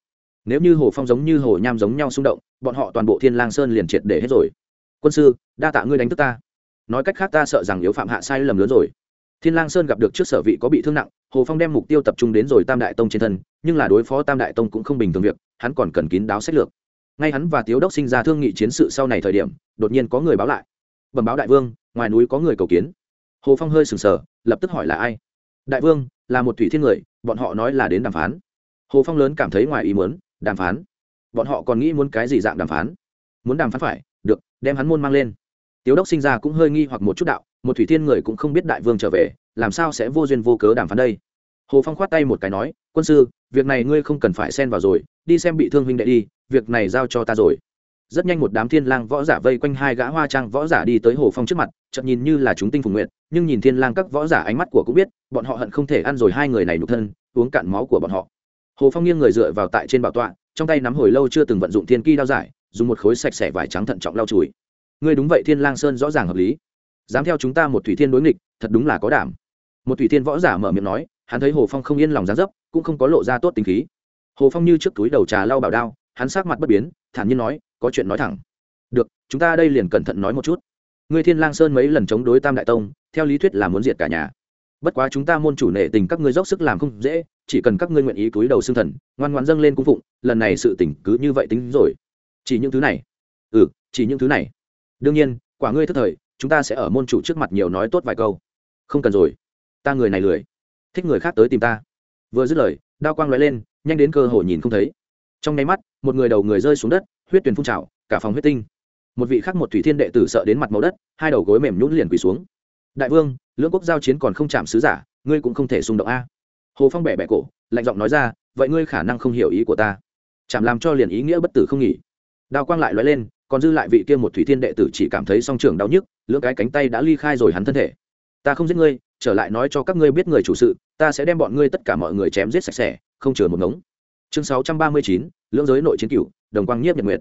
Nếu như hồ phong giống như hồ nham giống nhau xung động, bọn họ toàn bộ thiên lang sơn liền triệt để hết rồi. Quân sư, đa tạ ngươi đánh thức ta. Nói cách khác ta sợ rằng yếu phạm hạ sai lầm lớn rồi. Thiên lang sơn gặp được trước sở vị có bị thương nặng, hồ phong đem mục tiêu tập trung đến rồi tam đại tông trên thân, nhưng là đối phó tam đại tông cũng không bình thường việc hắn còn cần kín đáo sách lược. Ngay hắn và tiếu đốc sinh ra thương nghị chiến sự sau này thời điểm, đột nhiên có người báo lại. Bẩm báo đại vương, ngoài núi có người cầu kiến. Hồ phong hơi sừng sờ, lập tức hỏi là ai? Đại vương, là một thủy thiên người, bọn họ nói là đến đàm phán. Hồ phong lớn cảm thấy ngoài ý muốn, đàm phán. Bọn họ còn nghĩ muốn cái gì dạng đàm phán? Muốn đàm phán phải, được, đem hắn môn mang lên. Tiếu đốc sinh ra cũng hơi nghi hoặc một chút đạo, một thủy thiên người cũng không biết đại vương trở về, làm sao sẽ vô duyên vô cớ đàm phán đây? Hồ phong khoát tay một cái nói, quân sư việc này ngươi không cần phải xen vào rồi, đi xem bị thương huynh đệ đi, việc này giao cho ta rồi. Rất nhanh một đám thiên lang võ giả vây quanh hai gã hoa trang võ giả đi tới hồ phong trước mặt, chợt nhìn như là chúng tinh phùng nguyện nhưng nhìn thiên lang các võ giả ánh mắt của cũng biết, bọn họ hận không thể ăn rồi hai người này nhục thân, uống cạn máu của bọn họ. Hồ phong nghiêng người dựa vào tại trên bảo tọa, trong tay nắm hồi lâu chưa từng vận dụng thiên ki đao giải, dùng một khối sạch sẽ vải trắng thận trọng lau chùi. Ngươi đúng vậy thiên lang sơn rõ ràng hợp lý. Dám theo chúng ta một thủy thiên đối nghịch, thật đúng là có đảm. Một thủy thiên võ giả mở miệng nói, hắn thấy hồ phong không yên lòng dáng dấp cũng không có lộ ra tốt tính khí. Hồ phong như trước túi đầu trà lau bảo đao, hắn sắc mặt bất biến, thản nhiên nói, có chuyện nói thẳng. Được, chúng ta đây liền cẩn thận nói một chút. Ngươi thiên lang sơn mấy lần chống đối tam đại tông, theo lý thuyết là muốn diệt cả nhà. Bất quá chúng ta môn chủ nể tình các ngươi dốc sức làm không dễ, chỉ cần các ngươi nguyện ý túi đầu xương thần, ngoan ngoãn dâng lên cung phụng, lần này sự tỉnh cứ như vậy tính rồi. Chỉ những thứ này? Ừ chỉ những thứ này. Đương nhiên, quả ngươi thất thời, chúng ta sẽ ở môn chủ trước mặt nhiều nói tốt vài câu. Không cần rồi. Ta người này lười. Thích người khác tới tìm ta vừa dứt lời, đao quang lóe lên, nhanh đến cơ hội nhìn không thấy. Trong nháy mắt, một người đầu người rơi xuống đất, huyết tuyền phun trào, cả phòng huyết tinh. Một vị khác một thủy thiên đệ tử sợ đến mặt màu đất, hai đầu gối mềm nhũn liền quỳ xuống. Đại vương, lưỡng quốc giao chiến còn không chạm sứ giả, ngươi cũng không thể xung động a. Hồ phong bẻ bẻ cổ, lạnh giọng nói ra, vậy ngươi khả năng không hiểu ý của ta. Chạm làm cho liền ý nghĩa bất tử không nghỉ. Đao quang lại lóe lên, còn dư lại vị kia một thủy thiên đệ tử chỉ cảm thấy song trường đau nhức, lưỡng cái cánh tay đã ly khai rồi hắn thân thể ta không giết ngươi, trở lại nói cho các ngươi biết người chủ sự, ta sẽ đem bọn ngươi tất cả mọi người chém giết sạch sẽ, không chừa một ngống. Chương sáu trăm ba mươi chín, lưỡng giới nội chiến cựu đồng quang nhiếp nhật nguyệt.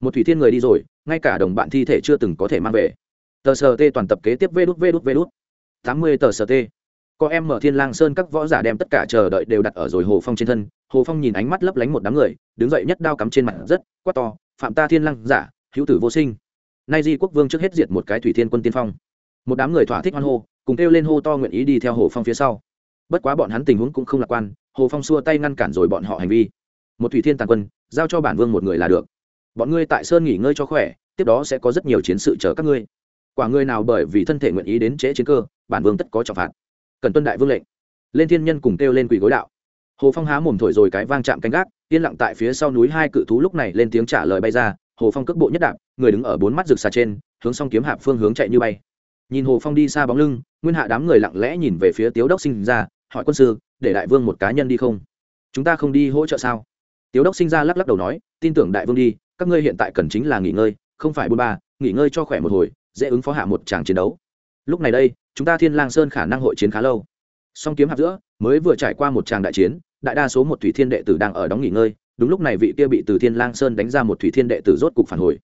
Một thủy thiên người đi rồi, ngay cả đồng bạn thi thể chưa từng có thể mang về. Tờ sờ t toàn tập kế tiếp vê đút vê đút vê đút. Tám mươi tờ sờ t có em mở thiên lang sơn các võ giả đem tất cả chờ đợi đều đặt ở rồi hồ phong trên thân, hồ phong nhìn ánh mắt lấp lánh một đám người, đứng dậy nhất đao cắm trên mặt rất, quát to, phạm ta thiên lang giả, hữu tử vô sinh. Nay di quốc vương trước hết diệt một cái thủy thiên quân tiên phong. Một đám người thỏa thích hoan hô cùng kêu lên hô to nguyện ý đi theo hồ phong phía sau. Bất quá bọn hắn tình huống cũng không lạc quan, hồ phong xua tay ngăn cản rồi bọn họ hành vi. Một thủy thiên tàn quân, giao cho bản vương một người là được. Bọn ngươi tại sơn nghỉ ngơi cho khỏe, tiếp đó sẽ có rất nhiều chiến sự chờ các ngươi. Quả ngươi nào bởi vì thân thể nguyện ý đến trễ chiến cơ, bản vương tất có trọng phạt. Cần tuân đại vương lệnh. Lên thiên nhân cùng kêu lên quỷ gối đạo. Hồ phong há mồm thổi rồi cái vang chạm canh gác, yên lặng tại phía sau núi hai cự thú lúc này lên tiếng trả lời bay ra, hồ phong cước bộ nhất đạp, người đứng ở bốn mắt rực xà trên, hướng xong kiếm hạp phương hướng chạy như bay. Nhìn hồ phong đi xa bóng lưng nguyên hạ đám người lặng lẽ nhìn về phía tiếu đốc sinh ra, hỏi quân sư, để đại vương một cá nhân đi không? Chúng ta không đi hỗ trợ sao? Tiếu đốc sinh ra lắc lắc đầu nói, tin tưởng đại vương đi, các ngươi hiện tại cần chính là nghỉ ngơi, không phải bôn ba, nghỉ ngơi cho khỏe một hồi, dễ ứng phó hạ một tràng chiến đấu. Lúc này đây, chúng ta thiên lang sơn khả năng hội chiến khá lâu. Song kiếm hạp giữa, mới vừa trải qua một tràng đại chiến, đại đa số một thủy thiên đệ tử đang ở đóng nghỉ ngơi, đúng lúc này vị kia bị từ thiên lang sơn đánh ra một thủy thiên đệ tử rốt cục phản hồi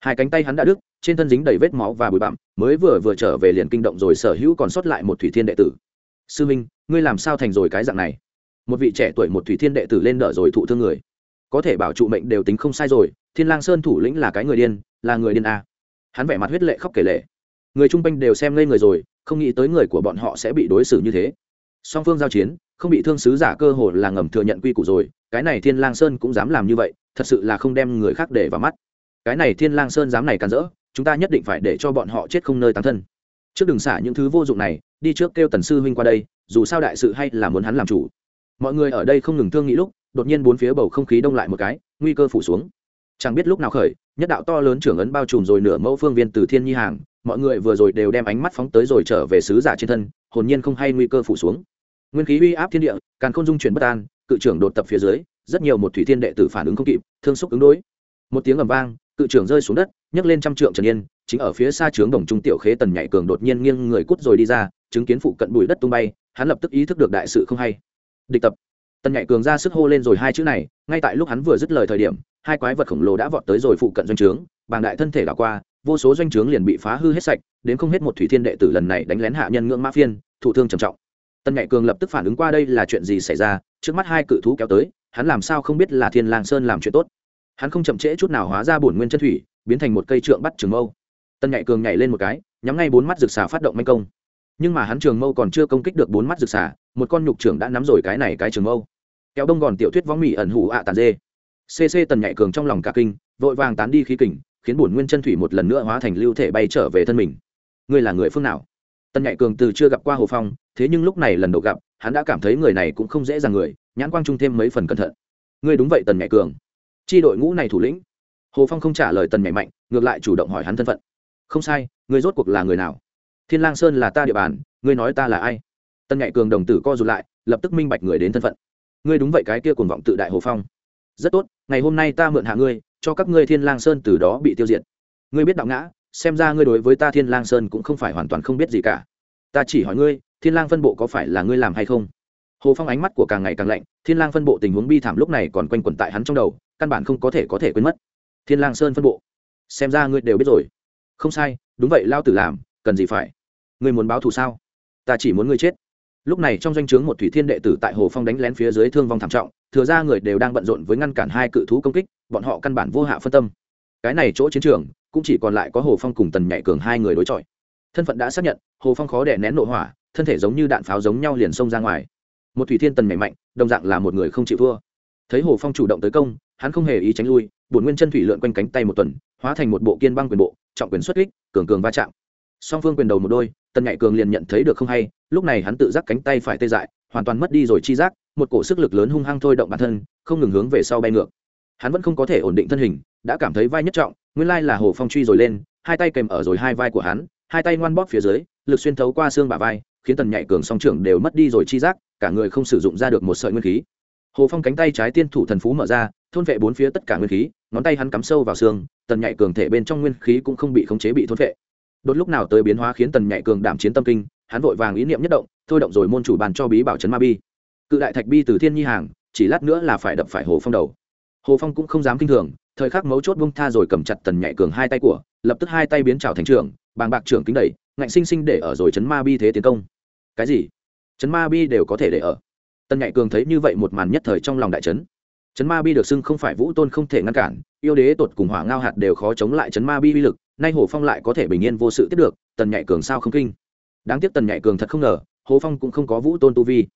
hai cánh tay hắn đã đứt, trên thân dính đầy vết máu và bụi bặm, mới vừa vừa trở về liền kinh động rồi sở hữu còn sót lại một thủy thiên đệ tử. Sư minh, ngươi làm sao thành rồi cái dạng này? Một vị trẻ tuổi một thủy thiên đệ tử lên đỡ rồi thụ thương người. Có thể bảo trụ mệnh đều tính không sai rồi, thiên lang sơn thủ lĩnh là cái người điên, là người điên a. Hắn vẻ mặt huyết lệ khóc kể lệ. Người trung quanh đều xem ngây người rồi, không nghĩ tới người của bọn họ sẽ bị đối xử như thế. Song phương giao chiến, không bị thương sứ giả cơ hồ là ngầm thừa nhận quy củ rồi, cái này thiên lang sơn cũng dám làm như vậy, thật sự là không đem người khác để vào mắt cái này thiên lang sơn dám này càn rỡ, chúng ta nhất định phải để cho bọn họ chết không nơi tán thân. Trước đừng xả những thứ vô dụng này, đi trước kêu tần sư huynh qua đây, dù sao đại sự hay là muốn hắn làm chủ. Mọi người ở đây không ngừng thương nghĩ lúc, đột nhiên bốn phía bầu không khí đông lại một cái, nguy cơ phủ xuống. Chẳng biết lúc nào khởi, nhất đạo to lớn trưởng ấn bao trùm rồi nửa mẫu phương viên từ thiên nhi hàng, mọi người vừa rồi đều đem ánh mắt phóng tới rồi trở về sứ giả trên thân, hồn nhiên không hay nguy cơ phủ xuống. Nguyên khí uy áp thiên địa càng không dung chuyển bất an, cự trưởng đột tập phía dưới, rất nhiều một thủy thiên đệ tử phản ứng không kịp, thương xúc ứng đối. Một tiếng ầm vang cự trưởng rơi xuống đất, nhấc lên trăm trượng trần yên, chính ở phía xa trướng đồng trung tiểu khế tần nhảy cường đột nhiên nghiêng người cút rồi đi ra, chứng kiến phụ cận bụi đất tung bay, hắn lập tức ý thức được đại sự không hay. Địch tập. Tần nhảy cường ra sức hô lên rồi hai chữ này, ngay tại lúc hắn vừa dứt lời thời điểm, hai quái vật khổng lồ đã vọt tới rồi phụ cận doanh trướng, bàng đại thân thể đảo qua, vô số doanh trướng liền bị phá hư hết sạch, đến không hết một thủy thiên đệ tử lần này đánh lén hạ nhân ngưỡng mã phiên, thụ thương trầm trọng. Tần nhạy cường lập tức phản ứng qua đây là chuyện gì xảy ra, trước mắt hai cự thú kéo tới, hắn làm sao không biết là thiên lang sơn làm chuyện tốt hắn không chậm trễ chút nào hóa ra bổn nguyên chân thủy, biến thành một cây trượng bắt trường mâu. Tân nhạy cường nhảy lên một cái, nhắm ngay bốn mắt rực xà phát động manh công. Nhưng mà hắn trường mâu còn chưa công kích được bốn mắt rực xả một con nhục trưởng đã nắm rồi cái này cái trường mâu. Kéo đông gòn tiểu thuyết võng mỹ ẩn hủ ạ tàn dê. Cc tần nhạy cường trong lòng cả kinh, vội vàng tán đi khí kình, khiến bổn nguyên chân thủy một lần nữa hóa thành lưu thể bay trở về thân mình. Ngươi là người phương nào? Tần nhạy cường từ chưa gặp qua hồ phong, thế nhưng lúc này lần đầu gặp, hắn đã cảm thấy người này cũng không dễ dàng người, nhãn quang trung thêm mấy phần cẩn thận. Ngươi đúng vậy tần nhạy cường chi đội ngũ này thủ lĩnh. Hồ phong không trả lời tần nhạy mạnh, ngược lại chủ động hỏi hắn thân phận. Không sai, người rốt cuộc là người nào? Thiên lang sơn là ta địa bàn, ngươi nói ta là ai? Tần nhạy cường đồng tử co rụt lại, lập tức minh bạch người đến thân phận. Ngươi đúng vậy cái kia cuồng vọng tự đại hồ phong. Rất tốt, ngày hôm nay ta mượn hạ ngươi, cho các ngươi thiên lang sơn từ đó bị tiêu diệt. Ngươi biết đạo ngã, xem ra ngươi đối với ta thiên lang sơn cũng không phải hoàn toàn không biết gì cả. Ta chỉ hỏi ngươi, thiên lang phân bộ có phải là ngươi làm hay không? Hồ phong ánh mắt của càng ngày càng lạnh, thiên lang phân bộ tình huống bi thảm lúc này còn quanh quẩn tại hắn trong đầu, căn bản không có thể có thể quên mất. Thiên lang sơn phân bộ. Xem ra ngươi đều biết rồi. Không sai, đúng vậy, lao tử làm, cần gì phải? Ngươi muốn báo thù sao? Ta chỉ muốn ngươi chết. Lúc này trong doanh trướng một thủy thiên đệ tử tại hồ phong đánh lén phía dưới thương vong thảm trọng, thừa ra người đều đang bận rộn với ngăn cản hai cự thú công kích, bọn họ căn bản vô hạ phân tâm. Cái này chỗ chiến trường, cũng chỉ còn lại có hồ phong cùng tần nhạy cường hai người đối chọi. Thân phận đã xác nhận, hồ phong khó đẻ nén nội hỏa, thân thể giống như đạn pháo giống nhau liền xông ra ngoài một thủy thiên tần nhảy mạnh, đồng dạng là một người không chịu thua. Thấy hồ phong chủ động tới công, hắn không hề ý tránh lui, bổn nguyên chân thủy lượn quanh cánh tay một tuần, hóa thành một bộ kiên băng quyền bộ, trọng quyền xuất kích, cường cường va chạm. Song phương quyền đầu một đôi, tần nhạy cường liền nhận thấy được không hay, lúc này hắn tự giác cánh tay phải tê dại, hoàn toàn mất đi rồi chi giác, một cổ sức lực lớn hung hăng thôi động bản thân, không ngừng hướng về sau bay ngược. Hắn vẫn không có thể ổn định thân hình, đã cảm thấy vai nhất trọng, nguyên lai là hồ phong truy rồi lên, hai tay kèm ở rồi hai vai của hắn, hai tay ngoan bóp phía dưới, lực xuyên thấu qua xương bả vai, khiến tần nhạy cường song trưởng đều mất đi rồi chi giác cả người không sử dụng ra được một sợi nguyên khí. Hồ phong cánh tay trái tiên thủ thần phú mở ra, thôn vệ bốn phía tất cả nguyên khí, ngón tay hắn cắm sâu vào xương, tần nhạy cường thể bên trong nguyên khí cũng không bị khống chế bị thôn vệ. Đột lúc nào tới biến hóa khiến tần nhạy cường đảm chiến tâm kinh, hắn vội vàng ý niệm nhất động, thôi động rồi môn chủ bàn cho bí bảo trấn ma bi. Cự đại thạch bi từ thiên nhi hàng, chỉ lát nữa là phải đập phải hồ phong đầu. Hồ phong cũng không dám kinh thường, thời khắc mấu chốt bung tha rồi cầm chặt tần nhạy cường hai tay của, lập tức hai tay biến trào thành trường, bàng bạc trưởng kính đẩy, ngạnh sinh sinh để ở rồi chấn ma bi thế tiến công. Cái gì? Chấn ma bi đều có thể để ở. Tần nhạy cường thấy như vậy một màn nhất thời trong lòng đại trấn chấn ma bi được xưng không phải vũ tôn không thể ngăn cản, yêu đế tột cùng hỏa ngao hạt đều khó chống lại chấn ma bi uy lực, nay hồ phong lại có thể bình yên vô sự tiếp được, tần nhạy cường sao không kinh. Đáng tiếc tần nhạy cường thật không ngờ, hồ phong cũng không có vũ tôn tu vi.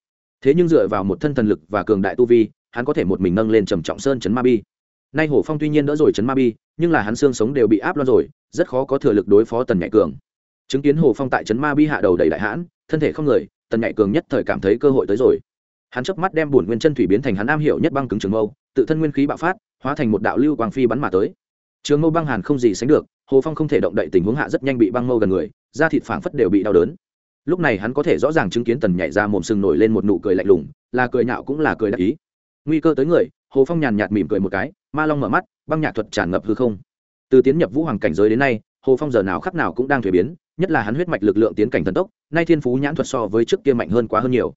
Thế nhưng dựa vào một thân thần lực và cường đại tu vi, hắn có thể một mình nâng lên trầm trọng sơn chấn ma bi. Nay hồ phong tuy nhiên đỡ rồi chấn ma bi, nhưng là hắn xương sống đều bị áp lo rồi, rất khó có thừa lực đối phó tần nhạy cường. Chứng kiến hồ phong tại chấn ma bi hạ đầu đầy đại hãn thân thể không người, tần nhạy cường nhất thời cảm thấy cơ hội tới rồi. Hắn chớp mắt đem bổn nguyên chân thủy biến thành hắn am hiểu nhất băng cứng trường mâu, tự thân nguyên khí bạo phát, hóa thành một đạo lưu quang phi bắn mà tới. Trường mâu băng hàn không gì sánh được, hồ phong không thể động đậy tình huống hạ rất nhanh bị băng mâu gần người, da thịt phảng phất đều bị đau đớn. Lúc này hắn có thể rõ ràng chứng kiến tần nhảy ra mồm sừng nổi lên một nụ cười lạnh lùng, là cười nhạo cũng là cười đắc ý. Nguy cơ tới người, hồ phong nhàn nhạt mỉm cười một cái, ma long mở mắt, băng nhạc thuật tràn ngập hư không. Từ tiến nhập vũ hoàng cảnh giới đến nay hồ phong giờ nào khắc nào cũng đang thuế biến, nhất là hắn huyết mạch lực lượng tiến cảnh thần tốc, nay thiên phú nhãn thuật so với trước kia mạnh hơn quá hơn nhiều.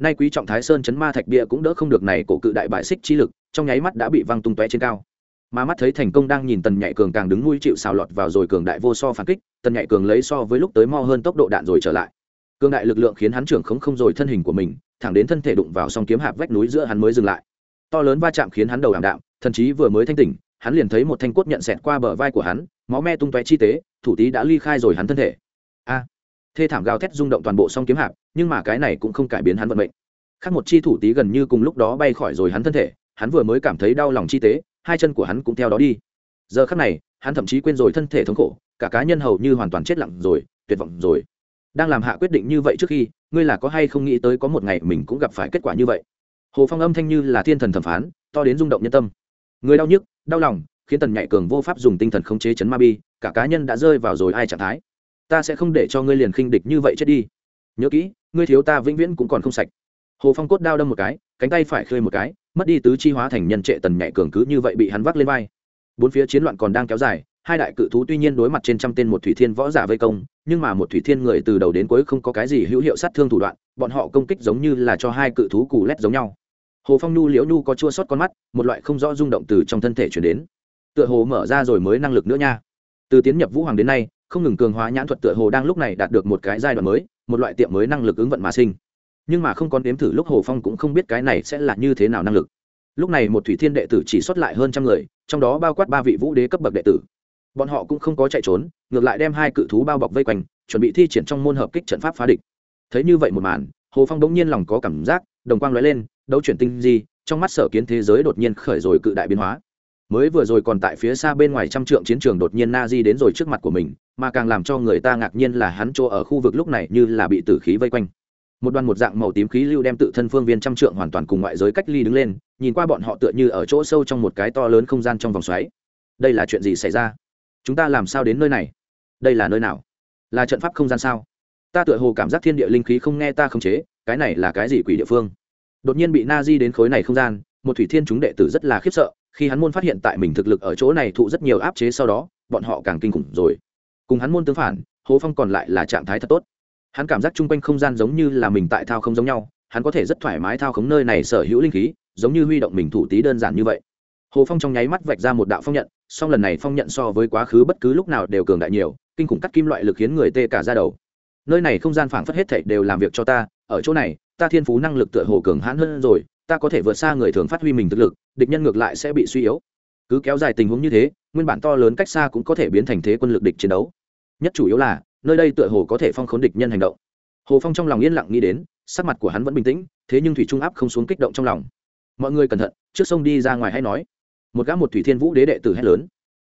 Nay quý trọng thái sơn chấn ma thạch bia cũng đỡ không được này cổ cự đại bại xích chi lực, trong nháy mắt đã bị văng tung tóe trên cao. Mà mắt thấy thành công đang nhìn tần nhạy cường càng đứng nuôi chịu xào lọt vào rồi cường đại vô so phản kích, tần nhạy cường lấy so với lúc tới mo hơn tốc độ đạn rồi trở lại. Cường đại lực lượng khiến hắn trưởng không không rồi thân hình của mình, thẳng đến thân thể đụng vào song kiếm hạp vách núi giữa hắn mới dừng lại. To lớn va chạm khiến hắn đầu ảm đạm, thần chí vừa mới thanh tỉnh, hắn liền thấy một thanh cốt nhận xẹt qua bờ vai của hắn máu me tung tóe chi tế, thủ tý đã ly khai rồi hắn thân thể. A. Thê thảm gào thét rung động toàn bộ song kiếm hạp, nhưng mà cái này cũng không cải biến hắn vận mệnh. Khác một chi thủ tý gần như cùng lúc đó bay khỏi rồi hắn thân thể, hắn vừa mới cảm thấy đau lòng chi tế, hai chân của hắn cũng theo đó đi. Giờ khắc này, hắn thậm chí quên rồi thân thể thống khổ, cả cá nhân hầu như hoàn toàn chết lặng rồi, tuyệt vọng rồi. Đang làm hạ quyết định như vậy trước khi, ngươi là có hay không nghĩ tới có một ngày mình cũng gặp phải kết quả như vậy? Hồ phong âm thanh như là thiên thần thẩm phán, to đến rung động nhân tâm. Người đau nhức, đau lòng khiến tần nhạy cường vô pháp dùng tinh thần khống chế chấn ma bi, cả cá nhân đã rơi vào rồi ai trạng thái. Ta sẽ không để cho ngươi liền khinh địch như vậy chết đi. Nhớ kỹ, ngươi thiếu ta vĩnh viễn cũng còn không sạch. Hồ phong cốt đao đâm một cái, cánh tay phải khơi một cái, mất đi tứ chi hóa thành nhân trệ tần nhạy cường cứ như vậy bị hắn vác lên vai. Bốn phía chiến loạn còn đang kéo dài, hai đại cự thú tuy nhiên đối mặt trên trăm tên một thủy thiên võ giả vây công, nhưng mà một thủy thiên người từ đầu đến cuối không có cái gì hữu hiệu sát thương thủ đoạn, bọn họ công kích giống như là cho hai cự thú cù lét giống nhau. Hồ phong nhu liễu nhu có chua sót con mắt, một loại không rõ rung động từ trong thân thể chuyển đến tựa hồ mở ra rồi mới năng lực nữa nha. Từ tiến nhập vũ hoàng đến nay, không ngừng cường hóa nhãn thuật tựa hồ đang lúc này đạt được một cái giai đoạn mới, một loại tiệm mới năng lực ứng vận mà sinh. Nhưng mà không còn đếm thử lúc hồ phong cũng không biết cái này sẽ là như thế nào năng lực. Lúc này một thủy thiên đệ tử chỉ xuất lại hơn trăm người, trong đó bao quát ba vị vũ đế cấp bậc đệ tử. Bọn họ cũng không có chạy trốn, ngược lại đem hai cự thú bao bọc vây quanh, chuẩn bị thi triển trong môn hợp kích trận pháp phá địch. Thấy như vậy một màn, hồ phong bỗng nhiên lòng có cảm giác, đồng quang lóe lên, đấu chuyển tinh di, trong mắt sở kiến thế giới đột nhiên khởi rồi cự đại biến hóa mới vừa rồi còn tại phía xa bên ngoài trăm trượng chiến trường đột nhiên na di đến rồi trước mặt của mình, mà càng làm cho người ta ngạc nhiên là hắn chỗ ở khu vực lúc này như là bị tử khí vây quanh. Một đoàn một dạng màu tím khí lưu đem tự thân phương viên trăm trượng hoàn toàn cùng ngoại giới cách ly đứng lên, nhìn qua bọn họ tựa như ở chỗ sâu trong một cái to lớn không gian trong vòng xoáy. Đây là chuyện gì xảy ra? Chúng ta làm sao đến nơi này? Đây là nơi nào? Là trận pháp không gian sao? Ta tựa hồ cảm giác thiên địa linh khí không nghe ta khống chế, cái này là cái gì quỷ địa phương? Đột nhiên bị na di đến khối này không gian một thủy thiên chúng đệ tử rất là khiếp sợ, khi hắn môn phát hiện tại mình thực lực ở chỗ này thụ rất nhiều áp chế sau đó, bọn họ càng kinh khủng rồi. Cùng hắn môn tương phản, hồ phong còn lại là trạng thái thật tốt. Hắn cảm giác chung quanh không gian giống như là mình tại thao không giống nhau, hắn có thể rất thoải mái thao khống nơi này sở hữu linh khí, giống như huy động mình thủ tí đơn giản như vậy. Hồ phong trong nháy mắt vạch ra một đạo phong nhận, song lần này phong nhận so với quá khứ bất cứ lúc nào đều cường đại nhiều, kinh khủng cắt kim loại lực khiến người tê cả ra đầu. Nơi này không gian phảng phất hết thảy đều làm việc cho ta, ở chỗ này, ta thiên phú năng lực tựa hồ cường hãn hơn rồi ta có thể vượt xa người thường phát huy mình thực lực, địch nhân ngược lại sẽ bị suy yếu. Cứ kéo dài tình huống như thế, nguyên bản to lớn cách xa cũng có thể biến thành thế quân lực địch chiến đấu. Nhất chủ yếu là, nơi đây tựa hồ có thể phong khốn địch nhân hành động. Hồ phong trong lòng yên lặng nghĩ đến, sắc mặt của hắn vẫn bình tĩnh, thế nhưng thủy trung áp không xuống kích động trong lòng. Mọi người cẩn thận, trước sông đi ra ngoài hay nói. Một gã một thủy thiên vũ đế đệ tử hét lớn.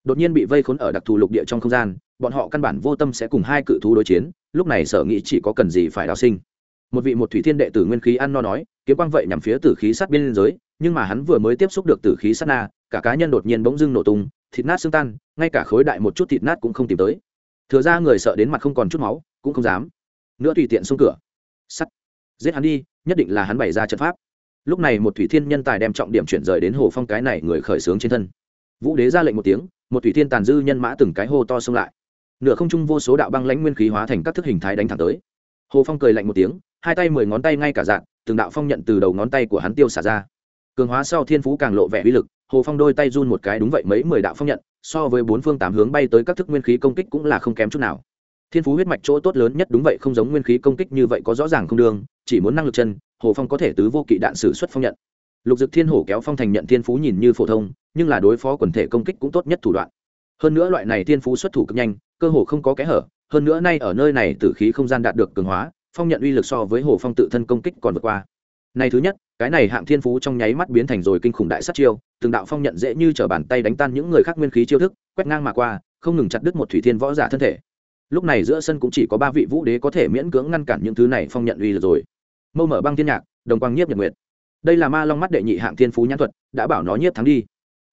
Đột nhiên bị vây khốn ở đặc thù lục địa trong không gian, bọn họ căn bản vô tâm sẽ cùng hai cự thú đối chiến, lúc này sở nghĩ chỉ có cần gì phải đào sinh. Một vị một thủy thiên đệ tử nguyên khí ăn no nói kiếm quang vậy nhằm phía tử khí sát biên giới, nhưng mà hắn vừa mới tiếp xúc được tử khí sát na, cả cá nhân đột nhiên bỗng dưng nổ tung, thịt nát xương tan, ngay cả khối đại một chút thịt nát cũng không tìm tới. Thừa ra người sợ đến mặt không còn chút máu, cũng không dám. Nữa tùy tiện xông cửa. Sắt. Giết hắn đi, nhất định là hắn bày ra trận pháp. Lúc này một thủy thiên nhân tài đem trọng điểm chuyển rời đến hồ phong cái này người khởi xướng trên thân. Vũ đế ra lệnh một tiếng, một thủy thiên tàn dư nhân mã từng cái hô to xông lại. Nửa không trung vô số đạo băng lãnh nguyên khí hóa thành các thức hình thái đánh thẳng tới. Hồ phong cười lạnh một tiếng hai tay mười ngón tay ngay cả dạng, từng đạo phong nhận từ đầu ngón tay của hắn tiêu xả ra. Cường hóa sau thiên phú càng lộ vẻ uy lực, hồ phong đôi tay run một cái đúng vậy mấy mười đạo phong nhận, so với bốn phương tám hướng bay tới các thức nguyên khí công kích cũng là không kém chút nào. Thiên phú huyết mạch chỗ tốt lớn nhất đúng vậy không giống nguyên khí công kích như vậy có rõ ràng không đương chỉ muốn năng lực chân, hồ phong có thể tứ vô kỵ đạn sử xuất phong nhận. Lục dực thiên hổ kéo phong thành nhận thiên phú nhìn như phổ thông, nhưng là đối phó quần thể công kích cũng tốt nhất thủ đoạn. Hơn nữa loại này thiên phú xuất thủ cực nhanh, cơ hồ không có kẽ hở, hơn nữa nay ở nơi này tử khí không gian đạt được cường hóa phong nhận uy lực so với hồ phong tự thân công kích còn vượt qua. Này thứ nhất, cái này hạng thiên phú trong nháy mắt biến thành rồi kinh khủng đại sát chiêu, từng đạo phong nhận dễ như t bàn tay đánh tan những người khác nguyên khí chiêu thức, quét ngang mà qua, không ngừng chặt đứt một thủy thiên võ giả thân thể. Lúc này giữa sân cũng chỉ có ba vị vũ đế có thể miễn cưỡng ngăn cản những thứ này phong nhận uy lực rồi. Mâu mở băng thiên nhạc, đồng quang nhiếp nhật nguyệt. Đây là ma long mắt đệ nhị hạng thiên phú nhãn thuật, đã bảo nó nhiếp thắng đi.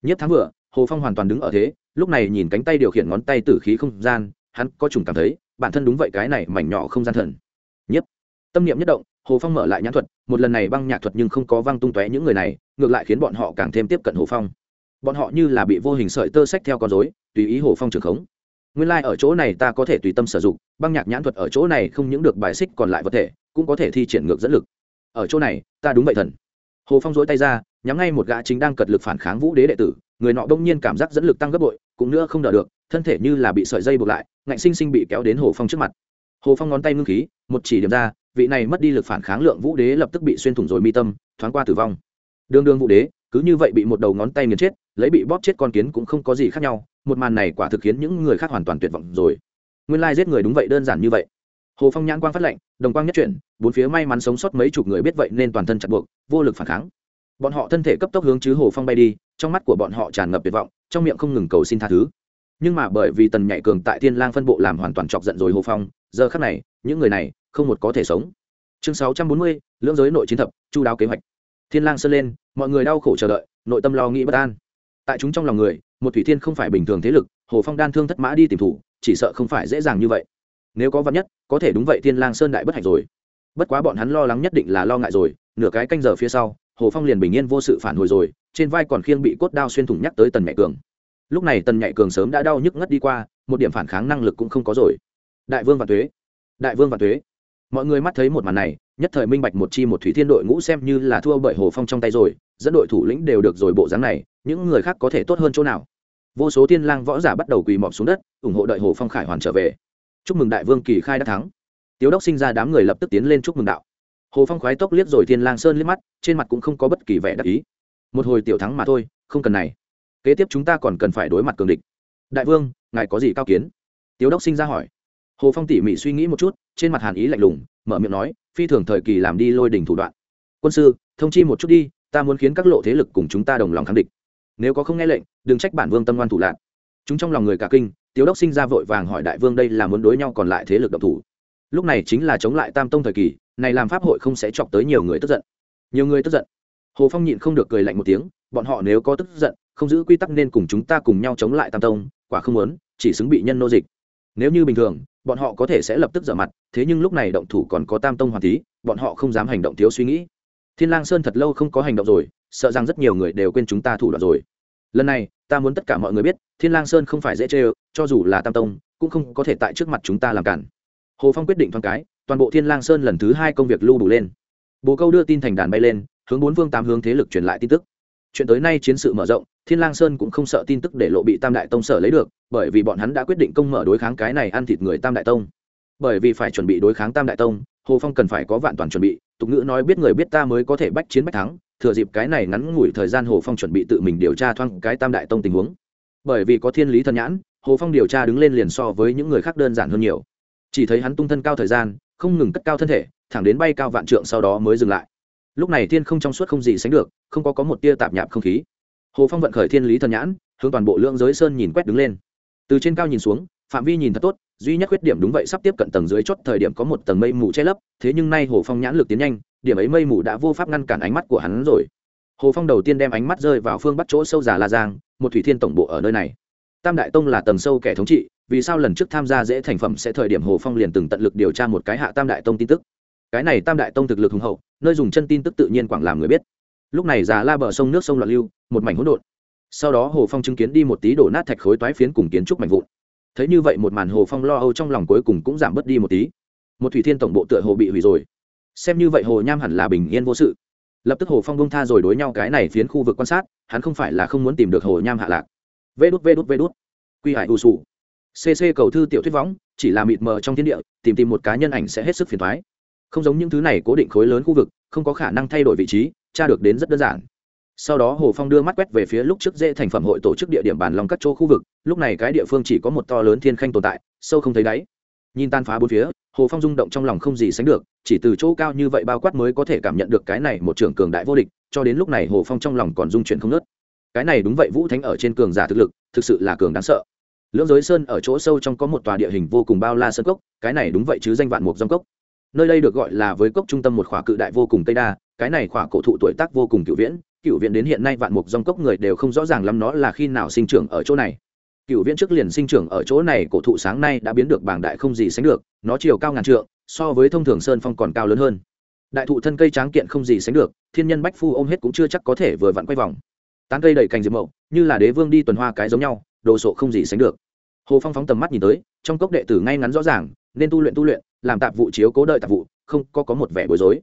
Nhiếp thắng vừa, hồ phong hoàn toàn đứng ở thế, lúc này nhìn cánh tay điều khiển ngón tay tử khí không gian, hắn có trùng cảm thấy, bản thân đúng vậy cái này mảnh nhỏ không gian thần nhất tâm niệm nhất động, hồ phong mở lại nhãn thuật, một lần này băng nhạc thuật nhưng không có văng tung tóe những người này, ngược lại khiến bọn họ càng thêm tiếp cận hồ phong. Bọn họ như là bị vô hình sợi tơ sách theo con dối tùy ý hồ phong trưởng khống. Nguyên lai、like、ở chỗ này ta có thể tùy tâm sử dụng, băng nhạc nhãn thuật ở chỗ này không những được bài xích còn lại vật thể, cũng có thể thi triển ngược dẫn lực. Ở chỗ này, ta đúng vậy thần. Hồ phong dối tay ra, nhắm ngay một gã chính đang cật lực phản kháng vũ đế đệ tử, người nọ đông nhiên cảm giác dẫn lực tăng gấp bội, cũng nữa không đỡ được, thân thể như là bị sợi dây buộc lại, ngạnh sinh sinh bị kéo đến hồ phong trước mặt hồ phong ngón tay ngưng khí, một chỉ điểm ra, vị này mất đi lực phản kháng lượng vũ đế lập tức bị xuyên thủng rồi mi tâm, thoáng qua tử vong. Đương đương vũ đế, cứ như vậy bị một đầu ngón tay nghiền chết, lấy bị bóp chết con kiến cũng không có gì khác nhau, một màn này quả thực khiến những người khác hoàn toàn tuyệt vọng rồi. Nguyên lai giết người đúng vậy đơn giản như vậy. Hồ phong nhãn quang phát lệnh đồng quang nhất chuyển, bốn phía may mắn sống sót mấy chục người biết vậy nên toàn thân chặt buộc, vô lực phản kháng. Bọn họ thân thể cấp tốc hướng chứ hồ phong bay đi, trong mắt của bọn họ tràn ngập tuyệt vọng, trong miệng không ngừng cầu xin tha thứ. Nhưng mà bởi vì tần nhạy cường tại thiên lang phân bộ làm hoàn toàn chọc giận rồi hồ phong giờ khắc này, những người này không một có thể sống. Chương sáu trăm bốn mươi, lưỡng giới nội chiến thập, chu đáo kế hoạch. Thiên lang sơn lên, mọi người đau khổ chờ đợi, nội tâm lo nghĩ bất an. Tại chúng trong lòng người, một thủy thiên không phải bình thường thế lực, hồ phong đan thương thất mã đi tìm thủ, chỉ sợ không phải dễ dàng như vậy. Nếu có vật nhất, có thể đúng vậy thiên lang sơn đại bất hạnh rồi. Bất quá bọn hắn lo lắng nhất định là lo ngại rồi, nửa cái canh giờ phía sau, hồ phong liền bình yên vô sự phản hồi rồi, trên vai còn khiêng bị cốt đao xuyên thủng nhắc tới tần nhạy cường. Lúc này tần nhạy cường sớm đã đau nhức ngất đi qua, một điểm phản kháng năng lực cũng không có rồi đại vương và thuế đại vương và thuế mọi người mắt thấy một màn này, nhất thời minh bạch một chi một thủy thiên đội ngũ xem như là thua bởi hồ phong trong tay rồi, dẫn đội thủ lĩnh đều được rồi bộ dáng này, những người khác có thể tốt hơn chỗ nào? Vô số thiên lang võ giả bắt đầu quỳ mọp xuống đất, ủng hộ đợi hồ phong khải hoàn trở về. Chúc mừng đại vương kỳ khai đã thắng. Tiếu đốc sinh ra đám người lập tức tiến lên chúc mừng đạo. Hồ phong khoái tốc liếc rồi thiên lang sơn liếc mắt, trên mặt cũng không có bất kỳ vẻ đắc ý. Một hồi tiểu thắng mà thôi, không cần này. Kế tiếp chúng ta còn cần phải đối mặt cường địch. Đại vương, ngài có gì cao kiến? Tiếu đốc sinh ra hỏi hồ phong tỉ mỉ suy nghĩ một chút, trên mặt hàn ý lạnh lùng, mở miệng nói, phi thường thời kỳ làm đi lôi đình thủ đoạn. Quân sư, thông chi một chút đi, ta muốn khiến các lộ thế lực cùng chúng ta đồng lòng kháng địch nếu có không nghe lệnh, đừng trách bản vương tâm ngoan thủ lạc chúng trong lòng người cả kinh, tiếu đốc sinh ra vội vàng hỏi đại vương đây là muốn đối nhau còn lại thế lực độc thủ. Lúc này chính là chống lại tam tông thời kỳ, này làm pháp hội không sẽ chọc tới nhiều người tức giận. Nhiều người tức giận. Hồ phong nhịn không được cười lạnh một tiếng, bọn họ nếu có tức giận, không giữ quy tắc nên cùng chúng ta cùng nhau chống lại tam tông, quả không muốn, chỉ xứng bị nhân nô dịch nếu như bình thường, bọn họ có thể sẽ lập tức dở mặt, thế nhưng lúc này động thủ còn có tam tông hoàn tí bọn họ không dám hành động thiếu suy nghĩ. Thiên lang sơn thật lâu không có hành động rồi, sợ rằng rất nhiều người đều quên chúng ta thủ đoạn rồi. Lần này, ta muốn tất cả mọi người biết, thiên lang sơn không phải dễ chơi, cho dù là tam tông, cũng không có thể tại trước mặt chúng ta làm cản. Hồ phong quyết định thoáng cái, toàn bộ thiên lang sơn lần thứ hai công việc lưu đủ lên. Bồ câu đưa tin thành đàn bay lên, hướng bốn phương tám hướng thế lực truyền lại tin tức. Chuyện tới nay chiến sự mở rộng thiên lang sơn cũng không sợ tin tức để lộ bị tam đại tông sở lấy được, bởi vì bọn hắn đã quyết định công mở đối kháng cái này ăn thịt người tam đại tông. Bởi vì phải chuẩn bị đối kháng tam đại tông, hồ phong cần phải có vạn toàn chuẩn bị, tục ngữ nói biết người biết ta mới có thể bách chiến bách thắng, thừa dịp cái này ngắn ngủi thời gian hồ phong chuẩn bị tự mình điều tra thoang cái tam đại tông tình huống. Bởi vì có thiên lý thần nhãn, hồ phong điều tra đứng lên liền so với những người khác đơn giản hơn nhiều. Chỉ thấy hắn tung thân cao thời gian, không ngừng cất cao thân thể, thẳng đến bay cao vạn trượng sau đó mới dừng lại. Lúc này thiên không trong suốt không gì sánh được, không có có một tia tạp nhạp không khí hồ phong vận khởi thiên lý thần nhãn, hướng toàn bộ lưỡng giới sơn nhìn quét đứng lên. Từ trên cao nhìn xuống, phạm vi nhìn thật tốt, duy nhất khuyết điểm đúng vậy sắp tiếp cận tầng dưới chót thời điểm có một tầng mây mù che lấp, thế nhưng nay hồ phong nhãn lực tiến nhanh, điểm ấy mây mù đã vô pháp ngăn cản ánh mắt của hắn rồi. Hồ phong đầu tiên đem ánh mắt rơi vào phương bắc chỗ sâu già la giang, một thủy thiên tổng bộ ở nơi này. Tam đại tông là tầng sâu kẻ thống trị, vì sao lần trước tham gia dễ thành phẩm sẽ thời điểm hồ phong liền từng tận lực điều tra một cái hạ tam đại tông tin tức? Cái này tam đại tông thực lực hùng hậu, nơi dùng chân tin tức tự nhiên quảng làm người biết lúc này già la bờ sông nước sông loạn lưu, một mảnh hỗn độn. Sau đó hồ phong chứng kiến đi một tí đổ nát thạch khối toái phiến cùng kiến trúc mảnh vụn. Thấy như vậy một màn hồ phong lo âu trong lòng cuối cùng cũng giảm bớt đi một tí. Một thủy thiên tổng bộ tựa hồ bị hủy rồi. Xem như vậy hồ nham hẳn là bình yên vô sự. Lập tức hồ phong bông tha rồi đối nhau cái này phiến khu vực quan sát, hắn không phải là không muốn tìm được hồ nham hạ lạc. Vê đút vê đút vê đút. Quy hải u sù cc cầu thư tiểu thuyết võng, chỉ là mịt mờ trong thiên địa, tìm tìm một cá nhân ảnh sẽ hết sức phiền thoái. Không giống những thứ này cố định khối lớn khu vực, không có khả năng thay đổi vị trí tra được đến rất đơn giản. Sau đó hồ phong đưa mắt quét về phía lúc trước dễ thành phẩm hội tổ chức địa điểm bàn lòng các chỗ khu vực, lúc này cái địa phương chỉ có một to lớn thiên khanh tồn tại, sâu không thấy đáy. Nhìn tan phá bốn phía, hồ phong rung động trong lòng không gì sánh được, chỉ từ chỗ cao như vậy bao quát mới có thể cảm nhận được cái này một trưởng cường đại vô địch, cho đến lúc này hồ phong trong lòng còn dung chuyển không nớt cái này đúng vậy, vũ thánh ở trên cường giả thực lực, thực sự là cường đáng sợ. Lưỡng giới sơn ở chỗ sâu trong có một tòa địa hình vô cùng bao la sơn cốc, cái này đúng vậy chứ danh vạn mục dòng cốc nơi đây được gọi là với cốc trung tâm một khỏa cự đại vô cùng tây đa, cái này khỏa cổ thụ tuổi tác vô cùng cựu viễn cựu viễn đến hiện nay vạn mục dòng cốc người đều không rõ ràng lắm nó là khi nào sinh trưởng ở chỗ này. Cựu viễn trước liền sinh trưởng ở chỗ này, cổ thụ sáng nay đã biến được bảng đại không gì sánh được, nó chiều cao ngàn trượng, so với thông thường sơn phong còn cao lớn hơn. Đại thụ thân cây tráng kiện không gì sánh được, thiên nhân bách phu ôm hết cũng chưa chắc có thể vừa vặn quay vòng. Tán cây đầy cành diệp mậu, như là đế vương đi tuần hoa cái giống nhau, đồ sộ không gì sánh được. Hồ phong phóng tầm mắt nhìn tới, trong cốc đệ tử ngay ngắn rõ ràng, nên tu luyện tu luyện làm tạp vụ chiếu cố đợi tạp vụ, không, có có một vẻ bối rối.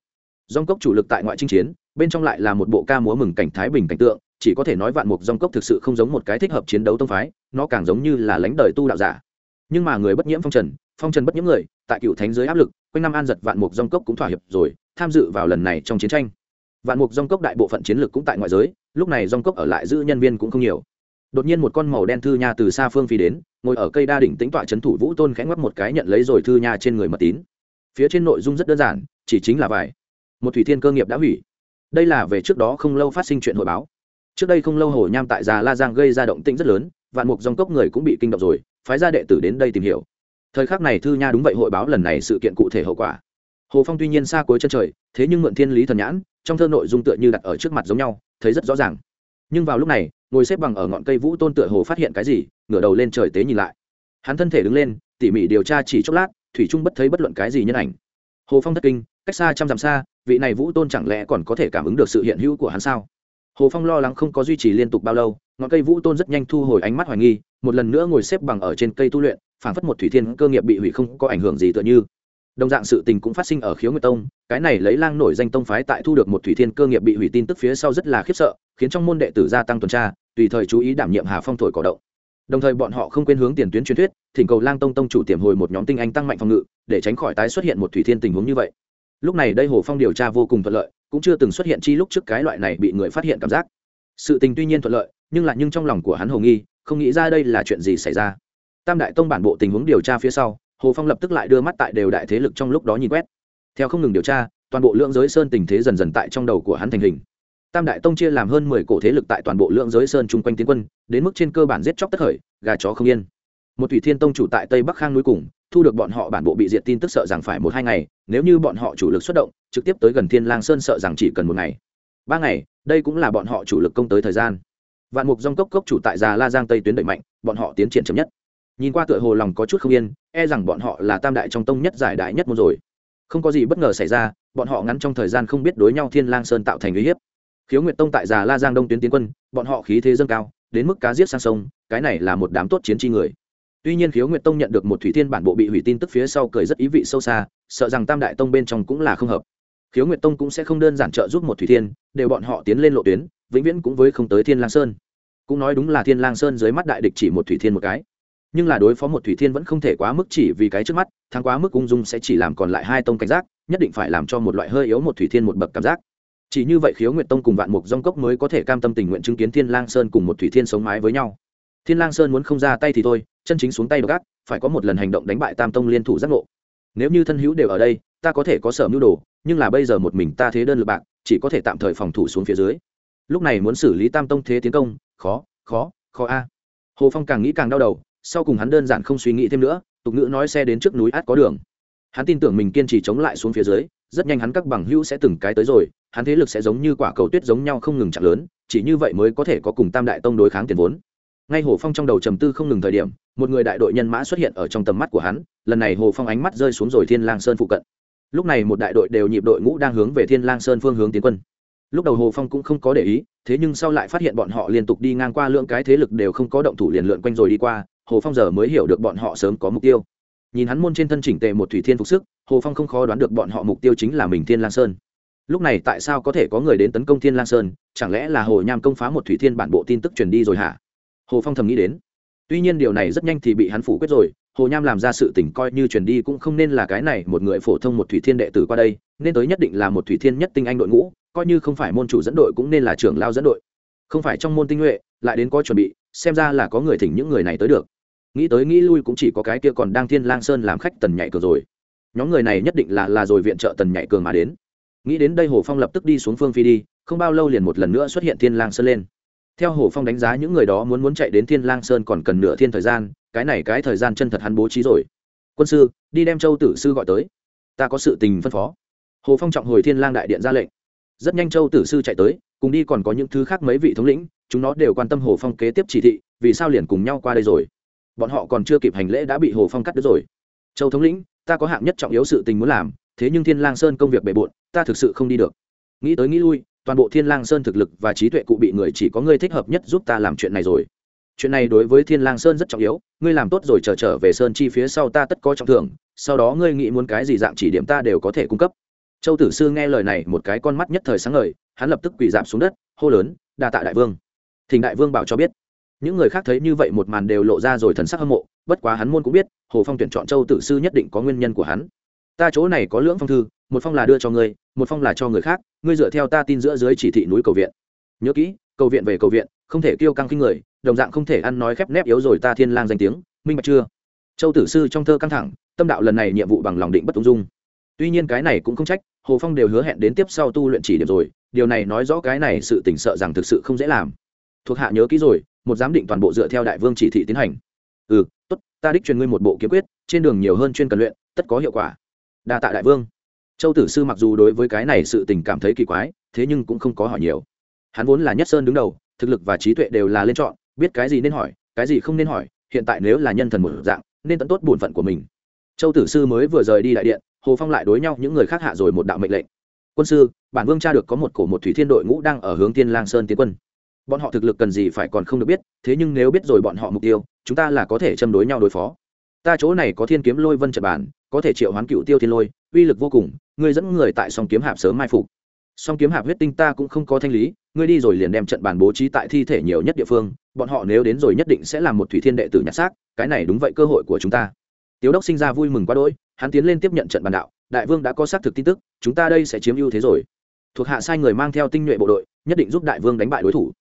Dòng cốc chủ lực tại ngoại chinh chiến, bên trong lại là một bộ ca múa mừng cảnh thái bình cảnh tượng, chỉ có thể nói vạn mục dòng cốc thực sự không giống một cái thích hợp chiến đấu tông phái, nó càng giống như là lãnh đời tu đạo giả. Nhưng mà người bất nhiễm phong trần phong trần bất nhiễm người, tại cựu thánh giới áp lực, quanh năm an giật vạn mục dòng cốc cũng thỏa hiệp rồi, tham dự vào lần này trong chiến tranh. Vạn mục dòng cốc đại bộ phận chiến lược cũng tại ngoại giới, lúc này dòng cốc ở lại giữ nhân viên cũng không nhiều đột nhiên một con màu đen thư nha từ xa phương phi đến, ngồi ở cây đa đỉnh tính tọa trấn thủ vũ tôn khẽ ngoắc một cái nhận lấy rồi thư nha trên người mật tín. Phía trên nội dung rất đơn giản, chỉ chính là vải một thủy thiên cơ nghiệp đã hủy. Đây là về trước đó không lâu phát sinh chuyện hội báo. Trước đây không lâu hồ nham tại già la giang gây ra động tĩnh rất lớn, vạn mục dòng cốc người cũng bị kinh động rồi, phái ra đệ tử đến đây tìm hiểu. Thời khắc này thư nha đúng vậy hội báo lần này sự kiện cụ thể hậu quả. Hồ phong tuy nhiên xa cuối chân trời, thế nhưng mượn thiên lý thần nhãn, trong thơ nội dung tựa như đặt ở trước mặt giống nhau, thấy rất rõ ràng. Nhưng vào lúc này ngồi xếp bằng ở ngọn cây vũ tôn tựa hồ phát hiện cái gì, ngửa đầu lên trời tế nhìn lại. Hắn thân thể đứng lên, tỉ mỉ điều tra chỉ chốc lát, thủy trung bất thấy bất luận cái gì nhân ảnh. Hồ phong thất kinh, cách xa trăm dặm xa, vị này vũ tôn chẳng lẽ còn có thể cảm ứng được sự hiện hữu của hắn sao? Hồ phong lo lắng không có duy trì liên tục bao lâu, ngọn cây vũ tôn rất nhanh thu hồi ánh mắt hoài nghi, một lần nữa ngồi xếp bằng ở trên cây tu luyện, phảng phất một thủy thiên cơ nghiệp bị hủy không có ảnh hưởng gì tựa như đồng dạng sự tình cũng phát sinh ở khiếu nguyệt tông, cái này lấy lang nổi danh tông phái tại thu được một thủy thiên cơ nghiệp bị hủy tin tức phía sau rất là khiếp sợ, khiến trong môn đệ tử gia tăng tuần tra, tùy thời chú ý đảm nhiệm hà phong thổi cổ động. Đồng thời bọn họ không quên hướng tiền tuyến truyền thuyết, thỉnh cầu lang tông tông chủ tiềm hồi một nhóm tinh anh tăng mạnh phòng ngự, để tránh khỏi tái xuất hiện một thủy thiên tình huống như vậy. Lúc này đây hồ phong điều tra vô cùng thuận lợi, cũng chưa từng xuất hiện chi lúc trước cái loại này bị người phát hiện cảm giác. Sự tình tuy nhiên thuận lợi, nhưng lại nhưng trong lòng của hắn hồ nghi, không nghĩ ra đây là chuyện gì xảy ra. Tam đại tông bản bộ tình huống điều tra phía sau hồ phong lập tức lại đưa mắt tại đều đại thế lực trong lúc đó nhìn quét. Theo không ngừng điều tra, toàn bộ lượng giới sơn tình thế dần dần tại trong đầu của hắn thành hình. Tam đại tông chia làm hơn mười cổ thế lực tại toàn bộ lượng giới sơn chung quanh tiến quân, đến mức trên cơ bản giết chóc tất khởi, gà chó không yên. Một thủy thiên tông chủ tại tây bắc khang núi cùng, thu được bọn họ bản bộ bị diệt tin tức sợ rằng phải một hai ngày, nếu như bọn họ chủ lực xuất động, trực tiếp tới gần thiên lang sơn sợ rằng chỉ cần một ngày. Ba ngày, đây cũng là bọn họ chủ lực công tới thời gian. Vạn mục dòng cốc cốc chủ tại già la giang tây tuyến đẩy mạnh, bọn họ tiến triển chậm nhất nhìn qua tựa hồ lòng có chút không yên e rằng bọn họ là tam đại trong tông nhất giải đại nhất môn rồi. Không có gì bất ngờ xảy ra, bọn họ ngắn trong thời gian không biết đối nhau thiên lang sơn tạo thành uy hiếp. Khiếu nguyệt tông tại già la giang đông tuyến tiến quân, bọn họ khí thế dâng cao, đến mức cá giết sang sông, cái này là một đám tốt chiến tri người. Tuy nhiên khiếu nguyệt tông nhận được một thủy thiên bản bộ bị hủy tin tức phía sau cười rất ý vị sâu xa, sợ rằng tam đại tông bên trong cũng là không hợp. Khiếu nguyệt tông cũng sẽ không đơn giản trợ giúp một thủy thiên, đều bọn họ tiến lên lộ tuyến, vĩnh viễn cũng với không tới thiên lang sơn. Cũng nói đúng là thiên lang sơn dưới mắt đại địch chỉ một thủy thiên một cái nhưng là đối phó một thủy thiên vẫn không thể quá mức chỉ vì cái trước mắt, thắng quá mức ung dung sẽ chỉ làm còn lại hai tông cảnh giác, nhất định phải làm cho một loại hơi yếu một thủy thiên một bậc cảm giác. Chỉ như vậy khiếu nguyệt tông cùng vạn mục dong cốc mới có thể cam tâm tình nguyện chứng kiến thiên lang sơn cùng một thủy thiên sống mái với nhau. Thiên lang sơn muốn không ra tay thì thôi, chân chính xuống tay đ gác phải có một lần hành động đánh bại tam tông liên thủ giác ngộ. Nếu như thân hữu đều ở đây, ta có thể có sở mưu đồ, nhưng là bây giờ một mình ta thế đơn lực bạn chỉ có thể tạm thời phòng thủ xuống phía dưới. Lúc này muốn xử lý tam tông thế tiến công, khó khó khó a. Hồ phong càng nghĩ càng đau đầu sau cùng hắn đơn giản không suy nghĩ thêm nữa, tục ngữ nói xe đến trước núi át có đường. Hắn tin tưởng mình kiên trì chống lại xuống phía dưới, rất nhanh hắn các bằng hữu sẽ từng cái tới rồi, hắn thế lực sẽ giống như quả cầu tuyết giống nhau không ngừng chặt lớn, chỉ như vậy mới có thể có cùng tam đại tông đối kháng tiền vốn. Ngay hồ phong trong đầu trầm tư không ngừng thời điểm, một người đại đội nhân mã xuất hiện ở trong tầm mắt của hắn, lần này hồ phong ánh mắt rơi xuống rồi thiên lang sơn phụ cận. Lúc này một đại đội đều nhịp đội ngũ đang hướng về thiên lang sơn phương hướng tiến quân. Lúc đầu hồ phong cũng không có để ý, thế nhưng sau lại phát hiện bọn họ liên tục đi ngang qua lượng cái thế lực đều không có động thủ liền lượn quanh rồi đi qua hồ phong giờ mới hiểu được bọn họ sớm có mục tiêu. Nhìn hắn môn trên thân chỉnh tề một thủy thiên phục sức, hồ phong không khó đoán được bọn họ mục tiêu chính là mình thiên lang sơn. Lúc này tại sao có thể có người đến tấn công thiên lang sơn? Chẳng lẽ là hồ nham công phá một thủy thiên bản bộ tin tức truyền đi rồi hả? Hồ phong thầm nghĩ đến. Tuy nhiên điều này rất nhanh thì bị hắn phủ quyết rồi, hồ nham làm ra sự tỉnh coi như truyền đi cũng không nên là cái này, một người phổ thông một thủy thiên đệ tử qua đây, nên tới nhất định là một thủy thiên nhất tinh anh đội ngũ, coi như không phải môn chủ dẫn đội cũng nên là trưởng lao dẫn đội. Không phải trong môn tinh nhuệ, lại đến có chuẩn bị, xem ra là có người thỉnh những người này tới được nghĩ tới nghĩ lui cũng chỉ có cái kia còn đang thiên lang sơn làm khách tần nhạy cường rồi. Nhóm người này nhất định là là rồi viện trợ tần nhạy cường mà đến. Nghĩ đến đây hồ phong lập tức đi xuống phương phi đi, không bao lâu liền một lần nữa xuất hiện thiên lang sơn lên. Theo hồ phong đánh giá những người đó muốn muốn chạy đến thiên lang sơn còn cần nửa thiên thời gian, cái này cái thời gian chân thật hắn bố trí rồi. Quân sư, đi đem châu tử sư gọi tới. Ta có sự tình phân phó. Hồ phong trọng hồi thiên lang đại điện ra lệnh. Rất nhanh châu tử sư chạy tới, cùng đi còn có những thứ khác mấy vị thống lĩnh, chúng nó đều quan tâm hồ phong kế tiếp chỉ thị, vì sao liền cùng nhau qua đây rồi? Bọn họ còn chưa kịp hành lễ đã bị hồ phong cắt đứt rồi. Châu thống lĩnh ta có hạng nhất trọng yếu sự tình muốn làm thế nhưng thiên lang sơn công việc bề bộn ta thực sự không đi được. Nghĩ tới nghĩ lui toàn bộ thiên lang sơn thực lực và trí tuệ cụ bị người chỉ có ngươi thích hợp nhất giúp ta làm chuyện này rồi. Chuyện này đối với thiên lang sơn rất trọng yếu ngươi làm tốt rồi chờ trở, trở về sơn chi phía sau ta tất có trọng thưởng sau đó ngươi nghĩ muốn cái gì dạng chỉ điểm ta đều có thể cung cấp. Châu tử sư nghe lời này một cái con mắt nhất thời sáng ngời hắn lập tức quỳ dạp xuống đất hô lớn đa tạ đại vương. Thỉnh đại vương bảo cho biết những người khác thấy như vậy một màn đều lộ ra rồi thần sắc hâm mộ, bất quá hắn môn cũng biết, hồ phong tuyển chọn châu tử sư nhất định có nguyên nhân của hắn. Ta chỗ này có lưỡng phong thư, một phong là đưa cho ngươi, một phong là cho người khác, ngươi dựa theo ta tin giữa dưới chỉ thị núi cầu viện. Nhớ kỹ, cầu viện về cầu viện, không thể kêu căng khinh người, đồng dạng không thể ăn nói khép nép yếu rồi ta thiên lang danh tiếng, minh bạch chưa? Châu tử sư trong thơ căng thẳng, tâm đạo lần này nhiệm vụ bằng lòng định bất ung dung. Tuy nhiên cái này cũng không trách, hồ phong đều hứa hẹn đến tiếp sau tu luyện chỉ điểm rồi, điều này nói rõ cái này sự tỉnh sợ rằng thực sự không dễ làm. Thuộc hạ nhớ kỹ rồi một giám định toàn bộ dựa theo đại vương chỉ thị tiến hành. Ừ tốt, ta đích truyền ngươi một bộ kiếm quyết, trên đường nhiều hơn chuyên cần luyện, tất có hiệu quả. Đa tạ đại vương. Châu tử sư mặc dù đối với cái này sự tình cảm thấy kỳ quái, thế nhưng cũng không có hỏi nhiều. Hắn vốn là nhất sơn đứng đầu, thực lực và trí tuệ đều là lên chọn, biết cái gì nên hỏi, cái gì không nên hỏi, hiện tại nếu là nhân thần một dạng, nên tận tốt bổn phận của mình. Châu tử sư mới vừa rời đi đại điện, hồ phong lại đối nhau những người khác hạ rồi một đạo mệnh lệnh. Quân sư, bản vương cha được có một cổ một thủy thiên đội ngũ đang ở hướng tiên lang sơn tiến quân bọn họ thực lực cần gì phải còn không được biết, thế nhưng nếu biết rồi bọn họ mục tiêu, chúng ta là có thể châm đối nhau đối phó. Ta chỗ này có thiên kiếm lôi vân trật bản, có thể triệu hoán cựu tiêu thiên lôi, uy lực vô cùng, ngươi dẫn người tại song kiếm hạp sớm mai phục. Song kiếm hạp huyết tinh ta cũng không có thanh lý, ngươi đi rồi liền đem trận bàn bố trí tại thi thể nhiều nhất địa phương, bọn họ nếu đến rồi nhất định sẽ làm một thủy thiên đệ tử nhặt xác, cái này đúng vậy cơ hội của chúng ta. Tiếu đốc sinh ra vui mừng quá đỗi, hắn tiến lên tiếp nhận trận bàn đạo, đại vương đã có xác thực tin tức, chúng ta đây sẽ chiếm ưu thế rồi. Thuộc hạ sai người mang theo tinh nhuệ bộ đội, nhất định giúp đại vương đánh bại đối thủ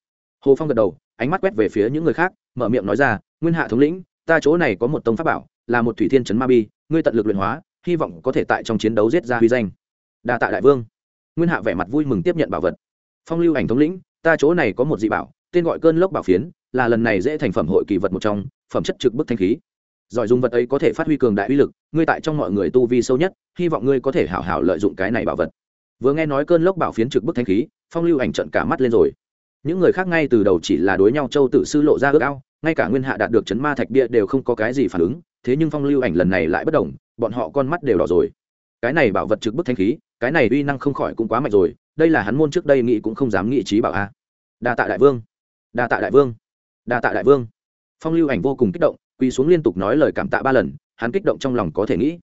hồ phong gật đầu, ánh mắt quét về phía những người khác, mở miệng nói ra, nguyên hạ thống lĩnh, ta chỗ này có một tông pháp bảo, là một thủy thiên trấn ma bi, ngươi tận lực luyện hóa, hy vọng có thể tại trong chiến đấu giết ra huy danh. Đa tạ đại vương. Nguyên hạ vẻ mặt vui mừng tiếp nhận bảo vật. Phong lưu ảnh thống lĩnh, ta chỗ này có một dị bảo, tên gọi cơn lốc bảo phiến, là lần này dễ thành phẩm hội kỳ vật một trong, phẩm chất trực bức thanh khí. Giỏi dùng vật ấy có thể phát huy cường đại uy lực, ngươi tại trong mọi người tu vi sâu nhất, hy vọng ngươi có thể hảo hảo lợi dụng cái này bảo vật. Vừa nghe nói cơn lốc bảo phiến trực bức thanh khí, phong lưu ảnh trận cả mắt lên rồi những người khác ngay từ đầu chỉ là đối nhau châu tự sư lộ ra ước ao, ngay cả nguyên hạ đạt được chấn ma thạch bia đều không có cái gì phản ứng, thế nhưng phong lưu ảnh lần này lại bất đồng, bọn họ con mắt đều đỏ rồi. Cái này bảo vật trực bức thanh khí, cái này uy năng không khỏi cũng quá mạnh rồi, đây là hắn môn trước đây nghĩ cũng không dám nghĩ trí bảo a. Đa tạ đại vương, đa tạ đại vương, đa tạ đại vương. Phong lưu ảnh vô cùng kích động, quỳ xuống liên tục nói lời cảm tạ ba lần, hắn kích động trong lòng có thể nghĩ.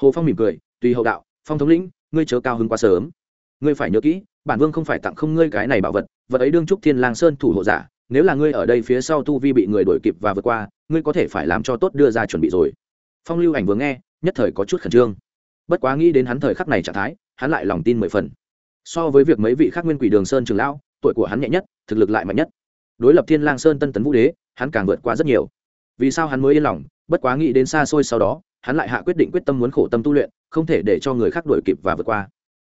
Hồ phong mỉm cười, tùy hậu đạo, phong thống lĩnh, ngươi chớ cao hứng quá sớm. Ngươi phải nhớ kỹ bản vương không phải tặng không ngươi cái này bảo vật vật ấy đương trúc thiên lang sơn thủ hộ giả, nếu là ngươi ở đây phía sau tu vi bị người đuổi kịp và vượt qua, ngươi có thể phải làm cho tốt đưa ra chuẩn bị rồi. Phong lưu ảnh vừa nghe, nhất thời có chút khẩn trương. Bất quá nghĩ đến hắn thời khắc này trạng thái, hắn lại lòng tin mười phần. So với việc mấy vị khác nguyên quỷ đường sơn trường lão, tuổi của hắn nhẹ nhất, thực lực lại mạnh nhất. Đối lập thiên lang sơn tân tấn vũ đế, hắn càng vượt qua rất nhiều. Vì sao hắn mới yên lòng? Bất quá nghĩ đến xa xôi sau đó, hắn lại hạ quyết định quyết tâm muốn khổ tâm tu luyện, không thể để cho người khác đuổi kịp và vượt qua.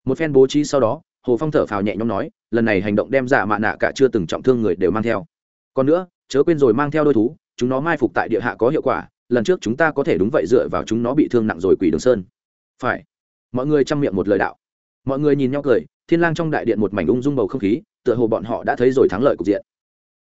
Một phen bố trí sau đó hồ phong thở phào nhẹ nhõm nói, lần này hành động đem giả mạ nạ cả chưa từng trọng thương người đều mang theo. Còn nữa, chớ quên rồi mang theo đôi thú, chúng nó mai phục tại địa hạ có hiệu quả, lần trước chúng ta có thể đúng vậy dựa vào chúng nó bị thương nặng rồi quỷ đường sơn. Phải. Mọi người chăm miệng một lời đạo. Mọi người nhìn nhau cười, thiên lang trong đại điện một mảnh ung dung bầu không khí, tựa hồ bọn họ đã thấy rồi thắng lợi cục diện.